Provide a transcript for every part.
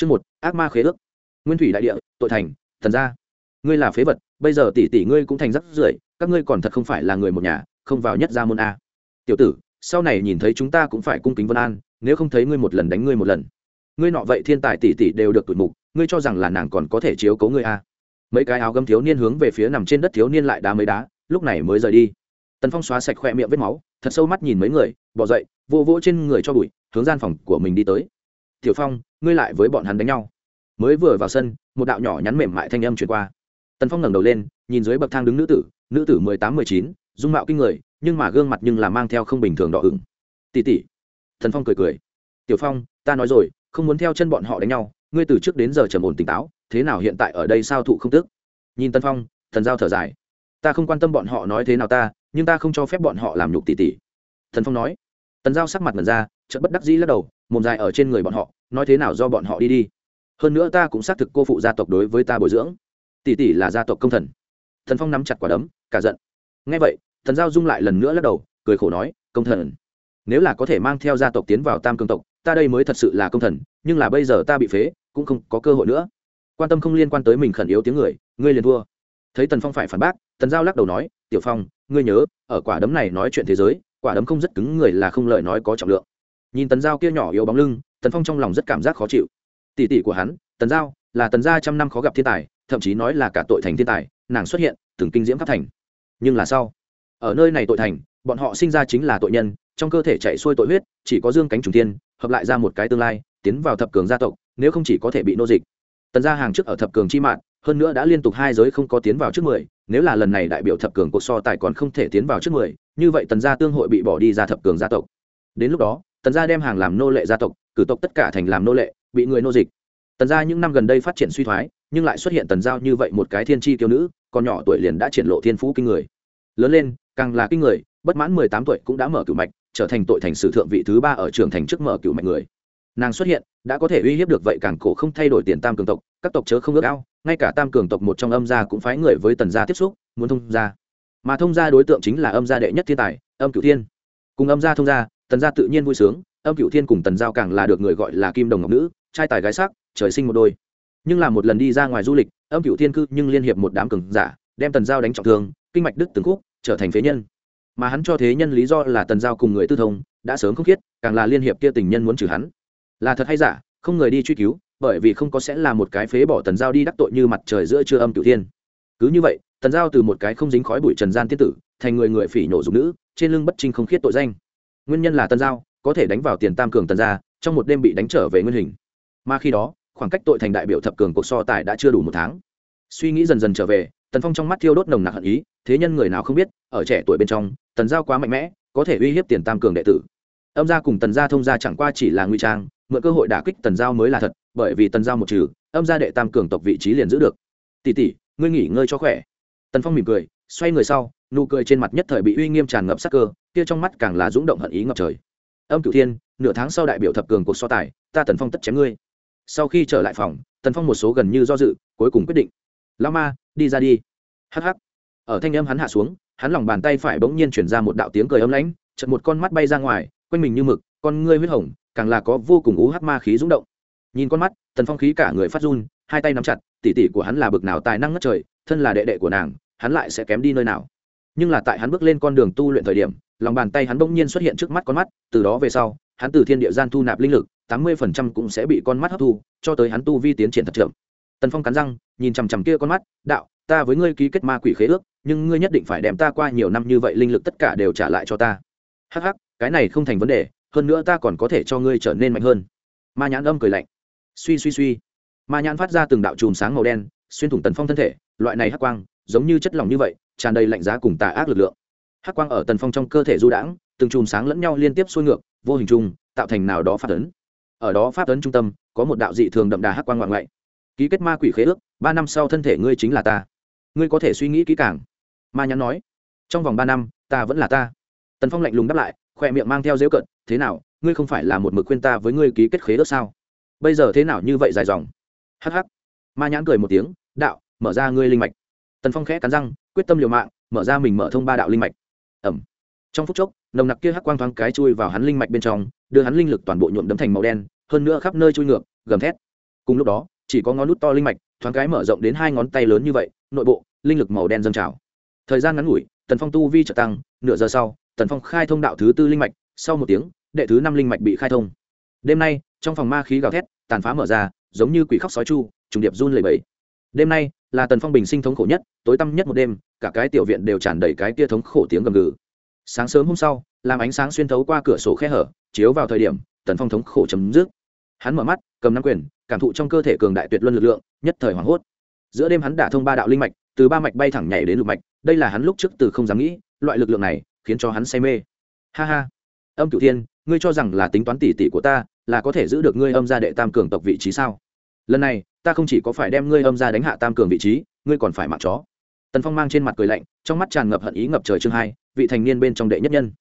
chương một, ác ma khế ước. Nguyên thủy đại địa, tội thành, thần gia. Ngươi là phế vật, bây giờ tỷ tỷ ngươi cũng thành rắc rưởi, các ngươi còn thật không phải là người một nhà, không vào nhất gia môn a. Tiểu tử, sau này nhìn thấy chúng ta cũng phải cung kính vân an, nếu không thấy ngươi một lần đánh ngươi một lần. Ngươi nọ vậy thiên tài tỷ tỷ đều được tuổi mục, ngươi cho rằng là nàng còn có thể chiếu cố ngươi a. Mấy cái áo gấm thiếu niên hướng về phía nằm trên đất thiếu niên lại đá mấy đá, lúc này mới rời đi. Tần phong xóa sạch khoe miệng vết máu, thật sâu mắt nhìn mấy người, bỏ dậy vô vỗ trên người cho bụi, hướng gian phòng của mình đi tới. Tiểu phong ngươi lại với bọn hắn đánh nhau. Mới vừa vào sân, một đạo nhỏ nhắn mềm mại thanh âm truyền qua. Tần phong ngẩng đầu lên, nhìn dưới bậc thang đứng nữ tử nữ tử mười tám, mười chín, dung mạo kinh người, nhưng mà gương mặt nhưng là mang theo không bình thường đỏ ửng. Tỉ tỉ thần phong cười cười. Tiểu phong, ta nói rồi, không muốn theo chân bọn họ đánh nhau, ngươi từ trước đến giờ trầm ổn tỉnh táo, thế nào hiện tại ở đây sao thụ không tức? Nhìn tân phong thần giao thở dài. Ta không quan tâm bọn họ nói thế nào ta, nhưng ta không cho phép bọn họ làm nhục tỉ tỉ thần phong nói. Tần giao sắc mặt mật ra chợt bất đắc dĩ lắc đầu, mồm dài ở trên người bọn họ, nói thế nào do bọn họ đi đi. Hơn nữa ta cũng xác thực cô phụ gia tộc đối với ta bồi dưỡng. Tỷ tỷ là gia tộc công thần. Thần phong nắm chặt quả đấm, cả giận. Ngay vậy, thần giao dung lại lần nữa lắc đầu, cười khổ nói, công thần, nếu là có thể mang theo gia tộc tiến vào tam cương tộc, ta đây mới thật sự là công thần, nhưng là bây giờ ta bị phế, cũng không có cơ hội nữa. Quan tâm không liên quan tới mình khẩn yếu tiếng người, ngươi liền thua. Thấy tần phong phải phản bác tần giao lắc đầu nói, tiểu phong, ngươi nhớ, ở quả đấm này nói chuyện thế giới, quả đấm không rất cứng người là không lời nói có trọng lượng nhìn tần giao kia nhỏ yếu bóng lưng, tần phong trong lòng rất cảm giác khó chịu. Tỷ tỷ của hắn, tần giao, là tần gia trăm năm khó gặp thiên tài, thậm chí nói là cả tội thành thiên tài, nàng xuất hiện, từng kinh diễm khắp thành. Nhưng là sau, ở nơi này tội thành, bọn họ sinh ra chính là tội nhân, trong cơ thể chạy xuôi tội huyết, chỉ có dương cánh trùng tiên hợp lại ra một cái tương lai, tiến vào thập cường gia tộc, nếu không chỉ có thể bị nô dịch. Tần gia hàng trước ở thập cường chi mạng, hơn nữa đã liên tục hai giới không có tiến vào trước mười, nếu là lần này đại biểu thập cường cuộc so tài còn không thể tiến vào trước mười, như vậy tần gia tương hội bị bỏ đi ra thập cường gia tộc. Đến lúc đó tần gia đem hàng làm nô lệ gia tộc, cử tộc tất cả thành làm nô lệ, bị người nô dịch. Tần gia những năm gần đây phát triển suy thoái, nhưng lại xuất hiện tần giao như vậy một cái thiên tri kiêu nữ, còn nhỏ tuổi liền đã triển lộ thiên phú kinh người. Lớn lên, càng là kinh người, bất mãn mười tám tuổi cũng đã mở cửu mạch, trở thành tội thành sử thượng vị thứ ba ở trường thành trước mở cửu mạch người. Nàng xuất hiện, đã có thể uy hiếp được vậy càng cổ không thay đổi tiền tam cường tộc, các tộc chớ không ước ao, ngay cả tam cường tộc một trong âm gia cũng phái người với tần gia tiếp xúc, muốn thông gia. Mà thông gia đối tượng chính là âm gia đệ nhất thiên tài, âm cửu thiên. Cùng âm gia thông gia tần gia tự nhiên vui sướng, âm cửu thiên cùng tần giao càng là được người gọi là kim đồng ngọc nữ, trai tài gái sắc, trời sinh một đôi. Nhưng là một lần đi ra ngoài du lịch, âm cửu thiên cư nhưng liên hiệp một đám cường giả, đem tần giao đánh trọng thương, kinh mạch đứt từng khúc, trở thành phế nhân. Mà hắn cho thế nhân lý do là tần giao cùng người tư thông, đã sớm không khiết, càng là liên hiệp kia tình nhân muốn trừ hắn. Là thật hay giả, không người đi truy cứu, bởi vì không có sẽ là một cái phế bỏ tần giao đi đắc tội như mặt trời giữa trưa âm cửu thiên. Cứ như vậy, tần giao từ một cái không dính khói bụi trần gian tiên tử, thành người người phỉ nổ dục nữ, trên lưng bất trinh không khiết tội danh nguyên nhân là tân giao, có thể đánh vào tiền tam cường tần gia, trong một đêm bị đánh trở về nguyên hình. Mà khi đó, khoảng cách tội thành đại biểu thập cường cuộc so tài đã chưa đủ một tháng. Suy nghĩ dần dần trở về, tần phong trong mắt thiêu đốt nồng nặc hận ý, thế nhân người nào không biết, ở trẻ tuổi bên trong, tần giao quá mạnh mẽ, có thể uy hiếp tiền tam cường đệ tử. Âm gia cùng tần gia thông gia chẳng qua chỉ là nguy trang, mượn cơ hội đả kích tần giao mới là thật, bởi vì tần giao một trừ, âm gia đệ tam cường tộc vị trí liền giữ được. Tỷ tỷ, ngươi nghỉ ngơi cho khỏe. Tần phong mỉm cười, xoay người sau nụ cười trên mặt nhất thời bị uy nghiêm tràn ngập sắc cơ, kia trong mắt càng là rúng động hận ý ngập trời. Âm cửu thiên, nửa tháng sau đại biểu thập cường cuộc so tài, ta tần phong tất chém ngươi. Sau khi trở lại phòng, tần phong một số gần như do dự, cuối cùng quyết định. Lao ma, đi ra đi. Hh ở thanh âm hắn hạ xuống, hắn lòng bàn tay phải bỗng nhiên chuyển ra một đạo tiếng cười âm lãnh chật một con mắt bay ra ngoài, quanh mình như mực, con ngươi huyết hồng, càng là có vô cùng ú hắc ma khí rúng động. Nhìn con mắt, tần phong khí cả người phát run, hai tay nắm chặt, tỉ tỉ của hắn là bực nào tài năng ngất trời, thân là đệ đệ của nàng, hắn lại sẽ kém đi nơi nào? Nhưng là tại hắn bước lên con đường tu luyện thời điểm, lòng bàn tay hắn bỗng nhiên xuất hiện trước mắt con mắt, từ đó về sau, hắn từ thiên địa gian thu nạp linh lực, tám mươi phần trăm cũng sẽ bị con mắt hấp thu, cho tới hắn tu vi tiến triển thật chậm. Tần phong cắn răng, nhìn chằm chằm kia con mắt, đạo, ta với ngươi ký kết ma quỷ khế ước, nhưng ngươi nhất định phải đem ta qua nhiều năm như vậy linh lực tất cả đều trả lại cho ta. Hắc hắc, cái này không thành vấn đề, hơn nữa ta còn có thể cho ngươi trở nên mạnh hơn. Ma nhãn âm cười lạnh. Suy suy suy. Ma nhãn phát ra từng đạo chùm sáng màu đen, xuyên thủng tần phong thân thể, loại này hắc quang giống như chất lỏng như vậy, tràn đầy lạnh giá cùng tà ác lực lượng. Hắc quang ở tần phong trong cơ thể du đãng, từng chùm sáng lẫn nhau liên tiếp xuôi ngược, vô hình chung, tạo thành nào đó phát ấn. Ở đó pháp ấn trung tâm, có một đạo dị thường đậm đà hắc quang ngoạn ngoại. Ký kết ma quỷ khế ước, ba năm sau thân thể ngươi chính là ta. Ngươi có thể suy nghĩ kỹ càng. Ma nhắn nói. Trong vòng ba năm, ta vẫn là ta. Tần phong lạnh lùng đáp lại, khoe miệng mang theo dễu cận, thế nào, ngươi không phải là một mực khuyên ta với ngươi ký kết khế ước sao? Bây giờ thế nào như vậy dài dòng? Hh ma nhãn cười một tiếng, đạo, mở ra ngươi linh mạch tần phong khẽ cắn răng, quyết tâm liều mạng, mở ra mình mở thông ba đạo linh mạch. Ẩm. Trong phút chốc, nồng nặc kia hắc quang thoáng cái chui vào hắn linh mạch bên trong, đưa hắn linh lực toàn bộ nhuộm đấm thành màu đen, hơn nữa khắp nơi chui ngược, gầm thét. Cùng lúc đó, chỉ có ngón nút to linh mạch, thoáng cái mở rộng đến hai ngón tay lớn như vậy, nội bộ, linh lực màu đen dâng trào. Thời gian ngắn ngủi, tần phong tu vi trợ tăng, nửa giờ sau, tần phong khai thông đạo thứ tư linh mạch, sau một tiếng, đệ thứ năm linh mạch bị khai thông. Đêm nay, trong phòng ma khí gào thét, tàn phá mở ra, giống như quỷ khóc sói chu, trùng điệp run lẩy bẩy đêm nay, là tần phong bình sinh thống khổ nhất, tối tăm nhất một đêm, cả cái tiểu viện đều tràn đầy cái tia thống khổ tiếng gầm gừ. Sáng sớm hôm sau, làm ánh sáng xuyên thấu qua cửa sổ khe hở, chiếu vào thời điểm, tần phong thống khổ chấm dứt. Hắn mở mắt, cầm nắm quyền, cảm thụ trong cơ thể cường đại tuyệt luân lực lượng, nhất thời hoảng hốt. Giữa đêm hắn đả thông ba đạo linh mạch, từ ba mạch bay thẳng nhảy đến lục mạch, đây là hắn lúc trước từ không dám nghĩ, loại lực lượng này, khiến cho hắn say mê. Ha ha. Âm cửu thiên, ngươi cho rằng là tính toán tỉ tỉ của ta, là có thể giữ được ngươi âm gia đệ tam cường tộc vị trí sao? Lần này ta không chỉ có phải đem ngươi âm ra đánh hạ tam cường vị trí, ngươi còn phải mặc chó. Tần phong mang trên mặt cười lạnh, trong mắt tràn ngập hận ý ngập trời chương hai, vị thành niên bên trong đệ nhất nhân.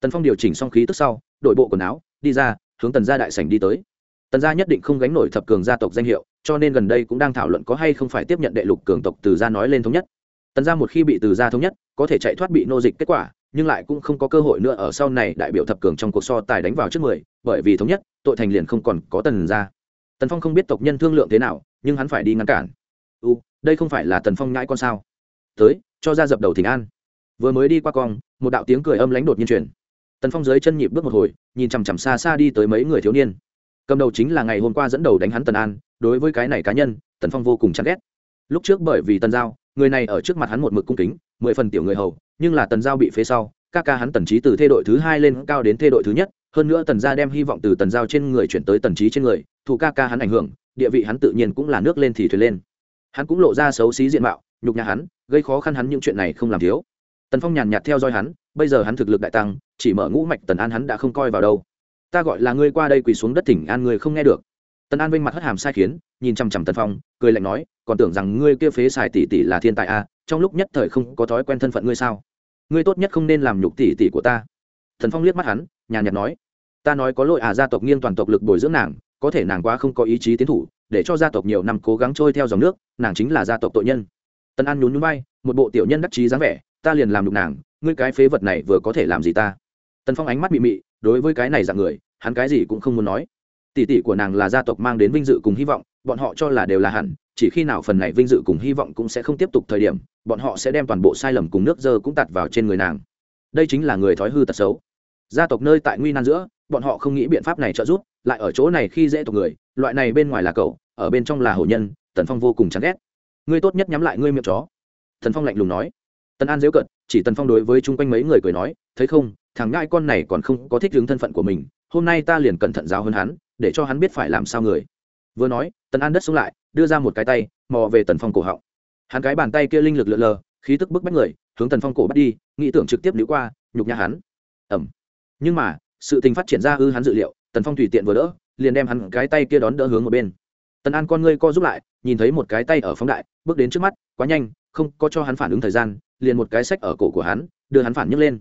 Tần phong điều chỉnh xong khí tức sau đội bộ quần áo, đi ra, hướng tần gia đại sảnh đi tới. Tần gia nhất định không gánh nổi thập cường gia tộc danh hiệu, cho nên gần đây cũng đang thảo luận có hay không phải tiếp nhận đệ lục cường tộc từ gia nói lên thống nhất. Tần gia một khi bị từ gia thống nhất, có thể chạy thoát bị nô dịch kết quả, nhưng lại cũng không có cơ hội nữa ở sau này đại biểu thập cường trong cuộc so tài đánh vào trước mười, bởi vì thống nhất, tội thành liền không còn có tần gia. Tần phong không biết tộc nhân thương lượng thế nào nhưng hắn phải đi ngăn cản. U đây không phải là tần phong nhãi con sao? Tới, cho ra dập đầu thỉnh an. Vừa mới đi qua cong, một đạo tiếng cười âm lãnh đột nhiên truyền. Tần phong dưới chân nhịp bước một hồi, nhìn chằm chằm xa xa đi tới mấy người thiếu niên. Cầm đầu chính là ngày hôm qua dẫn đầu đánh hắn tần an, đối với cái này cá nhân, tần phong vô cùng chán ghét. Lúc trước bởi vì tần giao, người này ở trước mặt hắn một mực cung kính, mười phần tiểu người hầu, nhưng là tần giao bị phế sau, ca ca hắn tần trí từ thê đội thứ hai lên cao đến thê đội thứ nhất, hơn nữa tần gia đem hy vọng từ tần giao trên người chuyển tới tần trí trên người thủ ca ca hắn ảnh hưởng địa vị hắn tự nhiên cũng là nước lên thì thuyền lên. Hắn cũng lộ ra xấu xí diện mạo nhục nhà hắn gây khó khăn hắn những chuyện này không làm thiếu. Tần phong nhàn nhạt theo dõi hắn bây giờ hắn thực lực đại tăng chỉ mở ngũ mạch tần an hắn đã không coi vào đâu. Ta gọi là ngươi qua đây quỳ xuống đất thỉnh an ngươi không nghe được. Tần an vinh mặt hất hàm sai khiến nhìn chằm chằm tần phong cười lạnh nói còn tưởng rằng ngươi kia phế xài tỷ tỷ là thiên tài a à, trong lúc nhất thời không có thói quen thân phận ngươi sao? Ngươi tốt nhất không nên làm nhục tỷ tỷ của ta. Thần phong liếc mắt hắn nhàn nhạt nói ta nói có lỗi à gia tộc nghiêng toàn tộc lực bồi dưỡng nàng có thể nàng quá không có ý chí tiến thủ, để cho gia tộc nhiều năm cố gắng trôi theo dòng nước, nàng chính là gia tộc tội nhân. Tân an nhún nhún bay một bộ tiểu nhân đắc chí dáng vẻ, ta liền làm nhục nàng, ngươi cái phế vật này vừa có thể làm gì ta? Tần phong ánh mắt mị mị, đối với cái này dạng người, hắn cái gì cũng không muốn nói. Tỷ tỷ của nàng là gia tộc mang đến vinh dự cùng hy vọng, bọn họ cho là đều là hẳn, chỉ khi nào phần này vinh dự cùng hy vọng cũng sẽ không tiếp tục thời điểm, bọn họ sẽ đem toàn bộ sai lầm cùng nước dơ cũng tạt vào trên người nàng. Đây chính là người thói hư tật xấu. Gia tộc nơi tại nguy nan giữa, bọn họ không nghĩ biện pháp này trợ giúp lại ở chỗ này khi dễ tộc người, loại này bên ngoài là cậu, ở bên trong là hổ nhân, tần phong vô cùng chán ghét. Ngươi tốt nhất nhắm lại ngươi miệng chó. Tần phong lạnh lùng nói. Tần an dễu cận chỉ tần phong đối với chung quanh mấy người cười nói, thấy không, thằng ngại con này còn không có thích hướng thân phận của mình, hôm nay ta liền cẩn thận giáo hơn hắn, để cho hắn biết phải làm sao người. Vừa nói, tần an đất xuống lại, đưa ra một cái tay, mò về tần phong cổ họng. Hắn cái bàn tay kia linh lực lượn lờ, khí tức bức bách người, hướng tần phong cổ bắt đi, nghĩ tưởng trực tiếp níu qua, nhục nhã hắn. Ẩm nhưng mà, sự tình phát triển ra ư hắn dự liệu tần phong thủy tiện vừa đỡ, liền đem hắn cái tay kia đón đỡ hướng một bên. Tần an con ngươi co giúp lại, nhìn thấy một cái tay ở phóng đại, bước đến trước mắt, quá nhanh, không có cho hắn phản ứng thời gian, liền một cái sách ở cổ của hắn, đưa hắn phản nhấc lên.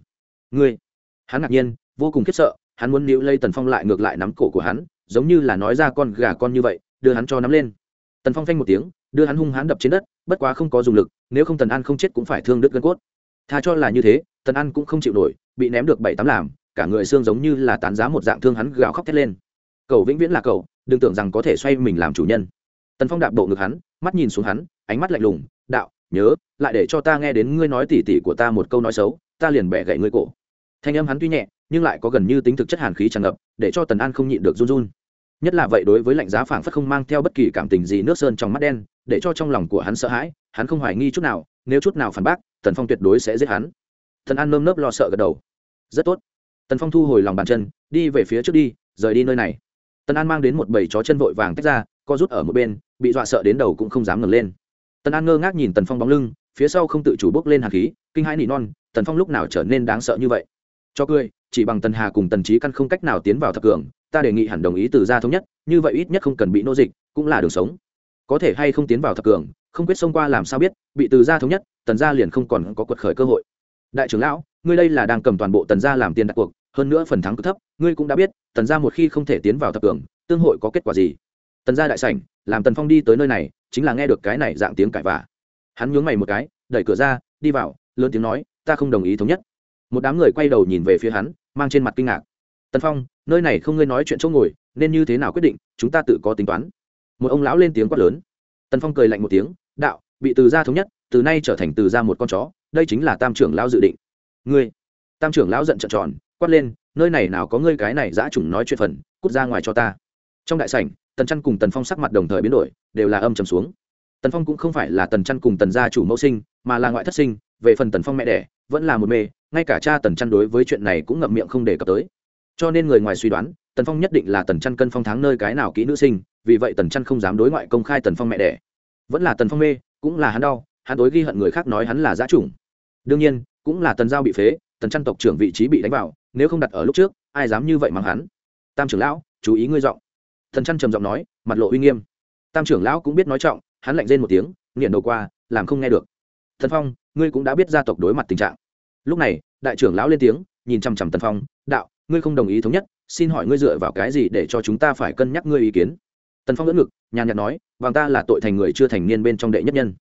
Ngươi! Hắn ngạc nhiên, vô cùng khiếp sợ, hắn muốn níu lây tần phong lại ngược lại nắm cổ của hắn, giống như là nói ra con gà con như vậy, đưa hắn cho nắm lên. Tần phong phanh một tiếng, đưa hắn hung hắn đập trên đất, bất quá không có dùng lực, nếu không tần an không chết cũng phải thương đứt gân cốt. Tha cho là như thế, tần an cũng không chịu nổi, bị ném được bảy tám làm cả người xương giống như là tán giá một dạng thương hắn gào khóc thét lên. Cầu vĩnh viễn là cầu, đừng tưởng rằng có thể xoay mình làm chủ nhân. Tần phong đạp bộ ngực hắn, mắt nhìn xuống hắn, ánh mắt lạnh lùng, đạo, nhớ, lại để cho ta nghe đến ngươi nói tỉ tỉ của ta một câu nói xấu, ta liền bẻ gậy ngươi cổ. Thanh âm hắn tuy nhẹ, nhưng lại có gần như tính thực chất hàn khí tràn ngập, để cho tần an không nhịn được run run. Nhất là vậy đối với lạnh giá phảng phất không mang theo bất kỳ cảm tình gì nước sơn trong mắt đen, để cho trong lòng của hắn sợ hãi, hắn không hoài nghi chút nào, nếu chút nào phản bác, tần phong tuyệt đối sẽ giết hắn. Thần an nơm nớp lo sợ gật đầu. Rất tốt tần phong thu hồi lòng bàn chân, đi về phía trước đi, rời đi nơi này. Tần an mang đến một bầy chó chân vội vàng tách ra, co rút ở một bên, bị dọa sợ đến đầu cũng không dám ngẩng lên. Tần an ngơ ngác nhìn tần phong bóng lưng, phía sau không tự chủ bốc lên hạt khí, kinh hãi nỉ non, tần phong lúc nào trở nên đáng sợ như vậy? Cho cười, chỉ bằng tần hà cùng tần trí căn không cách nào tiến vào thập cường, ta đề nghị hẳn đồng ý từ gia thống nhất, như vậy ít nhất không cần bị nô dịch, cũng là đường sống. Có thể hay không tiến vào thập cường, không quyết xông qua làm sao biết, bị từ gia thống nhất, tần gia liền không còn có quật khởi cơ hội. Đại trưởng lão, ngươi đây là đang cầm toàn bộ tần gia làm tiền đặt cuộc hơn nữa phần thắng cứ thấp, ngươi cũng đã biết, tần gia một khi không thể tiến vào thập cường, tương hội có kết quả gì? Tần gia đại sảnh, làm tần phong đi tới nơi này, chính là nghe được cái này dạng tiếng cãi vả hắn nhướng mày một cái, đẩy cửa ra, đi vào, lớn tiếng nói, ta không đồng ý thống nhất. Một đám người quay đầu nhìn về phía hắn, mang trên mặt kinh ngạc. Tần phong, nơi này không ngươi nói chuyện chỗ ngồi, nên như thế nào quyết định, chúng ta tự có tính toán. Một ông lão lên tiếng quát lớn. Tần phong cười lạnh một tiếng, đạo, bị từ gia thống nhất, từ nay trở thành từ gia một con chó, đây chính là tam trưởng lão dự định. Ngươi? Tam trưởng lão giận trợn tròn quát lên, nơi này nào có ngươi cái này giã chủng nói chuyện phần, cút ra ngoài cho ta. Trong đại sảnh, tần chăn cùng tần phong sắc mặt đồng thời biến đổi, đều là âm trầm xuống. Tần phong cũng không phải là tần chăn cùng tần gia chủ mẫu sinh, mà là ngoại thất sinh, về phần tần phong mẹ đẻ, vẫn là một mê, ngay cả cha tần chăn đối với chuyện này cũng ngậm miệng không đề cập tới. Cho nên người ngoài suy đoán, tần phong nhất định là tần chăn cân phong tháng nơi cái nào kỹ nữ sinh, vì vậy tần chăn không dám đối ngoại công khai tần phong mẹ đẻ. Vẫn là tần phong mê, cũng là hắn đau, hắn tối ghi hận người khác nói hắn là giã chủng. Đương nhiên, cũng là tần giao bị phế, tần chăn tộc trưởng vị trí bị đánh vào nếu không đặt ở lúc trước, ai dám như vậy mắng hắn? Tam trưởng lão, chú ý ngươi giọng. Thần chăn trầm giọng nói, mặt lộ uy nghiêm. Tam trưởng lão cũng biết nói trọng, hắn lạnh rên một tiếng, nghiện đầu qua, làm không nghe được. Thần phong, ngươi cũng đã biết gia tộc đối mặt tình trạng. Lúc này, đại trưởng lão lên tiếng, nhìn chằm chằm tần phong, đạo, ngươi không đồng ý thống nhất, xin hỏi ngươi dựa vào cái gì để cho chúng ta phải cân nhắc ngươi ý kiến? Tần phong lẫn ngực, nhàn nhạt nói vàng ta là tội thành người chưa thành niên bên trong đệ nhất nhân.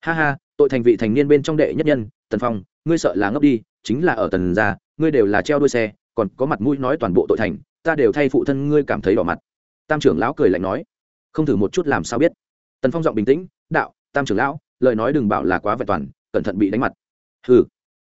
Ha ha, tội thành vị thành niên bên trong đệ nhất nhân, tần phong ngươi sợ là ngốc đi, chính là ở tần gia, ngươi đều là treo đuôi xe, còn có mặt mũi nói toàn bộ tội thành, ta đều thay phụ thân ngươi cảm thấy đỏ mặt. Tam trưởng lão cười lạnh nói. Không thử một chút làm sao biết. Tần phong giọng bình tĩnh, đạo, tam trưởng lão, lời nói đừng bảo là quá vẹn toàn, cẩn thận bị đánh mặt. Hừ.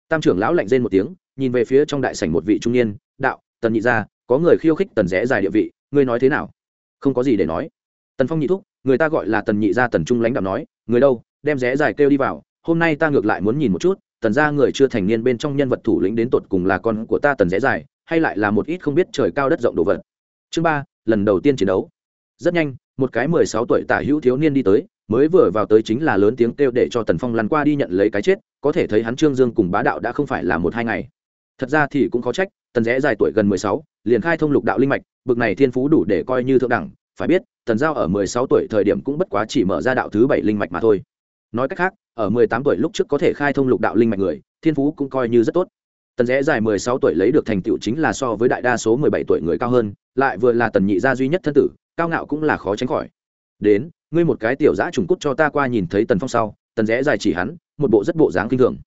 Tam trưởng lão lạnh rên một tiếng, nhìn về phía trong đại sảnh một vị trung niên, đạo, tần nhị gia, có người khiêu khích tần rẽ dài địa vị, ngươi nói thế nào? Không có gì để nói. Tần phong nhị thúc, người ta gọi là tần nhị gia tần trung lãnh đạo nói, người đâu, đem rẽ dài kêu đi vào, hôm nay ta ngược lại muốn nhìn một chút tần gia người chưa thành niên bên trong nhân vật thủ lĩnh đến tột cùng là con của ta tần rẽ dài, hay lại là một ít không biết trời cao đất rộng đồ vật. Chương ba, lần đầu tiên chiến đấu. Rất nhanh, một cái mười sáu tuổi tả hữu thiếu niên đi tới, mới vừa vào tới chính là lớn tiếng kêu để cho tần phong lăn qua đi nhận lấy cái chết, có thể thấy hắn trương dương cùng bá đạo đã không phải là một hai ngày. Thật ra thì cũng có trách, tần rẽ dài tuổi gần mười sáu, liền khai thông lục đạo linh mạch, bực này thiên phú đủ để coi như thượng đẳng, phải biết, tần giao ở mười sáu tuổi thời điểm cũng bất quá chỉ mở ra đạo thứ bảy linh mạch mà thôi. Nói cách khác ở mười tám tuổi lúc trước có thể khai thông lục đạo linh mạch người, thiên phú cũng coi như rất tốt. Tần rẽ dài mười sáu tuổi lấy được thành tựu chính là so với đại đa số mười bảy tuổi người cao hơn, lại vừa là tần nhị gia duy nhất thân tử, cao ngạo cũng là khó tránh khỏi. Đến, ngươi một cái tiểu dã trùng cút cho ta qua nhìn thấy tần phong sau, tần rẽ dài chỉ hắn, một bộ rất bộ dáng kinh thường.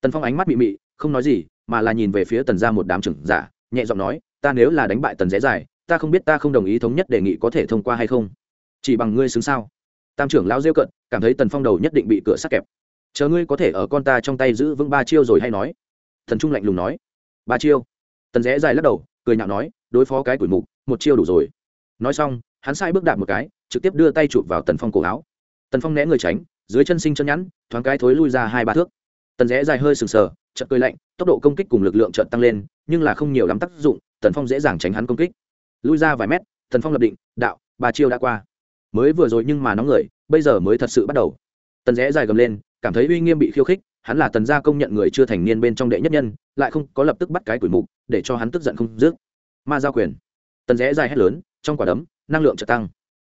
Tần phong ánh mắt mị mị, không nói gì, mà là nhìn về phía tần gia một đám trưởng giả, nhẹ giọng nói, ta nếu là đánh bại tần rẽ dài, ta không biết ta không đồng ý thống nhất đề nghị có thể thông qua hay không? Chỉ bằng ngươi xứng sao? Tam trưởng lao rêu cận cảm thấy tần phong đầu nhất định bị cửa sắc kẹp. Chờ ngươi có thể ở con ta trong tay giữ vững ba chiêu rồi hay nói. Thần trung lạnh lùng nói. Ba chiêu. Tần rẽ dài lắc đầu, cười nhạo nói, đối phó cái tuổi mục, một chiêu đủ rồi. Nói xong, hắn sai bước đạp một cái, trực tiếp đưa tay chụp vào tần phong cổ áo. Tần phong né người tránh, dưới chân sinh chân nhẵn thoáng cái thối lui ra hai ba thước. Tần rẽ dài hơi sừng sờ, chợt cười lạnh, tốc độ công kích cùng lực lượng chợt tăng lên, nhưng là không nhiều lắm tác dụng, tần phong dễ dàng tránh hắn công kích. Lui ra vài mét, tần phong lập định, đạo, ba chiêu đã qua mới vừa rồi nhưng mà nóng người, bây giờ mới thật sự bắt đầu. Tần rẽ dài gầm lên, cảm thấy uy nghiêm bị khiêu khích, hắn là tần gia công nhận người chưa thành niên bên trong đệ nhất nhân, lại không có lập tức bắt cái quỷ mục, để cho hắn tức giận không dứt. Ma giao quyền. Tần rẽ dài hét lớn, trong quả đấm, năng lượng chợt tăng.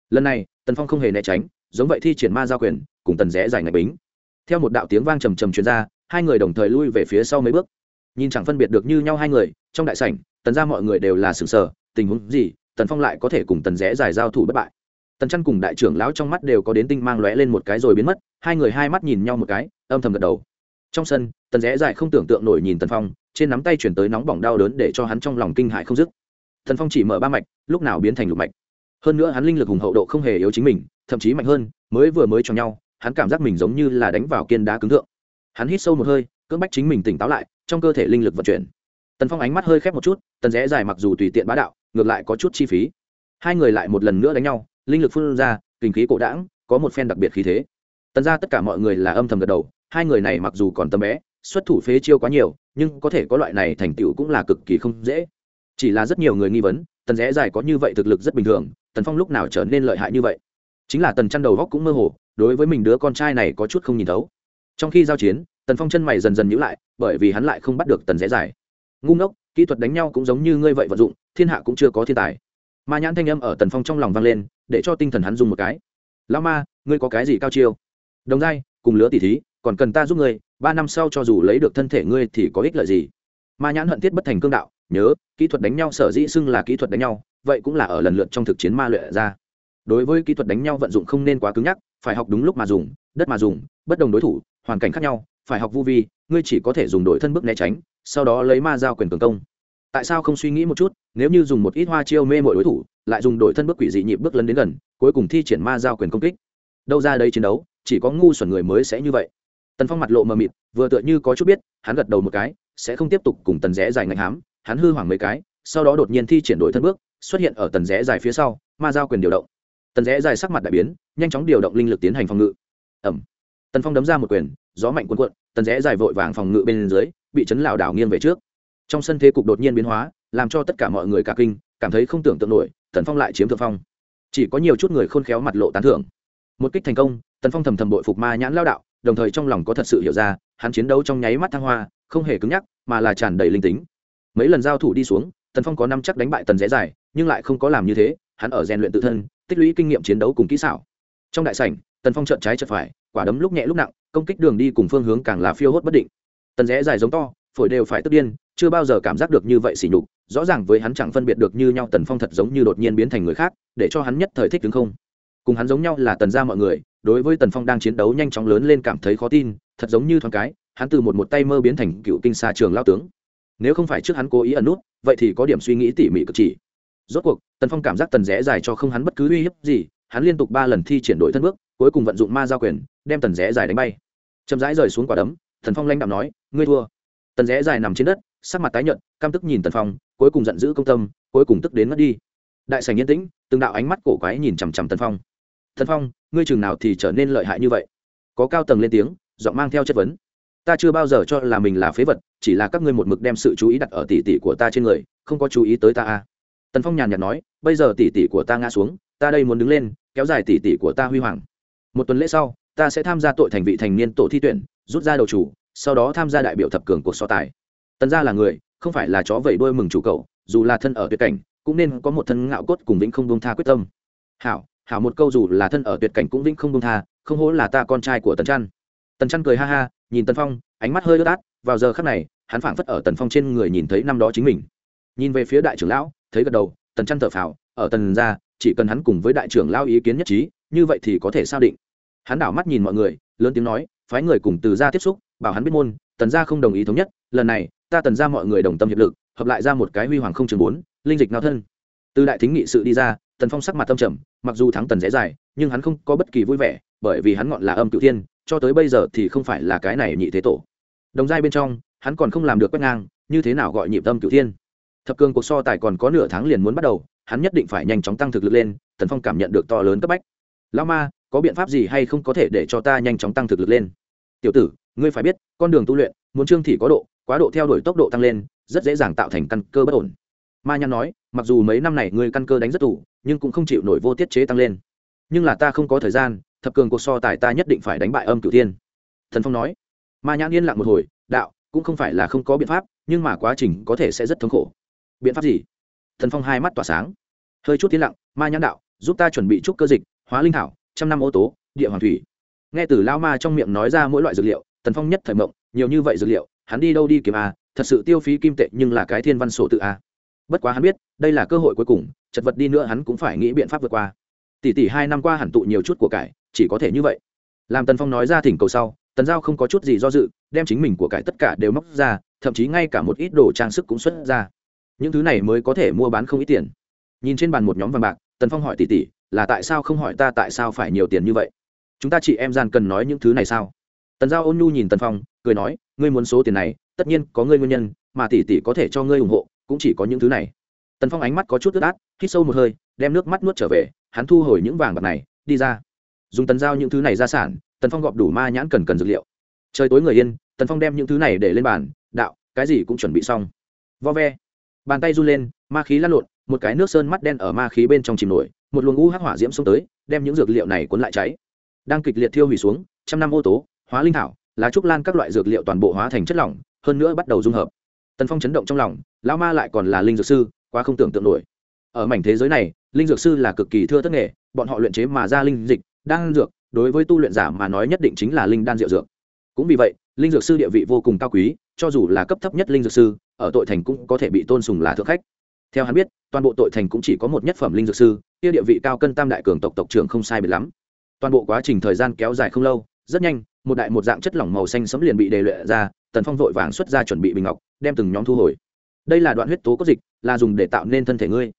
Lần này, tần phong không hề né tránh, giống vậy thi triển ma giao quyền, cùng tần rẽ dài ngạch bính. Theo một đạo tiếng vang trầm trầm truyền ra, hai người đồng thời lui về phía sau mấy bước. Nhìn chẳng phân biệt được như nhau hai người, trong đại sảnh, tần ra mọi người đều là sừng sờ, tình huống gì, tần phong lại có thể cùng tần rẽ dài giao thủ bất bại tần chăn cùng đại trưởng lão trong mắt đều có đến tinh mang lóe lên một cái rồi biến mất, hai người hai mắt nhìn nhau một cái, âm thầm gật đầu. Trong sân, tần rẽ dài không tưởng tượng nổi nhìn tần phong, trên nắm tay chuyển tới nóng bỏng đau đớn để cho hắn trong lòng kinh hại không dứt. Tần phong chỉ mở ba mạch, lúc nào biến thành lục mạch. Hơn nữa hắn linh lực hùng hậu độ không hề yếu chính mình, thậm chí mạnh hơn, mới vừa mới cho nhau, hắn cảm giác mình giống như là đánh vào kiên đá cứng thượng. Hắn hít sâu một hơi, cưỡng bách chính mình tỉnh táo lại, trong cơ thể linh lực vận chuyển. Tần phong ánh mắt hơi khép một chút, tần rẽ dài mặc dù tùy tiện bá đạo, ngược lại có chút chi phí. Hai người lại một lần nữa đánh nhau linh lực phun ra, kinh khí cổ đãng, có một phen đặc biệt khí thế. Tần ra tất cả mọi người là âm thầm gật đầu, hai người này mặc dù còn tâm bé, xuất thủ phế chiêu quá nhiều, nhưng có thể có loại này thành tựu cũng là cực kỳ không dễ. Chỉ là rất nhiều người nghi vấn, tần rẽ dài có như vậy thực lực rất bình thường, tần phong lúc nào trở nên lợi hại như vậy? Chính là tần chăn đầu góc cũng mơ hồ, đối với mình đứa con trai này có chút không nhìn thấu. Trong khi giao chiến, tần phong chân mày dần dần nhữ lại, bởi vì hắn lại không bắt được tần rẽ dài ngu ngốc, kỹ thuật đánh nhau cũng giống như ngươi vậy vận dụng, thiên hạ cũng chưa có thiên tài. Ma nhãn thanh âm ở tần phong trong lòng vang lên để cho tinh thần hắn dùng một cái. Lao ma, ngươi có cái gì cao chiêu? Đồng giai, cùng lứa tỷ thí, còn cần ta giúp ngươi, ba năm sau cho dù lấy được thân thể ngươi thì có ích lợi gì? Ma nhãn hận thiết bất thành cương đạo, nhớ, kỹ thuật đánh nhau sở dĩ xưng là kỹ thuật đánh nhau, vậy cũng là ở lần lượt trong thực chiến ma luyện ra. Đối với kỹ thuật đánh nhau vận dụng không nên quá cứng nhắc, phải học đúng lúc mà dùng, đất mà dùng, bất đồng đối thủ, hoàn cảnh khác nhau, phải học vu vi, ngươi chỉ có thể dùng đổi thân bước né tránh, sau đó lấy ma giao quyền cường công. Tại sao không suy nghĩ một chút, nếu như dùng một ít hoa chiêu mê mọi đối thủ lại dùng đổi thân bước quỷ dị nhịp bước lấn đến gần, cuối cùng thi triển ma giao quyền công kích. Đâu ra đây chiến đấu, chỉ có ngu xuẩn người mới sẽ như vậy. Tần phong mặt lộ mờ mịt, vừa tựa như có chút biết, hắn gật đầu một cái, sẽ không tiếp tục cùng tần rẽ dài ngạch hám, hắn hư hoảng mấy cái, sau đó đột nhiên thi triển đổi thân bước, xuất hiện ở tần rẽ dài phía sau, ma giao quyền điều động. Tần rẽ dài sắc mặt đại biến, nhanh chóng điều động linh lực tiến hành phòng ngự. Ẩm tần phong đấm ra một quyền, gió mạnh cuốn cuộn, tần rẽ dài vội vàng phòng ngự bên dưới, bị chấn lảo đảo nghiêng về trước. Trong sân thế cục đột nhiên biến hóa, làm cho tất cả mọi người cả kinh, cảm thấy không tưởng tượng nổi tần phong lại chiếm thượng phong. Chỉ có nhiều chút người khôn khéo mặt lộ tán thưởng. Một kích thành công, tần phong thầm thầm bội phục ma nhãn lao đạo, đồng thời trong lòng có thật sự hiểu ra, hắn chiến đấu trong nháy mắt thăng hoa, không hề cứng nhắc, mà là tràn đầy linh tính. Mấy lần giao thủ đi xuống, tần phong có năm chắc đánh bại tần rẽ dài nhưng lại không có làm như thế, hắn ở rèn luyện tự thân, tích lũy kinh nghiệm chiến đấu cùng kỹ xảo. Trong đại sảnh, tần phong trợn trái trợn phải, quả đấm lúc nhẹ lúc nặng, công kích đường đi cùng phương hướng càng là phiêu hốt bất định. Tần rẽ dài giống to phổi đều phải tức điên, chưa bao giờ cảm giác được như vậy sỉ nhục, rõ ràng với hắn chẳng phân biệt được như nhau tần phong thật giống như đột nhiên biến thành người khác, để cho hắn nhất thời thích đứng không. Cùng hắn giống nhau là tần ra mọi người, đối với tần phong đang chiến đấu nhanh chóng lớn lên cảm thấy khó tin, thật giống như thoáng cái, hắn từ một một tay mơ biến thành cựu kinh xa trường lao tướng. Nếu không phải trước hắn cố ý ẩn nút, vậy thì có điểm suy nghĩ tỉ mỉ cực chỉ. Rốt cuộc, tần phong cảm giác tần rẽ dài cho không hắn bất cứ uy hiếp gì, hắn liên tục ba lần thi triển đổi thân bước, cuối cùng vận dụng ma giao quyền, đem tần rẽ dài đánh bay. Chậm rãi rời xuống quả đấm thần phong lanh đạo nói, ngươi thua tần rẽ dài nằm trên đất, sắc mặt tái nhợt cam tức nhìn tần phong, cuối cùng giận dữ công tâm, cuối cùng tức đến mất đi. Đại sảnh yên tĩnh, từng đạo ánh mắt cổ quái nhìn chằm chằm tần phong. Tần phong, ngươi chừng nào thì trở nên lợi hại như vậy? Có cao tầng lên tiếng, giọng mang theo chất vấn. Ta chưa bao giờ cho là mình là phế vật, chỉ là các ngươi một mực đem sự chú ý đặt ở tỷ tỷ của ta trên người, không có chú ý tới ta a tần phong nhàn nhạt nói, bây giờ tỷ tỷ của ta ngã xuống, ta đây muốn đứng lên, kéo dài tỷ tỷ của ta huy hoàng. Một tuần lễ sau, ta sẽ tham gia tội thành vị thành niên tổ thi tuyển, rút ra đầu chủ sau đó tham gia đại biểu thập cường cuộc so tài. Tần gia là người, không phải là chó vẩy đuôi mừng chủ cậu, dù là thân ở tuyệt cảnh, cũng nên có một thân ngạo cốt cùng vĩnh không bông tha quyết tâm. Hảo hảo một câu dù là thân ở tuyệt cảnh cũng vĩnh không bông tha, không hố là ta con trai của tần trăn. Tần trăn cười ha ha, nhìn tần phong, ánh mắt hơi ướt át, vào giờ khắc này, hắn phảng phất ở tần phong trên người nhìn thấy năm đó chính mình. Nhìn về phía đại trưởng lão, thấy gật đầu, tần trăn thở phào, ở tần gia, chỉ cần hắn cùng với đại trưởng lão ý kiến nhất trí, như vậy thì có thể xác định? Hắn đảo mắt nhìn mọi người, lớn tiếng nói, phái người cùng từ gia tiếp xúc bảo hắn biết môn, tần gia không đồng ý thống nhất, lần này, ta tần gia mọi người đồng tâm hiệp lực, hợp lại ra một cái huy hoàng không trường bốn, linh dịch nao thân. Từ đại thính nghị sự đi ra, tần phong sắc mặt tâm trầm, mặc dù thắng tần dễ dài, nhưng hắn không có bất kỳ vui vẻ, bởi vì hắn ngọn là âm cựu thiên, cho tới bây giờ thì không phải là cái này nhị thế tổ. Đồng giai bên trong, hắn còn không làm được quét ngang, như thế nào gọi nhịp tâm cựu thiên? Thập cường cuộc so tài còn có nửa tháng liền muốn bắt đầu, hắn nhất định phải nhanh chóng tăng thực lực lên, tần phong cảm nhận được to lớn cấp bách. Lao ma, có biện pháp gì hay không có thể để cho ta nhanh chóng tăng thực lực lên? Tiểu tử ngươi phải biết, con đường tu luyện, muốn trương thị có độ, quá độ theo đuổi tốc độ tăng lên, rất dễ dàng tạo thành căn cơ bất ổn. Ma nhan nói, mặc dù mấy năm này ngươi căn cơ đánh rất tủ nhưng cũng không chịu nổi vô tiết chế tăng lên. Nhưng là ta không có thời gian, thập cường cuộc so tài ta nhất định phải đánh bại âm cửu thiên. Thần phong nói. Ma nhãn yên lặng một hồi, đạo, cũng không phải là không có biện pháp, nhưng mà quá trình có thể sẽ rất thống khổ. Biện pháp gì? Thần phong hai mắt tỏa sáng. Hơi chút tiến lặng, ma nhãn đạo, giúp ta chuẩn bị trúc cơ dịch, hóa linh thảo, trăm năm ô tố, địa hoàng thủy. Nghe từ lao ma trong miệng nói ra mỗi loại dược liệu tần phong nhất thời mộng, nhiều như vậy dược liệu, hắn đi đâu đi kiếm a thật sự tiêu phí kim tệ nhưng là cái thiên văn sổ tự a bất quá hắn biết, đây là cơ hội cuối cùng, chật vật đi nữa hắn cũng phải nghĩ biện pháp vượt qua. Tỷ tỷ hai năm qua hẳn tụ nhiều chút của cải, chỉ có thể như vậy. Làm tần phong nói ra thỉnh cầu sau, tần giao không có chút gì do dự, đem chính mình của cải tất cả đều móc ra, thậm chí ngay cả một ít đồ trang sức cũng xuất ra. Những thứ này mới có thể mua bán không ít tiền. Nhìn trên bàn một nhóm vàng bạc, tần phong hỏi tỷ tỷ, là tại sao không hỏi ta tại sao phải nhiều tiền như vậy? Chúng ta chị em gian cần nói những thứ này sao? Tần giao ôn nhu nhìn tần phong, cười nói, ngươi muốn số tiền này, tất nhiên có ngươi nguyên nhân, mà tỷ tỷ có thể cho ngươi ủng hộ, cũng chỉ có những thứ này. Tần phong ánh mắt có chút ướt át, hít sâu một hơi, đem nước mắt nuốt trở về, hắn thu hồi những vàng bạc này, đi ra. Dùng tần giao những thứ này ra sản, tần phong gọp đủ ma nhãn cần cần dược liệu. Trời tối người yên, tần phong đem những thứ này để lên bàn, đạo, cái gì cũng chuẩn bị xong. Vo ve. Bàn tay run lên, ma khí lăn lộn, một cái nước sơn mắt đen ở ma khí bên trong chìm nổi, một luồng u hắc hỏa diễm xông tới, đem những dược liệu này cuốn lại cháy. Đang kịch liệt thiêu hủy xuống, trăm năm ô tố hóa linh thảo, lá trúc lan các loại dược liệu toàn bộ hóa thành chất lỏng, hơn nữa bắt đầu dung hợp. Tần phong chấn động trong lòng, lão ma lại còn là linh dược sư, quá không tưởng tượng nổi. Ở mảnh thế giới này, linh dược sư là cực kỳ thưa thất nghề, bọn họ luyện chế mà ra linh dịch, đan dược, đối với tu luyện giả mà nói nhất định chính là linh đan diệu dược. Cũng vì vậy, linh dược sư địa vị vô cùng cao quý, cho dù là cấp thấp nhất linh dược sư, ở tội thành cũng có thể bị tôn sùng là thượng khách. Theo hắn biết, toàn bộ tội thành cũng chỉ có một nhất phẩm linh dược sư, kia địa vị cao cân tam đại cường tộc tộc trưởng không sai biệt lắm. Toàn bộ quá trình thời gian kéo dài không lâu, rất nhanh một đại một dạng chất lỏng màu xanh sẫm liền bị đề luyện ra, tần phong vội vàng xuất ra chuẩn bị bình ngọc, đem từng nhóm thu hồi. Đây là đoạn huyết tố có dịch, là dùng để tạo nên thân thể ngươi.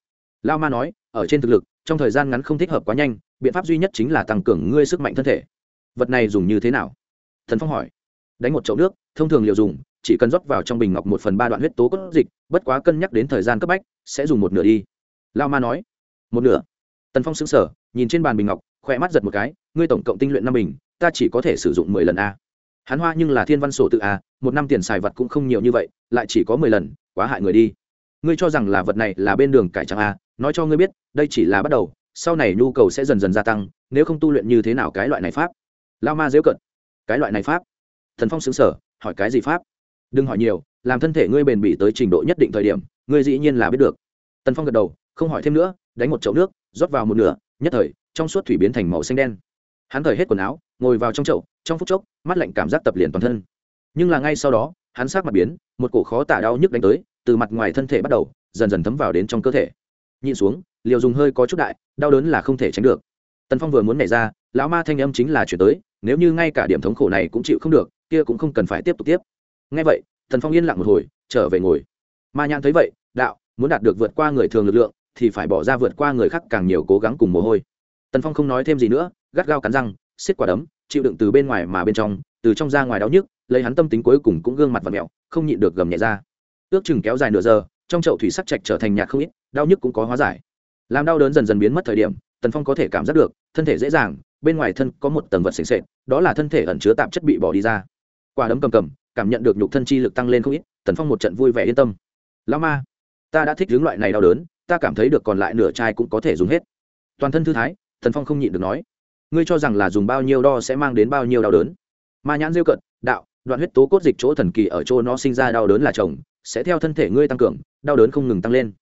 Lao ma nói, ở trên thực lực, trong thời gian ngắn không thích hợp quá nhanh, biện pháp duy nhất chính là tăng cường ngươi sức mạnh thân thể. Vật này dùng như thế nào? Thần phong hỏi. Đánh một chậu nước, thông thường liều dùng, chỉ cần rót vào trong bình ngọc một phần ba đoạn huyết tố cốt dịch, bất quá cân nhắc đến thời gian cấp bách, sẽ dùng một nửa đi. Lao ma nói. Một nửa. Tần phong xứng sở nhìn trên bàn bình ngọc, khỏe mắt giật một cái, ngươi tổng cộng tinh luyện năm bình ta chỉ có thể sử dụng mười lần a. Hắn hoa nhưng là thiên văn sổ tự a, một năm tiền xài vật cũng không nhiều như vậy, lại chỉ có mười lần, quá hại người đi. Ngươi cho rằng là vật này là bên đường cải trang a, nói cho ngươi biết, đây chỉ là bắt đầu, sau này nhu cầu sẽ dần dần gia tăng, nếu không tu luyện như thế nào cái loại này pháp? Lao ma dễu cận. Cái loại này pháp? Thần phong xứng sở hỏi cái gì pháp? Đừng hỏi nhiều, làm thân thể ngươi bền bỉ tới trình độ nhất định thời điểm, ngươi dĩ nhiên là biết được. Tần phong gật đầu, không hỏi thêm nữa, đánh một chậu nước, rót vào một nửa, nhất thời, trong suốt thủy biến thành màu xanh đen. Hắn thời hết quần áo ngồi vào trong chậu, trong phút chốc, mắt lạnh cảm giác tập liền toàn thân. Nhưng là ngay sau đó, hắn sát mặt biến, một cổ khó tả đau nhức đánh tới, từ mặt ngoài thân thể bắt đầu, dần dần thấm vào đến trong cơ thể. Nhìn xuống, liều dùng hơi có chút đại, đau đớn là không thể tránh được. Tần phong vừa muốn nảy ra, lão ma thanh âm chính là chuyển tới, nếu như ngay cả điểm thống khổ này cũng chịu không được, kia cũng không cần phải tiếp tục tiếp. Ngay vậy, tần phong yên lặng một hồi, trở về ngồi. Ma nhãn thấy vậy, đạo, muốn đạt được vượt qua người thường lực lượng, thì phải bỏ ra vượt qua người khác càng nhiều cố gắng cùng mồ hôi. Tần phong không nói thêm gì nữa, gắt gao cắn răng xiết quả đấm, chịu đựng từ bên ngoài mà bên trong, từ trong ra ngoài đau nhức, lấy hắn tâm tính cuối cùng cũng gương mặt và mẹo không nhịn được gầm nhẹ ra. Ước chừng kéo dài nửa giờ, trong chậu thủy sắc trạch trở thành nhạt không ít, đau nhức cũng có hóa giải. Làm đau đớn dần dần biến mất thời điểm, tần phong có thể cảm giác được, thân thể dễ dàng, bên ngoài thân có một tầng vật sềnh sệt, đó là thân thể ẩn chứa tạp chất bị bỏ đi ra. Quả đấm cầm cầm, cảm nhận được nhục thân chi lực tăng lên không ít, tần phong một trận vui vẻ yên tâm. Lao ma, ta đã thích hướng loại này đau đớn, ta cảm thấy được còn lại nửa chai cũng có thể dùng hết. Toàn thân thư thái, tần phong không nhịn được nói ngươi cho rằng là dùng bao nhiêu đo sẽ mang đến bao nhiêu đau đớn? Ma nhãn rêu cận đạo, đoạn huyết tố cốt dịch chỗ thần kỳ ở chỗ nó sinh ra đau đớn là chồng, sẽ theo thân thể ngươi tăng cường, đau đớn không ngừng tăng lên.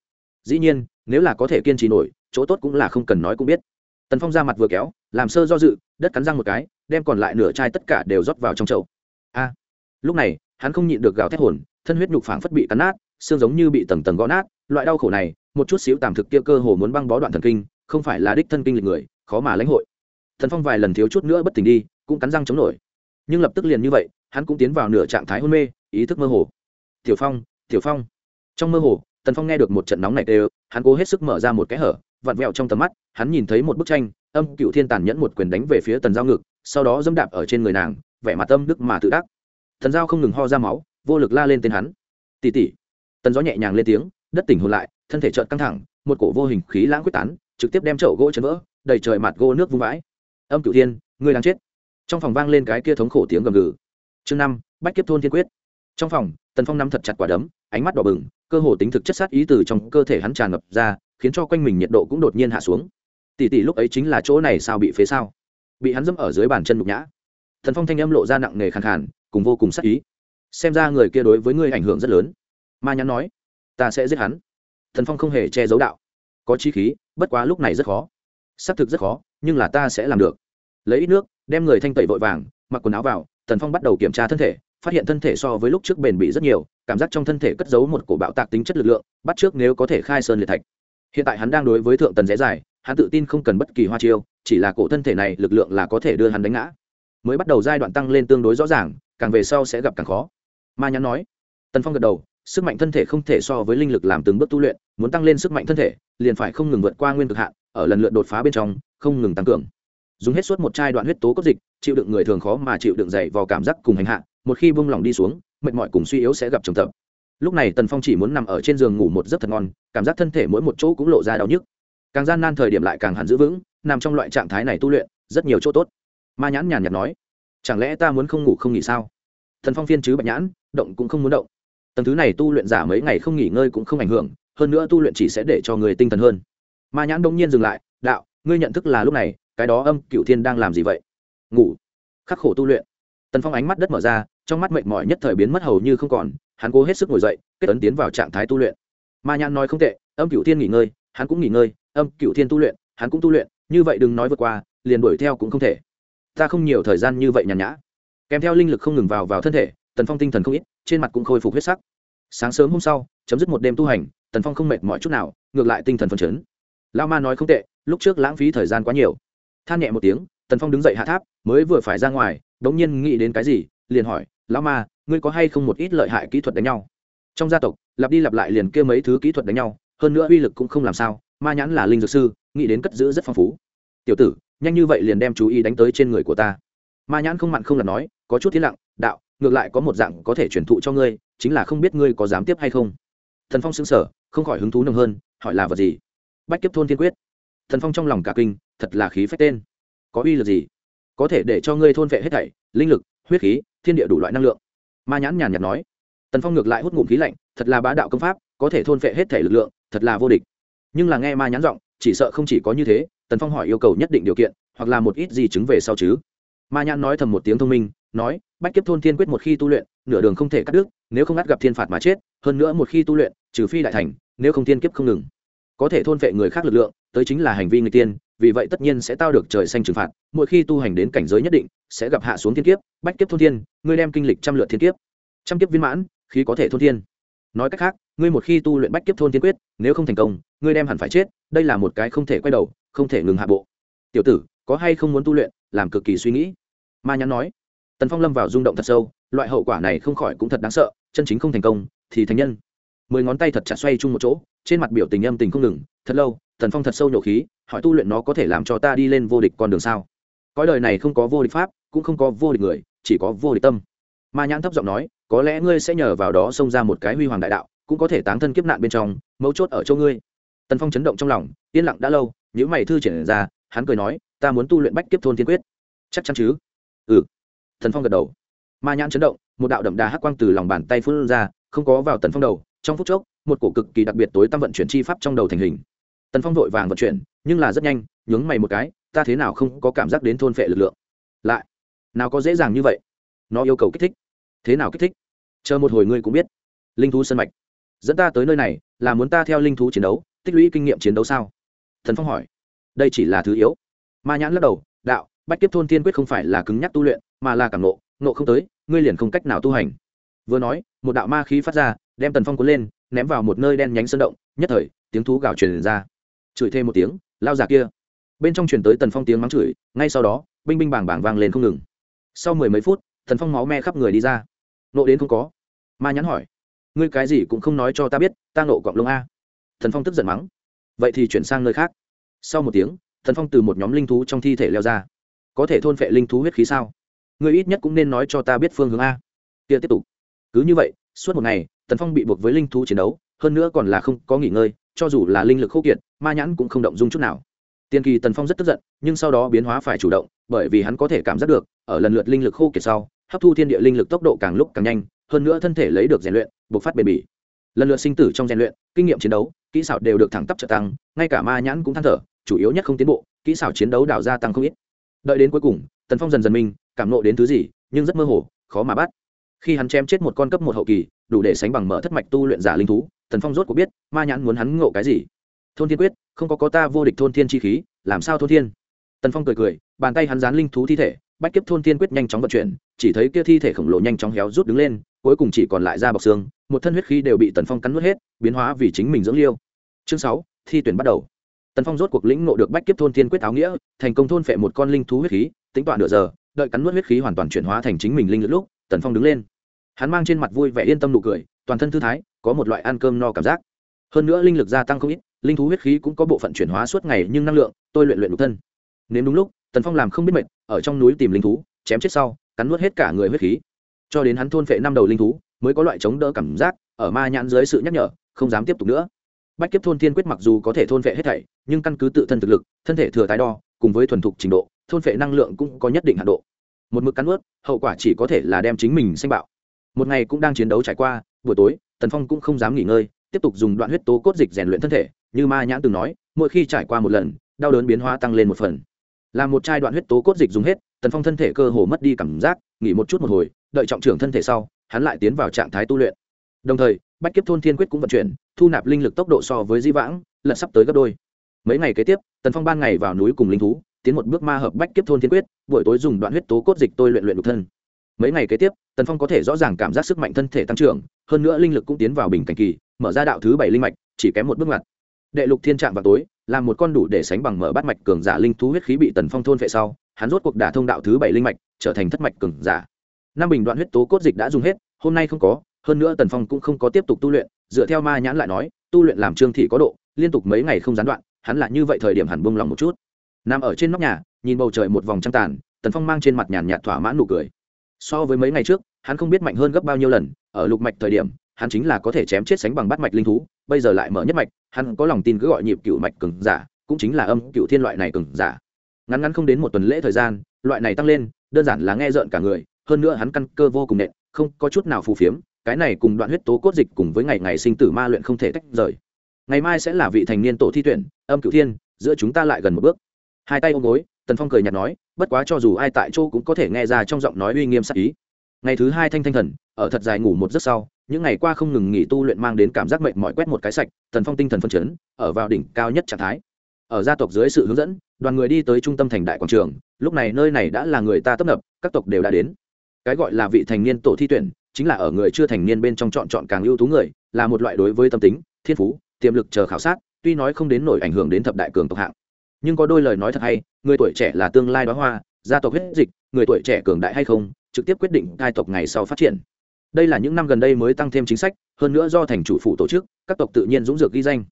Dĩ nhiên, nếu là có thể kiên trì nổi, chỗ tốt cũng là không cần nói cũng biết. Tần phong ra mặt vừa kéo, làm sơ do dự, đất cắn răng một cái, đem còn lại nửa chai tất cả đều rót vào trong chậu. A! Lúc này, hắn không nhịn được gào thét hồn, thân huyết nhục phảng phất bị cắn nát, xương giống như bị tầng tầng gõ nát, loại đau khổ này, một chút xíu tạm thực kia cơ hồ muốn băng bó đoạn thần kinh, không phải là đích thân kinh lịch người, khó mà lãnh hội thần phong vài lần thiếu chút nữa bất tỉnh đi, cũng cắn răng chống nổi. Nhưng lập tức liền như vậy, hắn cũng tiến vào nửa trạng thái hôn mê, ý thức mơ hồ. Tiểu phong tiểu phong. Trong mơ hồ, tần phong nghe được một trận nóng này đều hắn cố hết sức mở ra một cái hở, vặn vẹo trong tầm mắt, hắn nhìn thấy một bức tranh, âm cựu thiên tàn nhẫn một quyền đánh về phía tần giao ngực, sau đó dẫm đạp ở trên người nàng, vẻ mặt âm đức mà tự đắc. Thần giao không ngừng ho ra máu, vô lực la lên tên hắn. Tỉ tỉ tần gió nhẹ nhàng lên tiếng, đất tỉnh hồn lại, thân thể trợn căng thẳng, một cổ vô hình khí lãng quyết tán, trực tiếp đem chậu gỗ chấn vỡ, đầy trời mặt gỗ nước vung vãi âm cửu thiên, ngươi đang chết. Trong phòng vang lên cái kia thống khổ tiếng gầm gừ. Chương năm, bách kiếp thôn thiên quyết. Trong phòng, tần phong nắm thật chặt quả đấm, ánh mắt đỏ bừng, cơ hồ tính thực chất sát ý từ trong cơ thể hắn tràn ngập ra, khiến cho quanh mình nhiệt độ cũng đột nhiên hạ xuống. Tỷ tỷ lúc ấy chính là chỗ này sao bị phế sao? Bị hắn dẫm ở dưới bàn chân nhục nhã. Thần phong thanh âm lộ ra nặng nề khàn khàn, cùng vô cùng sát ý. Xem ra người kia đối với ngươi ảnh hưởng rất lớn. Ma nhắn nói, ta sẽ giết hắn. Thần phong không hề che giấu đạo. Có chi khí, bất quá lúc này rất khó. Xác thực rất khó nhưng là ta sẽ làm được. Lấy ít nước, đem người thanh tẩy vội vàng, mặc quần áo vào thần phong bắt đầu kiểm tra thân thể, phát hiện thân thể so với lúc trước bền bỉ rất nhiều, cảm giác trong thân thể cất giấu một cổ bạo tạc tính chất lực lượng, bắt trước nếu có thể khai sơn liệt thạch. Hiện tại hắn đang đối với thượng tần dễ dài, hắn tự tin không cần bất kỳ hoa chiêu, chỉ là cổ thân thể này lực lượng là có thể đưa hắn đánh ngã. Mới bắt đầu giai đoạn tăng lên tương đối rõ ràng, càng về sau sẽ gặp càng khó. Ma nhắn nói. Tần phong gật đầu, sức mạnh thân thể không thể so với linh lực làm từng bước tu luyện, muốn tăng lên sức mạnh thân thể, liền phải không ngừng vượt qua nguyên cực hạn ở lần lượt đột phá bên trong, không ngừng tăng cường. Dùng hết suốt một chai đoạn huyết tố cốt dịch, chịu đựng người thường khó mà chịu đựng dày vào cảm giác cùng hành hạ, một khi buông lỏng đi xuống, mệt mỏi cùng suy yếu sẽ gặp trầm tập. Lúc này tần phong chỉ muốn nằm ở trên giường ngủ một giấc thật ngon, cảm giác thân thể mỗi một chỗ cũng lộ ra đau nhức. Càng gian nan thời điểm lại càng hẳn giữ vững, nằm trong loại trạng thái này tu luyện, rất nhiều chỗ tốt. Ma nhãn nhàn nhạt nói, chẳng lẽ ta muốn không ngủ không nghỉ sao? Thần phong phiên chứ bạch nhãn, động cũng không muốn động. Tầng thứ này tu luyện giả mấy ngày không nghỉ ngơi cũng không ảnh hưởng, hơn nữa tu luyện chỉ sẽ để cho người tinh thần hơn ma nhãn đông nhiên dừng lại, đạo, ngươi nhận thức là lúc này, cái đó âm cựu thiên đang làm gì vậy? Ngủ. Khắc khổ tu luyện. Tần phong ánh mắt đất mở ra, trong mắt mệt mỏi nhất thời biến mất hầu như không còn, hắn cố hết sức ngồi dậy, kết ấn tiến vào trạng thái tu luyện. Ma nhãn nói không tệ, âm cựu thiên nghỉ ngơi, hắn cũng nghỉ ngơi, âm cựu thiên tu luyện, hắn cũng tu luyện, như vậy đừng nói vượt qua, liền đuổi theo cũng không thể. Ta không nhiều thời gian như vậy nhàn nhã. Kèm theo linh lực không ngừng vào vào thân thể, tần phong tinh thần không ít, trên mặt cũng khôi phục huyết sắc. Sáng sớm hôm sau, chấm dứt một đêm tu hành, tần phong không mệt mỏi chút nào, ngược lại tinh thần phấn chấn lao ma nói không tệ, lúc trước lãng phí thời gian quá nhiều. Than nhẹ một tiếng, tần phong đứng dậy hạ tháp, mới vừa phải ra ngoài đ ỗ n g nhiên nghĩ đến cái gì, liền hỏi, lão ma, ngươi có hay không một ít lợi hại kỹ thuật đánh nhau? Trong gia tộc, lặp đi lặp lại liền kêu mấy thứ kỹ thuật đánh nhau, hơn nữa uy lực cũng không làm sao, ma nhãn là linh dược sư, nghĩ đến cất giữ rất phong phú. Tiểu tử, nhanh như vậy liền đem chú ý đánh tới trên người của ta. Ma nhãn không mặn không là nói, có chút thiên lặng, đạo, ngược lại có một dạng có thể truyền thụ cho ngươi, chính là không biết ngươi có dám tiếp hay không. Thần phong xứng sở không khỏi hứng thú nồng hơn, hỏi là vật gì? Bách kiếp thôn thiên quyết. Thần phong trong lòng cả kinh, thật là khí phách tên. Có uy lực gì? Có thể để cho ngươi thôn vệ hết thảy, linh lực, huyết khí, thiên địa đủ loại năng lượng. Ma nhãn nhàn nhạt nói. Tần phong ngược lại hút ngụm khí lạnh, thật là bá đạo công pháp, có thể thôn vệ hết thảy lực lượng, thật là vô địch. Nhưng là nghe ma nhãn giọng, chỉ sợ không chỉ có như thế, tần phong hỏi yêu cầu nhất định điều kiện, hoặc là một ít gì chứng về sau chứ. Ma nhãn nói thầm một tiếng thông minh, nói, bách kiếp thôn thiên quyết một khi tu luyện, nửa đường không thể cắt đứt, nếu không ngắt gặp thiên phạt mà chết, hơn nữa một khi tu luyện, trừ phi đại thành, nếu không thiên kiếp không ngừng có thể thôn vệ người khác lực lượng, tới chính là hành vi người tiên, vì vậy tất nhiên sẽ tao được trời xanh trừng phạt, mỗi khi tu hành đến cảnh giới nhất định, sẽ gặp hạ xuống thiên kiếp, bách kiếp thôn thiên, ngươi đem kinh lịch trăm lượt thiên kiếp. Trăm kiếp viên mãn khi có thể thôn thiên. Nói cách khác, ngươi một khi tu luyện bách kiếp thôn thiên quyết, nếu không thành công, ngươi đem hẳn phải chết, đây là một cái không thể quay đầu, không thể ngừng hạ bộ. Tiểu tử, có hay không muốn tu luyện, làm cực kỳ suy nghĩ. Ma nhắn nói. Tần phong lâm vào rung động thật sâu, loại hậu quả này không khỏi cũng thật đáng sợ, chân chính không thành công, thì thành nhân mười ngón tay thật chặt xoay chung một chỗ, trên mặt biểu tình âm tình không ngừng, thật lâu tần phong thật sâu nhổ khí, hỏi tu luyện nó có thể làm cho ta đi lên vô địch con đường sao? Cõi đời này không có vô địch pháp, cũng không có vô địch người, chỉ có vô địch tâm. Ma nhãn thấp giọng nói, có lẽ ngươi sẽ nhờ vào đó xông ra một cái huy hoàng đại đạo, cũng có thể táng thân kiếp nạn bên trong, mấu chốt ở chỗ ngươi. Tần phong chấn động trong lòng, yên lặng đã lâu nếu mày thư triển ra, hắn cười nói, ta muốn tu luyện bách kiếp thôn thiên quyết. Chắc chắn chứ? Ừ. Thần phong gật đầu. Ma nhãn chấn động, một đạo đậm đà hắc quang từ lòng bàn tay phun ra, không có vào tần phong đầu trong phút chốc, một cổ cực kỳ đặc biệt tối tăm vận chuyển chi pháp trong đầu thành hình. Tần phong vội vàng vận chuyển, nhưng là rất nhanh, nhướng mày một cái, ta thế nào không có cảm giác đến thôn phệ lực lượng? Lại, nào có dễ dàng như vậy? Nó yêu cầu kích thích. Thế nào kích thích? Chờ một hồi ngươi cũng biết. Linh thú sân mạch. Dẫn ta tới nơi này, là muốn ta theo linh thú chiến đấu, tích lũy kinh nghiệm chiến đấu sao? Thần phong hỏi. Đây chỉ là thứ yếu. Ma nhãn lắc đầu, đạo, bách kiếp thôn tiên quyết không phải là cứng nhắc tu luyện, mà là cảm nộ nộ không tới, ngươi liền không cách nào tu hành. Vừa nói, một đạo ma khí phát ra đem tần phong cuốn lên, ném vào một nơi đen nhánh sơn động, nhất thời, tiếng thú gào truyền ra. Chửi thêm một tiếng, lao giả kia. Bên trong truyền tới tần phong tiếng mắng chửi, ngay sau đó, binh binh bảng bảng vang lên không ngừng. Sau mười mấy phút, tần phong máu me khắp người đi ra. Nộ đến không có. Ma nhắn hỏi, ngươi cái gì cũng không nói cho ta biết, ta nộ cọng lông a. Thần phong tức giận mắng, vậy thì chuyển sang nơi khác. Sau một tiếng thần phong từ một nhóm linh thú trong thi thể leo ra. Có thể thôn phệ linh thú huyết khí sao? Ngươi ít nhất cũng nên nói cho ta biết phương hướng a. Kia tiếp tục, cứ như vậy, suốt một ngày tần phong bị buộc với linh thú chiến đấu, hơn nữa còn là không có nghỉ ngơi, cho dù là linh lực khô kiệt, ma nhãn cũng không động dung chút nào. Tiên kỳ tần phong rất tức giận, nhưng sau đó biến hóa phải chủ động, bởi vì hắn có thể cảm giác được, ở lần lượt linh lực khô kiệt sau, hấp thu thiên địa linh lực tốc độ càng lúc càng nhanh, hơn nữa thân thể lấy được rèn luyện buộc phát bền bỉ. Lần lượt sinh tử trong rèn luyện, kinh nghiệm chiến đấu, kỹ xảo đều được thẳng tắp trợ tăng, ngay cả ma nhãn cũng than thở, chủ yếu nhất không tiến bộ, kỹ xảo chiến đấu đảo gia tăng không ít. Đợi đến cuối cùng, tần phong dần dần minh, cảm nộ đến thứ gì, nhưng rất mơ hồ, khó mà bắt khi hắn chém chết một con cấp một hậu kỳ, đủ để sánh bằng mở thất mạch tu luyện giả linh thú, tần phong rốt cuộc biết, ma nhãn muốn hắn ngộ cái gì. Thôn thiên quyết, không có có ta vô địch thôn thiên chi khí, làm sao thôn thiên? Tần phong cười cười, bàn tay hắn dán linh thú thi thể, bách kiếp thôn thiên quyết nhanh chóng vận chuyển, chỉ thấy kia thi thể khổng lồ nhanh chóng héo rút đứng lên, cuối cùng chỉ còn lại da bọc xương, một thân huyết khí đều bị tần phong cắn nuốt hết, biến hóa vì chính mình dưỡng liêu. Chương sáu, thi tuyển bắt đầu. Tần phong rốt cuộc lĩnh ngộ được bách kiếp thôn thiên quyết áo nghĩa, thành công thôn phệ một con linh thú huyết khí, tính toạ nửa giờ, đợi cắn nuốt huyết khí hoàn toàn chuyển hóa thành chính mình linh lực lúc tần phong đứng lên. Hắn mang trên mặt vui vẻ yên tâm nụ cười, toàn thân thư thái, có một loại ăn cơm no cảm giác. Hơn nữa linh lực gia tăng không ít, linh thú huyết khí cũng có bộ phận chuyển hóa suốt ngày nhưng năng lượng, tôi luyện luyện đục thân. Nếu đúng lúc, tần phong làm không biết mệt, ở trong núi tìm linh thú, chém chết sau, cắn nuốt hết cả người huyết khí. Cho đến hắn thôn phệ năm đầu linh thú, mới có loại chống đỡ cảm giác, ở ma nhãn dưới sự nhắc nhở, không dám tiếp tục nữa. Bách kiếp thôn thiên quyết mặc dù có thể thôn phệ hết thảy, nhưng căn cứ tự thân thực lực, thân thể thừa tái đo, cùng với thuần thục trình độ, thôn phệ năng lượng cũng có nhất định hạn độ một mực cắn ướt, hậu quả chỉ có thể là đem chính mình xanh bạo. Một ngày cũng đang chiến đấu trải qua, buổi tối, tần phong cũng không dám nghỉ ngơi, tiếp tục dùng đoạn huyết tố cốt dịch rèn luyện thân thể, như ma nhãn từng nói, mỗi khi trải qua một lần, đau đớn biến hóa tăng lên một phần. Làm một chai đoạn huyết tố cốt dịch dùng hết, tần phong thân thể cơ hồ mất đi cảm giác, nghỉ một chút một hồi, đợi trọng trưởng thân thể sau, hắn lại tiến vào trạng thái tu luyện. Đồng thời, bách kiếp thôn thiên quyết cũng vận chuyển, thu nạp linh lực tốc độ so với di vãng lần sắp tới gấp đôi. Mấy ngày kế tiếp, tần phong ban ngày vào núi cùng linh thú tiến một bước ma hợp bách kiếp thôn thiên quyết, buổi tối dùng đoạn huyết tố cốt dịch tôi luyện luyện đục thân. Mấy ngày kế tiếp, tần phong có thể rõ ràng cảm giác sức mạnh thân thể tăng trưởng, hơn nữa linh lực cũng tiến vào bình cảnh kỳ, mở ra đạo thứ bảy linh mạch, chỉ kém một bước ngoặt. Đệ lục thiên trạng vào tối là một con đủ để sánh bằng mở bát mạch cường giả linh thú huyết khí bị tần phong thôn vệ sau, hắn rốt cuộc đả thông đạo thứ bảy linh mạch, trở thành thất mạch cường giả. Năm bình đoạn huyết tố cốt dịch đã dùng hết, hôm nay không có, hơn nữa tần phong cũng không có tiếp tục tu luyện, dựa theo ma nhãn lại nói, tu luyện làm trương thị có độ, liên tục mấy ngày không gián đoạn, hắn là như vậy thời điểm hẳn buông lòng một chút nằm ở trên nóc nhà, nhìn bầu trời một vòng trăng tàn, tần phong mang trên mặt nhàn nhạt thỏa mãn nụ cười. So với mấy ngày trước, hắn không biết mạnh hơn gấp bao nhiêu lần, ở lục mạch thời điểm, hắn chính là có thể chém chết sánh bằng bát mạch linh thú, bây giờ lại mở nhất mạch, hắn có lòng tin cứ gọi nhịp cựu mạch cừng giả, cũng chính là âm cựu thiên loại này cừng giả. Ngắn ngắn không đến một tuần lễ thời gian, loại này tăng lên, đơn giản là nghe rợn cả người, hơn nữa hắn căn cơ vô cùng nện, không có chút nào phù phiếm, cái này cùng đoạn huyết tố cốt dịch cùng với ngày ngày sinh tử ma luyện không thể tách rời. Ngày mai sẽ là vị thành niên tổ thi tuyển, âm cựu thiên, giữa chúng ta lại gần một bước hai tay ôm gối, tần phong cười nhạt nói, bất quá cho dù ai tại chỗ cũng có thể nghe ra trong giọng nói uy nghiêm sắc ý. Ngày thứ hai thanh thanh thần, ở thật dài ngủ một giấc sau, những ngày qua không ngừng nghỉ tu luyện mang đến cảm giác mệt mỏi quét một cái sạch, tần phong tinh thần phân chấn, ở vào đỉnh cao nhất trạng thái. Ở gia tộc dưới sự hướng dẫn, đoàn người đi tới trung tâm thành đại quảng trường, lúc này nơi này đã là người ta tấp nập, các tộc đều đã đến. Cái gọi là vị thành niên tổ thi tuyển, chính là ở người chưa thành niên bên trong chọn chọn càng ưu tú người, là một loại đối với tâm tính, thiên phú, tiềm lực chờ khảo sát, tuy nói không đến nổi ảnh hưởng đến thập đại cường tộc hạng nhưng có đôi lời nói thật hay, người tuổi trẻ là tương lai đó hoa, gia tộc huyết dịch, người tuổi trẻ cường đại hay không, trực tiếp quyết định hai tộc ngày sau phát triển. Đây là những năm gần đây mới tăng thêm chính sách, hơn nữa do thành chủ phủ tổ chức, các tộc tự nhiên dũng dược ghi danh.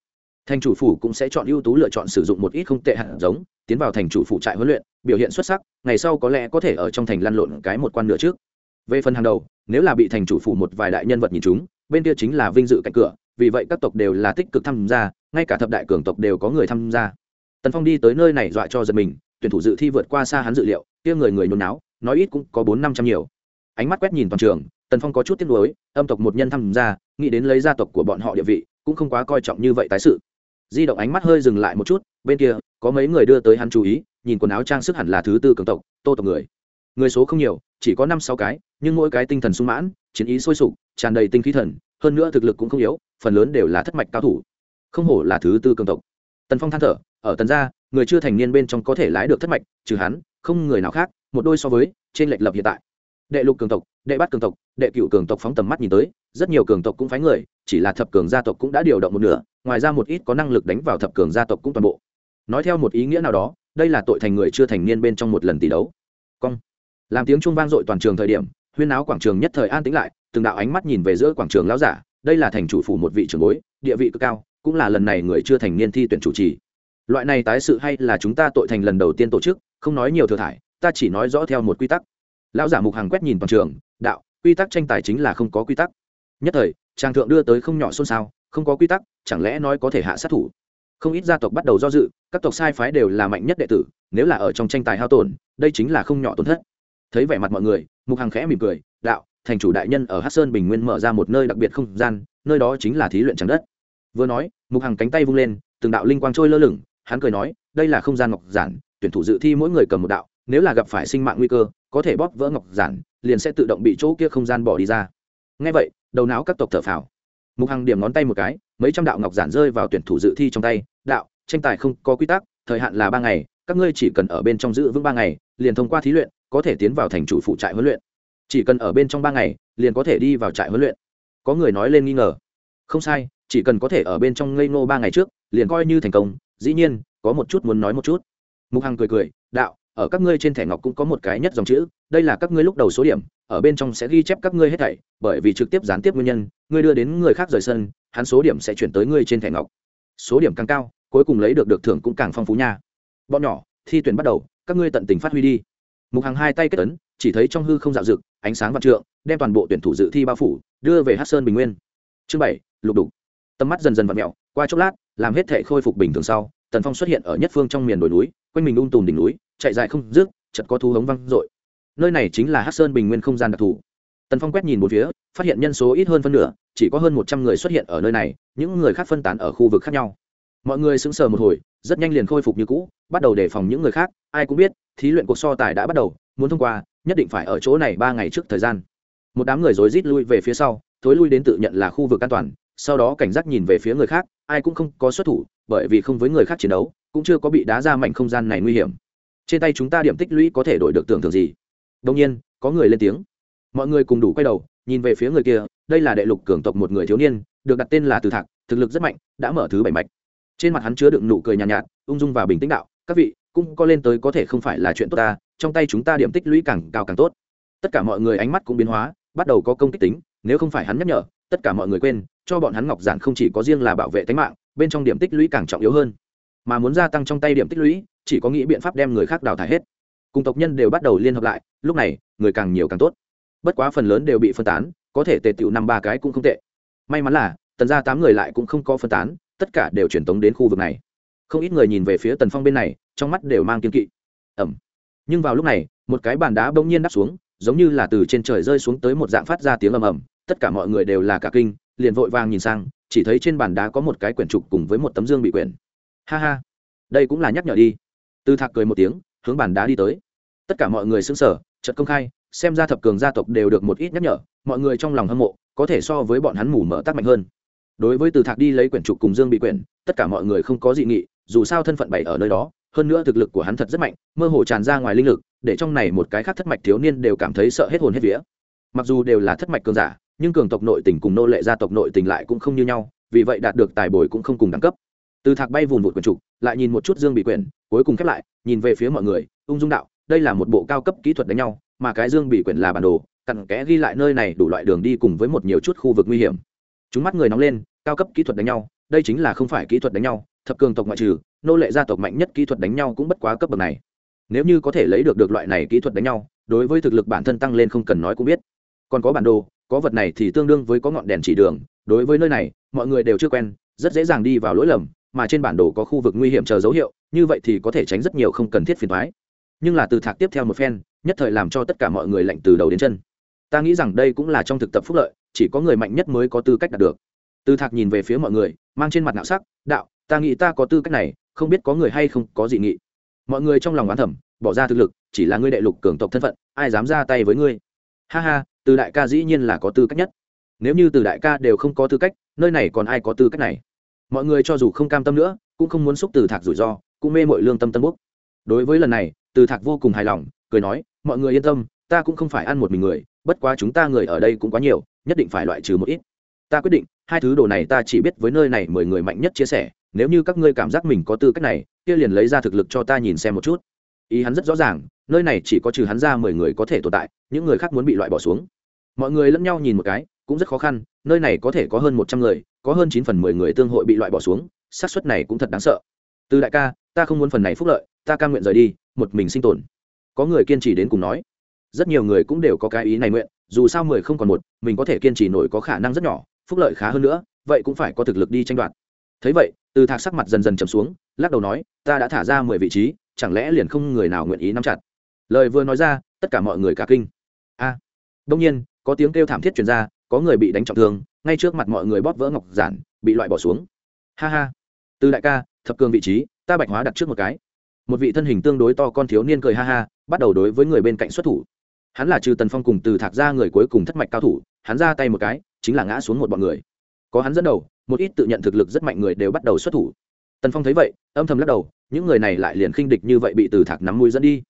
Thành chủ phủ cũng sẽ chọn ưu tú lựa chọn sử dụng một ít không tệ hạt giống, tiến vào thành chủ phủ trại huấn luyện, biểu hiện xuất sắc, ngày sau có lẽ có thể ở trong thành lăn lộn cái một quan nữa trước. Về phần hàng đầu, nếu là bị thành chủ phủ một vài đại nhân vật nhìn chúng, bên kia chính là vinh dự cạnh cửa, vì vậy các tộc đều là tích cực tham gia, ngay cả thập đại cường tộc đều có người tham gia tần phong đi tới nơi này dọa cho giật mình, tuyển thủ dự thi vượt qua xa hắn dự liệu, kia người người nôn náo nói ít cũng có bốn năm trăm nhiều. Ánh mắt quét nhìn toàn trường, tần phong có chút tiếc nuối, âm tộc một nhân tham gia, nghĩ đến lấy gia tộc của bọn họ địa vị, cũng không quá coi trọng như vậy tái sự. Di động ánh mắt hơi dừng lại một chút, bên kia, có mấy người đưa tới hắn chú ý, nhìn quần áo trang sức hẳn là thứ tư cường tộc, tô tộc người. Người số không nhiều, chỉ có năm sáu cái, nhưng mỗi cái tinh thần sung mãn, chiến ý sôi sục, tràn đầy tinh khí thần, hơn nữa thực lực cũng không yếu, phần lớn đều là thất mạch cao thủ. Không hổ là thứ tư cường tộc tần phong than thở, ở tần gia, người chưa thành niên bên trong có thể lái được thất mạch, trừ hắn, không người nào khác, một đôi so với, trên lệch lập hiện tại. Đệ lục cường tộc, đệ bát cường tộc, đệ cựu cường tộc phóng tầm mắt nhìn tới, rất nhiều cường tộc cũng phái người, chỉ là thập cường gia tộc cũng đã điều động một nửa, ngoài ra một ít có năng lực đánh vào thập cường gia tộc cũng toàn bộ. Nói theo một ý nghĩa nào đó, đây là tội thành người chưa thành niên bên trong một lần tỷ đấu. Cong. Làm tiếng trung vang dội toàn trường thời điểm, huyên áo quảng trường nhất thời an tĩnh lại, từng đạo ánh mắt nhìn về giữa quảng trường lão giả, đây là thành chủ phủ một vị trưởng bối, địa vị cực cao cũng là lần này người chưa thành niên thi tuyển chủ trì. Loại này tái sự hay là chúng ta tội thành lần đầu tiên tổ chức, không nói nhiều thừa thải, ta chỉ nói rõ theo một quy tắc. Lão giả mục hàng quét nhìn toàn trường, đạo, quy tắc tranh tài chính là không có quy tắc. Nhất thời, trang thượng đưa tới không nhỏ xôn xao, không có quy tắc, chẳng lẽ nói có thể hạ sát thủ? Không ít gia tộc bắt đầu do dự, các tộc sai phái đều là mạnh nhất đệ tử, nếu là ở trong tranh tài hao tổn, đây chính là không nhỏ tổn thất. Thấy vẻ mặt mọi người, mục hàng khẽ mỉm cười, đạo, thành chủ đại nhân ở hát sơn bình nguyên mở ra một nơi đặc biệt không gian, nơi đó chính là thí luyện trắng đất vừa nói, mục hằng cánh tay vung lên, từng đạo linh quang trôi lơ lửng, hắn cười nói, đây là không gian ngọc giản, tuyển thủ dự thi mỗi người cầm một đạo, nếu là gặp phải sinh mạng nguy cơ, có thể bóp vỡ ngọc giản, liền sẽ tự động bị chỗ kia không gian bỏ đi ra. Ngay vậy, đầu não các tộc thở phào. Mục hằng điểm ngón tay một cái, mấy trăm đạo ngọc giản rơi vào tuyển thủ dự thi trong tay, đạo, tranh tài không có quy tắc, thời hạn là ba ngày, các ngươi chỉ cần ở bên trong giữ vững ba ngày, liền thông qua thí luyện, có thể tiến vào thành chủ phụ trại huấn luyện. Chỉ cần ở bên trong ba ngày, liền có thể đi vào trại huấn luyện. Có người nói lên nghi ngờ. Không sai chỉ cần có thể ở bên trong ngây ngô ba ngày trước, liền coi như thành công, dĩ nhiên, có một chút muốn nói một chút. Mục hằng cười cười, đạo, ở các ngươi trên thẻ ngọc cũng có một cái nhất dòng chữ, đây là các ngươi lúc đầu số điểm, ở bên trong sẽ ghi chép các ngươi hết thảy, bởi vì trực tiếp gián tiếp nguyên nhân, ngươi đưa đến người khác rời sân, hắn số điểm sẽ chuyển tới ngươi trên thẻ ngọc. Số điểm càng cao, cuối cùng lấy được được thưởng cũng càng phong phú nha. Bọn nhỏ, thi tuyển bắt đầu, các ngươi tận tình phát huy đi. Mục hàng hai tay kết ấn, chỉ thấy trong hư không dạo dực ánh sáng vạn trượng, đem toàn bộ tuyển thủ dự thi bao phủ, đưa về hát sơn bình nguyên. Chương bảy, lục đục tầm mắt dần dần vặn mẹo, qua chốc lát, làm hết thể khôi phục bình thường sau, tần phong xuất hiện ở nhất phương trong miền đồi núi, quanh mình ung tùm đỉnh núi, chạy dài không rước chật có thú hống văng dội. Nơi này chính là hát sơn bình nguyên không gian đặc thù. Tần phong quét nhìn một phía, phát hiện nhân số ít hơn phân nửa, chỉ có hơn một trăm người xuất hiện ở nơi này, những người khác phân tán ở khu vực khác nhau. Mọi người sững sờ một hồi, rất nhanh liền khôi phục như cũ, bắt đầu đề phòng những người khác, ai cũng biết, thí luyện cuộc so tài đã bắt đầu, muốn thông qua, nhất định phải ở chỗ này ba ngày trước thời gian. Một đám người rối rít lui về phía sau, thối lui đến tự nhận là khu vực an toàn sau đó cảnh giác nhìn về phía người khác ai cũng không có xuất thủ bởi vì không với người khác chiến đấu cũng chưa có bị đá ra mảnh không gian này nguy hiểm. Trên tay chúng ta điểm tích lũy có thể đổi được tưởng tượng gì? Đông nhiên có người lên tiếng. Mọi người cùng đủ quay đầu nhìn về phía người kia đây là đệ lục cường tộc một người thiếu niên được đặt tên là từ thạc thực lực rất mạnh đã mở thứ bảy mạch. Trên mặt hắn chứa đựng nụ cười nhàn nhạt, nhạt ung dung và bình tĩnh đạo các vị cũng có lên tới có thể không phải là chuyện tốt ta trong tay chúng ta điểm tích lũy càng cao càng tốt. Tất cả mọi người ánh mắt cũng biến hóa bắt đầu có công kích tính nếu không phải hắn nhắc nhở tất cả mọi người quên, cho bọn hắn ngọc giản không chỉ có riêng là bảo vệ tính mạng, bên trong điểm tích lũy càng trọng yếu hơn. Mà muốn gia tăng trong tay điểm tích lũy, chỉ có nghĩ biện pháp đem người khác đào thải hết. Cùng tộc nhân đều bắt đầu liên hợp lại, lúc này, người càng nhiều càng tốt. Bất quá phần lớn đều bị phân tán, có thể tề tựu năm ba cái cũng không tệ. May mắn là, tần ra tám người lại cũng không có phân tán, tất cả đều truyền tống đến khu vực này. Không ít người nhìn về phía tần phong bên này, trong mắt đều mang kiên kỵ. Ẩm. Nhưng vào lúc này, một cái bàn đá bỗng nhiên đắp xuống, giống như là từ trên trời rơi xuống tới một dạng phát ra tiếng ầm ầm tất cả mọi người đều là cả kinh, liền vội vàng nhìn sang, chỉ thấy trên bàn đá có một cái quyển trục cùng với một tấm dương bị quyển. Ha ha, đây cũng là nhắc nhở đi. Từ thạc cười một tiếng, hướng bàn đá đi tới. Tất cả mọi người xứng sở trận công khai, xem ra thập cường gia tộc đều được một ít nhắc nhở, mọi người trong lòng hâm mộ, có thể so với bọn hắn mủ mở tác mạnh hơn. Đối với từ thạc đi lấy quyển trục cùng dương bị quyển, tất cả mọi người không có dị nghị, dù sao thân phận bày ở nơi đó, hơn nữa thực lực của hắn thật rất mạnh, mơ hồ tràn ra ngoài linh lực, để trong này một cái khác thất mạch thiếu niên đều cảm thấy sợ hết hồn hết vía. Mặc dù đều là thất mạch cường giả nhưng cường tộc nội tình cùng nô lệ gia tộc nội tình lại cũng không như nhau, vì vậy đạt được tài bồi cũng không cùng đẳng cấp. Từ thạc bay vùn vụt quyển trục, lại nhìn một chút dương bị quyển, cuối cùng khép lại, nhìn về phía mọi người, ung dung đạo, đây là một bộ cao cấp kỹ thuật đánh nhau, mà cái dương bị quyển là bản đồ, cặn kẽ ghi lại nơi này đủ loại đường đi cùng với một nhiều chút khu vực nguy hiểm. Chúng mắt người nóng lên, cao cấp kỹ thuật đánh nhau, đây chính là không phải kỹ thuật đánh nhau, thập cường tộc ngoại trừ, nô lệ gia tộc mạnh nhất kỹ thuật đánh nhau cũng bất quá cấp bậc này. Nếu như có thể lấy được được loại này kỹ thuật đánh nhau, đối với thực lực bản thân tăng lên không cần nói cũng biết. Còn có bản đồ có vật này thì tương đương với có ngọn đèn chỉ đường. Đối với nơi này, mọi người đều chưa quen, rất dễ dàng đi vào lỗi lầm, mà trên bản đồ có khu vực nguy hiểm chờ dấu hiệu, như vậy thì có thể tránh rất nhiều không cần thiết phiền thoái nhưng là từ thạc tiếp theo một phen, nhất thời làm cho tất cả mọi người lạnh từ đầu đến chân. Ta nghĩ rằng đây cũng là trong thực tập phúc lợi, chỉ có người mạnh nhất mới có tư cách đạt được. Từ thạc nhìn về phía mọi người, mang trên mặt nạo sắc, đạo, ta nghĩ ta có tư cách này, không biết có người hay không có dị nghị. Mọi người trong lòng oán thẩm bỏ ra thực lực, chỉ là ngươi đệ lục cường tộc thân phận, ai dám ra tay với ngươi? Ha ha từ đại ca dĩ nhiên là có tư cách nhất. Nếu như từ đại ca đều không có tư cách, nơi này còn ai có tư cách này? Mọi người cho dù không cam tâm nữa, cũng không muốn xúc từ thạc rủi ro, cũng mê mội lương tâm tân quốc đối với lần này, từ thạc vô cùng hài lòng, cười nói, mọi người yên tâm, ta cũng không phải ăn một mình người, bất quá chúng ta người ở đây cũng quá nhiều, nhất định phải loại trừ một ít. Ta quyết định, hai thứ đồ này ta chỉ biết với nơi này mười người mạnh nhất chia sẻ, nếu như các ngươi cảm giác mình có tư cách này, kia liền lấy ra thực lực cho ta nhìn xem một chút. Ý hắn rất rõ ràng, nơi này chỉ có trừ hắn ra mười người có thể tồn tại, những người khác muốn bị loại bỏ xuống mọi người lẫn nhau nhìn một cái, cũng rất khó khăn, nơi này có thể có hơn một trăm người, có hơn chín phần mười người tương hội bị loại bỏ xuống, xác suất này cũng thật đáng sợ. Từ đại ca, ta không muốn phần này phúc lợi, ta ca nguyện rời đi, một mình sinh tồn. Có người kiên trì đến cùng nói. Rất nhiều người cũng đều có cái ý này nguyện, dù sao mười không còn một, mình có thể kiên trì nổi có khả năng rất nhỏ, phúc lợi khá hơn nữa, vậy cũng phải có thực lực đi tranh đoạt. Thấy vậy, từ thạc sắc mặt dần dần chầm xuống, lắc đầu nói, ta đã thả ra mười vị trí, chẳng lẽ liền không người nào nguyện ý nắm chặt? Lời vừa nói ra, tất cả mọi người cả kinh. A, đông nhiên có tiếng kêu thảm thiết truyền ra, có người bị đánh trọng thương, ngay trước mặt mọi người bóp vỡ ngọc giản, bị loại bỏ xuống. Ha ha. Từ đại ca, thập cường vị trí, ta bạch hóa đặt trước một cái. Một vị thân hình tương đối to con thiếu niên cười ha ha, bắt đầu đối với người bên cạnh xuất thủ. Hắn là trừ tần phong cùng từ thạc ra người cuối cùng thất mạch cao thủ, hắn ra tay một cái, chính là ngã xuống một bọn người. Có hắn dẫn đầu, một ít tự nhận thực lực rất mạnh người đều bắt đầu xuất thủ. Tần phong thấy vậy, âm thầm lắc đầu, những người này lại liền khinh địch như vậy bị từ thạc nắm mũi dẫn đi.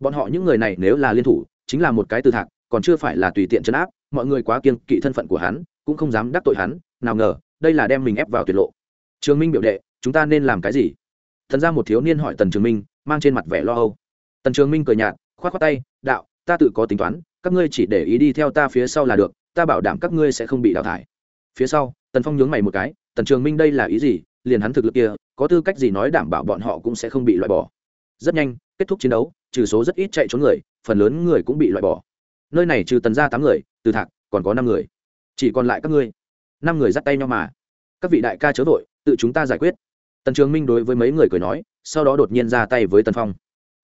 Bọn họ những người này nếu là liên thủ, chính là một cái từ thạc còn chưa phải là tùy tiện chấn áp, mọi người quá kiên kỵ thân phận của hắn, cũng không dám đắc tội hắn, nào ngờ, đây là đem mình ép vào tuyệt lộ. Trường minh biểu đệ, chúng ta nên làm cái gì? Thần ra một thiếu niên hỏi tần trường minh, mang trên mặt vẻ lo âu. Tần trường minh cười nhạt k h o á t khoác tay, đạo, ta tự có tính toán, các ngươi chỉ để ý đi theo ta phía sau là được, ta bảo đảm các ngươi sẽ không bị đào thải. Phía sau, tần phong nhướng mày một cái, tần trường minh đây là ý gì? Liền hắn thực lực kia, có tư cách gì nói đảm bảo bọn họ cũng sẽ không bị loại bỏ? Rất nhanh, kết thúc chiến đấu, trừ số rất ít chạy trốn người, phần lớn người cũng bị loại bỏ nơi này trừ tần ra tám người, từ thạc, còn có năm người. Chỉ còn lại các ngươi. Năm người dắt tay nhau mà. Các vị đại ca chớ vội, tự chúng ta giải quyết. Tần trường minh đối với mấy người cười nói, sau đó đột nhiên ra tay với tần phong.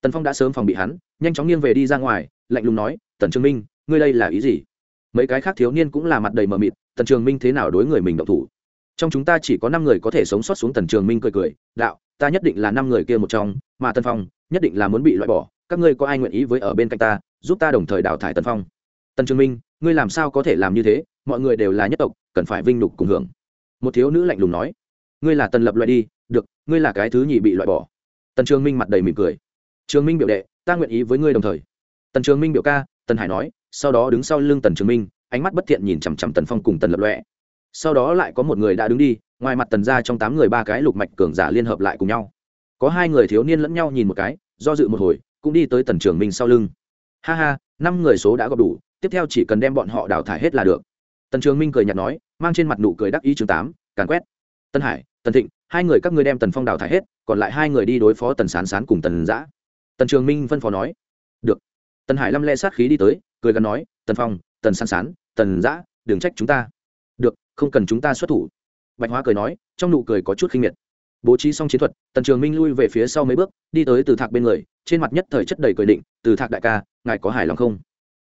Tần phong đã sớm phòng bị hắn, nhanh chóng nghiêng về đi ra ngoài, lạnh lùng nói, tần trường minh, ngươi đây là ý gì? Mấy cái khác thiếu niên cũng là mặt đầy mờ mịt, tần trường minh thế nào đối người mình động thủ? Trong chúng ta chỉ có năm người có thể sống sót xuống tần trường minh cười cười, đạo, ta nhất định là năm người kia một trong, mà tần phong nhất định là muốn bị loại bỏ, các ngươi có ai nguyện ý với ở bên cạnh ta giúp ta đồng thời đào thải tần phong. Tần trường minh, ngươi làm sao có thể làm như thế? Mọi người đều là nhất tộc, cần phải vinh nhục cùng hưởng. Một thiếu nữ lạnh lùng nói, ngươi là tần lập loại đi, được, ngươi là cái thứ nhì bị loại bỏ. Tần trường minh mặt đầy mỉm cười. Trường minh biểu đệ, ta nguyện ý với ngươi đồng thời. Tần trường minh biểu ca, tần hải nói, sau đó đứng sau lưng tần trường minh, ánh mắt bất thiện nhìn chằm chằm tần phong cùng tần lập lọe sau đó lại có một người đã đứng đi, ngoài mặt tần ra trong tám người ba cái lục mạch cường giả liên hợp lại cùng nhau. Có hai người thiếu niên lẫn nhau nhìn một cái, do dự một hồi, cũng đi tới tần trường minh sau lưng ha ha, năm người số đã gọp đủ, tiếp theo chỉ cần đem bọn họ đào thải hết là được. Tần trường minh cười nhạt nói, mang trên mặt nụ cười đắc ý chương tám, càn quét. Tân hải, tần thịnh, hai người các ngươi đem tần phong đào thải hết, còn lại hai người đi đối phó tần sán sán cùng tần giã tần trường minh phân phó nói, được. Tần hải lăm le sát khí đi tới, cười gắn nói, tần phong, tần sán sán, tần giã đừng trách chúng ta. Được, không cần chúng ta xuất thủ. Bạch hóa cười nói, trong nụ cười có chút khinh miệt bố trí xong chiến thuật, tần trường minh lui về phía sau mấy bước, đi tới từ thạc bên người, trên mặt nhất thời chất đầy cười định, từ thạc đại ca, ngài có hài lòng không?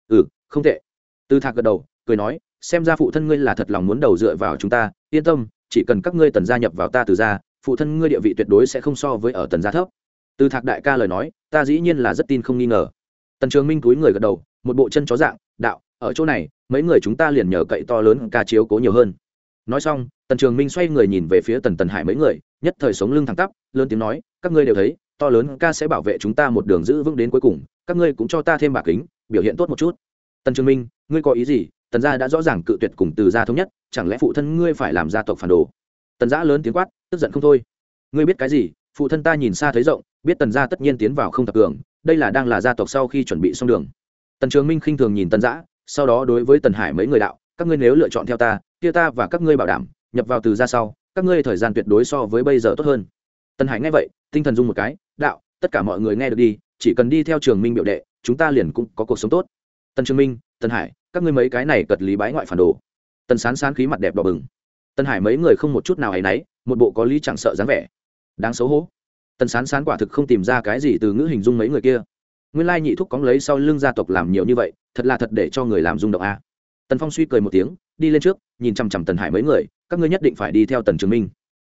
Ừ không tệ. Từ thạc gật đầu, cười nói, xem ra phụ thân ngươi là thật lòng muốn đầu dựa vào chúng ta, yên tâm, chỉ cần các ngươi tần gia nhập vào ta từ gia, phụ thân ngươi địa vị tuyệt đối sẽ không so với ở tần gia thấp. Từ thạc đại ca lời nói, ta dĩ nhiên là rất tin không nghi ngờ. Tần trường minh túi người gật đầu, một bộ chân chó dạng, đạo, ở chỗ này, mấy người chúng ta liền nhờ cậy to lớn, ca chiếu cố nhiều hơn. Nói xong, tần trường minh xoay người nhìn về phía tần tần hải mấy người nhất thời sống lưng thẳng tắp, lớn tiếng nói, các ngươi đều thấy, to lớn ca sẽ bảo vệ chúng ta một đường giữ vững đến cuối cùng, các ngươi cũng cho ta thêm bạc kính, biểu hiện tốt một chút. Tần trường minh, ngươi có ý gì? Tần gia đã rõ ràng cự tuyệt cùng từ gia thống nhất, chẳng lẽ phụ thân ngươi phải làm gia tộc phản đồ? Tần giã lớn tiếng quát, tức giận không thôi. Ngươi biết cái gì? Phụ thân ta nhìn xa thấy rộng, biết tần gia tất nhiên tiến vào không thập cường, đây là đang là gia tộc sau khi chuẩn bị xong đường. Tần trường minh khinh thường nhìn tần giã, sau đó đối với tần hải mấy người đạo, các ngươi nếu lựa chọn theo ta, kia ta và các ngươi bảo đảm, nhập vào từ gia sau các ngươi thời gian tuyệt đối so với bây giờ tốt hơn. Tần hải nghe vậy, tinh thần dung một cái, đạo, tất cả mọi người nghe được đi, chỉ cần đi theo trường minh biểu đệ, chúng ta liền cũng có cuộc sống tốt. Tần trường minh tần hải, các ngươi mấy cái này cật lý bái ngoại phản đồ. Tần sán sán khí mặt đẹp đỏ bừng. Tần hải mấy người không một chút nào hay náy, một bộ có lý chẳng sợ dáng vẻ. Đáng xấu hổ. Tần sán sán quả thực không tìm ra cái gì từ ngữ hình dung mấy người kia. Nguyên lai nhị thúc cóng lấy sau lưng gia tộc làm nhiều như vậy, thật là thật để cho người làm rung động a. Tần phong suy cười một tiếng, đi lên trước, nhìn chằm chằm tần hải mấy người các ngươi nhất định phải đi theo tần trường minh.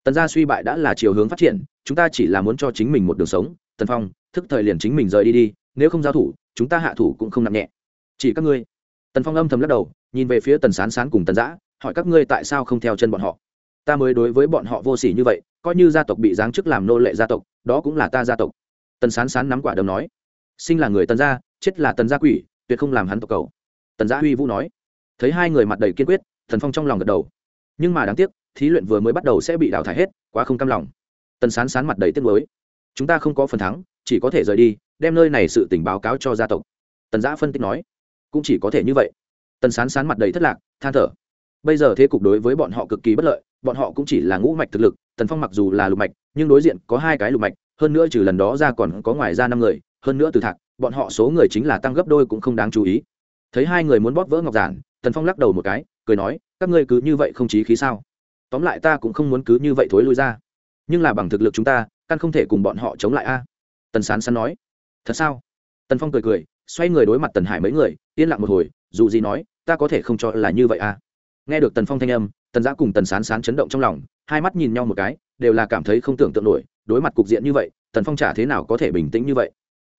Tần gia suy bại đã là chiều hướng phát triển, chúng ta chỉ là muốn cho chính mình một đường sống. Tần phong, thức thời liền chính mình rời đi đi, nếu không giao thủ, chúng ta hạ thủ cũng không nặng nhẹ. Chỉ các ngươi. Tần phong âm thầm lắc đầu, nhìn về phía tần sán sán cùng tần giã hỏi các ngươi tại sao không theo chân bọn họ? Ta mới đối với bọn họ vô s ỉ như vậy, coi như gia tộc bị giáng chức làm nô lệ gia tộc, đó cũng là ta gia tộc. Tần sán sán nắm quả đấm nói, sinh là người tần gia, chết là tần gia quỷ, tuyệt không làm hắn tộc cầu. Tần giã huy vũ nói. Thấy hai người mặt đầy kiên quyết thần phong trong lòng gật đầu nhưng mà đáng tiếc, thí luyện vừa mới bắt đầu sẽ bị đào thải hết, quá không cam lòng. Tần sán sán mặt đầy tiếc mới chúng ta không có phần thắng, chỉ có thể rời đi, đem nơi này sự tỉnh báo cáo cho gia tộc. Tần giã phân tích nói. Cũng chỉ có thể như vậy. Tần sán sán mặt đầy thất lạc, than thở. Bây giờ thế cục đối với bọn họ cực kỳ bất lợi, bọn họ cũng chỉ là ngũ mạch thực lực, tần phong mặc dù là lục mạch, nhưng đối diện có hai cái lục mạch, hơn nữa trừ lần đó ra còn có ngoài ra năm người, hơn nữa từ thạc, bọn họ số người chính là tăng gấp đôi cũng không đáng chú ý. Thấy hai người muốn bóp vỡ ngọc giản tần phong lắc đầu một cái, cười nói, các ngươi cứ như vậy không chí khí sao? Tóm lại ta cũng không muốn cứ như vậy thối lui ra. Nhưng là bằng thực lực chúng ta, căn không thể cùng bọn họ chống lại a. Tần sán sán nói, thật sao? Tần phong cười cười, xoay người đối mặt tần hải mấy người, yên lặng một hồi, dù gì nói, ta có thể không cho là như vậy a nghe được tần phong thanh âm, tần giã cùng tần sán sán chấn động trong lòng, hai mắt nhìn nhau một cái, đều là cảm thấy không tưởng tượng nổi, đối mặt cục diện như vậy, tần phong chả thế nào có thể bình tĩnh như vậy.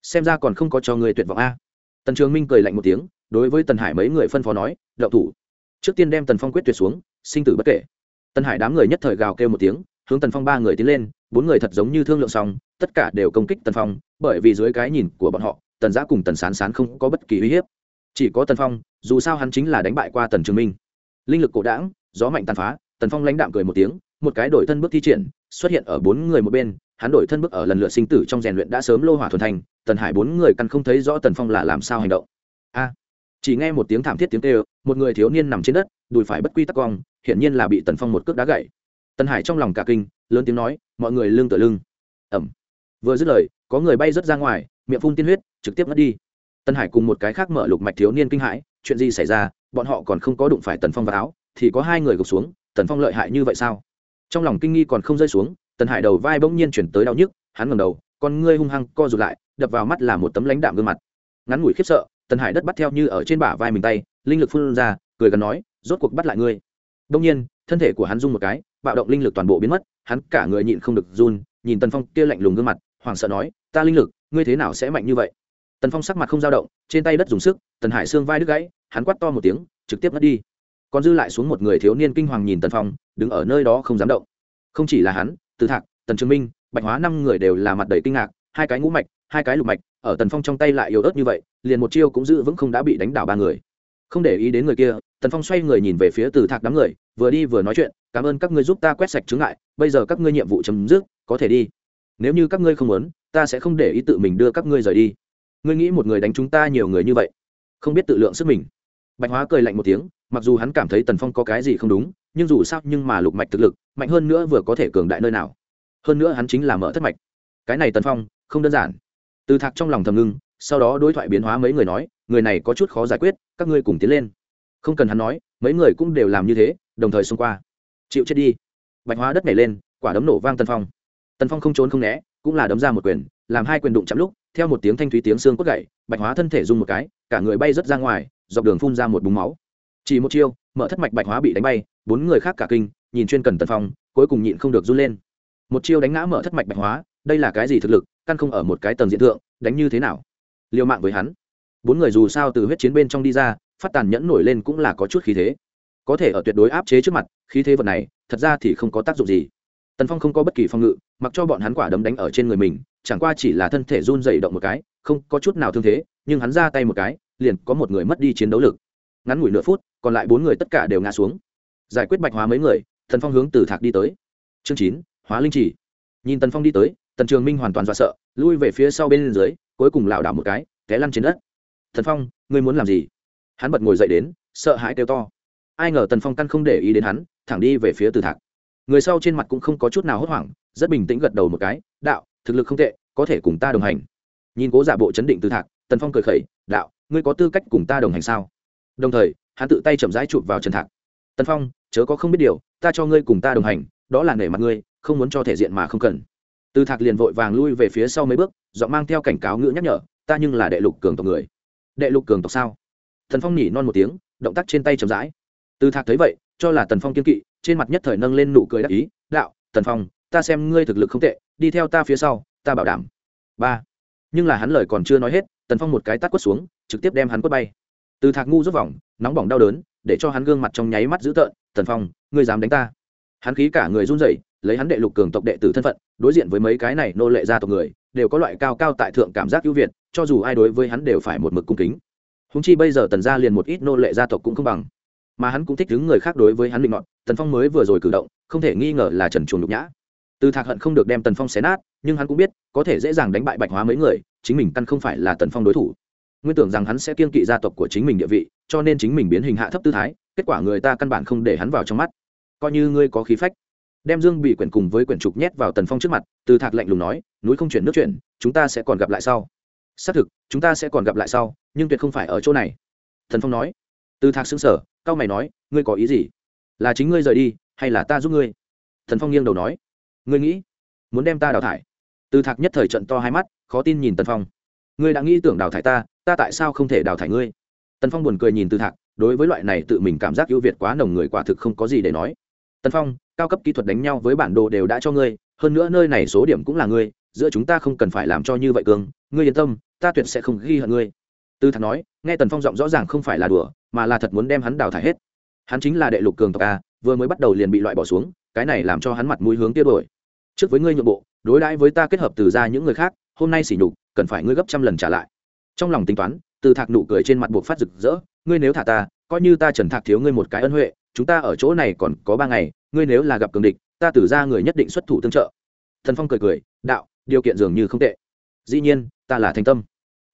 Xem ra còn không có cho người tuyệt vọng a tần trường minh cười lạnh một tiếng đối với tần hải mấy người phân phó nói, đậu thủ. Trước tiên đem tần phong quyết tuyệt xuống, sinh tử bất kể. Tần hải đám người nhất thời gào kêu một tiếng, hướng tần phong ba người tiến lên, bốn người thật giống như thương lượng xong, tất cả đều công kích tần phong, bởi vì dưới cái nhìn của bọn họ, tần giã cùng tần sán sán không có bất kỳ uy hiếp. Chỉ có tần phong, dù sao hắn chính là đánh bại qua tần trường minh. Linh lực cổ đảng gió mạnh tàn phá, tần phong lãnh đạm cười một tiếng, một cái đổi thân bước thi triển, xuất hiện ở bốn người một bên, hắn đổi thân bước ở lần lượt sinh tử trong rèn luyện đã sớm lô hỏa thuần thành, tần hải bốn người căn không thấy rõ tần phong là làm sao hành động. A! Chỉ nghe một tiếng thảm thiết tiếng kêu, một người thiếu niên nằm trên đất, đùi phải bất quy tắc cong, hiển nhiên là bị tần phong một cước đá gậy tần hải trong lòng cả kinh, lớn tiếng nói, mọi người lưng tựa lưng. Ẩm vừa dứt lời, có người bay rớt ra ngoài, miệng phun tiên huyết, trực tiếp mất đi. Tần hải cùng một cái khác mở lục mạch thiếu niên kinh hãi, chuyện gì xảy ra? Bọn họ còn không có đụng phải tần phong vào áo, thì có hai người gục xuống, tần phong lợi hại như vậy sao? Trong lòng kinh nghi còn không rơi xuống, tần hải đầu vai bỗng nhiên chuyển tới đau nhức, hắn ngầm đầu, con ngươi hung hăng co rụt lại, đập vào mắt là một tấm lãnh đạm gương mặt. Ngắn ngủi khiếp sợ tần hải đất bắt theo như ở trên bả vai mình tay, linh lực phun ra, cười gần nói, rốt cuộc bắt lại ngươi. Đông nhiên, thân thể của hắn rung một cái, bạo động linh lực toàn bộ biến mất, hắn cả người nhịn không được run, nhìn tần phong kia lạnh lùng gương mặt, hoảng sợ nói, ta linh lực, ngươi thế nào sẽ mạnh như vậy? Tần phong sắc mặt không dao động, trên tay đất dùng sức, tần hải xương vai đứt gãy, hắn quắt to một tiếng, trực tiếp mất đi. Còn dư lại xuống một người thiếu niên kinh hoàng nhìn tần phong, đứng ở nơi đó không dám động. Không chỉ là hắn, từ thạc, tần trường minh, bạch hóa năm người đều là mặt đầy kinh ngạc, hai cái ngũ mạch hai cái lục mạch, ở tần phong trong tay lại yếu ớt như vậy, liền một chiêu cũng giữ vững không đã bị đánh đảo ba người. Không để ý đến người kia, tần phong xoay người nhìn về phía từ thạc đám người, vừa đi vừa nói chuyện, cảm ơn các ngươi giúp ta quét sạch chứng ngại, bây giờ các ngươi nhiệm vụ chấm dứt, có thể đi. Nếu như các ngươi không muốn, ta sẽ không để ý tự mình đưa các ngươi rời đi. Ngươi nghĩ một người đánh chúng ta nhiều người như vậy, không biết tự lượng sức mình. Bạch hóa cười lạnh một tiếng, mặc dù hắn cảm thấy tần phong có cái gì không đúng, nhưng dù sao nhưng mà lục mạch thực lực, mạnh hơn nữa vừa có thể cường đại nơi nào. Hơn nữa hắn chính là mở thất mạch. Cái này tần phong, không đơn giản từ thạc trong lòng thầm ngưng, sau đó đối thoại biến hóa mấy người nói, người này có chút khó giải quyết, các ngươi cùng tiến lên. Không cần hắn nói, mấy người cũng đều làm như thế, đồng thời xông qua. Chịu chết đi. Bạch hóa đất nảy lên, quả đấm nổ vang tân phong. Tân phong không trốn không né, cũng là đấm ra một quyền, làm hai quyền đụng chạm lúc, theo một tiếng thanh thúy tiếng xương cốt gậy bạch hóa thân thể rung một cái, cả người bay rớt ra ngoài, dọc đường phun ra một búng máu. Chỉ một chiêu, mở thất mạch bạch hóa bị đánh bay, bốn người khác cả kinh, nhìn chuyên cần tân phong, cuối cùng nhịn không được run lên. Một chiêu đánh ngã mở thất mạch bạch hóa đây là cái gì thực lực, căn không ở một cái tầng diện thượng, đánh như thế nào? Liều mạng với hắn. Bốn người dù sao từ huyết chiến bên trong đi ra, phát tàn nhẫn nổi lên cũng là có chút khí thế. Có thể ở tuyệt đối áp chế trước mặt, khí thế vật này, thật ra thì không có tác dụng gì. Tần phong không có bất kỳ phòng ngự, mặc cho bọn hắn quả đấm đánh ở trên người mình, chẳng qua chỉ là thân thể run dày động một cái, không có chút nào thương thế, nhưng hắn ra tay một cái, liền có một người mất đi chiến đấu lực. Ngắn ngủi nửa phút, còn lại bốn người tất cả đều ngã xuống. Giải quyết bạch hóa mấy người thần phong hướng từ thạc đi tới. Chương chín, hóa linh chỉ. Nhìn tần phong đi tới tần trường minh hoàn toàn dọa sợ, lui về phía sau bên dưới, cuối cùng lảo đảo một cái, té lăn trên đất. Thần phong, ngươi muốn làm gì? Hắn bật ngồi dậy đến, sợ hãi kêu to. Ai ngờ tần phong căn không để ý đến hắn, thẳng đi về phía từ thạc. Người sau trên mặt cũng không có chút nào hốt hoảng, rất bình tĩnh gật đầu một cái, đạo, thực lực không tệ, có thể cùng ta đồng hành. Nhìn cố giả bộ chấn định từ thạc, tần phong cười khẩy, đạo, ngươi có tư cách cùng ta đồng hành sao? Đồng thời, hắn tự tay chậm rãi chụp vào trần thạc. Tần phong, chớ có không biết điều, ta cho ngươi cùng ta đồng hành, đó là nể mặt ngươi, không muốn cho thể diện mà không cần từ thạc liền vội vàng lui về phía sau mấy bước, giọng mang theo cảnh cáo ngữ nhắc nhở, ta nhưng là đệ lục cường tộc người. Đệ lục cường tộc sao? Thần phong nhỉ non một tiếng, động tác trên tay chậm rãi. Từ thạc thấy vậy, cho là tần phong kiên kỵ, trên mặt nhất thời nâng lên nụ cười đắc ý, đạo, tần phong, ta xem ngươi thực lực không tệ, đi theo ta phía sau, ta bảo đảm. Ba. Nhưng là hắn lời còn chưa nói hết, tần phong một cái tắt quất xuống, trực tiếp đem hắn quất bay. Từ thạc ngu rút vòng, nóng bỏng đau đớn, để cho hắn gương mặt trong nháy mắt dữ tợn, tần phong, ngươi dám đánh ta? Hắn khí cả người run rẩy lấy hắn đệ lục cường tộc đệ tử thân phận, đối diện với mấy cái này nô lệ gia tộc người, đều có loại cao cao tại thượng cảm giác ưu việt, cho dù ai đối với hắn đều phải một mực cung kính. Húng chi bây giờ tần gia liền một ít nô lệ gia tộc cũng không bằng. Mà hắn cũng thích đứng người khác đối với hắn định ngọn tần phong mới vừa rồi cử động, không thể nghi ngờ là trần chuồng nhục nhã. Từ thạc hận không được đem tần phong xé nát, nhưng hắn cũng biết, có thể dễ dàng đánh bại bạch hóa mấy người, chính mình căn không phải là tần phong đối thủ. Nguyên tưởng rằng hắn sẽ kiên kỵ gia tộc của chính mình địa vị, cho nên chính mình biến hình hạ thấp tư thái, kết quả người ta căn bản không để hắn vào trong mắt. Coi như ngươi có khí phách đem dương bị quyển cùng với quyển trục nhét vào tần phong trước mặt, từ thạc lạnh lùng nói, núi không chuyển nước chuyển, chúng ta sẽ còn gặp lại sau. Xác thực, chúng ta sẽ còn gặp lại sau, nhưng tuyệt không phải ở chỗ này. Thần phong nói. Từ thạc xứng sở cao mày nói, ngươi có ý gì? Là chính ngươi rời đi, hay là ta giúp ngươi? Thần phong nghiêng đầu nói, ngươi nghĩ, muốn đem ta đào thải? Từ thạc nhất thời trận to hai mắt, khó tin nhìn tần phong. Ngươi đã nghĩ tưởng đào thải ta ta tại sao không thể đào thải ngươi? Tần phong buồn cười nhìn từ thạc, đối với loại này tự mình cảm giác ưu việt quá nồng người quả thực không có gì để nói. Tần phong cao cấp kỹ thuật đánh nhau với bản đồ đều đã cho ngươi, hơn nữa nơi này số điểm cũng là ngươi, giữa chúng ta không cần phải làm cho như vậy cường, ngươi yên tâm, ta tuyệt sẽ không ghi hận ngươi. Tư thạc nói, nghe tần phong giọng rõ ràng không phải là đùa, mà là thật muốn đem hắn đào thải hết. Hắn chính là đệ lục cường tộc a, vừa mới bắt đầu liền bị loại bỏ xuống, cái này làm cho hắn mặt mũi hướng tiêu đổi. Trước với ngươi nhượng bộ, đối đãi với ta kết hợp từ ra những người khác, hôm nay xỉ nhục, cần phải ngươi gấp trăm lần trả lại. Trong lòng tính toán, từ thạc nụ cười trên mặt buộc phát rực rỡ, ngươi nếu thả ta, coi như ta trần thạc thiếu ngươi một cái ân huệ chúng ta ở chỗ này còn có ba ngày, ngươi nếu là gặp cường địch, ta tử ra người nhất định xuất thủ tương trợ. Thần phong cười cười, đạo, điều kiện dường như không tệ. Dĩ nhiên, ta là thanh tâm.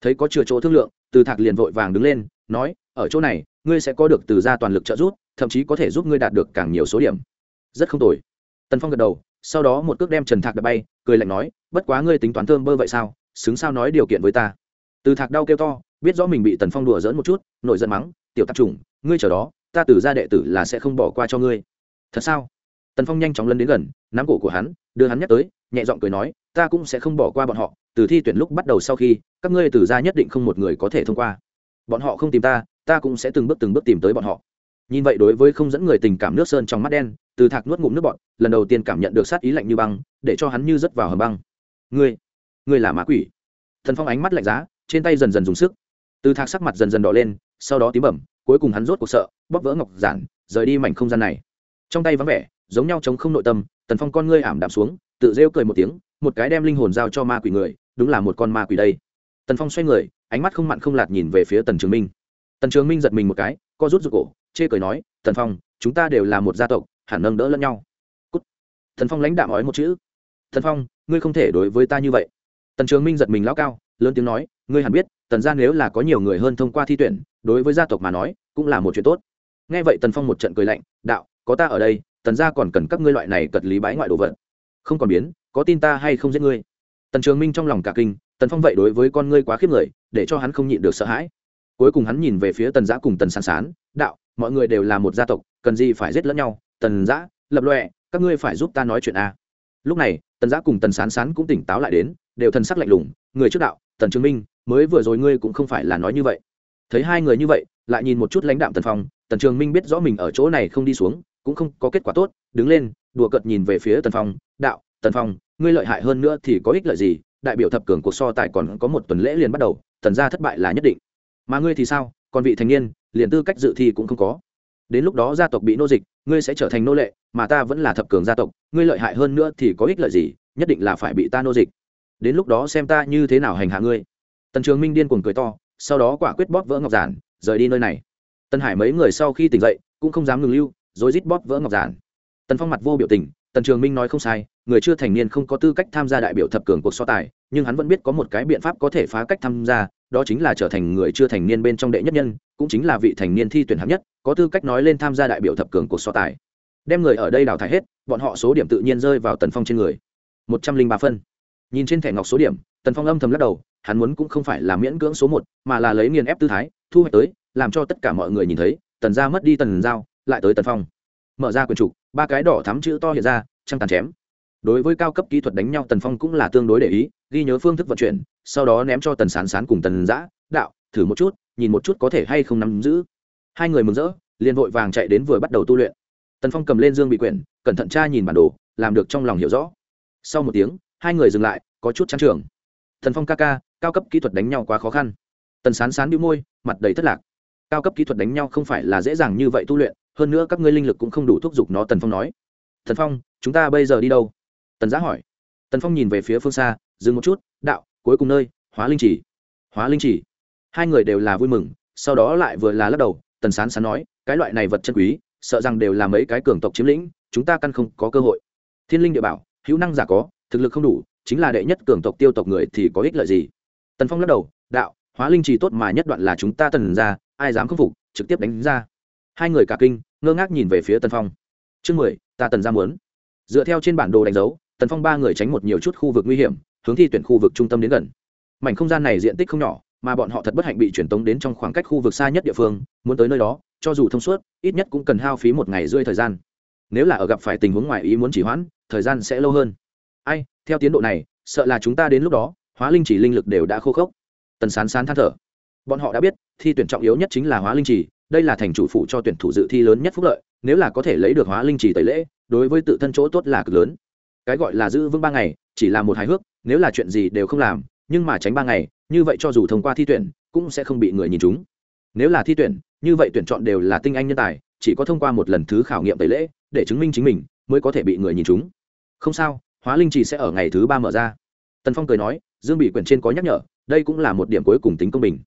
Thấy có chừa chỗ thương lượng, từ thạc liền vội vàng đứng lên, nói, ở chỗ này, ngươi sẽ có được từ ra toàn lực trợ giúp, thậm chí có thể giúp ngươi đạt được càng nhiều số điểm. Rất không tồi. Tần phong gật đầu, sau đó một cước đem trần thạc đập bay, cười lạnh nói, bất quá ngươi tính toán thơm bơ vậy sao, xứng sao nói điều kiện với ta. Từ thạc đau kêu to, biết rõ mình bị tần phong đùa dỡn một chút nội giận mắng, tiểu tạp chủng, ngươi chờ đó ta từ ra đệ tử là sẽ không bỏ qua cho ngươi. Thật sao? Tần phong nhanh chóng lân đến gần, nắm cổ của hắn, đưa hắn nhắc tới, nhẹ giọng cười nói, ta cũng sẽ không bỏ qua bọn họ, từ thi tuyển lúc bắt đầu sau khi, các ngươi từ ra nhất định không một người có thể thông qua. Bọn họ không tìm ta ta cũng sẽ từng bước từng bước tìm tới bọn họ. Nhìn vậy đối với không dẫn người tình cảm nước sơn trong mắt đen, từ thạc nuốt ngụm nước bọn lần đầu tiên cảm nhận được sát ý lạnh như băng, để cho hắn như rớt vào hầm băng. Ngươi ngươi là má quỷ. Thần phong ánh mắt lạnh giá, trên tay dần dần dùng sức. Từ thạc sắc mặt dần dần đỏ lên, sau đó tím bẩm, cuối cùng hắn rốt cuộc sợ bóp vỡ ngọc giản, rời đi mảnh không gian này. Trong tay vắng vẻ, giống nhau chống không nội tâm, tần phong con ngươi ảm đạm xuống, tự rêu cười một tiếng, một cái đem linh hồn giao cho ma quỷ người, đúng là một con ma quỷ đây. Tần phong xoay người, ánh mắt không mặn không lạt nhìn về phía tần trường minh. Tần trường minh giật mình một cái, co rút rụt cổ, chê cười nói, tần phong, chúng ta đều là một gia tộc, hẳn nâng đỡ lẫn nhau. Cút. tần phong lãnh đạm ói một chữ. Tần phong, ngươi không thể đối với ta như vậy. Tần trường minh giật mình lao cao, lớn tiếng nói, ngươi hẳn biết, tần gia nếu là có nhiều người hơn thông qua thi tuyển, đối với gia tộc mà nói, cũng là một chuyện tốt nghe vậy tần phong một trận cười lạnh, đạo, có ta ở đây, tần gia còn cần các ngươi loại này cật lý bái ngoại đồ vật. Không còn biến, có tin ta hay không giết ngươi? Tần trường minh trong lòng cả kinh, tần phong vậy đối với con ngươi quá khiếp người, để cho hắn không nhịn được sợ hãi. Cuối cùng hắn nhìn về phía tần giã cùng tần sán sán, đạo, mọi người đều là một gia tộc, cần gì phải giết lẫn nhau? Tần giã, lập lọe các ngươi phải giúp ta nói chuyện a. Lúc này, tần giã cùng tần sán sán cũng tỉnh táo lại đến, đều thần sắc lạnh lùng, người trước đạo, tần trường minh, mới vừa rồi ngươi cũng không phải là nói như vậy. Thấy hai người như vậy, lại nhìn một chút lãnh đạm tần phong tần trường minh biết rõ mình ở chỗ này không đi xuống, cũng không có kết quả tốt, đứng lên, đùa cợt nhìn về phía tần phong, đạo, tần phong, ngươi lợi hại hơn nữa thì có ích lợi gì? Đại biểu thập cường cuộc so tài còn có một tuần lễ liền bắt đầu, tần gia thất bại là nhất định. Mà ngươi thì sao? Còn vị thành niên, liền tư cách dự thi cũng không có. Đến lúc đó gia tộc bị nô dịch, ngươi sẽ trở thành nô lệ, mà ta vẫn là thập cường gia tộc, ngươi lợi hại hơn nữa thì có ích lợi gì? Nhất định là phải bị ta nô dịch. Đến lúc đó xem ta như thế nào hành hạ ngươi. Tần trường minh điên cuồng cười to, sau đó quả quyết bóp vỡ ngọc giản, rời đi nơi này tân hải mấy người sau khi tỉnh dậy, cũng không dám ngừng lưu, rồi rít bóp vỡ ngọc giản. Tần phong mặt vô biểu tình, tần trường minh nói không sai, người chưa thành niên không có tư cách tham gia đại biểu thập cường cuộc so tài, nhưng hắn vẫn biết có một cái biện pháp có thể phá cách tham gia, đó chính là trở thành người chưa thành niên bên trong đệ nhất nhân, cũng chính là vị thành niên thi tuyển hạng nhất, có tư cách nói lên tham gia đại biểu thập cường cuộc so tài. Đem người ở đây đào thải hết, bọn họ số điểm tự nhiên rơi vào tần phong trên người. Một trăm linh ba phân. Nhìn trên thẻ ngọc số điểm, tần phong âm thầm lắc đầu, hắn muốn cũng không phải là miễn cưỡng số một, mà là lấy nghiền ép tư thái, thu hoạch tới làm cho tất cả mọi người nhìn thấy, tần gia mất đi tần giao, lại tới tần phong. Mở ra quyển trục, ba cái đỏ thắm chữ to hiện ra, trăng tàn chém. Đối với cao cấp kỹ thuật đánh nhau, tần phong cũng là tương đối để ý, ghi nhớ phương thức vận chuyển, sau đó ném cho tần sán sán cùng tần giã, đạo, thử một chút, nhìn một chút có thể hay không nắm giữ. Hai người mừng rỡ, liền vội vàng chạy đến vừa bắt đầu tu luyện. Tần phong cầm lên dương bị quyển, cẩn thận tra nhìn bản đồ, làm được trong lòng hiểu rõ. Sau một tiếng, hai người dừng lại, có chút trang trường thần phong ca ca, cao cấp kỹ thuật đánh nhau quá khó khăn. Tần sán sán đĩu môi, mặt đầy thất lạc cao cấp kỹ thuật đánh nhau không phải là dễ dàng như vậy tu luyện, hơn nữa các ngươi linh lực cũng không đủ thúc giục nó, tần phong nói. Thần phong, chúng ta bây giờ đi đâu? Tần giã hỏi. Tần phong nhìn về phía phương xa, dừng một chút, đạo, cuối cùng nơi, hóa linh chỉ. Hóa linh chỉ. Hai người đều là vui mừng, sau đó lại vừa là lắc đầu, tần sán sán nói, cái loại này vật chân quý, sợ rằng đều là mấy cái cường tộc chiếm lĩnh, chúng ta căn không có cơ hội. Thiên linh địa bảo, hữu năng giả có, thực lực không đủ, chính là đệ nhất cường tộc tiêu tộc người thì có ích lợi gì? Tần phong lắc đầu, đạo, hóa linh trì tốt mà nhất đoạn là chúng ta tần ra ai dám khâm phục, trực tiếp đánh ra. Hai người cả kinh, ngơ ngác nhìn về phía tần phong. Chương mười, ta tần ra muốn. Dựa theo trên bản đồ đánh dấu, tần phong ba người tránh một nhiều chút khu vực nguy hiểm, hướng thi tuyển khu vực trung tâm đến gần. Mảnh không gian này diện tích không nhỏ, mà bọn họ thật bất hạnh bị truyền tống đến trong khoảng cách khu vực xa nhất địa phương, muốn tới nơi đó, cho dù thông suốt, ít nhất cũng cần hao phí một ngày rơi thời gian. Nếu là ở gặp phải tình huống ngoài ý muốn chỉ hoãn, thời gian sẽ lâu hơn. Ai, theo tiến độ này, sợ là chúng ta đến lúc đó, hóa linh chỉ linh lực đều đã khô khốc. Tần sán sán than thở bọn họ đã biết, thi tuyển trọng yếu nhất chính là hóa linh trì, đây là thành chủ phụ cho tuyển thủ dự thi lớn nhất phúc lợi, nếu là có thể lấy được hóa linh trì tẩy lễ, đối với tự thân chỗ tốt là cực lớn. Cái gọi là giữ vững ba ngày, chỉ là một hài hước, nếu là chuyện gì đều không làm, nhưng mà tránh ba ngày, như vậy cho dù thông qua thi tuyển, cũng sẽ không bị người nhìn chúng nếu là thi tuyển, như vậy tuyển chọn đều là tinh anh nhân tài, chỉ có thông qua một lần thứ khảo nghiệm tẩy lễ, để chứng minh chính mình, mới có thể bị người nhìn chúng không sao, hóa linh trì sẽ ở ngày thứ ba mở ra. Tần phong cười nói, dương bị quyển trên có nhắc nhở, đây cũng là một điểm cuối cùng tính công bình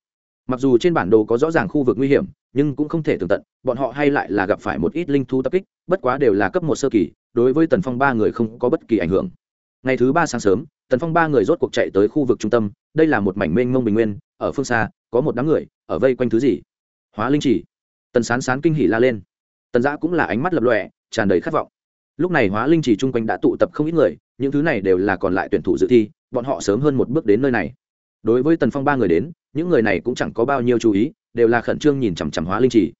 mặc dù trên bản đồ có rõ ràng khu vực nguy hiểm, nhưng cũng không thể tường tận, bọn họ hay lại là gặp phải một ít linh thú tập kích, bất quá đều là cấp một sơ kỳ, đối với tần phong ba người không có bất kỳ ảnh hưởng. Ngày thứ ba sáng sớm, tần phong ba người rốt cuộc chạy tới khu vực trung tâm, đây là một mảnh mênh mông bình nguyên, ở phương xa, có một đám người, ở vây quanh thứ gì? Hóa linh chỉ. Tần sán sán kinh hỉ la lên. Tần giã cũng là ánh mắt lập lọe tràn đầy khát vọng. Lúc này hóa linh chỉ chung quanh đã tụ tập không ít người, những thứ này đều là còn lại tuyển thủ dự thi, bọn họ sớm hơn một bước đến nơi này. Đối với tần phong ba người đến những người này cũng chẳng có bao nhiêu chú ý, đều là khẩn trương nhìn chằm chằm hóa linh chỉ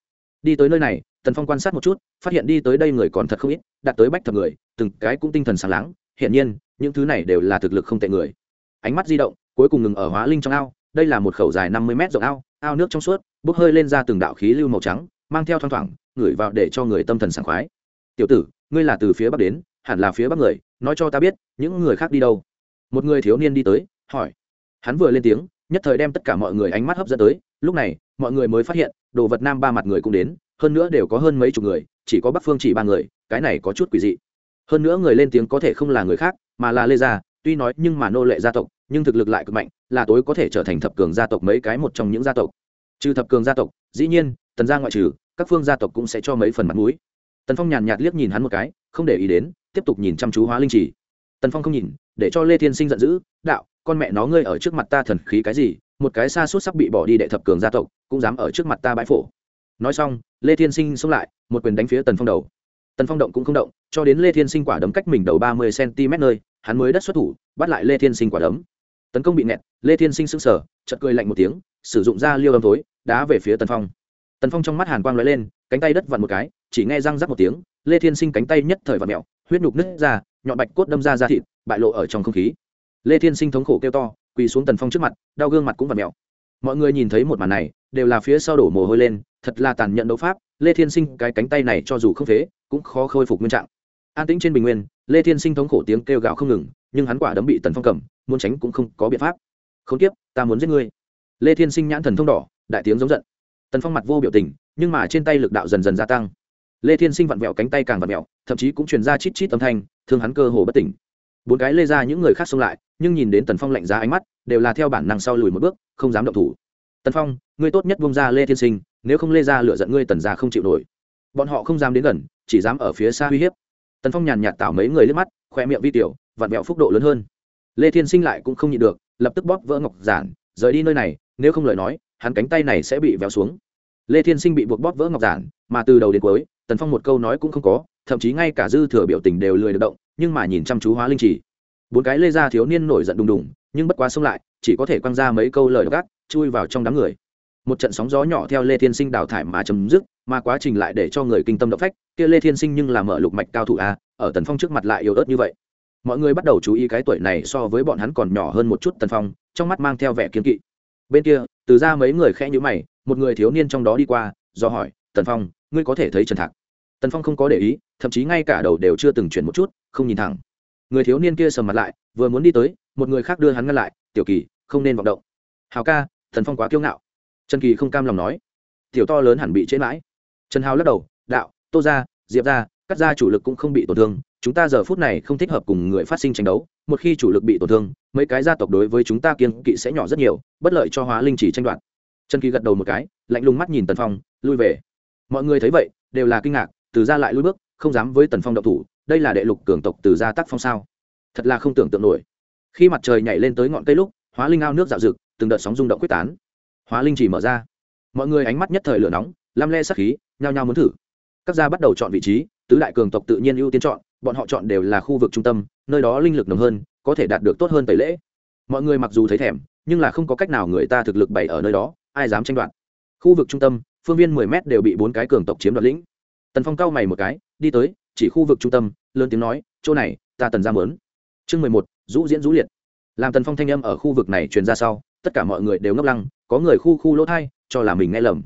đi tới nơi này, tần phong quan sát một chút, phát hiện đi tới đây người còn thật không ít, đạt tới bách thập người, từng cái cũng tinh thần sáng láng, hiển nhiên, những thứ này đều là thực lực không tệ người. Ánh mắt di động, cuối cùng ngừng ở hóa linh trong ao, đây là một khẩu dài năm mươi mét rộng ao ao nước trong suốt, bốc hơi lên ra từng đạo khí lưu màu trắng, mang theo thoang thoảng, ngửi vào để cho người tâm thần sảng khoái. Tiểu tử, ngươi là từ phía bắc đến, hẳn là phía bắc người, nói cho ta biết, những người khác đi đâu? Một người thiếu niên đi tới, hỏi. Hắn vừa lên tiếng nhất thời đem tất cả mọi người ánh mắt hấp dẫn tới, lúc này, mọi người mới phát hiện, đồ vật nam ba mặt người cũng đến, hơn nữa đều có hơn mấy chục người, chỉ có bắc phương chỉ ba người, cái này có chút quỷ dị. Hơn nữa người lên tiếng có thể không là người khác, mà là lê gia, tuy nói nhưng mà nô lệ gia tộc, nhưng thực lực lại cực mạnh, là tối có thể trở thành thập cường gia tộc mấy cái một trong những gia tộc. Trừ thập cường gia tộc, dĩ nhiên, tần gia ngoại trừ, các phương gia tộc cũng sẽ cho mấy phần mặt mũi. Tần phong nhàn nhạt liếc nhìn hắn một cái, không để ý đến, tiếp tục nhìn chăm chú hóa linh trì. Tần phong không nhìn, để cho lê thiên sinh giận dữ, đạo con mẹ nó ngươi ở trước mặt ta thần khí cái gì, một cái xa suốt sắp bị bỏ đi đệ thập cường gia tộc, cũng dám ở trước mặt ta bãi phổ. Nói xong, lê thiên sinh xông lại, một quyền đánh phía tần phong đầu. Tần phong động cũng không động, cho đến lê thiên sinh quả đấm cách mình đầu ba mươi cm nơi, hắn mới đất xuất thủ, bắt lại lê thiên sinh quả đấm. Tấn công bị nẹt lê thiên sinh sững sờ chật cười lạnh một tiếng, sử dụng da liêu âm tối đá về phía tần phong. Tần phong trong mắt hàn quang lóe lên, cánh tay đất vặn một cái, chỉ nghe răng rắc một tiếng, lê thiên sinh cánh tay nhất thời vặn mẹo, huyết nhục nứt ra, nhọn bạch cốt đâm ra ra thịt, bại lộ ở trong không khí lê thiên sinh thống khổ kêu to, quỳ xuống tần phong trước mặt, đau gương mặt cũng vặn mẹo mọi người nhìn thấy một màn này, đều là phía sau đổ mồ hôi lên, thật là tàn nhẫn đấu pháp, lê thiên sinh cái cánh tay này cho dù không phế, cũng khó khôi phục nguyên trạng. An tĩnh trên bình nguyên, lê thiên sinh thống khổ tiếng kêu gào không ngừng, nhưng hắn quả đấm bị tần phong cầm, muốn tránh cũng không có biện pháp. Không tiếp ta muốn giết ngươi. Lê thiên sinh nhãn thần thông đỏ, đại tiếng giống giận. Tần phong mặt vô biểu tình, nhưng mà trên tay lực đạo dần dần gia tăng. Lê thiên sinh vặn vẹo cánh tay càng vặn vẹo thậm chí cũng truyền ra chít chít âm thanh, thương hắn cơ hồ bất tỉnh. Bốn cái lê ra những người khác xông lại nhưng nhìn đến tần phong lạnh giá ánh mắt, đều là theo bản năng sau lùi một bước, không dám động thủ. Tần phong, ngươi tốt nhất bông ra lê thiên sinh, nếu không lê ra lựa giận ngươi tần ra không chịu nổi. Bọn họ không dám đến gần, chỉ dám ở phía xa uy hiếp. Tần phong nhàn nhạt tảo mấy người lên mắt, khoe miệng vi tiểu, vặn vẹo phúc độ lớn hơn. Lê thiên sinh lại cũng không nhịn được, lập tức bóp vỡ ngọc giản, rời đi nơi này, nếu không lời nói, hắn cánh tay này sẽ bị véo xuống. Lê thiên sinh bị buộc bóp vỡ ngọc giản, mà từ đầu đến cuối, tần phong một câu nói cũng không có, thậm chí ngay cả dư thừa biểu tình đều lười được động, nhưng mà nhìn chăm chú hóa linh chỉ bốn cái lê gia thiếu niên nổi giận đùng đùng, nhưng bất quá xông lại, chỉ có thể quăng ra mấy câu lời gác, chui vào trong đám người. Một trận sóng gió nhỏ theo lê thiên sinh đào thải mà chấm dứt, mà quá trình lại để cho người kinh tâm động phách, kia lê thiên sinh nhưng là mở lục mạch cao thủ a, ở tần phong trước mặt lại yếu ớt như vậy. Mọi người bắt đầu chú ý cái tuổi này so với bọn hắn còn nhỏ hơn một chút tần phong, trong mắt mang theo vẻ kiên kỵ. Bên kia, từ ra mấy người khẽ nhữ mày, một người thiếu niên trong đó đi qua, do hỏi, tần phong, ngươi có thể thấy trần thạc? Tần phong không có để ý, thậm chí ngay cả đầu đều chưa từng chuyển một chút, không nhìn thẳng người thiếu niên kia sầm mặt lại, vừa muốn đi tới, một người khác đưa hắn ngăn lại, tiểu kỳ, không nên vọng động. Hào ca, thần phong quá kiêu ngạo. Trần kỳ không cam lòng nói. Tiểu to lớn hẳn bị chế mãi. Trần hào lắc đầu, đạo, tô ra diệp ra cắt ra chủ lực cũng không bị tổn thương, chúng ta giờ phút này không thích hợp cùng người phát sinh tranh đấu, một khi chủ lực bị tổn thương, mấy cái gia tộc đối với chúng ta kiên kỵ sẽ nhỏ rất nhiều, bất lợi cho hóa linh chỉ tranh đoạt. Trần kỳ gật đầu một cái, lạnh lùng mắt nhìn tần phong, lui về. Mọi người thấy vậy, đều là kinh ngạc, từ ra lại lui bước, không dám với tần phong độc thủ đây là đệ lục cường tộc từ gia tác phong sao? Thật là không tưởng tượng nổi. Khi mặt trời nhảy lên tới ngọn cây lúc, hóa linh ao nước dạo rực, từng đợt sóng rung động quyết tán. Hóa linh chỉ mở ra. Mọi người ánh mắt nhất thời lửa nóng lam le sắc khí, nhao nhao muốn thử. Các gia bắt đầu chọn vị trí, tứ đại cường tộc tự nhiên ưu tiên chọn, bọn họ chọn đều là khu vực trung tâm, nơi đó linh lực nồng hơn, có thể đạt được tốt hơn tẩy lễ. Mọi người mặc dù thấy thèm, nhưng là không có cách nào người ta thực lực bày ở nơi đó, ai dám tranh đoạt. Khu vực trung tâm, phương viên mười m đều bị bốn cái cường tộc chiếm đoạt lĩnh. Tần phong cao mày một cái, đi tới chỉ khu vực trung tâm, lớn tiếng nói, chỗ này, ta tần ra mớn. Chương mười một, rũ diễn rũ liệt. Làm tần phong thanh âm ở khu vực này truyền ra sau, tất cả mọi người đều ngấp lăng, có người khu khu lỗ thai, cho là mình nghe lầm.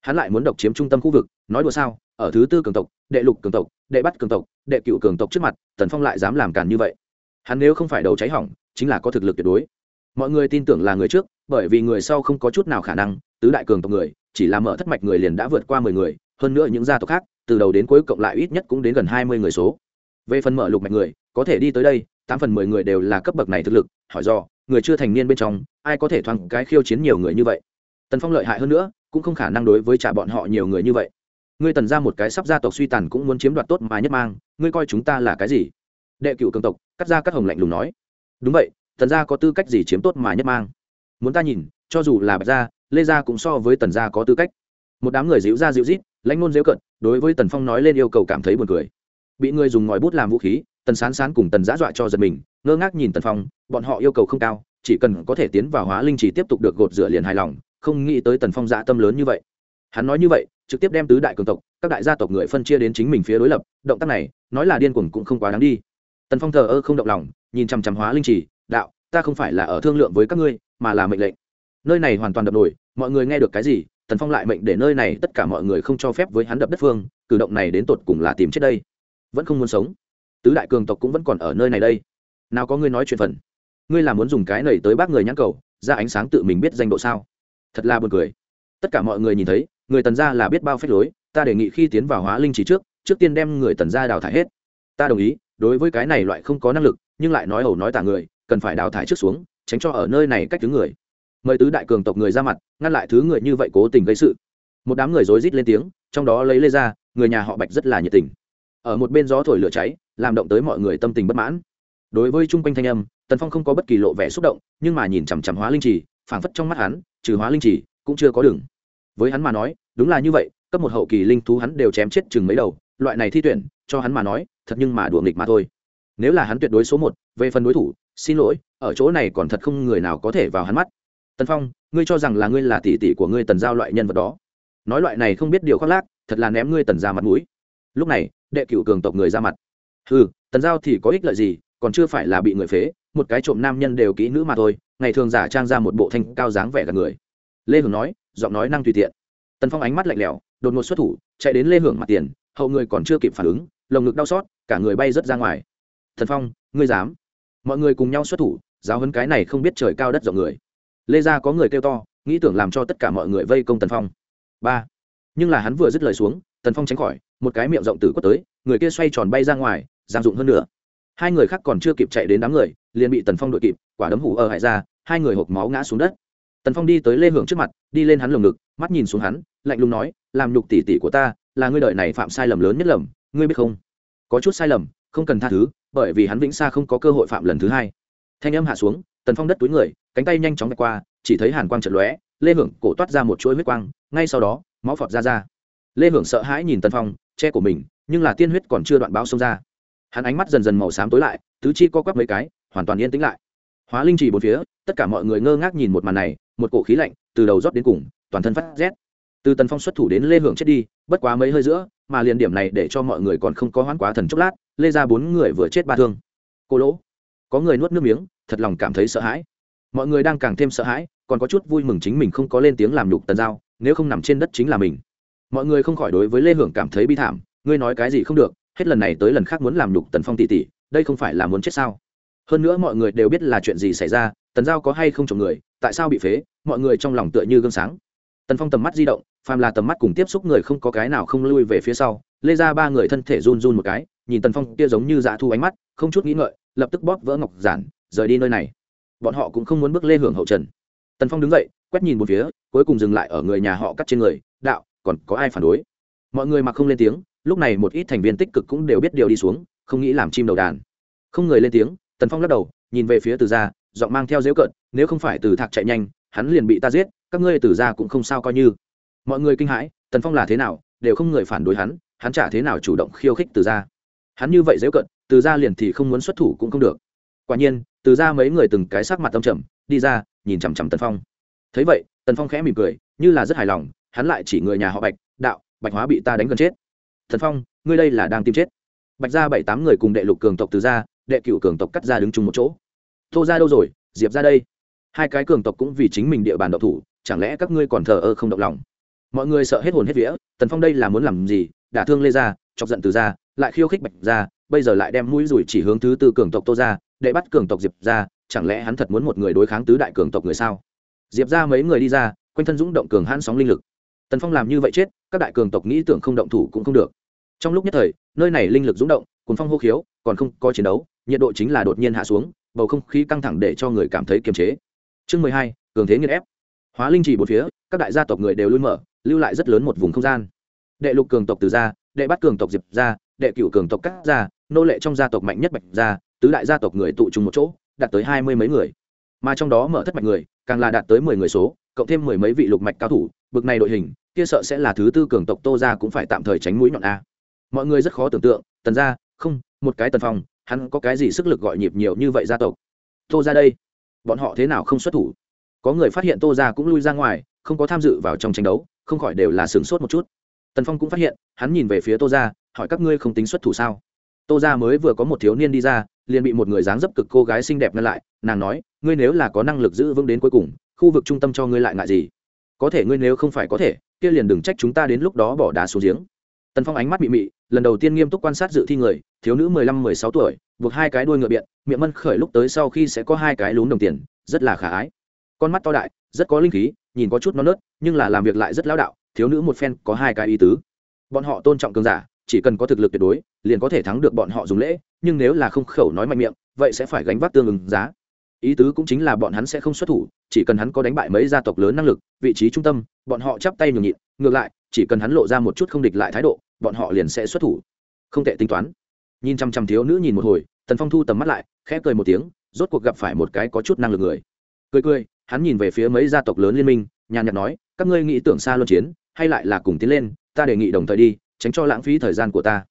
Hắn lại muốn độc chiếm trung tâm khu vực, nói đùa sao, ở thứ tư cường tộc, đệ lục cường tộc, đệ bắt cường tộc, đệ cựu cường tộc trước mặt, tần phong lại dám làm càn như vậy. Hắn nếu không phải đầu cháy hỏng, chính là có thực lực tuyệt đối. Mọi người tin tưởng là người trước, bởi vì người sau không có chút nào khả năng, tứ đại cường tộc người, chỉ là mở thất mạch người liền đã vượt qua mười người, hơn nữa những gia tộc khác từ đầu đến cuối cộng lại ít nhất cũng đến gần hai mươi người số. Về phần mở lục mạch người, có thể đi tới đây, tám phần mười người đều là cấp bậc này thực lực, hỏi do, người chưa thành niên bên trong, ai có thể thoáng cái khiêu chiến nhiều người như vậy? Tần phong lợi hại hơn nữa, cũng không khả năng đối với trả bọn họ nhiều người như vậy. Ngươi tần ra một cái sắp gia tộc suy tàn cũng muốn chiếm đoạt tốt mà nhất mang, ngươi coi chúng ta là cái gì? Đệ cựu cường tộc, cắt ra cắt hồng lạnh lùng nói. Đúng vậy, tần gia có tư cách gì chiếm tốt mà nhất mang? Muốn ta nhìn, cho dù là bạch gia, lê gia cũng so với tần gia có tư cách. Một đám người dịu ra dịu rít lãnh ngôn dễu cận, đối với tần phong nói lên yêu cầu cảm thấy buồn cười. Bị người dùng ngòi bút làm vũ khí, tần sán sán cùng tần giã dọa cho giật mình, ngơ ngác nhìn tần phong, bọn họ yêu cầu không cao, chỉ cần có thể tiến vào hóa linh chỉ tiếp tục được gột rửa liền hài lòng, không nghĩ tới tần phong dạ tâm lớn như vậy. Hắn nói như vậy, trực tiếp đem tứ đại cường tộc, các đại gia tộc người phân chia đến chính mình phía đối lập, động tác này, nói là điên cuồng cũng không quá đáng đi. Tần phong thờ ơ không động lòng, nhìn chằm chằm hóa linh chỉ đạo, ta không phải là ở thương lượng với các ngươi, mà là mệnh lệnh. Nơi này hoàn toàn đập nổi, mọi người nghe được cái gì tần phong lại mệnh để nơi này tất cả mọi người không cho phép với hắn đập đất phương, cử động này đến tột cùng là tìm chết đây. Vẫn không muốn sống. Tứ đại cường tộc cũng vẫn còn ở nơi này đây. Nào có ngươi nói chuyện phần. Ngươi là muốn dùng cái này tới bác người nhãn cầu, ra ánh sáng tự mình biết danh độ sao? Thật là buồn cười. Tất cả mọi người nhìn thấy, người tần gia là biết bao phép lối, ta đề nghị khi tiến vào hóa linh chỉ trước trước tiên đem người tần gia đào thải hết. Ta đồng ý, đối với cái này loại không có năng lực, nhưng lại nói ẩu nói tả người, cần phải đào thải trước xuống, tránh cho ở nơi này cách thứ người mời tứ đại cường tộc người ra mặt, ngăn lại thứ người như vậy cố tình gây sự. Một đám người rối rít lên tiếng, trong đó lấy lê ra người nhà họ bạch rất là nhiệt tình. Ở một bên gió thổi lửa cháy, làm động tới mọi người tâm tình bất mãn. Đối với chung quanh thanh âm, tần phong không có bất kỳ lộ vẻ xúc động, nhưng mà nhìn chằm chằm hóa linh trì, phảng phất trong mắt hắn, trừ hóa linh trì cũng chưa có đường. Với hắn mà nói, đúng là như vậy, cấp một hậu kỳ linh thú hắn đều chém chết chừng mấy đầu, loại này thi tuyển, cho hắn mà nói, thật nhưng mà đùa nghịch mà thôi. Nếu là hắn tuyệt đối số một, về phần đối thủ, xin lỗi, ở chỗ này còn thật không người nào có thể vào hắn mắt tần phong ngươi cho rằng là ngươi là tỷ tỷ của ngươi tần giao loại nhân vật đó nói loại này không biết điều khoác lác thật là ném ngươi tần ra mặt mũi lúc này đệ cựu cường tộc người ra mặt ừ tần giao thì có ích lợi gì còn chưa phải là bị người phế một cái trộm nam nhân đều kỹ nữ mà thôi ngày thường giả trang ra một bộ thanh cao dáng vẻ cả người lê hưởng nói giọng nói năng tùy tiện tần phong ánh mắt lạnh lẽo đột ngột xuất thủ chạy đến lê hưởng mặt tiền hậu người còn chưa kịp phản ứng lồng ngực đau xót cả người bay rớt ra ngoài thần phong ngươi dám mọi người cùng nhau xuất thủ giáo hấn cái này không biết trời cao đất rộng người lê gia có người kêu to, nghĩ tưởng làm cho tất cả mọi người vây công tần phong. Ba. Nhưng là hắn vừa dứt lời xuống, tần phong tránh khỏi, một cái miệng rộng tử quất tới, người kia xoay tròn bay ra ngoài giang dụng hơn nữa. Hai người khác còn chưa kịp chạy đến đám người, liền bị tần phong đội kịp, quả đấm hủ ở hại ra, hai người hộp máu ngã xuống đất. Tần phong đi tới lê hưởng trước mặt, đi lên hắn lồng ngực, mắt nhìn xuống hắn, lạnh lùng nói, làm nhục tỉ tỉ của ta, là ngươi đợi này phạm sai lầm lớn nhất lầm, ngươi biết không? Có chút sai lầm, không cần tha thứ, bởi vì hắn vĩnh xa không có cơ hội phạm lần thứ hai. Thanh âm hạ xuống, tần phong đất túi người cánh tay nhanh chóng vạch qua, chỉ thấy hàn quang trận lóe, lê hưởng cổ toát ra một chuỗi huyết quang, ngay sau đó, máu phọt ra ra. Lê hưởng sợ hãi nhìn tần phong, che của mình, nhưng là tiên huyết còn chưa đoạn báo xông ra. Hắn ánh mắt dần dần màu xám tối lại, tứ chi co quắp mấy cái, hoàn toàn yên tĩnh lại. Hóa linh trì bốn phía, tất cả mọi người ngơ ngác nhìn một màn này, một cổ khí lạnh từ đầu rót đến cùng, toàn thân phát rét. Từ tần phong xuất thủ đến lê hưởng chết đi, bất quá mấy hơi giữa, mà liền điểm này để cho mọi người còn không có hoãn quá thần chốc lát, lê ra bốn người vừa chết ba thương. Cô lỗ, có người nuốt nước miếng, thật lòng cảm thấy sợ hãi mọi người đang càng thêm sợ hãi, còn có chút vui mừng chính mình không có lên tiếng làm nhục tần giao, nếu không nằm trên đất chính là mình. Mọi người không khỏi đối với lê hưởng cảm thấy bi thảm, ngươi nói cái gì không được, hết lần này tới lần khác muốn làm nhục tần phong tỷ tỷ, đây không phải là muốn chết sao? Hơn nữa mọi người đều biết là chuyện gì xảy ra, tần giao có hay không chồng người, tại sao bị phế, mọi người trong lòng tựa như gương sáng. Tần phong tầm mắt di động, phàm là tầm mắt cùng tiếp xúc người không có cái nào không lui về phía sau, lê ra ba người thân thể run run một cái, nhìn tần phong kia giống như dạ thu ánh mắt, không chút nghĩ ngợi, lập tức bóp vỡ ngọc giản, rời đi nơi này bọn họ cũng không muốn bước lê hưởng hậu trần. Tần phong đứng dậy, quét nhìn một phía, cuối cùng dừng lại ở người nhà họ cắt trên người, đạo, còn có ai phản đối? Mọi người mặc không lên tiếng, lúc này một ít thành viên tích cực cũng đều biết điều đi xuống, không nghĩ làm chim đầu đàn. Không người lên tiếng, tần phong lắc đầu, nhìn về phía từ gia, giọng mang theo dễu cợt, nếu không phải từ thạc chạy nhanh, hắn liền bị ta giết, các ngươi từ gia cũng không sao coi như. Mọi người kinh hãi, tần phong là thế nào, đều không người phản đối hắn hắn chả thế nào chủ động khiêu khích từ gia. Hắn như vậy dễu cận từ gia liền thì không muốn xuất thủ cũng không được. Quả nhiên từ gia mấy người từng cái sắc mặt tâm trầm, đi ra, nhìn chằm chằm tần phong. Thấy vậy, tần phong khẽ mỉm cười, như là rất hài lòng, hắn lại chỉ người nhà họ bạch, đạo, bạch hóa bị ta đánh gần chết. Thần phong, ngươi đây là đang tìm chết. Bạch ra bảy tám người cùng đệ lục cường tộc từ gia đệ cựu cường tộc cắt ra đứng chung một chỗ. Tô ra đâu rồi? Diệp ra đây. Hai cái cường tộc cũng vì chính mình địa bàn độc thủ, chẳng lẽ các ngươi còn thờ ơ không động lòng? Mọi người sợ hết hồn hết vía, tần phong đây là muốn làm gì? Đả thương lê ra chọc giận từ ra lại khiêu khích bạch ra bây giờ lại đem mũi rủi chỉ hướng thứ tư cường tộc tô ra để bắt cường tộc diệp ra chẳng lẽ hắn thật muốn một người đối kháng tứ đại cường tộc người sao? Diệp ra mấy người đi ra, quanh thân dũng động cường hãn sóng linh lực. Tần phong làm như vậy chết, các đại cường tộc nghĩ tưởng không động thủ cũng không được. Trong lúc nhất thời, nơi này linh lực dũng động cuốn phong hô khiếu, còn không có chiến đấu, nhiệt độ chính là đột nhiên hạ xuống, bầu không khí căng thẳng để cho người cảm thấy kiềm chế. Chương mười hai, cường thế nghiên ép. Hóa linh chỉ một phía, các đại gia tộc người đều lui mở, lưu lại rất lớn một vùng không gian. Đệ lục cường tộc từ gia, đệ bắt cường tộc diệp gia, đệ cựu cường tộc cắt gia, nô lệ trong gia tộc mạnh nhất bạch gia tứ đại gia tộc người tụ trung một chỗ, đạt tới hai mươi mấy người. Mà trong đó mở thất mạch người, càng là đạt tới mười người số, cộng thêm mười mấy vị lục mạch cao thủ, bực này đội hình, kia sợ sẽ là thứ tư cường tộc tô gia cũng phải tạm thời tránh mũi nhọn a. Mọi người rất khó tưởng tượng, tần gia, không, một cái tần phong, hắn có cái gì sức lực gọi nhịp nhiều như vậy gia tộc? Tô ra đây, bọn họ thế nào không xuất thủ? Có người phát hiện tô ra cũng lui ra ngoài, không có tham dự vào trong tranh đấu, không khỏi đều là sửng sốt một chút. Tần phong cũng phát hiện, hắn nhìn về phía tô ra hỏi các ngươi không tính xuất thủ sao? Tô ra mới vừa có một thiếu niên đi ra liền bị một người dáng dấp cực cô gái xinh đẹp ngăn lại, nàng nói, ngươi nếu là có năng lực giữ vững đến cuối cùng, khu vực trung tâm cho ngươi lại ngại gì? Có thể ngươi nếu không phải có thể, kia liền đừng trách chúng ta đến lúc đó bỏ đá xuống giếng. Tần phong ánh mắt mị mị, lần đầu tiên nghiêm túc quan sát dự thi người, thiếu nữ mười lăm, mười sáu tuổi, buộc hai cái đuôi ngựa biện, miệng mân khởi lúc tới sau khi sẽ có hai cái lún đồng tiền, rất là khả ái. Con mắt to đại, rất có linh khí, nhìn có chút non nớt, nhưng là làm việc lại rất lão đạo, thiếu nữ một phen có hai cái ý tứ. Bọn họ tôn trọng cường giả chỉ cần có thực lực tuyệt đối, liền có thể thắng được bọn họ dùng lễ, nhưng nếu là không khẩu nói mạnh miệng, vậy sẽ phải gánh vác tương ứng giá. Ý tứ cũng chính là bọn hắn sẽ không xuất thủ, chỉ cần hắn có đánh bại mấy gia tộc lớn năng lực, vị trí trung tâm, bọn họ chắp tay nhường nhịn, ngược lại, chỉ cần hắn lộ ra một chút không địch lại thái độ, bọn họ liền sẽ xuất thủ. Không tệ tính toán. Nhìn chăm chăm thiếu nữ nhìn một hồi, tần phong thu tầm mắt lại, khẽ cười một tiếng, rốt cuộc gặp phải một cái có chút năng lực người. Cười cười, hắn nhìn về phía mấy gia tộc lớn liên minh, nhàn nhạt nói, các ngươi nghĩ tưởng xa luân chiến, hay lại là cùng tiến lên, ta đề nghị đồng thời đi tránh cho lãng phí thời gian của ta.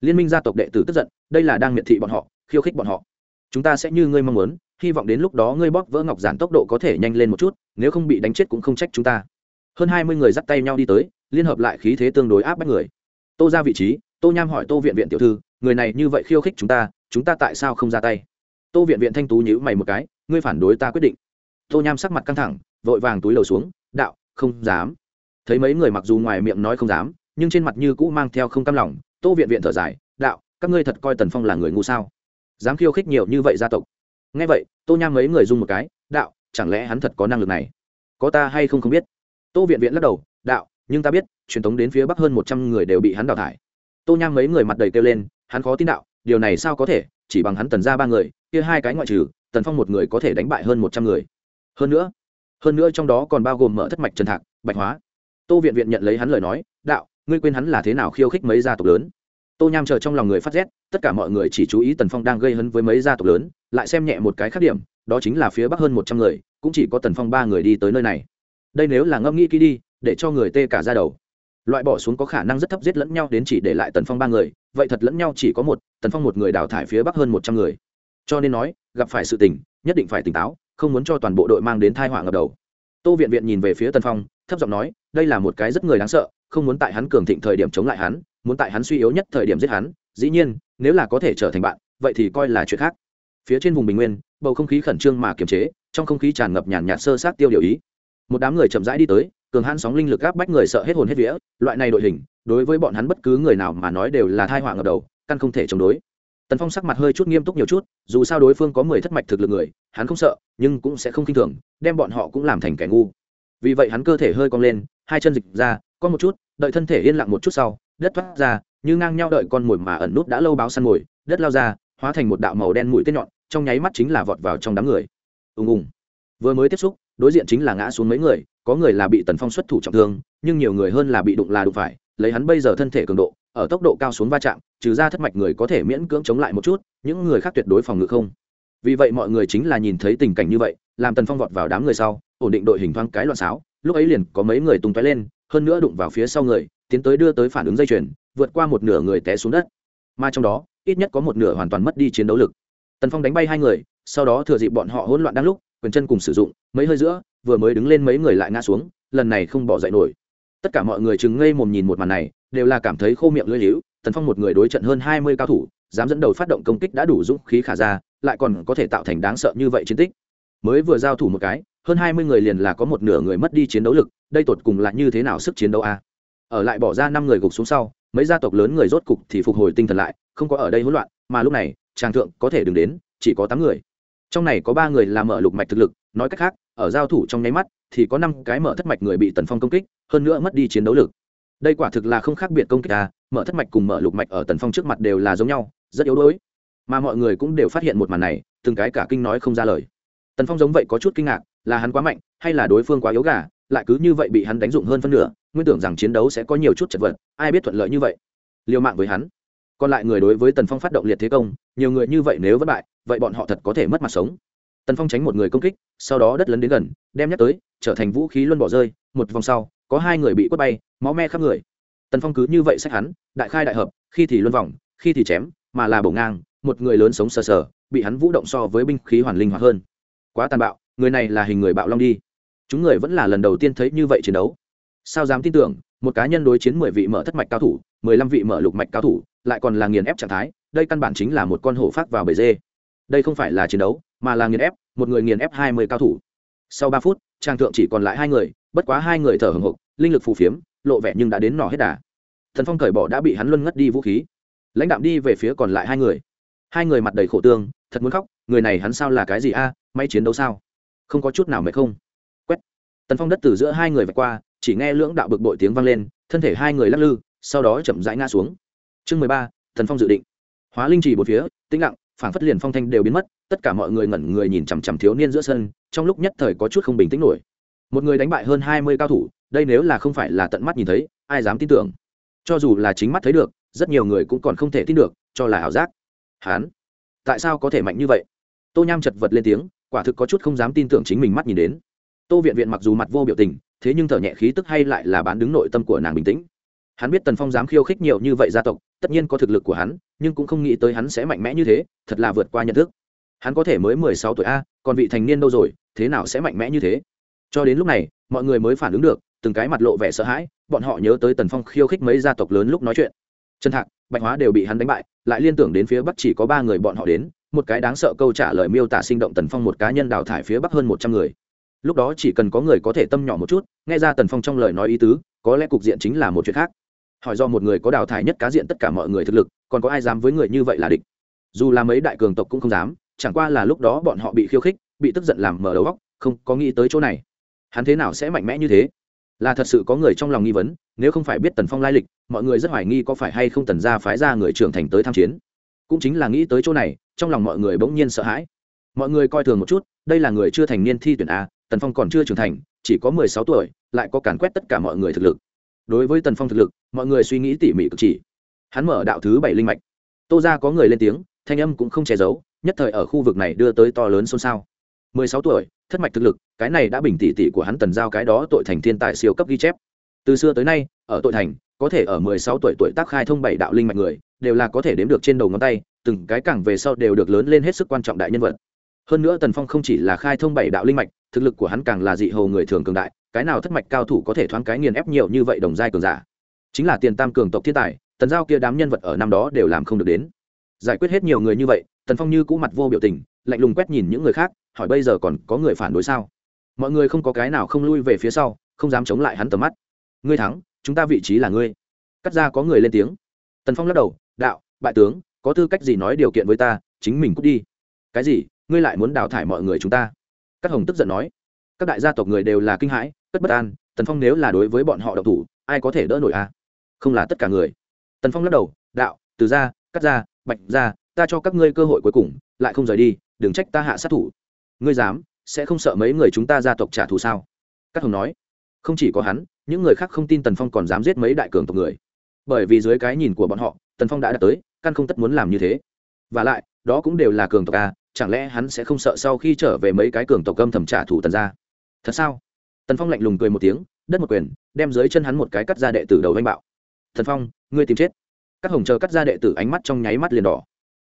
Liên minh gia tộc đệ tử tức giận, đây là đang miệt thị bọn họ, khiêu khích bọn họ. Chúng ta sẽ như ngươi mong muốn, hy vọng đến lúc đó ngươi bóp vỡ ngọc giản tốc độ có thể nhanh lên một chút, nếu không bị đánh chết cũng không trách chúng ta. Hơn hai mươi người dắt tay nhau đi tới, liên hợp lại khí thế tương đối áp bách người. Tô ra vị trí, tô nham hỏi tô viện viện tiểu thư, người này như vậy khiêu khích chúng ta chúng ta tại sao không ra tay? Tô viện viện thanh tú nhữ mày một cái, ngươi phản đối ta quyết định. Tô nham sắc mặt căng thẳng, vội vàng túi lầu xuống, đạo, không dám. Thấy mấy người mặc dù ngoài miệng nói không dám nhưng trên mặt như cũ mang theo không cam lòng, tô viện viện thở dài, đạo, các ngươi thật coi tần phong là người ngu sao? Dám khiêu khích nhiều như vậy gia tộc. Nghe vậy, tô nham mấy người dùng một cái, đạo, chẳng lẽ hắn thật có năng lực này? Có ta hay không không biết? Tô viện viện lắc đầu, đạo, nhưng ta biết, truyền thống đến phía bắc hơn một trăm người đều bị hắn đào thải. Tô nham mấy người mặt đầy kêu lên, hắn khó tin đạo, điều này sao có thể? Chỉ bằng hắn tần ra ba người, kia hai cái ngoại trừ, tần phong một người có thể đánh bại hơn một trăm người. Hơn nữa hơn nữa trong đó còn bao gồm mở thất mạch trần thạc, bạch hóa. Tô viện viện nhận lấy hắn lời nói ngươi quên hắn là thế nào khiêu khích mấy gia tộc lớn? Tô nham chờ trong lòng người phát rét, tất cả mọi người chỉ chú ý tần phong đang gây hấn với mấy gia tộc lớn, lại xem nhẹ một cái khác điểm, đó chính là phía bắc hơn một trăm người, cũng chỉ có tần phong ba người đi tới nơi này. Đây nếu là ngẫm nghĩ kỹ đi, để cho người tê cả ra đầu. Loại bỏ xuống có khả năng rất thấp giết lẫn nhau đến chỉ để lại tần phong ba người, vậy thật lẫn nhau chỉ có một, tần phong một người đào thải phía bắc hơn một trăm người. Cho nên nói, gặp phải sự tình, nhất định phải tỉnh táo, không muốn cho toàn bộ đội mang đến thai họa ngập đầu. Tô viện viện nhìn về phía tần phong, thấp giọng nói, đây là một cái rất người đáng sợ không muốn tại hắn cường thịnh thời điểm chống lại hắn, muốn tại hắn suy yếu nhất thời điểm giết hắn, dĩ nhiên, nếu là có thể trở thành bạn, vậy thì coi là chuyện khác. Phía trên vùng bình nguyên, bầu không khí khẩn trương mà kiềm chế, trong không khí tràn ngập nhàn nhạt sơ sát tiêu điều ý. Một đám người chậm rãi đi tới, cường hãn sóng linh lực áp bách người sợ hết hồn hết vía, loại này đội hình, đối với bọn hắn bất cứ người nào mà nói đều là thai họa ngập đầu, căn không thể chống đối. Tần phong sắc mặt hơi chút nghiêm túc nhiều chút, dù sao đối phương có mười thất mạch thực lực người, hắn không sợ, nhưng cũng sẽ không khinh thường, đem bọn họ cũng làm thành kẻ ngu. Vì vậy hắn cơ thể hơi cong lên, hai chân dịch ra có một chút, đợi thân thể yên lặng một chút sau, đất thoát ra, như ngang nhau đợi con mồi mà ẩn nút đã lâu báo săn mồi, đất lao ra, hóa thành một đạo màu đen mũi tên nhọn, trong nháy mắt chính là vọt vào trong đám người. Ùng ùng. Vừa mới tiếp xúc, đối diện chính là ngã xuống mấy người, có người là bị tần phong xuất thủ trọng thương, nhưng nhiều người hơn là bị đụng là đụng phải, lấy hắn bây giờ thân thể cường độ, ở tốc độ cao xuống va chạm, trừ ra thất mạch người có thể miễn cưỡng chống lại một chút, những người khác tuyệt đối phòng ngự không. Vì vậy mọi người chính là nhìn thấy tình cảnh như vậy, làm tần phong vọt vào đám người sau, ổn định đội hình thoáng cái loạn xáo, lúc ấy liền có mấy người tung tóe lên hơn nữa đụng vào phía sau người, tiến tới đưa tới phản ứng dây chuyền, vượt qua một nửa người té xuống đất. Mà trong đó, ít nhất có một nửa hoàn toàn mất đi chiến đấu lực. Tần phong đánh bay hai người, sau đó thừa dịp bọn họ hỗn loạn đang lúc, quyền chân cùng sử dụng, mấy hơi giữa, vừa mới đứng lên mấy người lại ngã xuống, lần này không bỏ dậy nổi. Tất cả mọi người chừng ngây mồm nhìn một màn này, đều là cảm thấy khô miệng lưỡi liễu tần phong một người đối trận hơn hai mươi cao thủ, dám dẫn đầu phát động công kích đã đủ dũng khí khả ra, lại còn có thể tạo thành đáng sợ như vậy chiến tích mới vừa giao thủ một cái, hơn hai mươi người liền là có một nửa người mất đi chiến đấu lực, đây tột cùng là như thế nào sức chiến đấu a? Ở lại bỏ ra năm người gục xuống sau, mấy gia tộc lớn người rốt cục thì phục hồi tinh thần lại, không có ở đây hỗn loạn, mà lúc này tràng thượng có thể đừng đến, chỉ có tám người. Trong này có ba người làm mở lục mạch thực lực, nói cách khác, ở giao thủ trong nháy mắt, thì có năm cái mở thất mạch người bị tần phong công kích, hơn nữa mất đi chiến đấu lực. Đây quả thực là không khác biệt công kích à? mở thất mạch cùng mở lục mạch ở tần phong trước mặt đều là giống nhau, rất yếu đuối. Mà mọi người cũng đều phát hiện một màn này, từng cái cả kinh nói không ra lời tần phong giống vậy có chút kinh ngạc, là hắn quá mạnh, hay là đối phương quá yếu gà, lại cứ như vậy bị hắn đánh dụng hơn phân nửa, nguyên tưởng rằng chiến đấu sẽ có nhiều chút chật vật, ai biết thuận lợi như vậy. Liều mạng với hắn. Còn lại người đối với tần phong phát động liệt thế công, nhiều người như vậy nếu vất bại, vậy bọn họ thật có thể mất mặt sống. Tần phong tránh một người công kích, sau đó đất lấn đến gần, đem nhắc tới, trở thành vũ khí luân bỏ rơi, một vòng sau, có hai người bị quất bay, máu me khắp người. Tần phong cứ như vậy sách hắn, đại khai đại hợp, khi thì luân vòng, khi thì chém, mà là bổ ngang, một người lớn sống sờ sờ, bị hắn vũ động so với binh khí hoàn linh hoạt hơn quá tàn bạo, người này là hình người bạo long đi. Chúng người vẫn là lần đầu tiên thấy như vậy chiến đấu. Sao dám tin tưởng, một cá nhân đối chiến mười vị mở thất mạch cao thủ, mười lăm vị mở lục mạch cao thủ, lại còn là nghiền ép trạng thái, đây căn bản chính là một con hổ phát vào bể dê. Đây không phải là chiến đấu, mà là nghiền ép, một người nghiền ép hai mươi cao thủ. Sau ba phút, trang thượng chỉ còn lại hai người, bất quá hai người thở hồng hộc, linh lực phù phiếm, lộ vẻ nhưng đã đến nỏ hết đà. Thần phong cởi bỏ đã bị hắn luân ngất đi vũ khí. Lãnh đạm đi về phía còn lại hai người. Hai người mặt đầy khổ tương thật muốn khóc, người này hắn sao là cái gì a, may chiến đấu sao? Không có chút nào mệt không? Quét. Tần phong đất từ giữa hai người vạch qua, chỉ nghe lưỡng đạo bực bội tiếng vang lên, thân thể hai người lắc lư, sau đó chậm rãi ngã xuống. Chương mười ba thần phong dự định. Hóa linh trì bốn phía, tĩnh lặng phản phất liền phong thanh đều biến mất, tất cả mọi người ngẩn người nhìn chằm chằm thiếu niên giữa sân, trong lúc nhất thời có chút không bình tĩnh nổi. Một người đánh bại hơn hai mươi cao thủ, đây nếu là không phải là tận mắt nhìn thấy, ai dám tin tưởng? Cho dù là chính mắt thấy được, rất nhiều người cũng còn không thể tin được, cho là ảo giác. Hán tại sao có thể mạnh như vậy? Tô nham chật vật lên tiếng, quả thực có chút không dám tin tưởng chính mình mắt nhìn đến. Tô viện viện mặc dù mặt vô biểu tình, thế nhưng thở nhẹ khí tức hay lại là bán đứng nội tâm của nàng bình tĩnh. Hắn biết tần phong dám khiêu khích nhiều như vậy gia tộc, tất nhiên có thực lực của hắn, nhưng cũng không nghĩ tới hắn sẽ mạnh mẽ như thế, thật là vượt qua nhận thức. Hắn có thể mới mười sáu tuổi a, còn vị thành niên đâu rồi, thế nào sẽ mạnh mẽ như thế? Cho đến lúc này, mọi người mới phản ứng được, từng cái mặt lộ vẻ sợ hãi, bọn họ nhớ tới tần phong khiêu khích mấy gia tộc lớn lúc nói chuyện. Trần thạc, bạch hóa đều bị hắn đánh bại lại liên tưởng đến phía bắc chỉ có ba người bọn họ đến, một cái đáng sợ câu trả lời miêu tả sinh động tần phong một cá nhân đào thải phía bắc hơn một trăm người. Lúc đó chỉ cần có người có thể tâm nhỏ một chút, nghe ra tần phong trong lời nói ý tứ, có lẽ cục diện chính là một chuyện khác. Hỏi do một người có đào thải nhất cá diện tất cả mọi người thực lực, còn có ai dám với người như vậy là địch? Dù là mấy đại cường tộc cũng không dám, chẳng qua là lúc đó bọn họ bị khiêu khích, bị tức giận làm mở đầu góc không có nghĩ tới chỗ này. Hắn thế nào sẽ mạnh mẽ như thế? Là thật sự có người trong lòng nghi vấn, nếu không phải biết tần phong lai lịch mọi người rất hoài nghi có phải hay không tần gia phái ra người trưởng thành tới tham chiến. Cũng chính là nghĩ tới chỗ này, trong lòng mọi người bỗng nhiên sợ hãi. Mọi người coi thường một chút, đây là người chưa thành niên thi tuyển a, tần phong còn chưa trưởng thành, chỉ có mười sáu tuổi, lại có càn quét tất cả mọi người thực lực. Đối với tần phong thực lực, mọi người suy nghĩ tỉ mỉ cực chỉ. Hắn mở đạo thứ bảy linh mạch. Tô ra có người lên tiếng, thanh âm cũng không che giấu, nhất thời ở khu vực này đưa tới to lớn xôn xao. mười sáu tuổi, thất mạch thực lực, cái này đã bình tỷ tỷ của hắn tần giao cái đó tội thành thiên tài siêu cấp ghi chép. Từ xưa tới nay, ở tội thành có thể ở mười sáu tuổi tuổi tác khai thông bảy đạo linh mạch người, đều là có thể đếm được trên đầu ngón tay, từng cái càng về sau đều được lớn lên hết sức quan trọng đại nhân vật. Hơn nữa tần phong không chỉ là khai thông bảy đạo linh mạch, thực lực của hắn càng là dị hầu người thường cường đại, cái nào thất mạch cao thủ có thể thoáng cái nghiền ép nhiều như vậy đồng giai cường giả. Chính là tiền tam cường tộc thiên tài, tần giao kia đám nhân vật ở năm đó đều làm không được đến. Giải quyết hết nhiều người như vậy, tần phong như cũ mặt vô biểu tình, lạnh lùng quét nhìn những người khác, hỏi bây giờ còn có người phản đối sao? Mọi người không có cái nào không lui về phía sau, không dám chống lại hắn tầm mắt. Ngươi thắng chúng ta vị trí là ngươi. Cắt ra có người lên tiếng. Tần phong lắc đầu, đạo, bại tướng, có tư cách gì nói điều kiện với ta, chính mình cút đi. Cái gì? Ngươi lại muốn đào thải mọi người chúng ta? Các hồng tức giận nói. Các đại gia tộc người đều là kinh hãi, cất bất an, tần phong nếu là đối với bọn họ độc thủ, ai có thể đỡ nổi à? không là tất cả người. Tần phong lắc đầu, đạo, từ ra, cắt ra, bạch ra, ta cho các ngươi cơ hội cuối cùng, lại không rời đi, đừng trách ta hạ sát thủ. Ngươi dám, sẽ không sợ mấy người chúng ta gia tộc trả thù sao? Các hồng nói không chỉ có hắn, những người khác không tin tần phong còn dám giết mấy đại cường tộc người. Bởi vì dưới cái nhìn của bọn họ, tần phong đã đạt tới, căn không tất muốn làm như thế. V à lại, đó cũng đều là cường tộc a, chẳng lẽ hắn sẽ không sợ sau khi trở về mấy cái cường tộc âm thầm trả thù tần ra thật sao? Tần phong lạnh lùng cười một tiếng, đất một quyền, đem dưới chân hắn một cái cắt ra đệ tử đầu anh bạo. Thần phong, ngươi tìm chết. Các hồng chờ cắt ra đệ tử ánh mắt trong nháy mắt liền đỏ.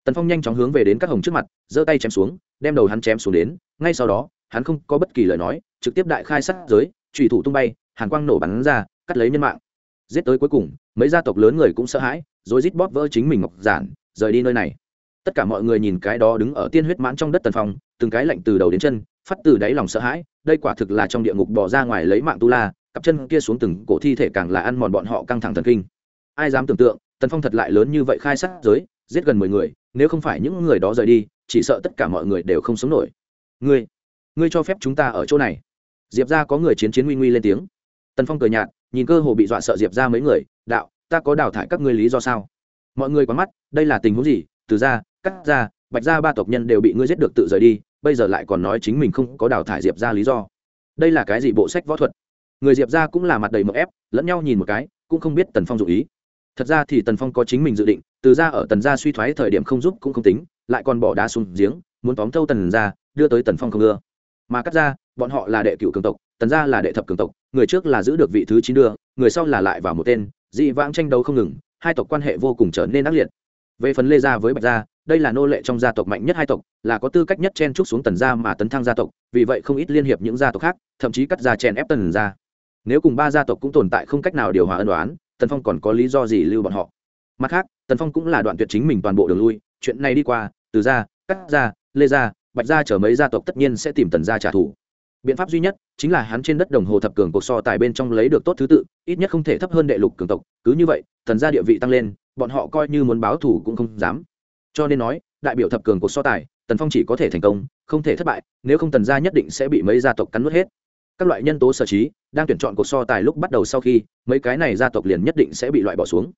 Tần phong nhanh chóng hướng về đến các hồng trước mặt, giơ tay chém xuống, đem đầu hắn chém xuống đến, ngay sau đó, hắn không có bất kỳ lời nói, trực tiếp đại khai sát giới trùy thủ tung bay, hàn quang nổ bắn ra, cắt lấy nhân mạng. Giết tới cuối cùng, mấy gia tộc lớn người cũng sợ hãi, rồi rít bóp vỡ chính mình ngọc giản, rời đi nơi này. Tất cả mọi người nhìn cái đó đứng ở tiên huyết mãn trong đất tần phong, từng cái lạnh từ đầu đến chân, phát từ đáy lòng sợ hãi, đây quả thực là trong địa ngục bỏ ra ngoài lấy mạng tu la, cặp chân kia xuống từng cổ thi thể càng là ăn mòn bọn họ căng thẳng thần kinh. Ai dám tưởng tượng, tần phong thật lại lớn như vậy khai sát giới, giết gần mười người, nếu không phải những người đó rời đi, chỉ sợ tất cả mọi người đều không sống nổi. Ngươi ngươi cho phép chúng ta ở chỗ này diệp ra có người chiến chiến nguy nguy lên tiếng. Tần phong cười nhạt, nhìn cơ hồ bị dọa sợ diệp ra mấy người, đạo, ta có đào thải các ngươi lý do sao? Mọi người quá mắt, đây là tình huống gì? Từ ra cắt ra bạch ra ba tộc nhân đều bị ngươi giết được tự rời đi, bây giờ lại còn nói chính mình không có đào thải diệp ra lý do. Đây là cái gì bộ sách võ thuật? Người diệp ra cũng là mặt đầy mậu ép, lẫn nhau nhìn một cái, cũng không biết tần phong dụ ý. Thật ra thì tần phong có chính mình dự định, từ ra ở tần gia suy thoái thời điểm không giúp cũng không tính, lại còn bỏ đá xuống giếng, muốn tóm thâu tần ra đưa tới tần phong không ưa. Mà cắt ra bọn họ là đệ cựu cường tộc, tần gia là đệ thập cường tộc, người trước là giữ được vị thứ chín đưa, người sau là lại vào một tên, dị vãng tranh đấu không ngừng, hai tộc quan hệ vô cùng trở nên ác liệt. Về phần lê gia với bạch gia, đây là nô lệ trong gia tộc mạnh nhất hai tộc, là có tư cách nhất chen trúc xuống tần gia mà tấn thăng gia tộc, vì vậy không ít liên hiệp những gia tộc khác, thậm chí cắt gia chèn ép tần gia. Nếu cùng ba gia tộc cũng tồn tại không cách nào điều hòa ân đoán tần phong còn có lý do gì lưu bọn họ? Mặt khác, tần phong cũng là đoạn tuyệt chính mình toàn bộ đường lui, chuyện này đi qua, từ gia, cắt gia lê gia, bạch gia chở mấy gia tộc tất nhiên sẽ tìm tần gia trả thù biện pháp duy nhất chính là hắn trên đất đồng hồ thập cường cuộc so tài bên trong lấy được tốt thứ tự, ít nhất không thể thấp hơn đệ lục cường tộc. Cứ như vậy, thần gia địa vị tăng lên, bọn họ coi như muốn báo thù cũng không dám. Cho nên nói, đại biểu thập cường cuộc so tài, tần phong chỉ có thể thành công, không thể thất bại, nếu không tần gia nhất định sẽ bị mấy gia tộc cắn nuốt hết. Các loại nhân tố sở trí đang tuyển chọn cuộc so tài lúc bắt đầu sau khi, mấy cái này gia tộc liền nhất định sẽ bị loại bỏ xuống.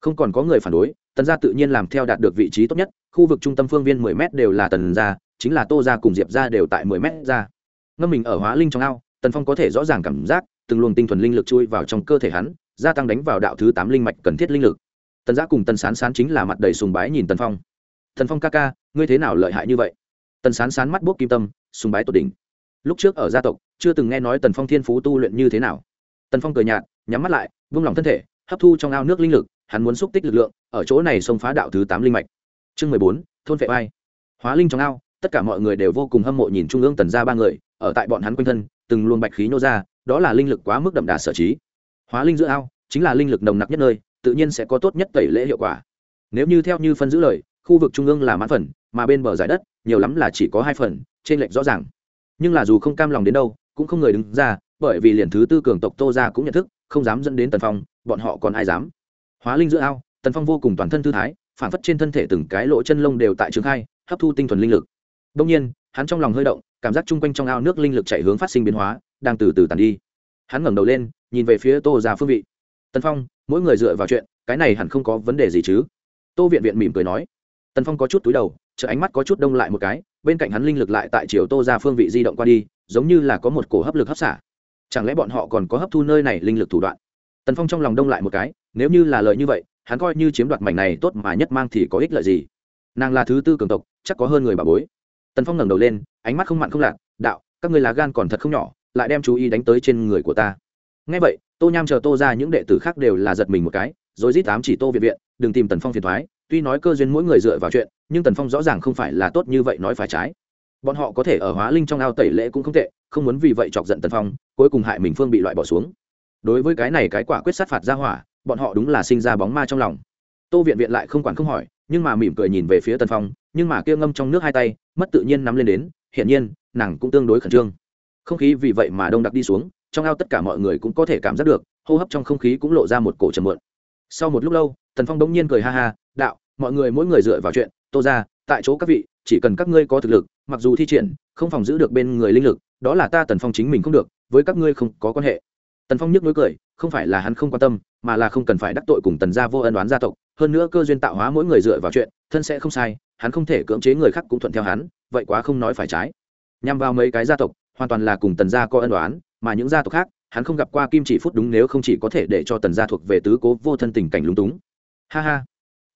Không còn có người phản đối, tần gia tự nhiên làm theo đạt được vị trí tốt nhất, khu vực trung tâm phương viên mười m đều là tần gia, chính là tô gia cùng diệp gia đều tại mười m ra ngâm mình ở hóa linh trong ao, tần phong có thể rõ ràng cảm giác, từng luồng tinh thuần linh lực chui vào trong cơ thể hắn, gia tăng đánh vào đạo thứ tám linh mạch cần thiết linh lực. Tần giã cùng tần sán sán chính là mặt đầy sùng bái nhìn tần phong. Tần phong ca ca, ngươi thế nào lợi hại như vậy? Tần sán sán mắt bốc kim tâm, sùng bái tột đỉnh. Lúc trước ở gia tộc, chưa từng nghe nói tần phong thiên phú tu luyện như thế nào. Tần phong cười nhạt, nhắm mắt lại, vung lòng thân thể, hấp thu trong ao nước linh lực, hắn muốn xúc tích lực lượng, ở chỗ này xông phá đạo thứ tám linh mạch. Chương mười bốn, thôn vệ vai hóa linh trong ao tất cả mọi người đều vô cùng hâm mộ nhìn trung ương tần ra ba người, ở tại bọn hắn quanh thân, từng luồng bạch khí nhô ra, đó là linh lực quá mức đậm đà sở trí. Hóa linh giữa ao, chính là linh lực nồng nặc nhất nơi, tự nhiên sẽ có tốt nhất tẩy lễ hiệu quả. Nếu như theo như phân giữ lời, khu vực trung ương là mãn phần, mà bên bờ giải đất, nhiều lắm là chỉ có hai phần, trên lệch rõ ràng. Nhưng là dù không cam lòng đến đâu, cũng không người đứng ra, bởi vì liền thứ tư cường tộc tô ra cũng nhận thức, không dám dẫn đến tần phong, bọn họ còn ai dám? Hóa linh giữa ao, tần phong vô cùng toàn thân thư thái, phản phất trên thân thể từng cái lỗ chân lông đều tại trường khai, hấp thu tinh thuần linh lực đông nhiên, hắn trong lòng hơi động, cảm giác chung quanh trong ao nước linh lực chạy hướng phát sinh biến hóa, đang từ từ tàn đi. Hắn ngẩng đầu lên, nhìn về phía tô gia phương vị. Tần phong, mỗi người dựa vào chuyện, cái này hẳn không có vấn đề gì chứ? Tô viện viện mỉm cười nói. Tần phong có chút túi đầu chợ ánh mắt có chút đông lại một cái, bên cạnh hắn linh lực lại tại chiều tô gia phương vị di động qua đi, giống như là có một cổ hấp lực hấp xả. Chẳng lẽ bọn họ còn có hấp thu nơi này linh lực thủ đoạn? Tần phong trong lòng đông lại một cái, nếu như là lời như vậy, hắn coi như chiếm đoạt mảnh này tốt mà nhất mang thì có ích lợi gì? Nàng là thứ tư cường tộc, chắc có hơn người bà bối tần phong ngẩng đầu lên, ánh mắt không mặn không lạc đạo, các người lá gan còn thật không nhỏ, lại đem chú ý đánh tới trên người của ta. Ngay vậy, tô nham chờ tô ra những đệ tử khác đều là giật mình một cái, rồi rít tám chỉ tô viện viện, đừng tìm tần phong phiền thoái tuy nói cơ duyên mỗi người dựa vào chuyện, nhưng tần phong rõ ràng không phải là tốt như vậy nói phải trái. Bọn họ có thể ở hóa linh trong ao tẩy lễ cũng không tệ, không muốn vì vậy chọc giận tần phong, cuối cùng hại mình phương bị loại bỏ xuống. Đối với cái này cái quả quyết sát phạt ra hỏa, bọn họ đúng là sinh ra bóng ma trong lòng. Tô viện viện lại không quản không hỏi, nhưng mà mỉm cười nhìn về phía tần phong nhưng mà kia ngâm trong nước hai tay, mất tự nhiên nắm lên đến, hiển nhiên, nàng cũng tương đối khẩn trương. Không khí vì vậy mà đông đặc đi xuống, trong ao tất cả mọi người cũng có thể cảm giác được, hô hấp trong không khí cũng lộ ra một cổ trầm mượn sau một lúc lâu, tần phong bỗng nhiên cười ha ha, đạo, mọi người mỗi người dựa vào chuyện, tô ra tại chỗ các vị, chỉ cần các ngươi có thực lực, mặc dù thi triển, không phòng giữ được bên người linh lực, đó là ta tần phong chính mình không được, với các ngươi không có quan hệ. Tần phong nhức nối cười, không phải là hắn không quan tâm mà là không cần phải đắc tội cùng tần gia vô ân đoán gia tộc, hơn nữa cơ duyên tạo hóa mỗi người dựa vào chuyện, thân sẽ không sai, hắn không thể cưỡng chế người khác cũng thuận theo hắn, vậy quá không nói phải trái. Nhằm vào mấy cái gia tộc, hoàn toàn là cùng tần gia có ân đoán mà những gia tộc khác, hắn không gặp qua kim chỉ phút đúng nếu không chỉ có thể để cho tần gia thuộc về tứ cố vô thân tình cảnh lúng túng. Ha ha.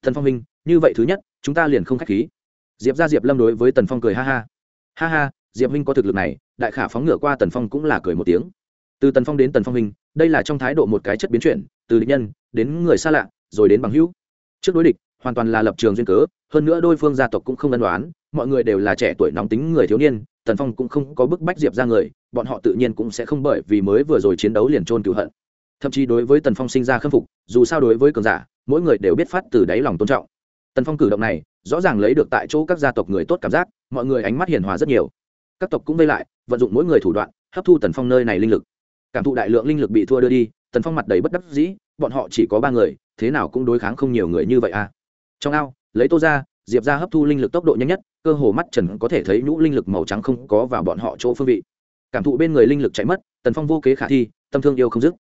Thần phong minh, như vậy thứ nhất, chúng ta liền không k h á c h khí. Diệp ra diệp lâm đối với tần phong cười ha ha. Ha ha, diệp minh có thực lực này, đại khả phóng ngựa qua tần phong cũng là cười một tiếng. Từ tần phong đến tần phong minh, đây là trong thái độ một cái chất biến chuyển từ địch nhân đến người xa lạ, rồi đến bằng hữu. Trước đối địch, hoàn toàn là lập trường duyên cớ, hơn nữa đôi phương gia tộc cũng không ân đoán mọi người đều là trẻ tuổi nóng tính người thiếu niên, tần phong cũng không có bức bách diệp ra người, bọn họ tự nhiên cũng sẽ không bởi vì mới vừa rồi chiến đấu liền trôn cựu hận. Thậm chí đối với tần phong sinh ra khâm phục, dù sao đối với cường giả, mỗi người đều biết phát từ đáy lòng tôn trọng. Tần phong cử động này, rõ ràng lấy được tại chỗ các gia tộc người tốt cảm giác, mọi người ánh mắt hiền hòa rất nhiều. Các tộc cũng vây lại, vận dụng mỗi người thủ đoạn, hấp thu tần phong nơi này linh lực. Cảm thụ đại lượng linh lực bị thua đưa đi tần phong mặt đầy bất đắc dĩ, bọn họ chỉ có ba người, thế nào cũng đối kháng không nhiều người như vậy à. Trong ao, lấy tô ra, diệp ra hấp thu linh lực tốc độ nhanh nhất, cơ hồ mắt trần có thể thấy nhũ linh lực màu trắng không có vào bọn họ chỗ phương vị. Cảm thụ bên người linh lực chạy mất, tần phong vô kế khả thi, tâm thương yêu không dứt.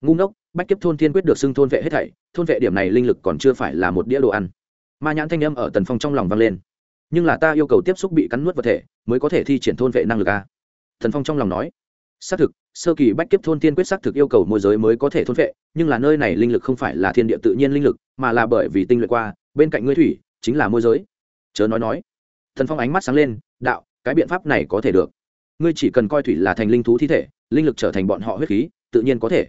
Ngu ngốc, bách kiếp thôn thiên quyết được xưng thôn vệ hết thảy, thôn vệ điểm này linh lực còn chưa phải là một đĩa đồ ăn. Ma nhãn thanh âm ở tần phong trong lòng vang lên. Nhưng là ta yêu cầu tiếp xúc bị cắn nuốt vật thể, mới có thể thi triển thôn vệ năng lực à. a thần phong trong lòng nói xác thực, sơ kỳ bách kiếp thôn tiên quyết xác thực yêu cầu môi giới mới có thể thôn vệ nhưng là nơi này linh lực không phải là thiên địa tự nhiên linh lực, mà là bởi vì tinh luyện qua, bên cạnh ngươi thủy, chính là môi giới. Chớ nói nói. Thần phong ánh mắt sáng lên, đạo, cái biện pháp này có thể được. Ngươi chỉ cần coi thủy là thành linh thú thi thể, linh lực trở thành bọn họ huyết khí, tự nhiên có thể.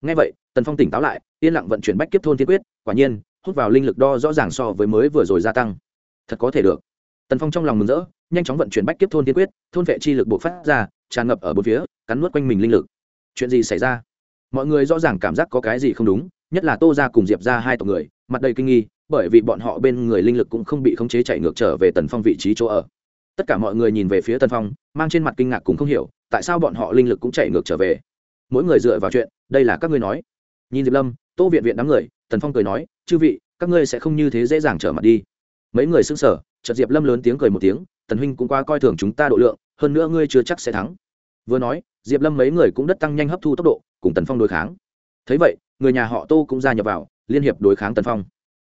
Ngay vậy, tần phong tỉnh táo lại, yên lặng vận chuyển bách kiếp thôn tiên quyết, quả nhiên, hút vào linh lực đo rõ ràng so với mới vừa rồi gia tăng. Thật có thể được. Tần phong trong lòng mừng rỡ, nhanh chóng vận chuyển bách kiếp thôn tiên quyết, thôn vệ chi lực buộc phát ra tràn ngập ở bốn phía, cắn nuốt quanh mình linh lực. Chuyện gì xảy ra? Mọi người rõ ràng cảm giác có cái gì không đúng, nhất là tô ra cùng diệp ra hai tộc người, mặt đầy kinh nghi, bởi vì bọn họ bên người linh lực cũng không bị khống chế chạy ngược trở về tần phong vị trí chỗ ở. Tất cả mọi người nhìn về phía tần phong, mang trên mặt kinh ngạc cũng không hiểu, tại sao bọn họ linh lực cũng chạy ngược trở về? Mỗi người dựa vào chuyện, đây là các ngươi nói. Nhìn diệp lâm, tô viện viện đám người, tần phong cười nói, chư vị, các ngươi sẽ không như thế dễ dàng trở mặt đi. Mấy người xưng sở chợt diệp lâm lớn tiếng cười một tiếng, tần huynh cũng qua coi thường chúng ta độ lượng hơn nữa ngươi chưa chắc sẽ thắng. Vừa nói, diệp lâm mấy người cũng đất tăng nhanh hấp thu tốc độ, cùng tần phong đối kháng. Thấy vậy, người nhà họ tô cũng gia nhập vào, liên hiệp đối kháng tần phong.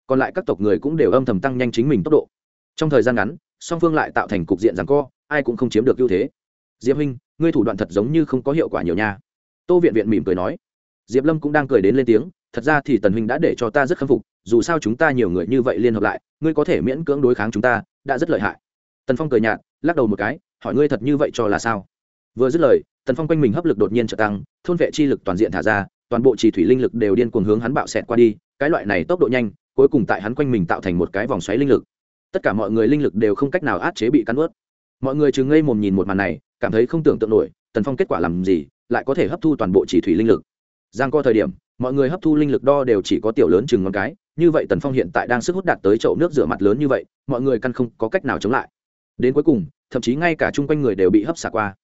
Còn lại các tộc người cũng đều âm thầm tăng nhanh chính mình tốc độ. Trong thời gian ngắn, song phương lại tạo thành cục diện rằng co, ai cũng không chiếm được ưu thế. Diệp huynh, ngươi thủ đoạn thật giống như không có hiệu quả nhiều nha. Tô viện viện mỉm cười nói. Diệp lâm cũng đang cười đến lên tiếng, thật ra thì tần huynh đã để cho ta rất khâm phục, dù sao chúng ta nhiều người như vậy liên hợp lại, ngươi có thể miễn cưỡng đối kháng chúng ta, đã rất lợi hại. Tần phong cười nhạt, lắc đầu một cái hỏi ngươi thật như vậy cho là sao? Vừa dứt lời, tần phong quanh mình hấp lực đột nhiên trở tăng, thôn vệ chi lực toàn diện thả ra, toàn bộ chỉ thủy linh lực đều điên cuồng hướng hắn bạo xẹt qua đi, cái loại này tốc độ nhanh, cuối cùng tại hắn quanh mình tạo thành một cái vòng xoáy linh lực. Tất cả mọi người linh lực đều không cách nào át chế bị cắn ướt mọi người chừng ngây mồm nhìn một màn này, cảm thấy không tưởng tượng nổi, tần phong kết quả làm gì, lại có thể hấp thu toàn bộ chỉ thủy linh lực. Giang co thời điểm, mọi người hấp thu linh lực đo đều chỉ có tiểu lớn chừng ngón cái, như vậy tần phong hiện tại đang sức hút đạt tới chậu nước rửa mặt lớn như vậy, mọi người căn không có cách nào chống lại đến cuối cùng, thậm chí ngay cả chung quanh người đều bị hấp xả qua.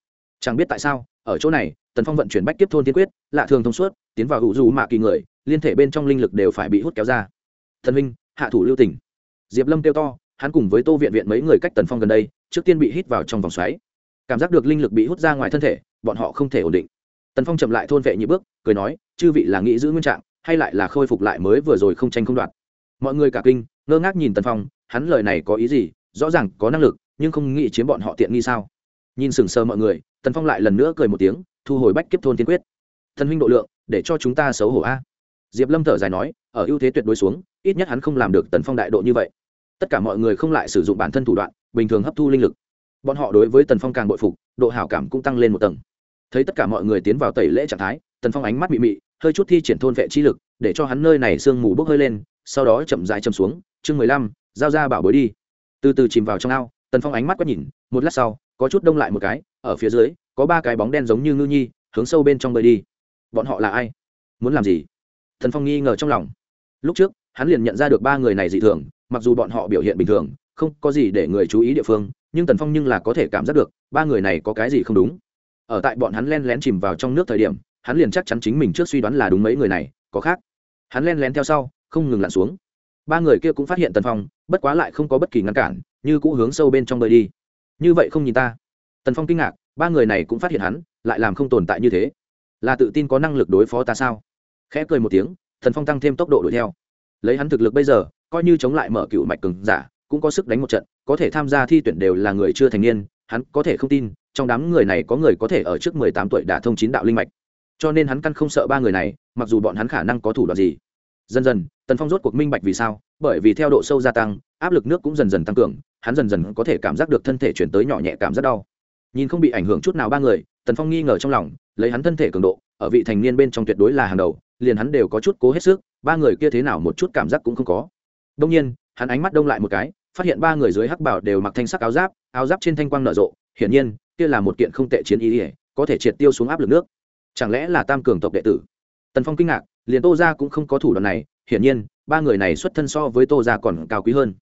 Chẳng biết tại sao, ở chỗ này, tần phong vận chuyển bách tiếp thôn tiên quyết, lạ thường thông suốt, tiến vào hữu dù mạ kỳ người, liên thể bên trong linh lực đều phải bị hút kéo ra. Thần minh hạ thủ lưu tỉnh diệp lâm kêu to, hắn cùng với tô viện viện mấy người cách tần phong gần đây, trước tiên bị hít vào trong vòng xoáy. Cảm giác được linh lực bị hút ra ngoài thân thể, bọn họ không thể ổn định. Tần phong chậm lại thôn vệ nhị bước, cười nói, chư vị là nghĩ giữ nguyên trạng, hay lại là khôi phục lại mới vừa rồi không tranh không đoạt? Mọi người cả kinh, ngơ ngác nhìn tần phong, hắn lời này có ý gì? Rõ ràng có năng lực nhưng không nghĩ chiếm bọn họ tiện nghi sao? Nhìn sừng sờ mọi người, tần phong lại lần nữa cười một tiếng, thu hồi bách kiếp thôn tiên quyết. Thần huynh độ lượng, để cho chúng ta xấu hổ a. Diệp lâm thở dài nói, ở ưu thế tuyệt đối xuống, ít nhất hắn không làm được tần phong đại độ như vậy. Tất cả mọi người không lại sử dụng bản thân thủ đoạn, bình thường hấp thu linh lực. Bọn họ đối với tần phong càng bội phục, độ hảo cảm cũng tăng lên một tầng. Thấy tất cả mọi người tiến vào tẩy lễ trạng thái, tần phong ánh mắt mị mị, hơi chút thi triển thôn vệ chi lực, để cho hắn nơi này sương mù bốc hơi lên, sau đó chậm dại chầm xuống. Chương mười lăm, giao ra bảo bối đi. Từ từ chìm vào trong ao tần phong ánh mắt quét nhìn, một lát sau, có chút đông lại một cái, ở phía dưới, có ba cái bóng đen giống như ngư nhi, hướng sâu bên trong bơi đi. Bọn họ là ai? Muốn làm gì? Thần phong nghi ngờ trong lòng. Lúc trước, hắn liền nhận ra được ba người này dị thường, mặc dù bọn họ biểu hiện bình thường, không có gì để người chú ý địa phương, nhưng tần phong nhưng là có thể cảm giác được, ba người này có cái gì không đúng. Ở tại bọn hắn len lén chìm vào trong nước thời điểm, hắn liền chắc chắn chính mình trước suy đoán là đúng mấy người này, có khác. Hắn len lén theo sau, không ngừng lặn xuống ba người kia cũng phát hiện tần phong, bất quá lại không có bất kỳ ngăn cản, như cũ hướng sâu bên trong bơi đi. Như vậy không nhìn ta. Tần phong kinh ngạc, ba người này cũng phát hiện hắn, lại làm không tồn tại như thế. Là tự tin có năng lực đối phó ta sao? Khẽ cười một tiếng, tần phong tăng thêm tốc độ đuổi theo. Lấy hắn thực lực bây giờ, coi như chống lại mở cựu mạch cường giả, cũng có sức đánh một trận, có thể tham gia thi tuyển đều là người chưa thành niên, hắn có thể không tin, trong đám người này có người có thể ở trước mười tám tuổi đã thông chín đạo linh mạch. Cho nên hắn căn không sợ ba người này, mặc dù bọn hắn khả năng có thủ đoạn gì dần dần, tần phong rốt cuộc minh bạch vì sao, bởi vì theo độ sâu gia tăng, áp lực nước cũng dần dần tăng cường, hắn dần dần có thể cảm giác được thân thể chuyển tới nhỏ nhẹ cảm giác đau. Nhìn không bị ảnh hưởng chút nào ba người, tần phong nghi ngờ trong lòng, lấy hắn thân thể cường độ, ở vị thành niên bên trong tuyệt đối là hàng đầu, liền hắn đều có chút cố hết sức, ba người kia thế nào một chút cảm giác cũng không có. Đông nhiên, hắn ánh mắt đông lại một cái, phát hiện ba người dưới hắc bảo đều mặc thanh sắc áo giáp áo giáp trên thanh quang nở rộ, hiển nhiên, kia là một kiện không tệ chiến ý ỉa có thể triệt tiêu xuống áp lực nước. Chẳng lẽ là tam cường tộc đệ tử? Tần phong kinh ngạc liền tô ra cũng không có thủ đoạn này, hiển nhiên, ba người này xuất thân so với tô ra còn cao quý hơn.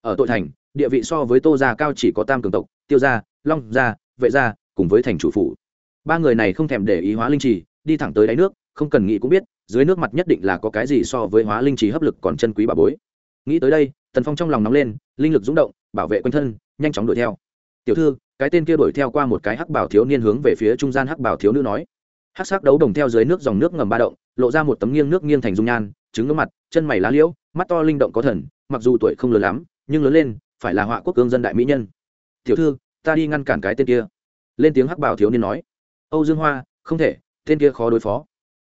Ở tội thành, địa vị so với tô ra cao chỉ có tam cường tộc, tiêu gia, long gia, vệ gia, cùng với thành chủ phủ. Ba người này không thèm để ý hóa linh trì, đi thẳng tới đáy nước, không cần nghĩ cũng biết, dưới nước mặt nhất định là có cái gì so với hóa linh trì hấp lực còn chân quý bà bối. Nghĩ tới đây, tần phong trong lòng nóng lên, linh lực rúng động, bảo vệ quanh thân, nhanh chóng đuổi theo. Tiểu thư, cái tên kia đuổi theo qua một cái hắc bảo thiếu niên hướng về phía trung gian hắc bảo thiếu nữ nói hắc sắc đấu đồng theo dưới nước dòng nước ngầm ba động, lộ ra một tấm nghiêng nước nghiêng thành dung nhan, trứng nước mặt, chân mày lá liễu, mắt to linh động có thần, mặc dù tuổi không lớn lắm, nhưng lớn lên, phải là họa quốc cương dân đại mỹ nhân. Tiểu thư, ta đi ngăn cản cái tên kia. Lên tiếng hắc bảo thiếu niên nói. Âu dương hoa, không thể, tên kia khó đối phó.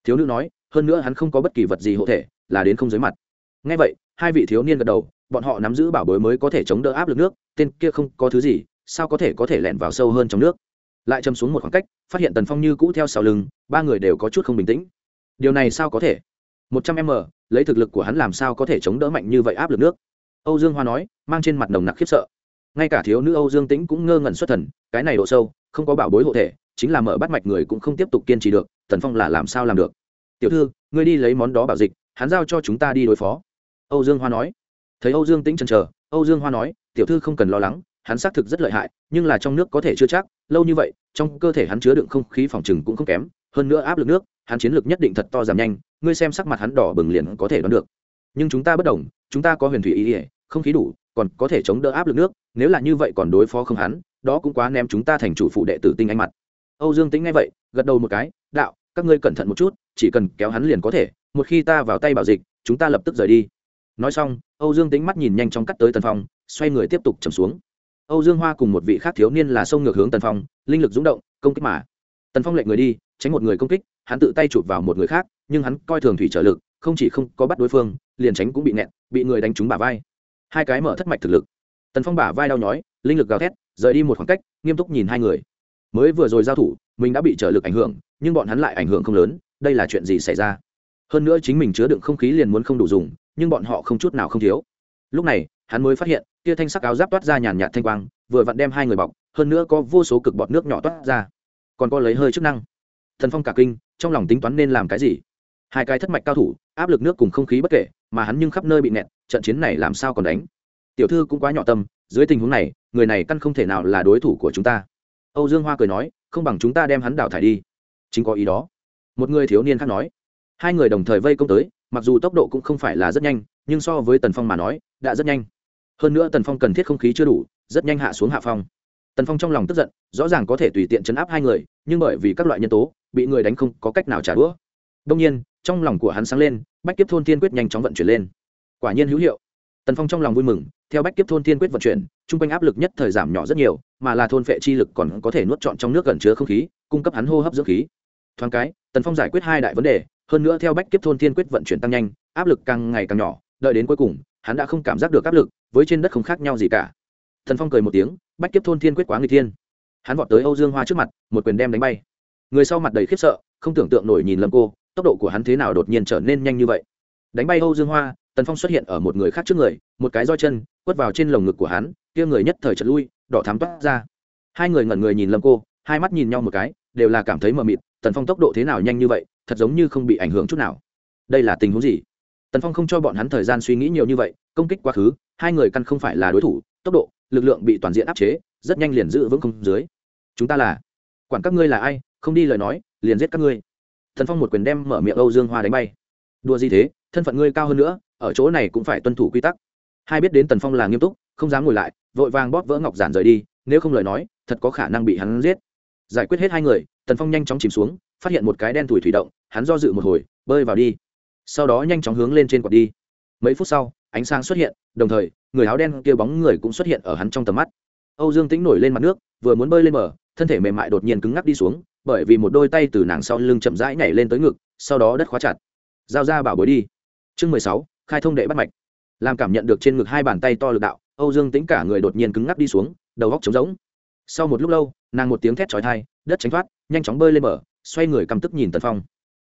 Thiếu nữ nói, hơn nữa hắn không có bất kỳ vật gì hộ thể, là đến không dưới mặt. Ngay vậy, hai vị thiếu niên gật đầu, bọn họ nắm giữ bảo bối mới có thể chống đỡ áp lực nước, tên kia không có thứ gì, sao có thể có thể lẻn vào sâu hơn trong nước? Lại châm xuống một khoảng cách, phát hiện tần phong như cũ theo sau lưng, ba người đều có chút không bình tĩnh. Điều này sao có thể? Một trăm m, lấy thực lực của hắn làm sao có thể chống đỡ mạnh như vậy áp lực nước? Âu dương hoa nói, mang trên mặt nồng nặc khiếp sợ. Ngay cả thiếu nữ âu dương tĩnh cũng ngơ ngẩn xuất thần, cái này độ sâu, không có bảo bối hộ thể, chính là mở bắt mạch người cũng không tiếp tục kiên trì được, tần phong là làm sao làm được? Tiểu thư, ngươi đi lấy món đó bảo dịch, hắn giao cho chúng ta đi đối phó. Âu dương hoa nói. Thấy âu dương tĩnh chần chờ, âu dương hoa nói, tiểu thư không cần lo lắng hắn xác thực rất lợi hại, nhưng là trong nước có thể chưa chắc, lâu như vậy, trong cơ thể hắn chứa đựng không khí phòng trừng cũng không kém, hơn nữa áp lực nước, hắn chiến lược nhất định thật to giảm nhanh, ngươi xem sắc mặt hắn đỏ bừng liền có thể đoán được. Nhưng chúng ta bất đồng, chúng ta có huyền thủy ý ỉa không khí đủ, còn có thể chống đỡ áp lực nước, nếu là như vậy còn đối phó không hắn, đó cũng quá ném chúng ta thành chủ phụ đệ tử tinh anh mặt. Âu dương tính ngay vậy, gật đầu một cái, đạo, các ngươi cẩn thận một chút, chỉ cần kéo hắn liền có thể, một khi ta vào tay bảo dịch, chúng ta lập tức rời đi. Nói xong, âu dương tính mắt nhìn nhanh chóng cắt tới tần phong, xoay người tiếp tục trầm xuống âu dương hoa cùng một vị khác thiếu niên là sông ngược hướng tần phong, linh lực dũng động, công kích mà. Tần phong lệnh người đi, tránh một người công kích, hắn tự tay chụp vào một người khác, nhưng hắn coi thường thủy trở lực, không chỉ không có bắt đối phương, liền tránh cũng bị nẹt, bị người đánh trúng bả vai. Hai cái mở thất mạch thực lực. Tần phong bả vai đau nhói, linh lực gào thét, rời đi một khoảng cách, nghiêm túc nhìn hai người. Mới vừa rồi giao thủ, mình đã bị trở lực ảnh hưởng, nhưng bọn hắn lại ảnh hưởng không lớn, đây là chuyện gì xảy ra? Hơn nữa chính mình chứa đựng không khí liền muốn không đủ dùng, nhưng bọn họ không chút nào không thiếu. Lúc này hắn mới phát hiện, tia thanh sắc áo giáp toát ra nhàn nhạt thanh quang, vừa vặn đem hai người bọc, hơn nữa có vô số cực bọt nước nhỏ toát ra. Còn có lấy hơi chức năng. Thần phong cả kinh, trong lòng tính toán nên làm cái gì? Hai cái thất mạch cao thủ, áp lực nước cùng không khí bất kể, mà hắn nhưng khắp nơi bị nẹt trận chiến này làm sao còn đánh? Tiểu thư cũng quá nhỏ tâm, dưới tình huống này, người này căn không thể nào là đối thủ của chúng ta. Âu dương hoa cười nói, không bằng chúng ta đem hắn đào thải đi. Chính có ý đó. Một người thiếu niên khác nói. Hai người đồng thời vây công tới, mặc dù tốc độ cũng không phải là rất nhanh, nhưng so với tần phong mà nói, đã rất nhanh hơn nữa tần phong cần thiết không khí chưa đủ, rất nhanh hạ xuống hạ phong. Tần phong trong lòng tức giận, rõ ràng có thể tùy tiện chấn áp hai người, nhưng bởi vì các loại nhân tố, bị người đánh không có cách nào trả đũa. Đông nhiên, trong lòng của hắn sáng lên, bách kiếp thôn tiên quyết nhanh chóng vận chuyển lên. Quả nhiên hữu hiệu. Tần phong trong lòng vui mừng, theo bách kiếp thôn tiên quyết vận chuyển chung quanh áp lực nhất thời giảm nhỏ rất nhiều, mà là thôn phệ chi lực còn có thể nuốt trọn trong nước gần chứa không khí, cung cấp hắn hô hấp dưỡng khí. Thoáng cái, tần phong giải quyết hai đại vấn đề, hơn nữa theo bách kiếp thôn tiên quyết vận chuyển tăng nhanh, áp lực càng ngày càng nhỏ, đợi đến cuối cùng, hắn đã không cảm giác được áp lực với trên đất không khác nhau gì cả. Thần phong cười một tiếng, bách kiếp thôn thiên quyết quá người thiên. Hắn vọt tới âu dương hoa trước mặt, một quyền đem đánh bay. Người sau mặt đầy khiếp sợ, không tưởng tượng nổi nhìn lâm cô, tốc độ của hắn thế nào đột nhiên trở nên nhanh như vậy. Đánh bay âu dương hoa, tần phong xuất hiện ở một người khác trước người, một cái roi chân, quất vào trên lồng ngực của hắn, kia người nhất thời trật lui, đỏ thắm toát ra. Hai người ngẩn người nhìn lâm cô, hai mắt nhìn nhau một cái, đều là cảm thấy mờ mịt, tần phong tốc độ thế nào nhanh như vậy, thật giống như không bị ảnh hưởng chút nào. Đây là tình huống gì? Tần phong không cho bọn hắn thời gian suy nghĩ nhiều như vậy, công kích quá khứ, hai người căn không phải là đối thủ, tốc độ, lực lượng bị toàn diện áp chế, rất nhanh liền giữ vững không dưới. Chúng ta là, quản các ngươi là ai, không đi lời nói, liền giết các ngươi. Thần phong một quyền đem mở miệng âu dương hoa đánh bay. Đùa gì thế, thân phận ngươi cao hơn nữa, ở chỗ này cũng phải tuân thủ quy tắc. Hai biết đến tần phong là nghiêm túc, không dám ngồi lại, vội vàng bóp vỡ ngọc giản rời đi, nếu không lời nói, thật có khả năng bị hắn giết. Giải quyết hết hai người, tần phong nhanh chóng chìm xuống, phát hiện một cái đen thủi thủy động, hắn do dự một hồi, bơi vào đi sau đó nhanh chóng hướng lên trên quạt đi. Mấy phút sau, ánh sáng xuất hiện, đồng thời, người áo đen kia bóng người cũng xuất hiện ở hắn trong tầm mắt. Âu dương tĩnh nổi lên mặt nước, vừa muốn bơi lên bờ, thân thể mềm mại đột nhiên cứng ngắc đi xuống, bởi vì một đôi tay từ nàng sau lưng chậm rãi nhảy lên tới ngực, sau đó đất khóa chặt. Giao ra bảo bối đi. Chương mười sáu, khai thông đệ bắt mạch. Làm cảm nhận được trên ngực hai bàn tay to lực đạo, âu dương tính cả người đột nhiên cứng ngắc đi xuống, đầu góc trống rỗng. Sau một lúc lâu, nàng một tiếng thét trói thai đất tránh thoát, nhanh chóng bơi lên bờ, xoay người căm tức nhìn tần phong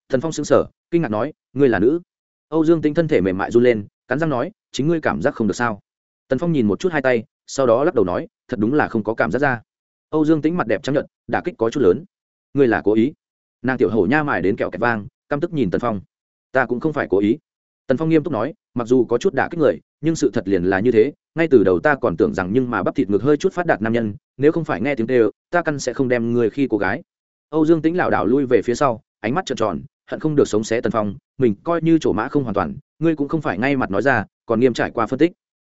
thần phong sững sờ, kinh ngạc nói, ngươi là nữ? Âu dương tính thân thể mềm mại run lên, cắn răng nói, chính ngươi cảm giác không được sao? Tần phong nhìn một chút hai tay, sau đó lắc đầu nói, thật đúng là không có cảm giác ra. Âu dương tính mặt đẹp chấp nhận đả kích có chút lớn. Ngươi là cố ý? Nàng tiểu hổ nha mài đến kẹo kẹt vang, căm tức nhìn tần phong. Ta cũng không phải cố ý. Tần phong nghiêm túc nói, mặc dù có chút đả kích người, nhưng sự thật liền là như thế, ngay từ đầu ta còn tưởng rằng nhưng mà bắp thịt ngực hơi chút phát đạt nam nhân, nếu không phải nghe tiếng tê ta căn sẽ không đem người khi cô gái. Âu dương tính lảo đảo lui về phía sau, ánh mắt trợn tròn hận không được sống xé tần phong, mình coi như chỗ mã không hoàn toàn, ngươi cũng không phải ngay mặt nói ra, còn nghiêm trải qua phân tích.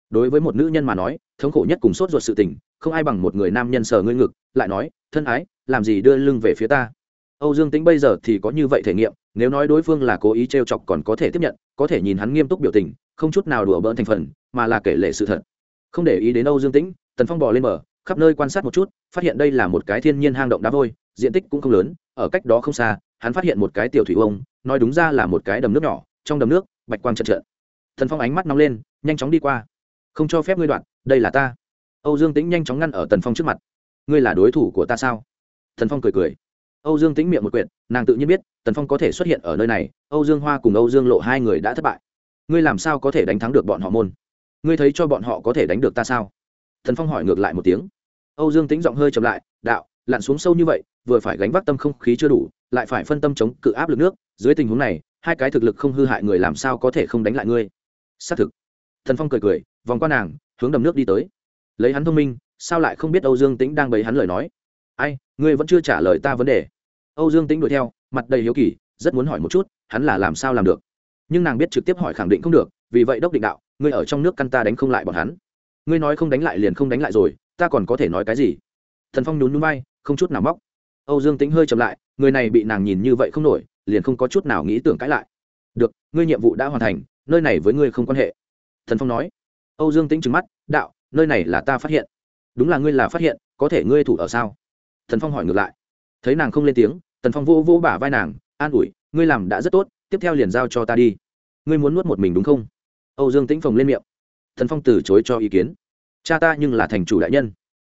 Đối với một nữ nhân mà nói, thống khổ nhất cùng sốt ruột sự tình, không ai bằng một người nam nhân sờ ngươi ngực, lại nói, thân ái, làm gì đưa lưng về phía ta? Âu dương tính bây giờ thì có như vậy thể nghiệm, nếu nói đối phương là cố ý t r e o chọc còn có thể tiếp nhận, có thể nhìn hắn nghiêm túc biểu tình, không chút nào đùa bỡn thành phần, mà là kể lệ sự thật. Không để ý đến âu dương tĩnh, tần phong bò lên bờ, khắp nơi quan sát một chút, phát hiện đây là một cái thiên nhiên hang động đá vôi, diện tích cũng không lớn ở cách đó không xa, hắn phát hiện một cái tiểu thủy ông, nói đúng ra là một cái đầm nước nhỏ, trong đầm nước, bạch quang trận trận thần phong ánh mắt nóng lên, nhanh chóng đi qua. Không cho phép ngươi đoạn, đây là ta. Âu dương tĩnh nhanh chóng ngăn ở tần phong trước mặt. Ngươi là đối thủ của ta sao? Thần phong cười cười. Âu dương tĩnh miệng một quyệt, nàng tự nhiên biết, tần phong có thể xuất hiện ở nơi này, âu dương hoa cùng âu dương lộ hai người đã thất bại. Ngươi làm sao có thể đánh thắng được bọn họ môn? Ngươi thấy cho bọn họ có thể đánh được ta sao? Thần phong hỏi ngược lại một tiếng. Âu dương tĩnh giọng hơi chậm lại, đạo lặn xuống sâu như vậy, vừa phải gánh vác tâm không khí chưa đủ, lại phải phân tâm chống cự áp lực nước, dưới tình huống này, hai cái thực lực không hư hại người làm sao có thể không đánh lại ngươi? Xác thực. Thần phong cười cười, vòng qua nàng, hướng đầm nước đi tới. Lấy hắn thông minh, sao lại không biết âu dương tĩnh đang bày hắn lời nói? Ai, ngươi vẫn chưa trả lời ta vấn đề. Âu dương tĩnh đuổi theo, mặt đầy hiếu kỳ, rất muốn hỏi một chút, hắn là làm sao làm được? Nhưng nàng biết trực tiếp hỏi khẳng định không được, vì vậy đốc định đạo, ngươi ở trong nước căn ta đánh không lại bọn hắn. Ngươi nói không đánh lại liền không đánh lại rồi, ta còn có thể nói cái gì? Thần phong nhún núi bay không chút nào móc. Âu dương tính hơi chậm lại, người này bị nàng nhìn như vậy không nổi, liền không có chút nào nghĩ tưởng cãi lại. Được, ngươi nhiệm vụ đã hoàn thành, nơi này với ngươi không quan hệ. Thần phong nói. Âu dương tính trừng mắt, đạo, nơi này là ta phát hiện. Đúng là ngươi là phát hiện, có thể ngươi thủ ở sao? Thần phong hỏi ngược lại. Thấy nàng không lên tiếng tần phong vô vô bả vai nàng, an ủi, ngươi làm đã rất tốt, tiếp theo liền giao cho ta đi. Ngươi muốn nuốt một mình đúng không? Âu dương tĩnh phồng lên miệng. Thần phong từ chối cho ý kiến. Cha ta nhưng là thành chủ đại nhân.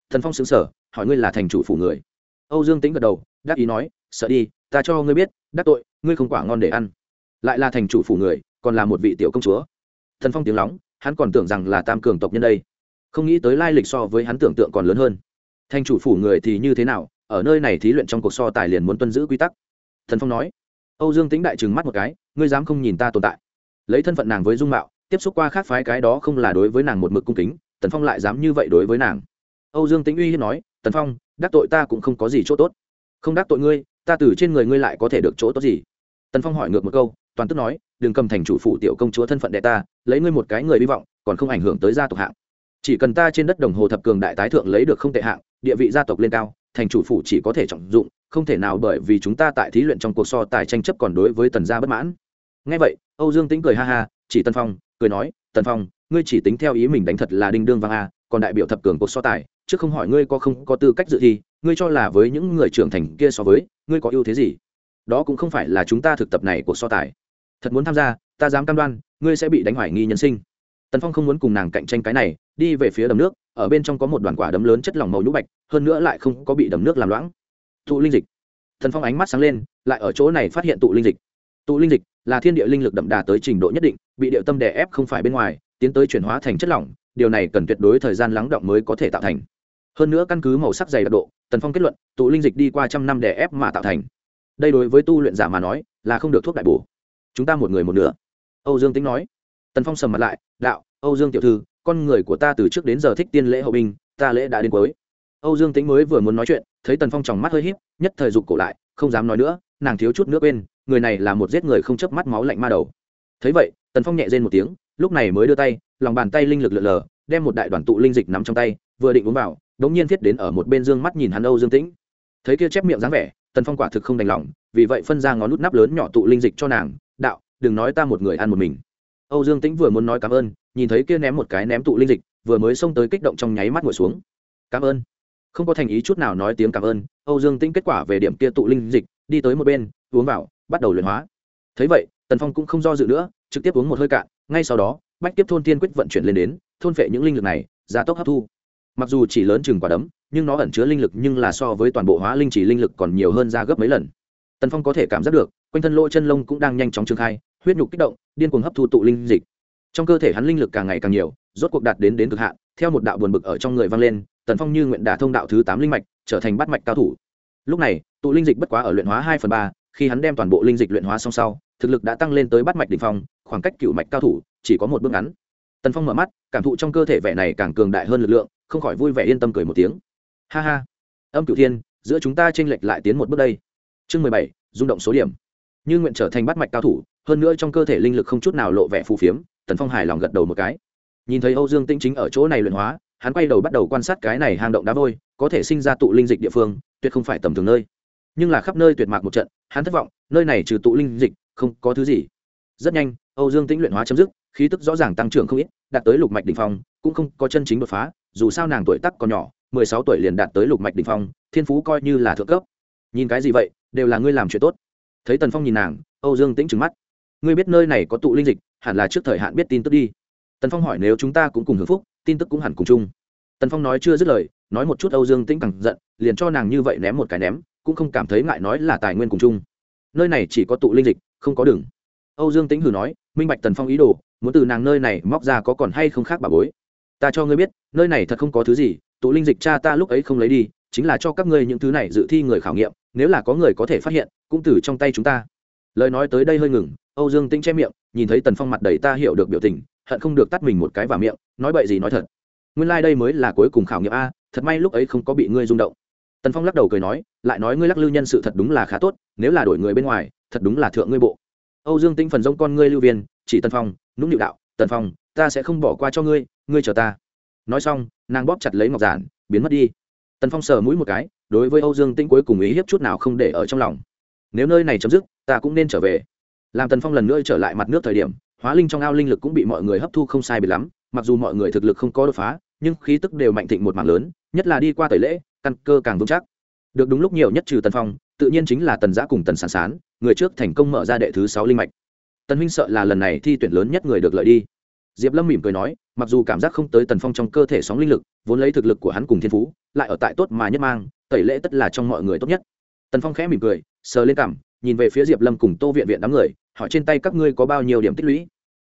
Thần phong xứng sở hỏi ngươi là thành chủ phủ người. Âu dương tĩnh gật đầu đáp ý nói, sợ đi, ta cho ngươi biết, đắc tội, ngươi không quả ngon để ăn. Lại là thành chủ phủ người, còn là một vị tiểu công chúa. Thần phong tiếng lóng, hắn còn tưởng rằng là tam cường tộc nhân đây. Không nghĩ tới lai lịch so với hắn tưởng tượng còn lớn hơn. Thành chủ phủ người thì như thế nào, ở nơi này thí luyện trong cuộc so tài liền muốn tuân giữ quy tắc. Thần phong nói. Âu dương tính đại trừng mắt một cái, ngươi dám không nhìn ta tồn tại? Lấy thân phận nàng với dung mạo, tiếp xúc qua khác phái cái đó không là đối với nàng một mực cung kính tần phong lại dám như vậy đối với nàng. Âu dương tính uy hiếp nói tần phong, đắc tội ta cũng không có gì chỗ tốt. Không đắc tội ngươi, ta từ trên người ngươi lại có thể được chỗ tốt gì? Tần phong hỏi ngược một câu, toàn tức nói, đừng cầm thành chủ phụ tiểu công chúa thân phận đệ ta, lấy ngươi một cái người hy vọng, còn không ảnh hưởng tới gia tộc hạng. Chỉ cần ta trên đất đồng hồ thập cường đại tái thượng lấy được không tệ hạng, địa vị gia tộc lên cao, thành chủ phủ chỉ có thể trọng dụng, không thể nào bởi vì chúng ta tại thí luyện trong cuộc so tài tranh chấp còn đối với tần gia bất mãn. Ngay vậy, âu dương tính cười ha ha, chỉ tân phong, cười nói, tần phong, ngươi chỉ tính theo ý mình đánh thật là đinh đương vang a, còn đại biểu thập cường cuộc so tài chứ không hỏi ngươi có không có tư cách dự thi, ngươi cho là với những người trưởng thành kia so với, ngươi có ưu thế gì? Đó cũng không phải là chúng ta thực tập này của so tài. Thật muốn tham gia, ta dám cam đoan, ngươi sẽ bị đánh hoài nghi nhân sinh. Tần phong không muốn cùng nàng cạnh tranh cái này, đi về phía đầm nước, ở bên trong có một đoàn quả đấm lớn chất lỏng màu nhũ bạch, hơn nữa lại không có bị đầm nước làm loãng. Tụ linh dịch. Thần phong ánh mắt sáng lên, lại ở chỗ này phát hiện tụ linh dịch. Tụ linh dịch là thiên địa linh lực đậm đà tới trình độ nhất định, bị địa tâm đè ép không phải bên ngoài, tiến tới chuyển hóa thành chất lỏng, điều này cần tuyệt đối thời gian lắng động mới có thể tạo thành hơn nữa căn cứ màu sắc dày đặc độ, tần phong kết luận, tụ linh dịch đi qua trăm năm đè ép mà tạo thành. Đây đối với tu luyện giả mà nói, là không được thuốc đại bổ. Chúng ta một người một nửa. Âu dương tính nói. Tần phong sầm mặt lại, đạo, âu dương tiểu thư, con người của ta từ trước đến giờ thích tiên lễ hậu binh, ta lễ đã đến cuối. Âu dương tính mới vừa muốn nói chuyện, thấy tần phong tròng mắt hơi híp, nhất thời dục cổ lại, không dám nói nữa, nàng thiếu chút nước bên người này là một giết người không chớp mắt máu lạnh ma đầu. Thấy vậy, tần phong nhẹ rên một tiếng, lúc này mới đưa tay, lòng bàn tay linh lực lượn lờ, đem một đại đoàn tụ linh dịch nắm trong tay, vừa định uống vào đống nhiên thiết đến ở một bên dương mắt nhìn hắn âu dương tĩnh. Thấy kia chép miệng dáng vẻ, tần phong quả thực không đành lòng, vì vậy phân ra ngón nút nắp lớn nhỏ tụ linh dịch cho nàng, đạo, đừng nói ta một người ăn một mình. Âu dương tĩnh vừa muốn nói cảm ơn, nhìn thấy kia ném một cái ném tụ linh dịch, vừa mới xông tới kích động trong nháy mắt ngồi xuống. Cảm ơn. Không có thành ý chút nào nói tiếng cảm ơn, âu dương tĩnh kết quả về điểm kia tụ linh dịch, đi tới một bên, uống vào, bắt đầu luyện hóa. Thấy vậy, tần phong cũng không do dự nữa, trực tiếp uống một hơi cạn, ngay sau đó, bách tiếp thôn tiên quyết vận chuyển lên đến, thôn phệ những linh lực này, gia tốc hấp thu mặc dù chỉ lớn chừng quả đấm, nhưng nó ẩn chứa linh lực nhưng là so với toàn bộ hóa linh chỉ linh lực còn nhiều hơn ra gấp mấy lần. Tần phong có thể cảm giác được, quanh thân lỗ chân lông cũng đang nhanh chóng trương khai, huyết nhục kích động, điên cuồng hấp thu tụ linh dịch. Trong cơ thể hắn linh lực càng ngày càng nhiều, rốt cuộc đạt đến đến cực hạn, theo một đạo buồn bực ở trong người vang lên, tần phong như nguyện đả thông đạo thứ tám linh mạch, trở thành bát mạch cao thủ. Lúc này, tụ linh dịch bất quá ở luyện hóa hai phần ba, khi hắn đem toàn bộ linh dịch luyện hóa xong sau, thực lực đã tăng lên tới bát mạch đỉnh phong, khoảng cách cựu mạch cao thủ chỉ có một bước ngắn. Tần phong mở mắt, cảm thụ trong cơ thể vẻ này càng cường đại hơn lực lượng không khỏi vui vẻ yên tâm cười một tiếng. Ha ha. Âm cửu thiên, giữa chúng ta tranh lệch lại tiến một bước đây. Chương mười bảy, rung động số điểm. Như nguyện trở thành bát mạch cao thủ, hơn nữa trong cơ thể linh lực không chút nào lộ vẻ phù phiếm, tần phong hài lòng gật đầu một cái. Nhìn thấy âu dương tĩnh chính ở chỗ này luyện hóa, hắn quay đầu bắt đầu quan sát cái này hang động đá vôi, có thể sinh ra tụ linh dịch địa phương, tuyệt không phải tầm thường nơi. Nhưng là khắp nơi tuyệt mạc một trận, hắn thất vọng, nơi này trừ tụ linh dịch, không có thứ gì. Rất nhanh, âu dương tĩnh luyện hóa chấm dứt, khí tức rõ ràng tăng trưởng không ít, đạt tới lục mạch đ ỉ n h phong, cũng không có chân chính đột phá dù sao nàng tuổi tắc còn nhỏ, mười sáu tuổi liền đạt tới lục mạch đ ỉ n h phong, thiên phú coi như là thượng cấp. Nhìn cái gì vậy, đều là ngươi làm chuyện tốt. Thấy tần phong nhìn nàng, âu dương tĩnh trừng mắt. Ngươi biết nơi này có tụ linh dịch, hẳn là trước thời hạn biết tin tức đi. Tần phong hỏi nếu chúng ta cũng cùng hưởng phúc, tin tức cũng hẳn cùng chung. Tần phong nói chưa dứt lời, nói một chút âu dương tĩnh càng giận, liền cho nàng như vậy ném một cái ném, cũng không cảm thấy ngại nói là tài nguyên cùng chung. Nơi này chỉ có tụ linh dịch, không có đường. Âu dương tĩnh hử nói, minh bạch tần phong ý đồ, muốn từ nàng nơi này móc ra có còn hay không khác bà bối ta cho ngươi biết, nơi này thật không có thứ gì, tụ linh dịch cha ta lúc ấy không lấy đi, chính là cho các ngươi những thứ này dự thi người khảo nghiệm, nếu là có người có thể phát hiện, cũng từ trong tay chúng ta. Lời nói tới đây hơi ngừng, âu dương tĩnh che miệng, nhìn thấy tần phong mặt đầy ta hiểu được biểu tình, hận không được tắt mình một cái vào miệng, nói bậy gì nói thật. Nguyên lai、like、đây mới là cuối cùng khảo nghiệm a, thật may lúc ấy không có bị ngươi rung động. Tần phong lắc đầu cười nói, lại nói ngươi lắc lư nhân sự thật đúng là khá tốt, nếu là đổi người bên ngoài, thật đúng là thượng ngươi bộ. Âu dương tinh phần giống con ngươi lưu viên, chỉ tần phong, nũng nịu đạo, tần phong, ta sẽ không bỏ qua cho ngươi ngươi chờ ta. Nói xong, nàng bóp chặt lấy ngọc giản, biến mất đi. Tần phong sờ mũi một cái, đối với âu dương tinh cuối cùng ý hiếp chút nào không để ở trong lòng. Nếu nơi này chấm dứt, ta cũng nên trở về. Làm tần phong lần nữa trở lại mặt nước thời điểm, hóa linh trong ao linh lực cũng bị mọi người hấp thu không sai biệt lắm, mặc dù mọi người thực lực không có đột phá, nhưng khí tức đều mạnh thịnh một mạng lớn, nhất là đi qua tẩy lễ, căn cơ càng vững chắc. Được đúng lúc nhiều nhất trừ tần phong, tự nhiên chính là tần giã cùng tần sản sán, người trước thành công mở ra đệ thứ sáu linh mạch. Tần huynh sợ là lần này thi tuyển lớn nhất người được lợi đi. Diệp lâm mỉm cười nói mặc dù cảm giác không tới tần phong trong cơ thể sóng linh lực, vốn lấy thực lực của hắn cùng thiên phú, lại ở tại tốt mà nhất mang, tẩy lễ tất là trong mọi người tốt nhất. Tần phong khẽ mỉm cười, sờ lên cảm nhìn về phía diệp lâm cùng tô viện viện đám người, hỏi trên tay các ngươi có bao nhiêu điểm tích lũy?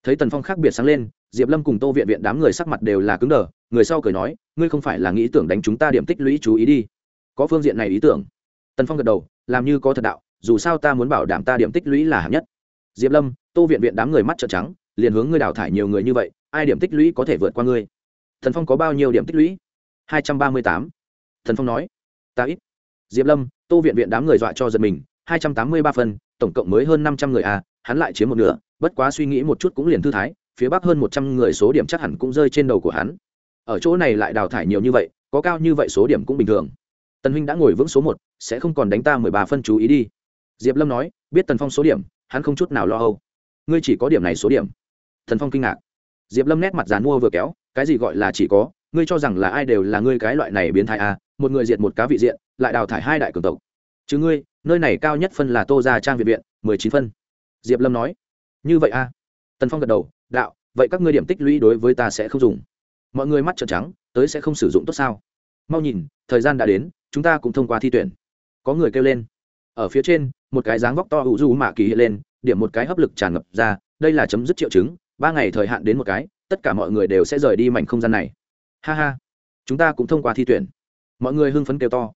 Thấy tần phong khác biệt sáng lên, diệp lâm cùng tô viện viện đám người sắc mặt đều là cứng đờ, người sau cười nói, ngươi không phải là nghĩ tưởng đánh chúng ta điểm tích lũy chú ý đi. Có phương diện này ý tưởng. Tần phong gật đầu, làm như có thật đạo, dù sao ta muốn bảo đảm ta điểm tích lũy là hạng nhất. Diệp lâm, tô viện viện đám người mắt trợn trắng, liền hướng ngươi đào thải nhiều người như vậy ai điểm tích lũy có thể vượt qua ngươi? Thần phong có bao nhiêu điểm tích lũy? Hai trăm ba mươi tám. Thần phong nói. Ta ít. Diệp lâm, tô viện viện đám người dọa cho giật mình. Hai trăm tám mươi ba phân tổng cộng mới hơn năm trăm người à hắn lại chiếm một nửa. Bất quá suy nghĩ một chút cũng liền thư thái, phía bắc hơn một trăm người số điểm chắc hẳn cũng rơi trên đầu của hắn. Ở chỗ này lại đào thải nhiều như vậy, có cao như vậy số điểm cũng bình thường. Tần huynh đã ngồi vững số một, sẽ không còn đánh ta mười ba phân chú ý đi. Diệp lâm nói, biết tần phong số điểm, hắn không chút nào lo âu. Ngươi chỉ có điểm này số điểm. Thần phong kinh ngạc diệp lâm nét mặt dán mua vừa kéo, cái gì gọi là chỉ có, ngươi cho rằng là ai đều là ngươi cái loại này biến thái à một người diệt một cá vị diện, lại đào thải hai đại cường tộc. Chứ ngươi, nơi này cao nhất phân là tô gia trang viện viện, mười chín phân. Diệp lâm nói, như vậy à? Tần phong gật đầu, đạo, vậy các ngươi điểm tích lũy đối với ta sẽ không dùng. Mọi người mắt trợn trắng, tới sẽ không sử dụng tốt sao? Mau nhìn, thời gian đã đến, chúng ta cũng thông qua thi tuyển. Có người kêu lên. Ở phía trên, một cái dáng vóc to hữu du mạ kỳ hiện lên, điểm một cái hấp lực tràn ngập ra, đây là chấm dứt triệu chứng ba ngày thời hạn đến một cái, tất cả mọi người đều sẽ rời đi mảnh không gian này. Ha ha, chúng ta cũng thông qua thi tuyển. Mọi người hưng phấn kêu to.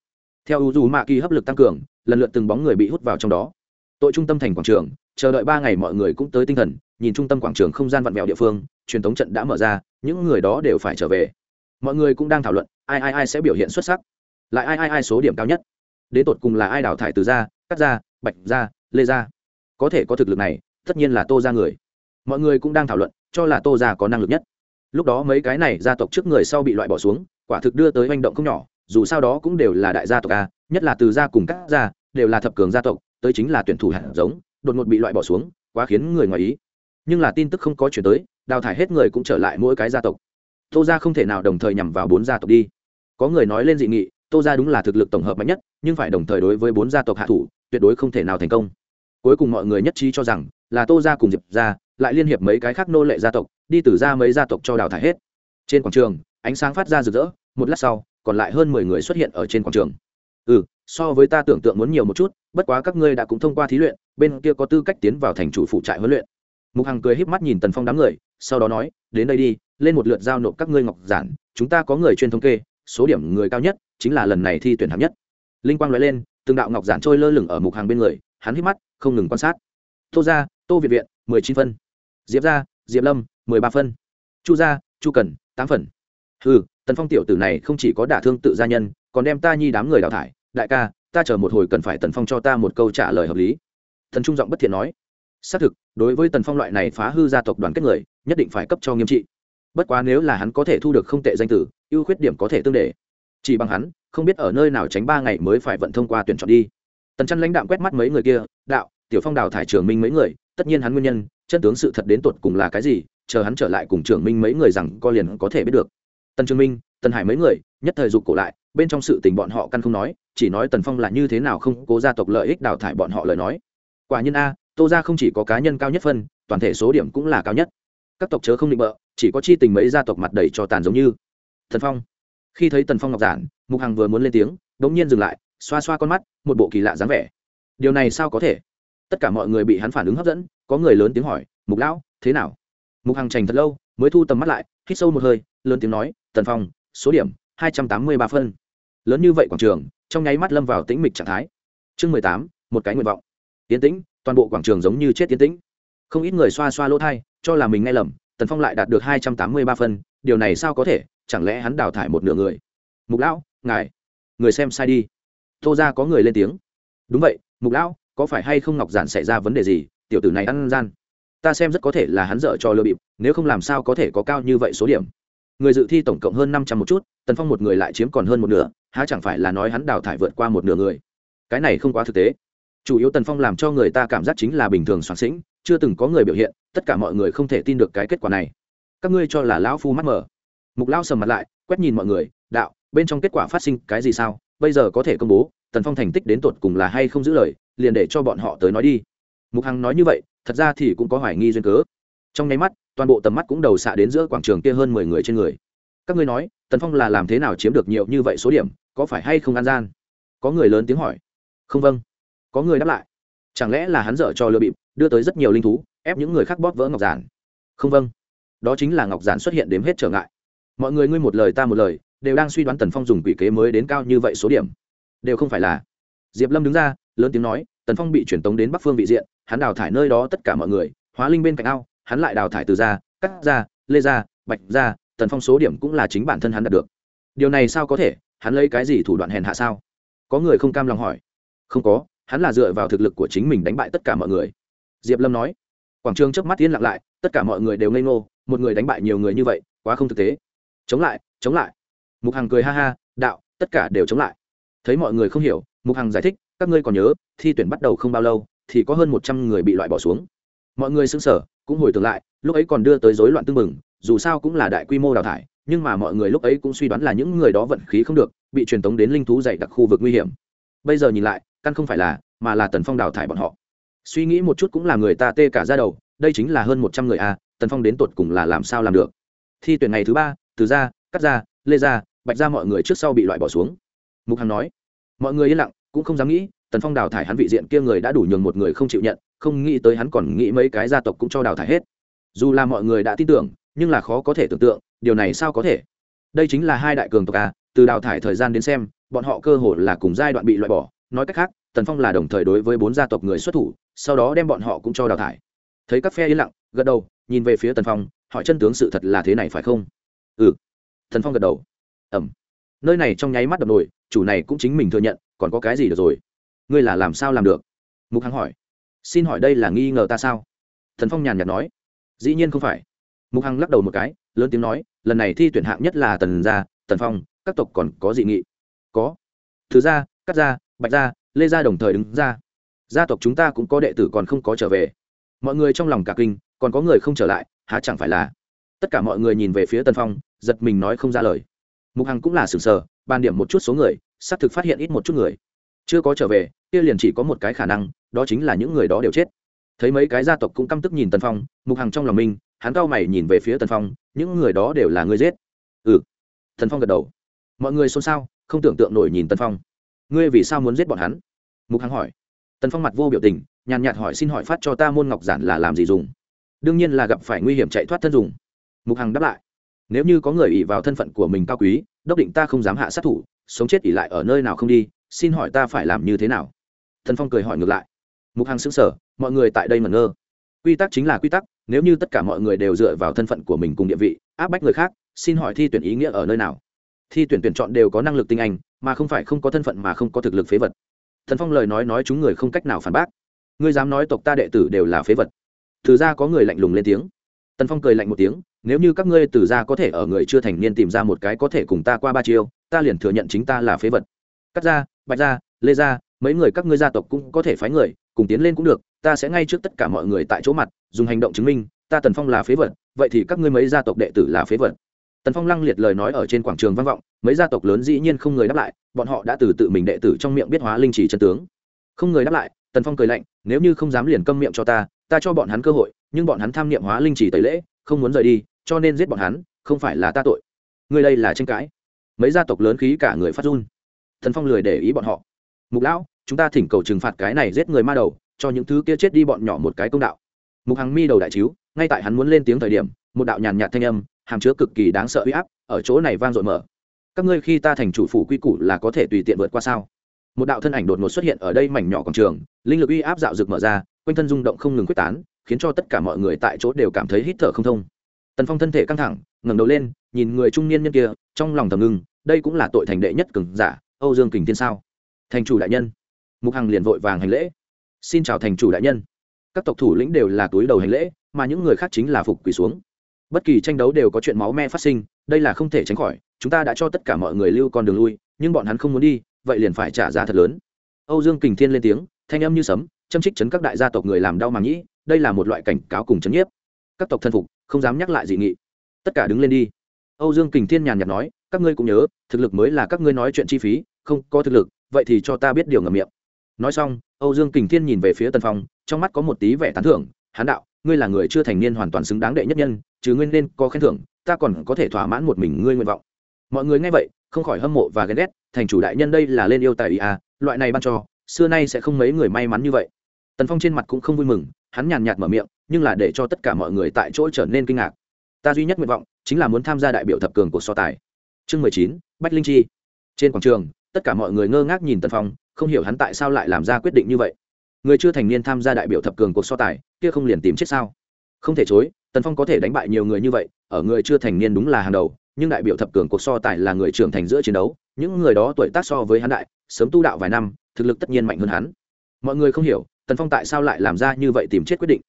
Theo u dù mạ kỳ hấp lực tăng cường, lần lượt từng bóng người bị hút vào trong đó. Tội trung tâm thành quảng trường, chờ đợi ba ngày mọi người cũng tới tinh thần, nhìn trung tâm quảng trường không gian vặn vẹo địa phương, truyền thống trận đã mở ra, những người đó đều phải trở về. Mọi người cũng đang thảo luận, ai ai ai sẽ biểu hiện xuất sắc. Lại ai ai ai số điểm cao nhất. Đến tột cùng là ai đào thải từ da, cắt da, bạch da, lê da. Có thể có thực lực này, tất nhiên là tô ra người mọi người cũng đang thảo luận, cho là tô già có năng lực nhất. Lúc đó mấy cái này gia tộc trước người sau bị loại bỏ xuống, quả thực đưa tới manh động không nhỏ, dù sao đó cũng đều là đại gia tộc a, nhất là từ gia cùng các gia, đều là thập cường gia tộc, tới chính là tuyển thủ hạt giống, đột ngột bị loại bỏ xuống, quá khiến người ngoài ý. Nhưng là tin tức không có chuyển tới, đào thải hết người cũng trở lại mỗi cái gia tộc. Tô gia không thể nào đồng thời nhằm vào bốn gia tộc đi. Có người nói lên dị nghị, tô gia đúng là thực lực tổng hợp mạnh nhất, nhưng phải đồng thời đối với bốn gia tộc hạ thủ, tuyệt đối không thể nào thành công. Cuối cùng mọi người nhất trí cho rằng là tô gia cùng diệp gia lại liên hiệp mấy cái khác nô lệ gia tộc, đi từ ra mấy gia tộc cho đào thải hết. Trên quảng trường, ánh sáng phát ra rực rỡ, một lát sau, còn lại hơn mười người xuất hiện ở trên quảng trường. Ừ so với ta tưởng tượng muốn nhiều một chút, bất quá các ngươi đã cũng thông qua thí luyện, bên kia có tư cách tiến vào thành chủ phụ trại huấn luyện. Mục hằng cười híp mắt nhìn tần phong đám người, sau đó nói, đến đây đi, lên một lượt giao nộp các ngươi ngọc giản, chúng ta có người chuyên thống kê, số điểm người cao nhất chính là lần này thi tuyển hạng nhất. Linh quang nói lên, từng đạo ngọc giản trôi lơ lửng ở mục hàng bên người, hắn hít mắt, không ngừng quan sát. Tô gia, tô việt viện, mười chín phân diệp gia, diệp lâm, mười ba phân. Chu gia, chu cần, tám phần. Ừ tần phong tiểu tử này không chỉ có đả thương tự gia nhân, còn đem ta nhi đám người đào thải. Đại ca, ta chờ một hồi cần phải tần phong cho ta một câu trả lời hợp lý. Thần trung giọng bất thiện nói. Xác thực, đối với tần phong loại này phá hư gia tộc đoàn kết người, nhất định phải cấp cho nghiêm trị. Bất quá nếu là hắn có thể thu được không tệ danh tử, ưu khuyết điểm có thể tương đề chỉ bằng hắn, không biết ở nơi nào tránh ba ngày mới phải vận thông qua tuyển chọn đi. Tần chăn lãnh đạm quét mắt mấy người kia, đạo, tiểu phong đào thải trường minh mấy người, tất nhiên hắn nguyên nhân chân tướng sự thật đến tột cùng là cái gì, chờ hắn trở lại cùng trưởng minh mấy người rằng co liền có thể biết được. Tần trường minh, tần hải mấy người, nhất thời dục cổ lại, bên trong sự tình bọn họ căn không nói, chỉ nói tần phong là như thế nào không cố gia tộc lợi ích đào thải bọn họ lời nói. Quả nhiên a, tô ra không chỉ có cá nhân cao nhất phân, toàn thể số điểm cũng là cao nhất. Các tộc chớ không định bợ, chỉ có chi tình mấy gia tộc mặt đầy cho tàn giống như. Thần phong, khi thấy tần phong ngọc giản, mục hằng vừa muốn lên tiếng đ ỗ n g nhiên dừng lại, xoa xoa con mắt, một bộ kỳ lạ dáng vẻ. Điều này sao có thể? Tất cả mọi người bị hắn phản ứng hấp dẫn có người lớn tiếng hỏi, mục lão, thế nào? Mục hằng trành thật lâu, mới thu tầm mắt lại, hít sâu một hơi, lớn tiếng nói, tần phong, số điểm, hai trăm tám mươi ba phân. Lớn như vậy quảng trường, trong nháy mắt lâm vào tĩnh mịch trạng thái. Chương mười tám, một cái nguyện vọng. Tiến tĩnh, toàn bộ quảng trường giống như chết tiến tĩnh. Không ít người xoa xoa lỗ thai, cho là mình nghe lầm, tần phong lại đạt được hai trăm tám mươi ba phân, điều này sao có thể, chẳng lẽ hắn đào thải một nửa người? Mục lão, ngài, người xem sai đi. Tô ra có người lên tiếng. Đúng vậy, mục lão, có phải hay không ngọc giản xảy ra vấn đề gì? Tiểu tử này ăn gian. Ta xem rất có thể là hắn dở cho lừa bịp, nếu không làm sao có thể có cao như vậy số điểm. Người dự thi tổng cộng hơn năm trăm một chút, tần phong một người lại chiếm còn hơn một nửa, há chẳng phải là nói hắn đào thải vượt qua một nửa người. Cái này không quá thực tế. Chủ yếu tần phong làm cho người ta cảm giác chính là bình thường soạn sĩnh, chưa từng có người biểu hiện, tất cả mọi người không thể tin được cái kết quả này. Các ngươi cho là lão phu mắt mờ? mục lao sầm mặt lại, quét nhìn mọi người, đạo, bên trong kết quả phát sinh cái gì sao? Bây giờ có thể công bố, tần phong thành tích đến tột cùng là hay không giữ lời, liền để cho bọn họ tới nói đi mục hằng nói như vậy, thật ra thì cũng có hoài nghi duyên cớ. Trong nháy mắt, toàn bộ tầm mắt cũng đầu xạ đến giữa quảng trường kia hơn mười người trên người. Các ngươi nói, tần phong là làm thế nào chiếm được nhiều như vậy số điểm, có phải hay không an gian? Có người lớn tiếng hỏi. Không vâng. Có người đáp lại. Chẳng lẽ là hắn dở cho lừa bịp, đưa tới rất nhiều linh thú, ép những người khác bóp vỡ ngọc giản? Không vâng. Đó chính là ngọc giản xuất hiện đếm hết trở ngại. Mọi người ngươi một lời ta một lời, đều đang suy đoán tần phong dùng quỷ kế mới đến cao như vậy số điểm. Đều không phải là. Diệp lâm đứng ra, lớn tiếng nói tần phong bị truyền tống đến bắc phương vị diện hắn đào thải nơi đó tất cả mọi người hóa linh bên cạnh ao hắn lại đào thải từ Gia, cắt Gia, lê Gia, bạch Gia, tần phong số điểm cũng là chính bản thân hắn đạt được. Điều này sao có thể? Hắn lấy cái gì thủ đoạn hèn hạ sao? Có người không cam lòng hỏi. Không có hắn là dựa vào thực lực của chính mình đánh bại tất cả mọi người. Diệp lâm nói. Quảng trường trước mắt yên lặng lại tất cả mọi người đều ngây ngô một người đánh bại nhiều người như vậy quá không thực tế. Chống lại chống lại. Mục hằng cười ha ha đạo tất cả đều chống lại. Thấy mọi người không hiểu mục hằng giải thích các ngươi còn nhớ thi tuyển bắt đầu không bao lâu thì có hơn một trăm người bị loại bỏ xuống. Mọi người xứng sở cũng hồi tưởng lại lúc ấy còn đưa tới rối loạn tưng mừng dù sao cũng là đại quy mô đào thải nhưng mà mọi người lúc ấy cũng suy đoán là những người đó vận khí không được bị truyền tống đến linh thú dày đặc khu vực nguy hiểm. Bây giờ nhìn lại căn không phải là mà là tần phong đào thải bọn họ. Suy nghĩ một chút cũng là người ta tê cả ra đầu đây chính là hơn một trăm người a à, tần phong đến tột cùng là làm sao làm được? Thi tuyển ngày thứ ba từ ra cắt ra lê ra bạch ra mọi người trước sau bị loại bỏ xuống. Mục hằng nói. Mọi người yên lặng cũng không dám nghĩ, tần phong đào thải hắn vị diện kia người đã đủ nhường một người không chịu nhận, không nghĩ tới hắn còn nghĩ mấy cái gia tộc cũng cho đào thải hết. Dù là mọi người đã tin tưởng, nhưng là khó có thể tưởng tượng, điều này sao có thể? Đây chính là hai đại cường tộc a từ đào thải thời gian đến xem, bọn họ cơ hồ là cùng giai đoạn bị loại bỏ. Nói cách khác, tần phong là đồng thời đối với bốn gia tộc người xuất thủ, sau đó đem bọn họ cũng cho đào thải. Thấy các phe yên lặng, gật đầu, nhìn về phía tần phong, hỏi chân tướng sự thật là thế này phải không? Ừ. Tần phong gật đầu. Ẩm nơi này trong nháy mắt đập nổi chủ này cũng chính mình thừa nhận còn có cái gì được rồi? Ngươi là làm sao làm được? Mục hằng hỏi. Xin hỏi đây là nghi ngờ ta sao? Thần phong nhàn nhạt nói. Dĩ nhiên không phải. Mục hằng lắc đầu một cái, lớn tiếng nói, lần này thi tuyển hạng nhất là tần gia, tần phong, các tộc còn có dị nghị. Có. Thứ gia cắt gia, bạch gia, lê gia đồng thời đứng ra. Gia tộc chúng ta cũng có đệ tử còn không có trở về. Mọi người trong lòng cả kinh, còn có người không trở lại, há chẳng phải là? Tất cả mọi người nhìn về phía tần phong, giật mình nói không ra lời. Mục hằng cũng là sừng sờ, ban điểm một chút số người xác thực phát hiện ít một chút người. Chưa có trở về, kia liền chỉ có một cái khả năng, đó chính là những người đó đều chết. Thấy mấy cái gia tộc cũng căm tức nhìn tần phong, mục hằng trong lòng mình, hắn cao mày nhìn về phía tần phong, những người đó đều là người giết. Ừ. Tần phong gật đầu. Mọi người xôn xao, không tưởng tượng nổi nhìn tần phong. Ngươi vì sao muốn giết bọn hắn? Mục hằng hỏi. Tần phong mặt vô biểu tình, nhàn nhạt hỏi xin hỏi phát cho ta môn ngọc giản là làm gì dùng? Đương nhiên là gặp phải nguy hiểm chạy thoát thân dùng. Mục hằng đáp lại. Nếu như có người ỉ vào thân phận của mình cao quý đốc định ta không dám hạ sát thủ, sống chết ỉ lại ở nơi nào không đi, xin hỏi ta phải làm như thế nào? Thần phong cười hỏi ngược lại. Mục hằng xứng sở mọi người tại đây mẩn ngơ. Quy tắc chính là quy tắc, nếu như tất cả mọi người đều dựa vào thân phận của mình cùng địa vị, áp bách người khác, xin hỏi thi tuyển ý nghĩa ở nơi nào? Thi tuyển tuyển chọn đều có năng lực tinh anh, mà không phải không có thân phận mà không có thực lực phế vật. Thần phong lời nói nói chúng người không cách nào phản bác. Ngươi dám nói tộc ta đệ tử đều là phế vật. Từ ra có người lạnh lùng lên tiếng. Tần phong cười lạnh một tiếng nếu như các ngươi từ ra có thể ở người chưa thành niên tìm ra một cái có thể cùng ta qua ba chiêu, ta liền thừa nhận chính ta là phế vật. Cắt ra, bạch ra, lê ra, mấy người các ngươi gia tộc cũng có thể phái người, cùng tiến lên cũng được, ta sẽ ngay trước tất cả mọi người tại chỗ mặt, dùng hành động chứng minh, ta tần phong là phế vật, vậy thì các ngươi mấy gia tộc đệ tử là phế vật. Tần phong lăng liệt lời nói ở trên quảng trường vang vọng, mấy gia tộc lớn dĩ nhiên không người đáp lại, bọn họ đã từ tự mình đệ tử trong miệng biết hóa linh chỉ chân tướng. Không người đáp lại, tần phong cười lạnh, nếu như không dám liền câm miệng cho ta ta cho bọn hắn cơ hội, nhưng bọn hắn tham niệm hóa linh chỉ tẩy lễ, không muốn rời đi cho nên giết bọn hắn, không phải là ta tội. Người đây là tranh cãi. Mấy gia tộc lớn khí cả người phát run. Thần phong lười để ý bọn họ. Mục lão, chúng ta thỉnh cầu trừng phạt cái này giết người ma đầu, cho những thứ kia chết đi bọn nhỏ một cái công đạo. Mục hằng mi đầu đại chiếu, ngay tại hắn muốn lên tiếng thời điểm, một đạo nhàn nhạt thanh âm, hàm chứa cực kỳ đáng sợ uy áp, ở chỗ này vang dội mở. Các ngươi khi ta thành chủ phủ quy củ là có thể tùy tiện vượt qua sao? Một đạo thân ảnh đột ngột xuất hiện ở đây mảnh nhỏ quảng trường, linh lực uy áp dạo rực mở ra, quanh thân rung động không ngừng quyết tán, khiến cho tất cả mọi người tại chỗ đều cảm thấy hít thở không thông tần phong thân thể căng thẳng, ngẩng đầu lên, nhìn người trung niên nhân kia, trong lòng thầm ngưng đây cũng là tội thành đệ nhất cường giả, âu dương kình thiên sao? Thành chủ đại nhân. Mục hằng liền vội vàng hành lễ. Xin chào thành chủ đại nhân. Các tộc thủ lĩnh đều là túi đầu hành lễ, mà những người khác chính là phục quỳ xuống. Bất kỳ tranh đấu đều có chuyện máu me phát sinh, đây là không thể tránh khỏi, chúng ta đã cho tất cả mọi người lưu con đường lui, nhưng bọn hắn không muốn đi, vậy liền phải trả giá thật lớn. Âu dương kình thiên lên tiếng, thanh âm như sấm, châm trích chấn các đại gia tộc người làm đau mà nhĩ đây là một loại cảnh cáo cùng chấn nhiếp các tộc thân phục, không dám nhắc lại dị nghị. Tất cả đứng lên đi. Âu dương kình thiên nhàn nhạt nói, các ngươi cũng nhớ, thực lực mới là các ngươi nói chuyện chi phí, không có thực lực, vậy thì cho ta biết điều ngầm miệng. Nói xong, âu dương kình thiên nhìn về phía tần phong, trong mắt có một tí vẻ tán thưởng, hán đạo, ngươi là người chưa thành niên hoàn toàn xứng đáng đệ nhất nhân, chứ ngươi nên có khen thưởng, ta còn có thể thỏa mãn một mình ngươi nguyện vọng. Mọi người nghe vậy, không khỏi hâm mộ và ghen ghét, thành chủ đại nhân đây là lên yêu tài ý à loại này ban cho, xưa nay sẽ không mấy người may mắn như vậy tần phong trên mặt cũng không vui mừng, hắn nhàn nhạt mở miệng, nhưng là để cho tất cả mọi người tại chỗ trở nên kinh ngạc. Ta duy nhất nguyện vọng, chính là muốn tham gia đại biểu thập cường của so tài. Chương mười chín, bách linh chi. Trên quảng trường, tất cả mọi người ngơ ngác nhìn tần phong, không hiểu hắn tại sao lại làm ra quyết định như vậy. Người chưa thành niên tham gia đại biểu thập cường cuộc so tài, kia không liền tìm chết sao? Không thể chối, tần phong có thể đánh bại nhiều người như vậy, ở người chưa thành niên đúng là hàng đầu, nhưng đại biểu thập cường cuộc so tài là người trưởng thành giữa chiến đấu, những người đó tuổi tác so với hắn đại, sớm tu đạo vài năm, thực lực tất nhiên mạnh hơn hắn. Mọi người không hiểu tần phong tại sao lại làm ra như vậy tìm chết quyết định?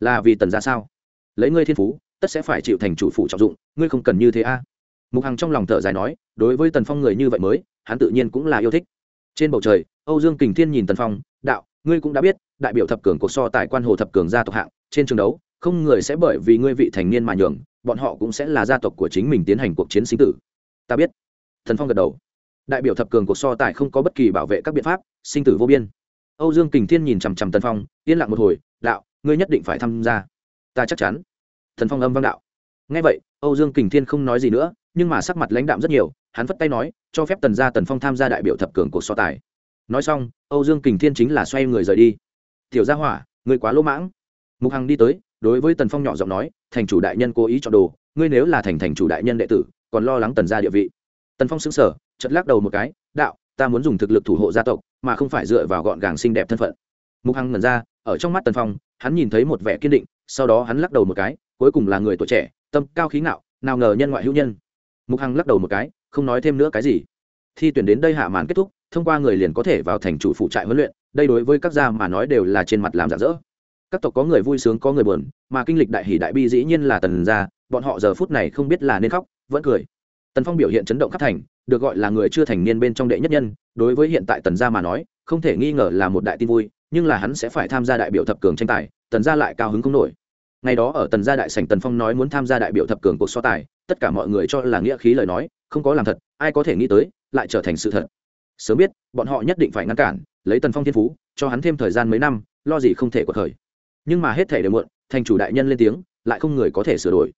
Là vì tần ra sao? Lấy ngươi thiên phú, tất sẽ phải chịu thành chủ phụ trọng dụng, ngươi không cần như thế a. Mục hằng trong lòng thở dài nói, đối với tần phong người như vậy mới, hắn tự nhiên cũng là yêu thích. Trên bầu trời, âu dương kình thiên nhìn tần phong, đạo, ngươi cũng đã biết, đại biểu thập cường cuộc so tại quan hồ thập cường gia tộc hạng, trên trường đấu, không người sẽ bởi vì ngươi vị thành niên mà nhường, bọn họ cũng sẽ là gia tộc của chính mình tiến hành cuộc chiến sinh tử. Ta biết. Thần phong gật đầu. Đại biểu thập cường cuộc so tài không có bất kỳ bảo vệ các biện pháp, sinh tử vô biên âu dương kình thiên nhìn chằm chằm tần phong, yên lặng một hồi, đạo, ngươi nhất định phải tham gia. Ta chắc chắn. Thần phong âm vang đạo. Nghe vậy, âu dương kình thiên không nói gì nữa, nhưng mà sắc mặt lãnh đạm rất nhiều, hắn vất tay nói, cho phép tần gia tần phong tham gia đại biểu thập cường cuộc so tài. Nói xong, âu dương kình thiên chính là xoay người rời đi. Tiểu gia hỏa người quá lỗ mãng. Mục hằng đi tới, đối với tần phong nhỏ giọng nói, thành chủ đại nhân cố ý chọn đồ, ngươi nếu là thành thành chủ đại nhân đệ tử, còn lo lắng tần gia địa vị. Tần phong xứng sở chật lắc đầu một cái, đạo ta muốn dùng thực lực thủ hộ gia tộc, mà không phải dựa vào gọn gàng xinh đẹp thân phận. Mục hằng ngẩn ra, ở trong mắt tần phong, hắn nhìn thấy một vẻ kiên định, sau đó hắn lắc đầu một cái, cuối cùng là người tuổi trẻ, tâm cao khí ngạo, nào ngờ nhân ngoại hữu nhân. Mục hằng lắc đầu một cái, không nói thêm nữa cái gì. Thi tuyển đến đây hạ màn kết thúc, thông qua người liền có thể vào thành chủ phụ trại huấn luyện, đây đối với các gia mà nói đều là trên mặt làm giả dỡ các tộc có người vui sướng, có người buồn, mà kinh lịch đại hỷ đại bi dĩ nhiên là tần gia, bọn họ giờ phút này không biết là nên khóc, vẫn cười tần phong biểu hiện chấn động khắp thành, được gọi là người chưa thành niên bên trong đệ nhất nhân, đối với hiện tại tần gia mà nói, không thể nghi ngờ là một đại tin vui, nhưng là hắn sẽ phải tham gia đại biểu thập cường tranh tài, tần gia lại cao hứng không nổi. Ngày đó ở tần gia đại sảnh tần phong nói muốn tham gia đại biểu thập cường cuộc so tài, tất cả mọi người cho là nghĩa khí lời nói, không có làm thật, ai có thể nghĩ tới, lại trở thành sự thật. Sớm biết, bọn họ nhất định phải ngăn cản, lấy tần phong thiên phú, cho hắn thêm thời gian mấy năm, lo gì không thể cuộc thời nhưng mà hết thể đều muộn, thành chủ đại nhân lên tiếng, lại không người có thể sửa đổi.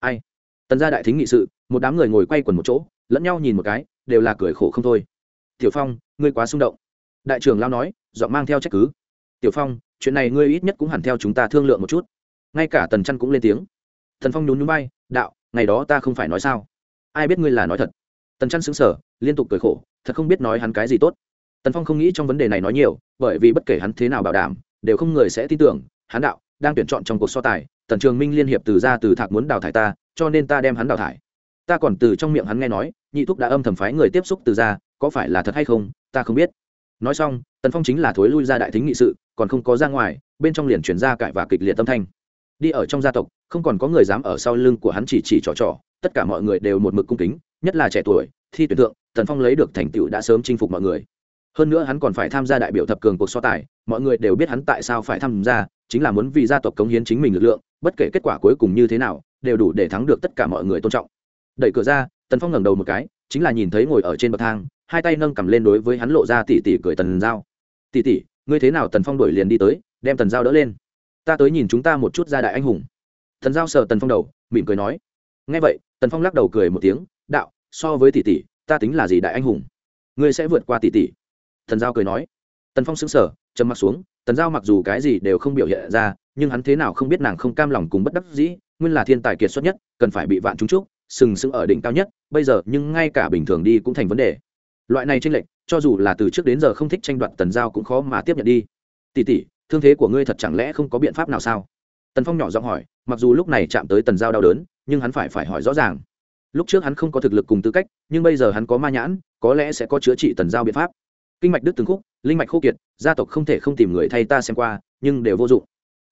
Ai? Tần gia đại thính nghị sự, một đám người ngồi quay quần một chỗ, lẫn nhau nhìn một cái, đều là cười khổ không thôi. Tiểu phong, ngươi quá xung động. Đại trưởng lao nói dọn mang theo trách cứ. Tiểu phong, chuyện này ngươi ít nhất cũng hẳn theo chúng ta thương lượng một chút. Ngay cả tần chăn cũng lên tiếng. Thần phong nhún nhún bay đạo, ngày đó ta không phải nói sao? Ai biết ngươi là nói thật? Tần chăn xứng sở liên tục cười khổ, thật không biết nói hắn cái gì tốt. Tần phong không nghĩ trong vấn đề này nói nhiều, bởi vì bất kể hắn thế nào bảo đảm, đều không người sẽ tin tưởng. Hắn đạo, đang tuyển chọn trong cuộc so tài, tần trường minh liên hiệp từ ra từ thạc muốn đào thải ta cho nên ta đem hắn đào thải. Ta còn từ trong miệng hắn nghe nói, nhị thúc đã âm thầm phái người tiếp xúc từ ra, có phải là thật hay không, ta không biết. Nói xong, tần phong chính là thối lui ra đại thính nghị sự, còn không có ra ngoài, bên trong liền chuyển ra cãi và kịch liệt tâm thanh. Đi ở trong gia tộc, không còn có người dám ở sau lưng của hắn chỉ chỉ trò trò, tất cả mọi người đều một mực cung kính, nhất là trẻ tuổi, thi tuyển tượng tần phong lấy được thành tựu đã sớm chinh phục mọi người. Hơn nữa hắn còn phải tham gia đại biểu thập cường cuộc so tài, mọi người đều biết hắn tại sao phải tham gia, chính là muốn vì gia tộc cống hiến chính mình lực lượng, bất kể kết quả cuối cùng như thế nào đều đủ để thắng được tất cả mọi người tôn trọng. Đẩy cửa ra, tần phong ngẩng đầu một cái, chính là nhìn thấy ngồi ở trên bậc thang, hai tay nâng cầm lên đối với hắn lộ ra tỉ tỉ cười tần giao. Tỉ tỉ, ngươi thế nào? Tần phong đuổi liền đi tới, đem tần giao đỡ lên. Ta tới nhìn chúng ta một chút ra đại anh hùng. Thần giao sờ tần phong đầu, mỉm cười nói. Ngay vậy, tần phong lắc đầu cười một tiếng, đạo, so với tỷ tỷ ta tính là gì đại anh hùng? Ngươi sẽ vượt qua tỷ tỷ thần giao cười nói. Tần phong xứng sở trầm mặc xuống, tần giao mặc dù cái gì đều không biểu hiện ra, nhưng hắn thế nào không biết nàng không cam lòng cùng bất đắc dĩ nguyên là thiên tài kiệt xuất nhất, cần phải bị vạn chúng trúc sừng sững ở đỉnh cao nhất, bây giờ nhưng ngay cả bình thường đi cũng thành vấn đề. Loại này tranh lệch, cho dù là từ trước đến giờ không thích tranh đoạt tần giao cũng khó mà tiếp nhận đi. Tỷ tỷ, thương thế của ngươi thật chẳng lẽ không có biện pháp nào sao? Tần phong nhỏ giọng hỏi, mặc dù lúc này chạm tới tần giao đau đớn, nhưng hắn phải phải hỏi rõ ràng. Lúc trước hắn không có thực lực cùng tư cách, nhưng bây giờ hắn có ma nhãn, có lẽ sẽ có chữa trị tần giao biện pháp. Kinh mạch đứt từng khúc, linh mạch khô kiệt, gia tộc không thể không tìm người thay ta xem qua, nhưng đều vô dụng.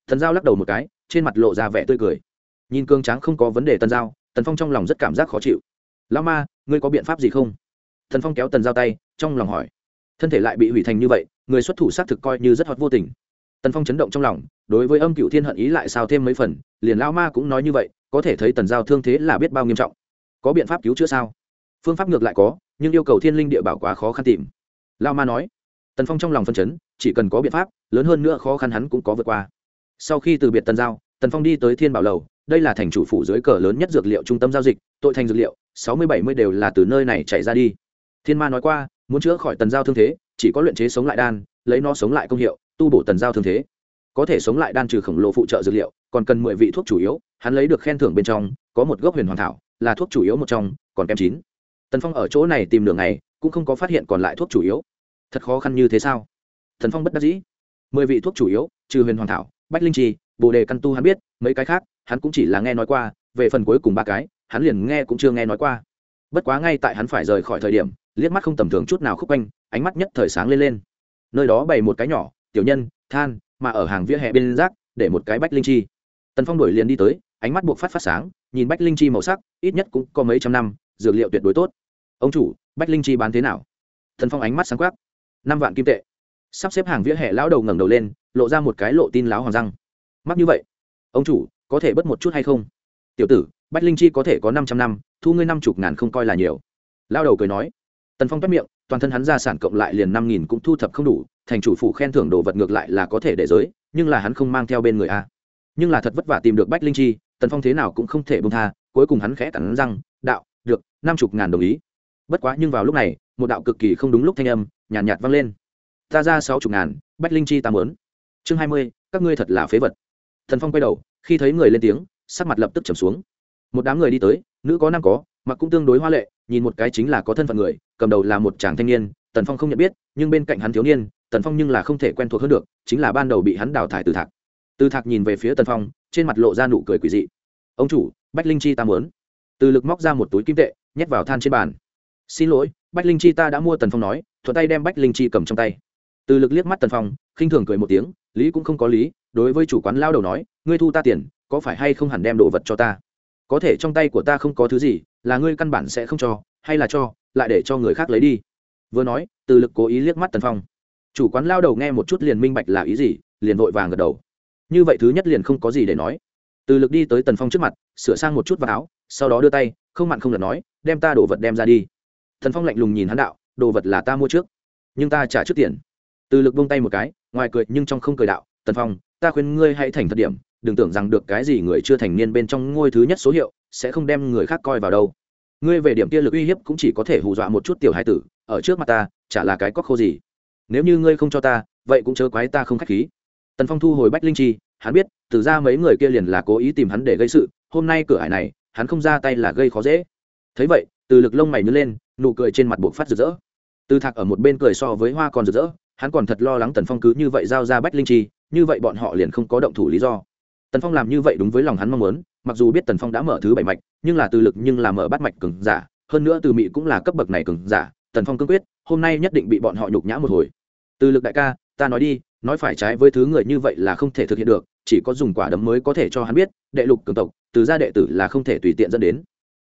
Thần giao lắc đầu một cái, trên mặt lộ ra vẻ tươi cười nhìn cương tráng không có vấn đề tần giao, tần phong trong lòng rất cảm giác khó chịu. Lao ma, ngươi có biện pháp gì không? Thần phong kéo tần giao tay, trong lòng hỏi. Thân thể lại bị hủy thành như vậy, người xuất thủ xác thực coi như rất hót vô tình. Tần phong chấn động trong lòng, đối với âm cựu thiên hận ý lại sao thêm mấy phần, liền lao ma cũng nói như vậy, có thể thấy tần giao thương thế là biết bao nghiêm trọng. Có biện pháp cứu chữa sao? Phương pháp ngược lại có, nhưng yêu cầu thiên linh địa bảo quá khó khăn tìm. Lao ma nói. Tần phong trong lòng phân chấn, chỉ cần có biện pháp, lớn hơn nữa khó khăn hắn cũng có vượt qua. Sau khi từ biệt tần giao, tần phong đi tới thiên bảo lầu đây là thành chủ phủ dưới cờ lớn nhất dược liệu trung tâm giao dịch, tội thành dược liệu, sáu mươi bảy mươi đều là từ nơi này chạy ra đi. Thiên ma nói qua, muốn chữa khỏi tần giao thương thế, chỉ có luyện chế sống lại đan, lấy nó sống lại công hiệu, tu bổ tần giao thương thế. Có thể sống lại đan trừ khổng lồ phụ trợ dược liệu, còn cần mười vị thuốc chủ yếu, hắn lấy được khen thưởng bên trong, có một gốc huyền hoàng thảo, là thuốc chủ yếu một trong, còn kém chín. Tần phong ở chỗ này tìm đường này cũng không có phát hiện còn lại thuốc chủ yếu. Thật khó khăn như thế sao? Thần phong bất đắc dĩ. Mười vị thuốc chủ yếu, trừ huyền hoàng thảo, bách linh trì, bồ đề căn tu hắn biết mấy cái khác, hắn cũng chỉ là nghe nói qua, về phần cuối cùng ba cái, hắn liền nghe cũng chưa nghe nói qua. Bất quá ngay tại hắn phải rời khỏi thời điểm, liếc mắt không tầm thường chút nào khúc quanh, ánh mắt nhất thời sáng lên lên. Nơi đó bày một cái nhỏ, tiểu nhân, than, mà ở hàng vỉa hè bên rác, để một cái bách linh chi. Tần phong đổi liền đi tới, ánh mắt buộc phát phát sáng, nhìn bách linh chi màu sắc, ít nhất cũng có mấy trăm năm, dược liệu tuyệt đối tốt. Ông chủ, bách linh chi bán thế nào? Thần phong ánh mắt sáng quắc. Năm vạn kim tệ. Sắp xếp hàng vỉa hè lão đầu ngẩng đầu lên, lộ ra một cái lộ tin láo hoàng răng. Mắc như vậy ông chủ có thể bớt một chút hay không? Tiểu tử bách linh chi có thể có năm trăm năm thu ngươi năm chục ngàn không coi là nhiều. Lao đầu cười nói. Tần phong toát miệng toàn thân hắn gia sản cộng lại liền năm nghìn cũng thu thập không đủ thành chủ phủ khen thưởng đồ vật ngược lại là có thể để giới nhưng là hắn không mang theo bên người a. Nhưng là thật vất vả tìm được bách linh chi tần phong thế nào cũng không thể bông tha cuối cùng hắn khẽ cắn răng đạo được năm chục ngàn đồng ý. Bất quá nhưng vào lúc này một đạo cực kỳ không đúng lúc thanh âm nhàn nhạt, nhạt vang lên. Ta ra sáu chục ngàn bách linh chi ta mớn chương hai mươi các ngươi thật là phế vật thần phong quay đầu, khi thấy người lên tiếng, sắc mặt lập tức trầm xuống. Một đám người đi tới, nữ có nam có, mặc cũng tương đối hoa lệ, nhìn một cái chính là có thân phận người, cầm đầu là một chàng thanh niên, tần phong không nhận biết, nhưng bên cạnh hắn thiếu niên, tần phong nhưng là không thể quen thuộc hơn được, chính là ban đầu bị hắn đào thải từ thạc. Từ thạc nhìn về phía tần phong, trên mặt lộ ra nụ cười quỷ dị. Ông chủ, bách linh chi ta muốn. Từ lực móc ra một túi kim tệ, nhét vào than trên bàn. Xin lỗi, bách linh chi ta đã mua, tần phong nói, thuận tay đem bách linh chi cầm trong tay. Từ lực liếc mắt tần phong, khinh thường cười một tiếng, lý cũng không có lý đối với chủ quán lao đầu nói, ngươi thu ta tiền, có phải hay không hẳn đem đồ vật cho ta? Có thể trong tay của ta không có thứ gì, là ngươi căn bản sẽ không cho, hay là cho, lại để cho người khác lấy đi. Vừa nói, từ lực cố ý liếc mắt tần phong. Chủ quán lao đầu nghe một chút liền minh bạch là ý gì, liền vội vàng gật đầu. Như vậy thứ nhất liền không có gì để nói. Từ lực đi tới tần phong trước mặt, sửa sang một chút vào áo, sau đó đưa tay, không mặn không lật nói, đem ta đồ vật đem ra đi. Thần phong lạnh lùng nhìn hắn đạo, đồ vật là ta mua trước, nhưng ta trả trước tiền. Từ lực bông tay một cái, ngoài cười nhưng trong không cười đạo, tần phong ta khuyên ngươi hãy thành thật điểm, đừng tưởng rằng được cái gì người chưa thành niên bên trong ngôi thứ nhất số hiệu sẽ không đem người khác coi vào đâu. Ngươi về điểm kia lực uy hiếp cũng chỉ có thể hù dọa một chút tiểu hai tử, ở trước mặt ta, chả là cái cóc khô gì. Nếu như ngươi không cho ta, vậy cũng chớ quái ta không k h á c h khí. Tần phong thu hồi bách linh chi, hắn biết, từ ra mấy người kia liền là cố ý tìm hắn để gây sự, hôm nay cửa hải này, hắn không ra tay là gây khó dễ. Thấy vậy, từ lực lông mày nhớ lên, nụ cười trên mặt buộc phát rực rỡ. Từ thạc ở một bên cười so với hoa còn rực rỡ, hắn còn thật lo lắng tần phong cứ như vậy giao ra bách linh chi như vậy bọn họ liền không có động thủ lý do. Tần phong làm như vậy đúng với lòng hắn mong muốn, mặc dù biết tần phong đã mở thứ bảy mạch, nhưng là từ lực nhưng là mở bắt mạch cứng giả, hơn nữa từ mị cũng là cấp bậc này cứng giả, tần phong cương quyết, hôm nay nhất định bị bọn họ nhục nhã một hồi. Từ lực đại ca, ta nói đi, nói phải trái với thứ người như vậy là không thể thực hiện được, chỉ có dùng quả đấm mới có thể cho hắn biết, đệ lục cường tộc, từ gia đệ tử là không thể tùy tiện dẫn đến.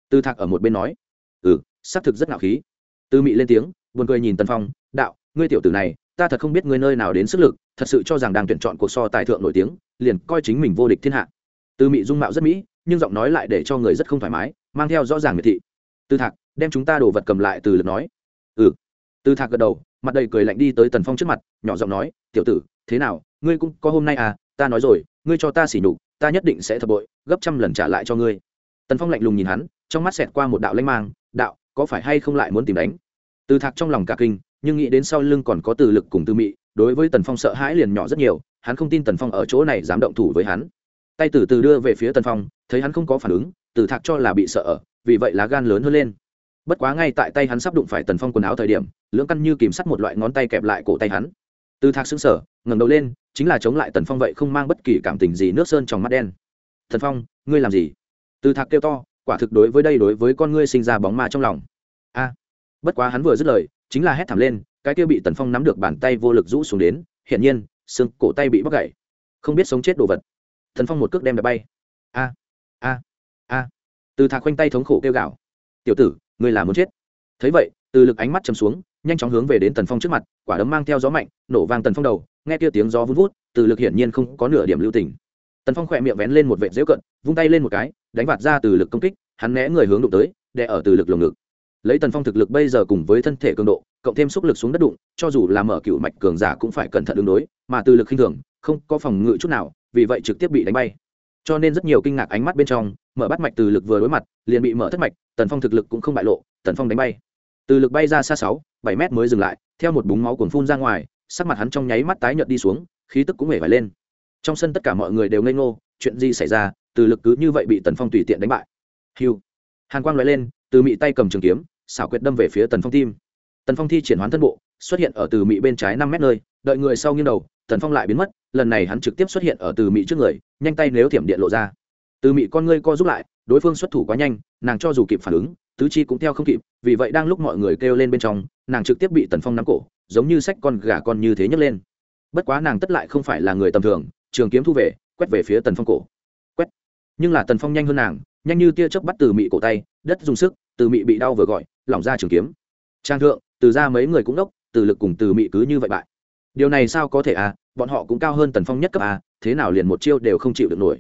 Từ thạc ở một bên nói ừ xác thực rất ngạo khí. Từ mị lên tiếng, buồn cười nhìn tần phong, đạo, ngươi tiểu tử này ta thật không biết ngươi nơi nào đến sức lực, thật sự cho rằng đang tuyển chọn cuộc so tài thượng nổi tiếng, liền coi chính mình vô địch thiên hạ. Từ mị dung mạo rất mỹ, nhưng giọng nói lại để cho người rất không thoải mái, mang theo rõ ràng miệt thị. Từ thạc, đem chúng ta đồ vật cầm lại từ lượt nói. Ừ. Từ thạc gật đầu, mặt đầy cười lạnh đi tới tần phong trước mặt, nhỏ giọng nói, tiểu tử, thế nào, ngươi cũng có hôm nay à ta nói rồi, ngươi cho ta xỉ nhục, ta nhất định sẽ thập bội, gấp trăm lần trả lại cho ngươi. Tần phong lạnh lùng nhìn hắn, trong mắt xẹt qua một đạo lanh mang, đạo, có phải hay không lại muốn tìm đánh? Từ thạc trong lòng cả kinh nhưng nghĩ đến sau lưng còn có từ lực cùng tư mị, đối với tần phong sợ hãi liền nhỏ rất nhiều, hắn không tin tần phong ở chỗ này dám động thủ với hắn. Tay từ từ đưa về phía tần phong, thấy hắn không có phản ứng, từ thạc cho là bị sợ vì vậy lá gan lớn hơn lên. Bất quá ngay tại tay hắn sắp đụng phải tần phong quần áo thời điểm, lưỡng căn như kìm sắt một loại ngón tay kẹp lại cổ tay hắn. Từ thạc xứng sở ngẩng đầu lên, chính là chống lại tần phong vậy không mang bất kỳ cảm tình gì nước sơn trong mắt đen. Thần phong, ngươi làm gì? Từ thạc kêu to, quả thực đối với đây đối với con ngươi sinh ra bóng ma trong lòng. A. Bất quá hắn vừa dứt lời chính là hét thảm lên, cái kia bị tần phong nắm được bàn tay vô lực rũ xuống đến, hiển nhiên, xương cổ tay bị bóc gãy. Không biết sống chết đồ vật. Thần phong một cước đem đập bay. A a a. Từ thạc khoanh tay thống khổ kêu gào. Tiểu tử, ngươi là muốn chết. Thấy vậy, từ lực ánh mắt chầm xuống, nhanh chóng hướng về đến tần phong trước mặt, quả đấm mang theo gió mạnh, nổ vang tần phong đầu, nghe kia tiếng gió vun vút, từ lực hiển nhiên không có nửa điểm lưu tình. Tần phong khỏe miệng vén lên một vệ dễu cận, vung tay lên một cái, đánh vạt ra từ lực công kích, hắn né người hướng đụng tới, đè ở từ lực lồng ngực lấy tần phong thực lực bây giờ cùng với thân thể cường độ, cộng thêm xúc lực xuống đất đụng, cho dù là mở cựu mạch cường giả cũng phải cẩn thận ứng đối, mà từ lực khinh thường, không có phòng ngự chút nào, vì vậy trực tiếp bị đánh bay. Cho nên rất nhiều kinh ngạc ánh mắt bên trong, mở bắt mạch từ lực vừa đối mặt, liền bị mở thất mạch, tần phong thực lực cũng không bại lộ, tần phong đánh bay. Từ lực bay ra xa sáu, bảy mét mới dừng lại, theo một búng máu cuồn phun ra ngoài, sắc mặt hắn trong nháy mắt tái nhợt đi xuống, khí tức cũng hề vải lên. Trong sân tất cả mọi người đều ngây ngô, chuyện gì xảy ra, từ lực cứ như vậy bị tần phong tùy tiện đánh bại. Hiu hàn quang loại lên, từ mị tay cầm trường kiếm xảo quyệt đâm về phía tần phong tim. Tần phong thi triển hoán thân bộ, xuất hiện ở từ mị bên trái năm mét nơi, đợi người sau nghiêng đầu, tần phong lại biến mất, lần này hắn trực tiếp xuất hiện ở từ mị trước người, nhanh tay nếu thiểm điện lộ ra. Từ mị con ngươi co giúp lại, đối phương xuất thủ quá nhanh, nàng cho dù kịp phản ứng, tứ chi cũng theo không kịp, vì vậy đang lúc mọi người kêu lên bên trong, nàng trực tiếp bị tần phong nắm cổ, giống như sách con gà con như thế nhấc lên. Bất quá nàng tất lại không phải là người tầm thường, trường kiếm thu về, quét về phía tần phong cổ. Quét. Nhưng là tần phong nhanh hơn nàng, nhanh như tia chớp bắt từ mị cổ tay, đất dùng sức, từ mị bị đau vừa gọi lỏng ra trường kiếm. Trang thượng, từ ra mấy người cũng đốc, từ lực cùng từ mị cứ như vậy bại. Điều này sao có thể à? Bọn họ cũng cao hơn tần phong nhất cấp à? Thế nào liền một chiêu đều không chịu được nổi?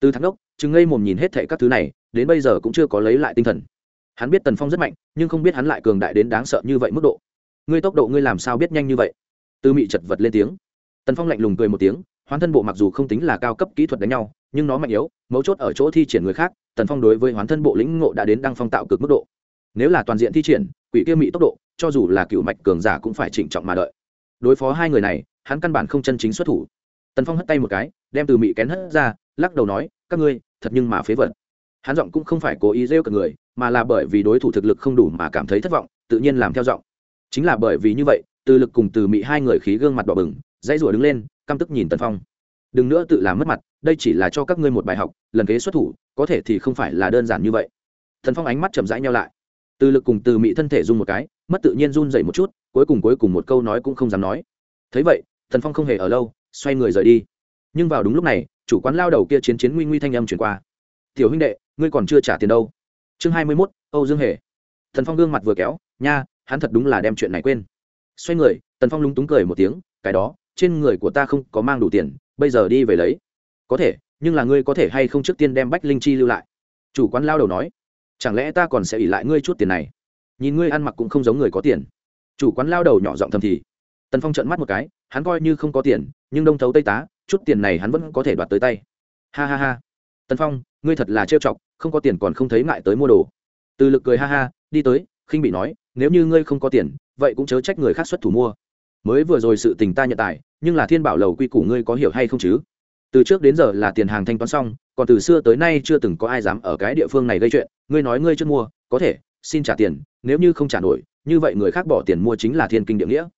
Từ thắng đốc chứng ngây mồm nhìn hết thệ các thứ này, đến bây giờ cũng chưa có lấy lại tinh thần. Hắn biết tần phong rất mạnh, nhưng không biết hắn lại cường đại đến đáng sợ như vậy mức độ. Ngươi tốc độ ngươi làm sao biết nhanh như vậy? Tư mị chật vật lên tiếng. Tần phong lạnh lùng cười một tiếng, hoán thân bộ mặc dù không tính là cao cấp kỹ thuật đánh nhau, nhưng nó mạnh yếu, mấu chốt ở chỗ thi triển người khác, tần phong đối với hoán thân bộ lĩnh ngộ đã đến đăng phong tạo cực mức độ nếu là toàn diện thi triển, quỷ kia mị tốc độ, cho dù là cựu mạch cường giả cũng phải trịnh trọng mà đợi. Đối phó hai người này, hắn căn bản không chân chính xuất thủ. Tần phong hất tay một cái, đem từ mị kén hất ra, lắc đầu nói, các ngươi, thật nhưng mà phế vật. Hắn giọng cũng không phải cố ý rêu cả người, mà là bởi vì đối thủ thực lực không đủ mà cảm thấy thất vọng, tự nhiên làm theo giọng. Chính là bởi vì như vậy, từ lực cùng từ mị hai người khí gương mặt đỏ bừng, dãy rủa đứng lên, căm tức nhìn tần phong. Đừng nữa tự làm mất mặt, đây chỉ là cho các ngươi một bài học, lần kế xuất thủ, có thể thì không phải là đơn giản như vậy. Thần phong ánh mắt chậm rãi nhau lại từ lực cùng từ mỹ thân thể run một cái, mất tự nhiên run dậy một chút, cuối cùng cuối cùng một câu nói cũng không dám nói. Thấy vậy thần phong không hề ở lâu, xoay người rời đi. Nhưng vào đúng lúc này, chủ quán lao đầu kia chiến chiến nguy nguy thanh âm chuyển qua. Tiểu huynh đệ, ngươi còn chưa trả tiền đâu. Chương hai mươi mốt, âu dương hề. Thần phong gương mặt vừa kéo, nha, hắn thật đúng là đem chuyện này quên. Xoay người, tần phong lúng túng cười một tiếng, cái đó, trên người của ta không có mang đủ tiền, bây giờ đi về lấy. Có thể, nhưng là ngươi có thể hay không trước tiên đem bách linh chi lưu lại? Chủ quán lao đầu nói chẳng lẽ ta còn sẽ ỉ lại ngươi chút tiền này? Nhìn ngươi ăn mặc cũng không giống người có tiền. Chủ quán lao đầu nhỏ giọng thầm thì. Tần phong trợn mắt một cái, hắn coi như không có tiền, nhưng đông thấu tây tá, chút tiền này hắn vẫn có thể đoạt tới tay. Ha ha ha. Tần phong, ngươi thật là trêu chọc, không có tiền còn không thấy ngại tới mua đồ. Từ lực cười ha ha, đi tới, khinh bị nói, nếu như ngươi không có tiền, vậy cũng chớ trách người khác xuất thủ mua. Mới vừa rồi sự tình ta nhận tài, nhưng là thiên bảo lầu quy củ ngươi có hiểu hay không chứ? Từ trước đến giờ là tiền hàng thanh toán xong còn từ xưa tới nay chưa từng có ai dám ở cái địa phương này gây chuyện, ngươi nói ngươi chưa mua, có thể, xin trả tiền, nếu như không trả nổi, như vậy người khác bỏ tiền mua chính là thiên kinh địa nghĩa.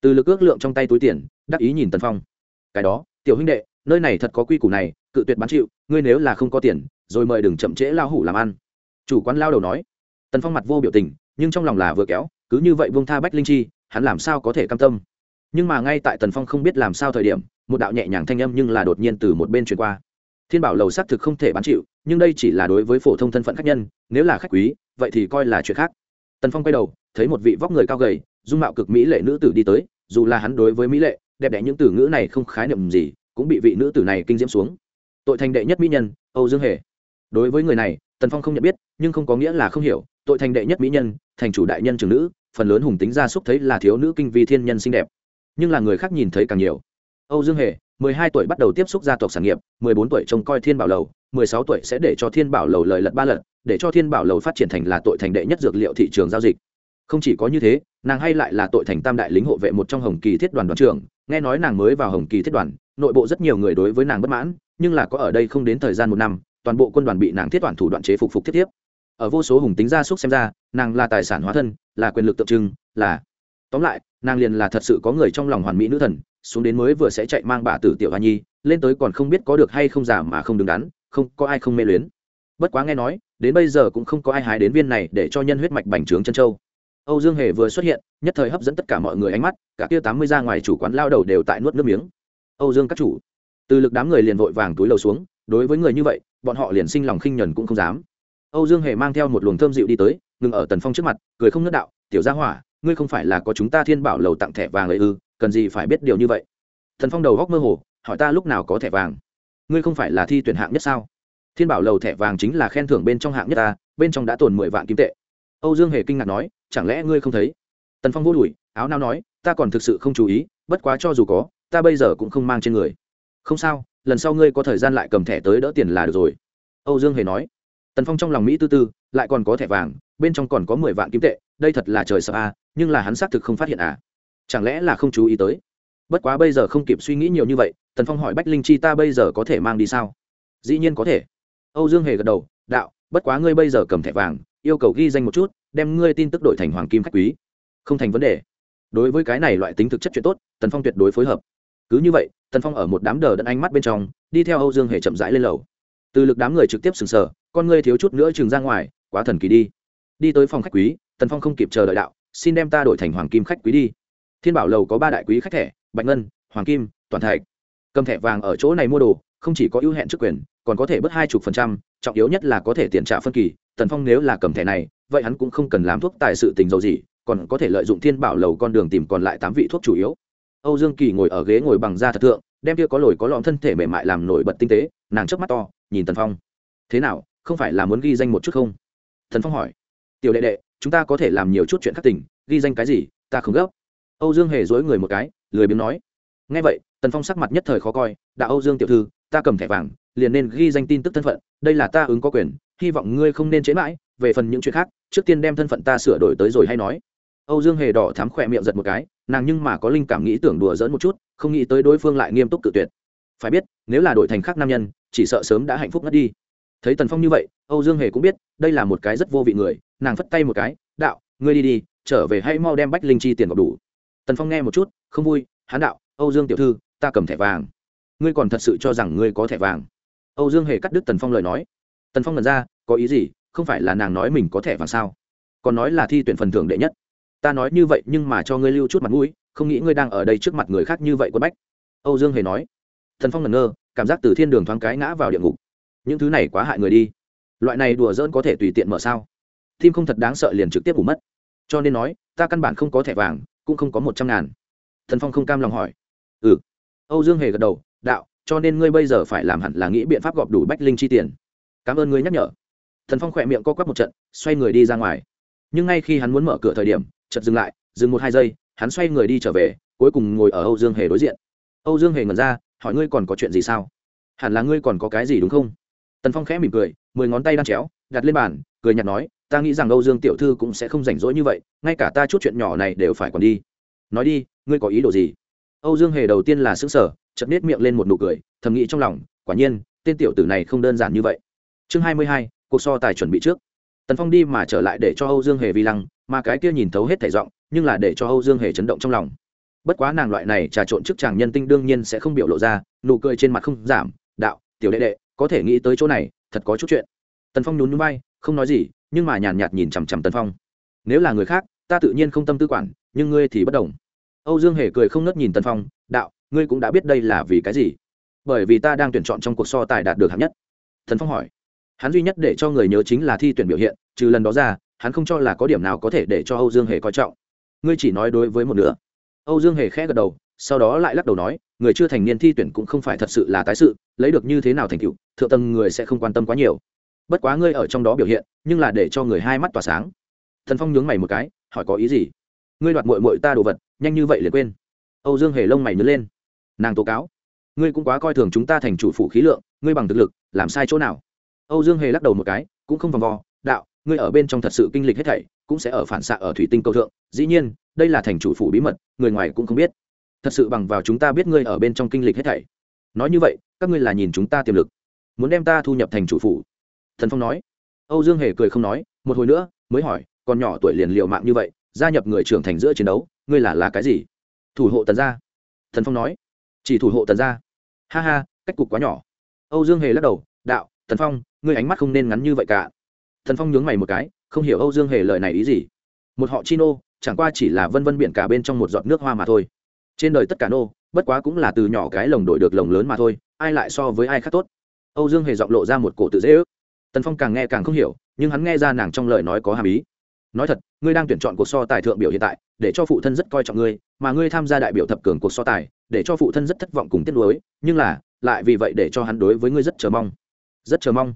Từ lực ước lượng trong tay túi tiền, đắc ý nhìn tần phong. Cái đó, tiểu huynh đệ, nơi này thật có quy củ này, cự tuyệt bán chịu, ngươi nếu là không có tiền, rồi mời đừng chậm trễ lao hủ làm ăn. Chủ quán lao đầu nói. Tần phong mặt vô biểu tình, nhưng trong lòng là vừa kéo, cứ như vậy vương tha bách linh chi, hắn làm sao có thể cam tâm? Nhưng mà ngay tại tần phong không biết làm sao thời điểm, một đạo nhẹ nhàng thanh âm nhưng là đột nhiên từ một bên truyền qua thiên bảo lầu xác thực không thể bán chịu, nhưng đây chỉ là đối với phổ thông thân phận khách nhân, nếu là khách quý, vậy thì coi là chuyện khác. Tần phong quay đầu, thấy một vị vóc người cao gầy, dung mạo cực mỹ lệ nữ tử đi tới, dù là hắn đối với mỹ lệ, đẹp đẽ những từ ngữ này không khái niệm gì, cũng bị vị nữ tử này kinh diễm xuống. Tội thành đệ nhất mỹ nhân, âu dương hề. Đối với người này, tần phong không nhận biết, nhưng không có nghĩa là không hiểu, tội thành đệ nhất mỹ nhân, thành chủ đại nhân trường nữ, phần lớn hùng tính gia súc thấy là thiếu nữ kinh vi thiên nhân xinh đẹp. Nhưng là người khác nhìn thấy càng nhiều. Âu dương hề mười hai tuổi bắt đầu tiếp xúc gia tộc sản nghiệp, mười bốn tuổi trông coi thiên bảo lầu, mười sáu tuổi sẽ để cho thiên bảo lầu lời lật ba lần để cho thiên bảo lầu phát triển thành là tội thành đệ nhất dược liệu thị trường giao dịch. Không chỉ có như thế, nàng hay lại là tội thành tam đại lính hộ vệ một trong hồng kỳ thiết đoàn đoàn trưởng, nghe nói nàng mới vào hồng kỳ thiết đoàn, nội bộ rất nhiều người đối với nàng bất mãn, nhưng là có ở đây không đến thời gian một năm, toàn bộ quân đoàn bị nàng thiết đoàn thủ đoạn chế phục phục thiết tiếp. Ở vô số hùng tính gia súc xem ra, nàng là tài sản hóa thân, là quyền lực tượng trưng, là tóm lại, nàng liền là thật sự có người trong lòng hoàn mỹ nữ thần xuống đến mới vừa sẽ chạy mang bà tử tiểu hoa nhi, lên tới còn không biết có được hay không giả mà không đứng đắn, không có ai không mê luyến. Bất quá nghe nói, đến bây giờ cũng không có ai hái đến viên này để cho nhân huyết mạch bành trướng chân châu. Âu dương hề vừa xuất hiện, nhất thời hấp dẫn tất cả mọi người ánh mắt, cả kia tám mươi ra ngoài chủ quán lao đầu đều tại nuốt nước miếng. Âu dương các chủ, từ lực đám người liền vội vàng túi lầu xuống, đối với người như vậy, bọn họ liền sinh lòng khinh nhuần cũng không dám. Âu dương hề mang theo một luồng thơm dịu đi tới, ngừng ở tần phong trước mặt, cười không nứt đạo, tiểu gia hỏa, ngươi không phải là có chúng ta thiên bảo lầu tặng thẻ vàng ấy ư? Cần gì phải biết điều như vậy? Thần phong đầu góc mơ hồ, hỏi ta lúc nào có thẻ vàng? Ngươi không phải là thi tuyển hạng nhất sao? Thiên bảo lầu thẻ vàng chính là khen thưởng bên trong hạng nhất ta, bên trong đã tồn mười vạn kim tệ. Âu dương hề kinh ngạc nói, chẳng lẽ ngươi không thấy? Tần phong vô đùi, áo nao nói, ta còn thực sự không chú ý, bất quá cho dù có, ta bây giờ cũng không mang trên người. Không sao, lần sau ngươi có thời gian lại cầm thẻ tới đỡ tiền là được rồi. Âu dương hề nói. Tần phong trong lòng mỹ tư tư, lại còn có thẻ vàng, bên trong còn có mười vạn kim tệ, đây thật là trời sợ a, nhưng là hắn xác thực không phát hiện à chẳng lẽ là không chú ý tới? Bất quá bây giờ không kịp suy nghĩ nhiều như vậy, tần phong hỏi bách linh chi ta bây giờ có thể mang đi sao? Dĩ nhiên có thể. Âu dương hề gật đầu, đạo, bất quá ngươi bây giờ cầm thẻ vàng, yêu cầu ghi danh một chút, đem ngươi tin tức đổi thành hoàng kim khách quý. Không thành vấn đề. Đối với cái này loại tính thực chất chuyện tốt, tần phong tuyệt đối phối hợp. Cứ như vậy, tần phong ở một đám đờ đẫn ánh mắt bên trong, đi theo âu dương hề chậm rãi lên lầu. Từ lực đám người trực tiếp sừng sờ, con ngươi thiếu chút nữa chừng ra ngoài, quá thần kỳ đi. Đi tới phòng khách quý, tần phong không kịp chờ đợi đạo, xin đem ta đổi thành hoàng kim khách quý đi thiên bảo lầu có ba đại quý khách thẻ, bạch ngân, hoàng kim, toàn thạch. Cầm thẻ vàng ở chỗ này mua đồ, không chỉ có ưu hẹn trước quyền, còn có thể bớt hai chục phần trăm, trọng yếu nhất là có thể tiền trả phân kỳ. Tần phong nếu là cầm thẻ này, vậy hắn cũng không cần làm thuốc tài sự tình dầu gì, còn có thể lợi dụng thiên bảo lầu con đường tìm còn lại tám vị thuốc chủ yếu. Âu dương kỳ ngồi ở ghế ngồi bằng da thật thượng, đem kia có lồi có lõm thân thể mềm mại làm nổi bật tinh tế, nàng chớp mắt to, nhìn tần phong. Thế nào, không phải là muốn ghi danh một chút không? Thần phong hỏi. Tiểu đệ đệ, chúng ta có thể làm nhiều chút chuyện khắc tỉnh ghi danh cái gì, ta không gấp âu dương hề dối người một cái, lười biếng nói. Ngay vậy, tần phong sắc mặt nhất thời khó coi đã âu dương tiểu thư, ta cầm thẻ vàng, liền nên ghi danh tin tức thân phận, đây là ta ứng có quyền, hy vọng ngươi không nên chế mãi, về phần những chuyện khác, trước tiên đem thân phận ta sửa đổi tới rồi hay nói. Âu dương hề đỏ thám khỏe miệng giật một cái, nàng nhưng mà có linh cảm nghĩ tưởng đùa dỡn một chút, không nghĩ tới đối phương lại nghiêm túc cự tuyệt. Phải biết, nếu là đổi thành khác nam nhân, chỉ sợ sớm đã hạnh phúc ngất đi. Thấy tần phong như vậy, âu dương hề cũng biết, đây là một cái rất vô vị người, nàng phất tay một cái, đạo, ngươi đi đi, trở về hay mau đem bách linh chi tiền gọp đủ tần phong nghe một chút, không vui, hán đạo, âu dương tiểu thư, ta cầm thẻ vàng. Ngươi còn thật sự cho rằng ngươi có thẻ vàng? Âu dương hề cắt đứt tần phong lời nói. Tần phong lần ra, có ý gì? Không phải là nàng nói mình có thẻ vàng sao? Còn nói là thi tuyển phần thưởng đệ nhất. Ta nói như vậy nhưng mà cho ngươi lưu chút mặt mũi, không nghĩ ngươi đang ở đây trước mặt người khác như vậy quân bách. Âu dương hề nói. Thần phong ngẩn ngơ, cảm giác từ thiên đường thoáng cái ngã vào địa ngục. Những thứ này quá hại người đi. Loại này đùa dỡn có thể tùy tiện mở sao? Tim không thật đáng sợ liền trực tiếp bù mất. Cho nên nói, ta căn bản không có thẻ vàng cũng không có một trăm ngàn. Thần phong không cam lòng hỏi. Ừ. Âu dương hề gật đầu, đạo, cho nên ngươi bây giờ phải làm hẳn là nghĩ biện pháp gọp đủ bách linh chi tiền. Cảm ơn ngươi nhắc nhở. Thần phong khỏe miệng co quắp một trận, xoay người đi ra ngoài. Nhưng ngay khi hắn muốn mở cửa thời điểm, chợt dừng lại, dừng một hai giây, hắn xoay người đi trở về, cuối cùng ngồi ở âu dương hề đối diện. Âu dương hề ngẩn ra, hỏi ngươi còn có chuyện gì sao? Hẳn là ngươi còn có cái gì đúng không? Tần phong khẽ mỉm cười, mười ngón tay đan chéo, đặt lên bàn cười nhạt nói, ta nghĩ rằng âu dương tiểu thư cũng sẽ không rảnh rỗi như vậy, ngay cả ta chút chuyện nhỏ này đều phải còn đi. Nói đi, ngươi có ý đồ gì? Âu dương hề đầu tiên là xứng sở chợt nết miệng lên một nụ cười, thầm nghĩ trong lòng, quả nhiên, tên tiểu tử này không đơn giản như vậy. Chương hai mươi hai, cuộc so tài chuẩn bị trước. Tần phong đi mà trở lại để cho âu dương hề vi lăng, mà cái kia nhìn thấu hết thể giọng, nhưng là để cho âu dương hề chấn động trong lòng. Bất quá nàng loại này trà trộn trước chàng nhân tinh đương nhiên sẽ không biểu lộ ra, nụ cười trên mặt không giảm, đạo, tiểu đệ đệ, có thể nghĩ tới chỗ này, thật có chút chuyện. Tần phong nhún nhún bay không nói gì, nhưng mà nhàn nhạt nhìn chằm chằm tần phong. Nếu là người khác, ta tự nhiên không tâm tư quản, nhưng ngươi thì bất đồng. Âu dương hề cười không ngớt nhìn tần phong, đạo, ngươi cũng đã biết đây là vì cái gì? Bởi vì ta đang tuyển chọn trong cuộc so tài đạt được hạng nhất. Thần phong hỏi. Hắn duy nhất để cho người nhớ chính là thi tuyển biểu hiện, trừ lần đó ra, hắn không cho là có điểm nào có thể để cho âu dương hề coi trọng. Ngươi chỉ nói đối với một nửa. Âu dương hề khẽ gật đầu, sau đó lại lắc đầu nói, người chưa thành niên thi tuyển cũng không phải thật sự là tái sự, lấy được như thế nào thành tựu, thượng tầng người sẽ không quan tâm quá nhiều bất quá ngươi ở trong đó biểu hiện, nhưng là để cho người hai mắt tỏa sáng. Thần phong nhướng mày một cái, hỏi có ý gì? Ngươi đoạt mội mội ta đồ vật, nhanh như vậy liền quên. Âu dương hề lông mày nhớ lên. Nàng tố cáo. Ngươi cũng quá coi thường chúng ta thành chủ phủ khí lượng, ngươi bằng thực lực, làm sai chỗ nào? Âu dương hề lắc đầu một cái, cũng không vòng vo. Đạo, ngươi ở bên trong thật sự kinh lịch hết thảy, cũng sẽ ở phản xạ ở thủy tinh cầu thượng. Dĩ nhiên, đây là thành chủ phủ bí mật, người ngoài cũng không biết. Thật sự bằng vào chúng ta biết ngươi ở bên trong kinh lịch hết thảy. Nói như vậy, các ngươi là nhìn chúng ta tiềm lực. Muốn đem ta thu nhập thành chủ phủ thần phong nói. Âu dương hề cười không nói, một hồi nữa, mới hỏi, còn nhỏ tuổi liền liều mạng như vậy, gia nhập người trưởng thành giữa chiến đấu, ngươi là là cái gì? Thủ hộ tần gia. Thần phong nói. Chỉ thủ hộ tần gia. Ha ha, cách cục quá nhỏ. Âu dương hề lắc đầu, đạo, thần phong, ngươi ánh mắt không nên ngắn như vậy cả. Thần phong nhướng mày một cái, không hiểu âu dương hề lời này ý gì. Một họ chi nô chẳng qua chỉ là vân vân biển cả bên trong một giọt nước hoa mà thôi. Trên đời tất cả nô, bất quá cũng là từ nhỏ cái lồng đổi được lồng lớn mà thôi, ai lại so với ai khác tốt? Âu dương hề giọng lộ ra một cổ tự dễ ước tần phong càng nghe càng không hiểu nhưng hắn nghe ra nàng trong lời nói có hàm ý nói thật ngươi đang tuyển chọn cuộc so tài thượng biểu hiện tại để cho phụ thân rất coi trọng ngươi mà ngươi tham gia đại biểu thập cường cuộc so tài để cho phụ thân rất thất vọng cùng tiếc nuối nhưng là lại vì vậy để cho hắn đối với ngươi rất chờ mong rất chờ mong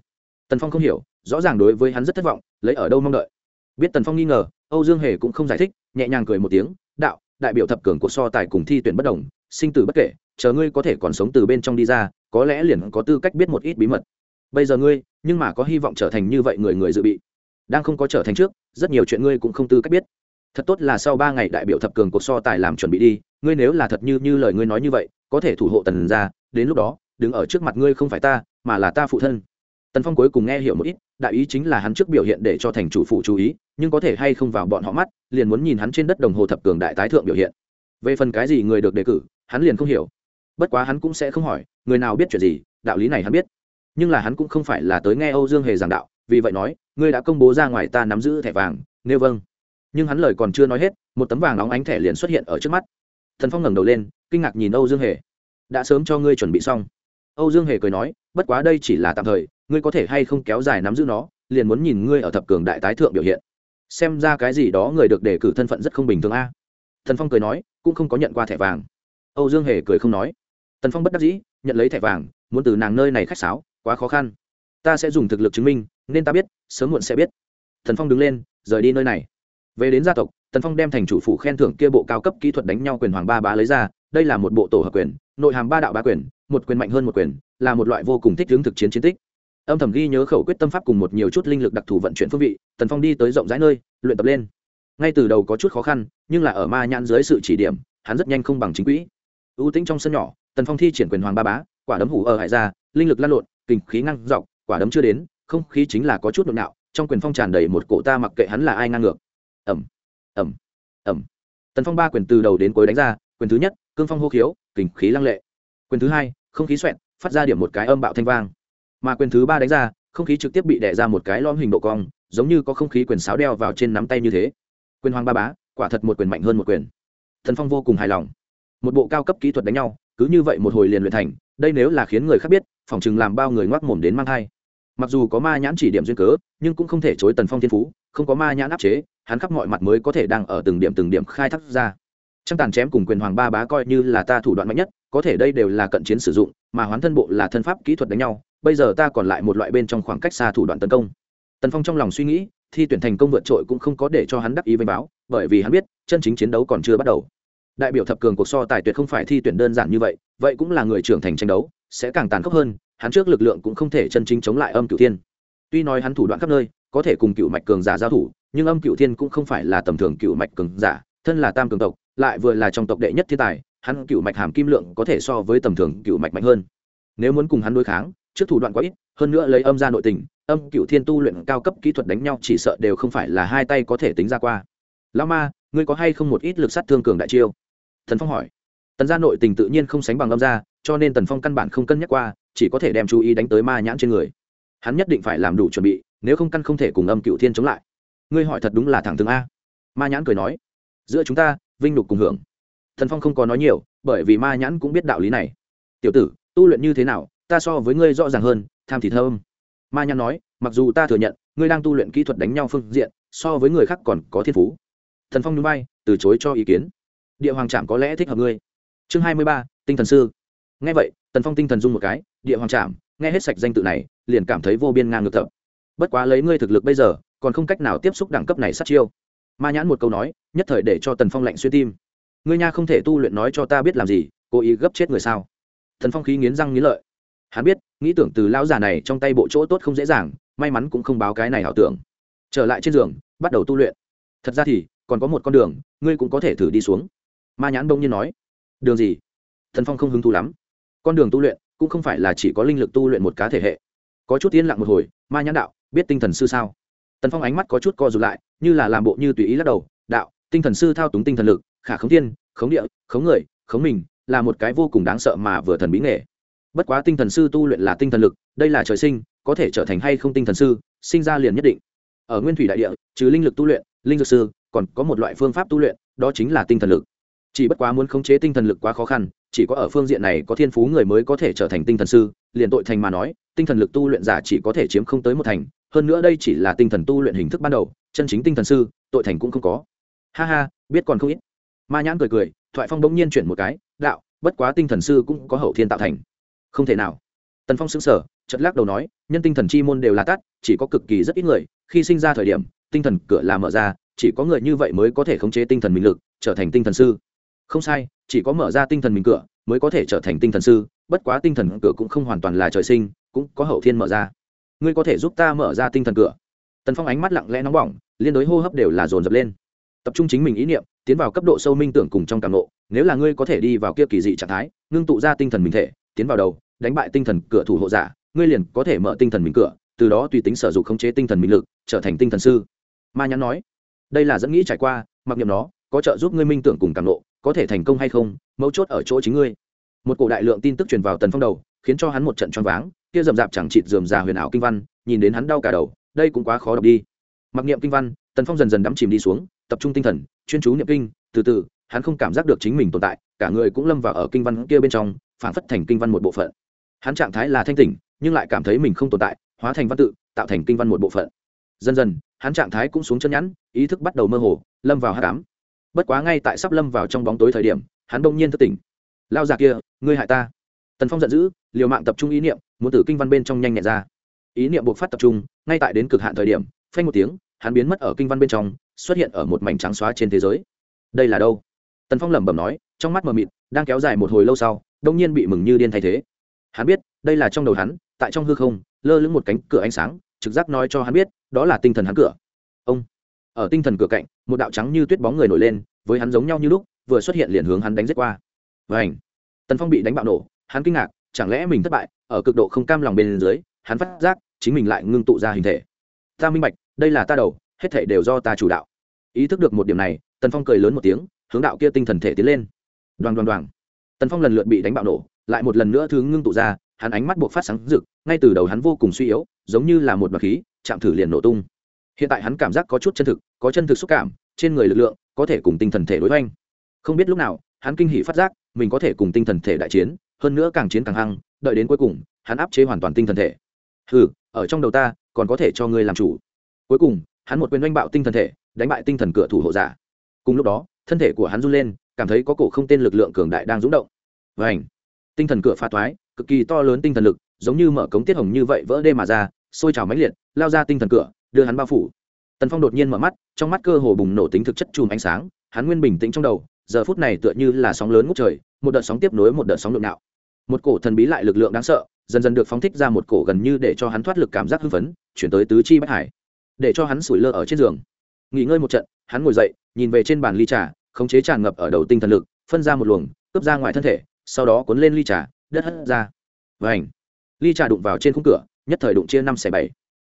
tần phong không hiểu rõ ràng đối với hắn rất thất vọng lấy ở đâu mong đợi biết tần phong nghi ngờ âu dương hề cũng không giải thích nhẹ nhàng cười một tiếng đạo đại biểu thập cường cuộc so tài cùng thi tuyển bất đồng sinh tử bất kể chờ ngươi có thể còn sống từ bên trong đi ra có lẽ liền có tư cách biết một ít bí mật bây giờ ngươi, nhưng mà có hy vọng trở thành như vậy người người dự bị. Đang không có trở thành trước, rất nhiều chuyện ngươi cũng không tư cách biết. Thật tốt là sau ba ngày đại biểu thập cường cuộc so tài làm chuẩn bị đi, ngươi nếu là thật như như lời ngươi nói như vậy, có thể thủ hộ tần ra đến lúc đó, đứng ở trước mặt ngươi không phải ta, mà là ta phụ thân. Tần phong cuối cùng nghe hiểu một ít, đại ý chính là hắn trước biểu hiện để cho thành chủ phụ chú ý, nhưng có thể hay không vào bọn họ mắt, liền muốn nhìn hắn trên đất đồng hồ thập cường đại tái thượng biểu hiện. Về phần cái gì người được đề cử, hắn liền không hiểu. Bất quá hắn cũng sẽ không hỏi, người nào biết chuyện gì, đạo lý này hắn biết nhưng là hắn cũng không phải là tới nghe âu dương hề giảng đạo, vì vậy nói, ngươi đã công bố ra ngoài ta nắm giữ thẻ vàng. Nếu vâng. Nhưng hắn lời còn chưa nói hết, một tấm vàng óng ánh thẻ liền xuất hiện ở trước mắt. Thần phong ngẩng đầu lên, kinh ngạc nhìn âu dương hề. Đã sớm cho ngươi chuẩn bị xong. Âu dương hề cười nói, bất quá đây chỉ là tạm thời, ngươi có thể hay không kéo dài nắm giữ nó, liền muốn nhìn ngươi ở thập cường đại tái thượng biểu hiện. Xem ra cái gì đó người được đề cử thân phận rất không bình thường a. Thần phong cười nói, cũng không có nhận qua thẻ vàng. Âu dương hề cười không nói. Tần phong bất đắc dĩ, nhận lấy thẻ vàng, muốn từ nàng nơi này khách sáo quá khó khăn. Ta sẽ dùng thực lực chứng minh, nên ta biết, sớm muộn sẽ biết. Thần phong đứng lên, rời đi nơi này. Về đến gia tộc tần phong đem thành chủ phủ khen thưởng kia bộ cao cấp kỹ thuật đánh nhau quyền hoàng ba bá lấy ra, đây là một bộ tổ hợp quyền, nội hàm ba đạo ba quyền, một quyền mạnh hơn một quyền, là một loại vô cùng thích hướng thực chiến chiến tích. Âm thầm ghi nhớ khẩu quyết tâm pháp cùng một nhiều chút linh lực đặc thù vận chuyển phương vị tần phong đi tới rộng rãi nơi, luyện tập lên. Ngay từ đầu có chút khó khăn, nhưng là ở ma nhãn dưới sự chỉ điểm, hắn rất nhanh không bằng chính quỹ. Ưu tĩnh trong sân nhỏ tần phong thi triển quyền hoàng ba bá, quả đấm hủ ở hải ra, linh lực lan lộn kình khí ngăn dọc, quả đấm chưa đến, không khí chính là có chút nội nạo trong quyền phong tràn đầy một cổ ta mặc kệ hắn là ai ngang ngược. Ẩm ẩm ẩm tần phong ba quyền từ đầu đến cuối đánh ra, quyền thứ nhất, cương phong hô khiếu kình khí lăng lệ. Quyền thứ hai, không khí xoẹn phát ra điểm một cái âm bạo thanh vang. Mà quyền thứ ba đánh ra, không khí trực tiếp bị đẻ ra một cái lõm hình độ cong, giống như có không khí quyền sáo đeo vào trên nắm tay như thế. Quyền hoàng ba bá, quả thật một quyền mạnh hơn một quyền. Thần phong vô cùng hài lòng. Một bộ cao cấp kỹ thuật đánh nhau, cứ như vậy một hồi liền luyện thành đây nếu là khiến người khác biết, phòng chừng làm bao người ngoác mồm đến mang thai. Mặc dù có ma nhãn chỉ điểm duyên cớ, nhưng cũng không thể chối tần phong thiên phú, không có ma nhãn áp chế, hắn khắp mọi mặt mới có thể đang ở từng điểm từng điểm khai thác ra. Trăng tàn chém cùng quyền hoàng ba bá coi như là ta thủ đoạn mạnh nhất, có thể đây đều là cận chiến sử dụng, mà hoán thân bộ là thân pháp kỹ thuật đánh nhau, bây giờ ta còn lại một loại bên trong khoảng cách xa thủ đoạn tấn công. Tần phong trong lòng suy nghĩ, thi tuyển thành công vượt trội cũng không có để cho hắn đắc ý vênh báo, bởi vì hắn biết, chân chính chiến đấu còn chưa bắt đầu đại biểu thập cường cuộc so tài tuyệt không phải thi tuyển đơn giản như vậy vậy cũng là người trưởng thành tranh đấu, sẽ càng tàn khốc hơn, hắn trước lực lượng cũng không thể chân chính chống lại âm cửu thiên. Tuy nói hắn thủ đoạn khắp nơi, có thể cùng cựu mạch cường giả giao thủ, nhưng âm cựu thiên cũng không phải là tầm thường cựu mạch cường giả, thân là tam cường tộc, lại vừa là trong tộc đệ nhất thiên tài, hắn cựu mạch hàm kim lượng có thể so với tầm thường cựu mạch mạnh hơn. Nếu muốn cùng hắn đối kháng, trước thủ đoạn quá ít, hơn nữa lấy âm ra nội tình, âm cựu thiên tu luyện cao cấp kỹ thuật đánh nhau chỉ sợ đều không phải là hai tay có thể tính ra qua. Lão ma, ngươi có hay không một ít lực sát thương cường đại chiêu? Thần phong hỏi. Tần gia nội tình tự nhiên không sánh bằng âm gia, cho nên tần phong căn bản không cân nhắc qua, chỉ có thể đem chú ý đánh tới ma nhãn trên người. Hắn nhất định phải làm đủ chuẩn bị, nếu không căn không thể cùng âm cựu thiên chống lại. Ngươi hỏi thật đúng là thẳng thường a. Ma nhãn cười nói. Giữa chúng ta, vinh nhục cùng hưởng. Thần phong không có nói nhiều, bởi vì ma nhãn cũng biết đạo lý này. Tiểu tử, tu luyện như thế nào, ta so với ngươi rõ ràng hơn, tham thì thơm ma nhãn nói, mặc dù ta thừa nhận, ngươi đang tu luyện kỹ thuật đánh nhau phương diện, so với người khác còn có thiên phú. Thần phong núi bay từ chối cho ý kiến địa hoàng trạm có lẽ thích hợp ngươi. Chương hai mươi ba, tinh thần sư. Nghe vậy, tần phong tinh thần dung một cái, địa hoàng trạm nghe hết sạch danh tự này, liền cảm thấy vô biên ngang ngược thập. Bất quá lấy ngươi thực lực bây giờ, còn không cách nào tiếp xúc đẳng cấp này sát chiêu. Ma nhãn một câu nói, nhất thời để cho tần phong lạnh xuyên tim. Ngươi nha không thể tu luyện nói cho ta biết làm gì, cố ý gấp chết người sao? Thần phong khí nghiến răng nghiến lợi. Hắn biết, nghĩ tưởng từ lão già này trong tay bộ chỗ tốt không dễ dàng, may mắn cũng không báo cái này ảo tưởng. Trở lại trên giường, bắt đầu tu luyện. Thật ra thì, còn có một con đường, ngươi cũng có thể thử đi xuống ma nhãn bỗng nhiên nói, đường gì? Thần phong không hứng thú lắm. Con đường tu luyện cũng không phải là chỉ có linh lực tu luyện một cá thể hệ. Có chút yên lặng một hồi, ma nhãn đạo, biết tinh thần sư sao? Tần phong ánh mắt có chút co rụt lại, như là làm bộ như tùy ý lắc đầu, đạo, tinh thần sư thao túng tinh thần lực, khả khống thiên, khống địa, khống người, khống mình, là một cái vô cùng đáng sợ mà vừa thần bí nghề. Bất quá tinh thần sư tu luyện là tinh thần lực, đây là trời sinh, có thể trở thành hay không tinh thần sư, sinh ra liền nhất định. Ở nguyên thủy đại địa, trừ linh lực tu luyện, linh dược sư, còn có một loại phương pháp tu luyện, đó chính là tinh thần lực chỉ bất quá muốn khống chế tinh thần lực quá khó khăn chỉ có ở phương diện này có thiên phú người mới có thể trở thành tinh thần sư liền tội thành mà nói tinh thần lực tu luyện giả chỉ có thể chiếm không tới một thành hơn nữa đây chỉ là tinh thần tu luyện hình thức ban đầu chân chính tinh thần sư tội thành cũng không có ha ha biết còn không ít ma nhãn cười cười thoại phong bỗng nhiên chuyển một cái đạo bất quá tinh thần sư cũng có hậu thiên tạo thành không thể nào tần phong xứng sở chật lắc đầu nói nhân tinh thần chi môn đều là tắt chỉ có cực kỳ rất ít người khi sinh ra thời điểm tinh thần cửa là mở ra chỉ có người như vậy mới có thể khống chế tinh thần mình lực trở thành tinh thần sư không sai, chỉ có mở ra tinh thần mình cửa mới có thể trở thành tinh thần sư, bất quá tinh thần cửa cũng không hoàn toàn là trời sinh, cũng có hậu thiên mở ra. Ngươi có thể giúp ta mở ra tinh thần cửa. Tần phong ánh mắt lặng lẽ nóng bỏng, liên đối hô hấp đều là dồn dập lên. Tập trung chính mình ý niệm, tiến vào cấp độ sâu minh tưởng cùng trong càng nộ nếu là ngươi có thể đi vào kia kỳ dị trạng thái, ngưng tụ ra tinh thần mình thể, tiến vào đầu, đánh bại tinh thần cửa thủ hộ giả, ngươi liền có thể mở tinh thần mình cửa, từ đó tùy tính sử dụng khống chế tinh thần mình lực, trở thành tinh thần sư. Ma nhắn nói, đây là dẫn nghĩ trải qua, mặc niệm nó, có trợ giúp ngươi minh tưởng cùng càng nộ có thể thành công hay không, mấu chốt ở chỗ chính ngươi. Một cổ đại lượng tin tức truyền vào tần phong đầu, khiến cho hắn một trận choáng váng, kia rầm rạp chẳng chịt dườm già huyền ảo kinh văn, nhìn đến hắn đau cả đầu, đây cũng quá khó đọc đi. Mặc niệm kinh văn, tần phong dần dần đắm chìm đi xuống, tập trung tinh thần, chuyên chú niệm kinh, từ từ, hắn không cảm giác được chính mình tồn tại, cả người cũng lâm vào ở kinh văn kia bên trong phản phất thành kinh văn một bộ phận. Hắn trạng thái là thanh tỉnh, nhưng lại cảm thấy mình không tồn tại, hóa thành văn tự, tạo thành kinh văn một bộ phận. Dần dần, hắn trạng thái cũng xuống chân nhẵn, ý thức bắt đầu mơ hồ, lâm vào hát cám bất quá ngay tại sắp lâm vào trong bóng tối thời điểm, hắn bỗng nhiên thức tỉnh. Lao già kia, ngươi hại ta. Tần phong giận dữ, liều mạng tập trung ý niệm, muốn từ kinh văn bên trong nhanh nhẹn ra. Ý niệm buộc phát tập trung, ngay tại đến cực hạn thời điểm, phanh một tiếng, hắn biến mất ở kinh văn bên trong, xuất hiện ở một mảnh trắng xóa trên thế giới. Đây là đâu? Tần phong lẩm bẩm nói, trong mắt mờ mịt, đang kéo dài một hồi lâu sau đông nhiên bị mừng như điên thay thế. Hắn biết, đây là trong đầu hắn, tại trong hư không, lơ lửng một cánh cửa ánh sáng, trực giác nói cho hắn biết, đó là tinh thần hắn cửa. Ông! Ở tinh thần cửa cạnh, một đạo trắng như tuyết bóng người nổi lên, với hắn giống nhau như lúc, vừa xuất hiện liền hướng hắn đánh giết qua. Vảnh tần phong bị đánh bạo nổ, hắn kinh ngạc, chẳng lẽ mình thất bại, ở cực độ không cam lòng bên dưới, hắn phát giác, chính mình lại ngưng tụ ra hình thể. Ta minh bạch, đây là ta đầu, hết thể đều do ta chủ đạo. Ý thức được một điểm này, tần phong cười lớn một tiếng, hướng đạo kia tinh thần thể tiến lên. Đoàn đoàn đoàn tần phong lần lượt bị đánh bạo nổ, lại một lần nữa thứ ngưng tụ ra, hắn ánh mắt buộc phát sáng rực, ngay từ đầu hắn vô cùng suy yếu, giống như là một bậc khí, chạm thử liền nổ tung hiện tại hắn cảm giác có chút chân thực, có chân thực xúc cảm, trên người lực lượng có thể cùng tinh thần thể đối oanh không biết lúc nào, hắn kinh hỉ phát giác, mình có thể cùng tinh thần thể đại chiến, hơn nữa càng chiến càng hăng, đợi đến cuối cùng, hắn áp chế hoàn toàn tinh thần thể. Hừ, ở trong đầu ta, còn có thể cho ngươi làm chủ. Cuối cùng, hắn một quyền oanh bạo tinh thần thể, đánh bại tinh thần cửa thủ hộ giả. Cùng lúc đó, thân thể của hắn run lên, cảm thấy có cổ không tên lực lượng cường đại đang rúng động. Và ảnh tinh thần cửa pha thoái, cực kỳ to lớn tinh thần lực, giống như mở cống tiết hồng như vậy vỡ đê mà ra, sôi trào mãnh liệt, lao ra tinh thần cửa đưa hắn bao phủ. Tần phong đột nhiên mở mắt, trong mắt cơ hồ bùng nổ tính thực chất chùm ánh sáng, hắn nguyên bình tĩnh trong đầu, giờ phút này tựa như là sóng lớn ngút trời, một đợt sóng tiếp nối một đợt sóng nội nạo. Một cổ thần bí lại lực lượng đáng sợ, dần dần được phóng thích ra một cổ gần như để cho hắn thoát lực cảm giác hưng phấn, chuyển tới tứ chi bách hải. Để cho hắn sủi lơ ở trên giường. Nghỉ ngơi một trận, hắn ngồi dậy, nhìn về trên bàn ly trà, khống chế tràn ngập ở đầu tinh thần lực, phân ra một luồng, cướp ra ngoài thân thể, sau đó cuốn lên ly trà, đất hất ra. Và ảnh ly trà đụng vào trên khung cửa, nhất thời đụng chia năm xẻ bảy.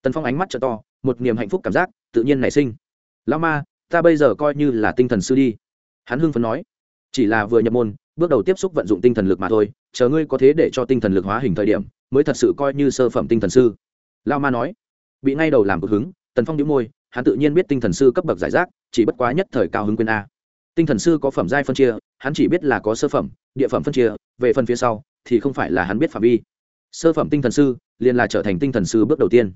Tần phong ánh mắt t to một niềm hạnh phúc cảm giác, tự nhiên nảy sinh. Lão ma, ta bây giờ coi như là tinh thần sư đi. Hắn hưng phấn nói. Chỉ là vừa nhập môn, bước đầu tiếp xúc vận dụng tinh thần lực mà thôi, chờ ngươi có thế để cho tinh thần lực hóa hình thời điểm, mới thật sự coi như sơ phẩm tinh thần sư. Lao ma nói. Bị ngay đầu làm cực hứng, tần phong đĩu môi, hắn tự nhiên biết tinh thần sư cấp bậc giải rác, chỉ bất quá nhất thời cao hứng quên a. Tinh thần sư có phẩm giai phân chia, hắn chỉ biết là có sơ phẩm, địa phẩm phân chia, về phần phía sau thì không phải là hắn biết phạm vi. Sơ phẩm tinh thần sư liền là trở thành tinh thần sư bước đầu tiên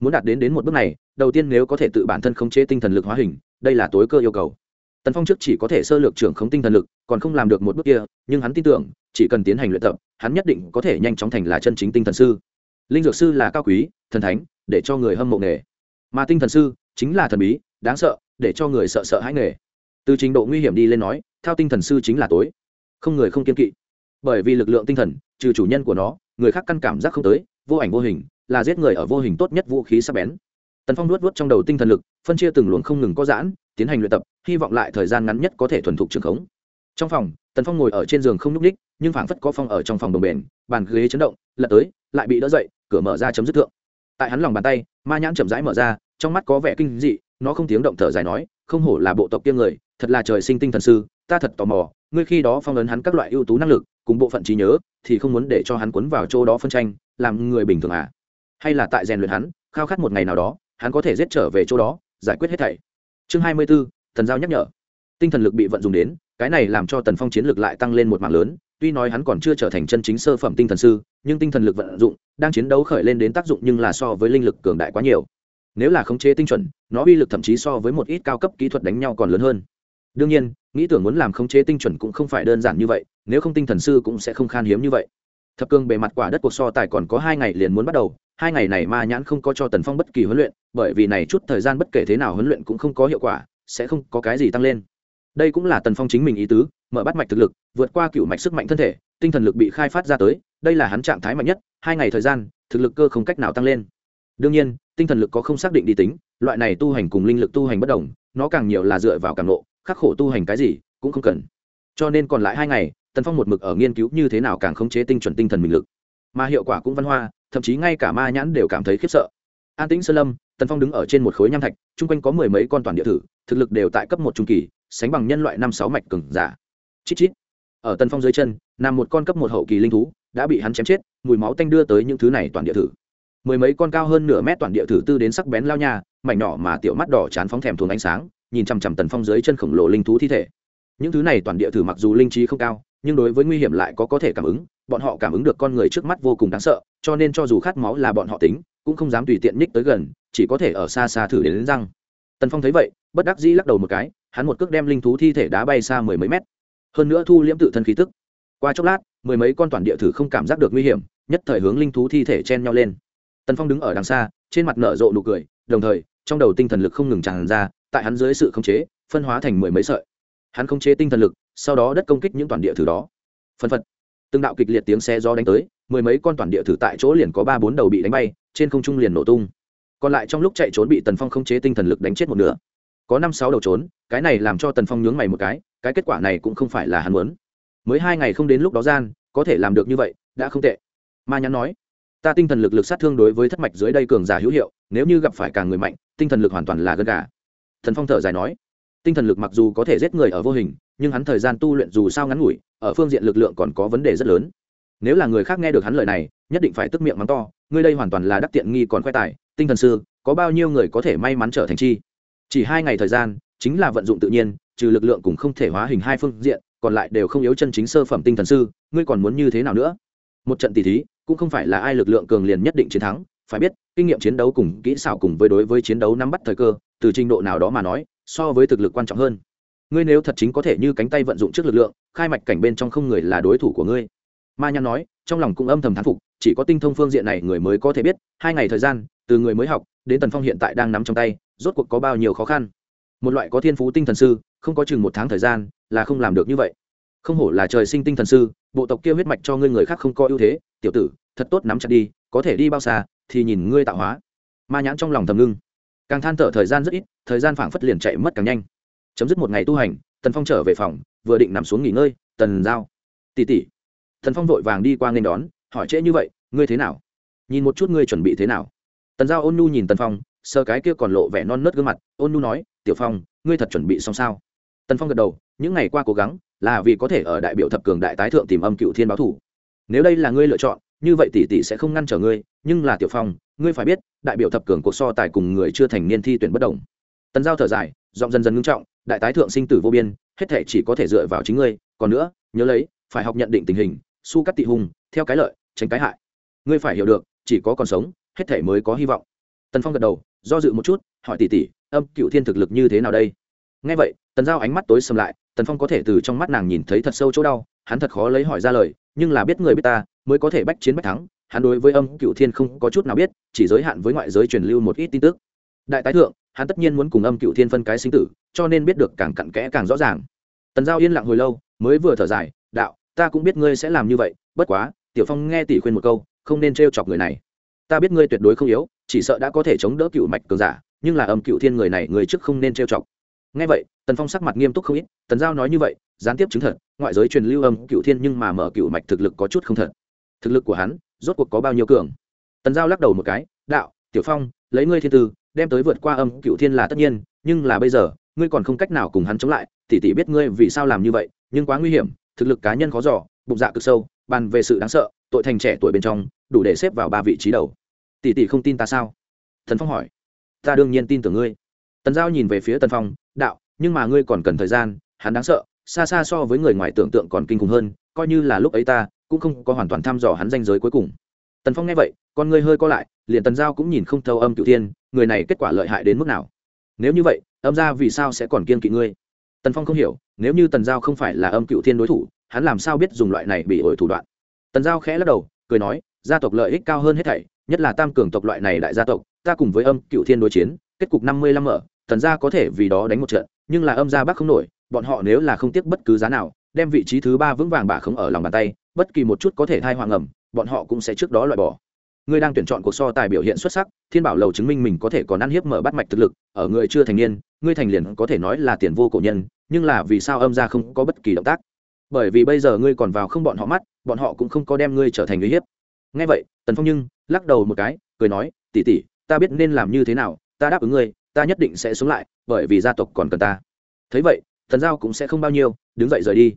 muốn đạt đến đến một bước này, đầu tiên nếu có thể tự bản thân khống chế tinh thần lực hóa hình, đây là tối cơ yêu cầu. Tần phong trước chỉ có thể sơ lược trưởng khống tinh thần lực, còn không làm được một bước kia, nhưng hắn tin tưởng, chỉ cần tiến hành luyện tập, hắn nhất định có thể nhanh chóng thành là chân chính tinh thần sư. Linh dược sư là cao quý, thần thánh, để cho người hâm mộ nghề. Mà tinh thần sư chính là thần bí, đáng sợ, để cho người sợ sợ hãi nghề. Từ trình độ nguy hiểm đi lên nói, thao tinh thần sư chính là tối. Không người không kiên kỵ. Bởi vì lực lượng tinh thần, trừ chủ nhân của nó, người khác căn cảm giác không tới, vô ảnh vô hình là giết người ở vô hình tốt nhất vũ khí sắc bén. Tần phong nuốt luốt trong đầu tinh thần lực, phân chia từng luồng không ngừng có giãn, tiến hành luyện tập, hy vọng lại thời gian ngắn nhất có thể thuần thục trường khống. Trong phòng, tần phong ngồi ở trên giường không n ú c ních nhưng phảng phất có phong ở trong phòng đồng bền, bàn ghế chấn động, lật tới, lại bị đỡ dậy, cửa mở ra chấm dứt thượng. Tại hắn lòng bàn tay, ma nhãn chậm rãi mở ra, trong mắt có vẻ kinh dị, nó không tiếng động thở dài nói, không hổ là bộ tộc tiêm người, thật là trời sinh tinh thần sư, ta thật tò mò, ngươi khi đó phong ấn hắn các loại ưu tú năng lực, cùng bộ phận trí nhớ, thì không muốn để cho hắn cuốn vào chỗ đó phân tranh, làm người bình thường à? Hay là tại rèn luyện hắn khao khát một ngày nào đó hắn có thể giết trở về chỗ đó giải quyết hết thảy. Chương hai mươi 24, thần giao nhắc nhở. Tinh thần lực bị vận dụng đến cái này làm cho tần phong chiến lực lại tăng lên một mạng lớn tuy nói hắn còn chưa trở thành chân chính sơ phẩm tinh thần sư nhưng tinh thần lực vận dụng đang chiến đấu khởi lên đến tác dụng nhưng là so với linh lực cường đại quá nhiều. Nếu là khống chế tinh chuẩn nó uy lực thậm chí so với một ít cao cấp kỹ thuật đánh nhau còn lớn hơn. Đương nhiên nghĩ tưởng muốn làm khống chế tinh chuẩn cũng không phải đơn giản như vậy nếu không tinh thần sư cũng sẽ không khan hiếm như vậy thập cương bề mặt quả đất cuộc so tài còn có hai ngày liền muốn bắt đầu, hai ngày này ma nhãn không có cho tần phong bất kỳ huấn luyện, bởi vì này chút thời gian bất kể thế nào huấn luyện cũng không có hiệu quả, sẽ không có cái gì tăng lên. Đây cũng là tần phong chính mình ý tứ, mở bắt mạch thực lực, vượt qua cựu mạch sức mạnh thân thể, tinh thần lực bị khai phát ra tới, đây là hắn trạng thái mạnh nhất, hai ngày thời gian, thực lực cơ không cách nào tăng lên. Đương nhiên, tinh thần lực có không xác định đi tính, loại này tu hành cùng linh lực tu hành bất đồng, nó càng nhiều là dựa vào càng lộ khắc khổ tu hành cái gì cũng không cần. Cho nên còn lại hai ngày tần phong một mực ở nghiên cứu như thế nào càng khống chế tinh chuẩn tinh thần mình lực. Mà hiệu quả cũng văn hoa, thậm chí ngay cả ma nhãn đều cảm thấy khiếp sợ. An tĩnh sơ lâm, tần phong đứng ở trên một khối nham thạch, chung quanh có mười mấy con toàn địa thử, thực lực đều tại cấp một trung kỳ, sánh bằng nhân loại năm sáu mạch cừng giả. Chít chít. Ở tần phong dưới chân, nằm một con cấp một hậu kỳ linh thú, đã bị hắn chém chết, mùi máu tanh đưa tới những thứ này toàn địa thử. Mười mấy con cao hơn nửa mét toàn địa thử tư đến sắc bén lao nha, mảnh nhỏ mà tiểu mắt đỏ chán phóng thèm thuồng ánh sáng, nhìn chằm chằm tần phong dưới chân khổng lồ linh thú thi thể. Những thứ này toàn địa thử mặc dù linh trí không cao nhưng đối với nguy hiểm lại có có thể cảm ứng bọn họ cảm ứng được con người trước mắt vô cùng đáng sợ cho nên cho dù khát máu là bọn họ tính cũng không dám tùy tiện ních tới gần chỉ có thể ở xa xa thử đến, đến răng. Tần phong thấy vậy bất đắc dĩ lắc đầu một cái hắn một cước đem linh thú thi thể đá bay xa mười mấy mét. Hơn nữa thu liễm tự thân khí tức. Qua chốc lát mười mấy con toàn địa thử không cảm giác được nguy hiểm nhất thời hướng linh thú thi thể chen nhau lên. Tần phong đứng ở đằng xa trên mặt nở rộ nụ cười đồng thời trong đầu tinh thần lực không ngừng tràn ra tại hắn dưới sự khống chế phân hóa thành mười mấy sợi hắn không chế tinh thần lực, sau đó đất công kích những toàn địa thử đó. Phân phật. Từng đạo kịch liệt tiếng xe gió đánh tới, mười mấy con toàn địa thử tại chỗ liền có ba bốn đầu bị đánh bay, trên không trung liền nổ tung. Còn lại trong lúc chạy trốn bị tần phong không chế tinh thần lực đánh chết một nửa. Có năm sáu đầu trốn, cái này làm cho tần phong nhướng mày một cái cái kết quả này cũng không phải là hắn muốn. Mới hai ngày không đến lúc đó gian, có thể làm được như vậy, đã không tệ. Ma nhắn nói, ta tinh thần lực lực sát thương đối với thất mạch dưới đây cường giả hữu hiệu, nếu như gặp phải càng người mạnh, tinh thần lực hoàn toàn là gần gà. Thần phong thở dài nói tinh thần lực mặc dù có thể giết người ở vô hình, nhưng hắn thời gian tu luyện dù sao ngắn ngủi, ở phương diện lực lượng còn có vấn đề rất lớn. Nếu là người khác nghe được hắn lời này, nhất định phải tức miệng mắng to, ngươi đây hoàn toàn là đắc tiện nghi còn khoe tài, tinh thần sư, có bao nhiêu người có thể may mắn trở thành chi? Chỉ hai ngày thời gian, chính là vận dụng tự nhiên, trừ lực lượng cũng không thể hóa hình hai phương diện, còn lại đều không yếu chân chính sơ phẩm tinh thần sư, ngươi còn muốn như thế nào nữa? Một trận tỷ thí, cũng không phải là ai lực lượng cường liền nhất định chiến thắng, phải biết, kinh nghiệm chiến đấu cùng kỹ xảo cùng với đối với chiến đấu nắm bắt thời cơ, từ trình độ nào đó mà nói so với thực lực quan trọng hơn. Ngươi nếu thật chính có thể như cánh tay vận dụng trước lực lượng, khai mạch cảnh bên trong không người là đối thủ của ngươi. Ma nhan nói, trong lòng cũng âm thầm thán phục, chỉ có tinh thông phương diện này người mới có thể biết, hai ngày thời gian, từ người mới học, đến tần phong hiện tại đang nắm trong tay, rốt cuộc có bao nhiêu khó khăn. Một loại có thiên phú tinh thần sư, không có chừng một tháng thời gian, là không làm được như vậy. Không hổ là trời sinh tinh thần sư, bộ tộc kia huyết mạch cho ngươi người khác không có ưu thế, tiểu tử, thật tốt nắm chặt đi, có thể đi bao xa, thì nhìn ngươi tạo hóa. Ma nhãn trong lòng thầm ngưng càng than thở thời gian rất ít, thời gian phảng phất liền chạy mất càng nhanh. Chấm dứt một ngày tu hành, tần phong trở về phòng, vừa định nằm xuống nghỉ ngơi, tần giao. Tỉ tỉ tần phong vội vàng đi qua nghênh đón, hỏi trễ như vậy, ngươi thế nào? Nhìn một chút ngươi chuẩn bị thế nào. Tần giao ôn nhu nhìn tần phong sơ cái kia còn lộ vẻ non nớt gương mặt, ôn nhu nói, tiểu phong, ngươi thật chuẩn bị xong sao? Tần phong gật đầu, những ngày qua cố gắng, là vì có thể ở đại biểu thập cường đại tái thượng tìm âm cựu thiên báo thủ. Nếu đây là ngươi lựa chọn, như vậy tỷ tỷ sẽ không ngăn trở ngươi, nhưng là tiểu phong ngươi phải biết, đại biểu thập cường cuộc so tài cùng người chưa thành niên thi tuyển bất đồng. Tần giao thở dài, giọng dần dần ngưng trọng, đại tái thượng sinh tử vô biên, hết thể chỉ có thể dựa vào chính ngươi, còn nữa, nhớ lấy, phải học nhận định tình hình, su cắt tị hùng, theo cái lợi, tránh cái hại. Ngươi phải hiểu được, chỉ có còn sống, hết thể mới có hy vọng. Tần phong gật đầu, do dự một chút, hỏi tỷ tỷ, âm cựu thiên thực lực như thế nào đây? Ngay vậy, tần giao ánh mắt tối sầm lại, tần phong có thể từ trong mắt nàng nhìn thấy thật sâu chỗ đau, hắn thật khó lấy hỏi ra lời, nhưng là biết người biết ta mới có thể bách chiến bách thắng, hắn đối với âm cựu thiên không có chút nào biết, chỉ giới hạn với ngoại giới truyền lưu một ít tin tức. Đại tái thượng, hắn tất nhiên muốn cùng âm cựu thiên phân cái sinh tử, cho nên biết được càng cặn kẽ càng rõ ràng. Tần giao yên lặng hồi lâu, mới vừa thở dài, đạo, ta cũng biết ngươi sẽ làm như vậy, bất quá, tiểu phong nghe tỷ khuyên một câu, không nên t chọc người này. Ta biết ngươi tuyệt đối không yếu, chỉ sợ đã có thể chống đỡ cựu mạch cường giả, nhưng là âm cựu thiên người này, người trước không nên trêu chọc. Nghe vậy, tần phong sắc mặt nghiêm túc không ít, tần giao nói như vậy, gián tiếp chứng thật, ngoại giới truyền lưu âm cựu thiên nhưng mà mở cựu mạch thực lực có chút không thật thực lực của hắn, rốt cuộc có bao nhiêu cường. Tần giao lắc đầu một cái, đạo, tiểu phong, lấy ngươi thiên tư, đem tới vượt qua âm cựu thiên là tất nhiên, nhưng là bây giờ, ngươi còn không cách nào cùng hắn chống lại, tỷ tỷ biết ngươi vì sao làm như vậy, nhưng quá nguy hiểm, thực lực cá nhân khó giỏ bụng dạ cực sâu, bàn về sự đáng sợ, tội thành trẻ tuổi bên trong, đủ để xếp vào ba vị trí đầu. Tỷ tỷ không tin ta sao? Thần phong hỏi. Ta đương nhiên tin tưởng ngươi. Tần giao nhìn về phía tần phong, đạo, nhưng mà ngươi còn cần thời gian, hắn đáng sợ, xa xa so với người ngoài tưởng tượng còn kinh khủng hơn coi như là lúc ấy ta cũng không có hoàn toàn thăm dò hắn danh giới cuối cùng. Tần phong nghe vậy con ngươi hơi co lại liền tần giao cũng nhìn không thâu âm cựu tiên người này kết quả lợi hại đến mức nào. Nếu như vậy âm ra vì sao sẽ còn kiên kỵ ngươi? Tần phong không hiểu nếu như tần giao không phải là âm cựu thiên đối thủ hắn làm sao biết dùng loại này bị ổi thủ đoạn? Tần giao khẽ lắc đầu cười nói gia tộc lợi ích cao hơn hết thảy nhất là tam cường tộc loại này đại gia tộc ta cùng với âm cựu thiên đối chiến kết cục năm mươi lăm ở, tần gia có thể vì đó đánh một trận nhưng là âm gia bắc không nổi bọn họ nếu là không tiếc bất cứ giá nào đem vị trí thứ ba vững vàng bà không ở lòng bàn tay, bất kỳ một chút có thể thai hoàng ẩm, bọn họ cũng sẽ trước đó loại bỏ. Ngươi đang tuyển chọn cuộc so tài biểu hiện xuất sắc, thiên bảo lầu chứng minh mình có thể còn ăn hiếp mở bắt mạch thực lực, ở người chưa thành niên, ngươi thành liền có thể nói là tiền vô cổ nhân, nhưng là vì sao âm gia không có bất kỳ động tác? Bởi vì bây giờ ngươi còn vào không bọn họ mắt, bọn họ cũng không có đem ngươi trở thành uy hiếp. Ngay vậy, tần phong nhưng lắc đầu một cái, cười nói tỉ tỉ ta biết nên làm như thế nào, ta đáp ứng ngươi, ta nhất định sẽ xuống lại, bởi vì gia tộc còn cần ta. Thấy vậy thần giao cũng sẽ không bao nhiêu, đứng dậy rời đi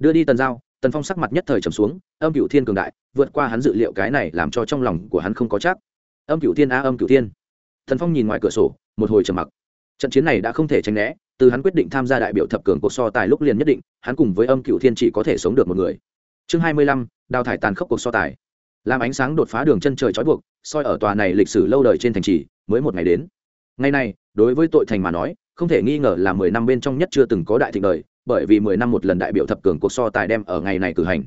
đưa đi tần giao, tần phong sắc mặt nhất thời trầm xuống, âm cựu thiên cường đại, vượt qua hắn dự liệu cái này làm cho trong lòng của hắn không có chắc. Âm cựu thiên a âm cựu thiên. Tần phong nhìn ngoài cửa sổ, một hồi trầm mặc. Trận chiến này đã không thể tránh né, từ hắn quyết định tham gia đại biểu thập cường cuộc so tài lúc liền nhất định, hắn cùng với âm cựu thiên chỉ có thể sống được một người. Chương hai mươi lăm, đào thải tàn khốc cuộc so tài. Làm ánh sáng đột phá đường chân trời trói buộc, soi ở tòa này lịch sử lâu đời trên thành trì, mới một ngày đến. Ngày này, đối với tội thành mà nói không thể nghi ngờ là mười năm bên trong nhất chưa từng có đại thịnh đời, bởi vì mười năm một lần đại biểu thập cường cuộc so tài đem ở ngày này cử hành.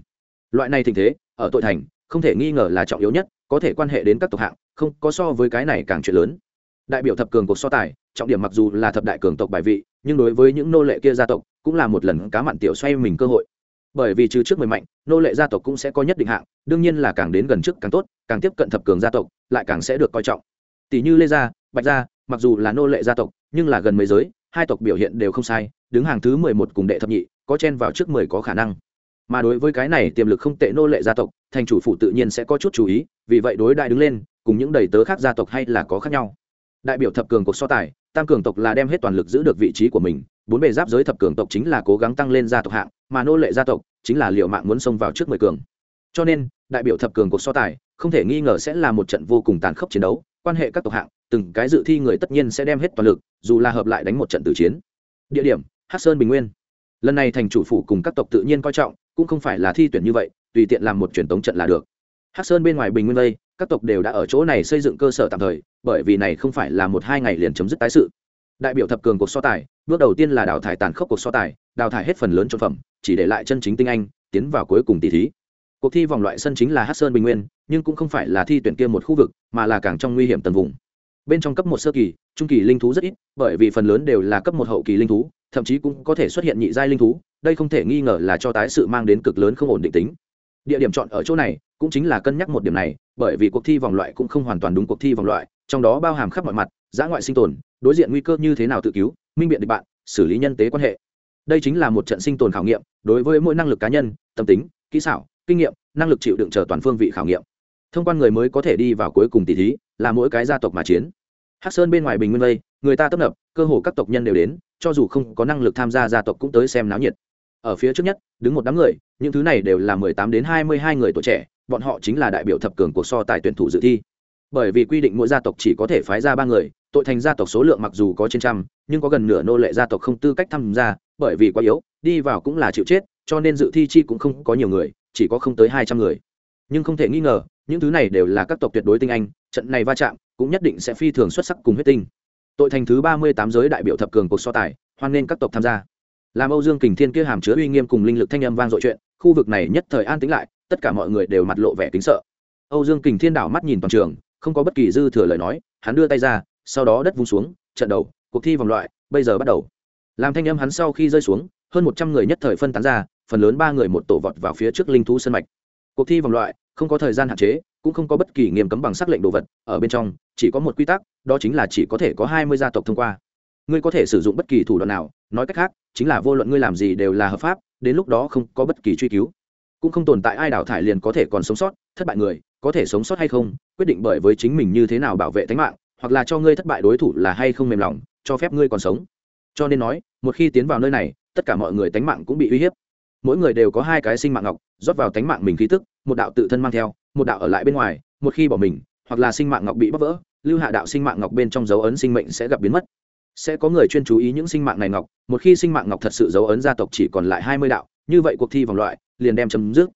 Loại này tình thế, ở tội thành, không thể nghi ngờ là trọng yếu nhất, có thể quan hệ đến các tộc hạng, không có so với cái này càng chuyện lớn. Đại biểu thập cường cuộc so tài, trọng điểm mặc dù là thập đại cường tộc bài vị, nhưng đối với những nô lệ kia gia tộc, cũng là một lần cá mặn tiểu xoay mình cơ hội. Bởi vì trừ trước mười mạnh, nô lệ gia tộc cũng sẽ có nhất định hạng, đương nhiên là càng đến gần trước càng tốt, càng tiếp cận thập cường gia tộc, lại càng sẽ được coi trọng. Tỷ như lê gia, bạch gia mặc dù là nô lệ gia tộc, nhưng là gần mấy giới, hai tộc biểu hiện đều không sai, đứng hàng thứ mười một cùng đệ thập nhị, có chen vào trước mười có khả năng. Mà đối với cái này tiềm lực không tệ nô lệ gia tộc, thành chủ phụ tự nhiên sẽ có chút chú ý, vì vậy đối đại đứng lên, cùng những đầy tớ khác gia tộc hay là có khác nhau. Đại biểu thập cường cuộc so tài, tam cường tộc là đem hết toàn lực giữ được vị trí của mình, bốn bề giáp giới thập cường tộc chính là cố gắng tăng lên gia tộc hạng, mà nô lệ gia tộc chính là liệu mạng muốn xông vào trước mười cường. Cho nên, đại biểu thập cường cuộc so tài, không thể nghi ngờ sẽ là một trận vô cùng tàn khốc chiến đấu, quan hệ các tộc hạng từng cái dự thi người tất nhiên sẽ đem hết toàn lực dù là hợp lại đánh một trận tử chiến. Địa điểm hắc sơn bình nguyên. Lần này thành chủ phủ cùng các tộc tự nhiên coi trọng cũng không phải là thi tuyển như vậy tùy tiện làm một truyền tống trận là được. Hắc sơn bên ngoài bình nguyên đây, các tộc đều đã ở chỗ này xây dựng cơ sở tạm thời bởi vì này không phải là một hai ngày liền chấm dứt tái sự. Đại biểu thập cường cuộc so tài bước đầu tiên là đào thải tàn khốc cuộc so tài đào thải hết phần lớn trộn phẩm chỉ để lại chân chính tinh anh tiến vào cuối cùng tỷ thí. Cuộc thi vòng loại sân chính là hát sơn bình nguyên nhưng cũng không phải là thi tuyển kia một khu vực mà là càng trong nguy hiểm tầng vùng bên trong cấp một sơ kỳ, trung kỳ linh thú rất ít, bởi vì phần lớn đều là cấp một hậu kỳ linh thú, thậm chí cũng có thể xuất hiện nhị giai linh thú, đây không thể nghi ngờ là cho tái sự mang đến cực lớn không ổn định tính. Địa điểm chọn ở chỗ này, cũng chính là cân nhắc một điểm này, bởi vì cuộc thi vòng loại cũng không hoàn toàn đúng cuộc thi vòng loại, trong đó bao hàm khắp mọi mặt, giã ngoại sinh tồn, đối diện nguy cơ như thế nào tự cứu, minh biện địch bạn, xử lý nhân tế quan hệ. Đây chính là một trận sinh tồn khảo nghiệm, đối với mỗi năng lực cá nhân, tâm tính, kỹ xảo, kinh nghiệm, năng lực chịu đựng chờ toàn phương vị khảo nghiệm thông quan người mới có thể đi vào cuối cùng tỷ thí, là mỗi cái gia tộc mà chiến. Hắc sơn bên ngoài bình nguyên vây, người ta tấp nập, cơ hồ các tộc nhân đều đến, cho dù không có năng lực tham gia gia tộc cũng tới xem náo nhiệt. Ở phía trước nhất, đứng một đám người, những thứ này đều là mười tám đến hai mươi hai người tuổi trẻ, bọn họ chính là đại biểu thập cường của so tài tuyển thủ dự thi. Bởi vì quy định mỗi gia tộc chỉ có thể phái ra ba người, tội thành gia tộc số lượng mặc dù có trên trăm, nhưng có gần nửa nô lệ gia tộc không tư cách tham gia, bởi vì quá yếu, đi vào cũng là chịu chết, cho nên dự thi chi cũng không có nhiều người, chỉ có không tới hai trăm người. Nhưng không thể nghi ngờ những thứ này đều là các tộc tuyệt đối tinh anh, trận này va chạm cũng nhất định sẽ phi thường xuất sắc cùng huyết tinh. Tội thành thứ ba mươi tám giới đại biểu thập cường cuộc so tài, hoan nghênh các tộc tham gia. Làm âu dương kình thiên kia hàm chứa uy nghiêm cùng linh lực thanh âm vang dội chuyện, khu vực này nhất thời an tĩnh lại, tất cả mọi người đều mặt lộ vẻ kính sợ. Âu dương kình thiên đảo mắt nhìn toàn trường, không có bất kỳ dư thừa lời nói, hắn đưa tay ra, sau đó đất vung xuống, trận đầu, cuộc thi vòng loại, bây giờ bắt đầu. Làm thanh âm hắn sau khi rơi xuống, hơn một trăm người nhất thời phân tán ra, phần lớn ba người một tổ vọt vào phía trước linh thú sân mạch. Cuộc thi vòng loại không có thời gian hạn chế, cũng không có bất kỳ nghiêm cấm bằng sắc lệnh đồ vật, ở bên trong, chỉ có một quy tắc, đó chính là chỉ có thể có hai mươi gia tộc thông qua. Ngươi có thể sử dụng bất kỳ thủ đoạn nào, nói cách khác, chính là vô luận ngươi làm gì đều là hợp pháp, đến lúc đó không có bất kỳ truy cứu. Cũng không tồn tại ai đào thải liền có thể còn sống sót, thất bại người, có thể sống sót hay không, quyết định bởi với chính mình như thế nào bảo vệ tính mạng, hoặc là cho ngươi thất bại đối thủ là hay không mềm lòng, cho phép ngươi còn sống. Cho nên nói, một khi tiến vào nơi này, tất cả mọi người tánh mạng cũng bị uy hiếp. Mỗi người đều có hai cái sinh mạng ngọc, rót vào tánh mạng mình khí tức một đạo tự thân mang theo, một đạo ở lại bên ngoài, một khi bỏ mình, hoặc là sinh mạng ngọc bị bóc vỡ, lưu hạ đạo sinh mạng ngọc bên trong dấu ấn sinh mệnh sẽ gặp biến mất. Sẽ có người chuyên chú ý những sinh mạng này ngọc, một khi sinh mạng ngọc thật sự dấu ấn gia tộc chỉ còn lại hai mươi đạo, như vậy cuộc thi vòng loại liền đem chấm dứt.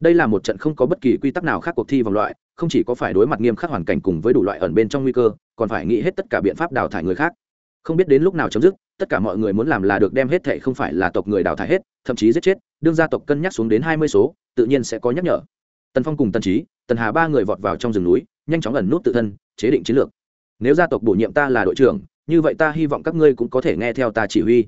Đây là một trận không có bất kỳ quy tắc nào khác cuộc thi vòng loại, không chỉ có phải đối mặt nghiêm khắc hoàn cảnh cùng với đủ loại ẩn bên trong nguy cơ, còn phải nghĩ hết tất cả biện pháp đào thải người khác. Không biết đến lúc nào chấm dứt, tất cả mọi người muốn làm là được đem hết thệ không phải là tộc người đào thải hết, thậm chí giết chết, đương gia tộc cân nhắc xuống đến hai mươi số tự nhiên sẽ có nhắc nhở. Tần phong cùng tần trí tần hà ba người vọt vào trong rừng núi, nhanh chóng ẩn nút tự thân, chế định chiến lược. Nếu gia tộc bổ nhiệm ta là đội trưởng, như vậy ta hy vọng các ngươi cũng có thể nghe theo ta chỉ huy.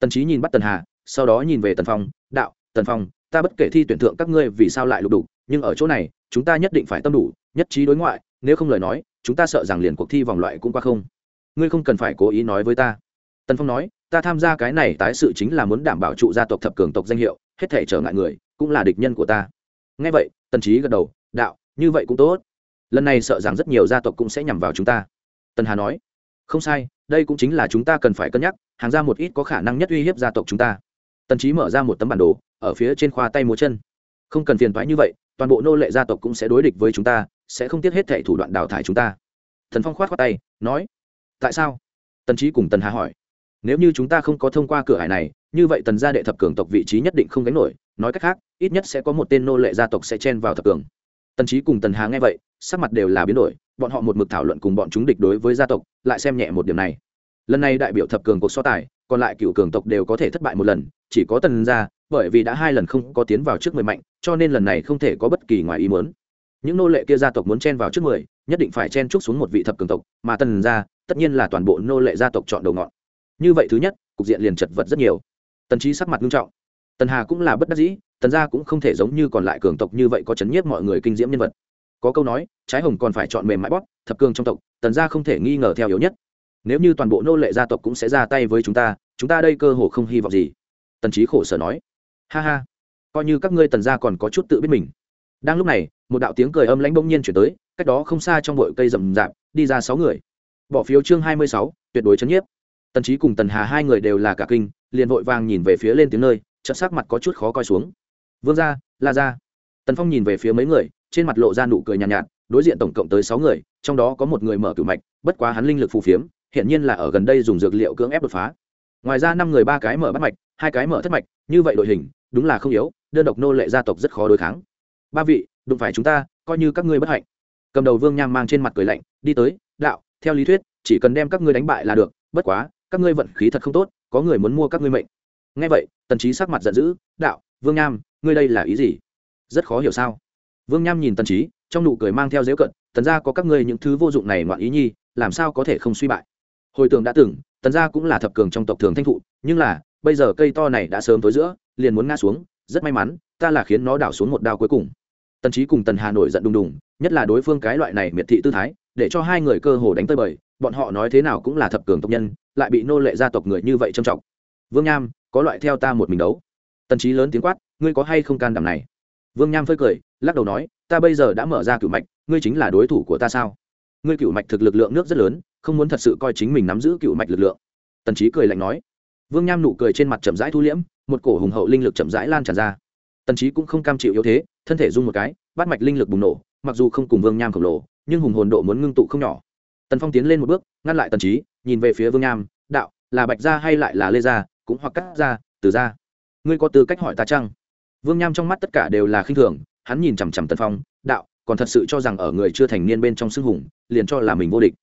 Tần trí nhìn bắt tần hà, sau đó nhìn về tần phong, đạo, tần phong, ta bất kể thi tuyển thượng các ngươi vì sao lại lục đủ nhưng ở chỗ này, chúng ta nhất định phải tâm đủ, nhất trí đối ngoại, nếu không lời nói, chúng ta sợ rằng liền cuộc thi vòng loại cũng qua không. Ngươi không cần phải cố ý nói với ta. Tần phong nói, ta tham gia cái này tái sự chính là muốn đảm bảo trụ gia tộc thập cường tộc danh hiệu, hết thể trở ngại người cũng là địch nhân của ta. Ngay vậy, tần trí gật đầu, đạo, như vậy cũng tốt. Lần này sợ rằng rất nhiều gia tộc cũng sẽ nhằm vào chúng ta. Tần hà nói, không sai, đây cũng chính là chúng ta cần phải cân nhắc, hàng ra một ít có khả năng nhất uy hiếp gia tộc chúng ta. Tần trí mở ra một tấm bản đồ, ở phía trên khoa tay múa chân. Không cần phiền thoái như vậy, toàn bộ nô lệ gia tộc cũng sẽ đối địch với chúng ta, sẽ không tiếc hết thệ thủ đoạn đào thải chúng ta. Thần phong khoát khoát tay, nói, tại sao? Tần trí cùng tần hà hỏi, nếu như chúng ta không có thông qua cửa hải này, như vậy tần gia đệ thập cường tộc vị trí nhất định không gánh nổi, nói cách khác ít nhất sẽ có một tên nô lệ gia tộc sẽ chen vào thập cường. Tần trí cùng tần hà nghe vậy, sắc mặt đều là biến đổi, bọn họ một mực thảo luận cùng bọn chúng địch đối với gia tộc, lại xem nhẹ một điểm này. Lần này đại biểu thập cường cuộc so tài, còn lại cựu cường tộc đều có thể thất bại một lần, chỉ có tần gia, bởi vì đã hai lần không có tiến vào trước mười mạnh, cho nên lần này không thể có bất kỳ ngoài ý muốn. Những nô lệ kia gia tộc muốn chen vào trước mười, nhất định phải chen trúc xuống một vị thập cường tộc, mà tần gia, tất nhiên là toàn bộ nô lệ gia tộc chọn đầu ngọn. Như vậy thứ nhất, cục diện liền chật vật rất nhiều. Tần trí sắc mặt nghiêm trọng. Tần hà cũng là bất đắc dĩ tần gia cũng không thể giống như còn lại cường tộc như vậy có chấn nhiếp mọi người kinh diễm nhân vật. Có câu nói, trái hồng còn phải chọn mềm mại bóp, thập cường trong tộc, tần gia không thể nghi ngờ theo yếu nhất. Nếu như toàn bộ nô lệ gia tộc cũng sẽ ra tay với chúng ta chúng ta đây cơ hồ không hy vọng gì. Tần trí khổ sở nói. Ha ha, coi như các ngươi tần gia còn có chút tự biết mình. Đang lúc này, một đạo tiếng cười âm lãnh bỗng nhiên chuyển tới, cách đó không xa trong bụi cây rậm rạp, đi ra sáu người. Bỏ phiếu chương hai mươi sáu, tuyệt đối chấn nhiếp. Tần trí cùng tần hà hai người đều là cả kinh, liền vội vàng nhìn về phía lên tiếng nơi, chợt sắc mặt có chút khó coi xuống vương gia la gia. Tần phong nhìn về phía mấy người trên mặt lộ ra nụ cười nhàn nhạt, nhạt đối diện tổng cộng tới sáu người trong đó có một người mở cửu mạch bất quá hắn linh lực phù phiếm hiện nhiên là ở gần đây dùng dược liệu cưỡng ép đột phá. Ngoài ra năm người ba cái mở bắt mạch hai cái mở thất mạch như vậy đội hình đúng là không yếu đơn độc nô lệ gia tộc rất khó đối kháng. Ba vị đụng phải chúng ta coi như các ngươi bất hạnh. Cầm đầu vương nham mang trên mặt cười lạnh đi tới đạo theo lý thuyết chỉ cần đem các ngươi đánh bại là được bất quá các ngươi vận khí thật không tốt có người muốn mua các ngươi mệnh. Ngay vậy tần trí sắc mặt giận dữ đạo vương nham ngươi đây là ý gì? Rất khó hiểu sao? Vương nham nhìn tần trí trong nụ cười mang theo dễu cận tần ra có các ngươi những thứ vô dụng này ngoạn ý nhi, làm sao có thể không suy bại? Hồi tưởng đã từng, tần gia cũng là thập cường trong tộc thường thanh thụ, nhưng là, bây giờ cây to này đã sớm tối giữa, liền muốn ngã xuống, rất may mắn, ta là khiến nó đảo xuống một đao cuối cùng. Tần trí cùng tần hà nổi giận đùng đùng, nhất là đối phương cái loại này miệt thị tư thái, để cho hai người cơ hồ đánh tơi bời, bọn họ nói thế nào cũng là thập cường tộc nhân, lại bị nô lệ gia tộc người như vậy trầm trọng. Vương nham, có loại theo ta một mình đấu. Tần trí lớn tiếng quát ngươi có hay không can đảm này? Vương nham phơi cười, lắc đầu nói, ta bây giờ đã mở ra cửu mạch, ngươi chính là đối thủ của ta sao? Ngươi cửu mạch thực lực lượng nước rất lớn, không muốn thật sự coi chính mình nắm giữ cửu mạch lực lượng. Tần trí cười lạnh nói. Vương nham nụ cười trên mặt chậm rãi thu liễm, một cổ hùng hậu linh lực chậm rãi lan tràn ra. Tần trí cũng không cam chịu yếu thế, thân thể dung một cái bắt mạch linh lực bùng nổ, mặc dù không cùng vương nham khổng lồ, nhưng hùng hồn độ muốn ngưng tụ không nhỏ. Tần phong tiến lên một bước, ngăn lại tần trí nhìn về phía vương nham, đạo, là bạch gia hay lại là lê gia, cũng hoặc cắt gia, từ gia. Ngươi có tư cách hỏi ta chăng? Vương nham trong mắt tất cả đều là khinh thường hắn nhìn chằm chằm tần phong đạo còn thật sự cho rằng ở người chưa thành niên bên trong xương hùng liền cho là mình vô địch.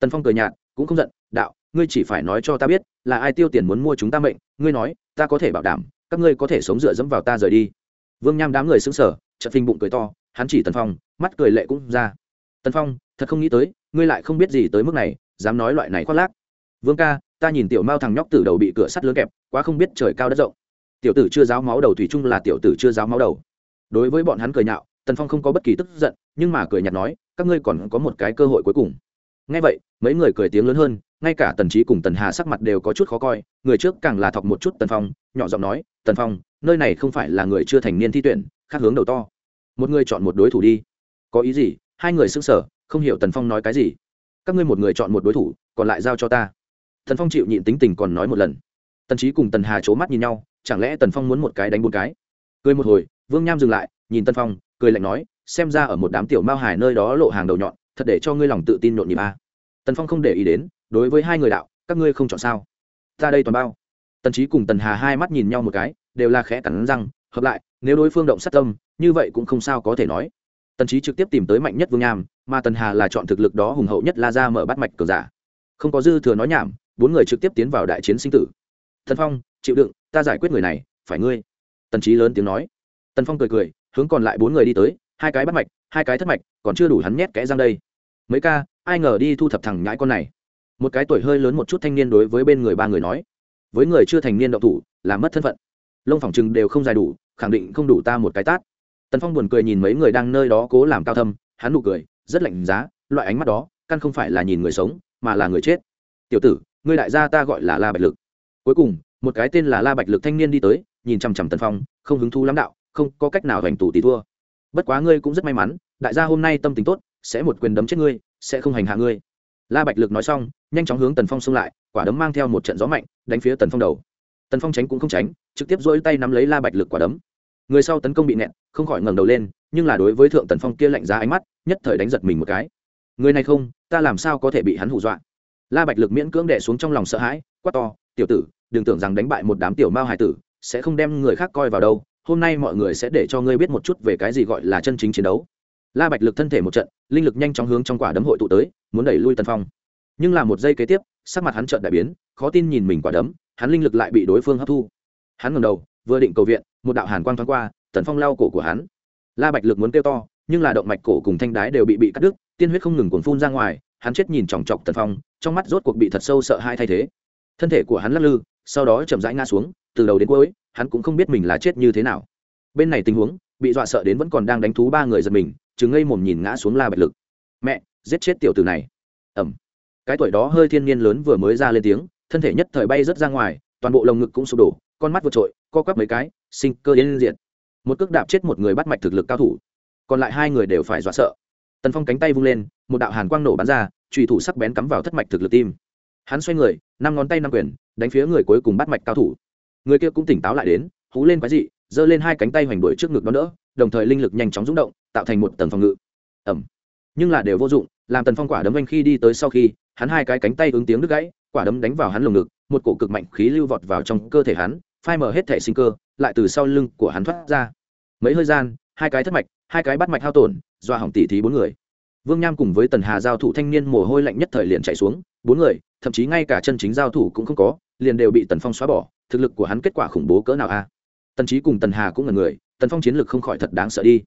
Tần phong cười nhạt cũng không giận đạo ngươi chỉ phải nói cho ta biết là ai tiêu tiền muốn mua chúng ta mệnh ngươi nói ta có thể bảo đảm các ngươi có thể sống dựa dẫm vào ta rời đi. Vương nham đám người sững sờ, chợt phình bụng cười to hắn chỉ tần phong mắt cười lệ cũng ra. Tần phong thật không nghĩ tới ngươi lại không biết gì tới mức này dám nói loại này khoác lác. Vương ca ta nhìn tiểu mao thằng nhóc từ đầu bị cửa sắt lớn kẹp quá không biết trời cao đất rộng tiểu tử chưa giáo máu đầu thủy chung là tiểu tử chưa giáo máu đầu. Đối với bọn hắn cười nhạo, tần phong không có bất kỳ tức giận, nhưng mà cười nhạt nói, các ngươi còn có một cái cơ hội cuối cùng. Ngay vậy, mấy người cười tiếng lớn hơn, ngay cả tần trí cùng tần hà sắc mặt đều có chút khó coi, người trước càng là thọc một chút tần phong, nhỏ giọng nói, tần phong, nơi này không phải là người chưa thành niên thi tuyển, khác hướng đầu to. Một người chọn một đối thủ đi. Có ý gì? Hai người xưng sở không hiểu tần phong nói cái gì. Các ngươi một người chọn một đối thủ, còn lại giao cho ta. Tần phong chịu nhịn tính tình còn nói một lần tần trí cùng tần hà c h ố mắt nhìn nhau, chẳng lẽ tần phong muốn một cái đánh một cái? Cười một hồi, vương nham dừng lại, nhìn tần phong, cười lạnh nói, xem ra ở một đám tiểu mao hải nơi đó lộ hàng đầu nhọn, thật để cho ngươi lòng tự tin nhộn nhịp a. À. tần phong không để ý đến, đối với hai người đạo, các ngươi không chọn sao? Ta đây toàn bao. Tần trí cùng tần hà hai mắt nhìn nhau một cái, đều là khẽ cắn răng, hợp lại, nếu đối phương động sát tâm, như vậy cũng không sao có thể nói. Tần trí trực tiếp tìm tới mạnh nhất vương nham, mà tần hà là chọn thực lực đó hùng hậu nhất la ra mở bắt mạch cờ giả. Không có dư thừa nói nhảm, bốn người trực tiếp tiến vào đại chiến sinh tử thần phong, chịu đựng, ta giải quyết người này, phải ngươi. Tần trí lớn tiếng nói. Tần phong cười cười, hướng còn lại bốn người đi tới, hai cái bắt mạch, hai cái thất mạch, còn chưa đủ hắn nhét kẽ răng đây. Mấy ca, ai ngờ đi thu thập thằng nhãi con này? Một cái tuổi hơi lớn một chút thanh niên đối với bên người ba người nói. Với người chưa thành niên đậu thủ làm mất thân phận. Lông phỏng chừng đều không dài đủ, khẳng định không đủ ta một cái tát. Tần phong buồn cười nhìn mấy người đang nơi đó cố làm cao thâm, hắn nụ cười, rất lạnh giá, loại ánh mắt đó, căn không phải là nhìn người sống, mà là người chết. Tiểu tử, ngươi đại gia ta gọi là la bạch lực cuối cùng, một cái tên là la bạch lực thanh niên đi tới, nhìn chằm chằm tần phong, không hứng thú lắm đạo, không, có cách nào hành tù tỷ thua. Bất quá ngươi cũng rất may mắn, đại gia hôm nay tâm tình tốt, sẽ một quyền đấm chết ngươi, sẽ không hành hạ ngươi. La bạch lực nói xong, nhanh chóng hướng tần phong xông lại, quả đấm mang theo một trận gió mạnh, đánh phía tần phong đầu. Tần phong tránh cũng không tránh, trực tiếp dỗi tay nắm lấy la bạch lực quả đấm. Người sau tấn công bị nẹt, không khỏi ngẩng đầu lên, nhưng là đối với thượng tần phong kia lạnh giá ánh mắt, nhất thời đánh giật mình một cái. Người này không, ta làm sao có thể bị hắn hù dọa? La bạch lực miễn cưỡng đẻ xuống trong lòng sợ hãi quát to, tiểu tử, đừng tưởng rằng đánh bại một đám tiểu mao hải tử, sẽ không đem người khác coi vào đâu, hôm nay mọi người sẽ để cho ngươi biết một chút về cái gì gọi là chân chính chiến đấu. La bạch lực thân thể một trận, linh lực nhanh chóng hướng trong quả đấm hội tụ tới, muốn đẩy lui tần phong. Nhưng là một giây kế tiếp, sắc mặt hắn trợn đại biến, khó tin nhìn mình quả đấm, hắn linh lực lại bị đối phương hấp thu. Hắn ngẩng đầu, vừa định cầu viện, một đạo hàn quang thoáng qua, tần phong lau cổ của hắn. La bạch lực muốn kêu to, nhưng là động mạch cổ cùng thanh đái đều bị bị cắt đứt, tiên huyết không ngừng cuồn phun ra ngoài, hắn chết nhìn chòng chọc tần phong, trong mắt rốt cuộc bị thật sâu sợ hai thay thế thân thể của hắn lắc lư, sau đó chậm rãi ngã xuống, từ đầu đến cuối, hắn cũng không biết mình là chết như thế nào. Bên này tình huống, bị dọa sợ đến vẫn còn đang đánh thú ba người giật mình, chừng ngây mồm nhìn ngã xuống la bạch lực. Mẹ, giết chết tiểu tử này. Ẩm cái tuổi đó hơi thiên niên lớn vừa mới ra lên tiếng, thân thể nhất thời bay rớt ra ngoài, toàn bộ lồng ngực cũng sụp đổ, con mắt vượt trội, co quắp mấy cái, sinh cơ yên diện một cước đạp chết một người bắt mạch thực lực cao thủ. Còn lại hai người đều phải dọa sợ. Tần phong cánh tay vung lên, một đạo hàn quang nổ bắn ra trùy thủ sắc bén cắm vào thất mạch thực lực tim. Hắn xoay người năm ngón tay năm quyền, đánh phía người cuối cùng bắt mạch cao thủ. Người kia cũng tỉnh táo lại đến, hú lên quái dị, giơ lên hai cánh tay hoành đuổi trước ngực đó nữa đồng thời linh lực nhanh chóng rung động, tạo thành một tầng phòng ngự. Ẩm nhưng là đều vô dụng, làm tần phong quả đấm anh khi đi tới sau khi, hắn hai cái cánh tay ứng tiếng đứt gãy, quả đấm đánh vào hắn lồng ngực, một cổ cực mạnh khí lưu vọt vào trong cơ thể hắn, phai mở hết thể sinh cơ, lại từ sau lưng của hắn thoát ra. Mấy hơi gian, hai cái thất mạch, hai cái bắt mạch hao tổn, dọa hỏng tỉ thí bốn người. Vương nham cùng với tần hà giao thủ thanh niên mồ hôi lạnh nhất thời liền chạy xuống, bốn người thậm chí ngay cả chân chính giao thủ cũng không có liền đều bị tần phong xóa bỏ thực lực của hắn kết quả khủng bố cỡ nào a? Tần trí cùng tần hà cũng là người tần phong chiến lực không khỏi thật đáng sợ đi.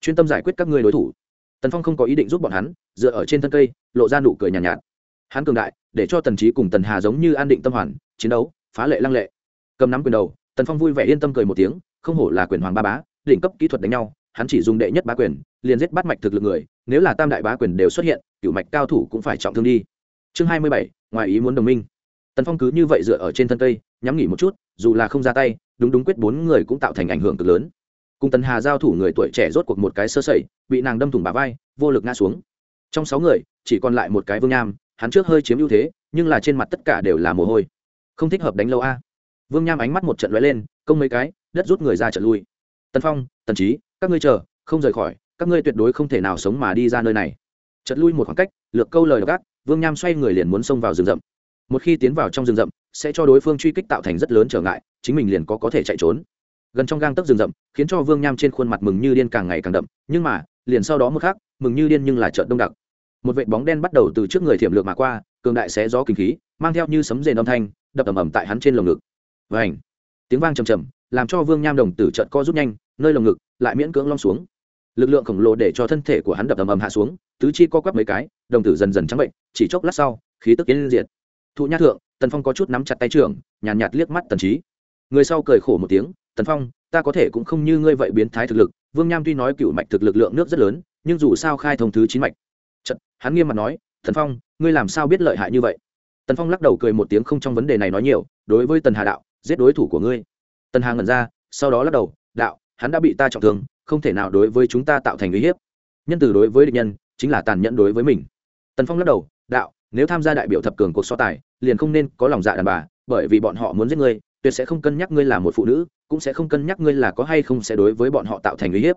Chuyên tâm giải quyết các ngươi đối thủ. Tần phong không có ý định giúp bọn hắn dựa ở trên thân cây lộ ra nụ cười nhàn nhạt, nhạt. Hắn cường đại để cho tần trí cùng tần hà giống như an định tâm hoàn chiến đấu phá lệ lăng lệ. Cầm nắm quyền đầu tần phong vui vẻ yên tâm cười một tiếng không hổ là quyền hoàng ba bá đỉnh cấp kỹ thuật đánh nhau hắn chỉ dùng đệ nhất bá quyền liền giết bắt mạch thực lực người nếu là tam đại bá quyền đều xuất hiện cựu mạch cao thủ cũng phải trọng thương đi. Chương hai mươi bảy ngoài ý muốn đồng minh. Tần phong cứ như vậy dựa ở trên thân cây, nhắm nghỉ một chút, dù là không ra tay, đúng đúng quyết bốn người cũng tạo thành ảnh hưởng cực lớn. Cùng tần hà giao thủ người tuổi trẻ rốt cuộc một cái sơ sẩy, bị nàng đâm thủng bà vai, vô lực ngã xuống. Trong sáu người, chỉ còn lại một cái vương nham, hắn trước hơi chiếm ưu thế, nhưng là trên mặt tất cả đều là mồ hôi. Không thích hợp đánh lâu a. Vương nham ánh mắt một trận lóe lên, công mấy cái, đất rút người ra trận lui. Tần phong, tần trí các ngươi chờ, không rời khỏi, các ngươi tuyệt đối không thể nào sống mà đi ra nơi này. Trận lui một khoảng cách, lược câu lời gác vương nham xoay người liền muốn xông vào rừng rậm. Một khi tiến vào trong rừng rậm sẽ cho đối phương truy kích tạo thành rất lớn trở ngại chính mình liền có có thể chạy trốn. Gần trong gang tấc rừng rậm khiến cho vương nham trên khuôn mặt mừng như điên càng ngày càng đậm nhưng mà liền sau đó một khác, mừng như điên nhưng là trợn đông đặc. Một vệ bóng đen bắt đầu từ trước người thiểm lược mà qua cường đại xé gió kinh khí mang theo như sấm rền âm thanh đập ầm ầm tại hắn trên lồng ngực. Vảnh tiếng vang trầm trầm làm cho vương nham đồng tử trợn co rút nhanh nơi lồng ngực lại miễn cưỡng long xuống. Lực lượng khổng lồ để cho thân thể của hắn đập ầm ầm hạ xuống tứ chi co quắp mấy cái đồng tử dần dần trắng bệnh chỉ chốc lát sau khí tức yên diệt. Thụ nhát thượng tần phong có chút nắm chặt tay trưởng nhàn nhạt, nhạt liếc mắt tần trí người sau cười khổ một tiếng tần phong ta có thể cũng không như ngươi vậy biến thái thực lực vương nham tuy nói cựu mạch thực lực lượng nước rất lớn nhưng dù sao khai thông thứ chín mạch. Chật, hắn nghiêm mặt nói tần phong ngươi làm sao biết lợi hại như vậy? Tần phong lắc đầu cười một tiếng không trong vấn đề này nói nhiều đối với tần hà đạo giết đối thủ của ngươi. Tần hà ngẩn ra sau đó lắc đầu đạo hắn đã bị ta trọng thương không thể nào đối với chúng ta tạo thành uy hiếp. Nhân từ đối với địch nhân chính là tàn nhẫn đối với mình tần phong lắc đầu, đạo, nếu tham gia đại biểu thập cường cuộc so tài, liền không nên có lòng dạ đàn bà, bởi vì bọn họ muốn giết ngươi, tuyệt sẽ không cân nhắc ngươi là một phụ nữ, cũng sẽ không cân nhắc ngươi là có hay không sẽ đối với bọn họ tạo thành uy hiếp.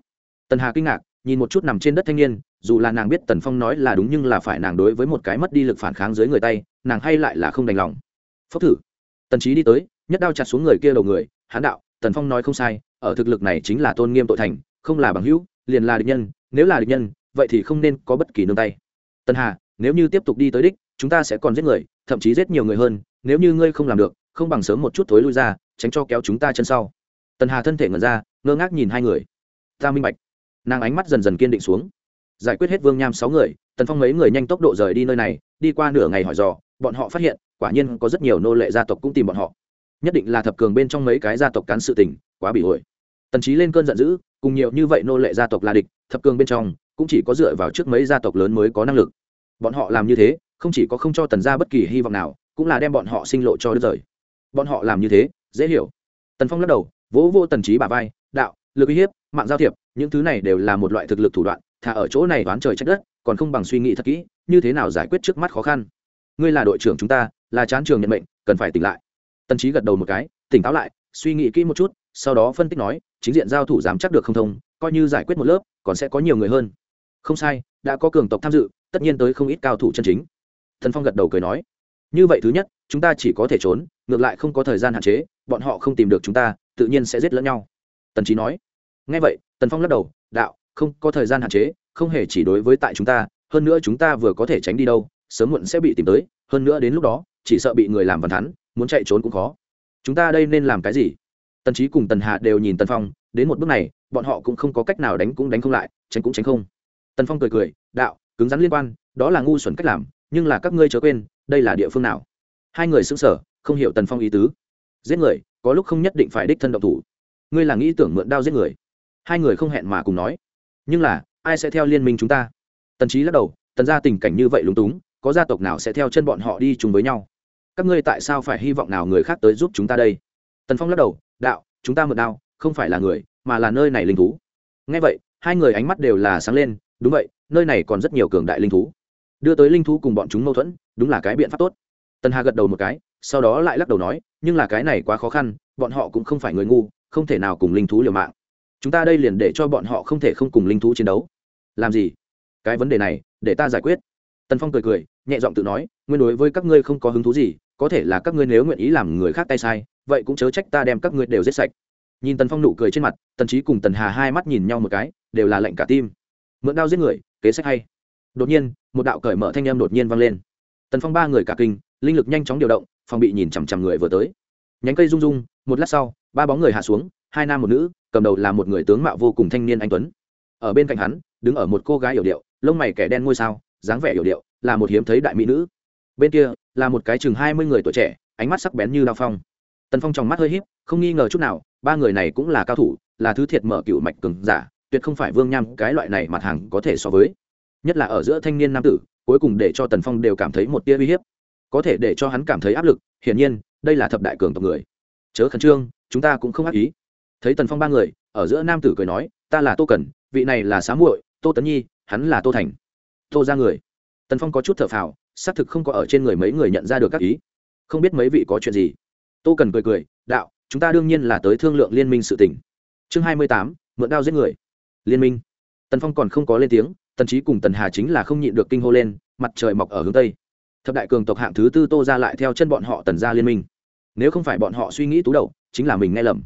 Tần hà kinh ngạc, nhìn một chút nằm trên đất thanh niên, dù là nàng biết tần phong nói là đúng nhưng là phải nàng đối với một cái mất đi lực phản kháng dưới người tay, nàng hay lại là không đành lòng. Phốc thử. Tần trí đi tới nhất đao chặt xuống người kia đầu người, hán đạo, tần phong nói không sai, ở thực lực này chính là tôn nghiêm tội thành, không là bằng hữu, liền là địch nhân, nếu là địch nhân, vậy thì không nên có bất kỳ nương tay. Tần hà nếu như tiếp tục đi tới đích, chúng ta sẽ còn giết người, thậm chí giết nhiều người hơn, nếu như ngươi không làm được, không bằng sớm một chút thối lui ra, tránh cho kéo chúng ta chân sau. Tần hà thân thể ngẩn ra, ngơ ngác nhìn hai người. Ta minh bạch. Nàng ánh mắt dần dần kiên định xuống. Giải quyết hết vương nham sáu người, tần phong mấy người nhanh tốc độ rời đi nơi này, đi qua nửa ngày hỏi dò, bọn họ phát hiện, quả nhiên có rất nhiều nô lệ gia tộc cũng tìm bọn họ. Nhất định là thập cường bên trong mấy cái gia tộc cán sự tình, quá bị ổi tần trí lên cơn giận dữ, cùng nhiều như vậy nô lệ gia tộc là địch, thập cường bên trong, cũng chỉ có dựa vào trước mấy gia tộc lớn mới có năng lực bọn họ làm như thế, không chỉ có không cho tần gia bất kỳ hy vọng nào, cũng là đem bọn họ sinh lộ cho đứt rời. Bọn họ làm như thế, dễ hiểu. Tần phong lắc đầu, vỗ vô tần trí bà vai, đạo, lực uy hiếp, mạng giao thiệp, những thứ này đều là một loại thực lực thủ đoạn thà ở chỗ này đoán trời trách đất, còn không bằng suy nghĩ thật kỹ, như thế nào giải quyết trước mắt khó khăn? Ngươi là đội trưởng chúng ta, là chán trường nhận mệnh, cần phải tỉnh lại. Tần trí gật đầu một cái, tỉnh táo lại, suy nghĩ kỹ một chút, sau đó phân tích nói, chính diện giao thủ dám chắc được không thông, coi như giải quyết một lớp, còn sẽ có nhiều người hơn. Không sai, đã có cường tộc tham dự tất nhiên tới không ít cao thủ chân chính. Thần phong gật đầu cười nói, như vậy thứ nhất, chúng ta chỉ có thể trốn, ngược lại không có thời gian hạn chế, bọn họ không tìm được chúng ta, tự nhiên sẽ giết lẫn nhau. Tần trí nói. Ngay vậy, tần phong lắc đầu, đạo, không có thời gian hạn chế, không hề chỉ đối với tại chúng ta, hơn nữa chúng ta vừa có thể tránh đi đâu, sớm muộn sẽ bị tìm tới, hơn nữa đến lúc đó, chỉ sợ bị người làm văn thắn, muốn chạy trốn cũng khó. Chúng ta đây nên làm cái gì? Tần trí cùng tần hạ đều nhìn tần phong, đến một bước này, bọn họ cũng không có cách nào đánh cũng đánh không lại, tránh cũng tránh không. Tần phong cười cười, đạo cứng rắn liên quan, đó là ngu xuẩn cách làm, nhưng là các ngươi chớ quên, đây là địa phương nào? Hai người xứng sở không hiểu tần phong ý tứ. Giết người, có lúc không nhất định phải đích thân động thủ. Ngươi là nghĩ tưởng mượn đao giết người. Hai người không hẹn mà cùng nói. Nhưng là, ai sẽ theo liên minh chúng ta? Tần trí lắc đầu, tần ra tình cảnh như vậy lúng túng, có gia tộc nào sẽ theo chân bọn họ đi chung với nhau? Các ngươi tại sao phải hy vọng nào người khác tới giúp chúng ta đây? Tần phong lắc đầu, đạo, chúng ta mượn đao, không phải là người, mà là nơi này linh thú. Ngay vậy, hai người ánh mắt đều là sáng lên đúng vậy, nơi này còn rất nhiều cường đại linh thú. Đưa tới linh thú cùng bọn chúng mâu thuẫn, đúng là cái biện pháp tốt. Tần hà gật đầu một cái, sau đó lại lắc đầu nói, nhưng là cái này quá khó khăn, bọn họ cũng không phải người ngu, không thể nào cùng linh thú liều mạng. Chúng ta đây liền để cho bọn họ không thể không cùng linh thú chiến đấu. Làm gì? Cái vấn đề này, để ta giải quyết. Tần phong cười cười, nhẹ giọng tự nói nguyên đối với các ngươi không có hứng thú gì, có thể là các ngươi nếu nguyện ý làm người khác tay sai, vậy cũng chớ trách ta đem các ngươi đều giết sạch. Nhìn tần phong nụ cười trên mặt, tần trí cùng tần hà hai mắt nhìn nhau một cái, đều là lệnh cả tim mượn đao giết người, kế sách hay. Đột nhiên, một đạo cởi mở thanh em đột nhiên vang lên. Tần phong ba người cả kinh, linh lực nhanh chóng điều động, phòng bị nhìn chằm chằm người vừa tới. Nhánh cây rung rung, một lát sau, ba bóng người hạ xuống, hai nam một nữ, cầm đầu là một người tướng mạo vô cùng thanh niên anh tuấn. Ở bên cạnh hắn, đứng ở một cô gái yểu điệu, lông mày kẻ đen ngôi sao, dáng vẻ yểu điệu, là một hiếm thấy đại mỹ nữ. Bên kia, là một cái chừng hai mươi người tuổi trẻ, ánh mắt sắc bén như đao phong. Tần phong trong mắt hơi híp, không nghi ngờ chút nào, ba người này cũng là cao thủ, là thứ thiệt mở cựu mạch cường giả tuyệt không phải vương nham cái loại này mặt hàng có thể so với. Nhất là ở giữa thanh niên nam tử, cuối cùng để cho tần phong đều cảm thấy một tia uy hiếp. Có thể để cho hắn cảm thấy áp lực, hiển nhiên, đây là thập đại cường tộc người. Chớ khẩn trương, chúng ta cũng không ác ý. Thấy tần phong ba người, ở giữa nam tử cười nói, ta là tô cần vị này là xá muội, tô tấn nhi, hắn là tô thành. Tô ra người. Tần phong có chút thở phào, xác thực không có ở trên người mấy người nhận ra được các ý. Không biết mấy vị có chuyện gì. Tô cần cười cười, đạo, chúng ta đương nhiên là tới thương lượng liên minh sự tỉnh chương hai mươi tám, mượn đao giết người liên minh. Tần phong còn không có lên tiếng, tần trí cùng tần hà chính là không nhịn được kinh hô lên, mặt trời mọc ở hướng tây. Thập đại cường tộc hạng thứ tư tô ra lại theo chân bọn họ tần ra liên minh. Nếu không phải bọn họ suy nghĩ tú đầu, chính là mình nghe lầm.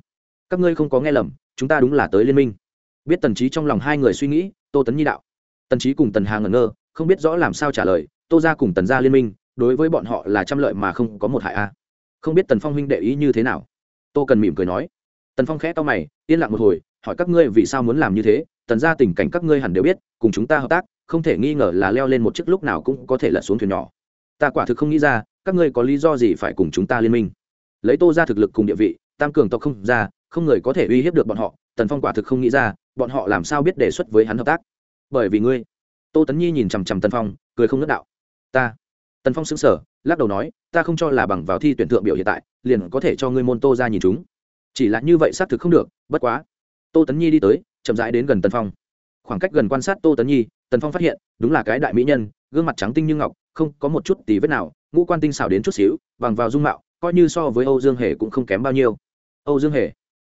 Các ngươi không có nghe lầm, chúng ta đúng là tới liên minh. Biết tần trí trong lòng hai người suy nghĩ, tô tấn nhi đạo. Tần trí cùng tần hà ngẩn ngơ, không biết rõ làm sao trả lời, tô ra cùng tần ra liên minh, đối với bọn họ là trăm lợi mà không có một hại a. Không biết tần phong huynh đệ ý như thế nào. Tô cần mỉm cười nói. Tần phong khẽ to mày, yên lặng một hồi hỏi các ngươi vì sao muốn làm như thế, tần ra tình cảnh các ngươi hẳn đều biết, cùng chúng ta hợp tác, không thể nghi ngờ là leo lên một chiếc lúc nào cũng có thể lật xuống thuyền nhỏ. Ta quả thực không nghĩ ra, các ngươi có lý do gì phải cùng chúng ta liên minh. Lấy tô ra thực lực cùng địa vị, tam cường tộc không ra, không người có thể uy hiếp được bọn họ, tần phong quả thực không nghĩ ra, bọn họ làm sao biết đề xuất với hắn hợp tác. Bởi vì ngươi, tô tấn nhi nhìn chằm chằm tần phong, cười không nứt đạo. Ta, tần phong xứng sở lắc đầu nói, ta không cho là bằng vào thi tuyển thượng biểu hiện tại, liền có thể cho ngươi môn tô ra nhìn chúng. Chỉ là như vậy xác thực không được, bất quá tô tấn nhi đi tới, chậm rãi đến gần tần phong. Khoảng cách gần quan sát tô tấn nhi, tần phong phát hiện, đúng là cái đại mỹ nhân, gương mặt trắng tinh như ngọc, không có một chút tí vết nào, ngũ quan tinh xảo đến chút xíu, bằng vào dung mạo, coi như so với âu dương hề cũng không kém bao nhiêu. Âu dương hề.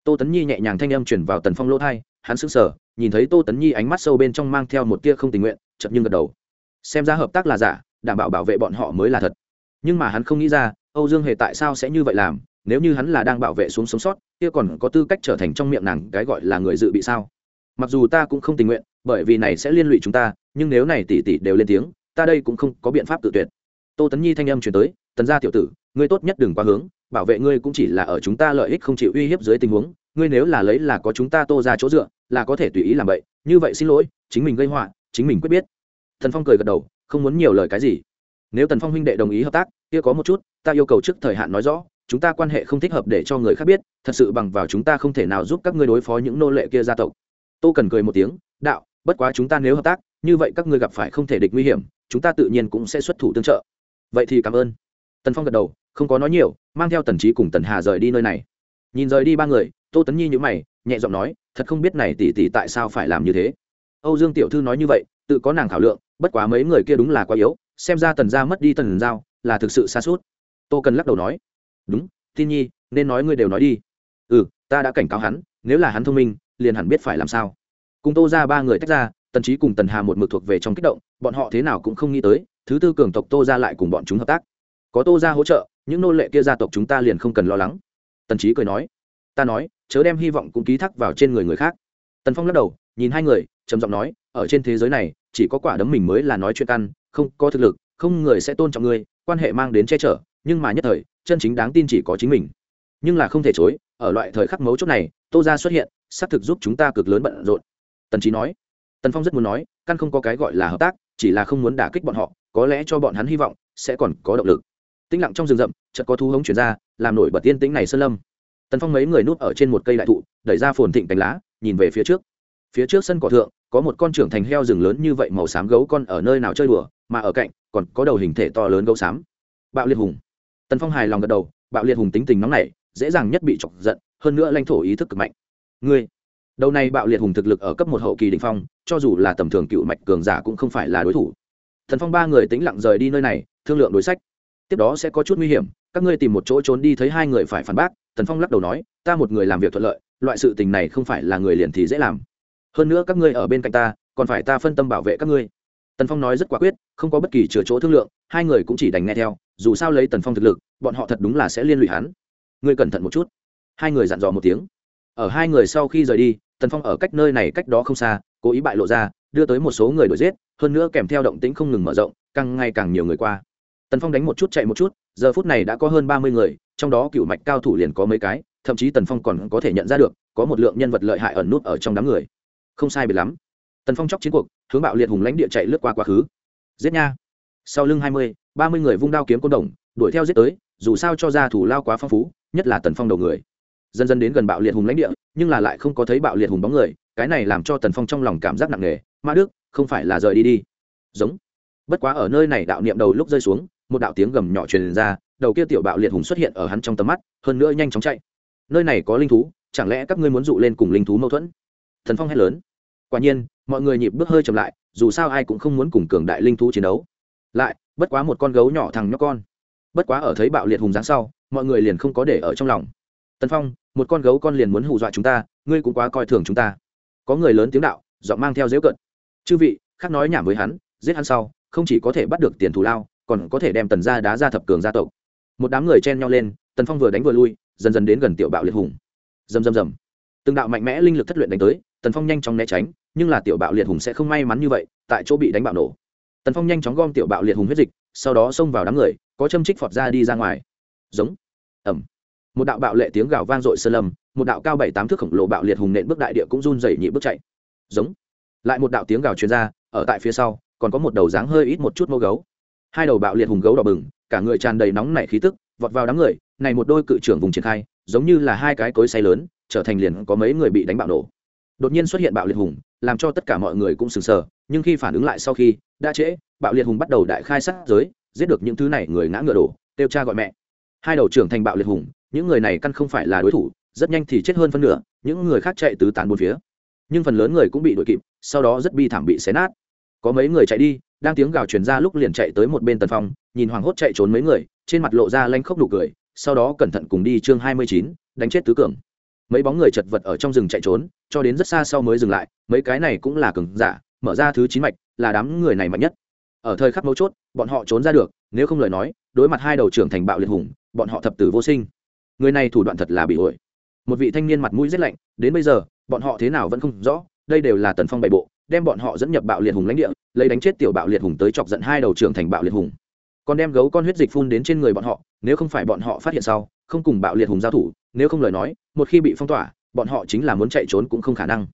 Tô tấn nhi nhẹ nhàng thanh âm chuyển vào tần phong lỗ thai hắn sững sờ, nhìn thấy tô tấn nhi ánh mắt sâu bên trong mang theo một tia không tình nguyện chậm nhưng gật đầu. Xem ra hợp tác là giả, đảm bảo bảo vệ bọn họ mới là thật. Nhưng mà hắn không nghĩ ra, âu dương hề tại sao sẽ như vậy làm nếu như hắn là đang bảo vệ xuống sống sót, kia còn có tư cách trở thành trong miệng nàng cái gọi là người dự bị sao? Mặc dù ta cũng không tình nguyện, bởi vì này sẽ liên lụy chúng ta, nhưng nếu này tỷ tỷ đều lên tiếng, ta đây cũng không có biện pháp tự tuyệt. Tô tấn nhi thanh âm chuyển tới, tần gia tiểu tử, ngươi tốt nhất đừng quá hướng, bảo vệ ngươi cũng chỉ là ở chúng ta lợi ích không chịu uy hiếp dưới tình huống, ngươi nếu là lấy là có chúng ta tô ra chỗ dựa, là có thể tùy ý làm vậy như vậy xin lỗi, chính mình gây họa, chính mình quyết biết. Thần phong cười gật đầu, không muốn nhiều lời cái gì. Nếu tần phong huynh đệ đồng ý hợp tác, kia có một chút, ta yêu cầu trước thời hạn nói rõ chúng ta quan hệ không thích hợp để cho người khác biết, thật sự bằng vào chúng ta không thể nào giúp các ngươi đối phó những nô lệ kia gia tộc. Tô cần cười một tiếng, đạo, bất quá chúng ta nếu hợp tác, như vậy các ngươi gặp phải không thể địch nguy hiểm, chúng ta tự nhiên cũng sẽ xuất thủ tương trợ. Vậy thì cảm ơn. Tần phong gật đầu, không có nói nhiều, mang theo tần trí cùng tần hà rời đi nơi này. Nhìn rời đi ba người, tô tấn nhi nhữ mày, nhẹ giọng nói, thật không biết này tỷ tỷ tại sao phải làm như thế. Âu dương tiểu thư nói như vậy, tự có nàng thảo lượng, bất quá mấy người kia đúng là quá yếu, xem ra tần gia mất đi tần giao là thực sự xa suốt. Tô cần lắc đầu nói đúng, tin nhi, nên nói ngươi đều nói đi. Ừ ta đã cảnh cáo hắn, nếu là hắn thông minh, liền hẳn biết phải làm sao. Cùng tô ra ba người tách ra, tần trí cùng tần hà một mực thuộc về trong kích động, bọn họ thế nào cũng không nghĩ tới, thứ tư cường tộc tô ra lại cùng bọn chúng hợp tác. Có tô ra hỗ trợ, những nô lệ kia gia tộc chúng ta liền không cần lo lắng. Tần trí cười nói, ta nói, chớ đem hy vọng cũng ký thác vào trên người người khác. Tần phong lắc đầu, nhìn hai người, trầm giọng nói, ở trên thế giới này, chỉ có quả đấm mình mới là nói chuyện căn, không có thực lực, không người sẽ tôn trọng ngươi, quan hệ mang đến che chở, nhưng mà nhất thời chân chính đáng tin chỉ có chính mình. Nhưng là không thể chối, ở loại thời khắc mấu chốt này, tô ra xuất hiện, xác thực giúp chúng ta cực lớn bận rộn. Tần trí nói, tần phong rất muốn nói, căn không có cái gọi là hợp tác, chỉ là không muốn đả kích bọn họ, có lẽ cho bọn hắn hy vọng, sẽ còn có động lực. Tĩnh lặng trong rừng rậm, chợt có thu hống chuyển ra, làm nổi bật tiên tĩnh này sơn lâm. Tần phong mấy người núp ở trên một cây đại thụ, đẩy ra phồn thịnh cánh lá, nhìn về phía trước. Phía trước sân cỏ thượng, có một con trưởng thành heo rừng lớn như vậy màu xám gấu con ở nơi nào chơi đùa, mà ở cạnh, còn có đầu hình thể to lớn gấu xám. Bạo liệt hùng tần phong hài lòng gật đầu, bạo liệt hùng tính tình nóng này dễ dàng nhất bị chọc giận, hơn nữa lãnh thổ ý thức cực mạnh. Ngươi, đầu này bạo liệt hùng thực lực ở cấp một hậu kỳ đình phong, cho dù là tầm thường cựu mạch cường giả cũng không phải là đối thủ. Thần phong ba người tính lặng rời đi nơi này, thương lượng đối sách. Tiếp đó sẽ có chút nguy hiểm, các ngươi tìm một chỗ trốn đi thấy hai người phải phản bác, tần phong lắc đầu nói, ta một người làm việc thuận lợi, loại sự tình này không phải là người liền thì dễ làm. Hơn nữa các ngươi ở bên cạnh ta, còn phải ta phân tâm bảo vệ các ngươi tần phong nói rất quả quyết, không có bất kỳ chừa chỗ thương lượng, hai người cũng chỉ đành nghe theo, dù sao lấy tần phong thực lực, bọn họ thật đúng là sẽ liên lụy hắn. Ngươi cẩn thận một chút. Hai người dặn dò một tiếng. Ở hai người sau khi rời đi, tần phong ở cách nơi này cách đó không xa, cố ý bại lộ ra, đưa tới một số người đuổi giết, hơn nữa kèm theo động tĩnh không ngừng mở rộng, càng ngày càng nhiều người qua. Tần phong đánh một chút chạy một chút, giờ phút này đã có hơn ba mươi người, trong đó cựu mạch cao thủ liền có mấy cái, thậm chí tần phong còn có thể nhận ra được, có một lượng nhân vật lợi hại ẩn nút ở trong đám người. Không sai biệt lắm. Tần phong chóc chiến cuộc hướng bạo liệt hùng lãnh địa chạy lướt qua quá khứ. Giết nha. Sau lưng hai mươi, ba mươi người vung đao kiếm côn đồng, đuổi theo giết tới, dù sao cho ra thủ lao quá phong phú, nhất là tần phong đầu người. Dần dần đến gần bạo liệt hùng lãnh địa, nhưng là lại không có thấy bạo liệt hùng bóng người, cái này làm cho tần phong trong lòng cảm giác nặng nề. Ma đức, không phải là rời đi đi. Giống. Bất quá ở nơi này đạo niệm đầu lúc rơi xuống, một đạo tiếng gầm nhỏ truyền ra, đầu kia tiểu bạo liệt hùng xuất hiện ở hắn trong tầm mắt, hơn nữa nhanh chóng chạy. Nơi này có linh thú, chẳng lẽ các ngươi muốn dụ lên cùng linh thú mâu thuẫn? Thần phong hét lớn. Quả nhiên mọi người nhịp bước hơi chậm lại, dù sao ai cũng không muốn cùng cường đại linh thú chiến đấu. Lại, bất quá một con gấu nhỏ thằng nhóc con. Bất quá ở thấy bạo liệt hùng dáng sau, mọi người liền không có để ở trong lòng. Tần phong, một con gấu con liền muốn hù dọa chúng ta, ngươi cũng quá coi thường chúng ta. Có người lớn tiếng đạo, giọng mang theo dễu cận chư vị, khác nói nhảm với hắn, giết hắn sau, không chỉ có thể bắt được tiền thù lao, còn có thể đem tần gia đá ra thập cường gia tộc. Một đám người chen nhau lên, tần phong vừa đánh vừa lui, dần dần đến gần tiểu bạo liệt hùng. Dầm dầm dầm từng đạo mạnh mẽ linh lực thất luyện đánh tới, tần phong nhanh chóng né tránh nhưng là tiểu bạo liệt hùng sẽ không may mắn như vậy, tại chỗ bị đánh bạo nổ. Tần phong nhanh chóng gom tiểu bạo liệt hùng huyết dịch, sau đó xông vào đám người, có châm trích phọt ra đi ra ngoài. Giống. Ẩm một đạo bạo lệ tiếng gào vang dội sơn lâm, một đạo cao bảy tám thước khổng lồ bạo liệt hùng nện bước đại địa cũng run dày nhị bước chạy. Giống. Lại một đạo tiếng gào chuyên r a ở tại phía sau, còn có một đầu dáng hơi ít một chút mô gấu. Hai đầu bạo liệt hùng gấu đỏ bừng, cả người tràn đầy nóng nảy khí tức, vọt vào đám người, này một đôi cự trưởng vùng triển khai, giống như là hai cái cối say lớn, trở thành liền có mấy người bị đánh bạo nổ. Đột nhiên xuất hiện bạo liệt hùng làm cho tất cả mọi người cũng sừng sờ, nhưng khi phản ứng lại sau khi, đã trễ, bạo liệt hùng bắt đầu đại khai sát giới, giết được những thứ này người ngã ngựa đổ, kêu cha gọi mẹ. Hai đầu trưởng thành bạo liệt hùng, những người này căn không phải là đối thủ, rất nhanh thì chết hơn phân nửa, những người khác chạy tứ tán bốn phía. Nhưng phần lớn người cũng bị đuổi kịp, sau đó rất bi thảm bị xé nát. Có mấy người chạy đi, đang tiếng gào truyền ra lúc liền chạy tới một bên tần phong nhìn hoàng hốt chạy trốn mấy người, trên mặt lộ ra lanh khóc nụ cười, sau đó cẩn thận cùng đi chương hai mươi chín, đánh chết tứ cường mấy bóng người chật vật ở trong rừng chạy trốn, cho đến rất xa sau mới dừng lại, mấy cái này cũng là cường giả, mở ra thứ chín mạch, là đám người này mạnh nhất. Ở thời khắc mấu chốt, bọn họ trốn ra được, nếu không lời nói, đối mặt hai đầu trưởng thành bạo liệt hùng, bọn họ thập tử vô sinh. Người này thủ đoạn thật là bị ổi một vị thanh niên mặt mũi rét lạnh, đến bây giờ, bọn họ thế nào vẫn không rõ, đây đều là tần phong bày bộ, đem bọn họ dẫn nhập bạo liệt hùng lãnh địa, lấy đánh chết tiểu bạo liệt hùng tới chọc giận hai đầu trưởng thành bạo liệt hùng. Còn đem gấu con huyết dịch phun đến trên người bọn họ, nếu không phải bọn họ phát hiện sau không cùng bạo liệt hùng giao thủ, nếu không lời nói, một khi bị phong tỏa, bọn họ chính là muốn chạy trốn cũng không khả năng.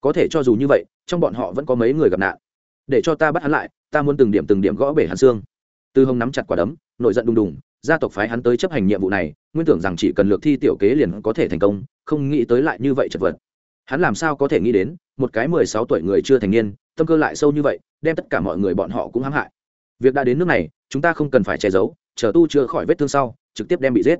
Có thể cho dù như vậy, trong bọn họ vẫn có mấy người gặp nạn. Để cho ta bắt hắn lại, ta muốn từng điểm từng điểm gõ bể hắn xương. Tư hồng nắm chặt quả đấm, nổi giận đùng đùng, gia tộc phái hắn tới chấp hành nhiệm vụ này, nguyên tưởng rằng chỉ cần lược thi tiểu kế liền có thể thành công, không nghĩ tới lại như vậy chật vật. Hắn làm sao có thể nghĩ đến, một cái mười sáu tuổi người chưa thành niên, tâm cơ lại sâu như vậy, đem tất cả mọi người bọn họ cũng hãm hại. Việc đã đến nước này, chúng ta không cần phải che giấu, chờ tu chưa khỏi vết thương sau, trực tiếp đem bị giết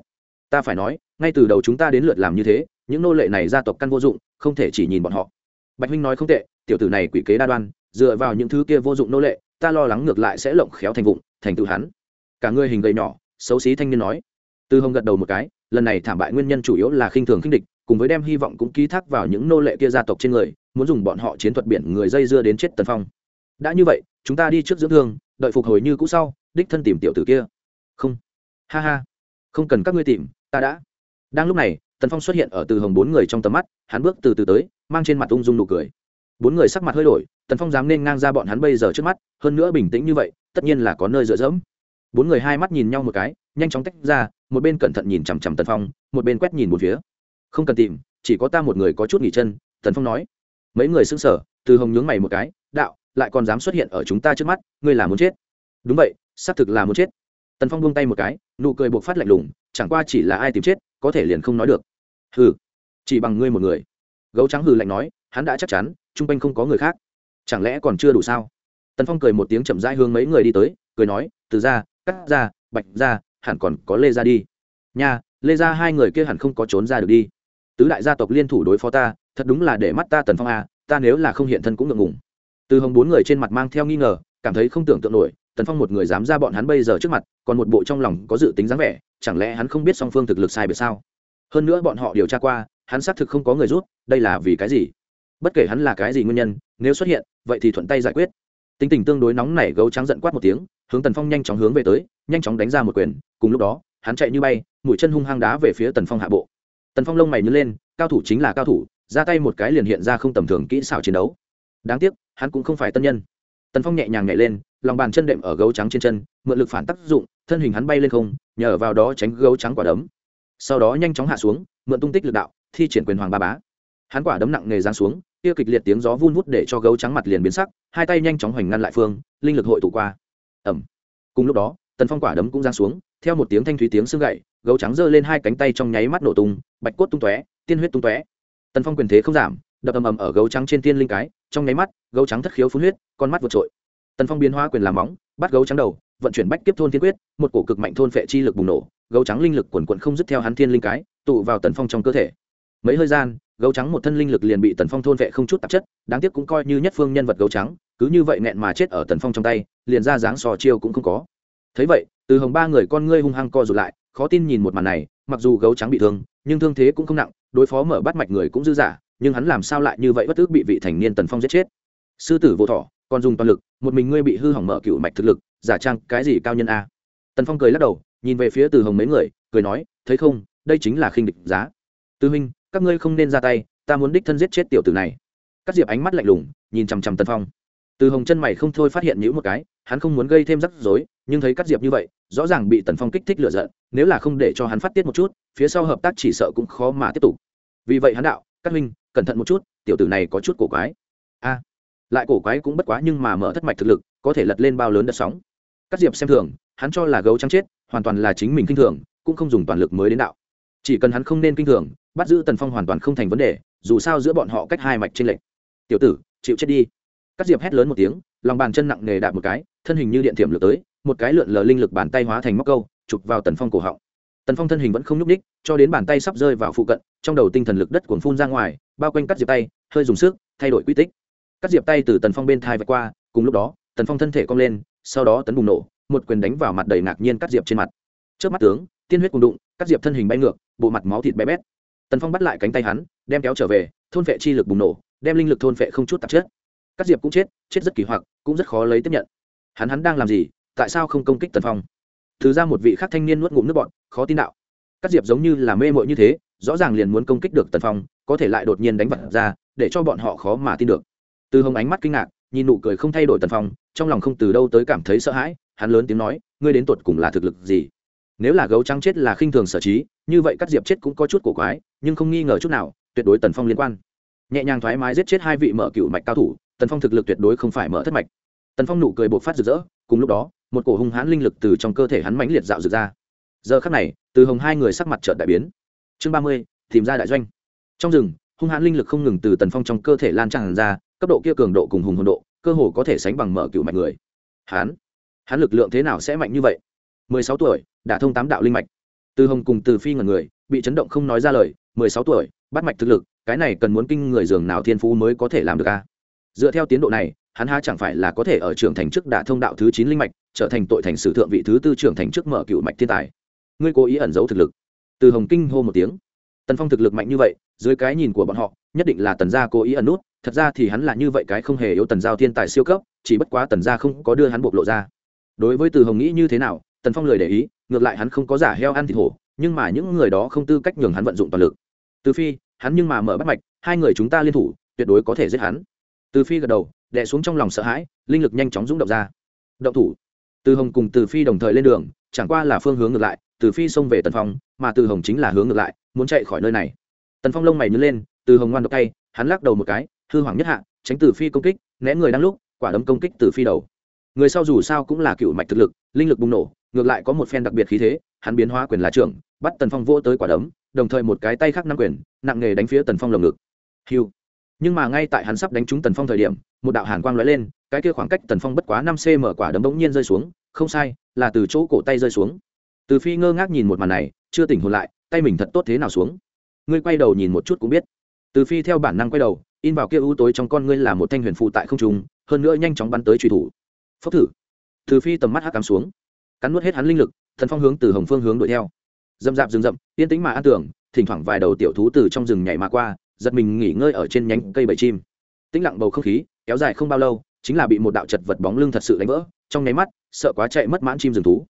ta phải nói, ngay từ đầu chúng ta đến lượt làm như thế, những nô lệ này gia tộc căn vô dụng, không thể chỉ nhìn bọn họ. Bạch huynh nói không tệ, tiểu tử này quỷ kế đa đoan, dựa vào những thứ kia vô dụng nô lệ, ta lo lắng ngược lại sẽ lộng khéo thành vụng, thành tự hắn. Cả người hình gầy nhỏ, xấu xí thanh niên nói. Tư hồng gật đầu một cái, lần này thảm bại nguyên nhân chủ yếu là khinh thường khinh địch, cùng với đem hy vọng cũng ký thác vào những nô lệ kia gia tộc trên người, muốn dùng bọn họ chiến thuật biển người dây dưa đến chết tần phong. Đã như vậy, chúng ta đi trước dưỡng thương, đợi phục hồi như cũ sau, đích thân tìm tiểu tử kia. Không. Ha ha. Không cần các ngươi tìm ta đã. Đang lúc này, tần phong xuất hiện ở từ hồng bốn người trong tầm mắt, hắn bước từ từ tới, mang trên mặt ung dung nụ cười. Bốn người sắc mặt hơi đổi, tần phong dám nên ngang ra bọn hắn bây giờ trước mắt, hơn nữa bình tĩnh như vậy, tất nhiên là có nơi dựa dẫm. Bốn người hai mắt nhìn nhau một cái, nhanh chóng tách ra, một bên cẩn thận nhìn chằm chằm tần phong, một bên quét nhìn một phía. Không cần tìm, chỉ có ta một người có chút nghỉ chân, tần phong nói. Mấy người xưng sở từ hồng nhướng mày một cái, đạo, lại còn dám xuất hiện ở chúng ta trước mắt, ngươi là muốn chết. Đúng vậy, xác thực là muốn chết tần phong buông tay một cái nụ cười buộc phát lạnh lùng chẳng qua chỉ là ai tìm chết có thể liền không nói được. Hừ chỉ bằng ngươi một người. Gấu trắng hừ lạnh nói hắn đã chắc chắn chung quanh không có người khác. Chẳng lẽ còn chưa đủ sao? Tần phong cười một tiếng chậm rãi hướng mấy người đi tới cười nói từ ra cắt ra bạch ra hẳn còn có lê ra đi. Nha lê ra hai người kia hẳn không có trốn ra được đi. Tứ đại gia tộc liên thủ đối phó ta thật đúng là để mắt ta tần phong à, ta nếu là không hiện thân cũng ngượng ngùng. Từ hồng bốn người trên mặt mang theo nghi ngờ cảm thấy không tưởng tượng nổi tần phong một người dám ra bọn hắn bây giờ trước mặt còn một bộ trong lòng có dự tính dáng vẻ chẳng lẽ hắn không biết song phương thực lực sai biệt sao hơn nữa bọn họ điều tra qua hắn xác thực không có người rút đây là vì cái gì bất kể hắn là cái gì nguyên nhân nếu xuất hiện vậy thì thuận tay giải quyết tính tình tương đối nóng nảy gấu trắng giận quát một tiếng hướng tần phong nhanh chóng hướng về tới nhanh chóng đánh ra một quyền cùng lúc đó hắn chạy như bay mũi chân hung hăng đá về phía tần phong hạ bộ tần phong lông mày nhớ lên cao thủ chính là cao thủ ra tay một cái liền hiện ra không tầm thường kỹ xảo chiến đấu đáng tiếc hắn cũng không phải tân nhân tần phong nhẹ nhàng nhảy lên, lòng bàn chân đệm ở gấu trắng trên chân, mượn lực phản tác dụng, thân hình hắn bay lên không, nhờ vào đó tránh gấu trắng quả đấm. Sau đó nhanh chóng hạ xuống, mượn tung tích lực đạo, thi triển quyền hoàng ba bá. Hắn quả đấm nặng nề giáng xuống, kia kịch liệt tiếng gió vun vút để cho gấu trắng mặt liền biến sắc, hai tay nhanh chóng hoành ngăn lại phương, linh lực hội tụ qua. Ẩm cùng lúc đó, tần phong quả đấm cũng giáng xuống, theo một tiếng thanh thúy tiếng xương gậy, gấu trắng giơ lên hai cánh tay trong nháy mắt nổ tung, bạch cốt tung tóe, tiên huyết tung tóe. Tần phong quyền thế không giảm đập ầm ầm ở gấu trắng trên tiên linh cái, trong nháy mắt, gấu trắng thất khiếu phun huyết, con mắt vượt trội. Tần phong biến hóa quyền làm móng, bắt gấu trắng đầu, vận chuyển bách kiếp thôn thiên quyết, một cổ cực mạnh thôn phệ chi lực bùng nổ, gấu trắng linh lực quần quận không dứt theo hắn thiên linh cái, tụ vào tần phong trong cơ thể. Mấy hơi gian, gấu trắng một thân linh lực liền bị tần phong thôn vệ không chút tạp chất, đáng tiếc cũng coi như nhất phương nhân vật gấu trắng, cứ như vậy nghẹn mà chết ở tần phong trong tay, liền ra dáng sò chiêu cũng không có. Thấy vậy, từ hồng ba người con ngươi hung hăng co rụt lại, khó tin nhìn một màn này, mặc dù gấu trắng bị thương, nhưng thương thế cũng không nặng, đối phó mở bắt mạch người cũng dư giả nhưng hắn làm sao lại như vậy bất tức bị vị thành niên tần phong giết chết? Sư tử vô thọ, còn dùng toàn lực, một mình ngươi bị hư hỏng mở cựu mạch thực lực, giả trang cái gì cao nhân a? Tần phong cười lắc đầu, nhìn về phía từ hồng mấy người, cười nói, thấy không, đây chính là khinh địch giá. Tư huynh, các ngươi không nên ra tay, ta muốn đích thân giết chết tiểu tử này. Các diệp ánh mắt lạnh lùng, nhìn chằm chằm tần phong. Từ hồng chân mày không thôi phát hiện nhữ một cái, hắn không muốn gây thêm rắc rối, nhưng thấy các diệp như vậy, rõ ràng bị tần phong kích thích lựa giận, nếu là không để cho hắn phát tiết một chút, phía sau hợp tác chỉ sợ cũng khó mà tiếp tục. Vì vậy hắn đạo các huynh, cẩn thận một chút, tiểu tử này có chút cổ quái. A, lại cổ quái cũng bất quá nhưng mà mở thất mạch thực lực, có thể lật lên bao lớn đợt sóng. Các diệp xem thường, hắn cho là gấu trắng chết, hoàn toàn là chính mình kinh thường, cũng không dùng toàn lực mới đến đạo. Chỉ cần hắn không nên kinh thường, bắt giữ tần phong hoàn toàn không thành vấn đề, dù sao giữa bọn họ cách hai mạch trên lệnh tiểu tử, chịu chết đi. Các diệp hét lớn một tiếng, lòng bàn chân nặng nề đạp một cái, thân hình như điện thiểm lược tới, một cái lượn lờ linh lực bàn tay hóa thành móc câu, chụp vào tần phong cổ họng tần phong thân hình vẫn không nhúc ních cho đến bàn tay sắp rơi vào phụ cận, trong đầu tinh thần lực đất cuồng phun ra ngoài, bao quanh cắt diệp tay, hơi dùng sức, thay đổi quy tích. Cắt diệp tay từ tần phong bên thai vạch qua, cùng lúc đó, tần phong thân thể cong lên, sau đó tấn bùng nổ, một quyền đánh vào mặt đầy ngạc nhiên cắt diệp trên mặt. Trước mắt tướng, tiên huyết cùng đụng, cắt diệp thân hình bay ngược, bộ mặt máu thịt bé bét. Tần phong bắt lại cánh tay hắn, đem kéo trở về, thôn vệ chi lực bùng nổ, đem linh lực thôn vệ không chút tạp chất. Cắt diệp cũng chết chết rất kỳ hoặc, cũng rất khó lấy tiếp nhận. Hắn hắn đang làm gì, tại sao không công kích tần phong? Thứ ra một vị khác thanh niên nuốt ngụm nước bọn khó tin đạo. Cắt diệp giống như là mê mội như thế, rõ ràng liền muốn công kích được tần phong, có thể lại đột nhiên đánh vật ra, để cho bọn họ khó mà tin được. Từ hồng ánh mắt kinh ngạc, nhìn nụ cười không thay đổi tần phong, trong lòng không từ đâu tới cảm thấy sợ hãi, hắn lớn tiếng nói, ngươi đến tột cùng là thực lực gì? Nếu là gấu trắng chết là khinh thường sở trí, như vậy cắt diệp chết cũng có chút cổ quái, nhưng không nghi ngờ chút nào, tuyệt đối tần phong liên quan. Nhẹ nhàng thoải mái giết chết hai vị mở cựu mạch cao thủ, tần phong thực lực tuyệt đối không phải mở thất mạch. Tần phong nụ cười bộc phát rực rỡ cùng lúc đó, một cổ hung hãn linh lực từ trong cơ thể hắn mãnh liệt dạo rực ra. Giờ khắc này, từ hồng hai người sắc mặt trợn đại biến. Chương ba mươi, tìm ra đại doanh. Trong rừng, hung hãn linh lực không ngừng từ tần phong trong cơ thể lan tràn ra, cấp độ kia cường độ cùng hùng hồn độ, cơ hồ có thể sánh bằng mở cựu mạch người. Hắn hắn lực lượng thế nào sẽ mạnh như vậy? Mười sáu tuổi, đã thông tám đạo linh mạch. Từ hồng cùng từ phi ngần người, bị chấn động không nói ra lời, mười sáu tuổi, bắt mạch thực lực, cái này cần muốn kinh người dường nào thiên phú mới có thể làm được a? Dựa theo tiến độ này hắn há chẳng phải là có thể ở trưởng thành trước đả thông đạo thứ chín linh mạch, trở thành tội thành sử thượng vị thứ tư trưởng thành trước mở cựu mạch thiên tài. Ngươi cố ý ẩn giấu thực lực. Từ hồng kinh hô một tiếng. Tần phong thực lực mạnh như vậy, dưới cái nhìn của bọn họ, nhất định là tần gia cố ý ẩn nút, thật ra thì hắn là như vậy cái không hề yếu tần giao thiên tài siêu cấp, chỉ bất quá tần gia không có đưa hắn bộc lộ ra. Đối với từ hồng nghĩ như thế nào, tần phong lời để ý, ngược lại hắn không có giả heo ăn thịt hổ, nhưng mà những người đó không tư cách nhường hắn vận dụng toàn lực. Từ phi, hắn nhưng mà mở bắt mạch, hai người chúng ta liên thủ, tuyệt đối có thể giết hắn. Từ phi gật đầu đè xuống trong lòng sợ hãi, linh lực nhanh chóng rúng động ra. Động thủ. Từ hồng cùng từ phi đồng thời lên đường, chẳng qua là phương hướng ngược lại, từ phi xông về tần phong, mà từ hồng chính là hướng ngược lại, muốn chạy khỏi nơi này. Tần phong lông mày nhớ lên, từ hồng ngoan độc tay, hắn lắc đầu một cái, hư hoàng nhất hạ, tránh từ phi công kích, né người đang lúc, quả đấm công kích từ phi đầu. Người sau dù sao cũng là cựu mạch thực lực, linh lực bùng nổ, ngược lại có một phen đặc biệt khí thế, hắn biến hóa quyền là trưởng, bắt tần phong vô tới quả đấm, đồng thời một cái tay khác năm quyền, nặng nghề đánh phía tần phong lồng ngực. Hiu nhưng mà ngay tại hắn sắp đánh trúng tần phong thời điểm, một đạo hàn quang lóe lên, cái kia khoảng cách tần phong bất quá năm cm quả đấm bỗng nhiên rơi xuống, không sai, là từ chỗ cổ tay rơi xuống. Từ phi ngơ ngác nhìn một màn này, chưa tỉnh hồn lại, tay mình thật tốt thế nào xuống. Ngươi quay đầu nhìn một chút cũng biết. Từ phi theo bản năng quay đầu, in vào kia ưu tối trong con ngươi là một thanh huyền phụ tại không trung, hơn nữa nhanh chóng bắn tới truy thủ. Phốc thử. Từ phi tầm mắt hắc cắm xuống. Cắn nuốt hết hắn linh lực thần phong hướng từ hồng phương hướng đuổi theo. Dầm dạp rừng rậm, yên tĩnh mà an tưởng, thỉnh thoảng vài đầu tiểu thú từ trong rừng nhảy mà qua giật mình nghỉ ngơi ở trên nhánh cây bầy chim. Tĩnh lặng bầu không khí, kéo dài không bao lâu, chính là bị một đạo chật vật bóng lưng thật sự đánh vỡ, trong nháy mắt, sợ quá chạy mất mãn chim rừng thú.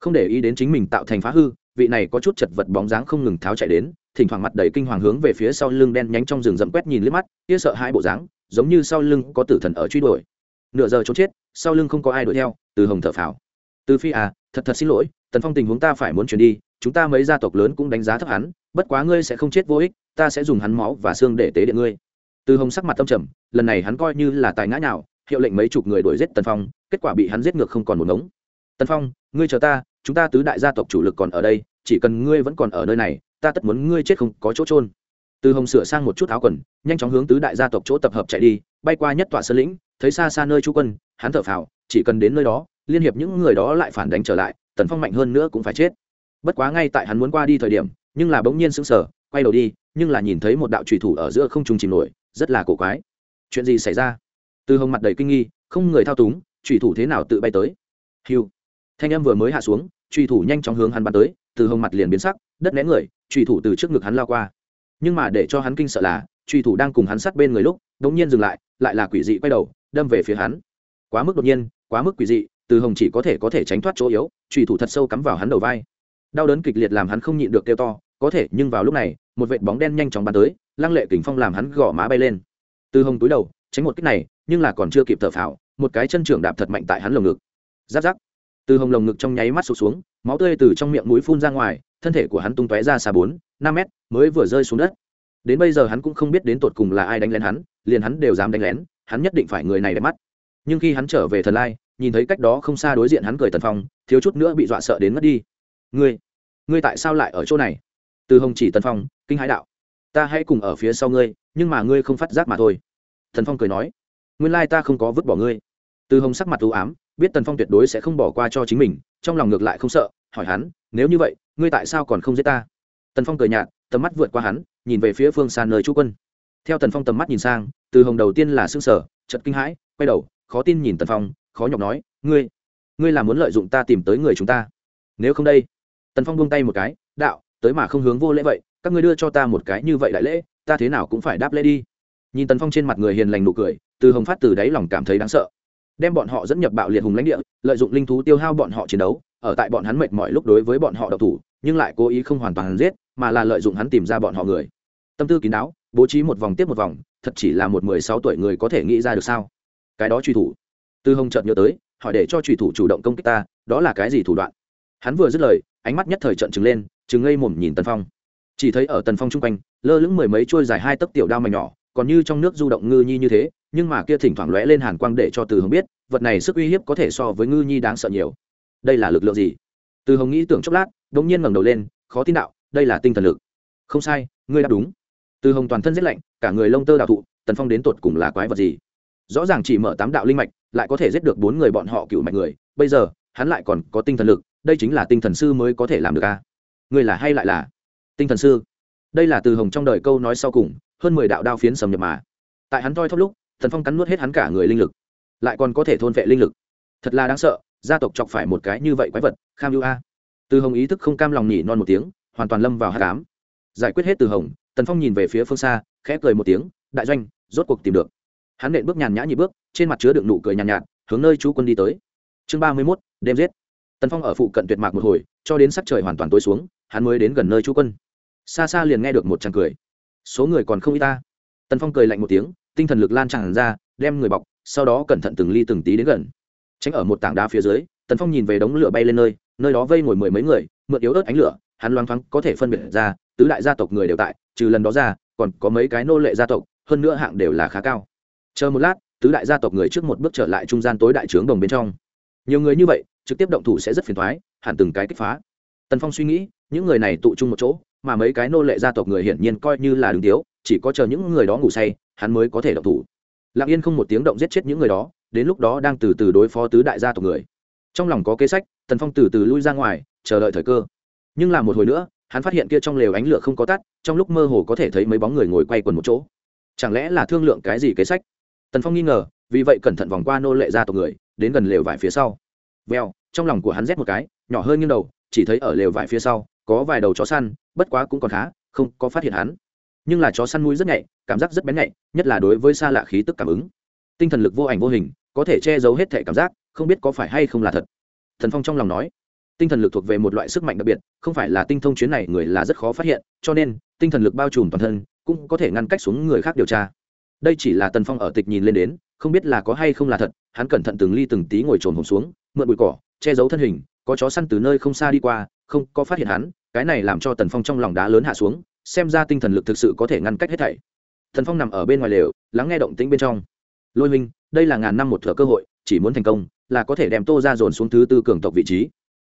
Không để ý đến chính mình tạo thành phá hư, vị này có chút chật vật bóng dáng không ngừng tháo chạy đến, thỉnh thoảng mặt đầy kinh hoàng hướng về phía sau lưng đen nhánh trong rừng rậm quét nhìn liếc mắt, kia sợ hai bộ dáng, giống như sau lưng có tử thần ở truy đuổi. Nửa giờ trốn chết, sau lưng không có ai đuổi theo, từ hồng thở phào từ phi à thật thật xin lỗi, tần phong tình huống ta phải muốn chuyển đi, chúng ta mấy gia tộc lớn cũng đánh giá thấp hắn, bất quá ngươi sẽ không chết vô ích, ta sẽ dùng hắn máu và xương để tế điện ngươi. Từ hồng sắc mặt tâm trầm, lần này hắn coi như là tài ngã nào hiệu lệnh mấy chục người đuổi giết tần phong, kết quả bị hắn giết ngược không còn một ngống. Tần phong, ngươi chờ ta, chúng ta tứ đại gia tộc chủ lực còn ở đây, chỉ cần ngươi vẫn còn ở nơi này, ta tất muốn ngươi chết không có chỗ trôn từ hồng sửa sang một chút áo quần, nhanh chóng hướng tứ đại gia tộc chỗ tập hợp chạy đi, bay qua nhất tòa sơn lĩnh, thấy xa xa nơi chú quân, hắn thở phào, chỉ cần đến nơi đó liên hiệp những người đó lại phản đánh trở lại, tần phong mạnh hơn nữa cũng phải chết. Bất quá ngay tại hắn muốn qua đi thời điểm, nhưng là bỗng nhiên sững sờ, quay đầu đi, nhưng là nhìn thấy một đạo trùy thủ ở giữa không trùng chìm nổi, rất là cổ quái. Chuyện gì xảy ra? Từ hồng mặt đầy kinh nghi, không người thao túng trùy thủ thế nào tự bay tới? Hiu thanh em vừa mới hạ xuống trùy thủ nhanh chóng hướng hắn bắn tới, từ hồng mặt liền biến sắc, đất né người trùy thủ từ trước ngực hắn lao qua. Nhưng mà để cho hắn kinh sợ là trùy thủ đang cùng hắn sát bên người lúc đống nhiên dừng lại lại là quỷ dị quay đầu, đâm về phía hắn. Quá mức đột nhiên, quá mức quỷ dị từ hồng chỉ có thể có thể tránh thoát chỗ yếu, trùy thủ thật sâu cắm vào hắn đầu vai. Đau đớn kịch liệt làm hắn không nhịn được kêu to, có thể, nhưng vào lúc này, một vệt bóng đen nhanh chóng bắn tới, lăng lệ kình phong làm hắn gõ má bay lên. Từ hồng túi đầu, tránh một kích này, nhưng là còn chưa kịp thở phào, một cái chân trưởng đạp thật mạnh tại hắn lồng ngực. Giáp giáp. Từ hồng lồng ngực trong nháy mắt sụt xuống, máu tươi từ trong miệng mũi phun ra ngoài, thân thể của hắn tung tóe ra xa bốn, năm mét, mới vừa rơi xuống đất. Đến bây giờ hắn cũng không biết đến tột cùng là ai đánh lén hắn, liền hắn đều dám đánh lén, hắn nhất định phải người này đẹp mắt. Nhưng khi hắn trở về thần lai nhìn thấy cách đó không xa đối diện hắn cười tần phong, thiếu chút nữa bị dọa sợ đến mất đi. Ngươi ngươi tại sao lại ở chỗ này? Từ hồng chỉ tần phong, kinh hãi đạo, ta hãy cùng ở phía sau ngươi, nhưng mà ngươi không phát giác mà thôi. Thần phong cười nói, nguyên lai ta không có vứt bỏ ngươi. Từ hồng sắc mặt ưu ám, biết tần phong tuyệt đối sẽ không bỏ qua cho chính mình, trong lòng ngược lại không sợ, hỏi hắn, nếu như vậy, ngươi tại sao còn không giết ta? Tần phong cười nhạt, tầm mắt vượt qua hắn, nhìn về phía phương xa nơi chú quân. Theo tần phong tầm mắt nhìn sang, từ hồng đầu tiên là s ư n g sở chật kinh hãi, quay đầu, khó tin nhìn tần phong khó nhọc nói, ngươi ngươi là muốn lợi dụng ta tìm tới người chúng ta. Nếu không đây. Tần phong buông tay một cái, đạo, tới mà không hướng vô lễ vậy, các ngươi đưa cho ta một cái như vậy đại lễ, ta thế nào cũng phải đáp lễ đi. Nhìn tần phong trên mặt người hiền lành nụ cười, từ hồng phát từ đáy lòng cảm thấy đáng sợ. Đem bọn họ dẫn nhập bạo liệt hùng lãnh địa, lợi dụng linh thú tiêu hao bọn họ chiến đấu, ở tại bọn hắn mệt mỏi lúc đối với bọn họ độc thủ, nhưng lại cố ý không hoàn toàn giết, mà là lợi dụng hắn tìm ra bọn họ người. Tâm tư kín đáo, bố trí một vòng tiếp một vòng, thật chỉ là một mười sáu tuổi người có thể nghĩ ra được sao? Cái đó truy thủ tư hồng chợt nhớ tới, hỏi để cho truy thủ chủ động công kích ta, đó là cái gì thủ đoạn? Hắn vừa dứt lời, ánh mắt nhất thời trận trừng lên, trừng ngây mồm nhìn tần phong. Chỉ thấy ở tần phong chung quanh, lơ lửng mười mấy trôi dài hai tấc tiểu đao mảnh nhỏ, còn như trong nước du động ngư nhi như thế, nhưng mà kia thỉnh thoảng lóe lên hàn quang để cho từ hồng biết, vật này sức uy hiếp có thể so với ngư nhi đáng sợ nhiều. Đây là lực lượng gì? Từ hồng nghĩ tưởng chốc lát đ ỗ n g nhiên ngẩng đầu lên, khó tin đạo, đây là tinh thần lực. Không sai, ngươi đáp đúng. Từ hồng toàn thân giết lạnh, cả người lông tơ đạo thụ, tần phong đến tột cùng là quái vật gì? Rõ ràng chỉ mở tám đạo linh mạch, lại có thể giết được bốn người bọn họ cựu mạch người, bây giờ, hắn lại còn có tinh thần lực, đây chính là tinh thần sư mới có thể làm được a. Người là hay lại là? Tinh thần sư. Đây là từ hồng trong đời câu nói sau cùng, hơn mười đạo đao phiến sầm nhập mà. Tại hắn toi thóc lúc, thần phong cắn nuốt hết hắn cả người linh lực. Lại còn có thể thôn vệ linh lực. Thật là đáng sợ, gia tộc chọc phải một cái như vậy quái vật, kham ưu a. Từ hồng ý thức không cam lòng nhỉ non một tiếng, hoàn toàn lâm vào hát cám giải quyết hết từ hồng, tần phong nhìn về phía phương xa, khẽ cười một tiếng, đại doanh, rốt cuộc tìm được hắn nện bước nhàn nhã nhị bước trên mặt chứa đựng nụ cười nhàn nhạt, nhạt hướng nơi chú quân đi tới. Chương ba mươi mốt đêm giết. Tần phong ở phụ cận tuyệt mạc một hồi cho đến sắc trời hoàn toàn tối xuống hắn mới đến gần nơi chú quân. Xa xa liền nghe được một tràng cười. Số người còn không y ta. Tần phong cười lạnh một tiếng tinh thần lực lan tràn ra đem người bọc sau đó cẩn thận từng ly từng tí đến gần. Tránh ở một tảng đá phía dưới tần phong nhìn về đống lửa bay lên nơi nơi đó vây ngồi mười mấy người mượn yếu ớt ánh lửa hắn loang thoáng có thể phân biệt ra tứ đại gia tộc người đều tại trừ lần đó ra còn có mấy cái nô lệ gia tộc hơn nữa hạng đều là khá cao chờ một lát, tứ đại gia tộc người trước một bước trở lại trung gian tối đại trướng đồng bên trong. Nhiều người như vậy, trực tiếp động thủ sẽ rất phiền thoái hẳn từng cái kích phá. Tần phong suy nghĩ, những người này tụ chung một chỗ, mà mấy cái nô lệ gia tộc người hiển nhiên coi như là đứng tiếu, chỉ có chờ những người đó ngủ say, hắn mới có thể động thủ. Lặng yên không một tiếng động giết chết những người đó, đến lúc đó đang từ từ đối phó tứ đại gia tộc người. Trong lòng có kế sách, tần phong từ từ lui ra ngoài, chờ đợi thời cơ. Nhưng làm một hồi nữa, hắn phát hiện kia trong lều ánh lửa không có tắt, trong lúc mơ hồ có thể thấy mấy bóng người ngồi quay quần một chỗ. Chẳng lẽ là thương lượng cái gì kế sách? Tần phong nghi ngờ, vì vậy cẩn thận vòng qua nô lệ ra tộc người, đến gần lều vải phía sau. Veo trong lòng của hắn rét một cái, nhỏ hơn nghiêng đầu, chỉ thấy ở lều vải phía sau, có vài đầu chó săn, bất quá cũng còn khá, không có phát hiện hắn. Nhưng là chó săn mũi rất nhạy, cảm giác rất bén nhạy, nhất là đối với xa lạ khí tức cảm ứng. Tinh thần lực vô ảnh vô hình, có thể che giấu hết thể cảm giác, không biết có phải hay không là thật. Thần phong trong lòng nói, tinh thần lực thuộc về một loại sức mạnh đặc biệt, không phải là tinh thông chuyến này người là rất khó phát hiện, cho nên tinh thần lực bao trùm toàn thân, cũng có thể ngăn cách xuống người khác điều tra đây chỉ là tần phong ở tịch nhìn lên đến, không biết là có hay không là thật, hắn cẩn thận từng ly từng tí ngồi trồn hồn xuống, mượn bụi cỏ, che giấu thân hình, có chó săn từ nơi không xa đi qua, không có phát hiện hắn, cái này làm cho tần phong trong lòng đá lớn hạ xuống, xem ra tinh thần lực thực sự có thể ngăn cách hết thảy. Thần phong nằm ở bên ngoài lều, lắng nghe động tĩnh bên trong. Lôi minh đây là ngàn năm một thửa cơ hội, chỉ muốn thành công, là có thể đem tô ra dồn xuống thứ tư cường tộc vị trí.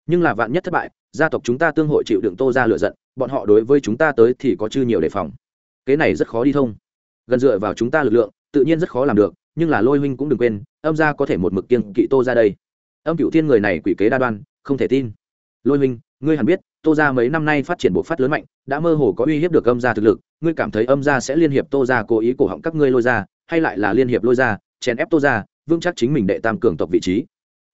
Nhưng là vạn nhất thất bại, gia tộc chúng ta tương hội chịu đựng tô ra lựa giận, bọn họ đối với chúng ta tới thì có chư nhiều đề phòng. Cái này rất khó đi thông gần dựa vào chúng ta lực lượng, tự nhiên rất khó làm được, nhưng là lôi huynh cũng đừng quên, âm gia có thể một mực kiên kỵ tô ra đây. Âm cựu thiên người này quỷ kế đa đoan, không thể tin. Lôi huynh, ngươi hẳn biết, tô ra mấy năm nay phát triển bộ phát lớn mạnh, đã mơ hồ có uy hiếp được âm gia thực lực, ngươi cảm thấy âm gia sẽ liên hiệp tô ra cố ý cổ họng các ngươi lôi ra hay lại là liên hiệp lôi ra chèn ép tô ra vững chắc chính mình đệ tam cường tộc vị trí.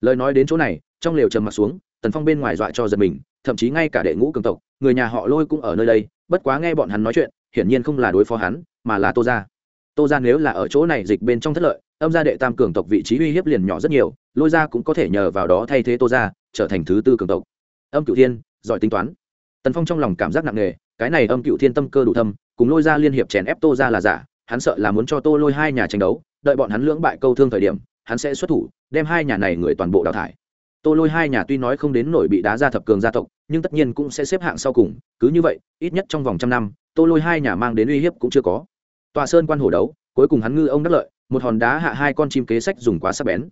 Lời nói đến chỗ này, trong lều trầm mặt xuống, tần phong bên ngoài dọa cho giật mình, thậm chí ngay cả đệ ngũ cường tộc, người nhà họ lôi cũng ở nơi đây, bất quá nghe bọn hắn nói chuyện, hiển nhiên không là đối phó hắn mà là tô ra tô ra nếu là ở chỗ này dịch bên trong thất lợi, âm gia đệ tam cường tộc vị trí uy hiếp liền nhỏ rất nhiều, lôi ra cũng có thể nhờ vào đó thay thế tô ra trở thành thứ tư cường tộc. Âm cựu thiên, giỏi tính toán. Tần phong trong lòng cảm giác nặng nề, cái này âm cựu thiên tâm cơ đủ thâm, cùng lôi ra liên hiệp chèn ép tô ra là giả, hắn sợ là muốn cho tô lôi hai nhà tranh đấu, đợi bọn hắn lưỡng bại câu thương thời điểm, hắn sẽ xuất thủ, đem hai nhà này người toàn bộ đào thải. Tô lôi hai nhà tuy nói không đến nổi bị đá ra thập cường gia tộc, nhưng tất nhiên cũng sẽ xếp hạng sau cùng, cứ như vậy, ít nhất trong vòng trăm năm, tô lôi hai nhà mang đến uy hiếp cũng chưa có tòa sơn quan hổ đấu, cuối cùng hắn ngư ông đắc lợi, một hòn đá hạ hai con chim kế sách dùng quá sắc bén.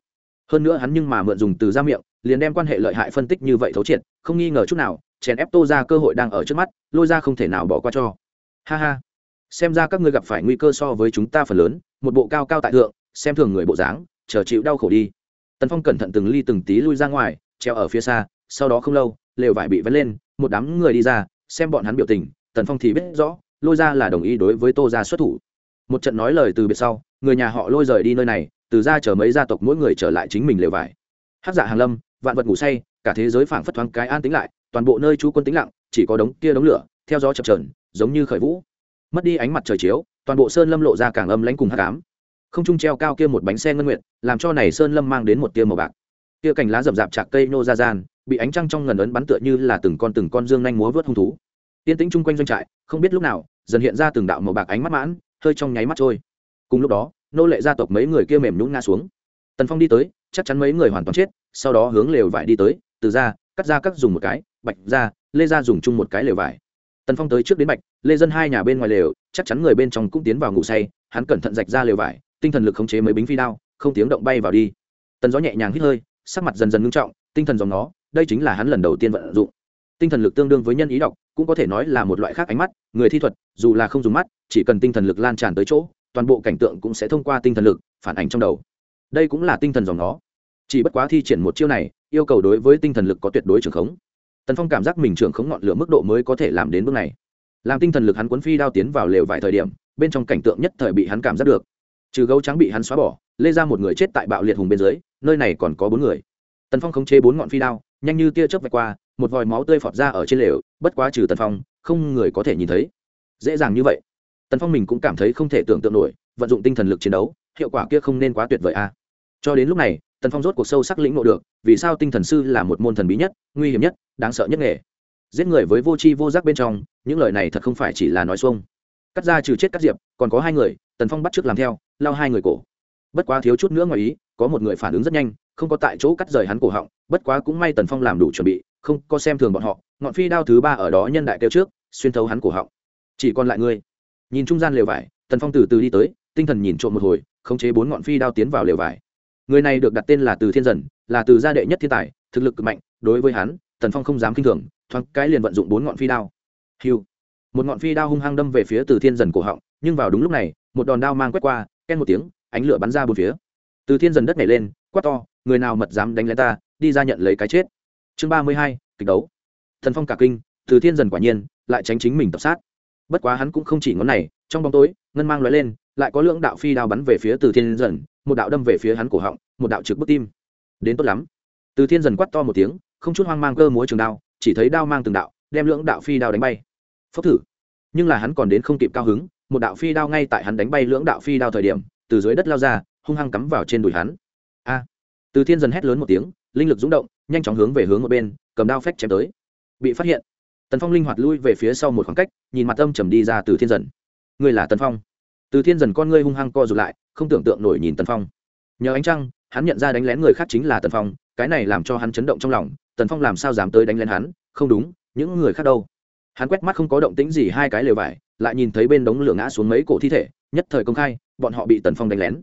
Hơn nữa hắn nhưng mà mượn dùng từ ra miệng, liền đem quan hệ lợi hại phân tích như vậy thấu triệt, không nghi ngờ chút nào, chèn ép tô ra cơ hội đang ở trước mắt, lôi ra không thể nào bỏ qua cho. Ha ha. Xem ra các ngươi gặp phải nguy cơ so với chúng ta phần lớn, một bộ cao cao tại thượng, xem thường người bộ dáng, chờ chịu đau khổ đi. Tần phong cẩn thận từng ly từng tí lui ra ngoài, treo ở phía xa, sau đó không lâu, lều vải bị vén lên, một đám người đi ra, xem bọn hắn biểu tình, tần phong thì biết rõ, lôi ra là đồng ý đối với tô ra xuất thủ một trận nói lời từ biệt sau, người nhà họ lôi rời đi nơi này, từ ra chở mấy gia tộc mỗi người trở lại chính mình lều vải. Hát dạ hàng lâm, vạn vật ngủ say, cả thế giới phảng phất thoáng cái an tính lại, toàn bộ nơi chú quân tĩnh lặng, chỉ có đống kia đống lửa, theo gió chập trờn giống như khởi vũ. Mất đi ánh mặt trời chiếu, toàn bộ sơn lâm lộ ra càng âm lãnh cùng hát cám không trung treo cao kia một bánh xe ngân nguyện làm cho này sơn lâm mang đến một tia màu bạc. Kia cành lá rậm rạp chạc cây nô ra gian, bị ánh trăng trong ngần ấn bắn tựa như là từng con từng con dương nhanh múa vớt hung thú. Tiên tĩnh chung quanh doanh trại, không biết lúc nào, dần hiện ra từng đạo màu bạc ánh mắt mãn hơi trong nháy mắt trôi. Cùng lúc đó, nô lệ gia tộc mấy người kia mềm nhũng ngã xuống. Tần phong đi tới, chắc chắn mấy người hoàn toàn chết, sau đó hướng lều vải đi tới, từ ra, cắt ra cắt dùng một cái, bạch ra, lê ra dùng chung một cái lều vải. Tần phong tới trước đến bạch, lê dân hai nhà bên ngoài lều, chắc chắn người bên trong cũng tiến vào ngủ say, hắn cẩn thận rạch ra lều vải, tinh thần lực khống chế mấy bính phi đao, không tiếng động bay vào đi. Tần gió nhẹ nhàng hít hơi, sắc mặt dần dần ngưng trọng, tinh thần dòng nó, đây chính là hắn lần đầu tiên vận dụng tinh thần lực tương đương với nhân ý đọc, cũng có thể nói là một loại khác ánh mắt, người thi thuật, dù là không dùng mắt, chỉ cần tinh thần lực lan tràn tới chỗ, toàn bộ cảnh tượng cũng sẽ thông qua tinh thần lực, phản ảnh trong đầu. Đây cũng là tinh thần dòng nó. Chỉ bất quá thi triển một chiêu này, yêu cầu đối với tinh thần lực có tuyệt đối trường khống. Tần phong cảm giác mình trưởng khống ngọn lửa mức độ mới có thể làm đến bước này. Làm tinh thần lực hắn cuốn phi đao tiến vào lều vài thời điểm, bên trong cảnh tượng nhất thời bị hắn cảm giác được. Trừ gấu trắng bị hắn xóa bỏ, lê ra một người chết tại bạo liệt hùng bên dưới, nơi này còn có bốn người. Tần phong khống chế bốn ngọn phi đao, nhanh như tia chớp vạch qua một vòi máu tươi phọt ra ở trên lều, bất quá trừ tần phong, không người có thể nhìn thấy. Dễ dàng như vậy, tần phong mình cũng cảm thấy không thể tưởng tượng nổi, vận dụng tinh thần lực chiến đấu, hiệu quả kia không nên quá tuyệt vời a. À. cho đến lúc này, tần phong rốt cuộc sâu sắc lĩnh ngộ được, vì sao tinh thần sư là một môn thần bí nhất, nguy hiểm nhất, đáng sợ nhất nghề. Giết người với vô tri vô giác bên trong, những lời này thật không phải chỉ là nói xuông. Cắt ra trừ chết cắt diệp, còn có hai người, tần phong bắt t r ư ớ c làm theo, lao hai người cổ. Bất quá thiếu chút nữa ngoài ý, có một người phản ứng rất nhanh, không có tại chỗ cắt rời hắn cổ họng, bất quá cũng may tần phong làm đủ chuẩn bị không có xem thường bọn họ, ngọn phi đao thứ ba ở đó nhân đại kêu trước, xuyên thấu hắn cổ họng. Chỉ còn lại ngươi. Nhìn trung gian lều vải, tần phong từ từ đi tới, tinh thần nhìn trộm một hồi, khống chế bốn ngọn phi đao tiến vào lều vải. Người này được đặt tên là từ thiên dần, là từ gia đệ nhất thiên tài, thực lực cực mạnh, đối với hắn, tần phong không dám k i n h thường, thoáng cái liền vận dụng bốn ngọn phi đao. Hiu. Một ngọn phi đao hung hăng đâm về phía từ thiên dần cổ họng, nhưng vào đúng lúc này, một đòn đao mang quét qua, ken một tiếng, ánh lửa bắn ra bốn phía. Từ thiên dần đất nhảy lên, quát to, người nào mật dám đánh lấy ta, đi ra nhận lấy cái chết chương ba mươi hai, kịch đấu. Thần phong cả kinh, từ thiên dần quả nhiên, lại tránh chính mình tập sát. Bất quá hắn cũng không chỉ ngón này, trong bóng tối, ngân mang lóe lên, lại có lưỡng đạo phi đao bắn về phía từ thiên dần, một đạo đâm về phía hắn cổ họng, một đạo trực bức tim. Đến tốt lắm. Từ thiên dần quát to một tiếng, không chút hoang mang cơ múa trường đao, chỉ thấy đao mang từng đạo, đem lưỡng đạo phi đao đánh bay. Phốc thử. Nhưng là hắn còn đến không kịp cao hứng, một đạo phi đao ngay tại hắn đánh bay lưỡng đạo phi đao thời điểm, từ dưới đất lao ra, hung hăng cắm vào trên đùi hắn. A. Từ thiên dần hét lớn một tiếng linh lực rung động, nhanh chóng hướng về hướng một bên, cầm đao phách chém tới. Bị phát hiện, tần phong linh hoạt lui về phía sau một khoảng cách, nhìn mặt âm trầm đi ra từ thiên dần. Người là tần phong. Từ thiên dần con ngươi hung hăng co rụt lại, không tưởng tượng nổi nhìn tần phong. Nhờ ánh trăng, hắn nhận ra đánh lén người khác chính là tần phong, cái này làm cho hắn chấn động trong lòng, tần phong làm sao dám tới đánh lén hắn, không đúng, những người khác đâu? Hắn quét mắt không có động tĩnh gì, hai cái lều vải, lại nhìn thấy bên đống lửa ngã xuống mấy cổ thi thể, nhất thời công khai, bọn họ bị tần phong đánh lén.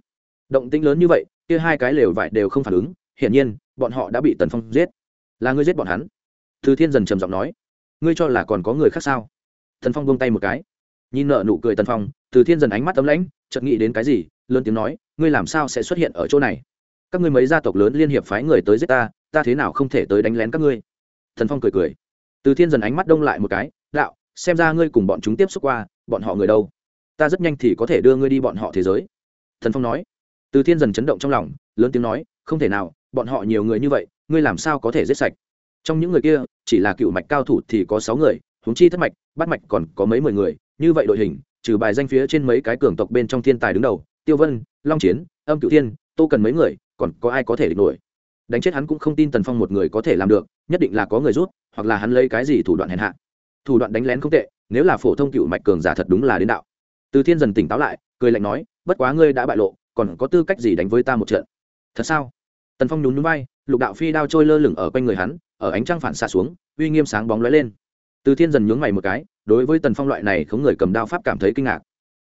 Động tĩnh lớn như vậy, kia hai cái lều vải đều không phản ứng hiển nhiên, bọn họ đã bị tần phong giết. Là ngươi giết bọn hắn? Từ thiên dần trầm giọng nói. Ngươi cho là còn có người khác sao? Tần phong buông tay một cái. Nhìn nợ nụ cười tần phong, từ thiên dần ánh mắt tấm lãnh, chợt nghĩ đến cái gì, lớn tiếng nói, ngươi làm sao sẽ xuất hiện ở chỗ này? Các ngươi mấy gia tộc lớn liên hiệp phái người tới giết ta ta thế nào không thể tới đánh lén các ngươi? Thần phong cười cười. Từ thiên dần ánh mắt đông lại một cái, đạo, xem ra ngươi cùng bọn chúng tiếp xúc qua, bọn họ người đâu? Ta rất nhanh thì có thể đưa ngươi đi bọn họ thế giới. Thần phong nói. Từ thiên dần chấn động trong lòng, lớn tiếng nói, không thể nào bọn họ nhiều người như vậy, ngươi làm sao có thể giết sạch? Trong những người kia, chỉ là cựu mạch cao thủ thì có sáu người, huống chi thất mạch bắt mạch còn có mấy mười người, như vậy đội hình, trừ bài danh phía trên mấy cái cường tộc bên trong thiên tài đứng đầu, tiêu vân, long chiến, âm cựu thiên, tô cần mấy người, còn có ai có thể địch nổi? Đánh chết hắn cũng không tin tần phong một người có thể làm được, nhất định là có người rút, hoặc là hắn lấy cái gì thủ đoạn hèn hạ. Thủ đoạn đánh lén không tệ, nếu là phổ thông cựu mạch cường giả thật đúng là đến đạo. Từ thiên dần tỉnh táo lại, cười lạnh nói, bất quá ngươi đã bại lộ, còn có tư cách gì đánh với ta một trận? Thật sao? Tần phong nhún núi bay lục đạo phi đao trôi lơ lửng ở quanh người hắn, ở ánh trăng phản xạ xuống, uy nghiêm sáng bóng lóe lên. Từ thiên dần nhướng mày một cái, đối với tần phong loại này không người cầm đao pháp cảm thấy kinh ngạc.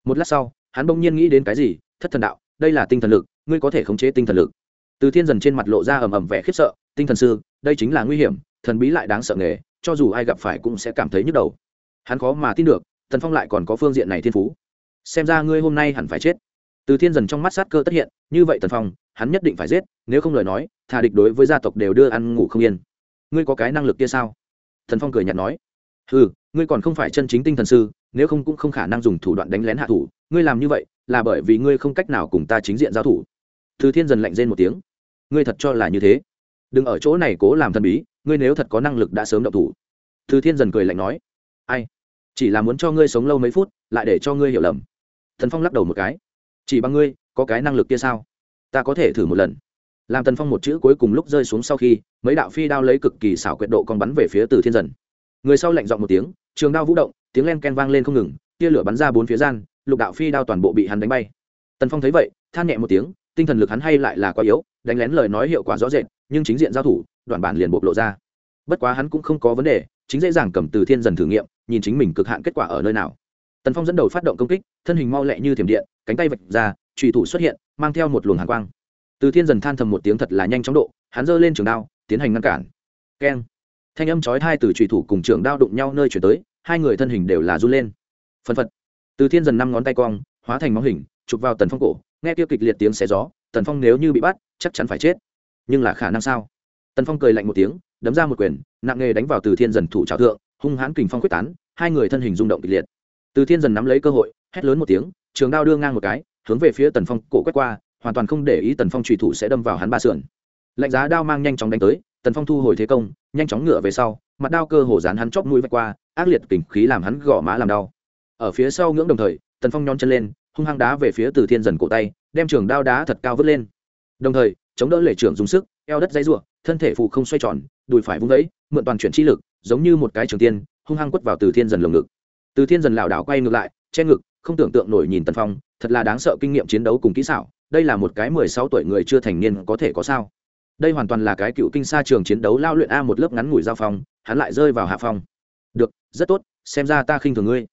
Một lát sau, hắn bỗng nhiên nghĩ đến cái gì, thất thần đạo, đây là tinh thần lực, ngươi có thể khống chế tinh thần lực. Từ thiên dần trên mặt lộ ra ầm ầm vẻ khiếp sợ, tinh thần sư, đây chính là nguy hiểm, thần bí lại đáng sợ nghề, cho dù ai gặp phải cũng sẽ cảm thấy nhức đầu. Hắn khó mà tin được, tần phong lại còn có phương diện này thiên phú. Xem ra ngươi hôm nay hẳn phải chết từ thiên dần trong mắt sát cơ tất hiện, như vậy tần phong, hắn nhất định phải giết, nếu không lời nói, thà địch đối với gia tộc đều đưa ăn ngủ không yên. Ngươi có cái năng lực kia sao? Thần phong cười nhạt nói. Ừ ngươi còn không phải chân chính tinh thần sư, nếu không cũng không khả năng dùng thủ đoạn đánh lén hạ thủ. Ngươi làm như vậy, là bởi vì ngươi không cách nào cùng ta chính diện giao thủ. Từ thiên dần lạnh rên một tiếng. Ngươi thật cho là như thế? Đừng ở chỗ này cố làm thần bí, ngươi nếu thật có năng lực đã sớm động thủ. Từ thiên dần cười lạnh nói. Ai? Chỉ là muốn cho ngươi sống lâu mấy phút, lại để cho ngươi hiểu lầm. Thần phong lắc đầu một cái chỉ bằng ngươi, có cái năng lực kia sao? Ta có thể thử một lần. Làm tần phong một chữ cuối cùng lúc rơi xuống sau khi, mấy đạo phi đao lấy cực kỳ xảo quyệt độ còn bắn về phía từ thiên dần. Người sau lạnh dọn một tiếng, trường đao vũ động, tiếng len ken vang lên không ngừng, tia lửa bắn ra bốn phía gian, lục đạo phi đao toàn bộ bị hắn đánh bay. Tần phong thấy vậy, than nhẹ một tiếng, tinh thần lực hắn hay lại là quá yếu, đánh lén lời nói hiệu quả rõ rệt, nhưng chính diện giao thủ, đoạn bản liền bộc lộ ra. Bất quá hắn cũng không có vấn đề, chính dễ dàng cầm từ thiên dần thử nghiệm, nhìn chính mình cực hạn kết quả ở nơi nào. Tần phong dẫn đầu phát động công kích, thân hình mau lẹ như thiểm điện cánh tay vạch ra trùy thủ xuất hiện, mang theo một luồng hàn quang. Từ thiên dần than thầm một tiếng thật là nhanh chóng độ, hắn giơ lên trường đao, tiến hành ngăn cản. Keng. Thanh âm chói hai từ trùy thủ cùng trường đao đụng nhau nơi chuyển tới, hai người thân hình đều là run lên. Phân phật. Từ thiên dần năm ngón tay cong, hóa thành móng hình, chụp vào tần phong cổ, nghe kia kịch liệt tiếng xé gió, tần phong nếu như bị bắt, chắc chắn phải chết. Nhưng là khả năng sao? Tần phong cười lạnh một tiếng, đấm ra một quyền, nặng nghề đánh vào từ thiên dần thủ trào thượng, hung hãn kình phong quyết tán, hai người thân hình rung động kịch liệt. Từ thiên dần nắm lấy cơ hội, hét lớn một tiếng trường đao đưa ngang một cái, hướng về phía tần phong cổ quét qua, hoàn toàn không để ý tần phong trùy thủ sẽ đâm vào hắn ba sườn. Lạnh giá đao mang nhanh chóng đánh tới, tần phong thu hồi thế công, nhanh chóng ngựa về sau, mặt đao cơ hồ dán hắn chóp mũi vạch qua, ác liệt kình khí làm hắn gõ má làm đau. Ở phía sau ngưỡng đồng thời, tần phong nhón chân lên, hung hăng đá về phía từ thiên dần cổ tay, đem trường đao đá thật cao vứt lên. Đồng thời, chống đỡ lệ trưởng dùng sức, eo đất dây ruộng, thân thể phụ không xoay tròn, đùi phải vung vẫy, mượn toàn chuyển chi lực, giống như một cái trường tiên, hung hăng quất vào từ thiên dần lồng ngực. Từ thiên dần lảo đảo quay ngược lại, che ngực không tưởng tượng nổi nhìn tần phong, thật là đáng sợ kinh nghiệm chiến đấu cùng kỹ xảo, đây là một cái mười sáu tuổi người chưa thành niên có thể có sao. Đây hoàn toàn là cái cựu kinh sa trường chiến đấu lao luyện a một lớp ngắn ngủi giao phong, hắn lại rơi vào hạ phong. Được, rất tốt, xem ra ta khinh thường ngươi.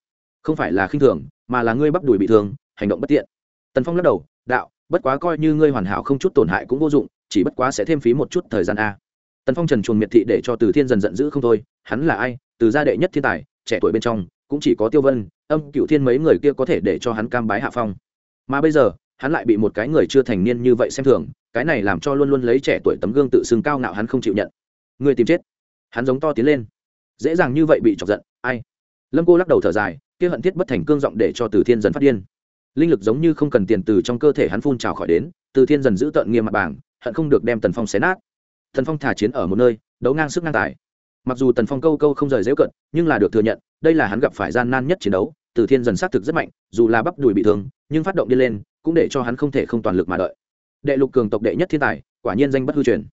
Không phải là khinh thường, mà là ngươi bắp đùi bị thương, hành động bất tiện. Tần phong lắc đầu, đạo, bất quá coi như ngươi hoàn hảo không chút tổn hại cũng vô dụng, chỉ bất quá sẽ thêm phí một chút thời gian a. Tần phong trần chuồn miệt thị để cho từ thiên dần giận dữ không thôi, hắn là ai? Từ gia đệ nhất thiên tài, trẻ tuổi bên trong cũng chỉ có tiêu vân, âm cựu thiên mấy người kia có thể để cho hắn cam bái hạ phong. Mà bây giờ, hắn lại bị một cái người chưa thành niên như vậy xem thường, cái này làm cho luôn luôn lấy trẻ tuổi tấm gương tự xưng cao ngạo hắn không chịu nhận. Người tìm chết. Hắn giống to tiến lên. Dễ dàng như vậy bị chọc giận, ai? Lâm cô lắc đầu thở dài, kia hận thiết bất thành cương giọng để cho từ thiên dần phát điên. Linh lực giống như không cần tiền từ trong cơ thể hắn phun trào khỏi đến, từ thiên dần giữ tợn nghiêm mặt bảng, hận không được đem tần phong xé nát. Thần phong thả chiến ở một nơi, đấu ngang sức ngang tài mặc dù tần phong câu câu không rời dễu cận, nhưng là được thừa nhận, đây là hắn gặp phải gian nan nhất chiến đấu, từ thiên dần xác thực rất mạnh, dù là bắp đùi bị thương, nhưng phát động đi lên, cũng để cho hắn không thể không toàn lực mà đợi. Đệ lục cường tộc đệ nhất thiên tài, quả nhiên danh bất hư truyền.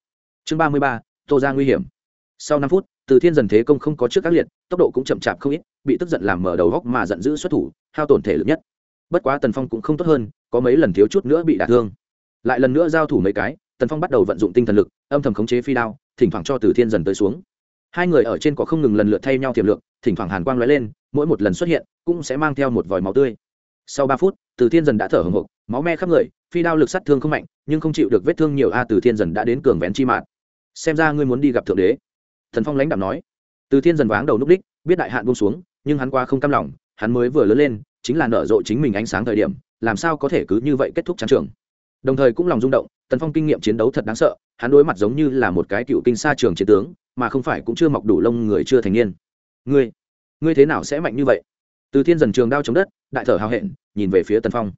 Chương ba mươi ba, tô ra nguy hiểm. Sau năm phút, từ thiên dần thế công không có trước các liệt, tốc độ cũng chậm chạp không ít, bị tức giận làm mở đầu góc mà giận dữ xuất thủ, hao tổn thể lực nhất. Bất quá tần phong cũng không tốt hơn, có mấy lần thiếu chút nữa bị đả thương. Lại lần nữa giao thủ mấy cái, tần phong bắt đầu vận dụng tinh thần lực, âm thầm khống chế phi đao, thỉnh thoảng cho từ thiên dần tới xuống hai người ở trên có không ngừng lần lượt thay nhau tiềm lượng thỉnh thoảng hàn quang lóe lên, mỗi một lần xuất hiện cũng sẽ mang theo một vòi máu tươi. Sau ba phút, từ thiên dần đã thở hồng hộc, máu me khắp người, phi đao lực sát thương không mạnh, nhưng không chịu được vết thương nhiều a, từ thiên dần đã đến cường vén chi mạn xem ra ngươi muốn đi gặp thượng đế. Thần phong lãnh đạo nói. Từ thiên dần váng đầu núp đích, biết đại hạn buông xuống, nhưng hắn qua không cam lòng, hắn mới vừa lớn lên, chính là nở rộ chính mình ánh sáng thời điểm, làm sao có thể cứ như vậy kết thúc trang trường. Đồng thời cũng lòng rung động tần phong kinh nghiệm chiến đấu thật đáng sợ, hắn đối mặt giống như là một cái cựu kinh sa trường chiến tướng, mà không phải cũng chưa mọc đủ lông người chưa thành niên. Ngươi ngươi thế nào sẽ mạnh như vậy? Từ thiên dần trường đao chống đất, đại thở hào hẹn, nhìn về phía tần phong.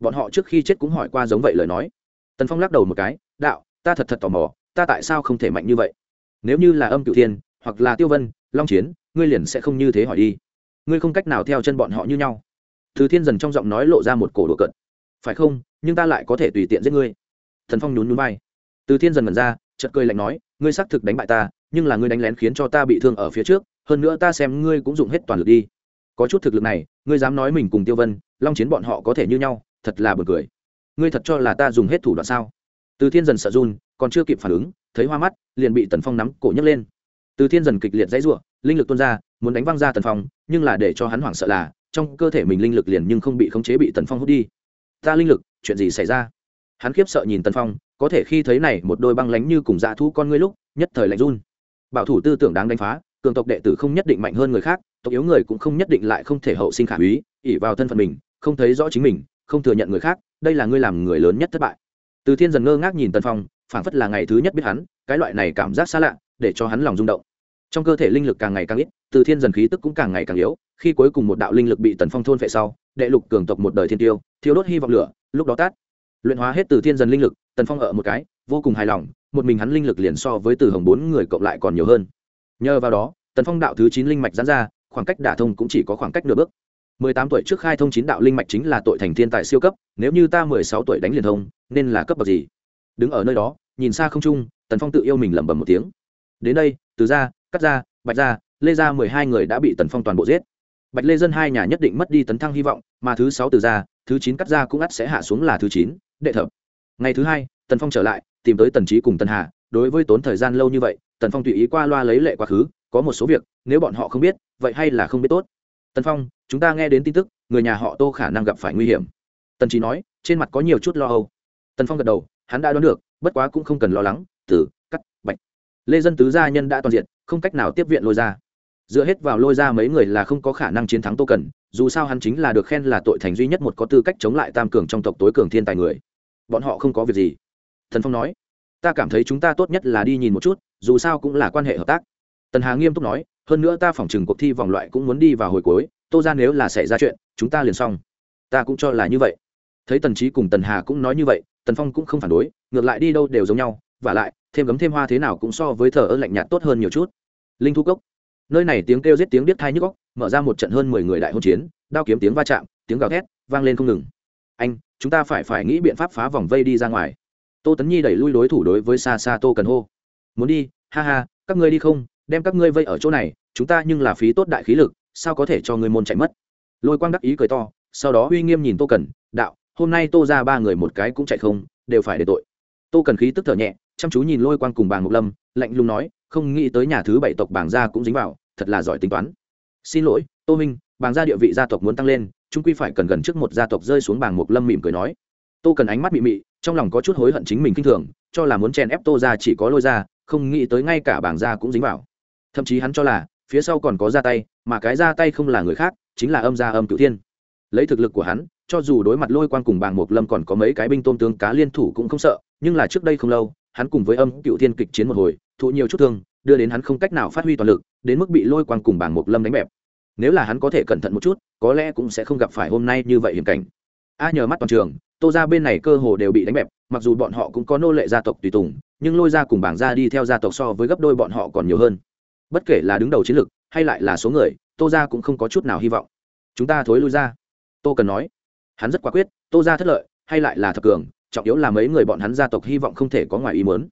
Bọn họ trước khi chết cũng hỏi qua giống vậy lời nói. Tần phong lắc đầu một cái, đạo, ta thật thật tò mò, ta tại sao không thể mạnh như vậy? Nếu như là âm cựu thiên, hoặc là tiêu vân, long chiến, ngươi liền sẽ không như thế hỏi đi. Ngươi không cách nào theo chân bọn họ như nhau. Từ thiên dần trong giọng nói lộ ra một cổ đùa cận phải không? Nhưng ta lại có thể tùy tiện giết ngươi thần phong nhún nhún vai. Từ thiên dần ngẩn ra, chợt cười lạnh nói, ngươi xác thực đánh bại ta, nhưng là ngươi đánh lén khiến cho ta bị thương ở phía trước, hơn nữa ta xem ngươi cũng dùng hết toàn lực đi. Có chút thực lực này, ngươi dám nói mình cùng tiêu vân, long chiến bọn họ có thể như nhau, thật là buồn cười. Ngươi thật cho là ta dùng hết thủ đoạn sao? Từ thiên dần sợ run, còn chưa kịp phản ứng, thấy hoa mắt, liền bị tần phong nắm cổ nhấc lên. Từ thiên dần kịch liệt dãy ruộng linh lực tuôn ra, muốn đánh văng ra tần phong, nhưng là để cho hắn hoảng sợ là, trong cơ thể mình linh lực liền nhưng không bị khống chế bị tần phong hút đi. Ta linh lực, chuyện gì xảy ra? Hắn khiếp sợ nhìn tần phong, có thể khi thấy này một đôi băng lánh như cùng dạ thu con ngươi lúc, nhất thời lạnh run. Bảo thủ tư tưởng đáng đánh phá, cường tộc đệ tử không nhất định mạnh hơn người khác, tộc yếu người cũng không nhất định lại không thể hậu sinh khả úy ỉ vào thân phận mình, không thấy rõ chính mình, không thừa nhận người khác, đây là ngươi làm người lớn nhất thất bại. Từ thiên dần ngơ ngác nhìn tần phong, phảng phất là ngày thứ nhất biết hắn, cái loại này cảm giác xa lạ, để cho hắn lòng rung động. Trong cơ thể linh lực càng ngày càng ít, từ thiên dần khí tức cũng càng ngày càng yếu, khi cuối cùng một đạo linh lực bị tần phong thôn phệ sau, đệ lục cường tộc một đời thiên tiêu, thiếu đốt hy vọng lửa, lúc đó tát luyện hóa hết từ thiên dần linh lực, tần phong ở một cái, vô cùng hài lòng, một mình hắn linh lực liền so với từ hồng bốn người cộng lại còn nhiều hơn. Nhờ vào đó, tần phong đạo thứ chín linh mạch giãn ra, khoảng cách đả thông cũng chỉ có khoảng cách nửa bước. Mười tám tuổi trước khai thông chín đạo linh mạch chính là tội thành thiên tài siêu cấp, nếu như ta mười sáu tuổi đánh liền thông, nên là cấp bậc gì? Đứng ở nơi đó, nhìn xa không trung, tần phong tự yêu mình lẩm bẩm một tiếng. Đến đây, từ ra, cắt ra, bạch ra, lê ra mười hai người đã bị tần phong toàn bộ giết. Bạch lê dân hai nhà nhất định mất đi tấn thăng hy vọng, mà thứ sáu từ ra, thứ chín cắt ra cũng ắt sẽ hạ xuống là thứ chín đệ thập. Ngày thứ hai, tần phong trở lại, tìm tới tần trí cùng tần hà. Đối với tốn thời gian lâu như vậy, tần phong tùy ý qua loa lấy lệ quá khứ, có một số việc, nếu bọn họ không biết, vậy hay là không biết tốt. Tần phong, chúng ta nghe đến tin tức, người nhà họ tô khả năng gặp phải nguy hiểm. Tần trí nói, trên mặt có nhiều chút lo âu. Tần phong gật đầu, hắn đã đoán được, bất quá cũng không cần lo lắng, từ, cắt, bạch. Lê dân tứ gia nhân đã toàn diện không cách nào tiếp viện lôi ra. Dựa hết vào lôi ra mấy người là không có khả năng chiến thắng tô cần, dù sao hắn chính là được khen là tội thành duy nhất một có tư cách chống lại tam cường trong tộc tối cường thiên tài người bọn họ không có việc gì. Thần phong nói, ta cảm thấy chúng ta tốt nhất là đi nhìn một chút, dù sao cũng là quan hệ hợp tác. Tần hà nghiêm túc nói, hơn nữa ta phỏng chừng cuộc thi vòng loại cũng muốn đi vào hồi cuối, tô ra nếu là xảy ra chuyện, chúng ta liền xong. Ta cũng cho là như vậy. Thấy tần trí cùng tần hà cũng nói như vậy, tần phong cũng không phản đối, ngược lại đi đâu đều giống nhau và lại, thêm gấm thêm hoa thế nào cũng so với thờ ơ lạnh nhạt tốt hơn nhiều chút. Linh thu cốc, nơi này tiếng kêu giết tiếng biết thai nhức góc mở ra một trận hơn mười người đại hôn chiến, đao kiếm tiếng va chạm, tiếng gào thét vang lên không ngừng. Anh chúng ta phải phải nghĩ biện pháp phá vòng vây đi ra ngoài. Tô tấn nhi đẩy lui đối thủ đối với xa xa tô cần hô. Muốn đi, ha ha, các ngươi đi không, đem các ngươi vây ở chỗ này, chúng ta nhưng là phí tốt đại khí lực, sao có thể cho ngươi môn chạy mất? Lôi quang đắc ý cười to, sau đó uy nghiêm nhìn tô cần, đạo, hôm nay tô ra ba người một cái cũng chạy không, đều phải để tội. Tô cần khí tức thở nhẹ, chăm chú nhìn lôi quang cùng bàng ngọc lâm, lạnh lùng nói, không nghĩ tới nhà thứ bảy tộc bảng gia cũng dính vào, thật là giỏi tính toán. Xin lỗi, tô minh bàng gia địa vị gia tộc muốn tăng lên chúng quy phải cần gần trước một gia tộc rơi xuống bảng mục lâm mỉm cười nói. Tô cần ánh mắt mị mị, trong lòng có chút hối hận chính mình kinh thường, cho là muốn chèn ép tô ra chỉ có lôi ra không nghĩ tới ngay cả bảng ra cũng dính vào. Thậm chí hắn cho là, phía sau còn có ra tay, mà cái ra tay không là người khác, chính là âm gia âm cựu thiên. Lấy thực lực của hắn, cho dù đối mặt lôi quan cùng bàng mục lâm còn có mấy cái binh tôm tướng cá liên thủ cũng không sợ, nhưng là trước đây không lâu, hắn cùng với âm cựu thiên kịch chiến một hồi, thụ nhiều chút thương, đưa đến hắn không cách nào phát huy toàn lực, đến mức bị lôi quan cùng bàng mục lâm đánh bẹp nếu là hắn có thể cẩn thận một chút, có lẽ cũng sẽ không gặp phải hôm nay như vậy hiểm cảnh. A nhờ mắt toàn trường, tô ra bên này cơ hồ đều bị đánh bẹp, mặc dù bọn họ cũng có nô lệ gia tộc tùy tùng, nhưng lôi ra cùng bảng ra đi theo gia tộc so với gấp đôi bọn họ còn nhiều hơn. Bất kể là đứng đầu chiến lược, hay lại là số người, tô ra cũng không có chút nào hy vọng. Chúng ta thối lui ra. Tô cần nói. Hắn rất quả quyết, tô ra thất lợi, hay lại là thập cường, trọng yếu là mấy người bọn hắn gia tộc hy vọng không thể có ngoài ý mớn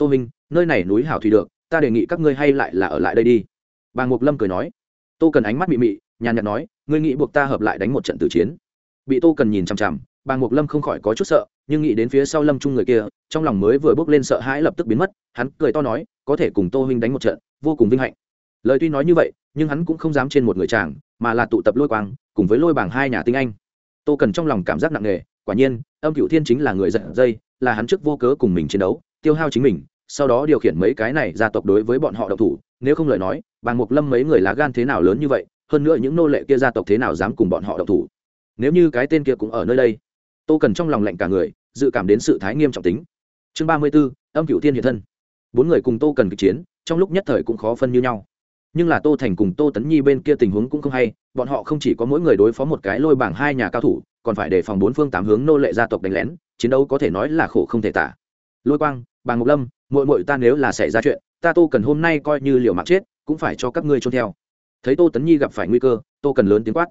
tô minh, nơi này núi hảo thủy được, ta đề nghị các ngươi hay lại là ở lại đây đi. Bà ngục lâm cười nói tô cần ánh mắt mị mị nhàn nhạt nói ngươi nghĩ buộc ta hợp lại đánh một trận tử chiến? Bị tô cần nhìn chằm chằm bà ngục lâm không khỏi có chút sợ nhưng nghĩ đến phía sau lâm chung người kia trong lòng mới vừa bước lên sợ hãi lập tức biến mất hắn cười to nói có thể cùng tô huynh đánh một trận vô cùng vinh hạnh. Lời tuy nói như vậy nhưng hắn cũng không dám trên một người chàng mà là tụ tập lôi quang cùng với lôi bảng hai nhà tinh anh. Tô cần trong lòng cảm giác nặng nề quả nhiên âm cựu thiên chính là người giận, dây là hắn trước vô cớ cùng mình chiến đấu tiêu hao chính mình sau đó điều khiển mấy cái này gia tộc đối với bọn họ độc thủ nếu không lời nói, bàng mục lâm mấy người lá gan thế nào lớn như vậy, hơn nữa những nô lệ kia gia tộc thế nào dám cùng bọn họ độc thủ? Nếu như cái tên kia cũng ở nơi đây, tô cần trong lòng lạnh cả người, dự cảm đến sự thái nghiêm trọng tính. Chương ba mươi b ố âm cựu thiên hiện thân. Bốn người cùng tô cần kịch chiến, trong lúc nhất thời cũng khó phân như nhau. Nhưng là tô thành cùng tô tấn nhi bên kia tình huống cũng không hay, bọn họ không chỉ có mỗi người đối phó một cái lôi bảng hai nhà cao thủ, còn phải đề phòng bốn phương tám hướng nô lệ gia tộc đánh lén, chiến đấu có thể nói là khổ không thể tả. Lôi quang bà ngọc lâm mội mội ta nếu là xảy ra chuyện ta tô cần hôm nay coi như liều mạng chết, cũng phải cho các ngươi trôn theo. Thấy tô tấn nhi gặp phải nguy cơ, tô cần lớn tiếng quát.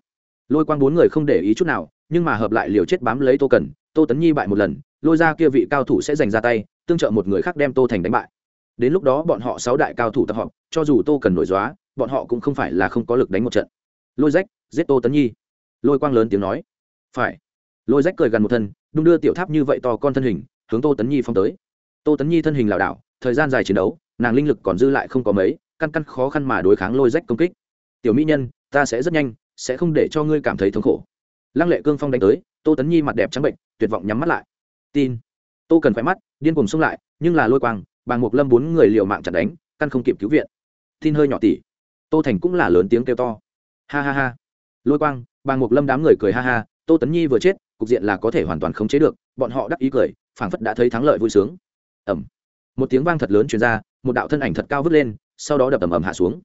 Lôi quang bốn người không để ý chút nào, nhưng mà hợp lại liều chết bám lấy tô cần, tô tấn nhi bại một lần, lôi ra kia vị cao thủ sẽ giành ra tay, tương trợ một người khác đem tô thành đánh bại. Đến lúc đó bọn họ sáu đại cao thủ tập họp cho dù tô cần nổi dóa bọn họ cũng không phải là không có lực đánh một trận. Lôi rách, giết tô tấn nhi. Lôi quang lớn tiếng nói. Phải. Lôi rách cười gần một thân, đung đưa tiểu tháp như vậy to con thân hình, hướng tô tấn nhi phong tới. Tô tấn nhi thân hình lảo đảo, thời gian dài chiến đấu nàng linh lực còn dư lại không có mấy, căn căn khó khăn mà đối kháng lôi rách công kích. Tiểu mỹ nhân, ta sẽ rất nhanh, sẽ không để cho ngươi cảm thấy thống khổ. Lăng lệ cương phong đánh tới, tô tấn nhi mặt đẹp trắng bệnh, tuyệt vọng nhắm mắt lại. Tin. Tô cần phải mắt, điên cùng xông lại, nhưng là lôi quang, bàng mục lâm bốn người liều mạng chặt đánh, căn không kịp cứu viện. Tin hơi nhỏ tỉ. Tô thành cũng là lớn tiếng kêu to. Ha ha ha. Lôi quang, bàng mục lâm đám người cười ha ha, tô tấn nhi vừa chết, cục diện là có thể hoàn toàn khống chế được, bọn họ đắc ý cười, phảng phất đã thấy thắng lợi vui sướng. Ẩm. Một tiếng vang thật lớn truyền ra một đạo thân ảnh thật cao vút lên, sau đó đập ầm ầm hạ xuống.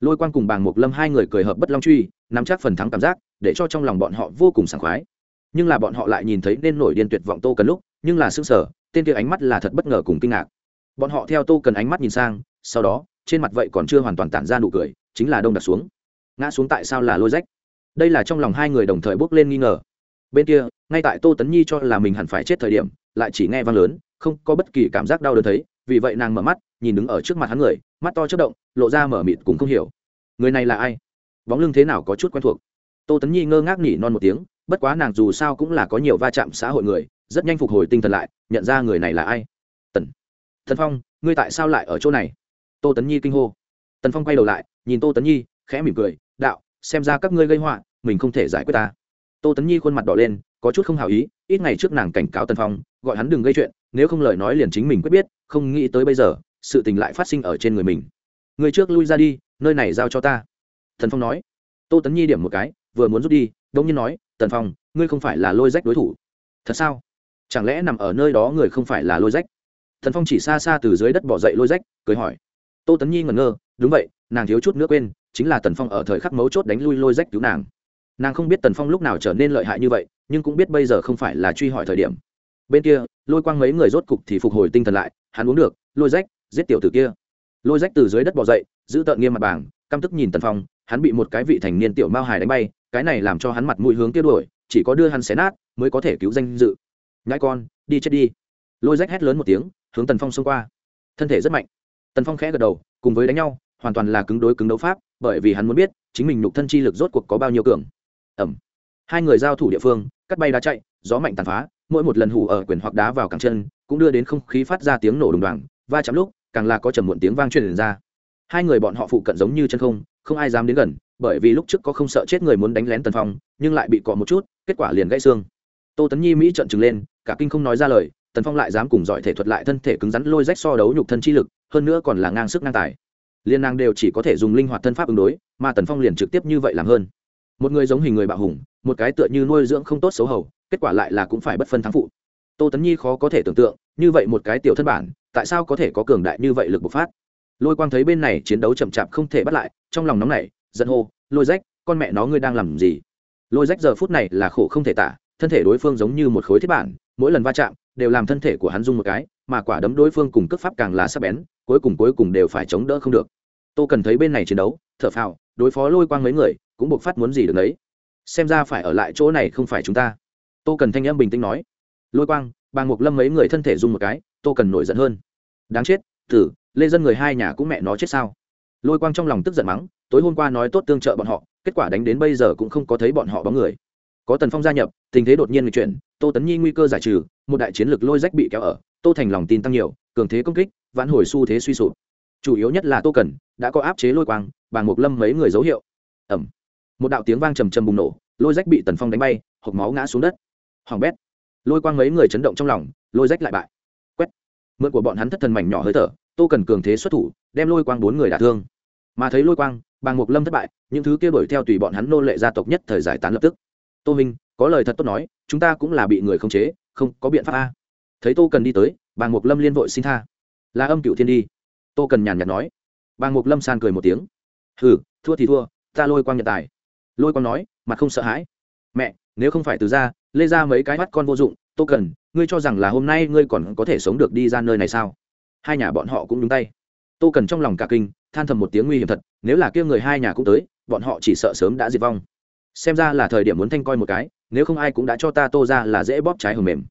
Lôi quang cùng bàng mục lâm hai người cười hợp bất long truy, nắm chắc phần thắng cảm giác, để cho trong lòng bọn họ vô cùng sảng khoái. Nhưng là bọn họ lại nhìn thấy nên nổi điên tuyệt vọng tô cần lúc, nhưng là s ư sở tên kia ánh mắt là thật bất ngờ cùng kinh ngạc. Bọn họ theo tô cần ánh mắt nhìn sang, sau đó, trên mặt vậy còn chưa hoàn toàn tản ra nụ cười, chính là đông đặt xuống. Ngã xuống tại sao là lôi rách? Đây là trong lòng hai người đồng thời bước lên nghi ngờ. Bên kia, ngay tại tô tấn nhi cho là mình hẳn phải chết thời điểm, lại chỉ nghe vang lớn, không có bất kỳ cảm giác đau đớn thấy vì vậy nàng mở mắt, nhìn đứng ở trước mặt hắn người, mắt to chất động, lộ ra mở mịt cũng không hiểu. Người này là ai? Bóng lưng thế nào có chút quen thuộc? Tô tấn nhi ngơ ngác nhỉ non một tiếng, bất quá nàng dù sao cũng là có nhiều va chạm xã hội người, rất nhanh phục hồi tinh thần lại, nhận ra người này là ai? Tần. Thần phong, ngươi tại sao lại ở chỗ này? Tô tấn nhi kinh hô. Tần phong quay đầu lại, nhìn tô tấn nhi, khẽ mỉm cười, đạo, xem ra các ngươi gây họa, mình không thể giải quyết ta. Tô tấn nhi khuôn mặt đỏ lên, có chút không hào ý, ít ngày trước nàng cảnh cáo tần phong, gọi hắn đừng gây chuyện, nếu không lời nói liền chính mình quyết biết không nghĩ tới bây giờ, sự tình lại phát sinh ở trên người mình. Người trước lui ra đi, nơi này giao cho ta. Thần phong nói. Tô tấn nhi điểm một cái, vừa muốn rút đi đông nhiên nói, tần phong, ngươi không phải là lôi rách đối thủ. Thật sao? Chẳng lẽ nằm ở nơi đó người không phải là lôi rách? Thần phong chỉ xa xa từ dưới đất bỏ dậy lôi rách, cười hỏi. Tô tấn nhi ngẩn ngơ, đúng vậy, nàng thiếu chút nữa quên, chính là tần phong ở thời khắc mấu chốt đánh lui lôi rách cứu nàng. Nàng không biết tần phong lúc nào trở nên lợi hại như vậy, nhưng cũng biết bây giờ không phải là truy hỏi thời điểm bên kia, lôi quang mấy người rốt cục thì phục hồi tinh thần lại, hắn uống được, lôi rách, giết tiểu tử kia. Lôi rách từ dưới đất bỏ dậy, giữ tợn nghiêm mặt bảng, căm tức nhìn tần phong, hắn bị một cái vị thành niên tiểu mao hài đánh bay, cái này làm cho hắn mặt mũi hướng tiêu đuổi, chỉ có đưa hắn xé nát, mới có thể cứu danh dự. Nhãi con, đi chết đi. Lôi rách hét lớn một tiếng, hướng tần phong xông qua. Thân thể rất mạnh. Tần phong khẽ gật đầu, cùng với đánh nhau, hoàn toàn là cứng đối cứng đấu pháp, bởi vì hắn muốn biết, chính mình nhục thân chi lực rốt cuộc có bao nhiêu cường. Ẩm. Hai người giao thủ địa phương, cắt bay đá chạy, gió mạnh tàn phá mỗi một lần hủ ở quyền hoặc đá vào cẳng chân, cũng đưa đến không khí phát ra tiếng nổ đùng đoàng, va chạm lúc, càng là có trầm muộn tiếng vang truyền ra. Hai người bọn họ phụ cận giống như chân không không ai dám đến gần, bởi vì lúc trước có không sợ chết người muốn đánh lén tần phong, nhưng lại bị cọ một chút, kết quả liền gãy xương. Tô tấn nhi mỹ trận trừng lên, cả kinh không nói ra lời, tần phong lại dám cùng giỏi thể thuật lại thân thể cứng rắn lôi rách so đấu nhục thân chi lực, hơn nữa còn là ngang sức ngang tài. Liên năng đều chỉ có thể dùng linh hoạt thân pháp ứng đối, mà tần phong liền trực tiếp như vậy làm hơn. Một người giống hình người bạo hùng, một cái tựa như nuôi dưỡng không tốt xấu hầu kết quả lại là cũng phải bất phân thắng phụ. Tô tấn nhi khó có thể tưởng tượng, như vậy một cái tiểu thân bản, tại sao có thể có cường đại như vậy lực bộc phát? Lôi quang thấy bên này chiến đấu chậm chạp không thể bắt lại, trong lòng nóng nảy, giận hô, lôi rách, con mẹ nó ngươi đang làm gì? Lôi rách giờ phút này là khổ không thể tả, thân thể đối phương giống như một khối thiết bản, mỗi lần va chạm đều làm thân thể của hắn rung một cái, mà quả đấm đối phương cùng cướp pháp càng là sắc bén, cuối cùng cuối cùng đều phải chống đỡ không được. Tô cần thấy bên này chiến đấu, thở phào, đối phó lôi quang mấy người, cũng buộc phát muốn gì được đấy. Xem ra phải ở lại chỗ này không phải chúng ta tô cần thanh âm bình tĩnh nói. Lôi quang, bàng mục lâm mấy người thân thể dùng một cái, tô cần nổi giận hơn. Đáng chết tử lê dân người hai nhà cũng mẹ nó chết sao? Lôi quang trong lòng tức giận mắng, tối hôm qua nói tốt tương trợ bọn họ, kết quả đánh đến bây giờ cũng không có thấy bọn họ bóng người. Có tần phong gia nhập, tình thế đột nhiên người chuyển, tô tấn nhi nguy cơ giải trừ, một đại chiến lược lôi rách bị kéo ở, tô thành lòng tin tăng nhiều, cường thế công kích, vãn hồi xu thế suy sụp. Chủ yếu nhất là tô cần, đã có áp chế lôi quang, bàng mục lâm mấy người dấu hiệu. Ẩm. Một đạo tiếng vang trầm trầm bùng nổ, lôi rách bị tần phong đánh bay hộp máu ngã xuống đất hoàng bét. Lôi quang mấy người chấn động trong lòng, lôi rách lại bại. Quét. Mượn của bọn hắn thất thần mảnh nhỏ hơi thở, tô cần cường thế xuất thủ, đem lôi quang bốn người đả thương. Mà thấy lôi quang, bàng mục lâm thất bại, những thứ kia đuổi theo tùy bọn hắn nô lệ gia tộc nhất thời giải tán lập tức. Tô minh, có lời thật tốt nói, chúng ta cũng là bị người khống chế, không có biện pháp a. Thấy tô cần đi tới, bàng mục lâm liên vội xin tha. Là âm cựu thiên đi. Tô cần nhàn nhạt nói. Bàng mục lâm san cười một tiếng. Hừ, thua thì thua, ta lôi quang nhận tài. Lôi quang nói, mặt không sợ hãi. Mẹ, nếu không phải từ ra lê ra mấy cái mắt con vô dụng, tô cần, ngươi cho rằng là hôm nay ngươi còn có thể sống được đi ra nơi này sao? Hai nhà bọn họ cũng đúng tay. Tô cần trong lòng cả kinh, than thầm một tiếng nguy hiểm thật, nếu là kia người hai nhà cũng tới, bọn họ chỉ sợ sớm đã diệt vong. Xem ra là thời điểm muốn thanh coi một cái, nếu không ai cũng đã cho ta tô ra là dễ bóp trái hầm mềm.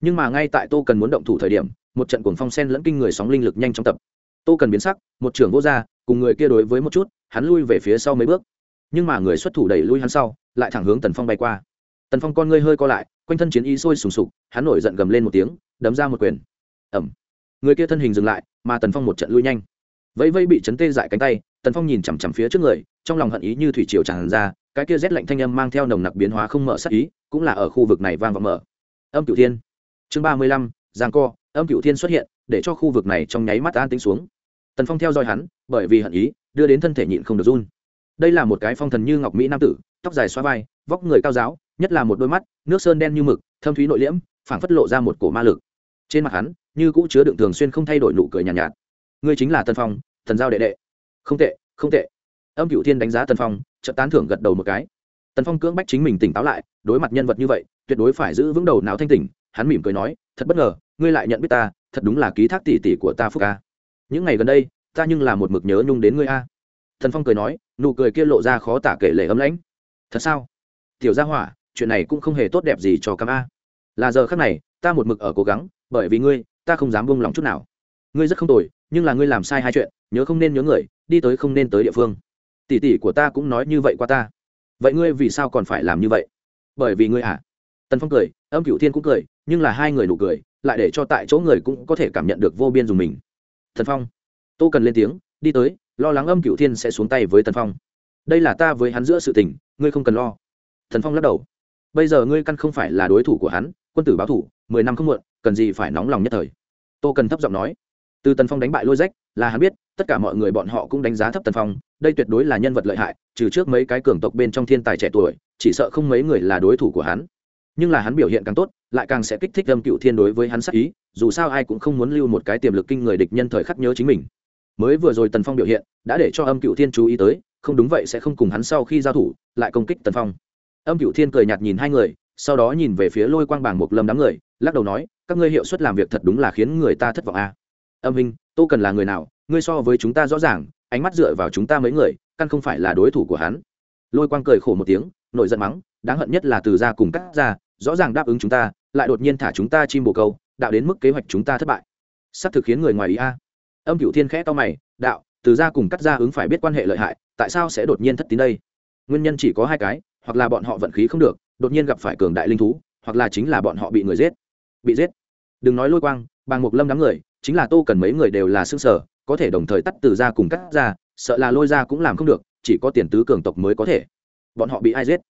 Nhưng mà ngay tại tô cần muốn động thủ thời điểm, một trận cuồng phong sen lẫn kinh người sóng linh lực nhanh trong tập. Tô cần biến sắc, một trưởng vô r cùng người kia đối với một chút, hắn lui về phía sau mấy bước. Nhưng mà người xuất thủ đẩy lui hắn sau, lại thẳng hướng tần phong bay qua tần phong con ngươi hơi co lại quanh thân chiến ý sôi sùng sục hắn nổi giận gầm lên một tiếng đấm ra một quyền ẩm người kia thân hình dừng lại mà tần phong một trận lui nhanh vẫy vẫy bị chấn tê dại cánh tay tần phong nhìn chằm chằm phía trước người trong lòng hận ý như thủy triều tràn ra cái kia rét lạnh thanh âm mang theo nồng nặc biến hóa không mở sắc ý cũng là ở khu vực này vang vọng mở âm cửu thiên chương ba mươi lăm giang co âm cửu thiên xuất hiện để cho khu vực này trong nháy mắt an tính xuống tần phong theo dõi hắn bởi vì hận ý đưa đến thân thể nhịn không được run đây là một cái phong thần như ngọc mỹ nam tử tóc dài xoa vai vóc người cao giáo nhất là một đôi mắt nước sơn đen như mực thâm thúy nội liễm phảng phất lộ ra một cổ ma lực. Trên mặt hắn như cũ chứa đựng thường xuyên không thay đổi nụ cười nhàn nhạt, nhạt. Ngươi chính là tân phong thần giao đệ đệ. Không tệ không tệ. Âm cựu thiên đánh giá tân phong chợt tán thưởng gật đầu một cái. Tần phong cưỡng bách chính mình tỉnh táo lại đối mặt nhân vật như vậy tuyệt đối phải giữ vững đầu não thanh tỉnh hắn mỉm cười nói thật bất ngờ ngươi lại nhận biết ta thật đúng là ký thác tỷ tỷ của ta phúc ca những ngày gần đây ta nhưng là một mực nhớ nhung đến ngươi a. Thần phong cười nói nụ cười kia lộ ra khó tả kể lệ ấm lãnh. Thật sao? Tiểu gia hỏa, chuyện này cũng không hề tốt đẹp gì cho cam a. Là giờ khác này, ta một mực ở cố gắng, bởi vì ngươi, ta không dám buông lòng chút nào. Ngươi rất không tồi, nhưng là ngươi làm sai hai chuyện, nhớ không nên nhớ người, đi tới không nên tới địa phương. Tỷ tỷ của ta cũng nói như vậy qua ta. Vậy ngươi vì sao còn phải làm như vậy? Bởi vì ngươi à? Tần phong cười, âm cửu thiên cũng cười, nhưng là hai người nụ cười, lại để cho tại chỗ người cũng có thể cảm nhận được vô biên dùng mình. Thần phong, tô cần lên tiếng, đi tới, lo lắng âm cửu thiên sẽ xuống tay với tần phong. Đây là ta với hắn giữa sự tình, ngươi không cần lo thần phong lắc đầu. Bây giờ ngươi căn không phải là đối thủ của hắn, quân tử báo thủ, mười năm không muộn, cần gì phải nóng lòng nhất thời? Tô cần thấp giọng nói. Từ tần phong đánh bại lôi rách, là hắn biết, tất cả mọi người bọn họ cũng đánh giá thấp tần phong, đây tuyệt đối là nhân vật lợi hại, trừ trước mấy cái cường tộc bên trong thiên tài trẻ tuổi, chỉ sợ không mấy người là đối thủ của hắn. Nhưng là hắn biểu hiện càng tốt, lại càng sẽ kích thích âm cựu thiên đối với hắn sắc ý, dù sao ai cũng không muốn lưu một cái tiềm lực kinh người địch nhân thời khắc nhớ chính mình. Mới vừa rồi tần phong biểu hiện, đã để cho âm cựu thiên chú ý tới, không đúng vậy sẽ không cùng hắn sau khi giao thủ, lại công kích tần phong âm cựu thiên cười nhạt nhìn hai người, sau đó nhìn về phía lôi quang bảng một lâm đám người, lắc đầu nói, các ngươi hiệu suất làm việc thật đúng là khiến người ta thất vọng a à. âm hình, tô cần là người nào? Ngươi so với chúng ta rõ ràng, ánh mắt dựa vào chúng ta mấy người, căn không phải là đối thủ của hắn. Lôi quang cười khổ một tiếng, nổi giận mắng, đáng hận nhất là từ ra cùng cắt ra rõ ràng đáp ứng chúng ta, lại đột nhiên thả chúng ta chim bồ câu, đạo đến mức kế hoạch chúng ta thất bại. Sắp thực khiến người ngoài ý a. Âm cựu thiên khẽ to mày, đạo, từ ra cùng cắt ra ứng phải biết quan hệ lợi hại, tại sao sẽ đột nhiên thất tín đây? Nguyên nhân chỉ có hai cái hoặc là bọn họ vận khí không được, đột nhiên gặp phải cường đại linh thú, hoặc là chính là bọn họ bị người giết. Bị giết. Đừng nói lôi quang, bàng mục lâm đám người, chính là tô cần mấy người đều là xương sở, có thể đồng thời tắt từ ra cùng cắt ra, sợ là lôi ra cũng làm không được, chỉ có tiền tứ cường tộc mới có thể. Bọn họ bị ai giết?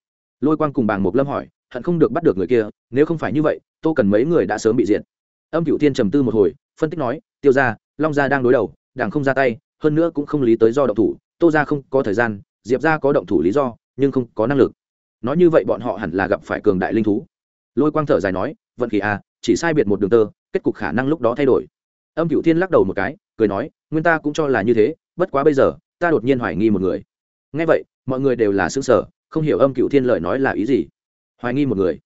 Lôi quang cùng bàng mục lâm hỏi, hận không được bắt được người kia, nếu không phải như vậy, tô cần mấy người đã sớm bị diện âm cựu Thiên trầm tư một hồi, phân tích nói, tiêu ra long gia đang đối đầu đảng không ra tay, hơn nữa cũng không lý tới do động thủ, tô ra không có thời gian, diệp ra có động thủ lý do, nhưng không có năng lực nói như vậy bọn họ hẳn là gặp phải cường đại linh thú. Lôi quang thở dài nói, vận khí à chỉ sai biệt một đường tơ, kết cục khả năng lúc đó thay đổi. Âm cựu thiên lắc đầu một cái, cười nói, nguyên ta cũng cho là như thế, bất quá bây giờ, ta đột nhiên hoài nghi một người. Ngay vậy, mọi người đều là xương sở không hiểu âm cựu thiên lời nói là ý gì. Hoài nghi một người.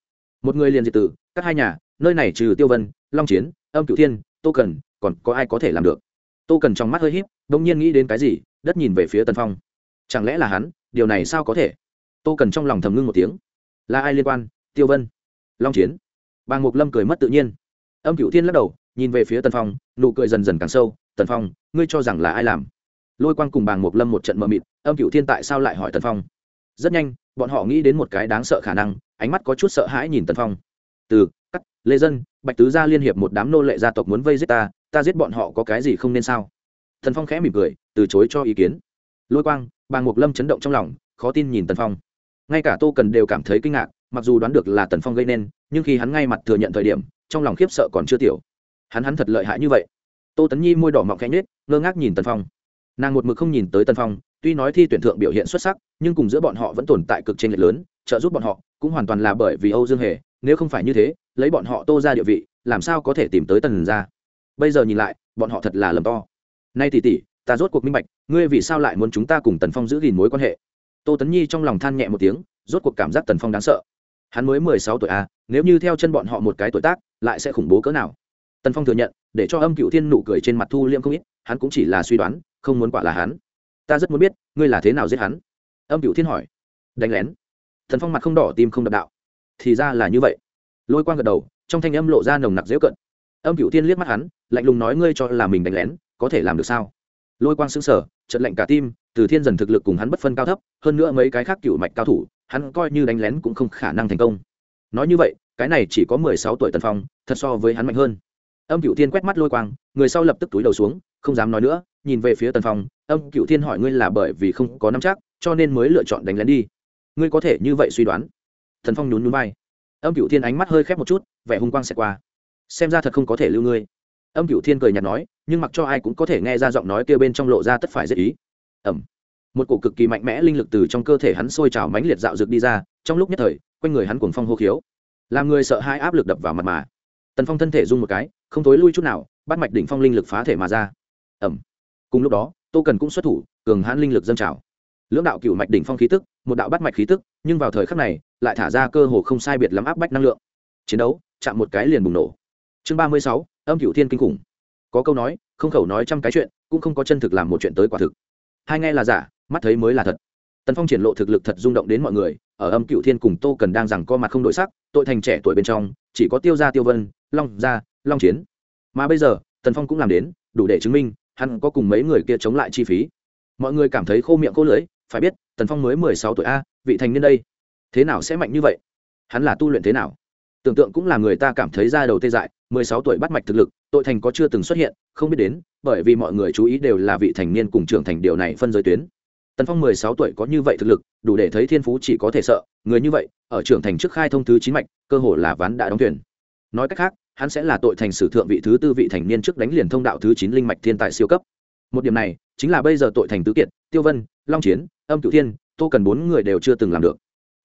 Một người liền diệt tử các hai nhà, nơi này trừ tiêu vân, long chiến, âm cựu thiên, tô cần, còn có ai có thể làm được? Tô cần trong mắt hơi h í p đ ỗ n g nhiên nghĩ đến cái gì, đất nhìn về phía tần phong. Chẳng lẽ là hắn? Điều này sao có thể? Tô cần trong lòng thầm ngưng một tiếng là ai liên quan tiêu vân long chiến bàng mục lâm cười mất tự nhiên âm cựu thiên lắc đầu nhìn về phía tần phong nụ cười dần dần càng sâu tần phong ngươi cho rằng là ai làm lôi quang cùng bàng mục lâm một trận mờ mịt âm cựu thiên tại sao lại hỏi tần phong rất nhanh bọn họ nghĩ đến một cái đáng sợ khả năng ánh mắt có chút sợ hãi nhìn tần phong từ cắt lê dân bạch tứ gia liên hiệp một đám nô lệ gia tộc muốn vây giết ta ta giết bọn họ có cái gì không nên sao thần phong khẽ mỉm cười từ chối cho ý kiến lôi quang bàng mục lâm chấn động trong lòng khó tin nhìn tần phong ngay cả tô cần đều cảm thấy kinh ngạc, mặc dù đoán được là tần phong gây nên, nhưng khi hắn ngay mặt thừa nhận thời điểm, trong lòng khiếp sợ còn chưa tiểu. Hắn hắn thật lợi hại như vậy. Tô tấn nhi môi đỏ mọng khẽ nhết ngơ ngác nhìn tần phong. Nàng một mực không nhìn tới tần phong, tuy nói thi tuyển thượng biểu hiện xuất sắc, nhưng cùng giữa bọn họ vẫn tồn tại cực tranh lệch lớn, trợ giúp bọn họ, cũng hoàn toàn là bởi vì âu dương hề, nếu không phải như thế, lấy bọn họ tô ra địa vị, làm sao có thể tìm tới tần ra? Bây giờ nhìn lại, bọn họ thật là lầm to. Nay tỉ tỉ ta rốt cuộc minh bạch, ngươi vì sao lại muốn chúng ta cùng tần phong giữ gìn mối quan hệ? Tô tấn nhi trong lòng than nhẹ một tiếng rốt cuộc cảm giác tần phong đáng sợ. Hắn mới mười sáu tuổi a à, nếu như theo chân bọn họ một cái tuổi tác lại sẽ khủng bố cỡ nào? Tần phong thừa nhận để cho âm cựu thiên nụ cười trên mặt thu liêm không ít hắn cũng chỉ là suy đoán không muốn quả là hắn. Ta rất muốn biết ngươi là thế nào giết hắn? Âm cựu thiên hỏi. Đánh lén. Thần phong mặt không đỏ tim không đập đạo. Thì ra là như vậy. Lôi quang gật đầu trong thanh âm lộ ra nồng nặc dễu cận. Âm cựu thiên liếc mắt hắn lạnh lùng nói ngươi cho là mình đánh lén có thể làm được sao? Lôi quang xứng sở trận lệnh cả tim, từ thiên dần thực lực cùng hắn bất phân cao thấp, hơn nữa mấy cái khác cựu mạch cao thủ, hắn coi như đánh lén cũng không khả năng thành công. Nói như vậy, cái này chỉ có mười sáu tuổi tần phong, thật so với hắn mạnh hơn. Âm cựu thiên quét mắt lôi quang, người sau lập tức túi đầu xuống, không dám nói nữa, nhìn về phía tần phong, âm cựu thiên hỏi ngươi là bởi vì không có nắm chắc, cho nên mới lựa chọn đánh lén đi. Ngươi có thể như vậy suy đoán. Thần phong nhún núi bay âm cựu thiên ánh mắt hơi khép một chút, vẻ hung quang xẹt qua. Xem ra thật không có thể lưu ngươi. Âm cựu thiên cười nhạt nói nhưng mặc cho ai cũng có thể nghe ra giọng nói kia bên trong lộ ra tất phải dễ ý. Ẩm. Một cổ cực kỳ mạnh mẽ linh lực từ trong cơ thể hắn sôi trào mãnh liệt dạo rực đi ra, trong lúc nhất thời, quanh người hắn cuồng phong hô khiếu. Làm người sợ hai áp lực đập vào mặt mà. Tần phong thân thể rung một cái, không tối lui chút nào, bắt mạch đỉnh phong linh lực phá thể mà ra. Ẩm. Cùng lúc đó, tô cần cũng xuất thủ, cường hãn linh lực dâng trào. Lưỡng đạo cựu mạch đỉnh phong khí tức, một đạo bắt mạch khí tức, nhưng vào thời khắc này, lại thả ra cơ hồ không sai biệt lắm áp bách năng lượng. Chiến đấu, chạm một cái liền bùng nổ. Chương ba mươi sáu, âm cựu thiên kinh khủng có câu nói, không khẩu nói trăm cái chuyện, cũng không có chân thực làm một chuyện tới quả thực. Hai nghe là giả, mắt thấy mới là thật. Tần phong triển lộ thực lực thật rung động đến mọi người, ở âm cựu thiên cùng tô cần đang rằng co mặt không đổi sắc, tội thành trẻ tuổi bên trong, chỉ có tiêu gia tiêu vân, long gia, long chiến. Mà bây giờ, tần phong cũng làm đến, đủ để chứng minh, hắn có cùng mấy người kia chống lại chi phí. Mọi người cảm thấy khô miệng khô lưỡi, phải biết, tần phong mới mười sáu tuổi a, vị thành niên đây, thế nào sẽ mạnh như vậy? Hắn là tu luyện thế nào? Tưởng tượng cũng là người ta cảm thấy ra đầu tê dại, mười sáu tuổi bắt mạch thực lực, tội thành có chưa từng xuất hiện, không biết đến, bởi vì mọi người chú ý đều là vị thành niên cùng trưởng thành điều này phân giới tuyến. Tần phong mười sáu tuổi có như vậy thực lực, đủ để thấy thiên phú chỉ có thể sợ, người như vậy, ở trưởng thành trước khai thông thứ chín mạch, cơ hồ là ván đã đóng thuyền. Nói cách khác, hắn sẽ là tội thành sử thượng vị thứ tư vị thành niên trước đánh liền thông đạo thứ chín linh mạch thiên tài siêu cấp. Một điểm này, chính là bây giờ tội thành tứ kiệt, tiêu vân, long chiến, âm cửu thiên, tô cần bốn người đều chưa từng làm được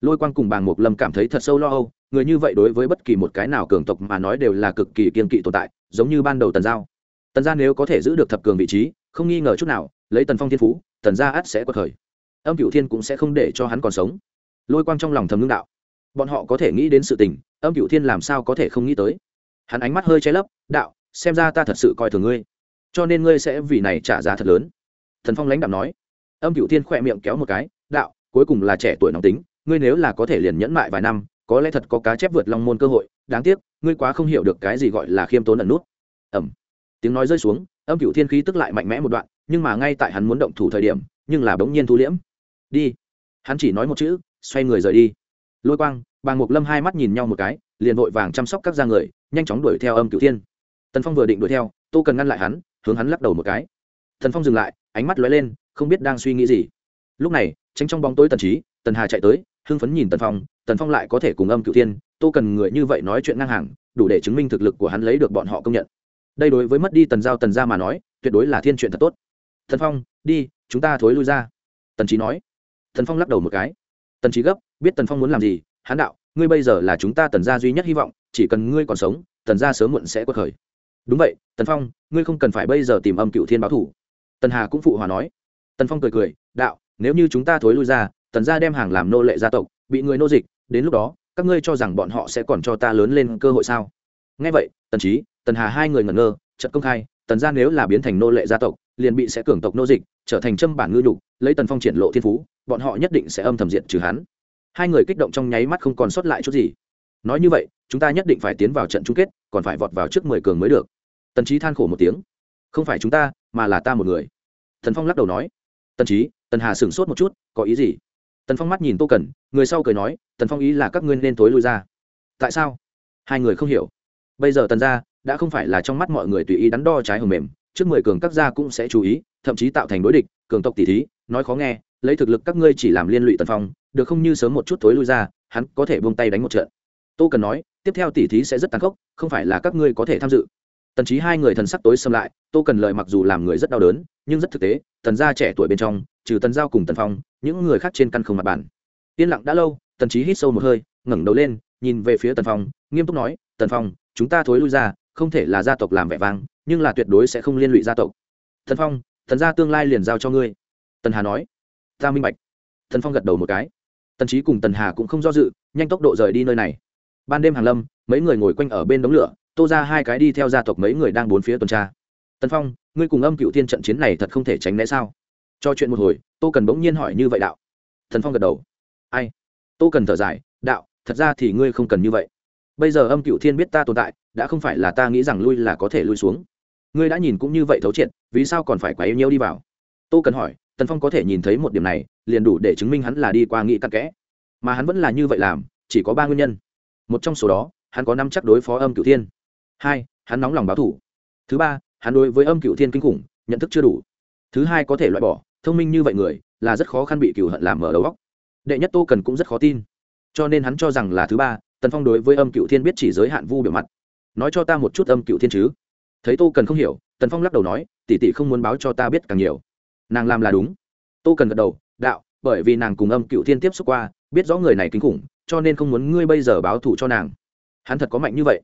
lôi quang cùng bàng mục lâm cảm thấy thật sâu lo âu, người như vậy đối với bất kỳ một cái nào cường tộc mà nói đều là cực kỳ kiên kỵ tồn tại, giống như ban đầu tần giao. Tần gia nếu có thể giữ được thập cường vị trí, không nghi ngờ chút nào, lấy tần phong thiên phú, tần gia ắt sẽ quật khởi. Âm cựu thiên cũng sẽ không để cho hắn còn sống. Lôi quang trong lòng thầm ngưng đạo. Bọn họ có thể nghĩ đến sự tình, âm cựu thiên làm sao có thể không nghĩ tới? Hắn ánh mắt hơi che lấp, đạo, xem ra ta thật sự coi thường ngươi. Cho nên ngươi sẽ vì này trả giá thật lớn. Thần phong lãnh đạo nói. Âm cựu thiên khỏe miệng kéo một cái, đạo, cuối cùng là trẻ tuổi nóng tính ngươi nếu là có thể liền nhẫn mại vài năm, có lẽ thật có cá chép vượt long môn cơ hội, đáng tiếc, ngươi quá không hiểu được cái gì gọi là khiêm tốn ẩn nút. Ẩm. Tiếng nói rơi xuống, âm cựu thiên khí tức lại mạnh mẽ một đoạn, nhưng mà ngay tại hắn muốn động thủ thời điểm, nhưng là bỗng nhiên thu liễm. Đi. Hắn chỉ nói một chữ, xoay người rời đi. Lôi quang, bàng mục lâm hai mắt nhìn nhau một cái, liền vội vàng chăm sóc các da người, nhanh chóng đuổi theo âm cựu thiên. Tần phong vừa định đuổi theo, tô cần ngăn lại hắn, hướng hắn lắc đầu một cái. Thần phong dừng lại, ánh mắt lóe lên, không biết đang suy nghĩ gì. Lúc này tránh trong bóng tối tần trí tần hà chạy tới hưng phấn nhìn tần phong tần phong lại có thể cùng âm cựu thiên, tô cần người như vậy nói chuyện ngang hàng, đủ để chứng minh thực lực của hắn lấy được bọn họ công nhận. Đây đối với mất đi tần giao tần ra mà nói, tuyệt đối là thiên chuyện thật tốt. Tần phong, đi, chúng ta thối lui ra. Tần trí nói. Tần phong lắc đầu một cái. Tần trí gấp, biết tần phong muốn làm gì hán đạo, ngươi bây giờ là chúng ta tần gia duy nhất hy vọng, chỉ cần ngươi còn sống, tần gia sớm muộn sẽ quật khởi. Đúng vậy, tần phong, ngươi không cần phải bây giờ tìm âm cựu thiên báo thủ tần hà cũng phụ hòa nói. Tần phong cười cười, đạo, nếu như chúng ta thối lui ra tần gia đem hàng làm nô lệ gia tộc, bị người nô dịch, đến lúc đó, các ngươi cho rằng bọn họ sẽ còn cho ta lớn lên cơ hội sao? Ngay vậy, tần trí, tần hà hai người ngẩn ngơ trận công khai, tần gia nếu là biến thành nô lệ gia tộc, liền bị sẽ cường tộc nô dịch, trở thành châm bản ngư nhục, lấy tần phong triển lộ thiên phú, bọn họ nhất định sẽ âm thầm diện trừ hắn. Hai người kích động trong nháy mắt không còn sót lại chút gì. Nói như vậy, chúng ta nhất định phải tiến vào trận chung kết, còn phải vọt vào trước mười cường mới được. Tần trí than khổ một tiếng. Không phải chúng ta, mà là ta một người. Thần phong lắc đầu nói. Tần trí, tần hà sửng sốt một chút, có ý gì? Tần phong mắt nhìn tô Cẩn, người sau cười nói tần phong ý là các ngươi nên tối lui ra tại sao hai người không hiểu bây giờ tần gia đã không phải là trong mắt mọi người tùy ý đắn đo trái hầm mềm trước mười cường các gia cũng sẽ chú ý thậm chí tạo thành đối địch cường tộc tỷ thí nói khó nghe lấy thực lực các ngươi chỉ làm liên lụy tần phong được không như sớm một chút thối lui ra hắn có thể buông tay đánh một trận tô cần nói tiếp theo tỷ thí sẽ rất tàn khốc không phải là các ngươi có thể tham dự tần trí hai người thần sắc tối xâm lại, tô cần lời mặc dù làm người rất đau đớn, nhưng rất thực tế tần gia trẻ tuổi bên trong, trừ tần giao cùng tần phong, những người khác trên căn không mặt bàn. Yên lặng đã lâu, tần trí hít sâu một hơi, ngẩng đầu lên, nhìn về phía tần phong, nghiêm túc nói, tần phong, chúng ta thối lui ra, không thể là gia tộc làm vẻ vang, nhưng là tuyệt đối sẽ không liên lụy gia tộc. Tần phong tần gia tương lai liền giao cho ngươi. Tần hà nói. Ta minh bạch. Tần phong gật đầu một cái. Tần trí cùng tần hà cũng không do dự, nhanh tốc độ rời đi nơi này. Ban đêm hàng lâm, mấy người ngồi quanh ở bên đống lửa tô ra hai cái đi theo gia tộc mấy người đang bốn phía tuần tra. Tần phong, ngươi cùng âm cựu thiên trận chiến này thật không thể tránh né sao? Cho chuyện một hồi, tô cần bỗng nhiên hỏi như vậy đạo. Thần phong gật đầu. Ai? Tô cần thở dài, đạo, thật ra thì ngươi không cần như vậy. Bây giờ âm cựu thiên biết ta tồn tại, đã không phải là ta nghĩ rằng lui là có thể lui xuống. Ngươi đã nhìn cũng như vậy thấu triệt, vì sao còn phải quá yêu nhiêu đi vào? Tô cần hỏi, tần phong có thể nhìn thấy một điểm này, liền đủ để chứng minh hắn là đi qua nghĩ cặn kẽ. Mà hắn vẫn là như vậy làm, chỉ có ba nguyên nhân. Một trong số đó, hắn có năm chắc đối phó âm cựu thiên hai, hắn nóng lòng báo thủ. Thứ ba, hắn đối với âm cựu thiên kinh khủng, nhận thức chưa đủ. Thứ hai có thể loại bỏ, thông minh như vậy người, là rất khó khăn bị cựu hận làm mở đầu góc đệ nhất tô cần cũng rất khó tin. Cho nên hắn cho rằng là thứ ba, tần phong đối với âm cựu thiên biết chỉ giới hạn vu biểu mặt. Nói cho ta một chút âm cựu thiên chứ? Thấy tô cần không hiểu, tần phong lắc đầu nói, tỷ tỷ không muốn báo cho ta biết càng nhiều. Nàng làm là đúng. Tô cần gật đầu, đạo, bởi vì nàng cùng âm cựu thiên tiếp xúc qua, biết rõ người này kinh khủng, cho nên không muốn ngươi bây giờ báo thù cho nàng. Hắn thật có mạnh như vậy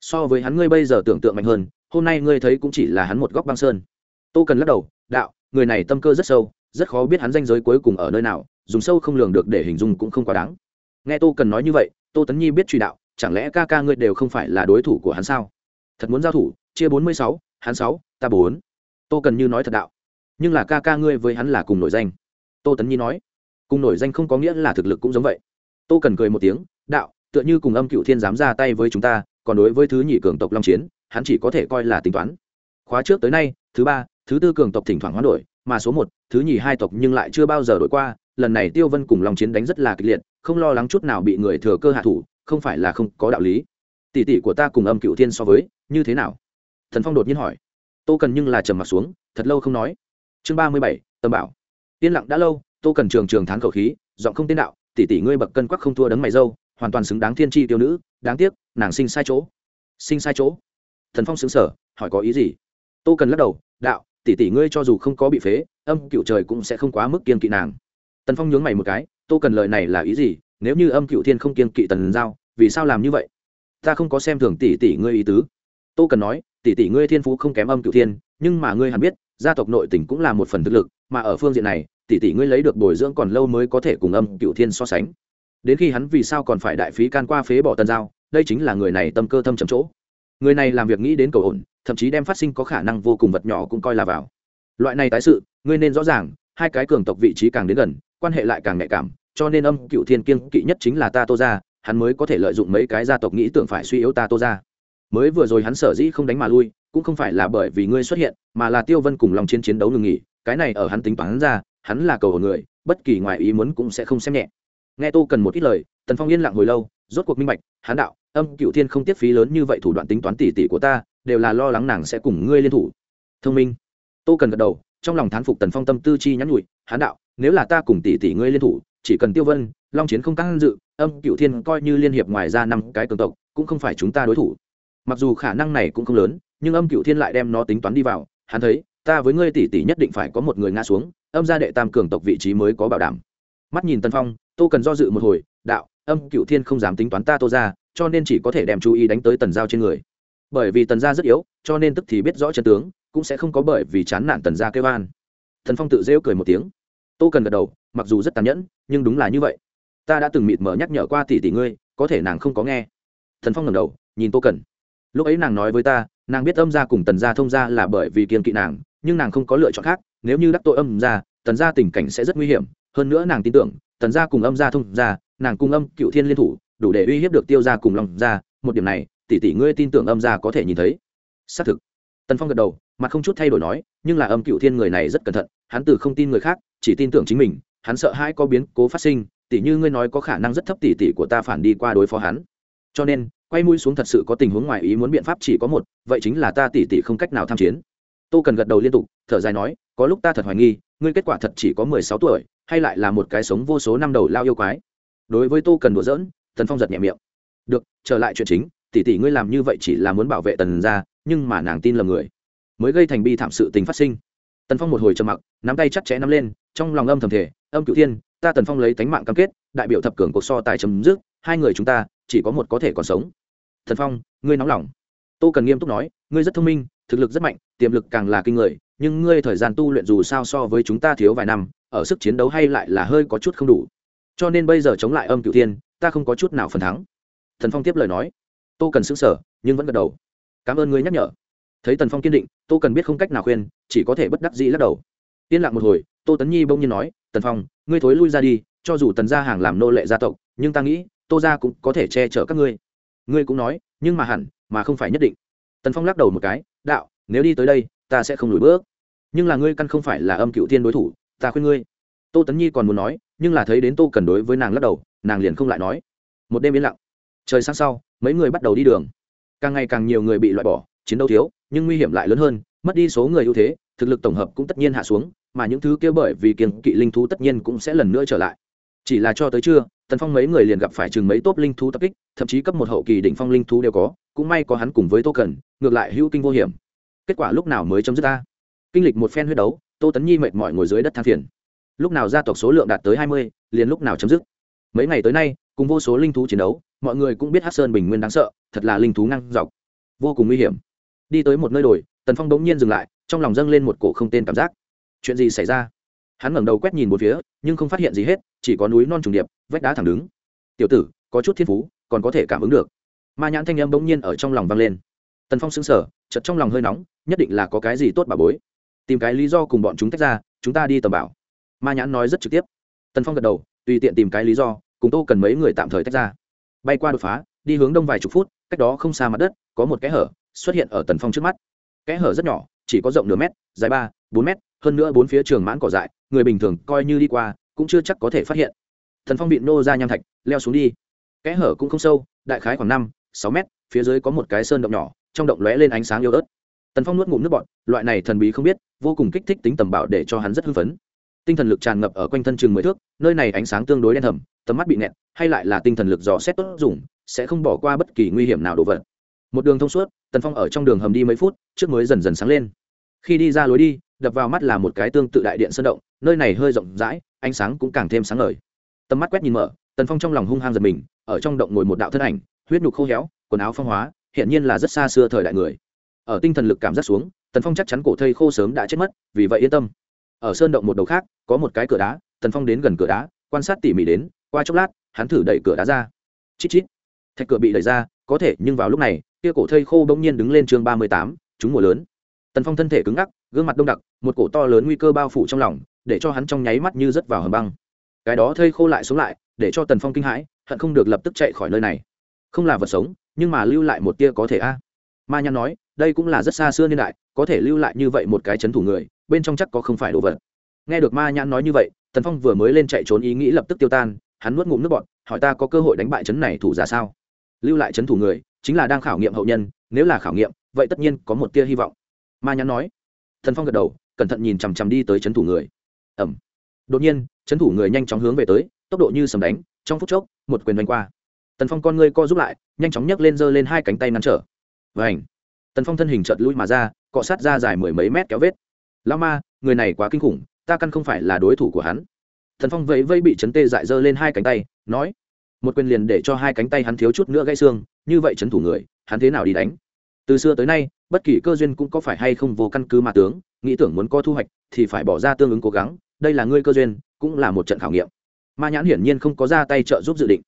so với hắn ngươi bây giờ tưởng tượng mạnh hơn, hôm nay ngươi thấy cũng chỉ là hắn một góc băng sơn. Tô cần lắc đầu, đạo, người này tâm cơ rất sâu, rất khó biết hắn danh giới cuối cùng ở nơi nào, dùng sâu không lường được để hình dung cũng không quá đáng. Nghe tô cần nói như vậy, tô tấn nhi biết truy đạo, chẳng lẽ ca ca ngươi đều không phải là đối thủ của hắn sao? Thật muốn giao thủ, chia bốn mươi sáu, hắn sáu, ta bốn. Tô cần như nói thật đạo, nhưng là ca ca ngươi với hắn là cùng nổi danh. Tô tấn nhi nói, cùng nổi danh không có nghĩa là thực lực cũng giống vậy. Tô cần cười một tiếng, đạo, tựa như cùng âm cựu thiên dám ra tay với chúng ta còn đối với thứ nhị cường tộc long chiến, hắn chỉ có thể coi là tính toán. Khóa trước tới nay, thứ ba, thứ tư cường tộc thỉnh thoảng hoán đổi, mà số một, thứ nhì hai tộc nhưng lại chưa bao giờ đổi qua. Lần này tiêu vân cùng long chiến đánh rất là kịch liệt, không lo lắng chút nào bị người thừa cơ hạ thủ, không phải là không có đạo lý. Tỷ tỷ của ta cùng âm cựu thiên so với, như thế nào? Thần phong đột nhiên hỏi. Tô cần nhưng là trầm mặt xuống, thật lâu không nói. Chương ba mươi bảy, tâm bảo. Yên lặng đã lâu, tô cần trường trường thán khẩu khí, giọng không tên đạo, tỷ tỷ ngươi bậc cân quắc không thua đấng mày dâu, hoàn toàn xứng đáng thiên tri tiêu nữ, đáng tiếc nàng sinh sai chỗ. Sinh sai chỗ. Thần phong xứng sở hỏi có ý gì? Tô cần lắc đầu, đạo, tỷ tỷ ngươi cho dù không có bị phế, âm cựu trời cũng sẽ không quá mức kiên kỵ nàng. Tần phong nhướng mày một cái, tô cần lời này là ý gì? Nếu như âm cựu thiên không kiên kỵ tần giao, vì sao làm như vậy? Ta không có xem thường tỷ tỷ ngươi ý tứ. Tô cần nói, tỷ tỷ ngươi thiên phú không kém âm cựu thiên, nhưng mà ngươi hẳn biết, gia tộc nội tỉnh cũng là một phần thực lực, mà ở phương diện này, tỷ tỷ ngươi lấy được bồi dưỡng còn lâu mới có thể cùng âm cựu thiên so sánh. Đến khi hắn vì sao còn phải đại phí can qua phế bỏ tần giao đây chính là người này tâm cơ thâm trầm chỗ. Người này làm việc nghĩ đến cầu ổn, thậm chí đem phát sinh có khả năng vô cùng vật nhỏ cũng coi là vào. Loại này tái sự, ngươi nên rõ ràng, hai cái cường tộc vị trí càng đến gần, quan hệ lại càng nhạy cảm, cho nên âm cựu thiên kiên kỵ nhất chính là ta tô ra hắn mới có thể lợi dụng mấy cái gia tộc nghĩ tưởng phải suy yếu ta tô ra mới vừa rồi hắn sở dĩ không đánh mà lui, cũng không phải là bởi vì ngươi xuất hiện, mà là tiêu vân cùng lòng chiến chiến đấu ngừng nghỉ, cái này ở hắn tính toán ra, hắn là cầu hồn người, bất kỳ ngoài ý muốn cũng sẽ không xem nhẹ. Nghe tô cần một ít lời, tần phong yên lặng hồi lâu, rốt cuộc minh bạch, hắn đạo âm cựu thiên không tiếp phí lớn như vậy thủ đoạn tính toán tỉ tỉ của ta, đều là lo lắng nàng sẽ cùng ngươi liên thủ. Thông minh. Tô cần gật đầu, trong lòng thán phục tần phong tâm tư chi nhắn nhụi Hán đạo, nếu là ta cùng tỷ tỷ ngươi liên thủ, chỉ cần tiêu vân, long chiến không căng dự, âm cựu thiên coi như liên hiệp ngoài ra năm cái cường tộc, cũng không phải chúng ta đối thủ. Mặc dù khả năng này cũng không lớn, nhưng âm cựu thiên lại đem nó tính toán đi vào, hắn thấy, ta với ngươi tỷ tỷ nhất định phải có một người ngã xuống, âm gia đệ tam cường tộc vị trí mới có bảo đảm. Mắt nhìn tân phong, tô cần do dự một hồi, đạo, âm cựu thiên không dám tính toán ta tô ra cho nên chỉ có thể đem chú ý đánh tới tần giao trên người. Bởi vì tần gia rất yếu, cho nên tức thì biết rõ chân tướng, cũng sẽ không có bởi vì chán nản tần gia kêu an. Thần phong tự rêu cười một tiếng. Tô cần gật đầu, mặc dù rất tàn nhẫn, nhưng đúng là như vậy. Ta đã từng mịt mờ nhắc nhở qua tỷ tỷ ngươi, có thể nàng không có nghe. Thần phong ngầm đầu, nhìn tô cần. Lúc ấy nàng nói với ta, nàng biết âm gia cùng tần gia thông gia là bởi vì kiên kỵ nàng, nhưng nàng không có lựa chọn khác, nếu như đắc tội âm gia, tần gia tình cảnh sẽ rất nguy hiểm. Hơn nữa nàng tin tưởng, tần gia cùng âm gia thông gia, nàng cùng âm cựu thiên liên thủ đủ để uy hiếp được tiêu gia cùng lòng gia, một điểm này, tỷ tỷ ngươi tin tưởng âm gia có thể nhìn thấy. Xác thực. Tần phong gật đầu, mặt không chút thay đổi nói, nhưng là âm cựu thiên người này rất cẩn thận, hắn từ không tin người khác, chỉ tin tưởng chính mình, hắn sợ hai có biến cố phát sinh, tỷ như ngươi nói có khả năng rất thấp tỷ tỷ của ta phản đi qua đối phó hắn. Cho nên, quay mũi xuống thật sự có tình huống ngoài ý muốn biện pháp chỉ có một, vậy chính là ta tỷ tỷ không cách nào tham chiến. Tô cần gật đầu liên tục, thở dài nói, có lúc ta thật hoài nghi, ngươi kết quả thật chỉ có mười sáu tuổi, hay lại là một cái sống vô số năm đầu lao yêu quái. Đối với tô cần đùa giỡn tần phong giật nhẹ miệng. Được, trở lại chuyện chính, tỷ tỷ ngươi làm như vậy chỉ là muốn bảo vệ tần ra nhưng mà nàng tin lầm người. Mới gây thành bi thảm sự tình phát sinh. Tần phong một hồi trầm mặc, nắm tay chặt chẽ nắm lên, trong lòng âm thầm thể âm cựu thiên, ta tần phong lấy tánh mạng cam kết, đại biểu thập cường cuộc so tài chấm dứt, hai người chúng ta chỉ có một có thể còn sống. Thần phong, ngươi nóng lòng. Tô cần nghiêm túc nói, ngươi rất thông minh, thực lực rất mạnh, tiềm lực càng là kinh người, nhưng ngươi thời gian tu luyện dù sao so với chúng ta thiếu vài năm, ở sức chiến đấu hay lại là hơi có chút không đủ. Cho nên bây giờ chống lại âm cựu thiên ta không có chút nào phần thắng. Thần phong tiếp lời nói. Tô cần xứng sở nhưng vẫn gật đầu. Cảm ơn ngươi nhắc nhở. Thấy tần phong kiên định, tô cần biết không cách nào khuyên, chỉ có thể bất đắc dĩ lắc đầu. Yên lặng một hồi, tô tấn nhi bỗng nhiên nói tần phong, ngươi thối lui ra đi, cho dù tần gia hàng làm nô lệ gia tộc, nhưng ta nghĩ, tô gia cũng có thể che chở các ngươi. Ngươi cũng nói, nhưng mà hẳn, mà không phải nhất định. Tần phong lắc đầu một cái, đạo, nếu đi tới đây, ta sẽ không lùi bước. Nhưng là ngươi căn không phải là âm cựu thiên đối thủ, ta khuyên ngươi. Tô tấn nhi còn muốn nói, nhưng là thấy đến tô cần đối với nàng lắc đầu nàng liền không lại nói. Một đêm yên lặng. Trời sáng sau, mấy người bắt đầu đi đường. Càng ngày càng nhiều người bị loại bỏ, chiến đấu thiếu, nhưng nguy hiểm lại lớn hơn, mất đi số người ưu thế, thực lực tổng hợp cũng tất nhiên hạ xuống, mà những thứ kia bởi vì kiềng kỵ linh thú tất nhiên cũng sẽ lần nữa trở lại. Chỉ là cho tới trưa, tần phong mấy người liền gặp phải chừng mấy tốp linh thú tập kích, thậm chí cấp một hậu kỳ đỉnh phong linh thú đều có, cũng may có hắn cùng với tô cần, ngược lại hữu kinh vô hiểm. Kết quả lúc nào mới chấm dứt ta? Kinh lịch một phen huyết đấu, tô tấn nhi mệt mỏi ngồi dưới đất thang thiền. lúc nào gia tộc số lượng đạt tới hai mươi, liền lúc nào chấm dứt mấy ngày tới nay, cùng vô số linh thú chiến đấu, mọi người cũng biết hát sơn bình nguyên đáng sợ, thật là linh thú ngang dọc. Vô cùng nguy hiểm. Đi tới một nơi đồi, tần phong bỗng nhiên dừng lại, trong lòng dâng lên một cổ không tên cảm giác. Chuyện gì xảy ra? Hắn ngẩng đầu quét nhìn một phía, nhưng không phát hiện gì hết, chỉ có núi non trùng điệp, vách đá thẳng đứng. Tiểu tử, có chút thiên phú, còn có thể cảm ứng được. Ma nhãn thanh âm bỗng nhiên ở trong lòng vang lên. Tần phong sững sờ chật trong lòng hơi nóng, nhất định là có cái gì tốt bà bối. Tìm cái lý do cùng bọn chúng tách ra, chúng ta đi tầm bảo. Ma nhãn nói rất trực tiếp. Tần phong gật đầu tùy tiện tìm cái lý do, cùng tô cần mấy người tạm thời tách ra. Bay qua đột phá, đi hướng đông vài chục phút, cách đó không xa mặt đất, có một kẽ hở, xuất hiện ở tần phong trước mắt. Kẽ hở rất nhỏ, chỉ có rộng nửa mét, dài ba, bốn mét, hơn nữa bốn phía trường mãn cỏ dại, người bình thường coi như đi qua, cũng chưa chắc có thể phát hiện. Thần phong bị nô ra nham thạch, leo xuống đi. Kẽ hở cũng không sâu, đại khái khoảng năm, sáu mét, phía dưới có một cái sơn động nhỏ, trong động lóe lên ánh sáng yếu ớt. Tần phong nuốt ngụm nước bọt, loại này thần bí không biết, vô cùng kích thích tính tầm bảo để cho hắn rất hưng phấn tinh thần lực tràn ngập ở quanh thân chừng mười thước, nơi này ánh sáng tương đối đen thầm tầm mắt bị nẹt hay lại là tinh thần lực dò xét tốt dùng, sẽ không bỏ qua bất kỳ nguy hiểm nào đổ vật. Một đường thông suốt, tần phong ở trong đường hầm đi mấy phút, trước mới dần dần sáng lên. Khi đi ra lối đi, đập vào mắt là một cái tương tự đại điện sơn động, nơi này hơi rộng rãi, ánh sáng cũng càng thêm sáng ngời. Tầm mắt quét nhìn mở, tần phong trong lòng hung hăng giật mình, ở trong động ngồi một đạo thân ảnh, huyết nhục khô héo, quần áo phong hóa hiện nhiên là rất xa xưa thời đại người. Ở tinh thần lực cảm giác xuống, tần phong chắc chắn cổ thây khô sớm đã chết mất, vì vậy yên tâm ở sơn động một đầu khác, có một cái cửa đá, tần phong đến gần cửa đá, quan sát tỉ mỉ đến, qua chốc lát, hắn thử đẩy cửa đá ra. Chít chít. Thạch cửa bị đẩy ra, có thể, nhưng vào lúc này, kia cổ thây khô bỗng nhiên đứng lên chương ba mươi tám chúng mùa lớn. Tần phong thân thể cứng ngắc, gương mặt đông đặc, một cổ to lớn nguy cơ bao phủ trong lòng, để cho hắn trong nháy mắt như rớt vào hầm băng. Cái đó thây khô lại xuống lại, để cho tần phong kinh hãi, hận không được lập tức chạy khỏi nơi này. Không là vật sống, nhưng mà lưu lại một tia có thể a. Ma nhăn nói, đây cũng là rất xa xưa niên đại, có thể lưu lại như vậy một cái chấn thủ người bên trong chắc có không phải đồ vật. Nghe được ma nhãn nói như vậy, tần phong vừa mới lên chạy trốn ý nghĩ lập tức tiêu tan, hắn nuốt ngụm nước bọn hỏi ta có cơ hội đánh bại chấn này thủ giả sao? Lưu lại chấn thủ người, chính là đang khảo nghiệm hậu nhân, nếu là khảo nghiệm, vậy tất nhiên có một tia hy vọng. Ma nhãn nói. Thần phong gật đầu, cẩn thận nhìn chằm chằm đi tới chấn thủ người. Ẩm đột nhiên, chấn thủ người nhanh chóng hướng về tới, tốc độ như sầm đánh, trong phút chốc, một quyền đánh qua. Tần phong con ngươi co giúp lại, nhanh chóng nhấc lên giơ lên hai cánh tay ngăn trở. Và ảnh tần phong thân hình chợt lui mà ra, cọ sát ra dài mười mấy mét kéo vết lao ma, người này quá kinh khủng, ta căn không phải là đối thủ của hắn. Thần phong vẫy vẫy bị chấn tê dại dơ lên hai cánh tay, nói, một quyền liền để cho hai cánh tay hắn thiếu chút nữa gãy xương, như vậy chấn thủ người, hắn thế nào đi đánh? Từ xưa tới nay, bất kỳ cơ duyên cũng có phải hay không vô căn cứ mà tướng, nghĩ tưởng muốn có thu hoạch thì phải bỏ ra tương ứng cố gắng, đây là ngươi cơ duyên, cũng là một trận khảo nghiệm. Ma nhãn hiển nhiên không có ra tay trợ giúp dự định.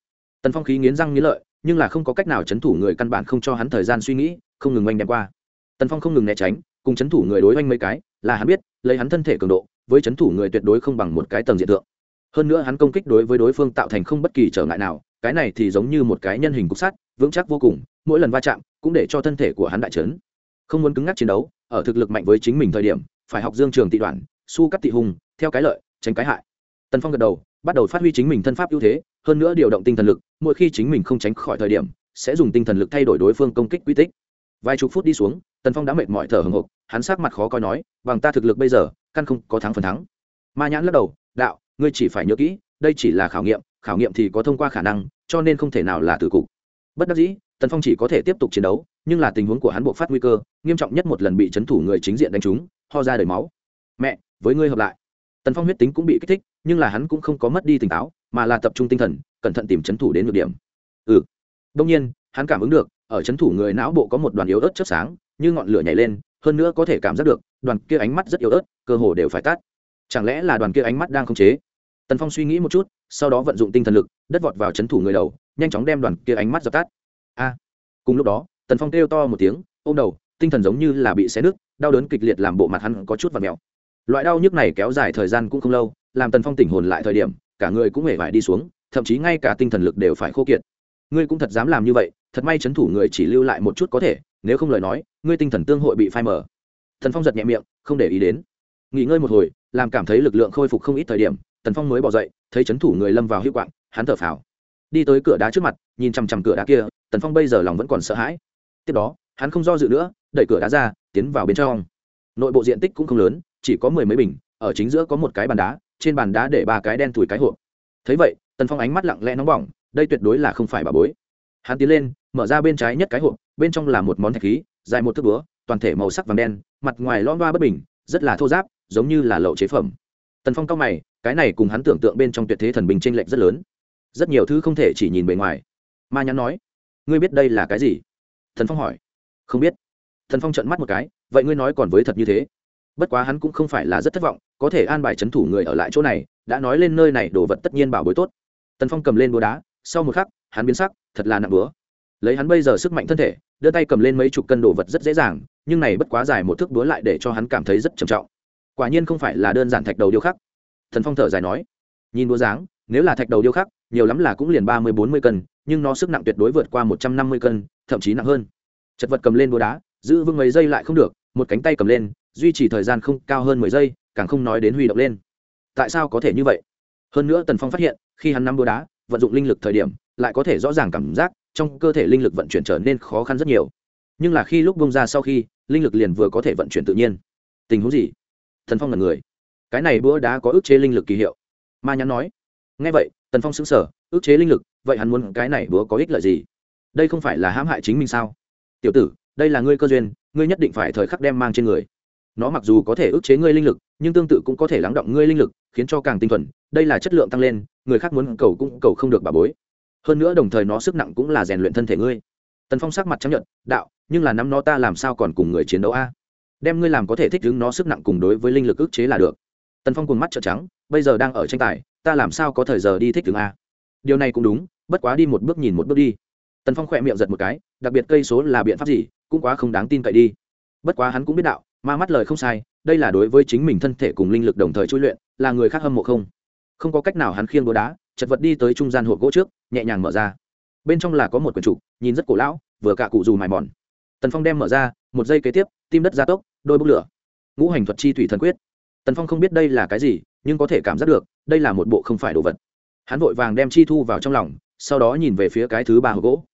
Tần phong khí nghiến răng nghiến lợi, nhưng là không có cách nào chấn thủ người căn bản không cho hắn thời gian suy nghĩ, không ngừng oanh đem qua. Tần phong không ngừng né tránh, cùng chấn thủ người đối oanh mấy cái là hắn biết, lấy hắn thân thể cường độ, với chấn thủ người tuyệt đối không bằng một cái tầng diện tượng hơn nữa hắn công kích đối với đối phương tạo thành không bất kỳ trở ngại nào, cái này thì giống như một cái nhân hình cục sắt, vững chắc vô cùng, mỗi lần va chạm cũng để cho thân thể của hắn đại trấn không muốn cứng ngắc chiến đấu, ở thực lực mạnh với chính mình thời điểm, phải học dương trường tị đoạn, su cắt tị hùng, theo cái lợi, tránh cái hại. Tần phong gật đầu, bắt đầu phát huy chính mình thân pháp ưu thế, hơn nữa điều động tinh thần lực, mỗi khi chính mình không tránh khỏi thời điểm, sẽ dùng tinh thần lực thay đổi đối phương công kích quy tích vài chục phút đi xuống, tần phong đã mệt mỏi thở hồng hộc hắn sắc mặt khó coi nói, bằng ta thực lực bây giờ, căn không có thắng phần thắng. Ma nhãn lắc đầu, đạo, ngươi chỉ phải nhớ kỹ, đây chỉ là khảo nghiệm khảo nghiệm thì có thông qua khả năng, cho nên không thể nào là từ cục. Bất đắc dĩ, tần phong chỉ có thể tiếp tục chiến đấu, nhưng là tình huống của hắn buộc phát nguy cơ, nghiêm trọng nhất một lần bị c thủ người chính diện đánh trúng, ho ra đầy máu. Mẹ, với ngươi hợp lại. Tần phong huyết tính cũng bị kích thích, nhưng là hắn cũng không có mất đi tỉnh táo, mà là tập trung tinh thần, cẩn thận tìm c thủ đến được điểm. Ừ. Đông nhiên, hắn cảm ứng được ở c thủ người não bộ có một đoàn yếu ớt chớp sáng, như ngọn lửa nhảy lên, hơn nữa có thể cảm giác được, đoàn kia ánh mắt rất yếu ớt, cơ hồ đều phải tắt. Chẳng lẽ là đoàn kia ánh mắt đang khống chế? Tần phong suy nghĩ một chút, sau đó vận dụng tinh thần lực, đất vọt vào c h ấ n thủ người đầu, nhanh chóng đem đoàn kia ánh mắt dập tắt. A! Cùng lúc đó, tần phong kêu to một tiếng, ôm đầu, tinh thần giống như là bị xé nứt, đau đớn kịch liệt làm bộ mặt hắn có chút và mèo. Loại đau nhức này kéo dài thời gian cũng không lâu, làm tần phong tỉnh hồn lại thời điểm, cả người cũng hề vải đi xuống, thậm chí ngay cả tinh thần lực đều phải khô kiệt. Ngươi cũng thật dám làm như vậy thật may chấn thủ người chỉ lưu lại một chút có thể, nếu không lời nói, ngươi tinh thần tương hội bị phai mở thần phong giật nhẹ miệng, không để ý đến. Nghỉ ngơi một hồi, làm cảm thấy lực lượng khôi phục không ít thời điểm tần phong mới bỏ dậy, thấy chấn thủ người lâm vào hữu quạng, hắn thở phào. Đi tới cửa đá trước mặt, nhìn chằm chằm cửa đá kia tần phong bây giờ lòng vẫn còn sợ hãi. Tiếp đó, hắn không do dự nữa, đẩy cửa đá ra, tiến vào bên trong. Nội bộ diện tích cũng không lớn, chỉ có mười mấy bình, ở chính giữa có một cái bàn đá, trên bàn đá để ba cái đen thùi cái hộp. Thấy vậy tần phong ánh mắt lặng lẽ nóng bỏng, đây tuyệt đối là không phải bà bối. Hắn tiến lên mở ra bên trái nhất cái hộp, bên trong là một món thạch khí, dài một thước búa, toàn thể màu sắc vàng đen, mặt ngoài lon loa bất bình, rất là thô giáp, giống như là lậu chế phẩm. Tần phong cao mày, cái này cùng hắn tưởng tượng bên trong tuyệt thế thần bình t r ê n lệch rất lớn. Rất nhiều thứ không thể chỉ nhìn bề ngoài. Ma nhắn nói, ngươi biết đây là cái gì? Thần phong hỏi. Không biết. Thần phong trận mắt một cái, vậy ngươi nói còn với thật như thế. Bất quá hắn cũng không phải là rất thất vọng, có thể an bài c h ấ n thủ người ở lại chỗ này, đã nói lên nơi này đồ vật tất nhiên bảo bối tốt. Tần phong cầm lên búa đá, sau một khắc, hắn biến sắc, thật là nặng búa lấy hắn bây giờ sức mạnh thân thể, đưa tay cầm lên mấy chục cân đồ vật rất dễ dàng, nhưng này bất quá dài một thước đúa lại để cho hắn cảm thấy rất trầm trọng. Quả nhiên không phải là đơn giản thạch đầu điêu khắc. Thần phong thở dài nói, nhìn đũa dáng, nếu là thạch đầu điêu khắc, nhiều lắm là cũng liền ba mươi, bốn mươi cân, nhưng nó sức nặng tuyệt đối vượt qua một trăm năm mươi cân, thậm chí nặng hơn. Chật vật cầm lên đũa đá, giữ vững mấy giây lại không được, một cánh tay cầm lên, duy trì thời gian không cao hơn mười giây, càng không nói đến huy động lên. Tại sao có thể như vậy? Hơn nữa tần phong phát hiện, khi hắn nắm đũa đá, vận dụng linh lực thời điểm, lại có thể rõ ràng cảm giác trong cơ thể linh lực vận chuyển trở nên khó khăn rất nhiều. Nhưng là khi lúc bông ra sau khi, linh lực liền vừa có thể vận chuyển tự nhiên. Tình huống gì? Thần phong là người. Cái này búa đá có ức chế linh lực kỳ hiệu. Ma nhắn nói. Ngay vậy, tần phong xứng sở ức chế linh lực, vậy hắn muốn cái này búa có ích lợi gì? Đây không phải là hãm hại chính mình sao? Tiểu tử, đây là ngươi cơ duyên, ngươi nhất định phải thời khắc đem mang trên người. Nó mặc dù có thể ức chế ngươi linh lực, nhưng tương tự cũng có thể lắng động ngươi linh lực, khiến cho càng tinh thuần. Đây là chất lượng tăng lên, người khác muốn cầu cũng cầu không được bà bối hơn nữa đồng thời nó sức nặng cũng là rèn luyện thân thể ngươi. Tần phong sắc mặt chấp nhận đạo, nhưng là nắm nó ta làm sao còn cùng người chiến đấu a? Đem ngươi làm có thể thích ứng nó sức nặng cùng đối với linh lực ức chế là được. Tần phong cùng mắt trợn trắng, bây giờ đang ở tranh tài, ta làm sao có thời giờ đi thích ứng a? Điều này cũng đúng, bất quá đi một bước nhìn một bước đi. Tần phong khỏe miệng giật một cái, đặc biệt cây số là biện pháp gì, cũng quá không đáng tin cậy đi. Bất quá hắn cũng biết đạo, ma mắt lời không sai, đây là đối với chính mình thân thể cùng linh lực đồng thời chui luyện, là người khác hâm mộ không? Không có cách nào hắn khiêng đồ đá chật vật đi tới trung gian hộp gỗ trước, nhẹ nhàng mở ra. Bên trong là có một quyển trục, nhìn rất cổ lão, vừa cả cụ dù mài mòn. Tần phong đem mở ra, một giây kế tiếp, tim đất gia tốc, đôi bốc lửa. Ngũ hành thuật chi thủy thần quyết. Tần phong không biết đây là cái gì, nhưng có thể cảm giác được, đây là một bộ không phải đồ vật. Hắn vội vàng đem chi thu vào trong lòng, sau đó nhìn về phía cái thứ ba hộp gỗ.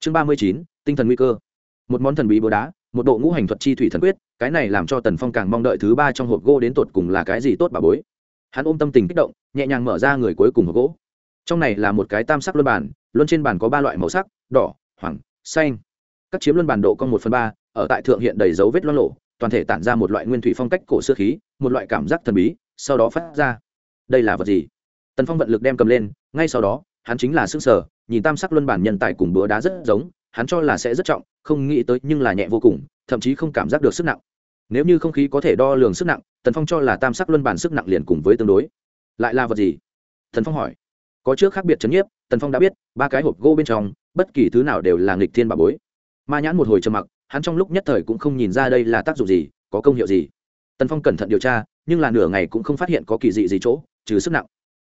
Chương ba mươi chín, tinh thần nguy cơ. Một món thần bí búa đá, một bộ ngũ hành thuật chi thủy thần quyết, cái này làm cho tần phong càng mong đợi thứ ba trong hộp gỗ đến tột cùng là cái gì tốt bà bối. Hắn ôm tâm tình kích động, nhẹ nhàng mở ra người cuối cùng hộp gỗ trong này là một cái tam sắc luân bản luân trên bàn có ba loại màu sắc, đỏ hoàng xanh. Các chiếm luân bản độ con một phần ba, ở tại thượng hiện đầy dấu vết loan lộ toàn thể tản ra một loại nguyên thủy phong cách cổ xưa khí, một loại cảm giác thần bí, sau đó phát ra. Đây là vật gì? Tần phong vận lực đem cầm lên, ngay sau đó, hắn chính là sức sở, nhìn tam sắc luân bản nhân tài cùng búa đá rất giống, hắn cho là sẽ rất trọng, không nghĩ tới nhưng là nhẹ vô cùng, thậm chí không cảm giác được sức nặng. Nếu như không khí có thể đo lường sức nặng, tần phong cho là tam sắc luân bản sức nặng liền cùng với tương đối. Lại là vật gì? Thần phong hỏi có trước khác biệt chấn nhiếp, tần phong đã biết, ba cái hộp gỗ bên trong, bất kỳ thứ nào đều là nghịch thiên bà bối. Ma nhãn một hồi trầm mặc, hắn trong lúc nhất thời cũng không nhìn ra đây là tác dụng gì, có công hiệu gì. Tần phong cẩn thận điều tra, nhưng là nửa ngày cũng không phát hiện có kỳ dị gì chỗ, trừ sức nặng.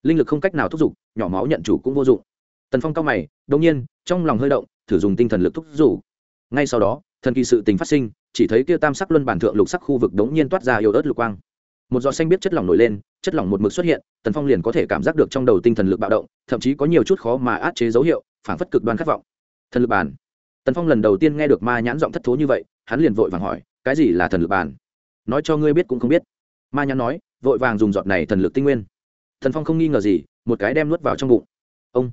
Linh lực không cách nào thúc giục, nhỏ máu nhận chủ cũng vô dụng. Tần phong cao mày đông nhiên, trong lòng hơi động, thử dùng tinh thần lực thúc giục. Ngay sau đó, thần kỳ sự tình phát sinh, chỉ thấy kia tam sắc luân bản thượng lục sắc khu vực đống nhiên toát ra yếu ớt lục quang. Một giọt xanh biết chất lỏng nổi lên chất lỏng một mực xuất hiện, tần phong liền có thể cảm giác được trong đầu tinh thần lực bạo động, thậm chí có nhiều chút khó mà át chế dấu hiệu, phản phất cực đoan khát vọng. Thần lực bản tần phong lần đầu tiên nghe được ma nhãn giọng thất thố như vậy, hắn liền vội vàng hỏi, cái gì là thần lực bản nói cho ngươi biết cũng không biết. Ma nhãn nói, vội vàng dùng giọt này thần lực tinh nguyên. Thần phong không nghi ngờ gì, một cái đem nuốt vào trong bụng. Ông.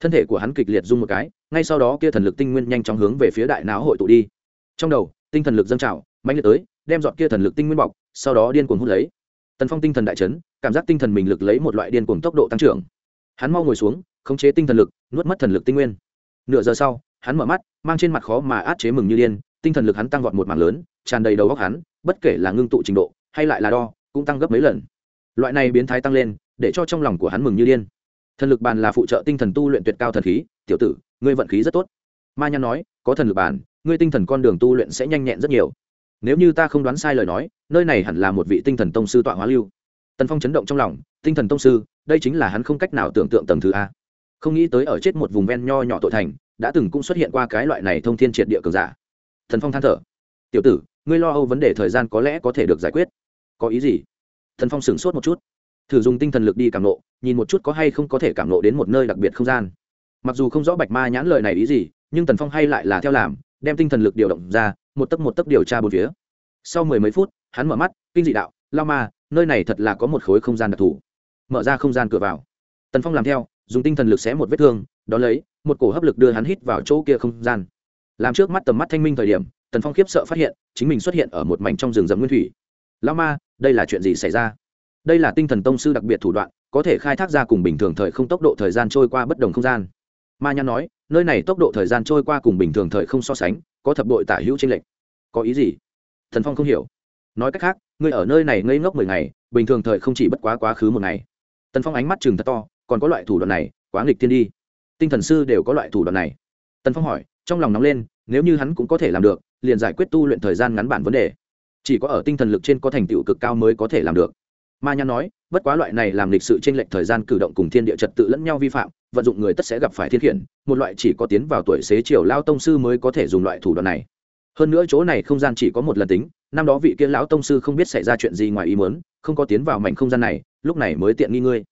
Thân thể của hắn kịch liệt rung một cái, ngay sau đó kia thần lực tinh nguyên nhanh chóng hướng về phía đại não hội tụ đi. Trong đầu, tinh thần lực dâng trào mạnh liệt tới, đem dọn kia thần lực tinh nguyên bọc, sau đó điên cuồng hút lấy tần phong tinh thần đại chấn, cảm giác tinh thần mình lực lấy một loại điên cuồng tốc độ tăng trưởng. Hắn mau ngồi xuống, khống chế tinh thần lực, nuốt mất thần lực tinh nguyên. Nửa giờ sau, hắn mở mắt, mang trên mặt khó mà át chế mừng như điên, tinh thần lực hắn tăng vọt một mảng lớn, tràn đầy đầu góc hắn, bất kể là ngưng tụ trình độ, hay lại là đo, cũng tăng gấp mấy lần. Loại này biến thái tăng lên, để cho trong lòng của hắn mừng như điên. Thần lực bàn là phụ trợ tinh thần tu luyện tuyệt cao thần khí, tiểu tử, ngươi vận khí rất tốt. Ma nhan nói, có thần lực bàn, ngươi tinh thần con đường tu luyện sẽ nhanh nhẹn rất nhiều nếu như ta không đoán sai lời nói, nơi này hẳn là một vị tinh thần tông sư tọa hóa lưu. Tần phong chấn động trong lòng, tinh thần tông sư, đây chính là hắn không cách nào tưởng tượng tầng thứ a. Không nghĩ tới ở chết một vùng ven nho nhỏ tội thành, đã từng cũng xuất hiện qua cái loại này thông thiên triệt địa cường giả. Thần phong than thở. Tiểu tử, ngươi lo âu vấn đề thời gian có lẽ có thể được giải quyết. Có ý gì? Thần phong sửng sốt một chút. Thử dùng tinh thần lực đi cảm nộ, nhìn một chút có hay không có thể cảm nộ đến một nơi đặc biệt không gian. Mặc dù không rõ bạch ma nhãn lời này ý gì, nhưng tần phong hay lại là theo làm, đem tinh thần lực điều động ra một tấc một tấc điều tra bốn phía. Sau mười mấy phút, hắn mở mắt, kinh dị đạo, lao ma, nơi này thật là có một khối không gian đặc thù. Mở ra không gian cửa vào. Tần phong làm theo, dùng tinh thần lực xé một vết thương đ ó lấy, một cổ hấp lực đưa hắn hít vào chỗ kia không gian. Làm trước mắt tầm mắt thanh minh thời điểm, tần phong khiếp sợ phát hiện, chính mình xuất hiện ở một mảnh trong rừng rậm nguyên thủy. Lao ma, đây là chuyện gì xảy ra? Đây là tinh thần tông sư đặc biệt thủ đoạn, có thể khai thác ra cùng bình thường thời không tốc độ thời gian trôi qua bất đồng không gian. Ma nhãn nói, nơi này tốc độ thời gian trôi qua cùng bình thường thời không so sánh có thập đội tả hữu tranh lệch. Có ý gì? Thần phong không hiểu. Nói cách khác, ngươi ở nơi này ngây ngốc mười ngày, bình thường thời không chỉ bất quá quá khứ một ngày. Tần phong ánh mắt chừng thật to, còn có loại thủ đoạn này, quá nghịch thiên đi. Tinh thần sư đều có loại thủ đoạn này. Tần phong hỏi, trong lòng nóng lên, nếu như hắn cũng có thể làm được, liền giải quyết tu luyện thời gian ngắn bản vấn đề. Chỉ có ở tinh thần lực trên có thành tựu cực cao mới có thể làm được. Ma nhan nói, bất quá loại này làm lịch sự trên lệch thời gian cử động cùng thiên địa trật tự lẫn nhau vi phạm vận dụng người tất sẽ gặp phải thiên khiển, một loại chỉ có tiến vào tuổi xế chiều lao tông sư mới có thể dùng loại thủ đoạn này. Hơn nữa chỗ này không gian chỉ có một lần tính, năm đó vị kia lão tông sư không biết xảy ra chuyện gì ngoài ý muốn, không có tiến vào mảnh không gian này, lúc này mới tiện nghi ngươi.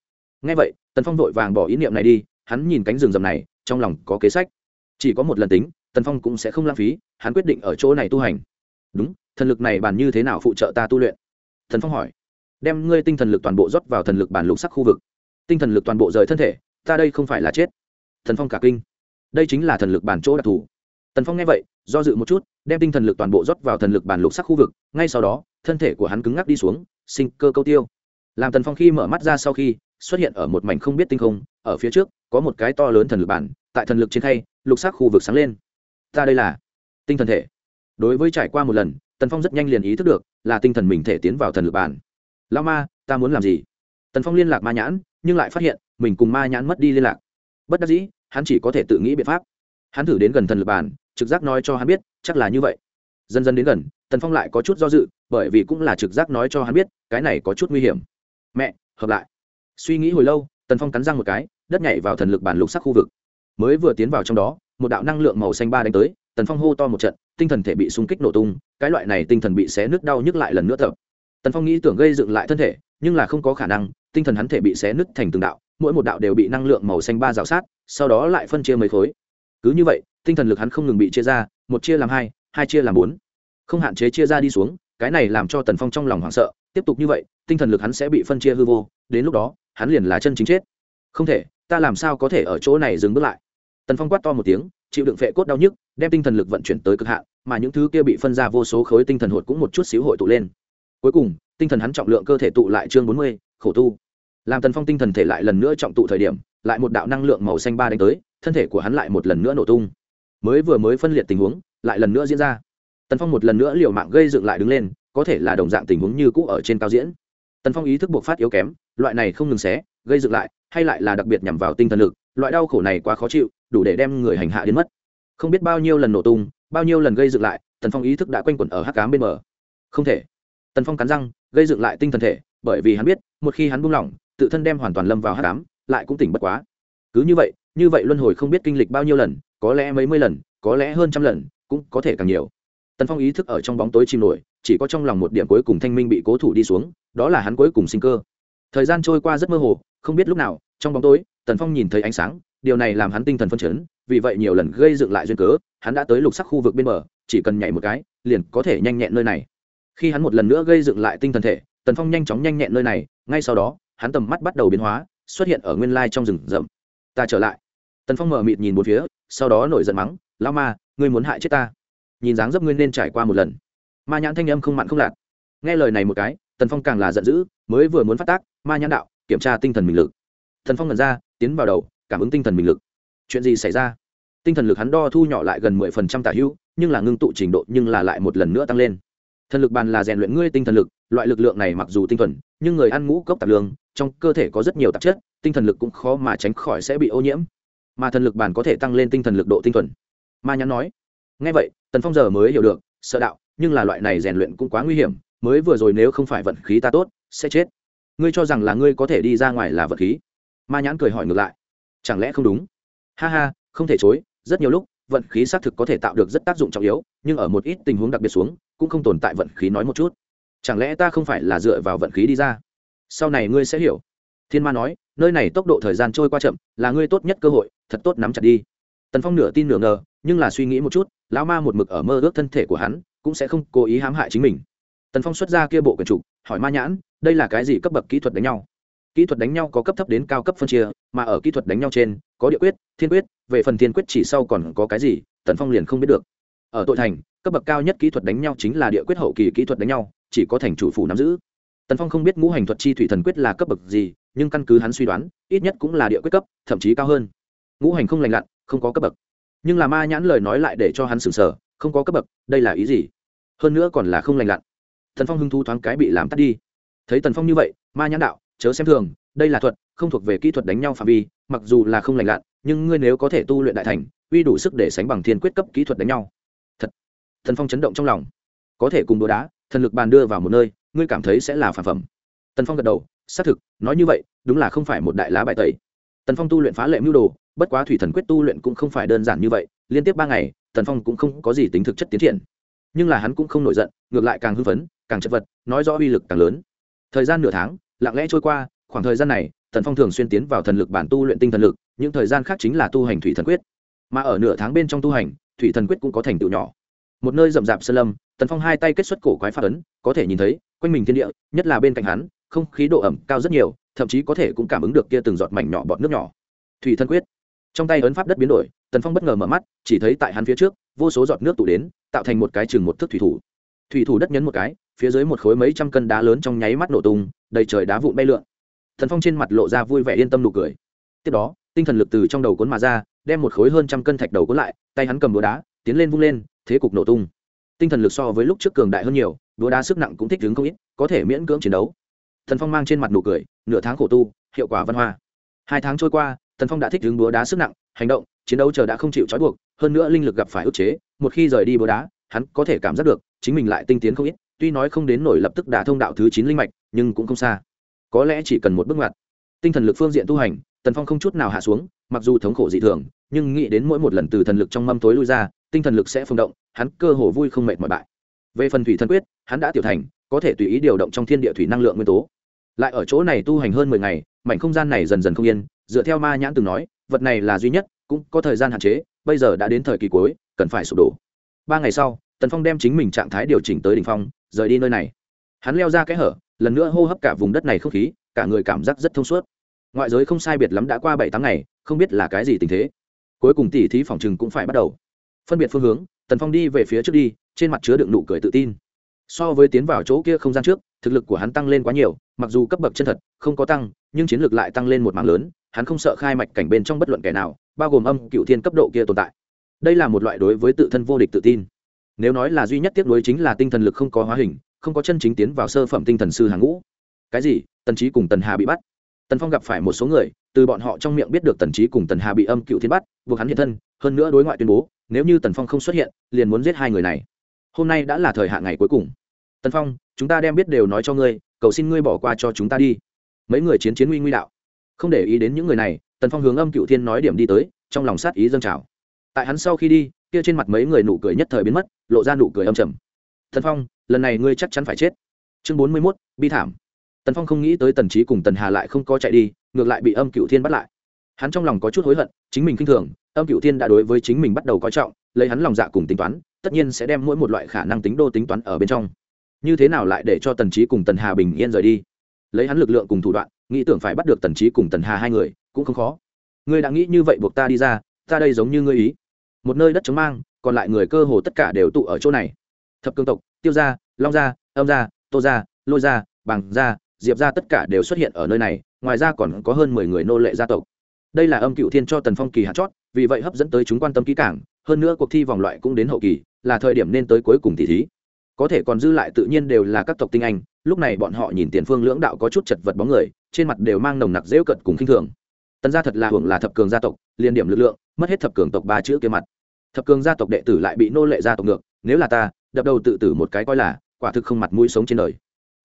Ngay vậy, tần phong vội vàng bỏ ý niệm này đi, hắn nhìn cánh rừng rầm này, trong lòng có kế sách. Chỉ có một lần tính, tần phong cũng sẽ không lãng phí, hắn quyết định ở chỗ này tu hành. Đúng, thần lực này bàn như thế nào phụ trợ ta tu luyện? Thần phong hỏi. Đem ngươi tinh thần lực toàn bộ rót vào thần lực bản lục sắc khu vực. Tinh thần lực toàn bộ rời thân thể ta đây không phải là chết. Thần phong cả kinh. Đây chính là thần lực bản chỗ đặc thù. Tần phong nghe vậy, do dự một chút, đem tinh thần lực toàn bộ rót vào thần lực bản lục sắc khu vực, ngay sau đó, thân thể của hắn cứng ngắc đi xuống, sinh cơ câu tiêu. Làm tần phong khi mở mắt ra sau khi, xuất hiện ở một mảnh không biết tinh không, ở phía trước, có một cái to lớn thần lực bản, tại thần lực trên thay lục sắc khu vực sáng lên. Ta đây là tinh thần thể. Đối với trải qua một lần, tần phong rất nhanh liền ý thức được là tinh thần mình thể tiến vào thần lực bản. lao ma, ta muốn làm gì? Tần phong liên lạc ma nhãn, nhưng lại phát hiện mình cùng ma nhãn mất đi liên lạc. Bất đắc dĩ, hắn chỉ có thể tự nghĩ biện pháp. Hắn thử đến gần thần lực bàn trực giác nói cho hắn biết, chắc là như vậy. Dần dần đến gần, tần phong lại có chút do dự, bởi vì cũng là trực giác nói cho hắn biết, cái này có chút nguy hiểm. Mẹ, hợp lại. Suy nghĩ hồi lâu, tần phong cắn răng một cái, đất nhảy vào thần lực bản lục sắc khu vực. Mới vừa tiến vào trong đó, một đạo năng lượng màu xanh ba đánh tới, tần phong hô to một trận, tinh thần thể bị súng kích nổ tung, cái loại này tinh thần bị xé nứt đau nhức lại lần nữa tập. Tần phong nghĩ tưởng gây dựng lại thân thể, nhưng là không có khả năng, tinh thần hắn thể bị xé nứt thành từng đạo mỗi một đạo đều bị năng lượng màu xanh ba rào sát, sau đó lại phân chia mấy khối. Cứ như vậy, tinh thần lực hắn không ngừng bị chia ra, một chia làm hai hai chia làm bốn. Không hạn chế chia ra đi xuống, cái này làm cho tần phong trong lòng hoảng sợ, tiếp tục như vậy, tinh thần lực hắn sẽ bị phân chia hư vô, đến lúc đó, hắn liền là chân chính chết. Không thể, ta làm sao có thể ở chỗ này dừng bước lại? Tần phong quát to một tiếng, chịu đựng phệ cốt đau nhức, đem tinh thần lực vận chuyển tới cực hạn, mà những thứ kia bị phân ra vô số khối tinh thần hột cũng một chút xíu hội tụ lên. Cuối cùng, tinh thần hắn trọng lượng cơ thể tụ lại chương bốn mươi, khổ tu làm tần phong tinh thần thể lại lần nữa trọng tụ thời điểm, lại một đạo năng lượng màu xanh ba đánh tới, thân thể của hắn lại một lần nữa nổ tung. Mới vừa mới phân liệt tình huống, lại lần nữa diễn ra. Tần phong một lần nữa liều mạng gây dựng lại đứng lên, có thể là đồng dạng tình huống như cũ ở trên cao diễn. Tần phong ý thức buộc phát yếu kém, loại này không ngừng xé, gây dựng lại, hay lại là đặc biệt nhằm vào tinh thần lực, loại đau khổ này quá khó chịu, đủ để đem người hành hạ đến mất. Không biết bao nhiêu lần nổ tung, bao nhiêu lần gây dựng lại, tần phong ý thức đã quanh quẩn ở hắc cám bên mờ không thể. Tần phong cắn răng, gây dựng lại tinh thần thể, bởi vì hắn biết, một khi hắn buông lỏng tự thân đem hoàn toàn lâm vào hát cám, lại cũng tỉnh bất quá. Cứ như vậy như vậy luân hồi không biết kinh lịch bao nhiêu lần, có lẽ mấy mươi lần, có lẽ hơn trăm lần, cũng có thể càng nhiều. Tần phong ý thức ở trong bóng tối chìm nổi, chỉ có trong lòng một điểm cuối cùng thanh minh bị cố thủ đi xuống, đó là hắn cuối cùng sinh cơ. Thời gian trôi qua rất mơ hồ, không biết lúc nào, trong bóng tối, tần phong nhìn thấy ánh sáng, điều này làm hắn tinh thần phân chấn, vì vậy nhiều lần gây dựng lại duyên cớ, hắn đã tới lục sắc khu vực bên bờ, chỉ cần nhảy một cái, liền có thể nhanh nhẹn nơi này. Khi hắn một lần nữa gây dựng lại tinh thần thể, tần phong nhanh chóng nhanh nhẹn nơi này, ngay sau đó hắn tầm mắt bắt đầu biến hóa, xuất hiện ở nguyên lai trong rừng rậm. Ta trở lại. Tần phong mở mịt nhìn một phía, sau đó nổi giận mắng lao ma, ngươi muốn hại chết ta? Nhìn dáng dấp ngươi nên trải qua một lần. Ma nhãn thanh âm không mặn không lạt. Nghe lời này một cái, tần phong càng là giận dữ, mới vừa muốn phát tác, ma nhãn đạo, kiểm tra tinh thần mình lực. Thần phong ngẩn ra, tiến vào đầu, cảm ứng tinh thần mình lực. Chuyện gì xảy ra? Tinh thần lực hắn đo thu nhỏ lại gần mười phần trăm tả hữu, nhưng là ngưng tụ trình độ nhưng là lại một lần nữa tăng lên. Thần lực bàn là rèn luyện ngươi tinh thần lực, loại lực lượng này mặc dù tinh thuần, nhưng người ăn ngũ cốc tạp lương trong cơ thể có rất nhiều tạp chất, tinh thần lực cũng khó mà tránh khỏi sẽ bị ô nhiễm. Mà thần lực bản có thể tăng lên tinh thần lực độ tinh thuần. Ma nhãn nói ngay vậy, tần phong giờ mới hiểu được, sợ đạo, nhưng là loại này rèn luyện cũng quá nguy hiểm, mới vừa rồi nếu không phải vận khí ta tốt, sẽ chết. Ngươi cho rằng là ngươi có thể đi ra ngoài là vận khí? Ma nhãn cười hỏi ngược lại, chẳng lẽ không đúng? Ha ha, không thể chối, rất nhiều lúc, vận khí xác thực có thể tạo được rất tác dụng trọng yếu, nhưng ở một ít tình huống đặc biệt xuống, cũng không tồn tại vận khí nói một chút. Chẳng lẽ ta không phải là dựa vào vận khí đi ra? Sau này ngươi sẽ hiểu. Thiên ma nói, nơi này tốc độ thời gian trôi qua chậm, là ngươi tốt nhất cơ hội, thật tốt nắm chặt đi. Tần phong nửa tin nửa ngờ, nhưng là suy nghĩ một chút, lão ma một mực ở mơ ước thân thể của hắn, cũng sẽ không cố ý hãm hại chính mình. Tần phong xuất ra kia bộ quần trục, hỏi ma nhãn, đây là cái gì cấp bậc kỹ thuật đánh nhau? Kỹ thuật đánh nhau có cấp thấp đến cao cấp phân chia, mà ở kỹ thuật đánh nhau trên, có địa quyết, thiên quyết, về phần thiên quyết chỉ sau còn có cái gì, tần phong liền không biết được. Ở tội thành, cấp bậc cao nhất kỹ thuật đánh nhau chính là địa quyết hậu kỳ kỹ thuật đánh nhau, chỉ có thành chủ phủ nắm giữ tần phong không biết ngũ hành thuật chi thủy thần quyết là cấp bậc gì, nhưng căn cứ hắn suy đoán, ít nhất cũng là địa quyết cấp, thậm chí cao hơn. Ngũ hành không lành lặn, không có cấp bậc. Nhưng là ma nhãn lời nói lại để cho hắn sừng sờ, không có cấp bậc, đây là ý gì? Hơn nữa còn là không lành lặn. Thần phong hưng thu thoáng cái bị làm tắt đi. Thấy tần phong như vậy, ma nhãn đạo, chớ xem thường, đây là thuật, không thuộc về kỹ thuật đánh nhau phạm vi, mặc dù là không lành lặn, nhưng ngươi nếu có thể tu luyện đại thành, uy đủ sức để sánh bằng thiên quyết cấp kỹ thuật đánh nhau. Thật. Thần phong chấn động trong lòng. Có thể cùng đũa đá, thần lực bàn đưa vào một nơi ngươi cảm thấy sẽ là phản phẩm. Tần phong gật đầu, xác thực, nói như vậy, đúng là không phải một đại lá bài tẩy. Tần phong tu luyện phá lệ mưu đồ, bất quá thủy thần quyết tu luyện cũng không phải đơn giản như vậy, liên tiếp ba ngày, tần phong cũng không có gì tính thực chất tiến triển. Nhưng là hắn cũng không nổi giận, ngược lại càng hưng phấn, càng chật vật, nói rõ uy lực càng lớn. Thời gian nửa tháng, lặng lẽ trôi qua, khoảng thời gian này, tần phong thường xuyên tiến vào thần lực bản tu luyện tinh thần lực, những thời gian khác chính là tu hành thủy thần quyết. Mà ở nửa tháng bên trong tu hành, thủy thần quyết cũng có thành tựu nhỏ. Một nơi rậm rạp sơn lâm, tần phong hai tay kết xuất cổ quái phát ấn, có thể nhìn thấy quanh mình thiên địa, nhất là bên cạnh hắn, không khí độ ẩm cao rất nhiều, thậm chí có thể cũng cảm ứng được kia từng giọt mảnh nhỏ bọt nước nhỏ. Thủy thân quyết. Trong tay ấn pháp đất biến đổi, tần phong bất ngờ mở mắt, chỉ thấy tại hắn phía trước, vô số giọt nước tụ đến, tạo thành một cái chừng một thước thủy thủ. Thủy thủ đất nhấn một cái, phía dưới một khối mấy trăm cân đá lớn trong nháy mắt nổ tung, đầy trời đá vụn bay lượn. Thần phong trên mặt lộ ra vui vẻ yên tâm nụ cười. Tiếp đó, tinh thần lực từ trong đầu cuốn mà ra, đem một khối hơn trăm cân thạch đầu cuốn lại, tay hắn cầm đũa đá, tiến lên vung lên, thế cục nổ tung. Tinh thần lực so với lúc trước cường đại hơn nhiều búa đá sức nặng cũng thích ứng không ít, có thể miễn cưỡng chiến đấu. Thần phong mang trên mặt nụ cười, nửa tháng khổ tu, hiệu quả văn hoa. Hai tháng trôi qua, thần phong đã thích ứng búa đá sức nặng, hành động, chiến đấu chờ đã không chịu trói buộc, hơn nữa linh lực gặp phải ức chế, một khi rời đi búa đá, hắn có thể cảm giác được, chính mình lại tinh tiến không ít, tuy nói không đến nổi lập tức đả thông đạo thứ chín linh mạch, nhưng cũng không xa. Có lẽ chỉ cần một bước ngoặt, tinh thần lực phương diện tu hành tần phong không chút nào hạ xuống, mặc dù thống khổ dị thường, nhưng nghĩ đến mỗi một lần từ thần lực trong mâm tối lui ra, tinh thần lực sẽ phồng động, hắn cơ hồ vui không mệt mọi bại về phần thủy thần quyết, hắn đã tiểu thành, có thể tùy ý điều động trong thiên địa thủy năng lượng nguyên tố. Lại ở chỗ này tu hành hơn mười ngày, mảnh không gian này dần dần không yên, dựa theo ma nhãn từng nói, vật này là duy nhất, cũng có thời gian hạn chế, bây giờ đã đến thời kỳ cuối, cần phải sụp đổ. Ba ngày sau, tần phong đem chính mình trạng thái điều chỉnh tới đ ỉ n h phong, rời đi nơi này. Hắn leo ra cái hở, lần nữa hô hấp cả vùng đất này không khí, cả người cảm giác rất thông suốt. Ngoại giới không sai biệt lắm đã qua bảy tháng ngày, không biết là cái gì tình thế. Cuối cùng tỉ thí phòng chừng cũng phải bắt đầu. Phân biệt phương hướng tần phong đi về phía trước đi, trên mặt chứa đựng nụ cười tự tin. So với tiến vào chỗ kia không gian trước, thực lực của hắn tăng lên quá nhiều, mặc dù cấp bậc chân thật, không có tăng, nhưng chiến lược lại tăng lên một mạng lớn, hắn không sợ khai mạch cảnh bên trong bất luận kẻ nào, bao gồm âm cựu thiên cấp độ kia tồn tại. Đây là một loại đối với tự thân vô địch tự tin. Nếu nói là duy nhất tiếp nối chính là tinh thần lực không có hóa hình, không có chân chính tiến vào sơ phẩm tinh thần sư hàng ngũ. Cái gì? Tần trí cùng tần hà bị bắt. Tần phong gặp phải một số người, từ bọn họ trong miệng biết được tần trí cùng tần hà bị âm cựu thiên bắt, buộc hắn hiện thân, hơn nữa đối ngoại tuyên bố nếu như tần phong không xuất hiện, liền muốn giết hai người này. Hôm nay đã là thời hạn ngày cuối cùng. Tần phong, chúng ta đem biết đều nói cho ngươi, cầu xin ngươi bỏ qua cho chúng ta đi. Mấy người chiến chiến nguy nguy đạo. Không để ý đến những người này, tần phong hướng âm cựu thiên nói điểm đi tới, trong lòng sát ý dâng trào. Tại hắn sau khi đi, kia trên mặt mấy người nụ cười nhất thời biến mất, lộ ra nụ cười âm trầm. Tần phong, lần này ngươi chắc chắn phải chết. Chương bốn mươi mốt, bi thảm. Tần phong không nghĩ tới tần trí cùng tần hà lại không có chạy đi, ngược lại bị âm cựu thiên bắt lại. Hắn trong lòng có chút hối hận, chính mình k i n h thường âm cựu thiên đã đối với chính mình bắt đầu coi trọng, lấy hắn lòng dạ cùng tính toán, tất nhiên sẽ đem mỗi một loại khả năng tính đô tính toán ở bên trong. Như thế nào lại để cho tần trí cùng tần hà bình yên rời đi? Lấy hắn lực lượng cùng thủ đoạn, nghĩ tưởng phải bắt được tần trí cùng tần hà hai người, cũng không khó. Ngươi đã nghĩ như vậy buộc ta đi ra, ta đây giống như ngươi ý. Một nơi đất chống mang, còn lại người cơ hồ tất cả đều tụ ở chỗ này. Thập cương tộc, tiêu gia, long gia, âm gia, tô gia, lôi gia, bằng gia, diệp gia tất cả đều xuất hiện ở nơi này, ngoài ra còn có hơn mười người nô lệ gia tộc. Đây là âm cựu thiên cho tần phong kỳ hạt chót vì vậy hấp dẫn tới chúng quan tâm kỹ cảng hơn nữa cuộc thi vòng loại cũng đến hậu kỳ, là thời điểm nên tới cuối cùng tỷ thí. Có thể còn dư lại tự nhiên đều là các tộc tinh anh, lúc này bọn họ nhìn tiền phương lưỡng đạo có chút chật vật bóng người, trên mặt đều mang nồng nặc dễu cận cùng khinh thường. Tần gia thật là hưởng là thập cường gia tộc, liên điểm lực lượng, mất hết thập cường tộc ba chữ kia mặt. Thập cường gia tộc đệ tử lại bị nô lệ gia tộc ngược, nếu là ta, đập đầu tự tử một cái coi là, quả thực không mặt mũi sống trên đời.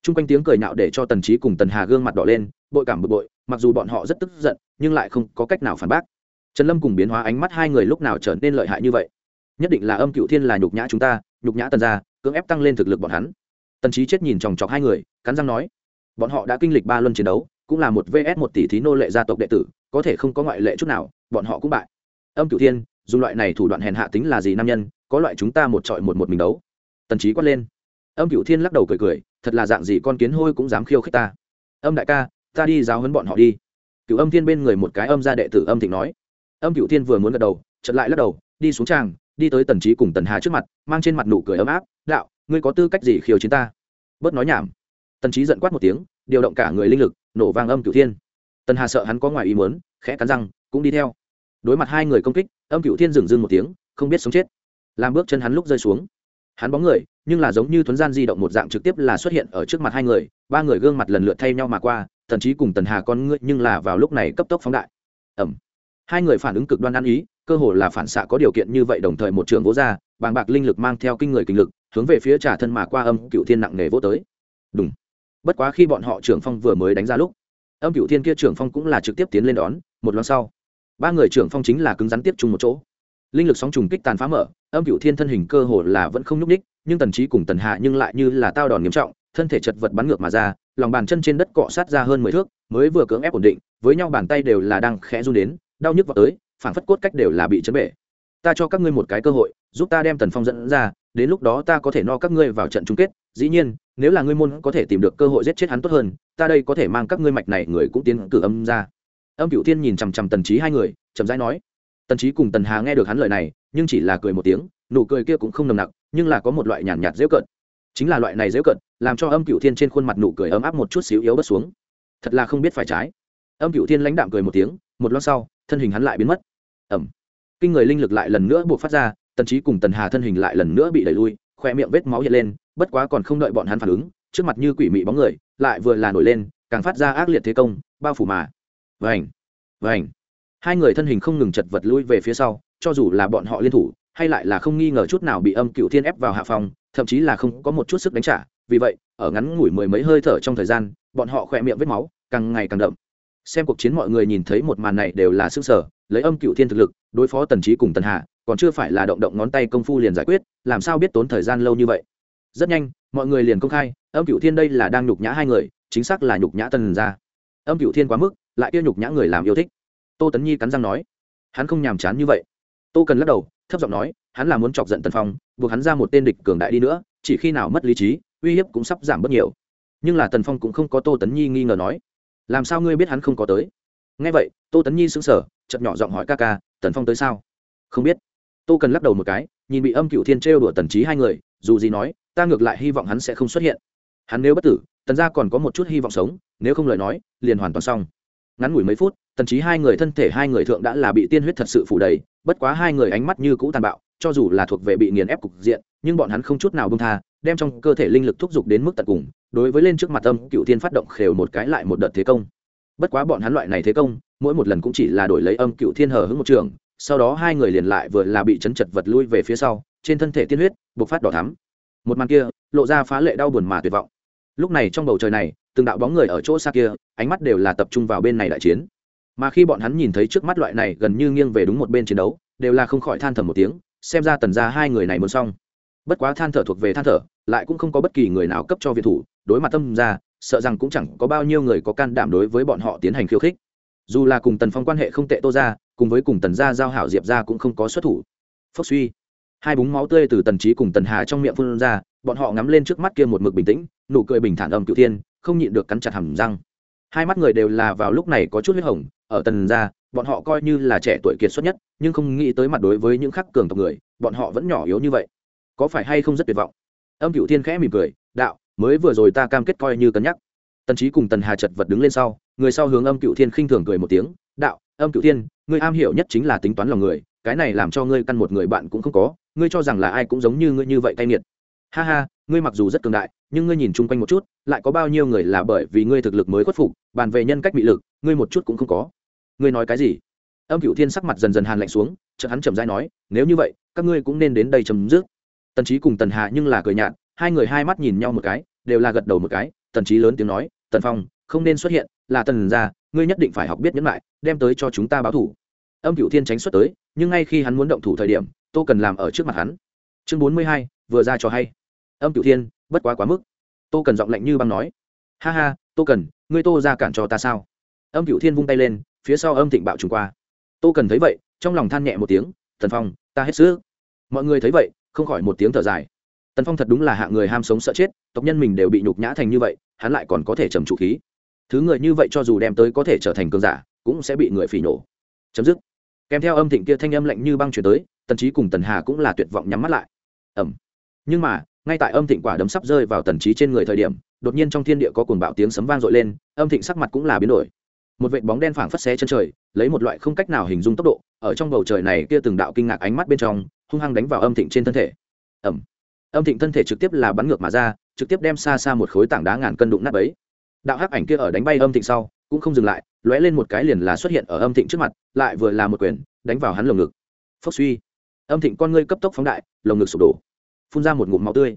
T r u n g quanh tiếng cười nhạo để cho tần trí cùng tần hà gương mặt đỏ lên, bội cảm bực bội, mặc dù bọn họ rất tức giận, nhưng lại không có cách nào phản bác trần lâm cùng biến hóa ánh mắt hai người lúc nào trở nên lợi hại như vậy? Nhất định là âm cựu thiên là nhục nhã chúng ta, nhục nhã tần gia, cưỡng ép tăng lên thực lực bọn hắn. Tần trí chết nhìn chòng chọc hai người, cắn răng nói, bọn họ đã kinh lịch ba luân chiến đấu, cũng là một vs một tỷ thí nô lệ gia tộc đệ tử, có thể không có ngoại lệ chút nào, bọn họ cũng bại. Âm Cựu thiên, dùng loại này thủ đoạn hèn hạ tính là gì nam nhân, có loại chúng ta một trọi một một mình đấu. Tần trí quát lên. Âm Cựu thiên lắc đầu cười cười, thật là dạng gì con kiến hôi cũng dám khiêu khích ta. Âm đại ca, ta đi giáo huấn bọn họ đi. Cựu âm thiên bên người một cái âm gia đệ tử âm thịnh nói âm cửu thiên vừa muốn gật đầu, chợt lại lắc đầu, đi xuống tràng, đi tới tần trí cùng tần hà trước mặt, mang trên mặt nụ cười ấm áp, đạo, ngươi có tư cách gì khiêu chiến ta? Bớt nói nhảm. Tần trí giận quát một tiếng, điều động cả người linh lực, nổ vang âm cửu thiên. Tần hà sợ hắn có ngoài ý muốn, khẽ cắn răng, cũng đi theo. Đối mặt hai người công kích, âm cửu thiên dừng dưng một tiếng, không biết sống chết. Làm bước chân hắn lúc rơi xuống. Hắn bóng người, nhưng là giống như thuấn gian di động một dạng trực tiếp là xuất hiện ở trước mặt hai người, ba người gương mặt lần lượt thay nhau mà qua, tần trí cùng tần hà con ngươi nhưng là vào lúc này cấp tốc phóng đại. Ẩm hai người phản ứng cực đoan ăn ý, cơ hồ là phản xạ có điều kiện như vậy đồng thời một trường vỗ ra, bàng bạc linh lực mang theo kinh người kinh lực, hướng về phía trả thân mà qua âm cựu thiên nặng nề vỗ tới. Đúng bất quá khi bọn họ trưởng phong vừa mới đánh ra lúc, âm cựu thiên kia trưởng phong cũng là trực tiếp tiến lên đón, một lần sau. Ba người trưởng phong chính là cứng rắn tiếp chung một chỗ. Linh lực sóng trùng kích tàn phá mở, âm cựu thiên thân hình cơ hồ là vẫn không nhúc ních nhưng tần trí cùng tần hạ nhưng lại như là tao đòn nghiêm trọng, thân thể chật vật bắn ngược mà ra, lòng bàn chân trên đất cọ sát ra hơn mười thước, mới vừa cưỡng ép ổn định, với nhau bàn tay đều là đang khẽ run đến đau nhức vào tới phản phất cốt cách đều là bị chấn bể. Ta cho các ngươi một cái cơ hội giúp ta đem tần phong dẫn ra đến lúc đó ta có thể no các ngươi vào trận chung kết. Dĩ nhiên nếu là ngươi môn có thể tìm được cơ hội giết chết hắn tốt hơn ta đây có thể mang các ngươi mạch này người cũng tiến cử âm ra. Âm cựu thiên nhìn chằm chằm tần trí hai người chậm rãi nói tần trí cùng tần hà nghe được hắn lời này nhưng chỉ là cười một tiếng nụ cười kia cũng không nồng nặc nhưng là có một loại nhàn nhạt, nhạt dễu cận chính là loại này dễu cận làm cho âm cựu thiên trên khuôn mặt nụ cười ấm áp một chút xíu yếu bớt xuống. Thật là không biết phải trái. Âm cựu thiên lãnh đạm cười một tiếng một lát sau thân hình hắn lại biến mất. Ẩm. Kinh người linh lực lại lần nữa buộc phát ra tần trí cùng tần hà thân hình lại lần nữa bị đẩy lui khoe miệng vết máu hiện lên bất quá còn không đợi bọn hắn phản ứng trước mặt như quỷ mị bóng người lại vừa là nổi lên càng phát ra ác liệt thế công bao phủ mà. Vành, Vành, hai người thân hình không ngừng chật vật lui về phía sau cho dù là bọn họ liên thủ hay lại là không nghi ngờ chút nào bị âm cựu thiên ép vào hạ phòng thậm chí là không có một chút sức đánh trả. Vì vậy ở ngắn ngủi mười mấy hơi thở trong thời gian bọn họ khỏe miệng vết máu càng ngày càng đậm xem cuộc chiến mọi người nhìn thấy một màn này đều là s ư ơ n g sở, lấy âm cựu thiên thực lực, đối phó tần trí cùng tần hạ còn chưa phải là động động ngón tay công phu liền giải quyết, làm sao biết tốn thời gian lâu như vậy. Rất nhanh, mọi người liền công khai, âm cựu thiên đây là đang nhục nhã hai người, chính xác là nhục nhã tần ra âm cựu thiên quá mức, lại kia nhục nhã người làm yêu thích. Tô tấn nhi cắn răng nói, hắn không nhàm chán như vậy. Tô cần lắc đầu, thấp giọng nói, hắn là muốn chọc giận tần phong, buộc hắn ra một tên địch cường đại đi nữa, chỉ khi nào mất lý trí, uy hiếp cũng sắp giảm bớt nhiều. Nhưng là tần phong cũng không có tô tấn nhi nghi ngờ nói làm sao ngươi biết hắn không có tới? Nghe vậy, tô tấn nhi sững sờ chật nhỏ giọng hỏi ca ca, tần phong tới sao? Không biết. Tô cần lắc đầu một cái, nhìn bị âm cựu thiên trêu đùa tần trí hai người, dù gì nói, ta ngược lại hy vọng hắn sẽ không xuất hiện. Hắn nếu bất tử, tần gia còn có một chút hy vọng sống, nếu không lời nói, liền hoàn toàn xong. Ngắn ngủi mấy phút, tần trí hai người thân thể hai người thượng đã là bị tiên huyết thật sự phủ đầy, bất quá hai người ánh mắt như cũ tàn bạo, cho dù là thuộc về bị nghiền ép cục diện, nhưng bọn hắn không chút nào bông tha, đem trong cơ thể linh lực thúc giục đến mức tận cùng đối với lên trước mặt âm cựu thiên phát động khều một cái lại một đợt thế công. Bất quá bọn hắn loại này thế công, mỗi một lần cũng chỉ là đổi lấy âm cựu thiên hờ hững một trường, sau đó hai người liền lại vừa là bị chấn chật vật lui về phía sau, trên thân thể tiên huyết, bộc phát đỏ thắm. Một màn kia, lộ ra phá lệ đau buồn mà tuyệt vọng. Lúc này trong bầu trời này, từng đạo bóng người ở chỗ xa kia, ánh mắt đều là tập trung vào bên này đại chiến. Mà khi bọn hắn nhìn thấy trước mắt loại này gần như nghiêng về đúng một bên chiến đấu, đều là không khỏi than thở một tiếng, xem ra tần ra hai người này muốn xong. Bất quá than thở thuộc về than thở lại cũng không có bất kỳ người nào cấp cho viện thủ, đối mặt tâm ra, sợ rằng cũng chẳng có bao nhiêu người có can đảm đối với bọn họ tiến hành khiêu khích. Dù là cùng tần phong quan hệ không tệ tô ra cùng với cùng tần gia giao hảo diệp ra cũng không có xuất thủ. Phốc suy. Hai búng máu tươi từ tần trí cùng tần hà trong miệng phun ra, bọn họ ngắm lên trước mắt kia một mực bình tĩnh, nụ cười bình thản âm cựu thiên, không nhịn được cắn chặt hầm răng. Hai mắt người đều là vào lúc này có chút huyết hồng, ở tần gia, bọn họ coi như là trẻ tuổi kiệt xuất nhất, nhưng không nghĩ tới mặt đối với những khắc cường tộc người, bọn họ vẫn nhỏ yếu như vậy. Có phải hay không rất tuyệt vọng? Âm cựu thiên khẽ mỉm cười, đạo, mới vừa rồi ta cam kết coi như cân nhắc. Tần trí cùng tần hà chật vật đứng lên sau, người sau hướng âm cựu thiên khinh thường cười một tiếng, đạo, âm cựu thiên, ngươi am hiểu nhất chính là tính toán lòng người, cái này làm cho ngươi căn một người bạn cũng không có, ngươi cho rằng là ai cũng giống như ngươi như vậy cay nghiệt. Ha ha, ngươi mặc dù rất cường đại, nhưng ngươi nhìn chung quanh một chút, lại có bao nhiêu người là bởi vì ngươi thực lực mới khuất phục, bàn về nhân cách bị lực, ngươi một chút cũng không có. Ngươi nói cái gì? Âm cựu thiên sắc mặt dần dần hàn lạnh xuống, chợt hắn chậm dai nói, nếu như vậy, các ngươi cũng nên đến đây chấm dứt tần trí cùng tần hạ nhưng là cười nhạt, hai người hai mắt nhìn nhau một cái, đều là gật đầu một cái, tần trí lớn tiếng nói, tần phong, không nên xuất hiện, là tần ra ngươi nhất định phải học biết nhẫn lại, đem tới cho chúng ta báo thủ. Âm cựu thiên tránh xuất tới, nhưng ngay khi hắn muốn động thủ thời điểm, tô cần làm ở trước mặt hắn. Chương bốn mươi hai, vừa ra cho hay. Âm cựu thiên, bất quá quá mức. Tô cần giọng lạnh như băng nói, ha ha, tô cần, ngươi tô ra cản cho ta sao? Âm cựu thiên vung tay lên, phía sau âm thịnh bạo trùng qua. Tô cần thấy vậy, trong lòng than nhẹ một tiếng thần phong, ta hết sức. Mọi người thấy vậy không khỏi một tiếng thở dài. Tần phong thật đúng là hạ người ham sống sợ chết, tộc nhân mình đều bị nhục nhã thành như vậy, hắn lại còn có thể trầm trụ khí. Thứ người như vậy cho dù đem tới có thể trở thành cường giả, cũng sẽ bị người phỉ nổ. Chấm dứt. Kèm theo âm thịnh kia thanh âm lạnh như băng chuyển tới, tần trí cùng tần hà cũng là tuyệt vọng nhắm mắt lại. Ẩm nhưng mà, ngay tại âm thịnh quả đấm sắp rơi vào tần trí trên người thời điểm, đột nhiên trong thiên địa có cuồng bạo tiếng sấm vang dội lên, âm thịnh sắc mặt cũng là biến đổi. Một vệt bóng đen phảng phất xé chân trời, lấy một loại không cách nào hình dung tốc độ, ở trong bầu trời này kia từng đạo kinh ngạc ánh mắt bên trong hung hăng đánh vào âm thịnh trên thân thể. Ẩm âm thịnh thân thể trực tiếp là bắn ngược mà ra, trực tiếp đem xa xa một khối tảng đá ngàn cân đụng nát ấy đạo hắc ảnh kia ở đánh bay âm thịnh sau, cũng không dừng lại, lóe lên một cái liền là xuất hiện ở âm thịnh trước mặt, lại vừa là một quyền, đánh vào hắn lồng ngực. Phốc suy. Âm thịnh con ngươi cấp tốc phóng đại, lồng ngực sụp đổ. Phun ra một ngụm máu tươi.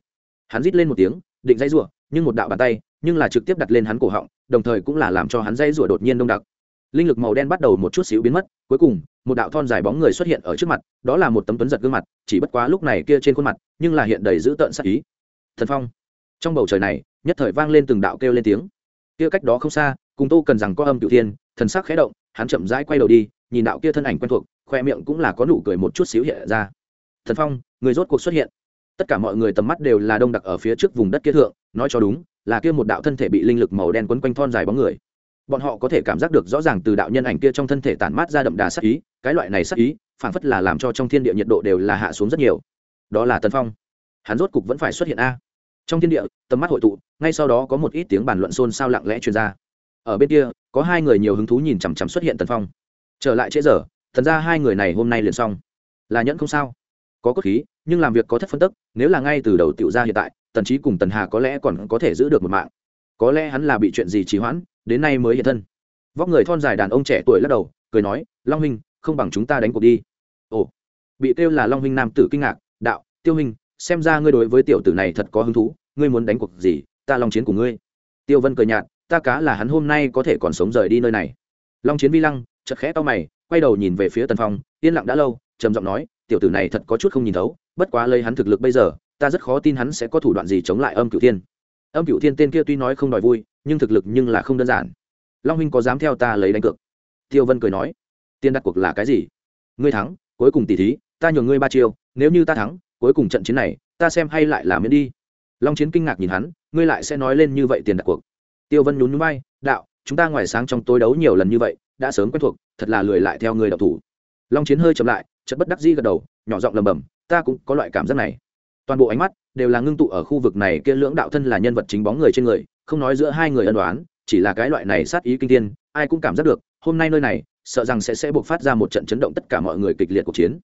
Hắn rít lên một tiếng, định dây rủa, nhưng một đạo bàn tay, nhưng là trực tiếp đặt lên hắn cổ họng, đồng thời cũng là làm cho hắn dây rủa đột nhiên đông đặc linh lực màu đen bắt đầu một chút xíu biến mất, cuối cùng, một đạo thon dài bóng người xuất hiện ở trước mặt, đó là một tấm tuấn giật gương mặt, chỉ bất quá lúc này kia trên khuôn mặt, nhưng là hiện đầy dữ tợn sắc ý. Thần phong. Trong bầu trời này, nhất thời vang lên từng đạo kêu lên tiếng. Kia cách đó không xa, cùng tô cần rằng có âm cựu thiên, thần sắc khẽ động, hắn chậm rãi quay đầu đi, nhìn đạo kia thân ảnh quen thuộc, khoe miệng cũng là có nụ cười một chút xíu hiện ra. Thần phong, người rốt cuộc xuất hiện. Tất cả mọi người tầm mắt đều là đông đặc ở phía trước vùng đất kia thượng, nói cho đúng, là kia một đạo thân thể bị linh lực màu đen quấn quanh thon dài bóng người bọn họ có thể cảm giác được rõ ràng từ đạo nhân ảnh kia trong thân thể tản mát ra đậm đà sắc ý, cái loại này sắc ý phản phất là làm cho trong thiên địa nhiệt độ đều là hạ xuống rất nhiều. Đó là tần phong. Hắn rốt cục vẫn phải xuất hiện a. Trong thiên địa, tầm mắt hội tụ, ngay sau đó có một ít tiếng bàn luận xôn xao lặng lẽ truyền ra. Ở bên kia, có hai người nhiều hứng thú nhìn chằm chằm xuất hiện tần phong. Trở lại trễ giờ thần ra hai người này hôm nay liền xong. Là nhẫn không sao. Có cốt khí, nhưng làm việc có thất phân tức, nếu là ngay từ đầu tiểu ra hiện tại, tần trí cùng tần hà có lẽ còn có thể giữ được một mạng. Có lẽ hắn là bị chuyện gì trì hoãn đến nay mới hiện thân. Vóc người thon dài đàn ông trẻ tuổi lắc đầu, cười nói, long huynh, không bằng chúng ta đánh cuộc đi. Ồ, bị kêu là long huynh nam tử kinh ngạc, đạo, tiêu huynh, xem ra ngươi đối với tiểu tử này thật có hứng thú, ngươi muốn đánh cuộc gì, ta long chiến của ngươi. Tiêu vân cười nhạt, ta cá là hắn hôm nay có thể còn sống rời đi nơi này. Long chiến vi lăng chật khẽ to mày, quay đầu nhìn về phía tần phong, yên lặng đã lâu, trầm giọng nói, tiểu tử này thật có chút không nhìn thấu, bất quá lấy hắn thực lực bây giờ, ta rất khó tin hắn sẽ có thủ đoạn gì chống lại âm cửu thiên âm cựu thiên tên kia tuy nói không đòi vui, nhưng thực lực nhưng là không đơn giản. Long huynh có dám theo ta lấy đánh cược? Tiêu vân cười nói. Tiền đặt cuộc là cái gì? Ngươi thắng, cuối cùng tỷ thí, ta nhường ngươi ba chiêu, nếu như ta thắng, cuối cùng trận chiến này, ta xem hay lại là miễn đi. Long chiến kinh ngạc nhìn hắn, ngươi lại sẽ nói lên như vậy tiền đặt cuộc. Tiêu vân nhún nhún bay đạo, chúng ta ngoài sáng trong tối đấu nhiều lần như vậy, đã sớm quen thuộc, thật là lười lại theo người đọc thủ. Long chiến hơi chậm lại chất bất đắc di gật đầu, nhỏ giọng lầm bầm ta cũng có loại cảm giác này. Toàn bộ ánh mắt đều là ngưng tụ ở khu vực này kia lưỡng đạo thân là nhân vật chính bóng người trên người, không nói giữa hai người ân đoán chỉ là cái loại này sát ý kinh thiên, ai cũng cảm giác được, hôm nay nơi này, sợ rằng sẽ sẽ buộc phát ra một trận chấn động tất cả mọi người kịch liệt cuộc chiến.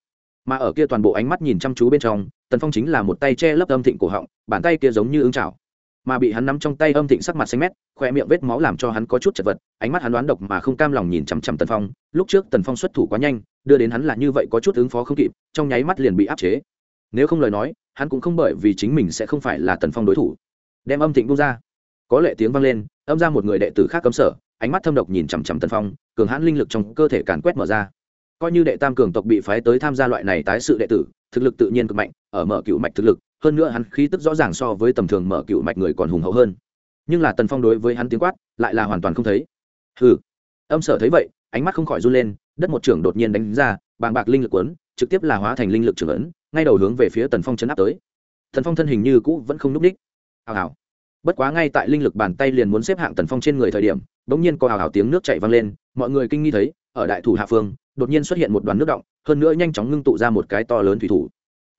Mà ở kia toàn bộ ánh mắt nhìn chăm chú bên trong, tần phong chính là một tay che lấp âm thịnh cổ họng, bàn tay kia giống như ứng trào mà bị hắn nắm trong tay âm thịnh sắc mặt xanh mét khoe miệng vết máu làm cho hắn có chút chật vật, ánh mắt hắn đoán độc mà không cam lòng nhìn chằm chằm tần phong. Lúc trước tần phong xuất thủ quá nhanh, đưa đến hắn là như vậy có chút ứng phó không kịp, trong nháy mắt liền bị áp chế. Nếu không lời nói hắn cũng không bởi vì chính mình sẽ không phải là tần phong đối thủ. Đem âm thịnh bung ra. Có lệ tiếng vang lên, âm ra một người đệ tử khác cấm sở, ánh mắt thâm độc nhìn chằm chằm tần phong, cường hãn linh lực trong cơ thể càn quét mở ra. Coi như đệ tam cường tộc bị phái tới tham gia loại này tái sự đệ tử, thực lực tự nhiên cực mạnh, ở mở cựu mạch thực lực, hơn nữa hắn khí tức rõ ràng so với tầm thường mở cựu mạch người còn hùng hậu hơn. Nhưng là tần phong đối với hắn tiếng quát, lại là hoàn toàn không thấy. Hừ. Âm sở thấy vậy, ánh mắt không khỏi run lên, đất một trưởng đột nhiên đánh ra, bàng bạc linh lực quấn, trực tiếp là hóa thành linh lực trưởng ấn ngay đầu hướng về phía tần phong chấn áp tới. Tần phong thân hình như cũ vẫn không n ú c ních. Hào hào. Bất quá ngay tại linh lực bàn tay liền muốn xếp hạng tần phong trên người thời điểm đ ỗ n g nhiên có hào hào tiếng nước chạy vang lên, mọi người kinh nghi thấy, ở đại thủ hạ phương, đột nhiên xuất hiện một đoàn nước động, hơn nữa nhanh chóng ngưng tụ ra một cái to lớn thủy thủ.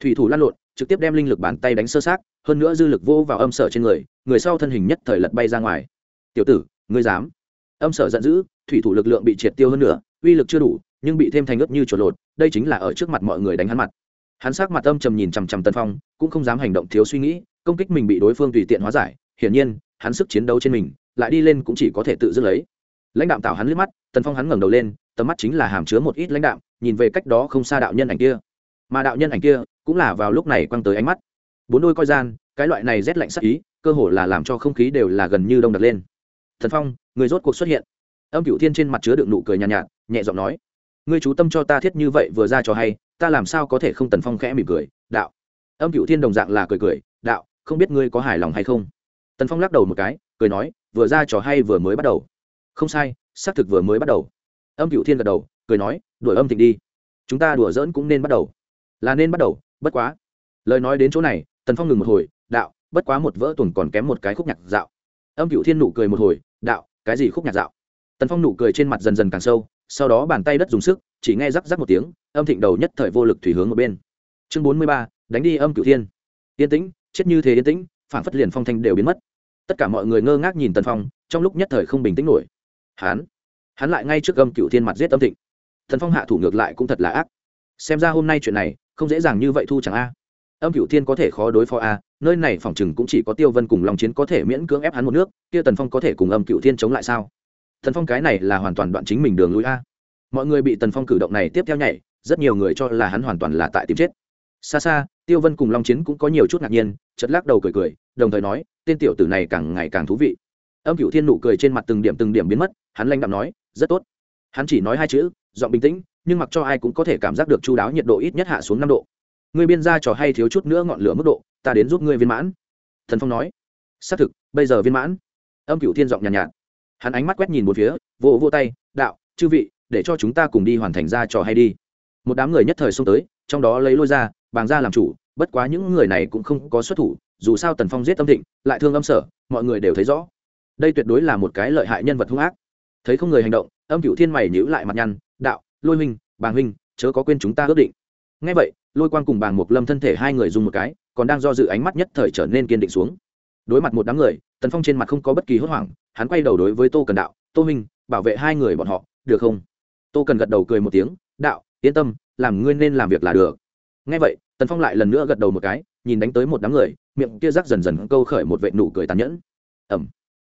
Thủy thủ lăn lộn, trực tiếp đem linh lực bàn tay đánh sơ sát hơn nữa dư lực vô vào âm sở trên người người sau thân hình nhất thời lật bay ra ngoài. Tiểu tử, ngươi dám? Âm sở giận dữ, thủy thủ lực lượng bị triệt tiêu hơn nữa uy lực chưa đủ, nhưng bị thêm thành ướp như chuột lột, đây chính là ở trước mặt mọi người đánh hắn mặt hắn sắc mặt âm trầm nhìn chằm chằm tần phong cũng không dám hành động thiếu suy nghĩ công kích mình bị đối phương tùy tiện hóa giải hiển nhiên hắn sức chiến đấu trên mình lại đi lên cũng chỉ có thể tự dứt lấy. Lãnh đạo tạo hắn liếc mắt tần phong hắn ngẩng đầu lên tầm mắt chính là hàm chứa một ít lãnh đạo nhìn về cách đó không xa đạo nhân ảnh kia. Mà đạo nhân ảnh kia cũng là vào lúc này quăng tới ánh mắt. Bốn đôi coi gian cái loại này rét lạnh sắc ý cơ hồ là làm cho không khí đều là gần như đông đặc lên. Thần phong người rốt cuộc xuất hiện. Âm cựu thiên trên mặt chứa đựng nụ cười nhàn nhạt, nhạt nhẹ giọng nói ngươi chú tâm cho ta thiết như vậy vừa ra cho hay ta làm sao có thể không tần phong khẽ mỉm cười, đạo. Âm cựu thiên đồng dạng là cười cười, đạo, không biết ngươi có hài lòng hay không? Tần phong lắc đầu một cái, cười nói, vừa ra trò hay vừa mới bắt đầu. Không sai, xác thực vừa mới bắt đầu. Âm cựu thiên gật đầu, cười nói, đuổi âm thịnh đi. Chúng ta đùa giỡn cũng nên bắt đầu. Là nên bắt đầu, bất quá. Lời nói đến chỗ này, tần phong ngừng một hồi, đạo, bất quá một vỡ tuần còn kém một cái khúc nhạc dạo. Âm cựu thiên nụ cười một hồi, đạo, cái gì khúc nhạc dạo? Tần phong nụ cười trên mặt dần dần càng sâu sau đó bàn tay đất dùng sức, chỉ nghe rắc rắc một tiếng, âm thịnh đầu nhất thời vô lực thủy hướng một bên. Chương bốn mươi ba, đánh đi âm cửu thiên. Yên tĩnh, chết như thế yên tĩnh phản phất liền phong thanh đều biến mất. Tất cả mọi người ngơ ngác nhìn tần phong, trong lúc nhất thời không bình tĩnh nổi. Hắn hắn lại ngay trước âm cửu thiên mặt giết âm thịnh. Thần phong hạ thủ ngược lại cũng thật là ác. Xem ra hôm nay chuyện này, không dễ dàng như vậy thu chẳng a. Âm cửu thiên có thể khó đối phó a, nơi này phòng chừng cũng chỉ có tiêu vân cùng lòng chiến có thể miễn cưỡng ép hắn một nước, kia tần phong có thể cùng âm cửu thiên chống lại sao? Tần phong cái này là hoàn toàn đoạn chính mình đường lui a. Mọi người bị tần phong cử động này tiếp theo nhảy rất nhiều người cho là hắn hoàn toàn là tại tìm chết. Xa xa tiêu vân cùng long chiến cũng có nhiều chút ngạc nhiên chật lắc đầu cười cười đồng thời nói tên tiểu tử này càng ngày càng thú vị. Âm cựu thiên nụ cười trên mặt từng điểm từng điểm biến mất hắn lanh đạm nói rất tốt. Hắn chỉ nói hai chữ giọng bình tĩnh nhưng mặc cho ai cũng có thể cảm giác được chu đáo nhiệt độ ít nhất hạ xuống năm độ. Người biên ra trò hay thiếu chút nữa ngọn lửa mức độ ta đến giúp ngươi viên mãn. Thần phong nói xác thực bây giờ viên mãn. Âm cựu thiên giọng nhàn nhạt, nhạt hắn ánh mắt quét nhìn một phía, vỗ vỗ tay, đạo, chư vị, để cho chúng ta cùng đi hoàn thành ra trò hay đi. Một đám người nhất thời xông tới, trong đó lấy lôi ra, bàng ra làm chủ, bất quá những người này cũng không có xuất thủ, dù sao tần phong giết tâm thịnh, lại thương âm sở, mọi người đều thấy rõ. Đây tuyệt đối là một cái lợi hại nhân vật hung ác. Thấy không người hành động, âm cựu thiên mày nhữ lại mặt nhăn, đạo, lôi huynh, bàng huynh, chớ có quên chúng ta ước định. Ngay vậy, lôi quan cùng bàng mục lâm thân thể hai người dùng một cái, còn đang do dự ánh mắt nhất thời trở nên kiên định xuống. Đối mặt một đám người tần phong trên mặt không có bất kỳ hốt hoảng, hắn quay đầu đối với tô cần đạo, tô Minh bảo vệ hai người bọn họ, được không? Tô cần gật đầu cười một tiếng, đạo, yên tâm, làm ngươi nên làm việc là được. Ngay vậy, tần phong lại lần nữa gật đầu một cái, nhìn đánh tới một đám người, miệng kia rắc dần dần câu khởi một vệ nụ cười tàn nhẫn. Ẩm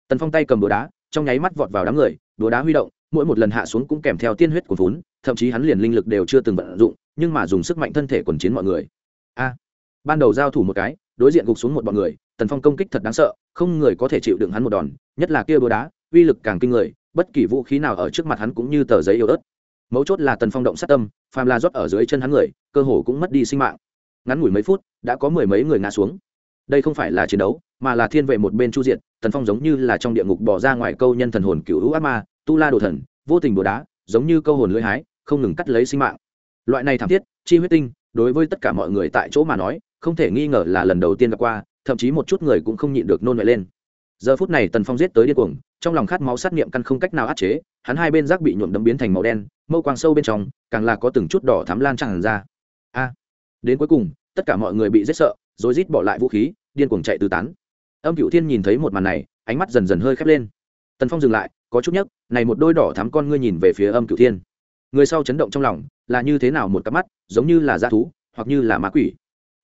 tần phong tay cầm đồ đá, trong nháy mắt vọt vào đám người đồ đá huy động, mỗi một lần hạ xuống cũng kèm theo tiên huyết của vốn thậm chí hắn liền linh lực đều chưa từng vận dụng, nhưng mà dùng sức mạnh thân thể quần chiến mọi người. A. Ban đầu giao thủ một cái, đối diện gục xuống một bọn người tần phong công kích thật đáng sợ, không người có thể chịu đựng hắn một đòn, nhất là kia búa đá, uy lực càng kinh người, bất kỳ vũ khí nào ở trước mặt hắn cũng như tờ giấy yếu ớt. Mấu chốt là tần phong động sát tâm, phàm la rót ở dưới chân hắn người, cơ hồ cũng mất đi sinh mạng. Ngắn ngủi mấy phút, đã có mười mấy người ngã xuống. Đây không phải là chiến đấu, mà là thiên vệ một bên chu diện tần phong giống như là trong địa ngục bỏ ra ngoài câu nhân thần hồn cựu hữu ác ma, tu la đồ thần, vô tình búa đá, giống như câu hồn lưỡi hái, không ngừng cắt lấy sinh mạng. Loại này thảm thiết, chi huyết tinh, đối với tất cả mọi người tại chỗ mà nói, không thể nghi ngờ là lần đầu tiên gặp qua thậm chí một chút người cũng không nhịn được nôn mẹ lên. Giờ phút này tần phong giết tới điên cuồng, trong lòng khát máu sát nghiệm căn không cách nào áp chế, hắn hai bên rác bị nhuộm đấm biến thành màu đen, mâu quang sâu bên trong, càng là có từng chút đỏ thắm lan tràn ra. A! Đến cuối cùng, tất cả mọi người bị giết sợ, rồi rít bỏ lại vũ khí, điên cuồng chạy tứ tán. Âm cựu thiên nhìn thấy một màn này, ánh mắt dần dần hơi khép lên. Tần phong dừng lại, có chút nhất này một đôi đỏ thắm con ngươi nhìn về phía âm cựu thiên. Người sau chấn động trong lòng, là như thế nào một cặp mắt, giống như là g thú, hoặc như là ma quỷ.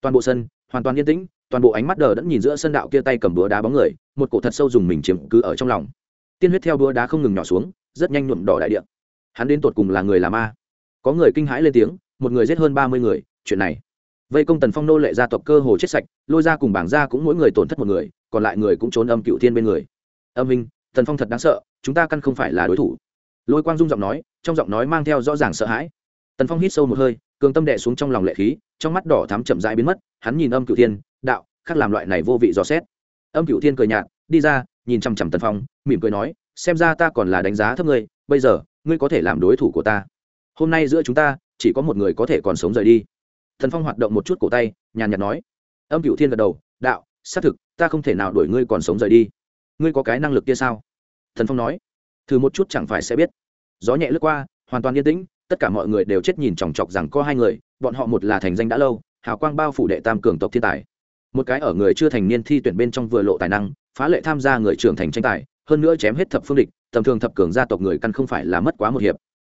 Toàn bộ sân, hoàn toàn yên tĩnh toàn bộ ánh mắt đờ đẫn nhìn giữa sân đạo kia tay cầm búa đá bóng người, một cổ thật sâu dùng mình chiếm cứ ở trong lòng. Tiên huyết theo búa đá không ngừng nhỏ xuống, rất nhanh nhuộm đỏ đại địa. Hắn đến tột cùng là người là ma. Có người kinh hãi lên tiếng, một người giết hơn ba mươi người, chuyện này. Vây công tần phong nô lệ gia tộc cơ hồ chết sạch, lôi ra cùng bảng ra cũng mỗi người tổn thất một người, còn lại người cũng trốn âm cựu thiên bên người. Âm minh, tần phong thật đáng sợ, chúng ta căn không phải là đối thủ. Lôi quang dung giọng nói, trong giọng nói mang theo rõ ràng sợ hãi. Tần phong hít sâu một hơi, cường tâm đệ xuống trong lòng lệ khí, trong mắt đỏ thắm chậm rãi biến mất, hắn nhìn âm cựu thiên đạo, khác làm loại này vô vị dò xét. Âm cựu thiên cười nhạt, đi ra, nhìn chằm chằm tần phong, mỉm cười nói, xem ra ta còn là đánh giá thấp ngươi, bây giờ, ngươi có thể làm đối thủ của ta. Hôm nay giữa chúng ta, chỉ có một người có thể còn sống rời đi. Thần phong hoạt động một chút cổ tay, nhàn nhạt nói. Âm cựu thiên gật đầu, đạo, xác thực, ta không thể nào đuổi ngươi còn sống rời đi. Ngươi có cái năng lực kia sao? Thần phong nói. Thử một chút chẳng phải sẽ biết. Gió nhẹ lướt qua, hoàn toàn yên tĩnh, tất cả mọi người đều chết nhìn chòng chọc rằng có hai người, bọn họ một là thành danh đã lâu, hào quang bao phủ đệ tam cường tộc thiên tài một cái ở người chưa thành niên thi tuyển bên trong vừa lộ tài năng, phá lệ tham gia người trưởng thành tranh tài, hơn nữa chém hết thập phương địch, tầm thường thập cường gia tộc người căn không phải là mất quá một hiệp.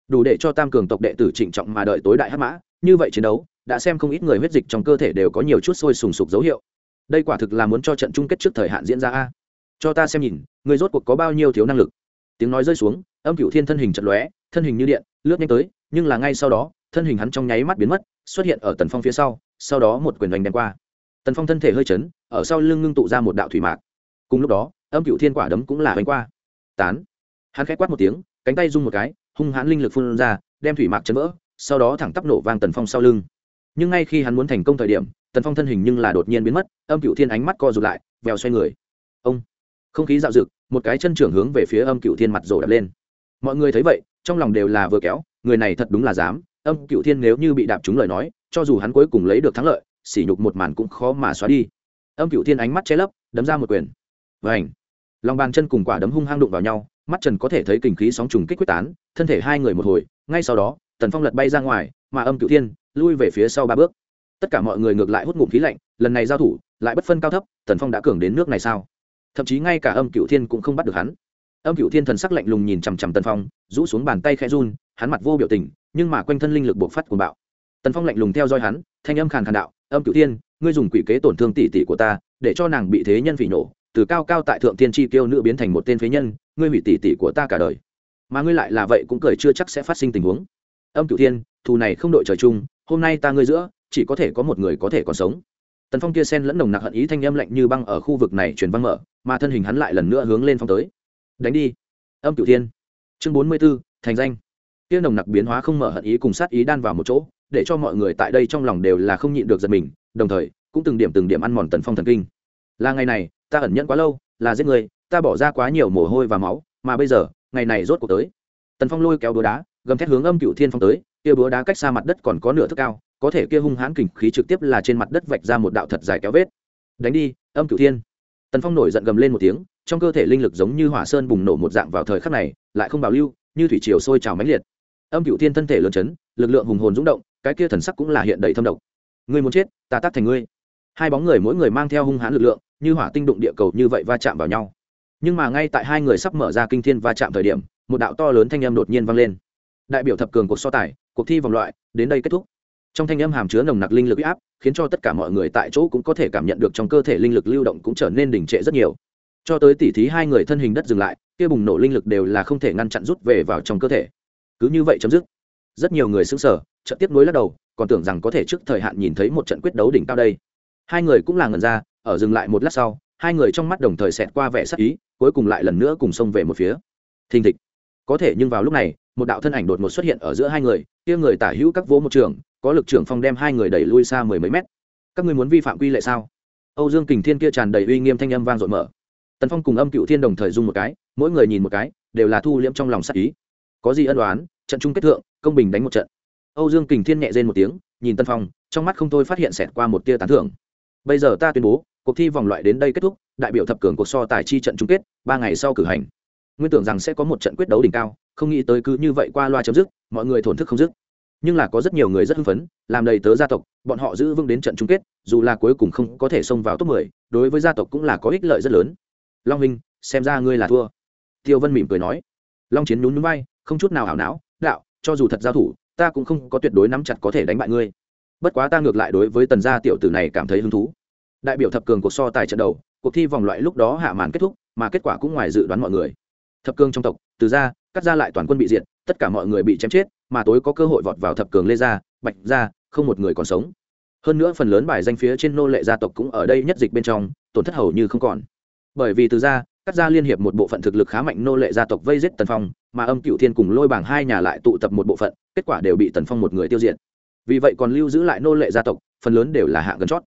Đủ để cho tam cường tộc đệ tử trịnh trọng mà đợi tối đại hắc mã, như vậy chiến đấu, đã xem không ít người huyết dịch trong cơ thể đều có nhiều chút sôi sùng sục dấu hiệu. Đây quả thực là muốn cho trận chung kết trước thời hạn diễn ra a. Cho ta xem nhìn, người rốt cuộc có bao nhiêu thiếu năng lực. Tiếng nói rơi xuống, âm cửu thiên thân hình chật lóe, thân hình như điện, lướt nhanh tới, nhưng là ngay sau đó, thân hình hắn trong nháy mắt biến mất, xuất hiện ở tần phong phía sau sau đó một quyền đánh đem qua tần phong thân thể hơi chấn, ở sau lưng ngưng tụ ra một đạo thủy mạc. Cùng lúc đó, âm cựu thiên quả đấm cũng là hoành qua. Tán. Hắn k h á quát một tiếng, cánh tay rung một cái, hung hãn linh lực phun ra, đem thủy mạc chấn vỡ, sau đó thẳng tắp nổ vang tần phong sau lưng. Nhưng ngay khi hắn muốn thành công thời điểm, tần phong thân hình nhưng là đột nhiên biến mất, âm cựu thiên ánh mắt co rụt lại, vèo xoay người. Ông. Không khí dạo rực một cái chân trưởng hướng về phía âm cựu thiên mặt rổ đập lên. Mọi người thấy vậy, trong lòng đều là vừa kéo, người này thật đúng là dám. Âm cựu thiên nếu như bị đạp trúng lời nói, cho dù hắn cuối cùng lấy được thắng lợi sỉ nhục một màn cũng khó mà xóa đi. Âm cựu thiên ánh mắt che lấp, đấm ra một quyền. Và ảnh lòng bàn chân cùng quả đấm hung hăng đụng vào nhau, mắt trần có thể thấy kinh khí sóng trùng kích quyết tán, thân thể hai người một hồi, ngay sau đó, tần phong lật bay ra ngoài, mà âm cựu thiên lui về phía sau ba bước. Tất cả mọi người ngược lại hút ngụm khí lạnh, lần này giao thủ lại bất phân cao thấp, tần phong đã cường đến nước này sao? Thậm chí ngay cả âm cựu thiên cũng không bắt được hắn. Âm cựu thiên thần sắc lạnh lùng nhìn chằm chằm tần phong, rũ xuống bàn tay khẽ run, hắn mặt vô biểu tình, nhưng mà quanh thân linh lực buộc phát cuồng bạo. Tần phong lạnh lùng theo dõi hắn, thanh âm khàn khàn đạo âm cựu thiên, ngươi dùng quỷ kế tổn thương tỷ tỷ của ta, để cho nàng bị thế nhân phỉ nổ, từ cao cao tại thượng tiên tri tiêu nữ biến thành một tên phế nhân, ngươi hủy tỷ tỷ của ta cả đời. Mà ngươi lại là vậy cũng cười chưa chắc sẽ phát sinh tình huống. Âm cựu thiên, thù này không đội trời chung, hôm nay ta ngươi giữa, chỉ có thể có một người có thể còn sống. Tần phong kia sen lẫn nồng nặc hận ý thanh âm lạnh như băng ở khu vực này truyền văng mở, mà thân hình hắn lại lần nữa hướng lên phong tới. Đánh đi. Âm cửu thiên. Chương bốn mươi b ố thành danh kia nồng nặc biến hóa không mở hận ý cùng sát ý đan vào một chỗ, để cho mọi người tại đây trong lòng đều là không nhịn được giật mình, đồng thời, cũng từng điểm từng điểm ăn mòn tần phong thần kinh. Là ngày này, ta ẩn nhẫn quá lâu, là giết người, ta bỏ ra quá nhiều mồ hôi và máu, mà bây giờ, ngày này rốt cuộc tới. Tần phong lôi kéo búa đá, gầm thét hướng âm cựu thiên phong tới, kia búa đá cách xa mặt đất còn có nửa thước cao, có thể kia hung hãn kình khí trực tiếp là trên mặt đất vạch ra một đạo thật dài kéo vết. Đánh đi, âm cửu thiên. Tần phong nổi giận gầm lên một tiếng, trong cơ thể linh lực giống như hỏa sơn bùng nổ một dạng vào thời khắc này, lại không bảo lưu, như thủy triều sôi trào mãnh liệt âm Cựu thiên thân thể lớn chấn, lực lượng hùng hồn rung động, cái kia thần sắc cũng là hiện đầy thâm độc. Ngươi muốn chết, ta tắt thành ngươi. Hai bóng người mỗi người mang theo hung hãn lực lượng, như hỏa tinh đụng địa cầu như vậy va chạm vào nhau. Nhưng mà ngay tại hai người sắp mở ra kinh thiên va chạm thời điểm, một đạo to lớn thanh âm đột nhiên vang lên. Đại biểu thập cường cuộc so tài, cuộc thi vòng loại, đến đây kết thúc. Trong thanh âm hàm chứa nồng nặc linh lực áp, khiến cho tất cả mọi người tại chỗ cũng có thể cảm nhận được trong cơ thể linh lực lưu động cũng trở nên đình trệ rất nhiều. Cho tới tỉ thí hai người thân hình đất dừng lại, kia bùng nổ linh lực đều là không thể ngăn chặn rút về vào trong cơ thể cứ như vậy chấm dứt. Rất nhiều người sững sờ trận tiếp nối lắc đầu, còn tưởng rằng có thể trước thời hạn nhìn thấy một trận quyết đấu đỉnh cao đây. Hai người cũng là ngần ra, ở dừng lại một lát sau, hai người trong mắt đồng thời xẹt qua vẻ sắc ý, cuối cùng lại lần nữa cùng xông về một phía. Thình thịch. Có thể nhưng vào lúc này, một đạo thân ảnh đột ngột xuất hiện ở giữa hai người, kia người tả hữu các vỗ một trường, có lực trưởng phong đem hai người đẩy lui xa mười mấy mét. Các người muốn vi phạm quy lệ sao? Âu dương kình thiên kia tràn đầy uy nghiêm thanh âm vang dội mở. Tần phong cùng âm cựu thiên đồng thời dung một cái, mỗi người nhìn một cái, đều là thu liễm trong lòng sắc ý. Có gì ân đoán trận chung kết thượng công bình đánh một trận. Âu dương kình thiên nhẹ dên một tiếng nhìn tân phong trong mắt không thôi phát hiện xẹt qua một tia tán thưởng. Bây giờ ta tuyên bố cuộc thi vòng loại đến đây kết thúc đại biểu thập cường cuộc so tài chi trận chung kết ba ngày sau cử hành. Nguyên tưởng rằng sẽ có một trận quyết đấu đỉnh cao không nghĩ tới cứ như vậy qua loa chấm dứt mọi người thổn thức không dứt. Nhưng là có rất nhiều người rất hưng phấn làm đầy tớ gia tộc bọn họ giữ vững đến trận chung kết dù là cuối cùng không có thể xông vào top 10, đối với gia tộc cũng là có ích lợi rất lớn. Long minh xem ra ngươi là thua. Tiêu vân mỉm cười nói. Long chiến nhún nhún bay không chút nào ảo não đạo, cho dù thật giao thủ, ta cũng không có tuyệt đối nắm chặt có thể đánh bại ngươi. Bất quá ta ngược lại đối với tần gia tiểu tử này cảm thấy hứng thú. Đại biểu thập cường cuộc so tài trận đầu, cuộc thi vòng loại lúc đó hạ màn kết thúc, mà kết quả cũng ngoài dự đoán mọi người. Thập cường trong tộc, từ ra cắt ra lại toàn quân bị diệt, tất cả mọi người bị chém chết, mà tối có cơ hội vọt vào thập cường lê gia, bạch gia, không một người còn sống. Hơn nữa phần lớn bài danh phía trên nô lệ gia tộc cũng ở đây nhất dịch bên trong, tổn thất hầu như không còn. Bởi vì từ ra cắt ra liên hiệp một bộ phận thực lực khá mạnh nô lệ gia tộc vây giết tần phong mà âm cựu thiên cùng lôi bảng hai nhà lại tụ tập một bộ phận kết quả đều bị tần phong một người tiêu diệt. Vì vậy còn lưu giữ lại nô lệ gia tộc phần lớn đều là hạ gần chót.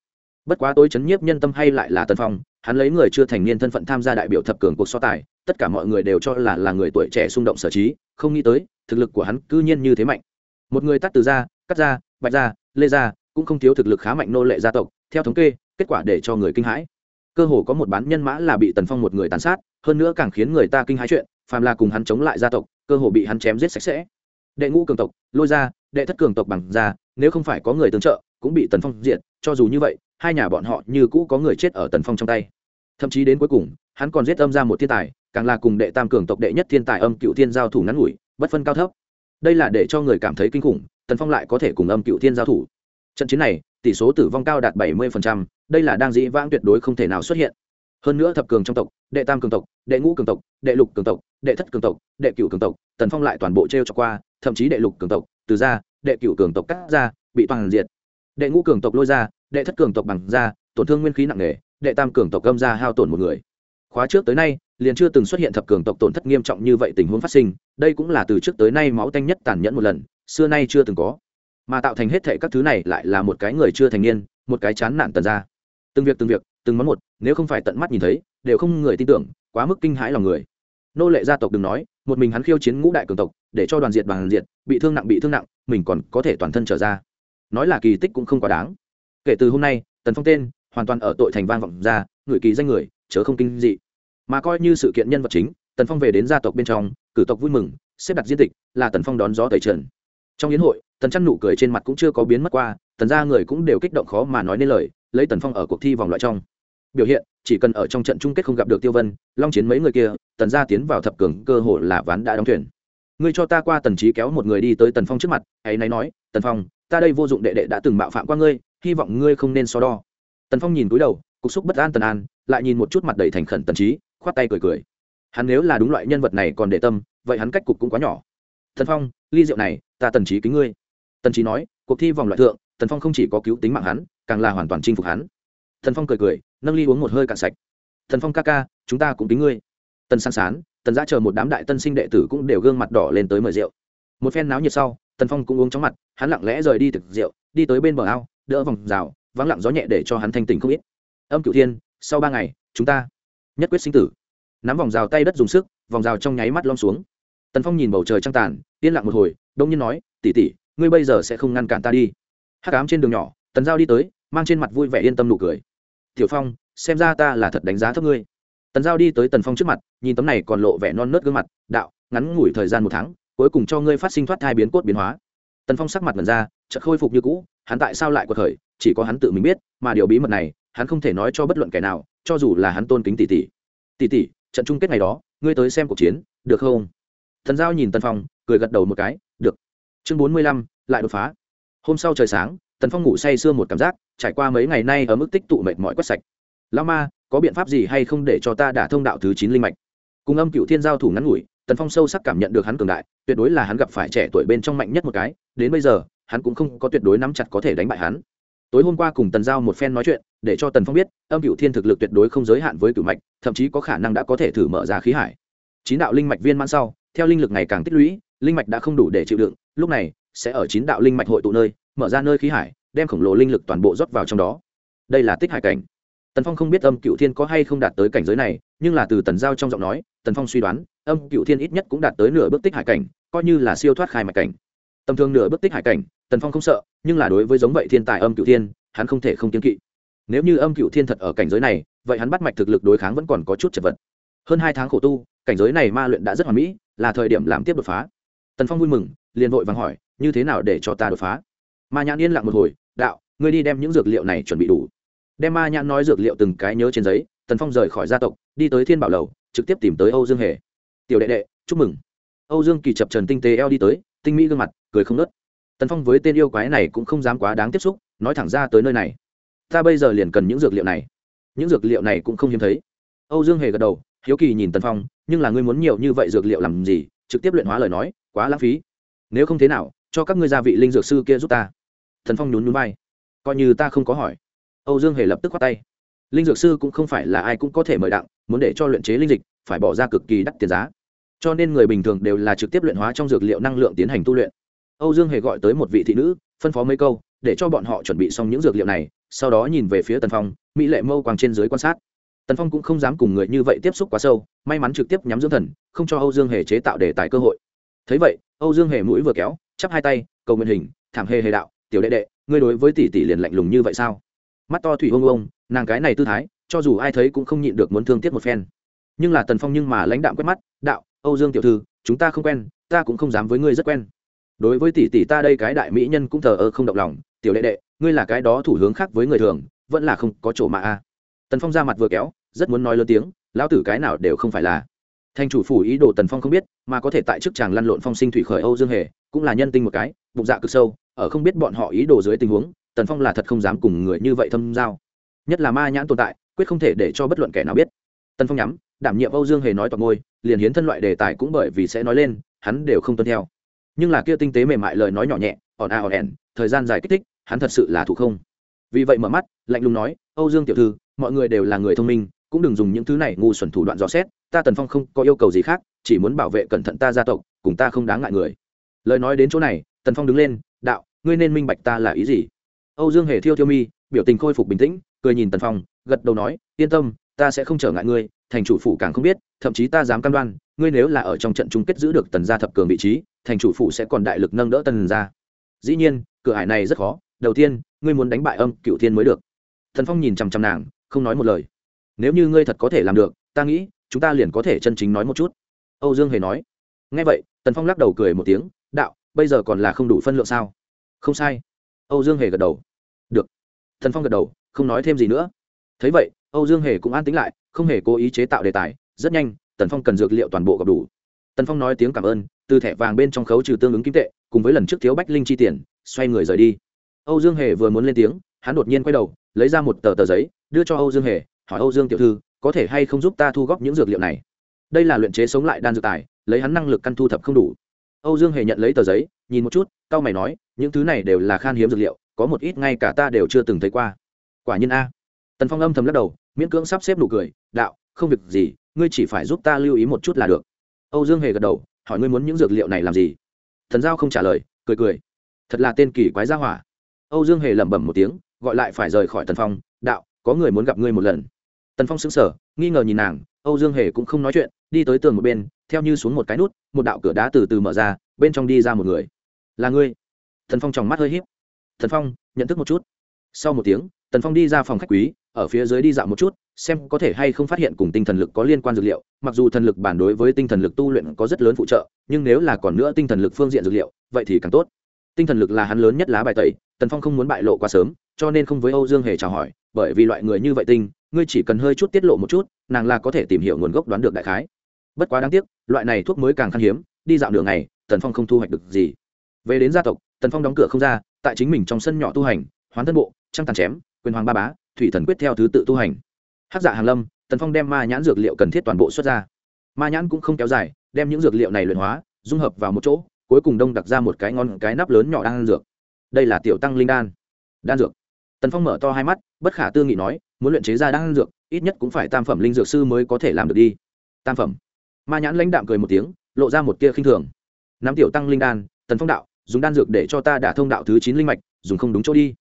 Bất quá tôi chấn nhiếp nhân tâm hay lại là tần phong hắn lấy người chưa thành niên thân phận tham gia đại biểu thập cường cuộc so tài tất cả mọi người đều cho là là người tuổi trẻ xung động sở trí không nghĩ tới thực lực của hắn cư nhiên như thế mạnh. Một người tắt từ Gia, cắt Gia, bạch Gia, lê Gia cũng không thiếu thực lực khá mạnh nô lệ gia tộc theo thống kê kết quả để cho người kinh hãi cơ hồ có một bán nhân mã là bị tần phong một người tàn sát, hơn nữa càng khiến người ta kinh hãi chuyện, phàm là cùng hắn chống lại gia tộc, cơ hồ bị hắn chém giết sạch sẽ. Đệ ngũ cường tộc, lôi ra, đệ thất cường tộc bằng ra, nếu không phải có người tương trợ, cũng bị tần phong diệt. cho dù như vậy, hai nhà bọn họ như cũ có người chết ở tần phong trong tay. Thậm chí đến cuối cùng, hắn còn giết âm ra một thiên tài, càng là cùng đệ tam cường tộc đệ nhất thiên tài âm cựu thiên giao thủ ngắn ngủi, bất phân cao thấp. Đây là để cho người cảm thấy kinh khủng, tần phong lại có thể cùng âm cựu thiên giao thủ. Trận chiến này, tỷ số tử vong cao đạt bảy mươi đây là đang dĩ vãng tuyệt đối không thể nào xuất hiện. Hơn nữa thập cường trong tộc, đệ tam cường tộc, đệ ngũ cường tộc, đệ lục cường tộc, đệ thất cường tộc, đệ cựu cường tộc, tần phong lại toàn bộ t r e o cho qua, thậm chí đệ lục cường tộc, từ ra, đệ cựu cường tộc cắt ra, bị toàn diệt. Đệ ngũ cường tộc lôi ra, đệ thất cường tộc bằng ra, tổn thương nguyên khí nặng nề, đệ tam cường tộc gâm ra hao tổn một người. Khóa trước tới nay, liền chưa từng xuất hiện thập cường tộc tổn thất nghiêm trọng như vậy tình huống phát sinh, đây cũng là từ trước tới nay máu tanh nhất tàn nhẫn một lần, xưa nay chưa từng có. Mà tạo thành hết thệ các thứ này lại là một cái người chưa thành niên, một cái chán nản tần ra từng việc từng việc, từng món một, nếu không phải tận mắt nhìn thấy, đều không người tin tưởng, quá mức kinh hãi lòng người. Nô lệ gia tộc đừng nói, một mình hắn khiêu chiến ngũ đại cường tộc, để cho đoàn diệt đoàn diệt, bị thương nặng bị thương nặng, mình còn có thể toàn thân trở ra. Nói là kỳ tích cũng không quá đáng. Kể từ hôm nay, tần phong tên, hoàn toàn ở tội thành vang vọng ra, người kỳ danh người, chớ không kinh dị. Mà coi như sự kiện nhân vật chính, tần phong về đến gia tộc bên trong, cử tộc vui mừng, xếp đặt diên tịch, là tần phong đón gió tẩy trần. Trong yến hội, tần chăn nụ cười trên mặt cũng chưa có biến mất qua tần ra người cũng đều kích động khó mà nói nên lời, lấy tần phong ở cuộc thi vòng loại trong. Biểu hiện, chỉ cần ở trong trận chung kết không gặp được tiêu vân, long chiến mấy người kia, tần gia tiến vào thập cường, cơ hội là ván đã đóng thuyền. Ngươi cho ta qua tần trí kéo một người đi tới tần phong trước mặt ấy nay nói, tần phong, ta đây vô dụng đệ đệ đã từng mạo phạm qua ngươi, hy vọng ngươi không nên so đo. Tần phong nhìn cúi đầu, cục xúc bất an tần an, lại nhìn một chút mặt đầy thành khẩn tần trí, khoát tay cười cười. Hắn nếu là đúng loại nhân vật này còn để tâm, vậy hắn cách cục cũng quá nhỏ. Tần phong, ly rượu này, ta tần trí kính ngươi. Tần trí nói, cuộc thi vòng loại thượng tần phong không chỉ có cứu tính mạng hắn, càng là hoàn toàn chinh phục hắn. Thần phong cười cười, nâng ly uống một hơi cạn sạch. Thần phong ca ca, chúng ta cũng tính ngươi. Tần san sán, tần giã chờ một đám đại tân sinh đệ tử cũng đều gương mặt đỏ lên tới mời rượu. Một phen náo nhiệt sau, tần phong cũng uống chóng mặt, hắn lặng lẽ rời đi thực rượu, đi tới bên bờ ao, đỡ vòng rào, vắng lặng gió nhẹ để cho hắn thanh tình không ít. Âm cựu thiên, sau ba ngày, chúng ta nhất quyết sinh tử. Nắm vòng rào tay đất dùng sức, vòng rào trong nháy mắt lom xuống. Tần phong nhìn bầu trời trăng tàn, yên lặng một hồi, đông nhiên nói tỉ tỉ ngươi bây giờ sẽ không ngăn cản ta đi hắc ám trên đường nhỏ, tần giao đi tới, mang trên mặt vui vẻ yên tâm nụ cười. Tiểu phong, xem ra ta là thật đánh giá thấp ngươi. Tần giao đi tới tần phong trước mặt, nhìn tấm này còn lộ vẻ non nớt gương mặt, đạo, ngắn ngủi thời gian một tháng, cuối cùng cho ngươi phát sinh thoát thai biến cốt biến hóa. Tần phong sắc mặt ngần ra, chợt khôi phục như cũ, hắn tại sao lại cuộc khởi, chỉ có hắn tự mình biết, mà điều bí mật này, hắn không thể nói cho bất luận kẻ nào, cho dù là hắn tôn kính tỷ tỷ. Tỷ tỷ, trận chung kết ngày đó, ngươi tới xem cuộc chiến, được không? Thần giao nhìn tần phong, cười gật đầu một cái, được. Chương bốn mươi lăm, lại đột phá hôm sau trời sáng, tần phong ngủ say sưa một cảm giác, trải qua mấy ngày nay ở mức tích tụ mệt mỏi quét sạch. Lao ma, có biện pháp gì hay không để cho ta đả thông đạo thứ chín linh mạch? Cùng âm cựu thiên giao thủ ngắn ngủi, tần phong sâu sắc cảm nhận được hắn cường đại, tuyệt đối là hắn gặp phải trẻ tuổi bên trong mạnh nhất một cái, đến bây giờ, hắn cũng không có tuyệt đối nắm chặt có thể đánh bại hắn. Tối hôm qua cùng tần giao một phen nói chuyện, để cho tần phong biết, âm cựu thiên thực lực tuyệt đối không giới hạn với cựu mạch, thậm chí có khả năng đã có thể thử mở ra khí hải. Chín đạo linh mạch viên mãn sau, theo linh lực ngày càng tích lũy, linh mạch đã không đủ để chịu đựng, lúc này sẽ ở chín đạo linh mạch hội tụ nơi, mở ra nơi khí hải, đem khổng lồ linh lực toàn bộ rót vào trong đó. Đây là tích hải cảnh. Tần phong không biết âm cựu thiên có hay không đạt tới cảnh giới này, nhưng là từ tần giao trong giọng nói, tần phong suy đoán, âm cựu thiên ít nhất cũng đạt tới nửa bước tích hải cảnh, coi như là siêu thoát khai mạch cảnh. Tầm thường nửa bước tích hải cảnh, tần phong không sợ, nhưng là đối với giống vậy thiên tài âm cựu thiên, hắn không thể không kiên kỵ. Nếu như âm cựu thiên thật ở cảnh giới này, vậy hắn bắt mạch thực lực đối kháng vẫn còn có chút chật vật. Hơn hai tháng khổ tu, cảnh giới này ma luyện đã rất hoàn mỹ, là thời điểm làm tiếp đột phá. Tần phong vui mừng, liền vội vàng hỏi như thế nào để cho ta đột phá? Ma nhãn yên lặng một hồi, đạo, ngươi đi đem những dược liệu này chuẩn bị đủ. Đem ma nhãn nói dược liệu từng cái nhớ trên giấy, tần phong rời khỏi gia tộc, đi tới thiên bảo lầu, trực tiếp tìm tới âu dương hề. Tiểu đệ đệ, chúc mừng. Âu dương kỳ chập trần tinh tế eo đi tới, tinh mỹ gương mặt, cười không nớt tần phong với tên yêu quái này cũng không dám quá đáng tiếp xúc, nói thẳng ra tới nơi này. Ta bây giờ liền cần những dược liệu này. Những dược liệu này cũng không hiếm thấy. Âu dương hề gật đầu, hiếu kỳ nhìn tần phong, nhưng là ngươi muốn nhiều như vậy dược liệu làm gì? Trực tiếp luyện hóa lời nói, quá lãng phí. Nếu không thế nào cho các ngươi gia vị linh dược sư kia giúp ta. Thần phong nhún nhún vai. Coi như ta không có hỏi. Âu dương hề lập tức khoát tay. Linh dược sư cũng không phải là ai cũng có thể mời đặng, muốn để cho luyện chế linh dịch, phải bỏ ra cực kỳ đắt tiền giá. Cho nên người bình thường đều là trực tiếp luyện hóa trong dược liệu năng lượng tiến hành tu luyện. Âu dương hề gọi tới một vị thị nữ, phân phó mấy câu, để cho bọn họ chuẩn bị xong những dược liệu này, sau đó nhìn về phía tần phong, mỹ lệ mâu quang trên dưới quan sát. Tần phong cũng không dám cùng người như vậy tiếp xúc quá sâu, may mắn trực tiếp nhắm dưỡng thần, không cho âu dương hề chế tạo đề tài cơ hội thấy vậy, âu dương hề mũi vừa kéo, chắp hai tay, cầu nguyện hình, thảm hề hề đạo, tiểu đệ đệ, ngươi đối với tỷ tỷ liền lạnh lùng như vậy sao? Mắt to thủy ông ông nàng cái này tư thái, cho dù ai thấy cũng không nhịn được muốn thương tiếc một phen. Nhưng là tần phong nhưng mà lãnh đạm quét mắt, đạo, âu dương tiểu thư, chúng ta không quen, ta cũng không dám với ngươi rất quen. Đối với tỷ tỷ ta đây cái đại mỹ nhân cũng thờ ơ không động lòng, tiểu đệ đệ, ngươi là cái đó thủ hướng khác với người thường, vẫn là không có chỗ mà a. Tần phong ra mặt vừa kéo, rất muốn nói lớn tiếng, lão tử cái nào đều không phải là thành chủ phủ ý đồ tần phong không biết mà có thể tại chức chàng lăn lộn phong sinh thủy khởi âu dương hề cũng là nhân tinh một cái bụng dạ cực sâu ở không biết bọn họ ý đồ dưới tình huống tần phong là thật không dám cùng người như vậy thâm giao. Nhất là ma nhãn tồn tại quyết không thể để cho bất luận kẻ nào biết. Tần phong nhắm đảm nhiệm âu dương hề nói toàn ngôi, liền hiến thân loại đề tài cũng bởi vì sẽ nói lên hắn đều không tuân theo. Nhưng là kia tinh tế mềm mại lời nói nhỏ nhẹ ỏn a ỏn ẻn thời gian dài kích thích hắn thật sự là thủ không. Vì vậy mở mắt lạnh lùng nói âu dương tiểu thư mọi người đều là người thông minh cũng đừng dùng những thứ này ngu xuẩn thủ đoạn dò xét, ta tần phong không có yêu cầu gì khác, chỉ muốn bảo vệ cẩn thận ta gia tộc, cùng ta không đáng ngại người. Lời nói đến chỗ này, tần phong đứng lên, đạo, ngươi nên minh bạch ta là ý gì? Âu dương hề thiêu thiêu mi, biểu tình khôi phục bình tĩnh, cười nhìn tần phong, gật đầu nói, yên tâm, ta sẽ không trở ngại ngươi, thành chủ phủ càng không biết, thậm chí ta dám cam đoan, ngươi nếu là ở trong trận chung kết giữ được tần gia thập cường vị trí, thành chủ phủ sẽ còn đại lực nâng đỡ tần gia. Dĩ nhiên, cửa hải này rất khó, đầu tiên, ngươi muốn đánh bại âm cựu thiên mới được. Thần phong nhìn chằm chằm nàng, không nói một lời nếu như ngươi thật có thể làm được, ta nghĩ, chúng ta liền có thể chân chính nói một chút. Âu dương hề nói. Ngay vậy, tần phong lắc đầu cười một tiếng, đạo, bây giờ còn là không đủ phân lượng sao? Không sai. Âu dương hề gật đầu. Được. Thần phong gật đầu, không nói thêm gì nữa. Thấy vậy, âu dương hề cũng an tính lại, không hề cố ý chế tạo đề tài, rất nhanh, tần phong cần dược liệu toàn bộ gặp đủ. Tần phong nói tiếng cảm ơn, từ thẻ vàng bên trong khấu trừ tương ứng kim tệ, cùng với lần trước thiếu bách linh chi tiền, xoay người rời đi. Âu dương hề vừa muốn lên tiếng, hắn đột nhiên quay đầu, lấy ra một tờ tờ giấy, đưa cho âu dương hề hỏi âu dương tiểu thư, có thể hay không giúp ta thu góp những dược liệu này? Đây là luyện chế sống lại đan dược tài, lấy hắn năng lực căn thu thập không đủ. Âu dương hề nhận lấy tờ giấy, nhìn một chút c a o mày nói, những thứ này đều là khan hiếm dược liệu, có một ít ngay cả ta đều chưa từng thấy qua. Quả nhiên a. Tần phong âm thầm lắc đầu, miễn cưỡng sắp xếp nụ cười, đạo, không việc gì, ngươi chỉ phải giúp ta lưu ý một chút là được. Âu dương hề gật đầu, hỏi ngươi muốn những dược liệu này làm gì? Thần giao không trả lời, cười cười. Thật là tên kỳ quái gia hỏa. Âu dương hề lẩm bẩm một tiếng, gọi lại phải rời khỏi tần phong, đạo, có người muốn gặp ngươi một lần tần phong sững sở nghi ngờ nhìn nàng, âu dương hề cũng không nói chuyện, đi tới tường một bên, theo như xuống một cái nút, một đạo cửa đá từ từ mở ra, bên trong đi ra một người. Là ngươi? Tần phong tròng mắt hơi h í p tần phong, nhận thức một chút. Sau một tiếng, tần phong đi ra phòng khách quý, ở phía dưới đi dạo một chút, xem có thể hay không phát hiện cùng tinh thần lực có liên quan dược liệu. Mặc dù thần lực bản đối với tinh thần lực tu luyện có rất lớn phụ trợ, nhưng nếu là còn nữa tinh thần lực phương diện dược liệu, vậy thì càng tốt. Tinh thần lực là hắn lớn nhất lá bài tẩy, tần phong không muốn bại lộ quá sớm, cho nên không với âu dương hề chào hỏi, bởi vì loại người như vậy tinh ngươi chỉ cần hơi chút tiết lộ một chút, nàng là có thể tìm hiểu nguồn gốc đoán được đại khái. Bất quá đáng tiếc, loại này thuốc mới càng khan hiếm, đi dạo đường này tần phong không thu hoạch được gì. Về đến gia tộc, tần phong đóng cửa không ra, tại chính mình trong sân nhỏ tu hành, hoán thân bộ, trăng tàn chém, quyền hoàng ba bá, thủy thần quyết theo thứ tự tu hành. Hát giả dạ hàn lâm, tần phong đem ma nhãn dược liệu cần thiết toàn bộ xuất ra. Ma nhãn cũng không kéo dài, đem những dược liệu này luyện hóa, dung hợp vào một chỗ, cuối cùng đông đặc ra một cái ngon, cái nắp lớn nhỏ đan dược. Đây là tiểu tăng linh đan. Đan dược. Tần phong mở to hai mắt, bất khả tư nghị nói muốn luyện chế ra đan dược, ít nhất cũng phải tam phẩm linh dược sư mới có thể làm được đi. Tam phẩm. Ma nhãn lãnh đạm cười một tiếng, lộ ra một tia khinh thường. Nắm tiểu tăng linh đan, tần phong đạo, dùng đan dược để cho ta đả thông đạo thứ chín linh mạch, dùng không đúng chỗ đi.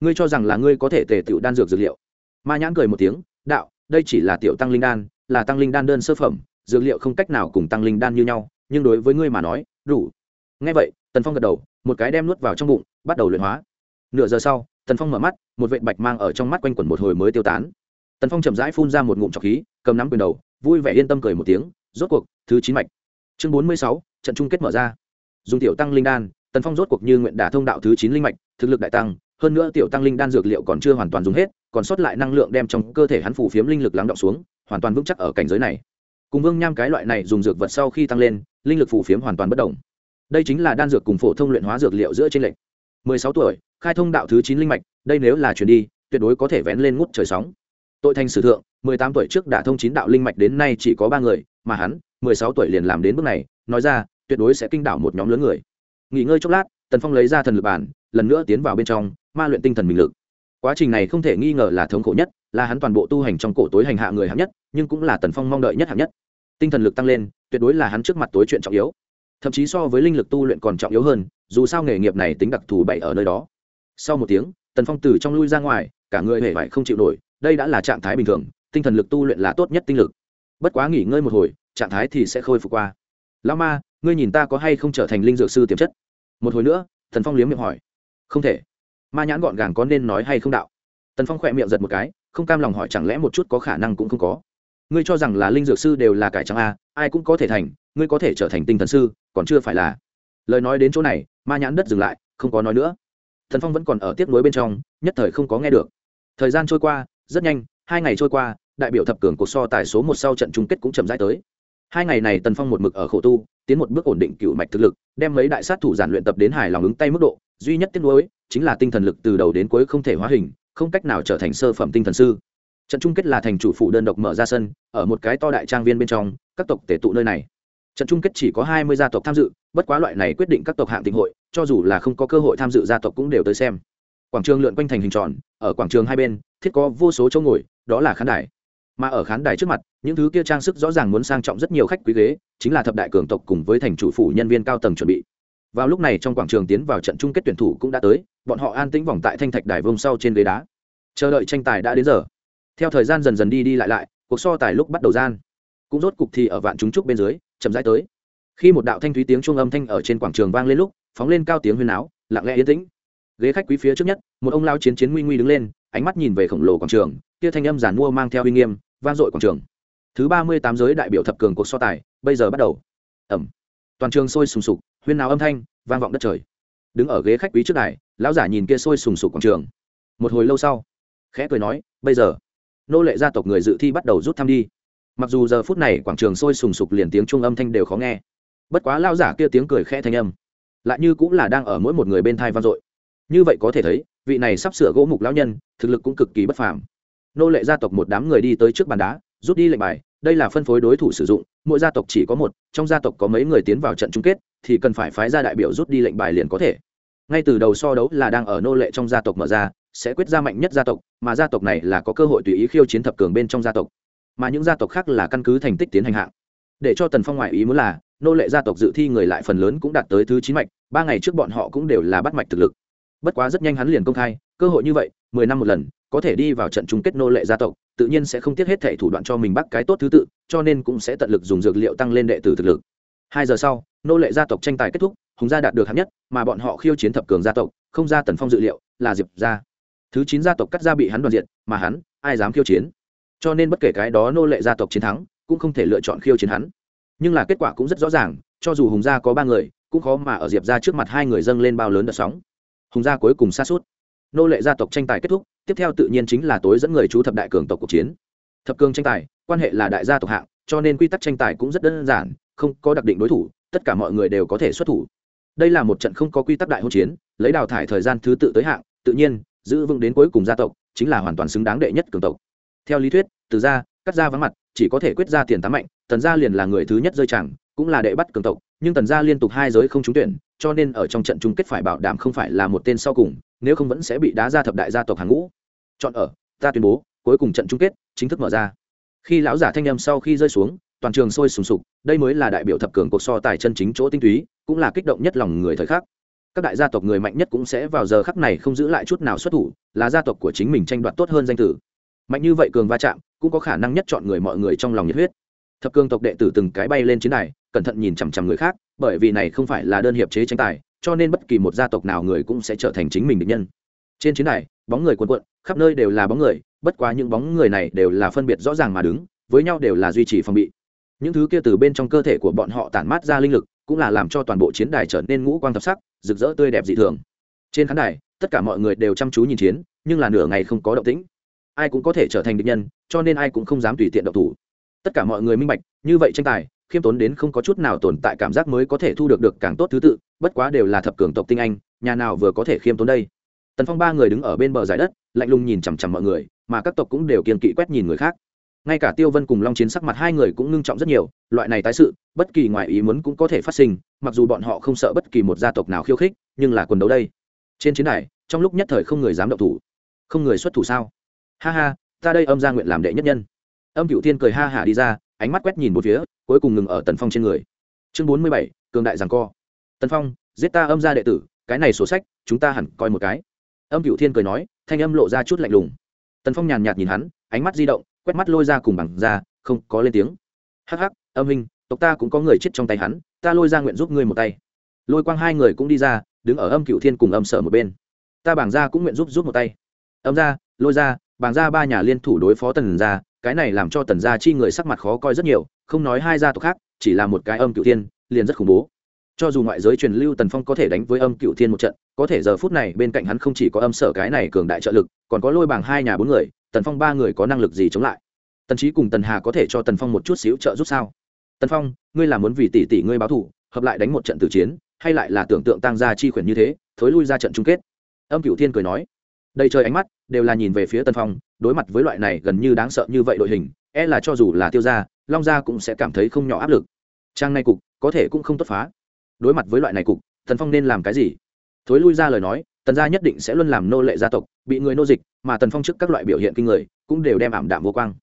Ngươi cho rằng là ngươi có thể tề tiểu đan dược dược liệu? Ma nhãn cười một tiếng, đạo, đây chỉ là tiểu tăng linh đan, là tăng linh đan đơn sơ phẩm, dược liệu không cách nào cùng tăng linh đan như nhau, nhưng đối với ngươi mà nói, đủ. Ngay vậy, tần phong gật đầu, một cái đem nuốt vào trong bụng, bắt đầu luyện hóa. Nửa giờ sau, tần phong mở mắt một vệ bạch mang ở trong mắt quanh quẩn một hồi mới tiêu tán. Tần phong chậm rãi phun ra một ngụm trọc khí, cầm nắm quyền đầu, vui vẻ yên tâm cười một tiếng, rốt cuộc, thứ chín mạch. Chương bốn mươi sáu, trận chung kết mở ra. Dùng tiểu tăng linh đan, tần phong rốt cuộc như nguyện đả thông đạo thứ chín linh mạch, thực lực đại tăng, hơn nữa tiểu tăng linh đan dược liệu còn chưa hoàn toàn dùng hết, còn sót lại năng lượng đem trong cơ thể hắn phủ phiếm linh lực lắng động xuống, hoàn toàn vững chắc ở cảnh giới này. Cùng vương nham cái loại này dùng dược vật sau khi tăng lên, linh lực phủ phiếm hoàn toàn bất động. Đây chính là đan dược cùng phổ thông luyện hóa dược liệu giữa trên lệnh mười sáu tuổi, khai thông đạo thứ chín linh mạch, đây nếu là chuyển đi, tuyệt đối có thể vén lên ngút trời sóng. Tội thành sử thượng, mười tám tuổi trước đã thông chín đạo linh mạch đến nay chỉ có ba người, mà hắn, mười sáu tuổi liền làm đến bước này, nói ra, tuyệt đối sẽ kinh đảo một nhóm lớn người. Nghỉ ngơi chốc lát, tần phong lấy ra thần lực bản, lần nữa tiến vào bên trong, ma luyện tinh thần mình lực. Quá trình này không thể nghi ngờ là thống khổ nhất, là hắn toàn bộ tu hành trong cổ tối hành hạ người hạng nhất, nhưng cũng là tần phong mong đợi nhất hạng nhất. Tinh thần lực tăng lên, tuyệt đối là hắn trước mặt tối chuyện trọng yếu thậm chí so với linh lực tu luyện còn trọng yếu hơn, dù sao nghề nghiệp này tính đặc thù bảy ở nơi đó. Sau một tiếng, tần phong từ trong lui ra ngoài, cả người hề vải không chịu nổi, đây đã là trạng thái bình thường, tinh thần lực tu luyện là tốt nhất tinh lực. Bất quá nghỉ ngơi một hồi, trạng thái thì sẽ khôi phục qua. Lao ma, ngươi nhìn ta có hay không trở thành linh dược sư tiềm chất? Một hồi nữa, tần phong liếm miệng hỏi. Không thể. Ma nhãn gọn gàng có nên nói hay không đạo. Tần phong khỏe miệng giật một cái, không cam lòng hỏi chẳng lẽ một chút có khả năng cũng không có. Ngươi cho rằng là linh dược sư đều là cải trắng a ai cũng có thể thành, ngươi có thể trở thành tinh thần sư còn chưa phải là. Lời nói đến chỗ này, ma nhãn đất dừng lại, không có nói nữa. Thần phong vẫn còn ở tiếp nối bên trong, nhất thời không có nghe được. Thời gian trôi qua, rất nhanh, hai ngày trôi qua, đại biểu thập cường cuộc so tài số một sau trận chung kết cũng chậm rãi tới. Hai ngày này tần phong một mực ở khổ tu, tiến một bước ổn định cựu mạch thực lực, đem mấy đại sát thủ giản luyện tập đến hài lòng ứng tay mức độ, duy nhất tiếc nuối chính là tinh thần lực từ đầu đến cuối không thể hóa hình, không cách nào trở thành sơ phẩm tinh thần sư. Trận chung kết là thành chủ phụ đơn độc mở ra sân, ở một cái to đại trang viên bên trong, các tộc tể tụ nơi này trận chung kết chỉ có hai mươi gia tộc tham dự, bất quá loại này quyết định các tộc hạng tịnh hội, cho dù là không có cơ hội tham dự gia tộc cũng đều tới xem. Quảng trường lượn quanh thành hình tròn, ở quảng trường hai bên, thiết có vô số chỗ ngồi, đó là khán đài. Mà ở khán đài trước mặt, những thứ kia trang sức rõ ràng muốn sang trọng rất nhiều khách quý ghế, chính là thập đại cường tộc cùng với thành chủ phủ nhân viên cao tầng chuẩn bị. Vào lúc này trong quảng trường tiến vào trận chung kết tuyển thủ cũng đã tới, bọn họ an tĩnh vòng tại thanh thạch đài vông sau trên ghế đá. Chờ đợi tranh tài đã đến giờ. Theo thời gian dần dần đi đi lại lại, cuộc so tài lúc bắt đầu gian. Cũng rốt cục thì ở vạn chúng trúc bên dưới chậm rãi tới. Khi một đạo thanh thúy tiếng trung âm thanh ở trên quảng trường vang lên lúc, phóng lên cao tiếng huyên áo lặng lẽ yên tĩnh. Ghế khách quý phía trước nhất, một ông lao chiến chiến nguy nguy đứng lên, ánh mắt nhìn về khổng lồ quảng trường, kia thanh âm giản mua mang theo uy nghiêm, vang dội quảng trường. Thứ ba mươi tám giới đại biểu thập cường cuộc so tài, bây giờ bắt đầu. Ẩm toàn trường sôi sùng sục, huyên nào âm thanh, vang vọng đất trời. Đứng ở ghế khách quý trước này lão giả nhìn kia sôi sùng sục quảng trường. Một hồi lâu sau, khẽ cười nói, bây giờ, nô lệ gia tộc người dự thi bắt đầu rút thăm đi mặc dù giờ phút này quảng trường sôi sùng sục liền tiếng trung âm thanh đều khó nghe, bất quá lao giả kia tiếng cười khẽ thanh âm, lại như cũng là đang ở mỗi một người bên thai vang dội. Như vậy có thể thấy, vị này sắp sửa gỗ mục lão nhân, thực lực cũng cực kỳ bất phàm. Nô lệ gia tộc một đám người đi tới trước bàn đá, rút đi lệnh bài, đây là phân phối đối thủ sử dụng, mỗi gia tộc chỉ có một, trong gia tộc có mấy người tiến vào trận chung kết, thì cần phải phái ra đại biểu rút đi lệnh bài liền có thể. Ngay từ đầu so đấu là đang ở nô lệ trong gia tộc mở ra, sẽ quyết ra mạnh nhất gia tộc, mà gia tộc này là có cơ hội tùy ý khiêu chiến thập cường bên trong gia tộc mà những gia tộc khác là căn cứ thành tích tiến hành hạng. Để cho tần phong ngoại ý muốn là, nô lệ gia tộc dự thi người lại phần lớn cũng đạt tới thứ chín mạch, ba ngày trước bọn họ cũng đều là bắt mạch thực lực. Bất quá rất nhanh hắn liền công khai, cơ hội như vậy, mười năm một lần, có thể đi vào trận chung kết nô lệ gia tộc, tự nhiên sẽ không tiếc hết thể thủ đoạn cho mình bắt cái tốt thứ tự, cho nên cũng sẽ tận lực dùng dược liệu tăng lên đệ tử thực lực. Hai giờ sau, nô lệ gia tộc tranh tài kết thúc, hùng gia đạt được hạng nhất, mà bọn họ khiêu chiến thập cường gia tộc, không ra tần phong dự liệu, là diệp gia. Thứ chín gia tộc cắt gia bị hắn đoàn diện mà hắn, ai dám khiêu chiến? Cho nên bất kể cái đó nô lệ gia tộc chiến thắng, cũng không thể lựa chọn khiêu chiến hắn. Nhưng là kết quả cũng rất rõ ràng, cho dù hùng gia có ba người, cũng khó mà ở diệp ra trước mặt hai người dâng lên bao lớn đợt sóng. Hùng gia cuối cùng xa suốt nô lệ gia tộc tranh tài kết thúc, tiếp theo tự nhiên chính là tối dẫn người chú thập đại cường tộc cuộc chiến. Thập cường tranh tài, quan hệ là đại gia tộc hạng, cho nên quy tắc tranh tài cũng rất đơn giản, không có đặc định đối thủ, tất cả mọi người đều có thể xuất thủ. Đây là một trận không có quy tắc đại hôn chiến, lấy đào thải thời gian thứ tự tới hạng, tự nhiên, giữ vững đến cuối cùng gia tộc, chính là hoàn toàn xứng đáng đệ nhất cường tộc. Theo lý thuyết từ gia cắt gia vắng mặt, chỉ có thể quyết ra tiền tám mạnh, tần gia liền là người thứ nhất rơi chẳng, cũng là đệ bắt cường tộc, nhưng tần gia liên tục hai giới không trúng tuyển, cho nên ở trong trận chung kết phải bảo đảm không phải là một tên sau cùng, nếu không vẫn sẽ bị đá ra thập đại gia tộc hàng ngũ. Chọn ở, ta tuyên bố, cuối cùng trận chung kết chính thức mở ra. Khi lão giả thanh em sau khi rơi xuống, toàn trường sôi sùng sục, đây mới là đại biểu thập cường cuộc so tài chân chính chỗ tinh túy, cũng là kích động nhất lòng người thời khắc. Các đại gia tộc người mạnh nhất cũng sẽ vào giờ khắc này không giữ lại chút nào xuất thủ, là gia tộc của chính mình tranh đoạt tốt hơn danh tử. Mạnh như vậy cường va chạm cũng có khả năng nhất chọn người mọi người trong lòng nhiệt huyết. Thập cương tộc đệ tử từng cái bay lên chiến đài, cẩn thận nhìn chằm chằm người khác, bởi vì này không phải là đơn hiệp chế tranh tài, cho nên bất kỳ một gia tộc nào người cũng sẽ trở thành chính mình định nhân. Trên chiến đài, bóng người quần quận khắp nơi đều là bóng người, bất quá những bóng người này đều là phân biệt rõ ràng mà đứng, với nhau đều là duy trì phòng bị. Những thứ kia từ bên trong cơ thể của bọn họ tản mát ra linh lực, cũng là làm cho toàn bộ chiến đài trở nên ngũ quang thập sắc, rực rỡ tươi đẹp dị thường. Trên khán đài, tất cả mọi người đều chăm chú nhìn chiến, nhưng là nửa ngày không có động tĩnh ai cũng có thể trở thành địch nhân, cho nên ai cũng không dám tùy tiện độc thủ. Tất cả mọi người minh bạch, như vậy tranh tài, khiêm tốn đến không có chút nào tồn tại cảm giác mới có thể thu được được càng tốt thứ tự, bất quá đều là thập cường tộc tinh anh, nhà nào vừa có thể khiêm tốn đây? Tần phong ba người đứng ở bên bờ giải đất, lạnh lùng nhìn chằm chằm mọi người, mà các tộc cũng đều kiên kỵ quét nhìn người khác. Ngay cả tiêu vân cùng long chiến sắc mặt hai người cũng ngưng trọng rất nhiều, loại này tái sự, bất kỳ ngoại ý muốn cũng có thể phát sinh, mặc dù bọn họ không sợ bất kỳ một gia tộc nào khiêu khích, nhưng là quần đấu đây. Trên chiến đài, trong lúc nhất thời không người dám động thủ. Không người xuất thủ sao? Ha ha, ta đây âm gia nguyện làm đệ nhất nhân. Âm cựu thiên cười ha hả đi ra, ánh mắt quét nhìn một phía, cuối cùng ngừng ở tần phong trên người. Chương bốn mươi bảy, cường đại rằng co. Tần phong, giết ta âm gia đệ tử, cái này sổ sách, chúng ta hẳn coi một cái. Âm cựu thiên cười nói, thanh âm lộ ra chút lạnh lùng. Tần phong nhàn nhạt nhìn hắn, ánh mắt di động, quét mắt lôi ra cùng bằng ra, không có lên tiếng. Hắc hắc, âm hình tộc ta cũng có người chết trong tay hắn, ta lôi ra nguyện giúp ngươi một tay. Lôi quang hai người cũng đi ra, đứng ở âm cựu thiên cùng âm sở một bên. Ta bảng ra cũng nguyện giúp giúp một tay. Âm ra, lôi ra bảng ra ba nhà liên thủ đối phó tần gia, cái này làm cho tần gia chi người sắc mặt khó coi rất nhiều không nói hai gia tộc khác chỉ là một cái âm cựu thiên liền rất khủng bố. Cho dù ngoại giới truyền lưu tần phong có thể đánh với âm cựu thiên một trận có thể giờ phút này bên cạnh hắn không chỉ có âm sở cái này cường đại trợ lực còn có lôi bảng hai nhà bốn người tần phong ba người có năng lực gì chống lại? Tần trí cùng tần hà có thể cho tần phong một chút xíu trợ giúp sao? Tần phong ngươi là muốn vì tỷ tỷ ngươi báo thủ hợp lại đánh một trận tử chiến hay lại là tưởng tượng tăng gia chi khuyển như thế thối lui ra trận chung kết? Âm cựu thiên cười nói đầy trời ánh mắt đều là nhìn về phía tần phong, đối mặt với loại này gần như đáng sợ như vậy đội hình e là cho dù là tiêu gia, long gia cũng sẽ cảm thấy không nhỏ áp lực. Trang này cục có thể cũng không tốt phá. Đối mặt với loại này cục, tần phong nên làm cái gì? Thối lui ra lời nói, tần gia nhất định sẽ luôn làm nô lệ gia tộc, bị người nô dịch, mà tần phong trước các loại biểu hiện kinh người, cũng đều đem ảm đạm vô quang.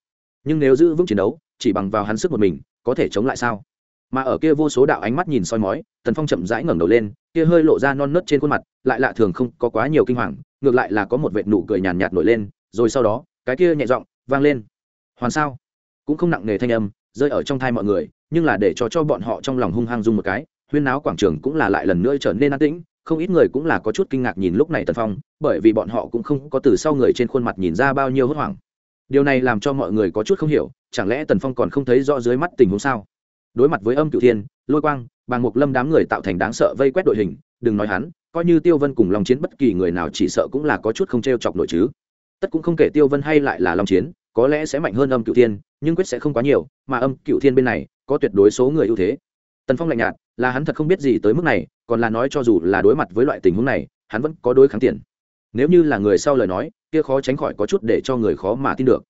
Nhưng nếu giữ vững chiến đấu, chỉ bằng vào hắn sức một mình, có thể chống lại sao? Mà ở kia vô số đạo ánh mắt nhìn soi mói, tần phong chậm rãi ngẩng đầu lên, kia hơi lộ ra non nớt trên khuôn mặt, lại lạ thường không có quá nhiều kinh hoàng ngược lại là có một vệt nụ cười nhàn nhạt nổi lên, rồi sau đó, cái kia nhẹ giọng vang lên. Hoàn sao? Cũng không nặng nề thanh âm, rơi ở trong thai mọi người, nhưng là để cho cho bọn họ trong lòng hung hăng dung một cái, huyên náo quảng trường cũng là lại lần nữa trở nên an tĩnh, không ít người cũng là có chút kinh ngạc nhìn lúc này tần phong, bởi vì bọn họ cũng không có từ sau người trên khuôn mặt nhìn ra bao nhiêu hốt hoảng. Điều này làm cho mọi người có chút không hiểu, chẳng lẽ tần phong còn không thấy rõ dưới mắt tình huống sao? Đối mặt với âm cựu thiên, lôi quang, bàng mục lâm đám người tạo thành đáng sợ vây quét đội hình, đừng nói hắn coi như tiêu vân cùng long chiến bất kỳ người nào chỉ sợ cũng là có chút không t r e o chọc nổi chứ. Tất cũng không kể tiêu vân hay lại là long chiến, có lẽ sẽ mạnh hơn âm cựu thiên, nhưng quyết sẽ không quá nhiều, mà âm cựu thiên bên này, có tuyệt đối số người ưu thế. Tần phong lạnh nhạt, là hắn thật không biết gì tới mức này, còn là nói cho dù là đối mặt với loại tình huống này, hắn vẫn có đối kháng tiền. Nếu như là người sau lời nói, kia khó tránh khỏi có chút để cho người khó mà tin được.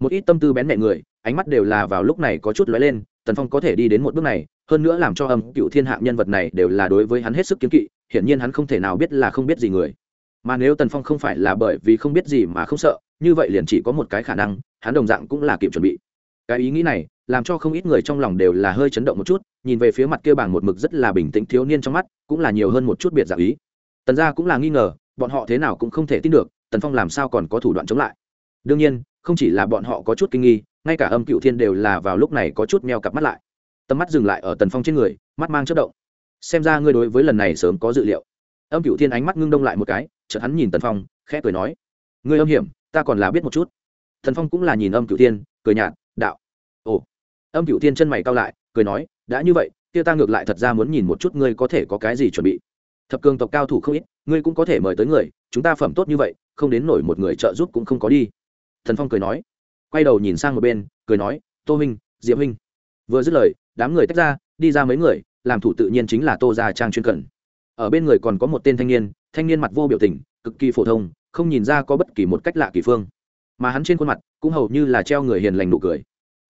Một ít tâm tư bén mẹ người, ánh mắt đều là vào lúc này có chút lóe lên, tần phong có thể đi đến một bước này hơn nữa làm cho âm cựu thiên hạ nhân vật này đều là đối với hắn hết sức kiếm kỵ, hiển nhiên hắn không thể nào biết là không biết gì người. Mà nếu tần phong không phải là bởi vì không biết gì mà không sợ, như vậy liền chỉ có một cái khả năng, hắn đồng dạng cũng là kịp chuẩn bị. Cái ý nghĩ này, làm cho không ít người trong lòng đều là hơi chấn động một chút, nhìn về phía mặt kia bảng một mực rất là bình tĩnh thiếu niên trong mắt, cũng là nhiều hơn một chút biệt dạng ý. Tần gia cũng là nghi ngờ, bọn họ thế nào cũng không thể tin được, tần phong làm sao còn có thủ đoạn chống lại. Đương nhiên, không chỉ là bọn họ có chút kinh nghi, ngay cả âm cựu thiên đều là vào lúc này có chút meo cặp mắt lại tầm mắt dừng lại ở tần phong trên người, mắt mang chất động. Xem ra ngươi đối với lần này sớm có dự liệu. Âm cựu thiên ánh mắt ngưng đông lại một cái, chợt hắn nhìn tần phong, khẽ cười nói, ngươi âm hiểm, ta còn là biết một chút. Thần phong cũng là nhìn âm cựu thiên, cười nhạt, đạo. Ồ. Âm cựu thiên chân mày cao lại, cười nói, đã như vậy, kia ta ngược lại thật ra muốn nhìn một chút ngươi có thể có cái gì chuẩn bị. Thập cường tộc cao thủ không ít, ngươi cũng có thể mời tới người, chúng ta phẩm tốt như vậy, không đến nổi một người trợ giúp cũng không có đi. Thần phong cười nói, quay đầu nhìn sang một bên, cười nói, tô huynh, diệp huynh. Vừa dứt lời đám người tách ra, đi ra mấy người, làm thủ tự nhiên chính là tô gia trang chuyên cần ở bên người còn có một tên thanh niên thanh niên mặt vô biểu tình, cực kỳ phổ thông, không nhìn ra có bất kỳ một cách lạ kỳ phương. Mà hắn trên khuôn mặt, cũng hầu như là treo người hiền lành nụ cười.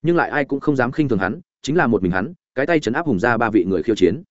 Nhưng lại ai cũng không dám khinh thường hắn, chính là một mình hắn, cái tay chấn áp hùng ra ba vị người khiêu chiến.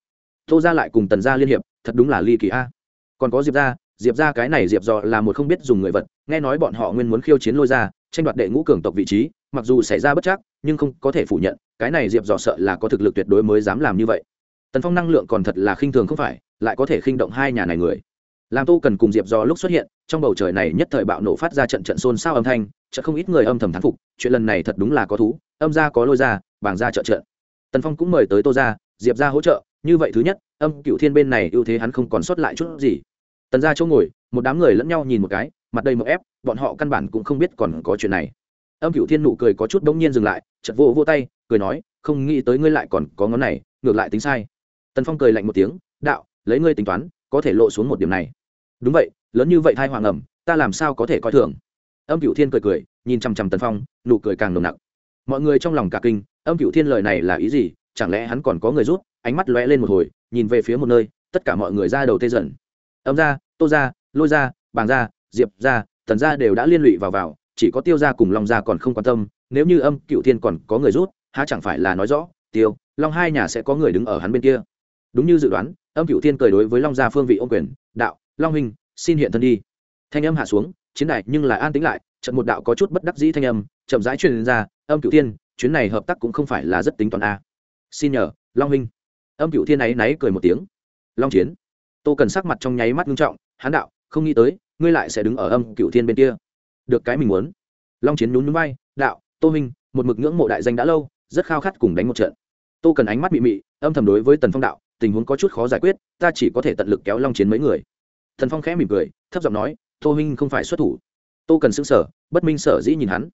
Tô ra lại cùng tần gia liên hiệp, thật đúng là ly kỳ a. Còn có diệp ra diệp ra cái này diệp dò là một không biết dùng người vật, nghe nói bọn họ nguyên muốn khiêu chiến lôi ra tranh đoạt đệ ngũ cường tộc vị trí mặc dù xảy ra bất chắc, nhưng không có thể phủ nhận, cái này diệp dò sợ là có thực lực tuyệt đối mới dám làm như vậy. Tần phong năng lượng còn thật là khinh thường không phải, lại có thể khinh động hai nhà này người. Làm tô cần cùng diệp dò lúc xuất hiện, trong bầu trời này nhất thời bạo nổ phát ra trận trận xôn xao âm thanh chợ không ít người âm thầm thán phục, chuyện lần này thật đúng là có thú, âm ra có lôi ra bảng ra trợ trận. Tần phong cũng mời tới tô ra diệp ra hỗ trợ, như vậy thứ nhất, âm cựu thiên bên này ưu thế hắn không còn sót lại chút gì. Tần ra chỗ ngồi, một đám người lẫn nhau nhìn một cái, mặt đầy một ép, bọn họ căn bản cũng không biết còn có chuyện này âm cựu thiên nụ cười có chút bỗng nhiên dừng lại chật vô vô tay, cười nói, không nghĩ tới ngươi lại còn có ngón này, ngược lại tính sai. Tần phong cười lạnh một tiếng, đạo, lấy ngươi tính toán, có thể lộ xuống một điểm này. Đúng vậy, lớn như vậy thai hoàng ẩm, ta làm sao có thể coi thường? Âm cựu thiên cười cười, nhìn chằm chằm tần phong, nụ cười càng nồng nặc. Mọi người trong lòng cả kinh, âm cựu thiên lời này là ý gì, chẳng lẽ hắn còn có người rút ánh mắt lóe lên một hồi, nhìn về phía một nơi, tất cả mọi người ra đầu tê dần. Âm ra, tô ra, lôi ra, bàng ra, diệp ra, tần ra đều đã liên lụy vào vào chỉ có tiêu gia cùng long gia còn không quan tâm, nếu như âm cựu thiên còn có người rút, há chẳng phải là nói rõ, tiêu, long hai nhà sẽ có người đứng ở hắn bên kia. Đúng như dự đoán, âm cựu thiên cười đối với long gia phương vị ô quyền, đạo, long huynh, xin hiện thân đi. Thanh âm hạ xuống, chiến đại nhưng lại an tĩnh lại trận một đạo có chút bất đắc dĩ thanh âm, chậm rãi truyền ra, âm cựu thiên, chuyến này hợp tác cũng không phải là rất tính toán a. Xin nhờ, long huynh. Âm cựu thiên ấy náy cười một tiếng. Long chiến. Tô cần sắc mặt trong nháy mắt nghiêm trọng hán đạo, không nghĩ tới, ngươi lại sẽ đứng ở âm cựu thiên bên kia được cái mình muốn. Long chiến nhún núi bay đạo, tô minh một mực ngưỡng mộ đại danh đã lâu, rất khao khát cùng đánh một trận. Tô cần ánh mắt mị mị, âm thầm đối với tần phong đạo, tình huống có chút khó giải quyết, ta chỉ có thể tận lực kéo long chiến mấy người. Thần phong khẽ mỉm cười, thấp giọng nói, tô minh không phải xuất thủ. Tô cần xứng sở bất minh sở dĩ nhìn hắn.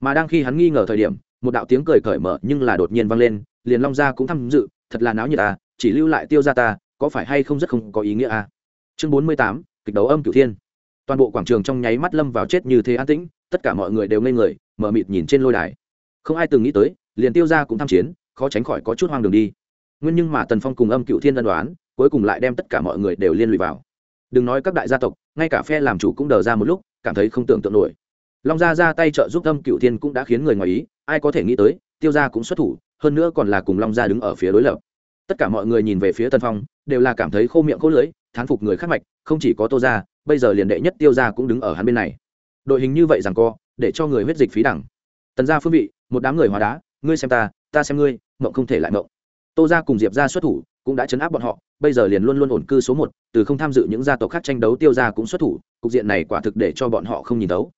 Mà đang khi hắn nghi ngờ thời điểm, một đạo tiếng cười cởi mở nhưng là đột nhiên vang lên, liền long gia cũng tham dự, thật là náo nhiệt à chỉ lưu lại tiêu gia ta, có phải hay không rất không có ý nghĩa à? Chương bốn mươi tám, kịch đấu âm cửu thiên toàn bộ quảng trường trong nháy mắt lâm vào chết như thế an tĩnh, tất cả mọi người đều ngây người mở mịt nhìn trên lôi đài. Không ai từng nghĩ tới, liền tiêu ra cũng tham chiến, khó tránh khỏi có chút hoang đường đi. Nguyên nhưng mà tần phong cùng âm cựu thiên ân đoán, cuối cùng lại đem tất cả mọi người đều liên lụy vào. Đừng nói các đại gia tộc, ngay cả phe làm chủ cũng đờ ra một lúc, cảm thấy không tưởng tượng nổi. Long gia ra tay trợ giúp âm cựu thiên cũng đã khiến người ngoài ý, ai có thể nghĩ tới, tiêu gia cũng xuất thủ, hơn nữa còn là cùng long gia đứng ở phía đối lập. Tất cả mọi người nhìn về phía tần phong, đều là cảm thấy khô miệng khô lưỡi thán phục người khác mạch, không chỉ có tô gia, bây giờ liền đệ nhất tiêu gia cũng đứng ở hắn bên này. Đội hình như vậy rằng co, để cho người huyết dịch phí đẳng. Tần gia phương vị, một đám người hóa đá, ngươi xem ta ta xem ngươi, mộng không thể lại mộng. Tô gia cùng diệp gia xuất thủ, cũng đã chấn áp bọn họ, bây giờ liền luôn luôn ổn cư số một, từ không tham dự những gia tộc khác tranh đấu tiêu gia cũng xuất thủ, cục diện này quả thực để cho bọn họ không nhìn đấu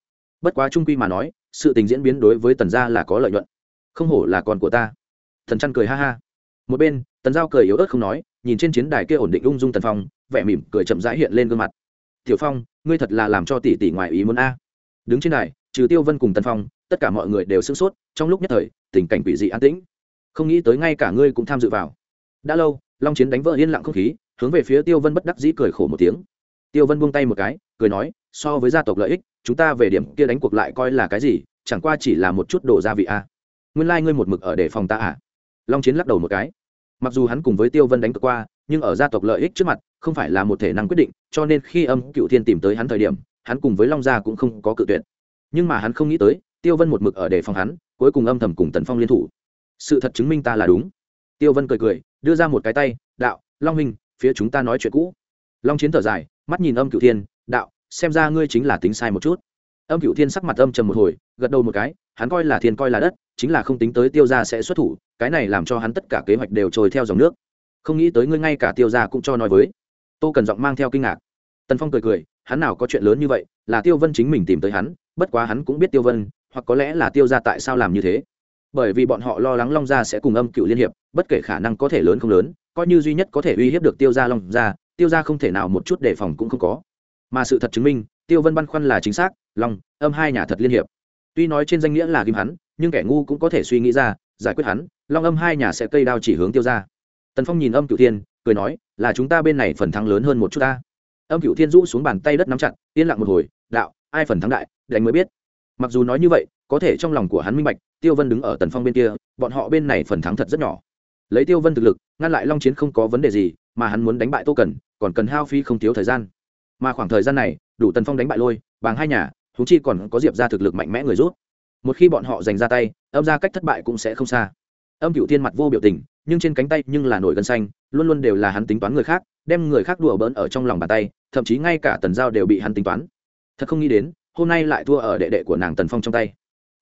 bất quá trung quy mà nói, sự tình diễn biến đối với tần gia là có lợi nhuận. Không hổ là con của ta. Thần chăn cười ha ha. Một bên, tần giao cười yếu ớt không nói, nhìn trên chiến đài kia ổn định ung dung tần phong vẻ mỉm cười chậm rãi hiện lên gương mặt. Tiểu phong ngươi thật là làm cho tỷ tỷ ngoài ý muốn a. Đứng trên này, trừ tiêu vân cùng tần phong tất cả mọi người đều sửng sốt trong lúc nhất thời tình cảnh quỷ dị an tĩnh. Không nghĩ tới ngay cả ngươi cũng tham dự vào. Đã lâu long chiến đánh vỡ yên lặng không khí hướng về phía tiêu vân bất đắc dĩ cười khổ một tiếng. Tiêu vân buông tay một cái cười nói so với gia tộc lợi ích chúng ta về điểm kia đánh cuộc lại coi là cái gì chẳng qua chỉ là một chút đồ gia vị a. Nguyên lai、like、ngươi một mực ở để phòng ta à? Long chiến lắc đầu một cái. Mặc dù hắn cùng với tiêu vân đánh cược qua nhưng ở gia tộc lợi ích trước mặt, không phải là một thể năng quyết định, cho nên khi âm cựu thiên tìm tới hắn thời điểm, hắn cùng với long gia cũng không có cự tuyệt. Nhưng mà hắn không nghĩ tới, tiêu vân một mực ở đề phòng hắn, cuối cùng âm thầm cùng tần phong liên thủ. Sự thật chứng minh ta là đúng. Tiêu vân cười cười, đưa ra một cái tay, đạo, long minh phía chúng ta nói chuyện cũ. Long chiến thở dài, mắt nhìn âm cựu thiên, đạo, xem ra ngươi chính là tính sai một chút. Âm cựu thiên sắc mặt âm trầm một hồi, gật đầu một cái, hắn coi là thiên coi là đất, chính là không tính tới tiêu gia sẽ xuất thủ, cái này làm cho hắn tất cả kế hoạch đều trôi theo dòng nước không nghĩ tới ngươi ngay cả tiêu gia cũng cho nói với. Tô cần giọng mang theo kinh ngạc. Tần phong cười cười, hắn nào có chuyện lớn như vậy, là tiêu vân chính mình tìm tới hắn, bất quá hắn cũng biết tiêu vân, hoặc có lẽ là tiêu gia tại sao làm như thế. Bởi vì bọn họ lo lắng long gia sẽ cùng âm cựu liên hiệp, bất kể khả năng có thể lớn không lớn, coi như duy nhất có thể uy hiếp được tiêu gia long gia, tiêu gia không thể nào một chút đề phòng cũng không có. Mà sự thật chứng minh, tiêu vân băn khoăn là chính xác, long, âm hai nhà thật liên hiệp. Tuy nói trên danh nghĩa là kim hắn, nhưng kẻ ngu cũng có thể suy nghĩ ra, giải quyết hắn, long âm hai nhà sẽ cây đao chỉ hướng tiêu ra tần phong nhìn âm cựu thiên, cười nói, là chúng ta bên này phần thắng lớn hơn một chút ta. Âm cựu thiên rũ xuống bàn tay đất nắm chặt, yên lặng một hồi, đạo, ai phần thắng đại, đánh mới biết. Mặc dù nói như vậy, có thể trong lòng của hắn minh bạch, tiêu vân đứng ở tần phong bên kia, bọn họ bên này phần thắng thật rất nhỏ. Lấy tiêu vân thực lực, ngăn lại long chiến không có vấn đề gì, mà hắn muốn đánh bại tô cần, còn cần hao phi không thiếu thời gian. Mà khoảng thời gian này, đủ tần phong đánh bại lôi, bằng hai nhà thú chi còn có diệp ra thực lực mạnh mẽ người rút. Một khi bọn họ giành ra tay, âm ra cách thất bại cũng sẽ không xa âm cựu thiên mặt vô biểu tình, nhưng trên cánh tay nhưng là nổi gân xanh, luôn luôn đều là hắn tính toán người khác, đem người khác đùa bỡn ở trong lòng bàn tay, thậm chí ngay cả tần giao đều bị hắn tính toán. Thật không nghĩ đến, hôm nay lại thua ở đệ đệ của nàng tần phong trong tay.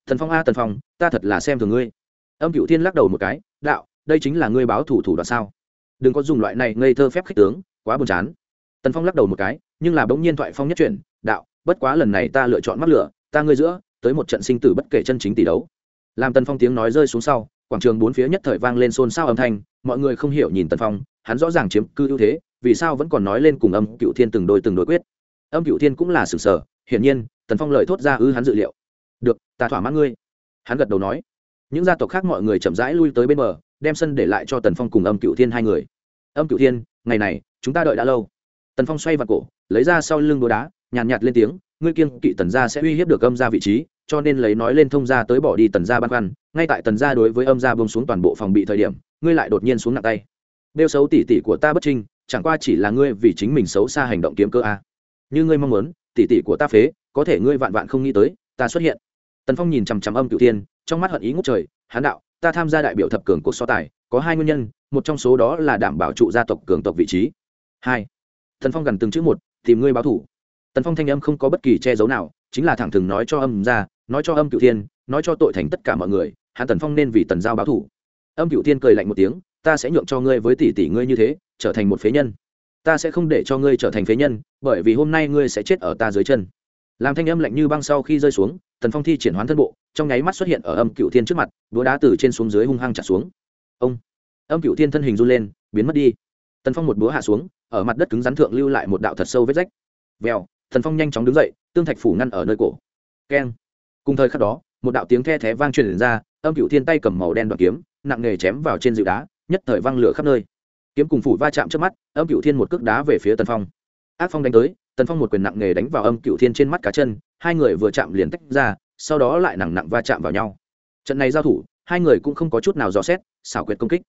Thần phong a, tần phong, ta thật là xem thường ngươi. Âm cựu thiên lắc đầu một cái, đạo, đây chính là ngươi báo thủ thủ đoạn sao? Đừng có dùng loại này ngây thơ phép khích tướng, quá buồn chán. Tần phong lắc đầu một cái, nhưng là bỗng nhiên thoại phong nhất chuyển, đạo, bất quá lần này ta lựa chọn mắc lửa, ta ngươi giữa, tới một trận sinh tử bất kể chân chính tỷ đấu. Làm tần phong tiếng nói rơi xuống sau quảng trường bốn phía nhất thời vang lên xôn xao âm thanh mọi người không hiểu nhìn tần phong hắn rõ ràng chiếm cư ưu thế vì sao vẫn còn nói lên cùng âm cựu thiên từng đôi từng đôi quyết. Âm cựu thiên cũng là sừng sờ hiển nhiên tần phong lời thốt ra ư hắn dự liệu. Được ta thỏa mãn ngươi. Hắn gật đầu nói. Những gia tộc khác mọi người chậm rãi lui tới bên bờ đem sân để lại cho tần phong cùng âm cựu thiên hai người. Âm cựu thiên ngày này chúng ta đợi đã lâu. Tần phong xoay vào cổ lấy ra sau lưng đồ đá nhàn nhạt, nhạt lên tiếng ngươi kiêng kỵ tần gia sẽ uy hiếp được âm gia vị trí cho nên lấy nói lên thông gia tới bỏ đi tần gia băn khoăn ngay tại tần gia đối với âm gia bông xuống toàn bộ phòng bị thời điểm, ngươi lại đột nhiên xuống nặng tay. Đeo xấu tỉ tỉ của ta bất trinh, chẳng qua chỉ là ngươi vì chính mình xấu xa hành động kiếm cơ a như ngươi mong muốn, tỉ tỉ của ta phế, có thể ngươi vạn vạn không nghĩ tới, ta xuất hiện. Tần phong nhìn chằm chằm âm cựu tiên trong mắt hận ý ngốc trời hán đạo, ta tham gia đại biểu thập cường cuộc so tài, có hai nguyên nhân, một trong số đó là đảm bảo trụ gia tộc cường tộc vị trí. Hai, tần phong gần từng chữ một, tìm ngươi báo thủ. Tần phong thanh âm không có bất kỳ che giấu nào, chính là thẳng thừng nói cho âm ra nói cho âm cựu thiên nói cho tội thành tất cả mọi người, hắn tần phong nên vì tần giao báo thủ. Âm cựu thiên cười lạnh một tiếng, ta sẽ nhượng cho ngươi với tỷ tỷ ngươi như thế, trở thành một phế nhân. Ta sẽ không để cho ngươi trở thành phế nhân, bởi vì hôm nay ngươi sẽ chết ở ta dưới chân. Làm thanh âm lạnh như băng sau khi rơi xuống, tần phong thi triển hoán thân bộ, trong nháy mắt xuất hiện ở âm cựu thiên trước mặt đũa đá từ trên xuống dưới hung hăng trả xuống. Ông! Âm cựu thiên thân hình run lên, biến mất đi. Tần phong một búa hạ xuống, ở mặt đất cứng rắn thượng lưu lại một đạo thật sâu vết rách. Vèo thần phong nhanh chóng đứng dậy, tương thạch phủ ngăn ở nơi cổ. Keng! Cùng thời khắc đó một đạo tiếng the thé vang truyền ra, âm cựu thiên tay cầm màu đen đoạn kiếm, nặng nghề chém vào trên dịu đá, nhất thời văng lửa khắp nơi. Kiếm cùng phủ va chạm trước mắt, âm cựu thiên một cước đá về phía tần phong. Ác phong đánh tới, tần phong một quyền nặng nghề đánh vào âm cựu thiên trên mắt cá chân, hai người vừa chạm liền tách ra, sau đó lại nặng nặng va chạm vào nhau. Trận này giao thủ, hai người cũng không có chút nào dò xét, xảo quyệt công kích.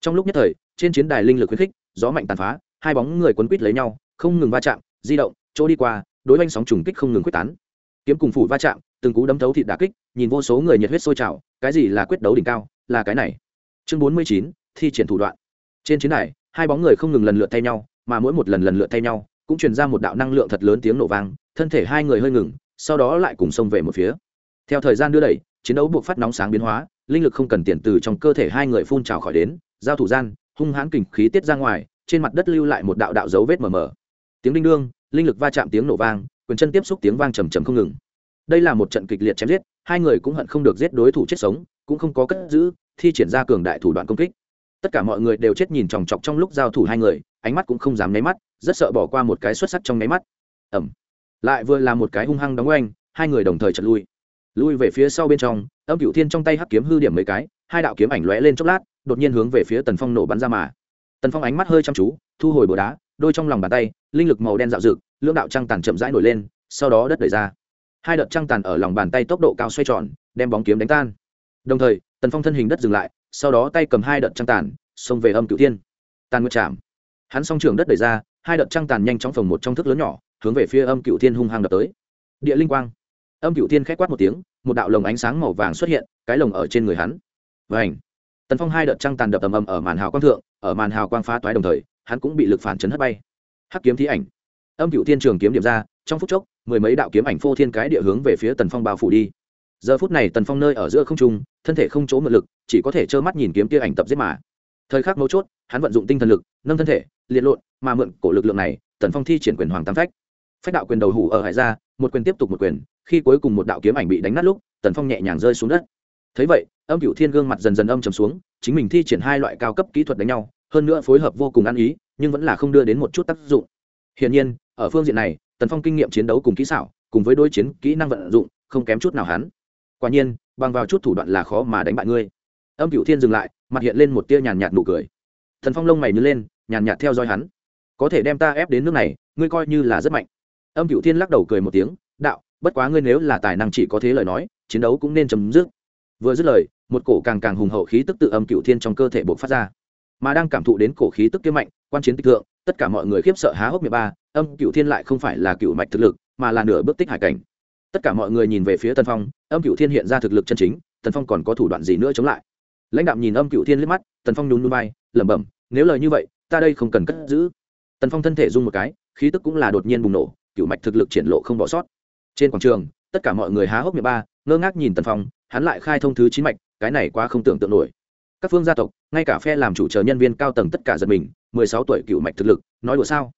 Trong lúc nhất thời, trên chiến đài linh lực khuyến khích, gió mạnh tàn phá, hai bóng người quấn quít lấy nhau, không ngừng va chạm, di động, chỗ đi qua, đối oanh sóng trùng kích không ngừng quyết tán. Kiếm cùng phủ va chạm từng cú đấm thấu thịt đà kích, nhìn vô số người nhiệt huyết sôi trào, cái gì là quyết đấu đỉnh cao, là cái này. Chương bốn mươi chín, thi triển thủ đoạn. Trên chiến đài, hai bóng người không ngừng lần lượt thay nhau, mà mỗi một lần lần lượt thay nhau, cũng truyền ra một đạo năng lượng thật lớn tiếng nổ vang, thân thể hai người hơi ngừng, sau đó lại cùng xông về một phía. Theo thời gian đưa đẩy, chiến đấu buộc phát nóng sáng biến hóa, linh lực không cần tiền từ trong cơ thể hai người phun trào khỏi đến, giao thủ gian, hung hãn kình khí tiết ra ngoài, trên mặt đất lưu lại một đạo đạo dấu vết mờ mờ. Tiếng đinh đương, linh lực va chạm tiếng nổ vang, quyền chân tiếp xúc tiếng vang trầm trầm không ngừng đây là một trận kịch liệt chém giết, hai người cũng hận không được giết đối thủ chết sống, cũng không có cất giữ, thi triển ra cường đại thủ đoạn công kích. Tất cả mọi người đều chết nhìn chòng chọc trong lúc giao thủ hai người, ánh mắt cũng không dám nháy mắt, rất sợ bỏ qua một cái xuất sắc trong nháy mắt. Ẩm lại vừa là một cái hung hăng đóng oanh, hai người đồng thời chật lui. Lui về phía sau bên trong, âm cựu thiên trong tay hắc kiếm hư điểm mấy cái, hai đạo kiếm ảnh lóe lên chốc lát, đột nhiên hướng về phía tần phong nổ bắn ra mà. Tần phong ánh mắt hơi chăm chú, thu hồi bờ đá, đôi trong lòng bàn tay, linh lực màu đen dạo rực lưỡng đạo trăng tàn chậm rãi nổi lên, sau đó đất đẩy ra hai đợt trăng tàn ở lòng bàn tay tốc độ cao xoay tròn, đem bóng kiếm đánh tan. Đồng thời, tần phong thân hình đất dừng lại, sau đó tay cầm hai đợt trăng tàn, xông về âm cửu thiên. Tàn nguyệt chạm. Hắn s o n g trường đất đẩy ra, hai đợt trăng tàn nhanh trong phòng một trong thức lớn nhỏ, hướng về phía âm cửu thiên hung hăng đập tới. Địa linh quang. Âm cửu thiên k h á c quát một tiếng, một đạo lồng ánh sáng màu vàng xuất hiện, cái lồng ở trên người hắn. Và ảnh tần phong hai đợt trăng tàn đập ầm ầm ở màn hào quang thượng, ở màn hào quang phá toái đồng thời, hắn cũng bị lực phản chấn hất bay. Hắc kiếm thí ảnh. Âm cựu thiên trường kiếm điểm ra trong phút chốc, mười mấy đạo kiếm ảnh phô thiên cái địa hướng về phía tần phong bao phủ đi. Giờ phút này tần phong nơi ở giữa không trung, thân thể không chỗ mượn lực, chỉ có thể trơ mắt nhìn kiếm tia ảnh tập giết mà. Thời khắc mấu chốt, hắn vận dụng tinh thần lực, nâng thân thể, liệt lộn, mà mượn cổ lực lượng này, tần phong thi triển quyền hoàng tam phách. Phách đạo quyền đầu hủ ở hải ra, một quyền tiếp tục một quyền, khi cuối cùng một đạo kiếm ảnh bị đánh nát lúc, tần phong nhẹ nhàng rơi xuống đất. Thấy vậy, âm cựu thiên gương mặt dần dần âm trầm xuống, chính mình thi triển hai loại cao cấp kỹ thuật đánh nhau, hơn nữa phối hợp vô cùng ăn ý, nhưng vẫn là không đưa đến một chút tác dụng. Hiển nhiên, ở phương diện này tần phong kinh nghiệm chiến đấu cùng kỹ xảo, cùng với đối chiến kỹ năng vận dụng, không kém chút nào hắn. Quả nhiên, bằng vào chút thủ đoạn là khó mà đánh bại ngươi. Âm cựu thiên dừng lại, mặt hiện lên một tia nhàn nhạt nụ cười. Thần phong lông mày nhớ lên, nhàn nhạt theo dõi hắn. Có thể đem ta ép đến nước này, ngươi coi như là rất mạnh. Âm cựu thiên lắc đầu cười một tiếng, đạo, bất quá ngươi nếu là tài năng chỉ có thế lời nói, chiến đấu cũng nên chấm dứt. Vừa dứt lời, một cổ càng càng hùng hậu khí tức tự âm cựu thiên trong cơ thể buộc phát ra. Mà đang cảm thụ đến cổ khí tức kia mạnh, quan chiến tích thượng, tất cả mọi người khiếp sợ há hốc miệng ba âm cựu thiên lại không phải là cựu mạch thực lực, mà là nửa bước tích hải cảnh. Tất cả mọi người nhìn về phía tần phong, âm cựu thiên hiện ra thực lực chân chính, tần phong còn có thủ đoạn gì nữa chống lại? Lãnh đạo nhìn âm cựu thiên liếc mắt, tần phong nhún núi bay lẩm bẩm, nếu lời như vậy, ta đây không cần cất giữ. Tần phong thân thể rung một cái, khí tức cũng là đột nhiên bùng nổ cựu mạch thực lực triển lộ không bỏ sót. Trên quảng trường, tất cả mọi người há hốc miệng ba, ngơ ngác nhìn tần phong, hắn lại khai thông thứ chín mạch, cái này quá không tưởng tượng nổi. Các phương gia tộc, ngay cả phe làm chủ chờ nhân viên cao tầng tất cả giật mình, mười sáu tuổi cựu mạch thực lực, nói đùa sao?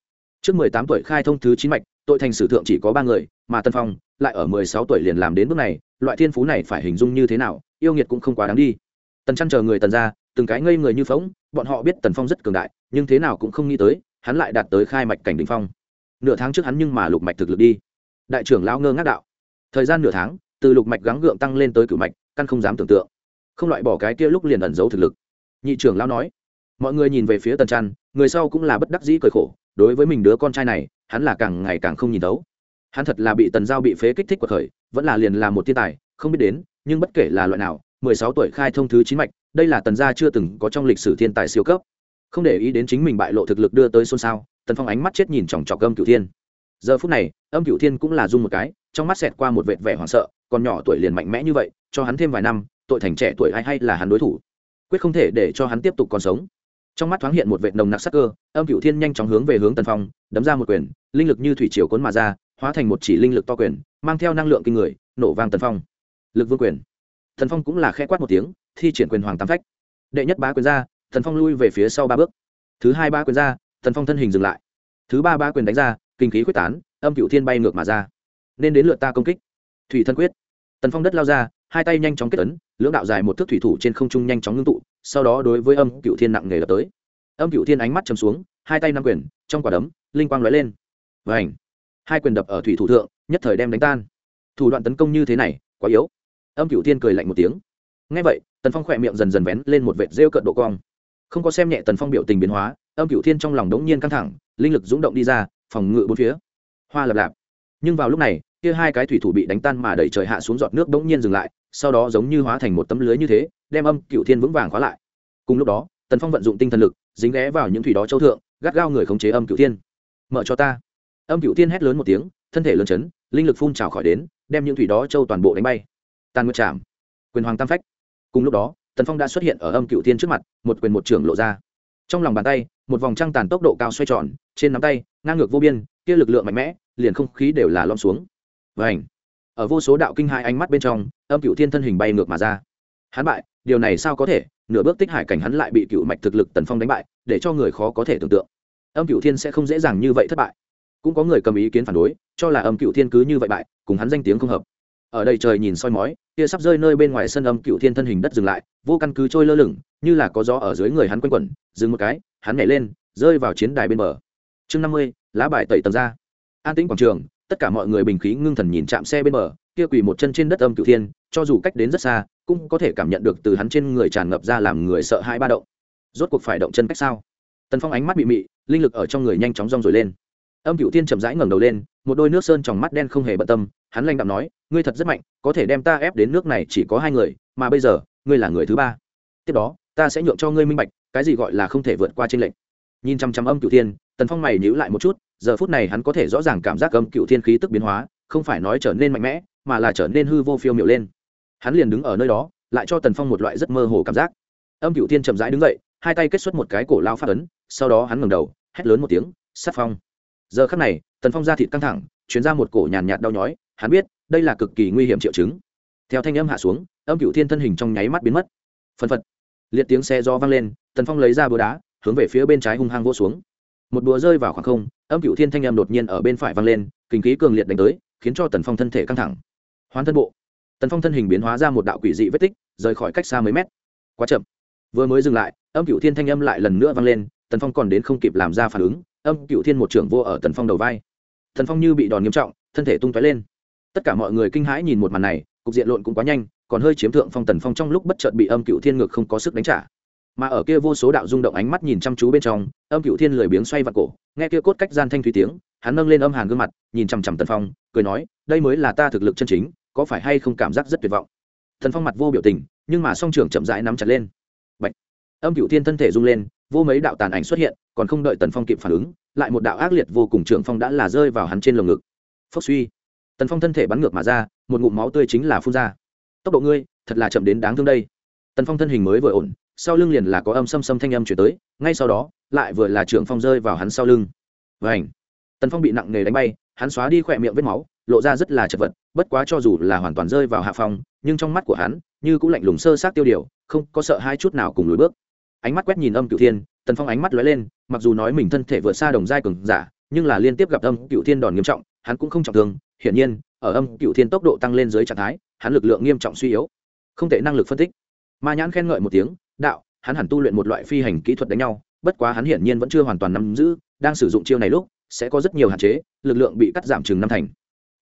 Trước mười tám tuổi khai thông thứ chín mạch, tội thành sử thượng chỉ có ba người, mà tân phong lại ở mười sáu tuổi liền làm đến bước này, loại thiên phú này phải hình dung như thế nào, yêu nghiệt cũng không quá đáng đi. Tần chăn chờ người tần ra, từng cái ngây người như phóng bọn họ biết tần phong rất cường đại, nhưng thế nào cũng không nghĩ tới, hắn lại đạt tới khai mạch cảnh đ ỉ n h phong. Nửa tháng trước hắn nhưng mà lục mạch thực lực đi. Đại trưởng lao ngơ ngác đạo. Thời gian nửa tháng, từ lục mạch gắng gượng tăng lên tới cửu mạch, căn không dám tưởng tượng. Không loại bỏ cái kia lúc liền ẩn giấu thực lực. Nhị trưởng lao nói. Mọi người nhìn về phía tần trăn người sau cũng là bất đắc dĩ cười khổ, đối với mình đứa con trai này, hắn là càng ngày càng không nhìn thấu. Hắn thật là bị tần giao bị phế kích thích cuộc khởi, vẫn là liền là một thiên tài, không biết đến, nhưng bất kể là loại nào, mười sáu tuổi khai thông thứ chín mạch, đây là tần gia chưa từng có trong lịch sử thiên tài siêu cấp. Không để ý đến chính mình bại lộ thực lực đưa tới xôn xao, tần phong ánh mắt chết nhìn chòng chọc âm cửu thiên. Giờ phút này, âm cửu thiên cũng là run một cái, trong mắt xẹt qua một vệt vẻ hoảng sợ, còn nhỏ tuổi liền mạnh mẽ như vậy, cho hắn thêm vài năm, tội thành trẻ tuổi ai hay là hắn đối thủ. Quyết không thể để cho hắn tiếp tục còn sống trong mắt thoáng hiện một vệt nồng nặc sắc cơ, âm cựu thiên nhanh chóng hướng về hướng tần phong, đấm ra một quyền, linh lực như thủy triều cuốn mà ra, hóa thành một chỉ linh lực to quyền, mang theo năng lượng kinh người, nổ vang tần phong. Lực vương quyền. Thần phong cũng là khẽ quát một tiếng, thi triển quyền hoàng tam phách. Đệ nhất ba quyền ra thần phong lui về phía sau ba bước. Thứ hai ba quyền ra thần phong thân hình dừng lại. Thứ ba ba quyền đánh ra, kinh khí quyết tán, âm cựu thiên bay ngược mà ra. Nên đến lượt ta công kích. Thủy thân quyết. Tần phong đất lao ra, hai tay nhanh chóng kết ấn, lưỡng đạo dài một thước thủy thủ trên không trung nhanh chóng ngưng tụ sau đó đối với âm cựu thiên nặng nề đập tới. Âm cựu thiên ánh mắt chầm xuống, hai tay năm quyền, trong quả đấm, linh quang lóe lên. Và ảnh hai quyền đập ở thủy thủ thượng, nhất thời đem đánh tan. Thủ đoạn tấn công như thế này, quá yếu. Âm cựu thiên cười lạnh một tiếng. Ngay vậy, tần phong khỏe miệng dần dần vén lên một vệt rêu cận độ cong. Không có xem nhẹ tần phong biểu tình biến hóa, âm cựu thiên trong lòng đống nhiên căng thẳng, linh lực rúng động đi ra, phòng ngự bốn phía. Hoa lập lạp. Nhưng vào lúc này, kia hai cái thủy thủ bị đánh tan mà đẩy trời hạ xuống giọt nước đống nhiên dừng lại, sau đó giống như hóa thành một tấm lưới như thế đem âm cửu thiên vững vàng khóa lại. Cùng lúc đó, tần phong vận dụng tinh thần lực, dính ghé vào những thủy đó châu thượng, gắt gao người khống chế âm cửu thiên. Mở cho ta. Âm cựu thiên hét lớn một tiếng, thân thể lớn chấn, linh lực phun trào khỏi đến, đem những thủy đó châu toàn bộ đánh bay. Tàn nguyệt chạm quyền hoàng tam phách. Cùng lúc đó, tần phong đã xuất hiện ở âm cựu thiên trước mặt, một quyền một trưởng lộ ra. Trong lòng bàn tay, một vòng trăng tàn tốc độ cao xoay tròn, trên nắm tay, ngang ngược vô biên, kia lực lượng mạnh mẽ, liền không khí đều là lom xuống. Và ảnh ở vô số đạo kinh hai ánh mắt bên trong, âm cựu thiên thân hình bay ngược mà ra hắn bại, điều này sao có thể? Nửa bước tích hải cảnh hắn lại bị cựu mạch thực lực tần phong đánh bại, để cho người khó có thể tưởng tượng. Âm cựu thiên sẽ không dễ dàng như vậy thất bại. Cũng có người cầm ý kiến phản đối, cho là âm cựu thiên cứ như vậy bại, cùng hắn danh tiếng không hợp. Ở đây trời nhìn soi mói kia sắp rơi nơi bên ngoài sân âm cựu thiên thân hình đất dừng lại, vô căn cứ trôi lơ lửng, như là có gió ở dưới người hắn quanh quẩn, dừng một cái, hắn nhảy lên, rơi vào chiến đài bên bờ. Chương năm mươi, lá bài tẩy tầng ra. An tĩnh quảng trường tất cả mọi người bình khí ngưng thần nhìn chạm xe bên bờ, kia quỳ một chân trên đất âm cựu thiên, cho dù cách đến rất xa, cũng có thể cảm nhận được từ hắn trên người tràn ngập ra làm người sợ hai ba động. Rốt cuộc phải động chân cách sao? Tần phong ánh mắt bị mị, linh lực ở trong người nhanh chóng rong rồi lên. Âm cựu tiên chậm rãi ngẩng đầu lên, một đôi nước sơn trong mắt đen không hề bận tâm, hắn lanh đạm nói, ngươi thật rất mạnh, có thể đem ta ép đến nước này chỉ có hai người, mà bây giờ, ngươi là người thứ ba. Tiếp đó, ta sẽ nhượng cho ngươi minh bạch, cái gì gọi là không thể vượt qua trên lệnh nhìn chăm chăm âm cựu tiên tần phong mày nhíu lại một chút giờ phút này hắn có thể rõ ràng cảm giác âm cựu thiên khí tức biến hóa, không phải nói trở nên mạnh mẽ, mà là trở nên hư vô phiêu miệu lên. Hắn liền đứng ở nơi đó, lại cho tần phong một loại rất mơ hồ cảm giác. Âm cựu thiên chậm rãi đứng dậy, hai tay kết xuất một cái cổ lao phát ấn, sau đó hắn ngẩng đầu, hét lớn một tiếng, sát phong! Giờ khắc này, tần phong ra thịt căng thẳng chuyển ra một cổ nhàn nhạt đau nhói, hắn biết, đây là cực kỳ nguy hiểm triệu chứng. Theo thanh âm hạ xuống, âm cựu thiên thân hình trong nháy mắt biến mất. Phân phật. Liệt tiếng xe do vang lên, tần phong lấy ra búa đá, hướng về phía bên trái hung hăng vỗ xuống. Một búa rơi vào khoảng không âm cựu thiên thanh âm đột nhiên ở bên phải vang lên, kinh khí cường liệt đánh tới, khiến cho tần phong thân thể căng thẳng. Hoán thân bộ. Tần phong thân hình biến hóa ra một đạo quỷ dị vết tích, rời khỏi cách xa mấy mét. Quá chậm. Vừa mới dừng lại, âm cựu thiên thanh âm lại lần nữa vang lên, tần phong còn đến không kịp làm ra phản ứng, âm cựu thiên một trưởng vô ở tần phong đầu vai. Tần phong như bị đòn nghiêm trọng, thân thể tung tói lên. Tất cả mọi người kinh hãi nhìn một màn này, cục diện lộn cũng quá nhanh, còn hơi chiếm thượng phong tần phong trong lúc bất chợt bị âm cựu thiên ngược không có sức đánh trả mà ở kia vô số đạo rung động ánh mắt nhìn chăm chú bên trong, âm cựu thiên lười biếng xoay vào cổ, nghe kia cốt cách gian thanh thúy tiếng, hắn nâng lên âm hàn gương mặt, nhìn chằm chằm tần phong, cười nói, đây mới là ta thực lực chân chính, có phải hay không cảm giác rất tuyệt vọng? Thần phong mặt vô biểu tình, nhưng mà song trưởng chậm rãi nắm chặt lên. Bạch. âm cựu thiên thân thể rung lên, vô mấy đạo tàn ảnh xuất hiện, còn không đợi tần phong kịp phản ứng, lại một đạo ác liệt vô cùng trưởng phong đã là rơi vào hắn trên lồng ngực. Phốc suy! Tần phong thân thể bắn ngược mà ra, một ngụm máu tươi chính là phun ra. Tốc độ ngươi, thật là chậm đến đáng thương đây. Tần phong thân hình mới vừa ổn sau lưng liền là có âm xâm xâm thanh âm chuyển tới, ngay sau đó, lại vừa là trưởng phong rơi vào hắn sau lưng. Vảnh tần phong bị nặng nề đánh bay, hắn xóa đi khỏe miệng vết máu, lộ ra rất là chật vật, bất quá cho dù là hoàn toàn rơi vào hạ phong, nhưng trong mắt của hắn, như cũng lạnh lùng sơ sát tiêu điều, không có sợ hai chút nào cùng lùi bước. Ánh mắt quét nhìn âm cựu thiên, tần phong ánh mắt lóe lên, mặc dù nói mình thân thể vượt xa đồng giai cường giả, nhưng là liên tiếp gặp âm cựu thiên đòn nghiêm trọng, hắn cũng không trọng thương, hiển nhiên, ở âm cựu thiên tốc độ tăng lên dưới trạng thái, hắn lực lượng nghiêm trọng suy yếu, không thể năng lực phân tích. Ma nhãn khen ngợi một tiếng đạo, hắn hẳn tu luyện một loại phi hành kỹ thuật đánh nhau, bất quá hắn hiển nhiên vẫn chưa hoàn toàn nắm giữ, đang sử dụng chiêu này lúc, sẽ có rất nhiều hạn chế, lực lượng bị cắt giảm chừng năm thành.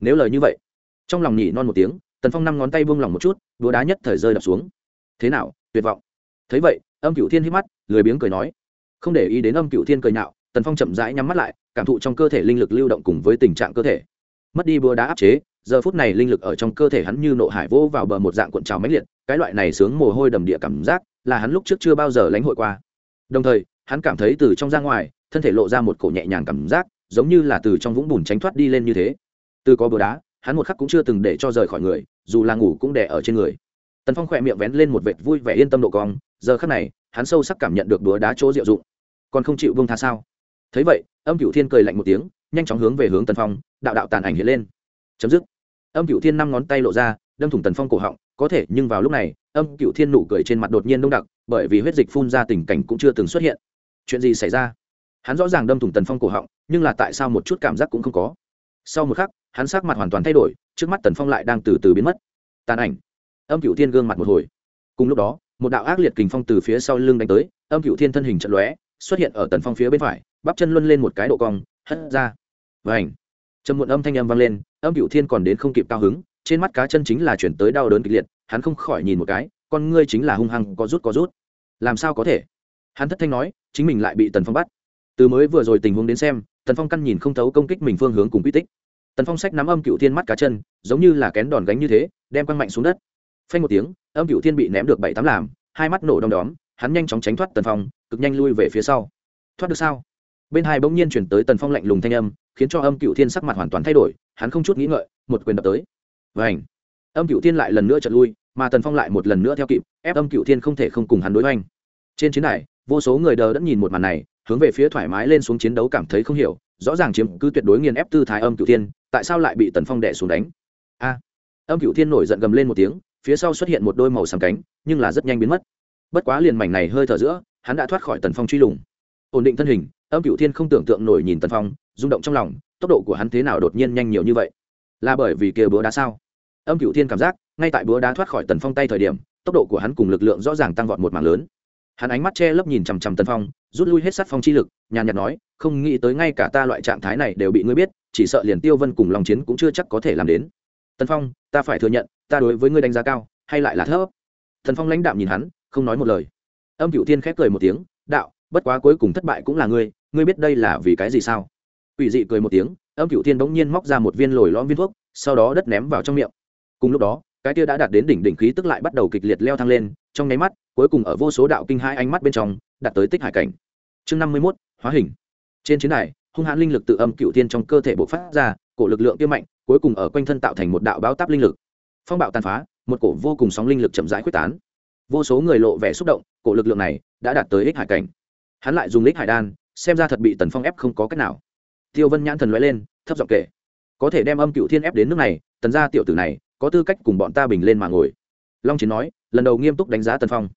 Nếu lời như vậy, trong lòng nhỉ non một tiếng, tần phong năm ngón tay buông lỏng một chút đúa đá nhất thời rơi đập xuống. Thế nào, tuyệt vọng. Thấy vậy, âm cựu thiên hít mắt, lười biếng cười nói. Không để ý đến âm cựu thiên cười nhạo, tần phong chậm rãi nhắm mắt lại, cảm thụ trong cơ thể linh lực lưu động cùng với tình trạng cơ thể. Mất đi búa đá áp chế, giờ phút này linh lực ở trong cơ thể hắn như nộ hải vỗ vào bờ một dạng cuộn trào mãnh liệt, cái loại này sướng mồ hôi đầm địa cảm giác là hắn lúc trước chưa bao giờ lãnh hội qua. Đồng thời, hắn cảm thấy từ trong ra ngoài, thân thể lộ ra một cổ nhẹ nhàng cảm giác, giống như là từ trong vũng bùn tránh thoát đi lên như thế. Từ có bờ đá, hắn một khắc cũng chưa từng để cho rời khỏi người, dù là ngủ cũng đè ở trên người. Tần phong khỏe miệng vén lên một vệt vui vẻ yên tâm độ cong, giờ khắc này, hắn sâu sắc cảm nhận được búa đá chỗ diệu dụng. Còn không chịu vương tha sao? Thấy vậy, âm cựu thiên cười lạnh một tiếng, nhanh chóng hướng về hướng tần phong, đạo đạo tàn ảnh hiện lên. Chấm dứt. Âm cựu thiên năm ngón tay lộ ra, đâm thủng tần phong cổ họng, có thể, nhưng vào lúc này âm cựu thiên nụ cười trên mặt đột nhiên đông đặc, bởi vì huyết dịch phun ra tình cảnh cũng chưa từng xuất hiện. Chuyện gì xảy ra? Hắn rõ ràng đâm thủng tần phong cổ họng, nhưng là tại sao một chút cảm giác cũng không có? Sau một khắc, hắn sắc mặt hoàn toàn thay đổi, trước mắt tần phong lại đang từ từ biến mất. Tàn ảnh. Âm cựu thiên gương mặt một hồi. Cùng lúc đó, một đạo ác liệt kình phong từ phía sau lưng đánh tới, âm cựu thiên thân hình trận lóe, xuất hiện ở tần phong phía bên phải, bắp chân luân lên một cái độ cong, hất ra. Và ảnh trầm muộn âm thanh âm vang lên, âm cựu thiên còn đến không kịp cao hứng, trên mắt cá chân chính là chuyển tới đau đớn kịch liệt hắn không khỏi nhìn một cái, con ngươi chính là hung hăng có rút có rút. Làm sao có thể? Hắn thất thanh nói, chính mình lại bị tần phong bắt. Từ mới vừa rồi tình huống đến xem, tần phong căn nhìn không thấu công kích mình phương hướng cùng quy tích. Tần phong sách nắm âm cựu thiên mắt cá chân, giống như là kén đòn gánh như thế, đem quăng mạnh xuống đất. Phanh một tiếng, âm cựu thiên bị ném được bảy tám làm, hai mắt nổ đom đóm, hắn nhanh chóng tránh thoát tần phong, cực nhanh lui về phía sau. Thoát được sao? Bên hai bỗng nhiên chuyển tới tần phong lạnh lùng thanh âm, khiến cho âm cựu thiên sắc mặt hoàn toàn thay đổi, hắn không chút nghĩ ngợi, một quyền đập tới. Vảnh âm cựu thiên lại lần nữa trật lui, mà tần phong lại một lần nữa theo kịp, ép âm cựu thiên không thể không cùng hắn đối oanh trên chiến đài, vô số người đờ đẫn nhìn một màn này, hướng về phía thoải mái lên xuống chiến đấu cảm thấy không hiểu, rõ ràng chiếm cứ tuyệt đối nghiền ép tư thái âm cựu thiên, tại sao lại bị tần phong đẻ xuống đánh? A! Âm cựu thiên nổi giận gầm lên một tiếng, phía sau xuất hiện một đôi màu sàm cánh, nhưng là rất nhanh biến mất. Bất quá liền mảnh này hơi thở giữa, hắn đã thoát khỏi tần phong truy lùng. Ổn định thân hình, âm cựu thiên không tưởng tượng nổi nhìn tần phong, rung động trong lòng, tốc độ của hắn thế nào đột nhiên nhanh nhiều như vậy? Là bởi vì kia búa đá sao? Âm cựu thiên cảm giác, ngay tại búa đá thoát khỏi tần phong tay thời điểm, tốc độ của hắn cùng lực lượng rõ ràng tăng vọt một mảng lớn. Hắn ánh mắt che lấp nhìn chằm chằm tần phong, rút lui hết sát phong chi lực, nhàn nhạt nói, không nghĩ tới ngay cả ta loại trạng thái này đều bị ngươi biết, chỉ sợ liền tiêu vân cùng lòng chiến cũng chưa chắc có thể làm đến. Tần phong, ta phải thừa nhận, ta đối với ngươi đánh giá cao, hay lại là thấp? Tần phong lãnh đạm nhìn hắn, không nói một lời. Âm cựu thiên khép cười một tiếng, đạo, bất quá cuối cùng thất bại cũng là ngươi ngươi biết đây là vì cái gì sao? Ủy dị cười một tiếng, âm cựu thiên bỗng nhiên móc ra một viên lồi lõm viên thuốc, sau đó đất ném vào trong miệng cùng lúc đó, cái tia đã đạt đến đỉnh đỉnh khí tức lại bắt đầu kịch liệt leo thang lên, trong nháy mắt, cuối cùng ở vô số đạo kinh hai ánh mắt bên trong, đạt tới tích hải cảnh. Chương năm mươi mốt, hóa hình. Trên chiến đài, hung hãn linh lực tự âm cựu thiên trong cơ thể bộc phát ra, cổ lực lượng kia mạnh, cuối cùng ở quanh thân tạo thành một đạo báo táp linh lực. Phong bạo tàn phá, một cổ vô cùng sóng linh lực chậm rãi quyết tán. Vô số người lộ vẻ xúc động, cổ lực lượng này đã đạt tới ích hải cảnh. Hắn lại dùng ích hải đan, xem ra thật bị tần phong ép không có cách nào. Tiêu vân nhãn thần nói lên, thấp giọng kể, có thể đem âm cựu thiên ép đến nước này, tần gia tiểu tử này có tư cách cùng bọn ta bình lên mà ngồi. Long chiến nói, lần đầu nghiêm túc đánh giá tần phong.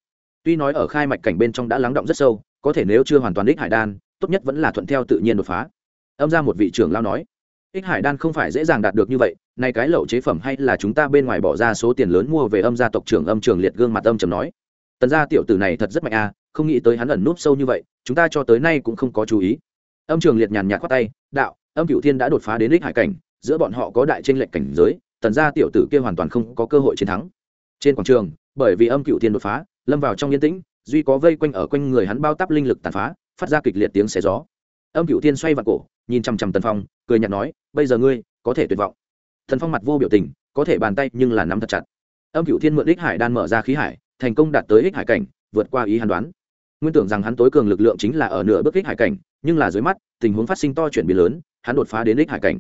Tuy nói ở khai mạch cảnh bên trong đã lắng động rất sâu, có thể nếu chưa hoàn toàn đích hải đan, tốt nhất vẫn là thuận theo tự nhiên đột phá. Âm ra một vị trưởng lao nói ích hải đan không phải dễ dàng đạt được như vậy, nay cái lậu chế phẩm hay là chúng ta bên ngoài bỏ ra số tiền lớn mua về âm gia tộc trưởng âm trường liệt gương mặt âm trầm nói. Tần gia tiểu tử này thật rất mạnh a, không nghĩ tới hắn ẩn núp sâu như vậy, chúng ta cho tới nay cũng không có chú ý. Âm trường liệt nhàn nhạt khoát tay, đạo, âm cựu thiên đã đột phá đến ích hải cảnh, giữa bọn họ có đại tranh lệch cảnh giới tần gia tiểu tử kia hoàn toàn không có cơ hội chiến thắng. Trên quảng trường, bởi vì âm cựu thiên đột phá, lâm vào trong yên tĩnh, duy có vây quanh ở quanh người hắn bao tắp linh lực tàn phá, phát ra kịch liệt tiếng xé gió. Âm cựu thiên xoay vào cổ, nhìn chằm chằm tần phong, cười nhạt nói, bây giờ ngươi có thể tuyệt vọng. Thần phong mặt vô biểu tình, có thể bàn tay nhưng là nắm thật chặt. Âm cựu thiên mượn ích hải đan mở ra khí hải, thành công đạt tới ích hải cảnh, vượt qua ý hàn đoán. Nguyên tưởng rằng hắn tối cường lực lượng chính là ở nửa bước ích hải cảnh, nhưng là dưới mắt, tình huống phát sinh to chuyển biến lớn, hắn đột phá đến đích hải cảnh.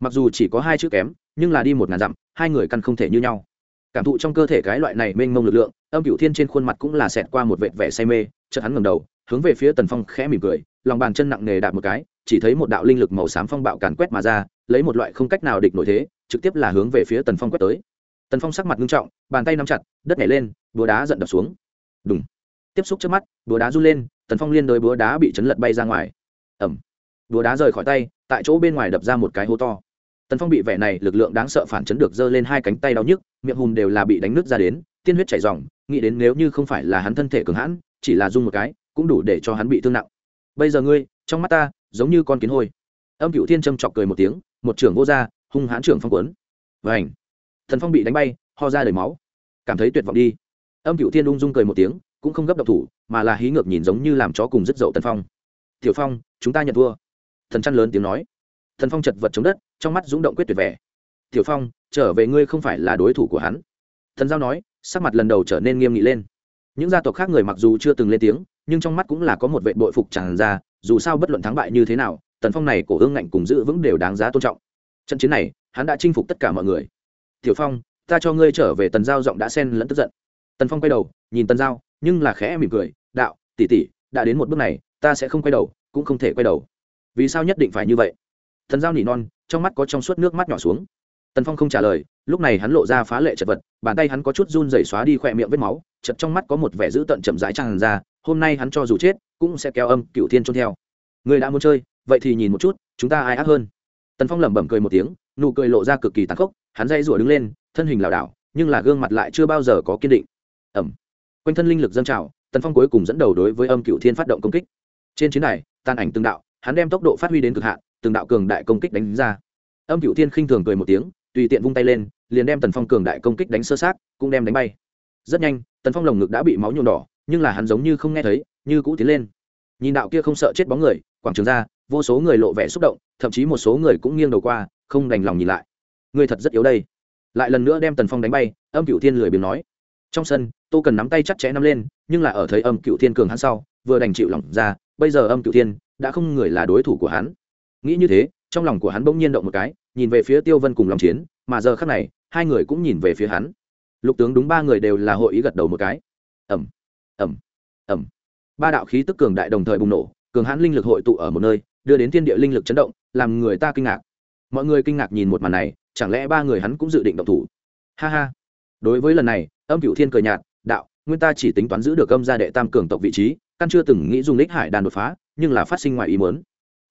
Mặc dù chỉ có hai chữ kém nhưng là đi một ngàn dặm, hai người căn không thể như nhau. Cảm thụ trong cơ thể cái loại này mênh mông lực lượng, âm cựu thiên trên khuôn mặt cũng là xẹt qua một vệt vẻ say mê, chợt hắn ngầm đầu, hướng về phía tần phong khẽ mỉm cười, lòng bàn chân nặng nề đạp một cái, chỉ thấy một đạo linh lực màu xám phong bạo càn quét mà ra, lấy một loại không cách nào địch nổi thế, trực tiếp là hướng về phía tần phong quét tới. Tần phong sắc mặt nghiêm trọng, bàn tay nắm chặt, đất nhảy lên, búa đá giận đập xuống. Đúng tiếp xúc trước mắt, búa đá run lên, tần phong liên đôi búa đá bị chấn lật bay ra ngoài. Ẩm búa đá rời khỏi tay, tại chỗ bên ngoài đập ra một cái hố to tần phong bị vẻ này lực lượng đáng sợ phản chấn được giơ lên hai cánh tay đau nhức, miệng hùm đều là bị đánh nước ra đến, tiên huyết chảy r nghĩ đến nếu như không phải là hắn thân thể cường hãn, chỉ là dung một cái, cũng đủ để cho hắn bị thương nặng. Bây giờ ngươi, trong mắt ta, giống như con kiến hôi. Âm cựu thiên châm chọc cười một tiếng, một trưởng vô gia, hung hãn trưởng phong quấn. Vảnh thần phong bị đánh bay, ho ra đầy máu. Cảm thấy tuyệt vọng đi. Âm cựu thiên ung dung cười một tiếng, cũng không gấp độc thủ, mà là hí ngược nhìn giống như làm chó cùng rất dậu tần phong. Tiểu phong, chúng ta nhận thua. Thần chăn lớn tiếng nói thần phong chật vật chống đất, trong mắt rúng động quyết tuyệt vẻ. Tiểu phong, trở về ngươi không phải là đối thủ của hắn. Thần giao nói, sắc mặt lần đầu trở nên nghiêm nghị lên. Những gia tộc khác người mặc dù chưa từng lên tiếng, nhưng trong mắt cũng là có một vệ bội phục tràn ra, dù sao bất luận thắng bại như thế nào, tần phong này cổ hương ngạnh cùng giữ vững đều đáng giá tôn trọng. Trận chiến này, hắn đã chinh phục tất cả mọi người. Tiểu phong, ta cho ngươi trở về. Tần giao giọng đã xen lẫn tức giận. Tần phong quay đầu, nhìn tần giao, nhưng là khẽ mỉm cười, đạo, tỷ tỷ, đã đến một bước này, ta sẽ không quay đầu, cũng không thể quay đầu. Vì sao nhất định phải như vậy? Thần giao nỉ non, trong mắt có trong suốt nước mắt nhỏ xuống. Tần phong không trả lời, lúc này hắn lộ ra phá lệ chật vật, bàn tay hắn có chút run rẩy xóa đi khỏe miệng vết máu, chật trong mắt có một vẻ dữ tợn chậm rãi tràn ra, hôm nay hắn cho dù chết, cũng sẽ kéo âm cựu thiên trôn theo. Người đã muốn chơi, vậy thì nhìn một chút, chúng ta ai ác hơn? Tần phong lẩm bẩm cười một tiếng, nụ cười lộ ra cực kỳ tàn khốc, hắn dây rủa đứng lên, thân hình lảo đảo, nhưng là gương mặt lại chưa bao giờ có kiên định. Ẩm. Quanh thân linh lực dâng trào, tần phong cuối cùng dẫn đầu đối với âm cựu thiên phát động công kích. Trên chiến này tan ảnh tương đạo, hắn đem tốc độ phát huy đến cực hạn từng đạo cường đại công kích đánh ra. Âm cựu thiên khinh thường cười một tiếng, tùy tiện vung tay lên, liền đem tần phong cường đại công kích đánh sơ sát, cũng đem đánh bay. Rất nhanh, tần phong lồng ngực đã bị máu nhuộm đỏ, nhưng là hắn giống như không nghe thấy, như cũ tiến lên. Nhìn đạo kia không sợ chết bóng người, quảng trường ra, vô số người lộ vẻ xúc động, thậm chí một số người cũng nghiêng đầu qua, không đành lòng nhìn lại. Người thật rất yếu đây. Lại lần nữa đem tần phong đánh bay, âm cựu thiên lười biếng nói. Trong sân, tô cần nắm tay chắc chẽ nắm lên, nhưng là ở thấy âm cựu thiên cường hắn sau, vừa đành chịu lỏng ra, bây giờ âm cựu thiên đã không người là đối thủ của hắn nghĩ như thế, trong lòng của hắn bỗng nhiên động một cái, nhìn về phía tiêu vân cùng lòng chiến, mà giờ khác này, hai người cũng nhìn về phía hắn. Lục tướng đúng ba người đều là hội ý gật đầu một cái. Ẩm ẩm ẩm ba đạo khí tức cường đại đồng thời bùng nổ, cường hãn linh lực hội tụ ở một nơi, đưa đến thiên địa linh lực chấn động, làm người ta kinh ngạc. Mọi người kinh ngạc nhìn một màn này, chẳng lẽ ba người hắn cũng dự định động thủ? Ha ha. Đối với lần này, âm cựu thiên cười nhạt, đạo, nguyên ta chỉ tính toán giữ được âm gia đệ tam cường tộc vị trí, căn chưa từng nghĩ dùng lích hải đàn đột phá, nhưng là phát sinh ngoài ý muốn.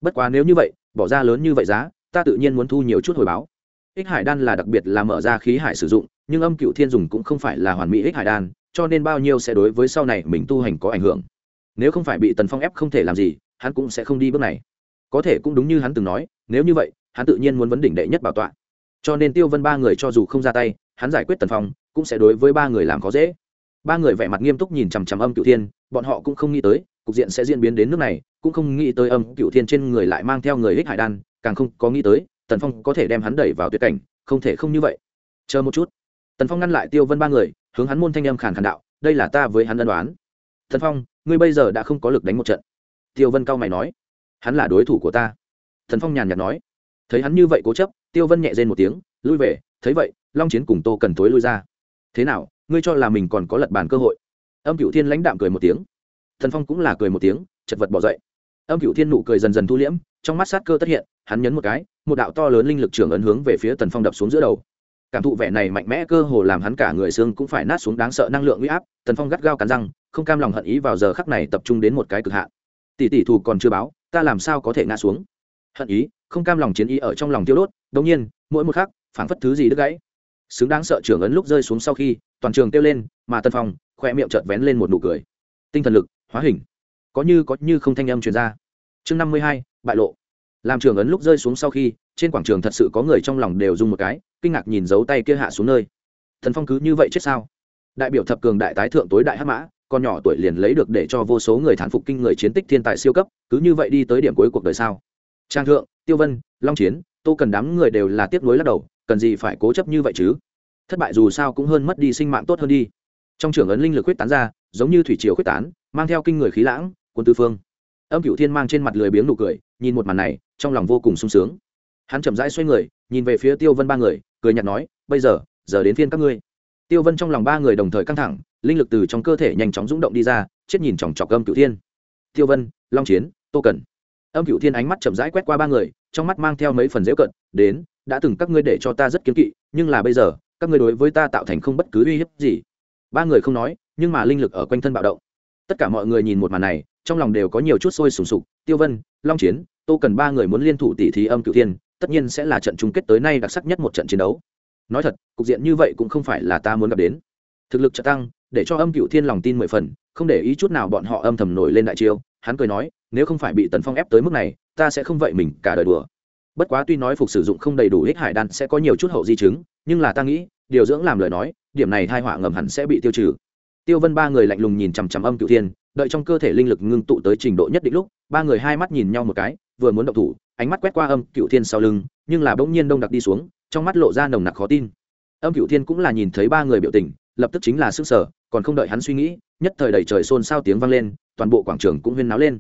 Bất quá nếu như vậy bỏ ra lớn như vậy giá, ta tự nhiên muốn thu nhiều chút hồi báo. Ích hải đan là đặc biệt là mở ra khí hải sử dụng, nhưng âm cựu thiên dùng cũng không phải là hoàn mỹ ích hải đan, cho nên bao nhiêu sẽ đối với sau này mình tu hành có ảnh hưởng. Nếu không phải bị tần phong ép không thể làm gì, hắn cũng sẽ không đi bước này. Có thể cũng đúng như hắn từng nói, nếu như vậy, hắn tự nhiên muốn vấn đỉnh đệ nhất bảo tọa. Cho nên tiêu vân ba người cho dù không ra tay, hắn giải quyết tần phong, cũng sẽ đối với ba người làm khó dễ. Ba người vẻ mặt nghiêm túc nhìn chằm chằm âm cựu thiên, bọn họ cũng không nghĩ tới cục diện sẽ diễn biến đến nước này, cũng không nghĩ tới âm cựu thiên trên người lại mang theo người ích hải đan, càng không có nghĩ tới, tần phong có thể đem hắn đẩy vào tuyệt cảnh, không thể không như vậy. Chờ một chút. Tần phong ngăn lại tiêu vân ba người, hướng hắn môn thanh âm khàn khàn đạo, đây là ta với hắn ân đoán tần phong, ngươi bây giờ đã không có lực đánh một trận. Tiêu vân cao mày nói. Hắn là đối thủ của ta. Thần phong nhàn nhạt nói. Thấy hắn như vậy cố chấp, tiêu vân nhẹ rên một tiếng, lui về, thấy vậy, long chiến cùng tô cần tối lui ra. Thế nào, ngươi cho là mình còn có lật bàn cơ hội? Âm cựu thiên lãnh đạm cười một tiếng thần phong cũng là cười một tiếng, chật vật bỏ dậy. Âm cựu thiên nụ cười dần dần thu liễm, trong mắt sát cơ tất hiện, hắn nhấn một cái, một đạo to lớn linh lực trưởng ấn hướng về phía tần phong đập xuống giữa đầu. Cảm thụ vẻ này mạnh mẽ cơ hồ làm hắn cả người xương cũng phải nát xuống đáng sợ năng lượng huy áp, tần phong gắt gao cắn răng, không cam lòng hận ý vào giờ khắc này tập trung đến một cái cực hạn. Tỷ tỷ thù còn chưa báo, ta làm sao có thể ngã xuống? Hận ý, không cam lòng chiến ý ở trong lòng tiêu đốt, đống nhiên, mỗi một khắc, phảng phất thứ gì đứt gãy. Xứng đáng sợ trưởng ấn lúc rơi xuống sau khi, toàn trường kêu lên, mà tân phong khoe miệng chợt vén lên một nụ cười. Tinh thần lực hóa hình. Có như có như không thanh âm truyền ra. Chương năm mươi hai, bại lộ. Làm trường ấn lúc rơi xuống sau khi, trên quảng trường thật sự có người trong lòng đều dùng một cái, kinh ngạc nhìn dấu tay kia hạ xuống nơi. Thần phong cứ như vậy chết sao? Đại biểu thập cường đại tái thượng tối đại hắc mã, con nhỏ tuổi liền lấy được để cho vô số người thán phục kinh người chiến tích thiên tài siêu cấp, cứ như vậy đi tới điểm cuối cuộc đời sao? Trang thượng, tiêu vân, long chiến, tô cần đám người đều là tiếp nối lắc đầu, cần gì phải cố chấp như vậy chứ? Thất bại dù sao cũng hơn mất đi sinh mạng tốt hơn đi. Trong trường ấn linh lực quyết tán ra, giống như thủy triều quyết tán mang theo kinh người khí lãng, quân tư phương. Âm cựu thiên mang trên mặt lười biếng nụ cười, nhìn một màn này, trong lòng vô cùng sung sướng. Hắn chậm rãi xoay người, nhìn về phía tiêu vân ba người, cười nhạt nói, bây giờ giờ đến phiên các ngươi. Tiêu vân trong lòng ba người đồng thời căng thẳng, linh lực từ trong cơ thể nhanh chóng rúng động đi ra, chết nhìn chòng chọc âm cựu thiên. Tiêu vân, long chiến, tô cần. Âm cựu thiên ánh mắt chậm rãi quét qua ba người, trong mắt mang theo mấy phần dễu cận, đến, đã từng các ngươi để cho ta rất kiếm kỵ, nhưng là bây giờ, các ngươi đối với ta tạo thành không bất cứ uy hiếp gì. Ba người không nói, nhưng mà linh lực ở quanh thân bạo động tất cả mọi người nhìn một màn này, trong lòng đều có nhiều chút sôi sùng sục. Tiêu vân, long chiến, tô cần ba người muốn liên thủ tỷ thí âm cựu thiên, tất nhiên sẽ là trận chung kết tới nay đặc sắc nhất một trận chiến đấu. Nói thật, cục diện như vậy cũng không phải là ta muốn gặp đến. Thực lực trợ tăng, để cho âm cựu thiên lòng tin mười phần, không để ý chút nào bọn họ âm thầm nổi lên đại chiêu. Hắn cười nói, nếu không phải bị tần phong ép tới mức này, ta sẽ không vậy mình cả đời đùa. Bất quá tuy nói phục sử dụng không đầy đủ hích hải đan sẽ có nhiều chút hậu di chứng, nhưng là ta nghĩ, điều dưỡng làm lời nói, điểm này thai họa ngầm hẳn sẽ bị tiêu trừ tiêu vân ba người lạnh lùng nhìn chằm chằm âm cựu thiên, đợi trong cơ thể linh lực ngưng tụ tới trình độ nhất định lúc, ba người hai mắt nhìn nhau một cái, vừa muốn động thủ, ánh mắt quét qua âm cựu thiên sau lưng, nhưng là bỗng nhiên đông đặc đi xuống, trong mắt lộ ra nồng nặc khó tin. Âm cựu thiên cũng là nhìn thấy ba người biểu tình, lập tức chính là sức sở còn không đợi hắn suy nghĩ, nhất thời đầy trời xôn xao tiếng vang lên, toàn bộ quảng trường cũng huyên náo lên.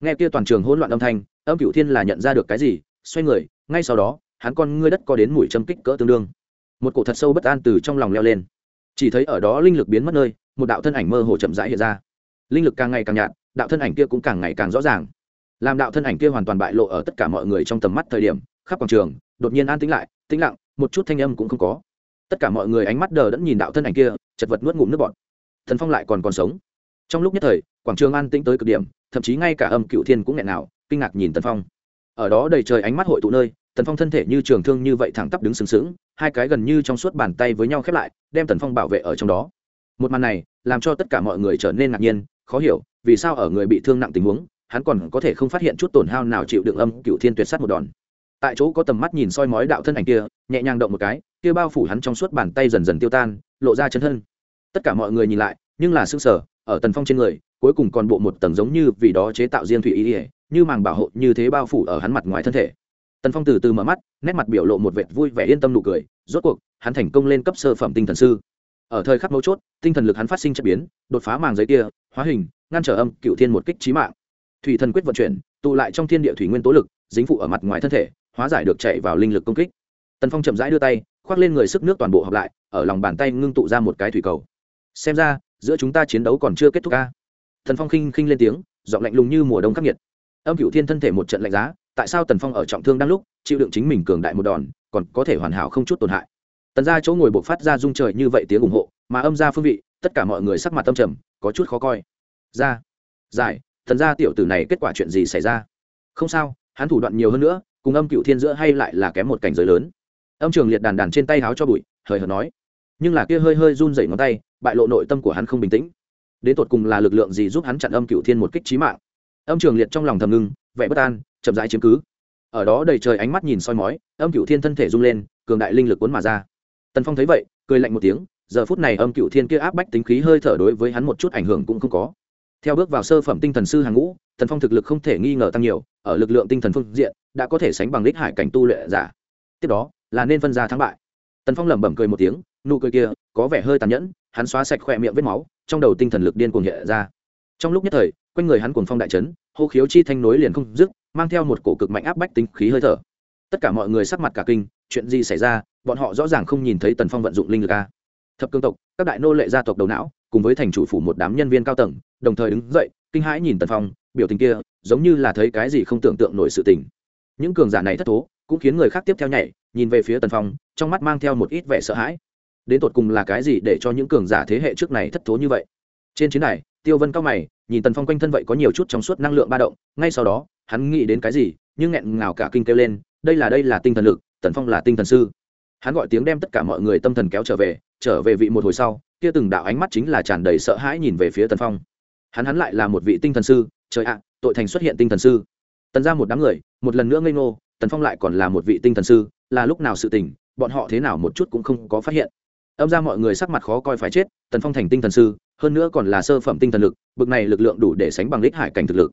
Nghe kia toàn trường hỗn loạn âm thanh, âm cựu thiên là nhận ra được cái gì, xoay người, ngay sau đó, hắn con ngươi đất có đến mũi châm kích cỡ tương đương. Một cổ thật sâu bất an từ trong lòng leo lên. Chỉ thấy ở đó linh lực biến mất nơi một đạo thân ảnh mơ hồ chậm rãi hiện ra. Linh lực càng ngày càng nhạt, đạo thân ảnh kia cũng càng ngày càng rõ ràng. Làm đạo thân ảnh kia hoàn toàn bại lộ ở tất cả mọi người trong tầm mắt thời điểm, khắp quảng trường, đột nhiên an tĩnh lại, tĩnh lặng, một chút thanh âm cũng không có. Tất cả mọi người ánh mắt đờ đẫn nhìn đạo thân ảnh kia, chật vật nuốt ngụm nước bọt. Thần phong lại còn còn sống. Trong lúc nhất thời, quảng trường an tĩnh tới cực điểm, thậm chí ngay cả âm cựu thiên cũng nghẹn nào, kinh ngạc nhìn tần phong. Ở đó đầy trời ánh mắt hội tụ nơi, tần phong thân thể như trường thương như vậy thẳng tắp đứng sừng sững, hai cái gần như trong suốt bàn tay với nhau khép lại, đem tần phong bảo vệ ở trong đó một màn này làm cho tất cả mọi người trở nên ngạc nhiên, khó hiểu, vì sao ở người bị thương nặng tình huống, hắn còn có thể không phát hiện chút tổn hao nào chịu đựng âm cựu thiên tuyệt sát một đòn. Tại chỗ có tầm mắt nhìn soi mói đạo thân ảnh kia, nhẹ nhàng động một cái, kia bao phủ hắn trong suốt bàn tay dần dần tiêu tan, lộ ra chân thân. Tất cả mọi người nhìn lại, nhưng là s ư sở ở tần phong trên người, cuối cùng còn bộ một tầng giống như vì đó chế tạo riêng thủy ý ỉa như màng bảo hộ như thế bao phủ ở hắn mặt ngoài thân thể. Tần phong từ từ mở mắt, nét mặt biểu lộ một vệt vui vẻ yên tâm nụ cười, rốt cuộc, hắn thành công lên cấp sơ phẩm tinh thần sư ở thời khắc mấu chốt, tinh thần lực hắn phát sinh chất biến, đột phá màng giấy kia, hóa hình, ngăn trở âm, cựu thiên một kích trí mạng. Thủy thần quyết vận chuyển, tụ lại trong thiên địa thủy nguyên tố lực, dính phụ ở mặt ngoài thân thể, hóa giải được chạy vào linh lực công kích. Tần phong chậm rãi đưa tay, khoác lên người sức nước toàn bộ hợp lại, ở lòng bàn tay ngưng tụ ra một cái thủy cầu. Xem ra, giữa chúng ta chiến đấu còn chưa kết thúc ca thần phong khinh khinh lên tiếng, giọng lạnh lùng như mùa đông khắc nghiệt. Âm cựu thiên thân thể một trận lạnh giá, tại sao tần phong ở trọng thương đang lúc, chịu đựng chính mình cường đại một đòn, còn có thể hoàn hảo không chút tổn hại? Tần ra chỗ ngồi buộc phát ra rung trời như vậy tiếng ủng hộ, mà âm ra phương vị, tất cả mọi người sắc mặt tâm trầm, có chút khó coi. Ra, giải thần ra tiểu tử này kết quả chuyện gì xảy ra? Không sao, hắn thủ đoạn nhiều hơn nữa, cùng âm cựu thiên giữa hay lại là kém một cảnh giới lớn. Âm trường liệt đàn đàn trên tay háo cho bụi, hời hợt nói. Nhưng là kia hơi hơi run dậy ngón tay, bại lộ nội tâm của hắn không bình tĩnh. Đến tột cùng là lực lượng gì giúp hắn chặn âm cựu thiên một kích trí mạng? Âm trường liệt trong lòng thầm ngưng, vẻ bất an, chậm rãi chiếm cứ. Ở đó đầy trời ánh mắt nhìn soi mói, âm cựu thiên thân thể rung lên, cường đại linh lực cuốn mà ra tần phong thấy vậy, cười lạnh một tiếng, giờ phút này âm cựu thiên kia áp bách tính khí hơi thở đối với hắn một chút ảnh hưởng cũng không có. Theo bước vào sơ phẩm tinh thần sư hàng ngũ, tần phong thực lực không thể nghi ngờ tăng nhiều, ở lực lượng tinh thần phương diện, đã có thể sánh bằng đích hải cảnh tu lệ giả. Tiếp đó, là nên phân ra thắng bại. Tần phong lẩm bẩm cười một tiếng, nụ cười kia, có vẻ hơi tàn nhẫn, hắn xóa sạch khỏe miệng vết máu, trong đầu tinh thần lực điên cuồng hiện ra. Trong lúc nhất thời, quanh người hắn cuồng phong đại chấn, hô khiếu chi thanh nối liền không dứt, mang theo một cổ cực mạnh áp bách tính khí hơi thở. Tất cả mọi người sắc mặt cả kinh chuyện gì xảy ra, bọn họ rõ ràng không nhìn thấy tần phong vận dụng linh lực a. Thập cương tộc, các đại nô lệ gia tộc đầu não, cùng với thành chủ phủ một đám nhân viên cao tầng, đồng thời đứng dậy, kinh hãi nhìn tần phong, biểu tình kia, giống như là thấy cái gì không tưởng tượng nổi sự tình. Những cường giả này thất thố, cũng khiến người khác tiếp theo nhảy, nhìn về phía tần phong, trong mắt mang theo một ít vẻ sợ hãi. Đến tột cùng là cái gì để cho những cường giả thế hệ trước này thất thố như vậy? Trên chiến này tiêu vân cao mày, nhìn tần phong quanh thân vậy có nhiều chút trong suốt năng lượng ba động, ngay sau đó, hắn nghĩ đến cái gì, nhưng nghẹn ngào cả kinh kêu lên, đây là đây là tinh thần lực tần phong là tinh thần sư. Hắn gọi tiếng đem tất cả mọi người tâm thần kéo trở về trở về vị một hồi sau, kia từng đạo ánh mắt chính là tràn đầy sợ hãi nhìn về phía tần phong. Hắn hắn lại là một vị tinh thần sư, trời ạ, tội thành xuất hiện tinh thần sư. Tần ra một đám người, một lần nữa ngây ngô, tần phong lại còn là một vị tinh thần sư, là lúc nào sự tình, bọn họ thế nào một chút cũng không có phát hiện. Âm ra mọi người sắc mặt khó coi phải chết, tần phong thành tinh thần sư, hơn nữa còn là sơ phẩm tinh thần lực, bực này lực lượng đủ để sánh bằng đích hải cảnh thực lực.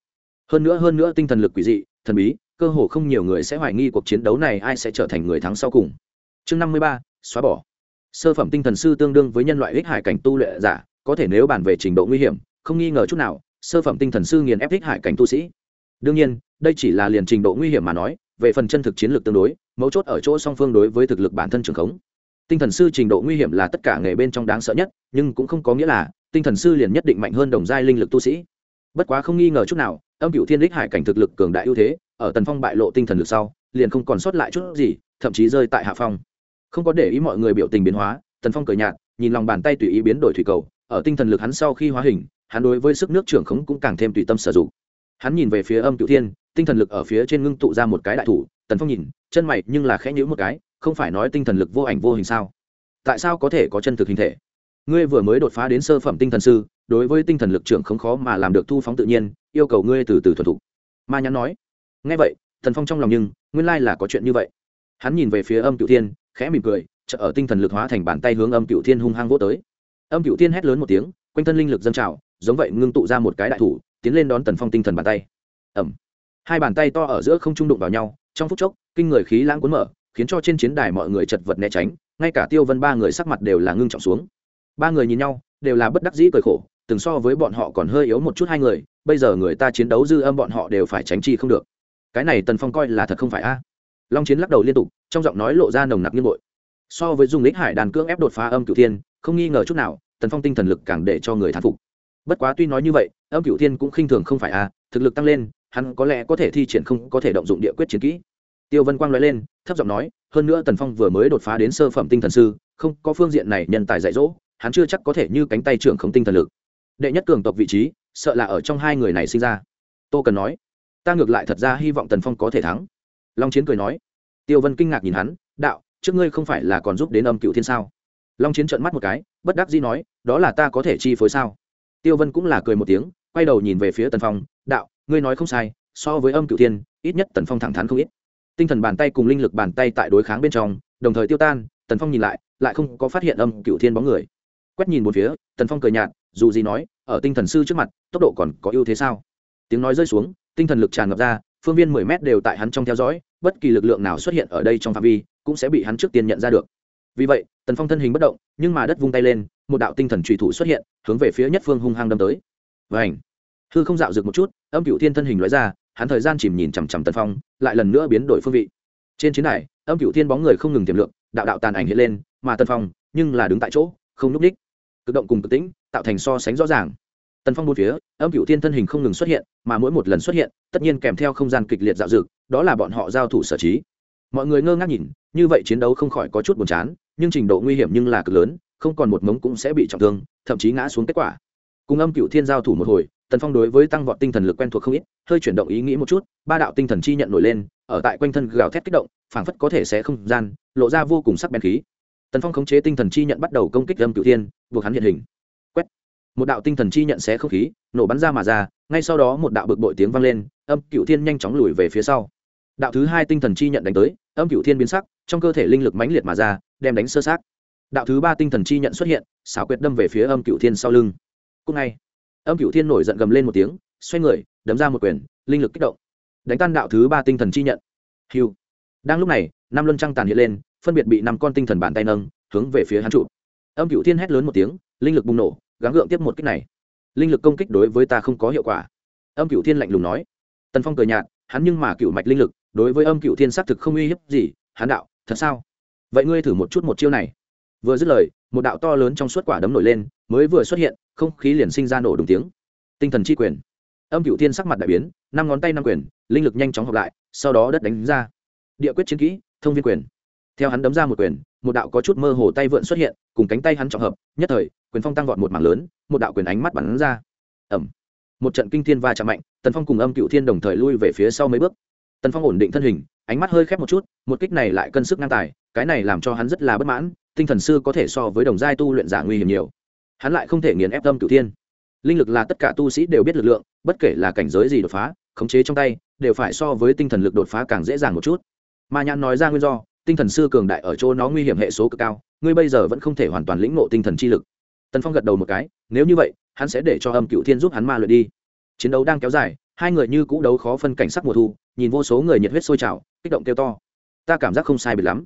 Hơn nữa hơn nữa tinh thần lực quỷ dị, thần bí cơ hồ không nhiều người sẽ hoài nghi cuộc chiến đấu này ai sẽ trở thành người thắng sau cùng. Chương năm mươi ba, xóa bỏ. Sơ phẩm tinh thần sư tương đương với nhân loại ích hải cảnh tu luyện giả, có thể nếu bàn về trình độ nguy hiểm, không nghi ngờ chút nào, sơ phẩm tinh thần sư nghiền ép thích hải cảnh tu sĩ. Đương nhiên, đây chỉ là liền trình độ nguy hiểm mà nói, về phần chân thực chiến lược tương đối, mấu chốt ở chỗ song phương đối với thực lực bản thân trường khống. Tinh thần sư trình độ nguy hiểm là tất cả nghề bên trong đáng sợ nhất, nhưng cũng không có nghĩa là tinh thần sư liền nhất định mạnh hơn đồng giai linh lực tu sĩ. Bất quá không nghi ngờ chút nào, âm cửu thiên đích hải cảnh thực lực cường đại ưu thế ở tần phong bại lộ tinh thần lực sau, liền không còn sót lại chút gì, thậm chí rơi tại hạ phong. Không có để ý mọi người biểu tình biến hóa, tần phong cười nhạt, nhìn lòng bàn tay tùy ý biến đổi thủy cầu, ở tinh thần lực hắn sau khi hóa hình, hắn đối với sức nước trưởng khống cũng càng thêm tùy tâm sử dụng. Hắn nhìn về phía âm cựu thiên, tinh thần lực ở phía trên ngưng tụ ra một cái đại thủ, tần phong nhìn, chân mày nhưng là khẽ nhữ một cái, không phải nói tinh thần lực vô ảnh vô hình sao? Tại sao có thể có chân thực hình thể? Ngươi vừa mới đột phá đến sơ phẩm tinh thần sư, đối với tinh thần lực trưởng không khó mà làm được thu phóng tự nhiên, yêu cầu ngươi từ từ thuần thục. Ma nhắn nói ngay vậy thần phong trong lòng nhưng, nguyên lai là có chuyện như vậy. Hắn nhìn về phía âm cựu thiên, khẽ mỉm cười chợ ở tinh thần lực hóa thành bàn tay hướng âm cựu thiên hung hăng vô tới. Âm cựu thiên hét lớn một tiếng, quanh thân linh lực dâng trào, giống vậy ngưng tụ ra một cái đại thủ, tiến lên đón tần phong tinh thần bàn tay. Ẩm hai bàn tay to ở giữa không trung đụng vào nhau, trong phút chốc, kinh người khí lãng cuốn mở, khiến cho trên chiến đài mọi người chật vật né tránh, ngay cả tiêu vân ba người sắc mặt đều là ngưng trọng xuống. Ba người nhìn nhau, đều là bất đắc dĩ cười khổ, từng so với bọn họ còn hơi yếu một chút hai người, bây giờ người ta chiến đấu dư âm bọn họ đều phải tránh chi không được cái này tần phong coi là thật không phải a. Long chiến lắc đầu liên tục, trong giọng nói lộ ra nồng nặc như bội. So với dung lĩnh hải đàn cưỡng ép đột phá âm cửu thiên, không nghi ngờ chút nào, tần phong tinh thần lực càng để cho người thán phục. Bất quá tuy nói như vậy, âm cửu thiên cũng khinh thường không phải a, thực lực tăng lên, hắn có lẽ có thể thi triển không có thể động dụng địa quyết chiến kỹ. Tiêu vân quang nói lên, thấp giọng nói, hơn nữa tần phong vừa mới đột phá đến sơ phẩm tinh thần sư, không có phương diện này nhân tài dạy dỗ, hắn chưa chắc có thể như cánh tay trưởng không tinh thần lực. Đệ nhất cường tộc vị trí, sợ là ở trong hai người này sinh ra. Tô cần nói ta ngược lại thật ra hy vọng tần phong có thể thắng. Long chiến cười nói. Tiêu vân kinh ngạc nhìn hắn, đạo, trước ngươi không phải là còn giúp đến âm cựu thiên sao? Long chiến trợn mắt một cái, bất đắc dĩ nói, đó là ta có thể chi phối sao? Tiêu vân cũng là cười một tiếng, quay đầu nhìn về phía tần phong, đạo, ngươi nói không sai, so với âm cựu thiên, ít nhất tần phong thẳng thắn không ít. Tinh thần bàn tay cùng linh lực bàn tay tại đối kháng bên trong, đồng thời tiêu tan, tần phong nhìn lại lại không có phát hiện âm cựu thiên bóng người. Quét nhìn một phía, tần phong cười nhạt, dù gì nói, ở tinh thần sư trước mặt, tốc độ còn có ưu thế sao? Tiếng nói rơi xuống tinh thần lực tràn ngập ra, phương viên mười mét đều tại hắn trong theo dõi, bất kỳ lực lượng nào xuất hiện ở đây trong phạm vi cũng sẽ bị hắn trước tiên nhận ra được. Vì vậy, tần phong thân hình bất động, nhưng mà đất vung tay lên, một đạo tinh thần trùy thủ xuất hiện, hướng về phía nhất phương hung hăng đâm tới. Vảnh hư không dạo rực một chút, âm cựu thiên thân hình nói ra, hắn thời gian chìm nhìn chằm chằm tần phong, lại lần nữa biến đổi phương vị. Trên chiến đài, âm cựu thiên bóng người không ngừng tiềm lượng, đạo đạo tàn ảnh hiện lên, mà tần phong nhưng là đứng tại chỗ, không núp h cực động cùng cực tĩnh, tạo thành so sánh rõ ràng tần phong bốn phía, âm cựu thiên thân hình không ngừng xuất hiện, mà mỗi một lần xuất hiện, tất nhiên kèm theo không gian kịch liệt dạo dực đó là bọn họ giao thủ sở trí. Mọi người ngơ ngác nhìn, như vậy chiến đấu không khỏi có chút buồn chán, nhưng trình độ nguy hiểm nhưng là cực lớn, không còn một mống cũng sẽ bị trọng thương, thậm chí ngã xuống kết quả. Cùng âm cựu thiên giao thủ một hồi, tần phong đối với tăng vọt tinh thần lực quen thuộc không ít, hơi chuyển động ý nghĩ một chút, ba đạo tinh thần chi nhận nổi lên, ở tại quanh thân gào thét kích động, phảng phất có thể sẽ không gian, lộ ra vô cùng sắc bén khí. Tần phong khống chế tinh thần chi nhận bắt đầu công kích âm cựu thiên, buộc hắn hiện hình một đạo tinh thần chi nhận xé không khí, nổ bắn ra mà ra, ngay sau đó một đạo bực bội tiếng vang lên, âm cựu thiên nhanh chóng lùi về phía sau. Đạo thứ hai tinh thần chi nhận đánh tới, âm cựu thiên biến sắc, trong cơ thể linh lực mãnh liệt mà ra, đem đánh sơ sát đạo thứ ba tinh thần chi nhận xuất hiện, xảo quyệt đâm về phía âm cựu thiên sau lưng. Cùng ngày âm cựu thiên nổi giận gầm lên một tiếng, xoay người, đấm ra một quyền, linh lực kích động. Đánh tan đạo thứ ba tinh thần chi nhận. Hiu đang lúc này, năm luân trăng tàn hiện lên, phân biệt bị năm con tinh thần bàn tay nâng, hướng về phía hắn trụ. Âm cựu thiên hét lớn một tiếng, linh lực bùng nổ gắng gượng tiếp một kích này. Linh lực công kích đối với ta không có hiệu quả. Âm cựu thiên lạnh lùng nói. Tần phong cười nhạt, hắn nhưng mà cựu mạch linh lực, đối với âm cựu thiên xác thực không uy hiếp gì, hắn đạo, thật sao? Vậy ngươi thử một chút một chiêu này. Vừa dứt lời, một đạo to lớn trong suốt quả đấm nổi lên, mới vừa xuất hiện, không khí liền sinh ra nổ đúng tiếng. Tinh thần chi quyền. Âm cựu thiên sắc mặt đại biến, năm ngón tay năm quyền, linh lực nhanh chóng hợp lại, sau đó đất đánh ra. Địa quyết chiến kỹ, thông viên quyền. Theo hắn đấm ra một quyền, một đạo có chút mơ hồ tay vượn xuất hiện, cùng cánh tay hắn trọng hợp, nhất thời quyền phong tăng vọt một mảng lớn, một đạo quyền ánh mắt bắn ra. Ẩm một trận kinh thiên va chạm mạnh, tần phong cùng âm cựu thiên đồng thời lui về phía sau mấy bước. Tần phong ổn định thân hình, ánh mắt hơi khép một chút, một kích này lại cân sức ngang tài, cái này làm cho hắn rất là bất mãn, tinh thần sư có thể so với đồng giai tu luyện giả nguy hiểm nhiều. Hắn lại không thể nghiền ép tâm Cựu thiên. Linh lực là tất cả tu sĩ đều biết lực lượng, bất kể là cảnh giới gì đột phá, khống chế trong tay, đều phải so với tinh thần lực đột phá càng dễ dàng một chút. Mà nhãn nói ra nguyên do, tinh thần sư cường đại ở chỗ nó nguy hiểm hệ số cực cao, ngươi bây giờ vẫn không thể hoàn toàn lĩnh ngộ tinh thần chi lực tần phong gật đầu một cái nếu như vậy hắn sẽ để cho âm cựu thiên giúp hắn ma luyện đi. Chiến đấu đang kéo dài hai người như cũ đấu khó phân cảnh sắc mùa thu nhìn vô số người nhiệt huyết sôi trào kích động kêu to. Ta cảm giác không sai biệt lắm.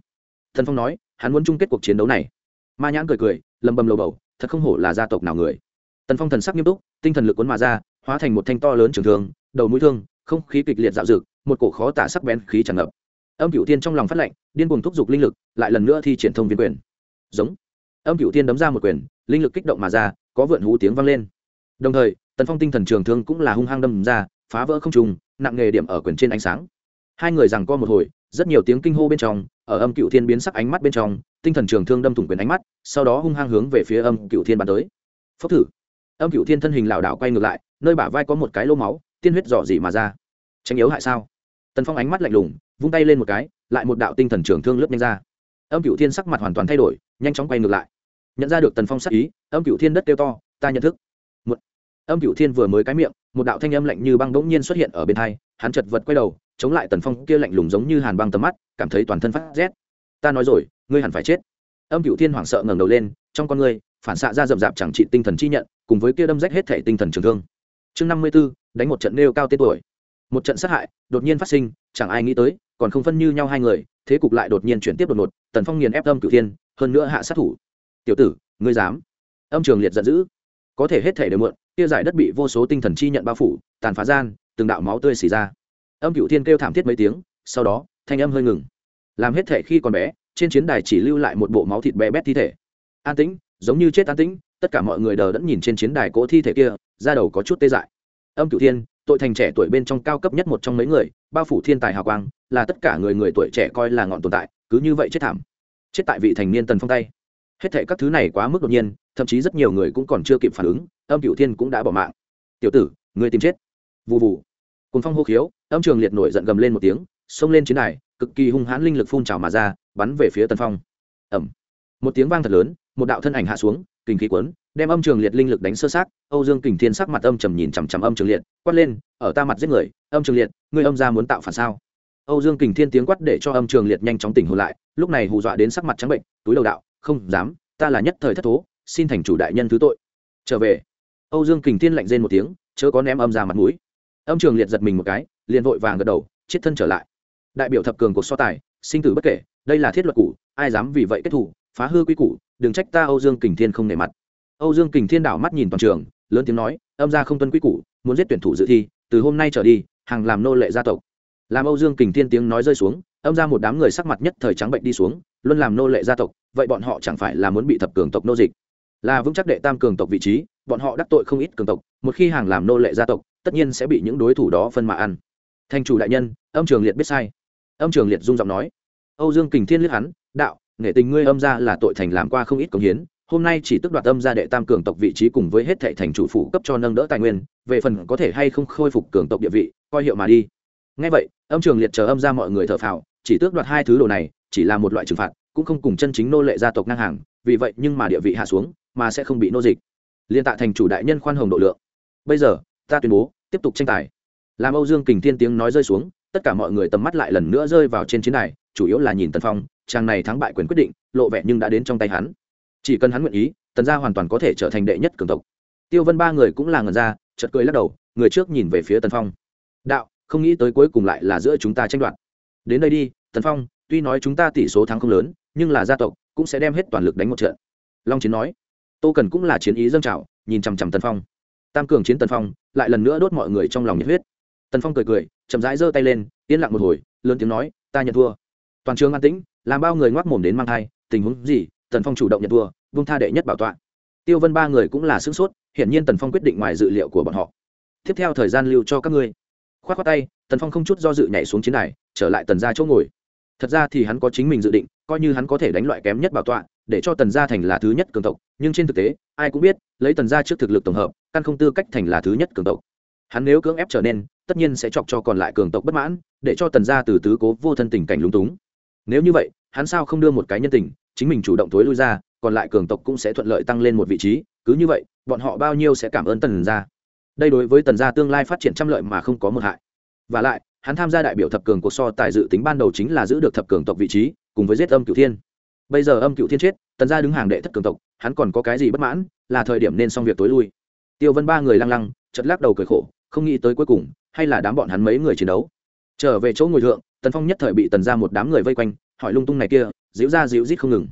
Thần phong nói hắn muốn chung kết cuộc chiến đấu này. Ma nhãn cười cười lầm bầm lầu bầu thật không hổ là gia tộc nào người. Tần phong thần sắc nghiêm túc tinh thần lực cuốn mà ra hóa thành một thanh to lớn trường thương đầu mũi thương không khí kịch liệt dạo dực một cổ khó tả sắc bén khí tràn ngập. Âm cựu tiên trong lòng phát lạnh, điên cuồng thúc giục linh lực lại lần nữa thi triển thông viên quyền. Giống âm cựu tiên đấm ra một quyền, linh lực kích động mà ra, có vượn hú tiếng vang lên. Đồng thời, tần phong tinh thần trường thương cũng là hung hăng đâm ra, phá vỡ không trùng nặng nghề điểm ở quyền trên ánh sáng. Hai người rằng co một hồi, rất nhiều tiếng kinh hô bên trong, ở âm cựu thiên biến sắc ánh mắt bên trong, tinh thần trường thương đâm thủng quyền ánh mắt, sau đó hung hăng hướng về phía âm cựu thiên bắn tới. Phốc thử. Âm cựu thiên thân hình lảo đảo quay ngược lại, nơi bả vai có một cái lô máu, tiên huyết dò dỉ mà ra. Tránh yếu hại sao? Tần phong ánh mắt lạnh lùng, vung tay lên một cái, lại một đạo tinh thần trường thương lướt nhanh ra. Âm cựu thiên sắc mặt hoàn toàn thay đổi, nhanh chóng quay ngược lại nhận ra được tần phong sắc ý, âm cựu thiên đất kêu to, ta nhận thức. Một, âm cựu thiên vừa mới cái miệng, một đạo thanh âm lạnh như băng bỗng nhiên xuất hiện ở bên thai hắn chật vật quay đầu, chống lại tần phong kia lạnh lùng giống như hàn băng tầm mắt, cảm thấy toàn thân phát rét. Ta nói rồi, ngươi hẳn phải chết. Âm cựu thiên hoảng sợ ngẩng đầu lên, trong con ngươi, phản xạ ra rậm rạp chẳng trị tinh thần chi nhận, cùng với kia đâm rách hết thể tinh thần trường thương. Chương năm mươi b ố đánh một trận nêu cao tên tuổi. Một trận sát hại, đột nhiên phát sinh, chẳng ai nghĩ tới, còn không phân như nhau hai người, thế cục lại đột nhiên chuyển tiếp đột ngột, tần phong nghiền ép âm cựu thiên, hơn nữa hạ sát thủ tiểu tử, ngươi dám? Âm trường liệt giận dữ. Có thể hết thể đều mượn kia giải đất bị vô số tinh thần chi nhận bao phủ, tàn phá gian, từng đạo máu tươi xì ra. Âm cựu thiên kêu thảm thiết mấy tiếng, sau đó, thanh âm hơi ngừng. Làm hết thể khi còn bé, trên chiến đài chỉ lưu lại một bộ máu thịt bé bét thi thể. An tĩnh, giống như chết an tĩnh, tất cả mọi người đờ đẫn nhìn trên chiến đài cỗ thi thể kia ra đầu có chút tê dại. Âm cựu thiên, tội thành trẻ tuổi bên trong cao cấp nhất một trong mấy người, bao phủ thiên tài hào quang, là tất cả người người tuổi trẻ coi là ngọn tồn tại, cứ như vậy chết thảm. Chết tại vị thành niên tần phong tay hết thệ các thứ này quá mức đột nhiên, thậm chí rất nhiều người cũng còn chưa kịp phản ứng, âm cựu thiên cũng đã bỏ mạng. Tiểu tử người tìm chết. Vụ vụ cồn phong hô khiếu, âm trường liệt nổi giận gầm lên một tiếng, xông lên chiến đài, cực kỳ hung hãn linh lực phun trào mà ra, bắn về phía tần phong. Ẩm một tiếng vang thật lớn, một đạo thân ảnh hạ xuống, kinh khí quấn đem âm trường liệt linh lực đánh sơ sát âu dương kình thiên sắc mặt âm trầm nhìn chằm chằm âm trường liệt, quát lên, ở ta mặt giết người, âm trường liệt, ngươi âm ra muốn tạo phản sao? Âu dương kình thiên tiếng quát để cho âm trường liệt nhanh chóng tỉnh hồn lại, lúc này hù dọa đến sắc mặt trắng bệnh, túi đầu đạo không dám, ta là nhất thời thất thố, xin thành chủ đại nhân thứ tội. Trở về. Âu dương kình thiên lạnh rên một tiếng, chớ có ném âm ra mặt mũi. Âm trường liệt giật mình một cái, liền vội vàng gật đầu, chết thân trở lại. Đại biểu thập cường cuộc so tài, sinh tử bất kể, đây là thiết luật cũ, ai dám vì vậy kết thủ phá hư quy củ, đừng trách ta âu dương kình thiên không nể mặt. Âu dương kình thiên đảo mắt nhìn toàn trường, lớn tiếng nói, âm gia không tuân quy củ, muốn giết tuyển thủ dự thi, từ hôm nay trở đi, hàng làm nô lệ gia tộc. Làm âu dương kình thiên tiếng nói rơi xuống, âm ra một đám người sắc mặt nhất thời trắng bệnh đi xuống luôn làm nô lệ gia tộc, vậy bọn họ chẳng phải là muốn bị thập cường tộc nô dịch? Là vững chắc đệ tam cường tộc vị trí, bọn họ đắc tội không ít cường tộc, một khi hàng làm nô lệ gia tộc, tất nhiên sẽ bị những đối thủ đó phân mà ăn. Thành chủ đại nhân, âm trường liệt biết sai. Âm trường liệt dung giọng nói. Âu dương kình thiên liếc hắn, đạo nghệ tình ngươi âm ra là tội thành làm qua không ít công hiến, hôm nay chỉ tức đoạt âm ra đệ tam cường tộc vị trí cùng với hết thệ thành chủ phủ cấp cho nâng đỡ tài nguyên, về phần có thể hay không khôi phục cường tộc địa vị, coi hiệu mà đi. Ngay vậy, âm trường liệt chờ âm ra mọi người thở phào, chỉ tước đoạt hai thứ đồ này chỉ là một loại trừng phạt, cũng không cùng chân chính nô lệ gia tộc ngang hàng, vì vậy nhưng mà địa vị hạ xuống, mà sẽ không bị nô dịch. Liên tạ thành chủ đại nhân khoan hồng độ lượng. Bây giờ, ta tuyên bố, tiếp tục tranh tài. Làm âu dương kình thiên tiếng nói rơi xuống, tất cả mọi người tầm mắt lại lần nữa rơi vào trên chiến này chủ yếu là nhìn tần phong, chàng này thắng bại quyền quyết định, lộ vẻ nhưng đã đến trong tay hắn. Chỉ cần hắn nguyện ý, tần gia hoàn toàn có thể trở thành đệ nhất cường tộc. Tiêu vân ba người cũng là ngần ra chật cười lắc đầu, người trước nhìn về phía tần phong. Đạo, không nghĩ tới cuối cùng lại là giữa chúng ta tranh đoạt. Đến đây đi, tần phong tuy nói chúng ta tỷ số thắng không lớn, nhưng là gia tộc cũng sẽ đem hết toàn lực đánh một trận. Long chiến nói, tô cần cũng là chiến ý dâng trào, nhìn chằm chằm tần phong. Tam cường chiến tần phong, lại lần nữa đốt mọi người trong lòng nhiệt huyết. Tần phong cười cười, chậm rãi giơ tay lên, yên lặng một hồi, lớn tiếng nói, ta nhận thua. Toàn trường an tĩnh, làm bao người ngoác mồm đến mang thai, tình huống gì, tần phong chủ động nhận thua, vung tha đệ nhất bảo tọa tiêu vân ba người cũng là sức sốt, hiển nhiên tần phong quyết định ngoài dự liệu của bọn họ. Tiếp theo thời gian lưu cho các ngươi. K h o á t tay, tần phong không chút do dự nhảy xuống chiến này trở lại tần ra chỗ ngồi thật ra thì hắn có chính mình dự định, coi như hắn có thể đánh loại kém nhất bảo tọa, để cho tần gia thành là thứ nhất cường tộc, nhưng trên thực tế, ai cũng biết, lấy tần gia trước thực lực tổng hợp, căn không tư cách thành là thứ nhất cường tộc. Hắn nếu cưỡng ép trở nên, tất nhiên sẽ chọc cho còn lại cường tộc bất mãn, để cho tần gia từ tứ cố vô thân tình cảnh lúng túng. Nếu như vậy, hắn sao không đưa một cái nhân tình, chính mình chủ động thối lui ra, còn lại cường tộc cũng sẽ thuận lợi tăng lên một vị trí, cứ như vậy, bọn họ bao nhiêu sẽ cảm ơn tần gia. Đây đối với tần gia tương lai phát triển trăm lợi mà không có một hại. Và lại hắn tham gia đại biểu thập cường cuộc so tài dự tính ban đầu chính là giữ được thập cường tộc vị trí, cùng với giết âm cựu thiên. Bây giờ âm cựu thiên chết, tần gia đứng hàng đệ thất cường tộc, hắn còn có cái gì bất mãn, là thời điểm nên xong việc tối lui. Tiêu vân ba người lăng lăng chật lắc đầu cười khổ, không nghĩ tới cuối cùng, hay là đám bọn hắn mấy người chiến đấu. Trở về chỗ ngồi thượng, tần phong nhất thời bị tần ra một đám người vây quanh, hỏi lung tung này kia, dịu ra dịu rít không ngừng.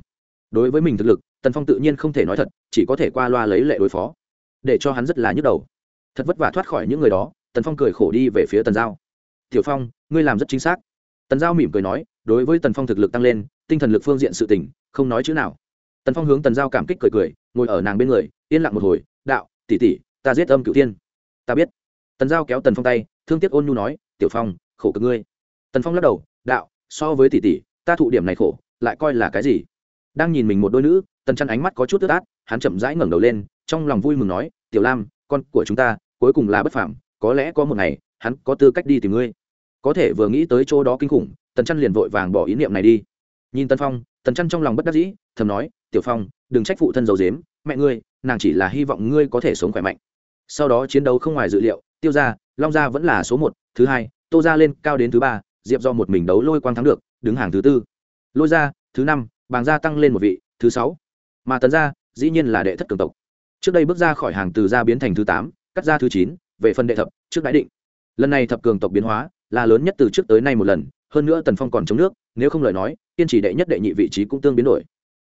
Đối với mình thực lực, tần phong tự nhiên không thể nói thật, chỉ có thể qua loa lấy lệ đối phó. Để cho hắn rất là nhức đầu. Thật vất vả thoát khỏi những người đó, tần phong cười khổ đi về phía tần giao tiểu phong ngươi làm rất chính xác. Tần giao mỉm cười nói đối với tần phong thực lực tăng lên tinh thần lực phương diện sự tỉnh không nói chữ nào. Tần phong hướng tần giao cảm kích cười cười ngồi ở nàng bên người yên lặng một hồi đạo tỉ tỉ ta giết âm cựu tiên ta biết. Tần giao kéo tần phong tay thương tiếc ôn nhu nói tiểu phong khổ cực ngươi. Tần phong lắc đầu đạo so với tỷ tỷ ta thụ điểm này khổ lại coi là cái gì? Đang nhìn mình một đôi nữ tần chăn ánh mắt có chút tức át hắn chậm rãi ngẩng đầu lên trong lòng vui mừng nói tiểu lam con của chúng ta cuối cùng là bất phẳng, có lẽ có một ngày hắn có tư cách đi tìm ngươi có thể vừa nghĩ tới chỗ đó kinh khủng, tần chăn liền vội vàng bỏ ý niệm này đi. Nhìn tân phong, tần chăn trong lòng bất đắc dĩ, thầm nói, tiểu phong, đừng trách phụ thân dầu dếm mẹ ngươi, nàng chỉ là hy vọng ngươi có thể sống khỏe mạnh. Sau đó chiến đấu không ngoài dự liệu, tiêu ra long gia vẫn là số một, thứ hai, tô ra lên cao đến thứ ba, diệp do một mình đấu lôi quang thắng được, đứng hàng thứ tư. Lôi ra thứ năm, bàng gia tăng lên một vị, thứ sáu. Mà tấn gia, dĩ nhiên là đệ thất cường tộc. Trước đây bước ra khỏi hàng từ gia biến thành thứ tám, cắt ra thứ chín, về phần đệ thập, trước đãi định. Lần này thập cường tộc biến hóa là lớn nhất từ trước tới nay một lần, hơn nữa tần phong còn chống nước, nếu không lời nói, kiên trì đệ nhất đệ nhị vị trí cũng tương biến đổi.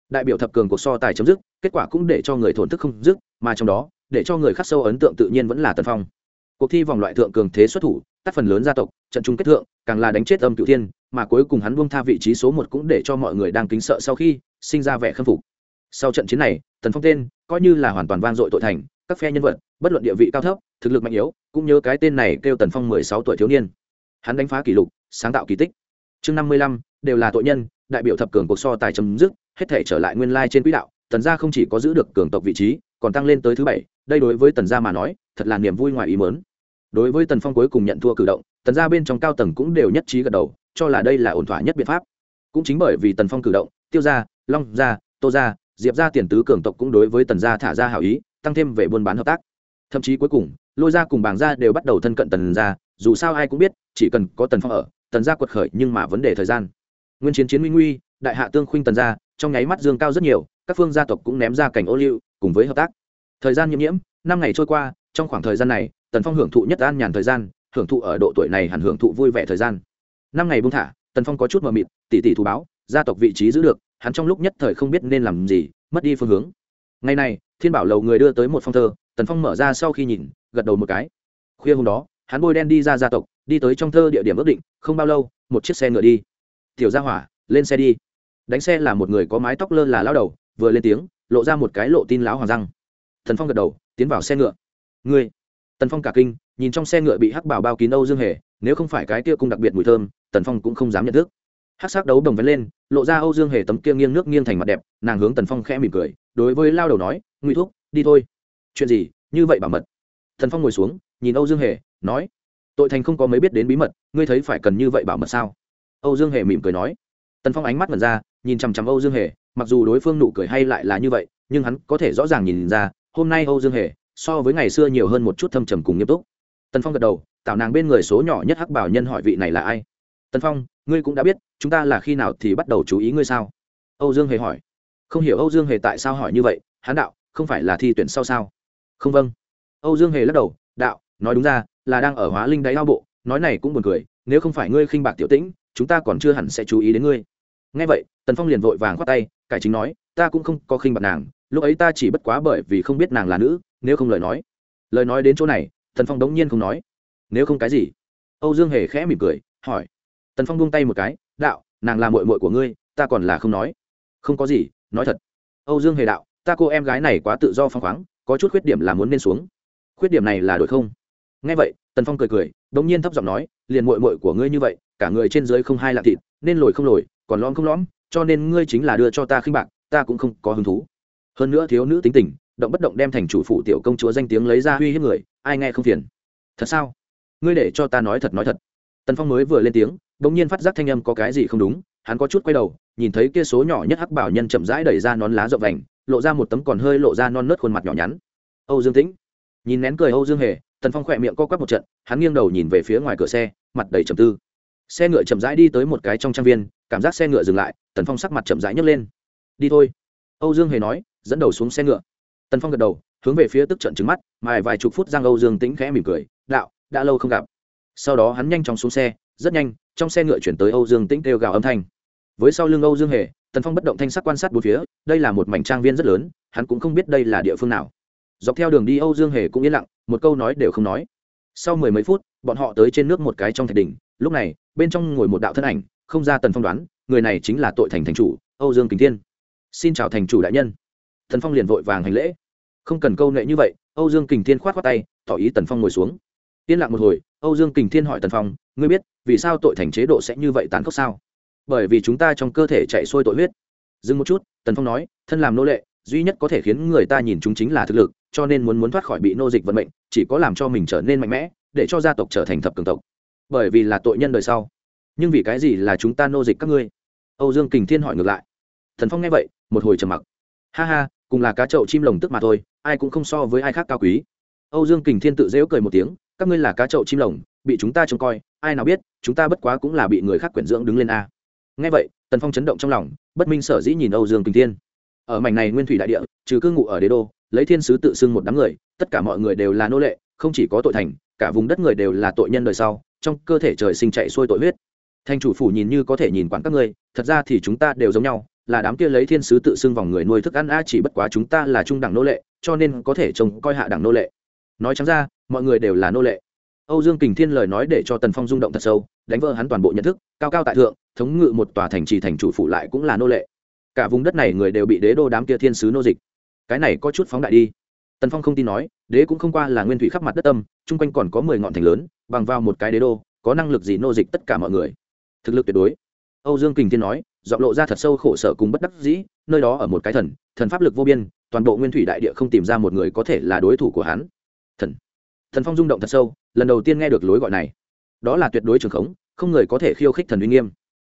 Đại biểu thập cường cuộc so tài chấm dứt, kết quả cũng để cho người thổn thức không dứt, mà trong đó, để cho người khắc sâu ấn tượng tự nhiên vẫn là tần phong. Cuộc thi vòng loại thượng cường thế xuất thủ, tác phần lớn gia tộc, trận chung kết thượng, càng là đánh chết âm cựu thiên, mà cuối cùng hắn buông tha vị trí số một cũng để cho mọi người đang kính sợ sau khi sinh ra vẻ khâm phục. Sau trận chiến này, tần phong tên coi như là hoàn toàn vang dội tội thành, các phe nhân vật, bất luận địa vị cao thấp, thực lực mạnh yếu, cũng nhớ cái tên này kêu tần phong mười sáu tuổi thiếu niên hắn đánh phá kỷ lục, sáng tạo kỳ tích. Chương năm mươi lăm, đều là tội nhân, đại biểu thập cường cuộc so tài chấm dứt, hết thể trở lại nguyên lai trên quỹ đạo, tần gia không chỉ có giữ được cường tộc vị trí, còn tăng lên tới thứ bảy, đây đối với tần gia mà nói, thật là niềm vui ngoài ý mớn đối với tần phong cuối cùng nhận thua cử động, tần gia bên trong cao tầng cũng đều nhất trí gật đầu, cho là đây là ổn thỏa nhất biện pháp. Cũng chính bởi vì tần phong cử động, tiêu gia, long gia, tô gia, diệp gia tiền tứ cường tộc cũng đối với tần gia thả ra hảo ý, tăng thêm về buôn bán hợp tác. Thậm chí cuối cùng, lôi gia cùng bảng gia đều bắt đầu thân cận tần gia dù sao ai cũng biết, chỉ cần có tần phong ở, tần gia quật khởi nhưng mà vấn đề thời gian. Nguyên chiến chiến nguy nguy, đại hạ tương khuynh tần gia, trong nháy mắt dương cao rất nhiều, các phương gia tộc cũng ném ra cảnh ô liu, cùng với hợp tác. Thời gian nhiễm nhiễm, năm ngày trôi qua, trong khoảng thời gian này, tần phong hưởng thụ nhất an nhàn thời gian, hưởng thụ ở độ tuổi này hẳn hưởng thụ vui vẻ thời gian. Năm ngày buông thả, tần phong có chút mờ mịt, tỉ tỉ thù báo, gia tộc vị trí giữ được, hắn trong lúc nhất thời không biết nên làm gì, mất đi phương hướng. Ngày này, thiên bảo lầu người đưa tới một phong thơ, tần phong mở ra sau khi nhìn, gật đầu một cái. Khuya hôm đó hắn bôi đen đi ra gia tộc, đi tới trong thơ địa điểm ước định, không bao lâu, một chiếc xe ngựa đi. Tiểu gia hỏa, lên xe đi. Đánh xe là một người có mái tóc lơ là lao đầu, vừa lên tiếng, lộ ra một cái lộ tin láo hoàng răng. Thần phong gật đầu, tiến vào xe ngựa. Ngươi? Tần phong cả kinh, nhìn trong xe ngựa bị hắc bảo bao kín âu dương hề, nếu không phải cái kia cung đặc biệt mùi thơm, tần phong cũng không dám nhận thức. Hắc sắc đấu đồng vén lên, lộ ra âu dương hề tấm kia nghiêng nước nghiêng thành mặt đẹp, nàng hướng tần phong khẽ mỉm cười, đối với lao đầu nói nguy thuốc đi thôi. Chuyện gì? Như vậy bảo mật. Tần phong ngồi xuống, nhìn âu dương hề nói, tội thành không có mấy biết đến bí mật, ngươi thấy phải cần như vậy bảo mật sao? Âu dương hề mỉm cười nói. Tần phong ánh mắt mật ra, nhìn chằm chằm âu dương hề, mặc dù đối phương nụ cười hay lại là như vậy, nhưng hắn có thể rõ ràng nhìn ra, hôm nay âu dương hề so với ngày xưa nhiều hơn một chút thâm trầm cùng nghiêm túc. Tần phong gật đầu tạo nàng bên người số nhỏ nhất hắc bảo nhân hỏi vị này là ai? Tần phong, ngươi cũng đã biết, chúng ta là khi nào thì bắt đầu chú ý ngươi sao? Âu dương hề hỏi. Không hiểu âu dương hề tại sao hỏi như vậy, hắn đạo, không phải là thi tuyển sau sao? Không vâng. Âu dương hề lắc đầu, đạo, nói đúng ra là đang ở hóa linh đáy ao bộ, nói này cũng buồn cười, nếu không phải ngươi khinh bạc tiểu tĩnh, chúng ta còn chưa hẳn sẽ chú ý đến ngươi. Ngay vậy, tần phong liền vội vàng khoát tay, cải chính nói, ta cũng không có khinh bạc nàng, lúc ấy ta chỉ bất quá bởi vì không biết nàng là nữ, nếu không lời nói. Lời nói đến chỗ này, tần phong đống nhiên không nói. Nếu không cái gì? Âu dương hề khẽ mỉm cười, hỏi. Tần phong buông tay một cái, đạo, nàng là mội mội của ngươi, ta còn là không nói. Không có gì, nói thật. Âu dương hề đạo, ta cô em gái này quá tự do phăng khoáng, có chút khuyết điểm là muốn nên xuống. Khuyết điểm này là đổi không? Nghe vậy, tần phong cười cười, đống nhiên thấp giọng nói, liền mội mội của ngươi như vậy, cả người trên dưới không hai lạ thịt, nên lồi không lồi, còn lõm không lõm, cho nên ngươi chính là đưa cho ta khinh bạc, ta cũng không có hứng thú. Hơn nữa thiếu nữ tính tình, động bất động đem thành chủ phụ tiểu công chúa danh tiếng lấy ra uy hiếp người, ai nghe không phiền. Thật sao? Ngươi để cho ta nói thật nói thật. Tần phong mới vừa lên tiếng, đống nhiên phát giác thanh âm có cái gì không đúng, hắn có chút quay đầu, nhìn thấy kia số nhỏ nhất hắc bảo nhân chậm rãi đẩy ra nón lá rộng vành, lộ ra một tấm còn hơi lộ ra non nớt khuôn mặt nhỏ nhắn. Âu dương tĩnh. Nhìn nén cười âu dương hề tần phong khỏe miệng co quắp một trận, hắn nghiêng đầu nhìn về phía ngoài cửa xe, mặt đầy trầm tư. Xe ngựa chậm rãi đi tới một cái trong trang viên, cảm giác xe ngựa dừng lại, tần phong sắc mặt chậm rãi nhấc lên. Đi thôi. Âu dương hề nói, dẫn đầu xuống xe ngựa. Tần phong gật đầu, hướng về phía tức trận trứng mắt, mài vài chục phút giang âu dương tĩnh khẽ mỉm cười, đạo, đã lâu không gặp. Sau đó hắn nhanh chóng xuống xe, rất nhanh, trong xe ngựa chuyển tới âu dương tĩnh kêu gào âm thanh. Với sau lưng âu dương hề, tần phong bất động thanh sắc quan sát bốn phía, đây là một mảnh trang viên rất lớn, hắn cũng không biết đây là địa phương nào dọc theo đường đi âu dương hề cũng yên lặng, một câu nói đều không nói. Sau mười mấy phút, bọn họ tới trên nước một cái trong thạch đỉnh. Lúc này, bên trong ngồi một đạo thân ảnh, không ra tần phong đoán, người này chính là tội thành thành chủ, âu dương kính thiên. Xin chào thành chủ đại nhân. Thần phong liền vội vàng hành lễ. Không cần câu nệ như vậy, âu dương kình thiên k h o á t khoác tay, tỏ ý tần phong ngồi xuống. Yên lặng một hồi, âu dương kình thiên hỏi tần phong, ngươi biết, vì sao tội thành chế độ sẽ như vậy tàn khốc sao? Bởi vì chúng ta trong cơ thể chạy xuôi tội huyết. Dừng một chút, tần phong nói, thân làm nô lệ, duy nhất có thể khiến người ta nhìn chúng chính là thực lực cho nên muốn muốn thoát khỏi bị nô dịch vận mệnh, chỉ có làm cho mình trở nên mạnh mẽ, để cho gia tộc trở thành thập cường tộc. Bởi vì là tội nhân đời sau. Nhưng vì cái gì là chúng ta nô dịch các ngươi? Âu dương kình thiên hỏi ngược lại. Thần phong nghe vậy, một hồi trầm mặc. Ha ha, cùng là cá chậu chim lồng tức mà thôi, ai cũng không so với ai khác cao quý. Âu dương kình thiên tự dễu cười một tiếng, các ngươi là cá chậu chim lồng, bị chúng ta trông coi, ai nào biết, chúng ta bất quá cũng là bị người khác quyển dưỡng đứng lên a. Nghe vậy, tần phong chấn động trong lòng, bất minh sở dĩ nhìn âu dương kình thiên. Ở mảnh này nguyên thủy đại địa, trừ cư ngụ ở đế đô lấy thiên sứ tự xưng một đám người, tất cả mọi người đều là nô lệ, không chỉ có tội thành, cả vùng đất người đều là tội nhân đời sau, trong cơ thể trời sinh chạy xuôi tội huyết. Thành chủ phủ nhìn như có thể nhìn quản các ngươi, thật ra thì chúng ta đều giống nhau, là đám kia lấy thiên sứ tự xưng vòng người nuôi thức ăn a chỉ bất quá chúng ta là trung đẳng nô lệ, cho nên có thể trông coi hạ đẳng nô lệ. Nói chẳng ra, mọi người đều là nô lệ. Âu dương kình thiên lời nói để cho tần phong rung động thật sâu, đánh vỡ hắn toàn bộ nhận thức, cao cao tại thượng, thống ngự một tòa thành trì thành chủ phủ lại cũng là nô lệ. Cả vùng đất này người đều bị đế đô đám kia thiên sứ nô dịch cái này có chút phóng đại đi. Tần phong không tin nói, đế cũng không qua là nguyên thủy khắp mặt đất tâm, chung quanh còn có mười ngọn thành lớn, bằng vào một cái đế đô, có năng lực gì nô dịch tất cả mọi người. Thực lực tuyệt đối. Âu dương kình thiên nói dọn lộ ra thật sâu khổ sở cùng bất đắc dĩ, nơi đó ở một cái thần thần pháp lực vô biên, toàn bộ nguyên thủy đại địa không tìm ra một người có thể là đối thủ của hắn. Thần. Thần phong rung động thật sâu, lần đầu tiên nghe được lối gọi này. Đó là tuyệt đối trường khống, không người có thể khiêu khích thần uy nghiêm.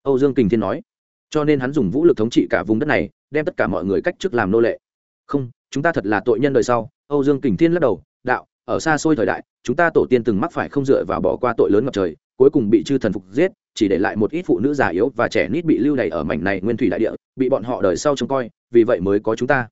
Âu dương kình thiên nói. Cho nên hắn dùng vũ lực thống trị cả vùng đất này, đem tất cả mọi người cách chức làm nô lệ không, chúng ta thật là tội nhân đời sau. Âu dương kình thiên lắc đầu, đạo, ở xa xôi thời đại, chúng ta tổ tiên từng mắc phải không dựa vào bỏ qua tội lớn ngập trời, cuối cùng bị chư thần phục giết, chỉ để lại một ít phụ nữ già yếu và trẻ nít bị lưu đày ở mảnh này nguyên thủy đại địa, bị bọn họ đời sau trông coi, vì vậy mới có chúng ta.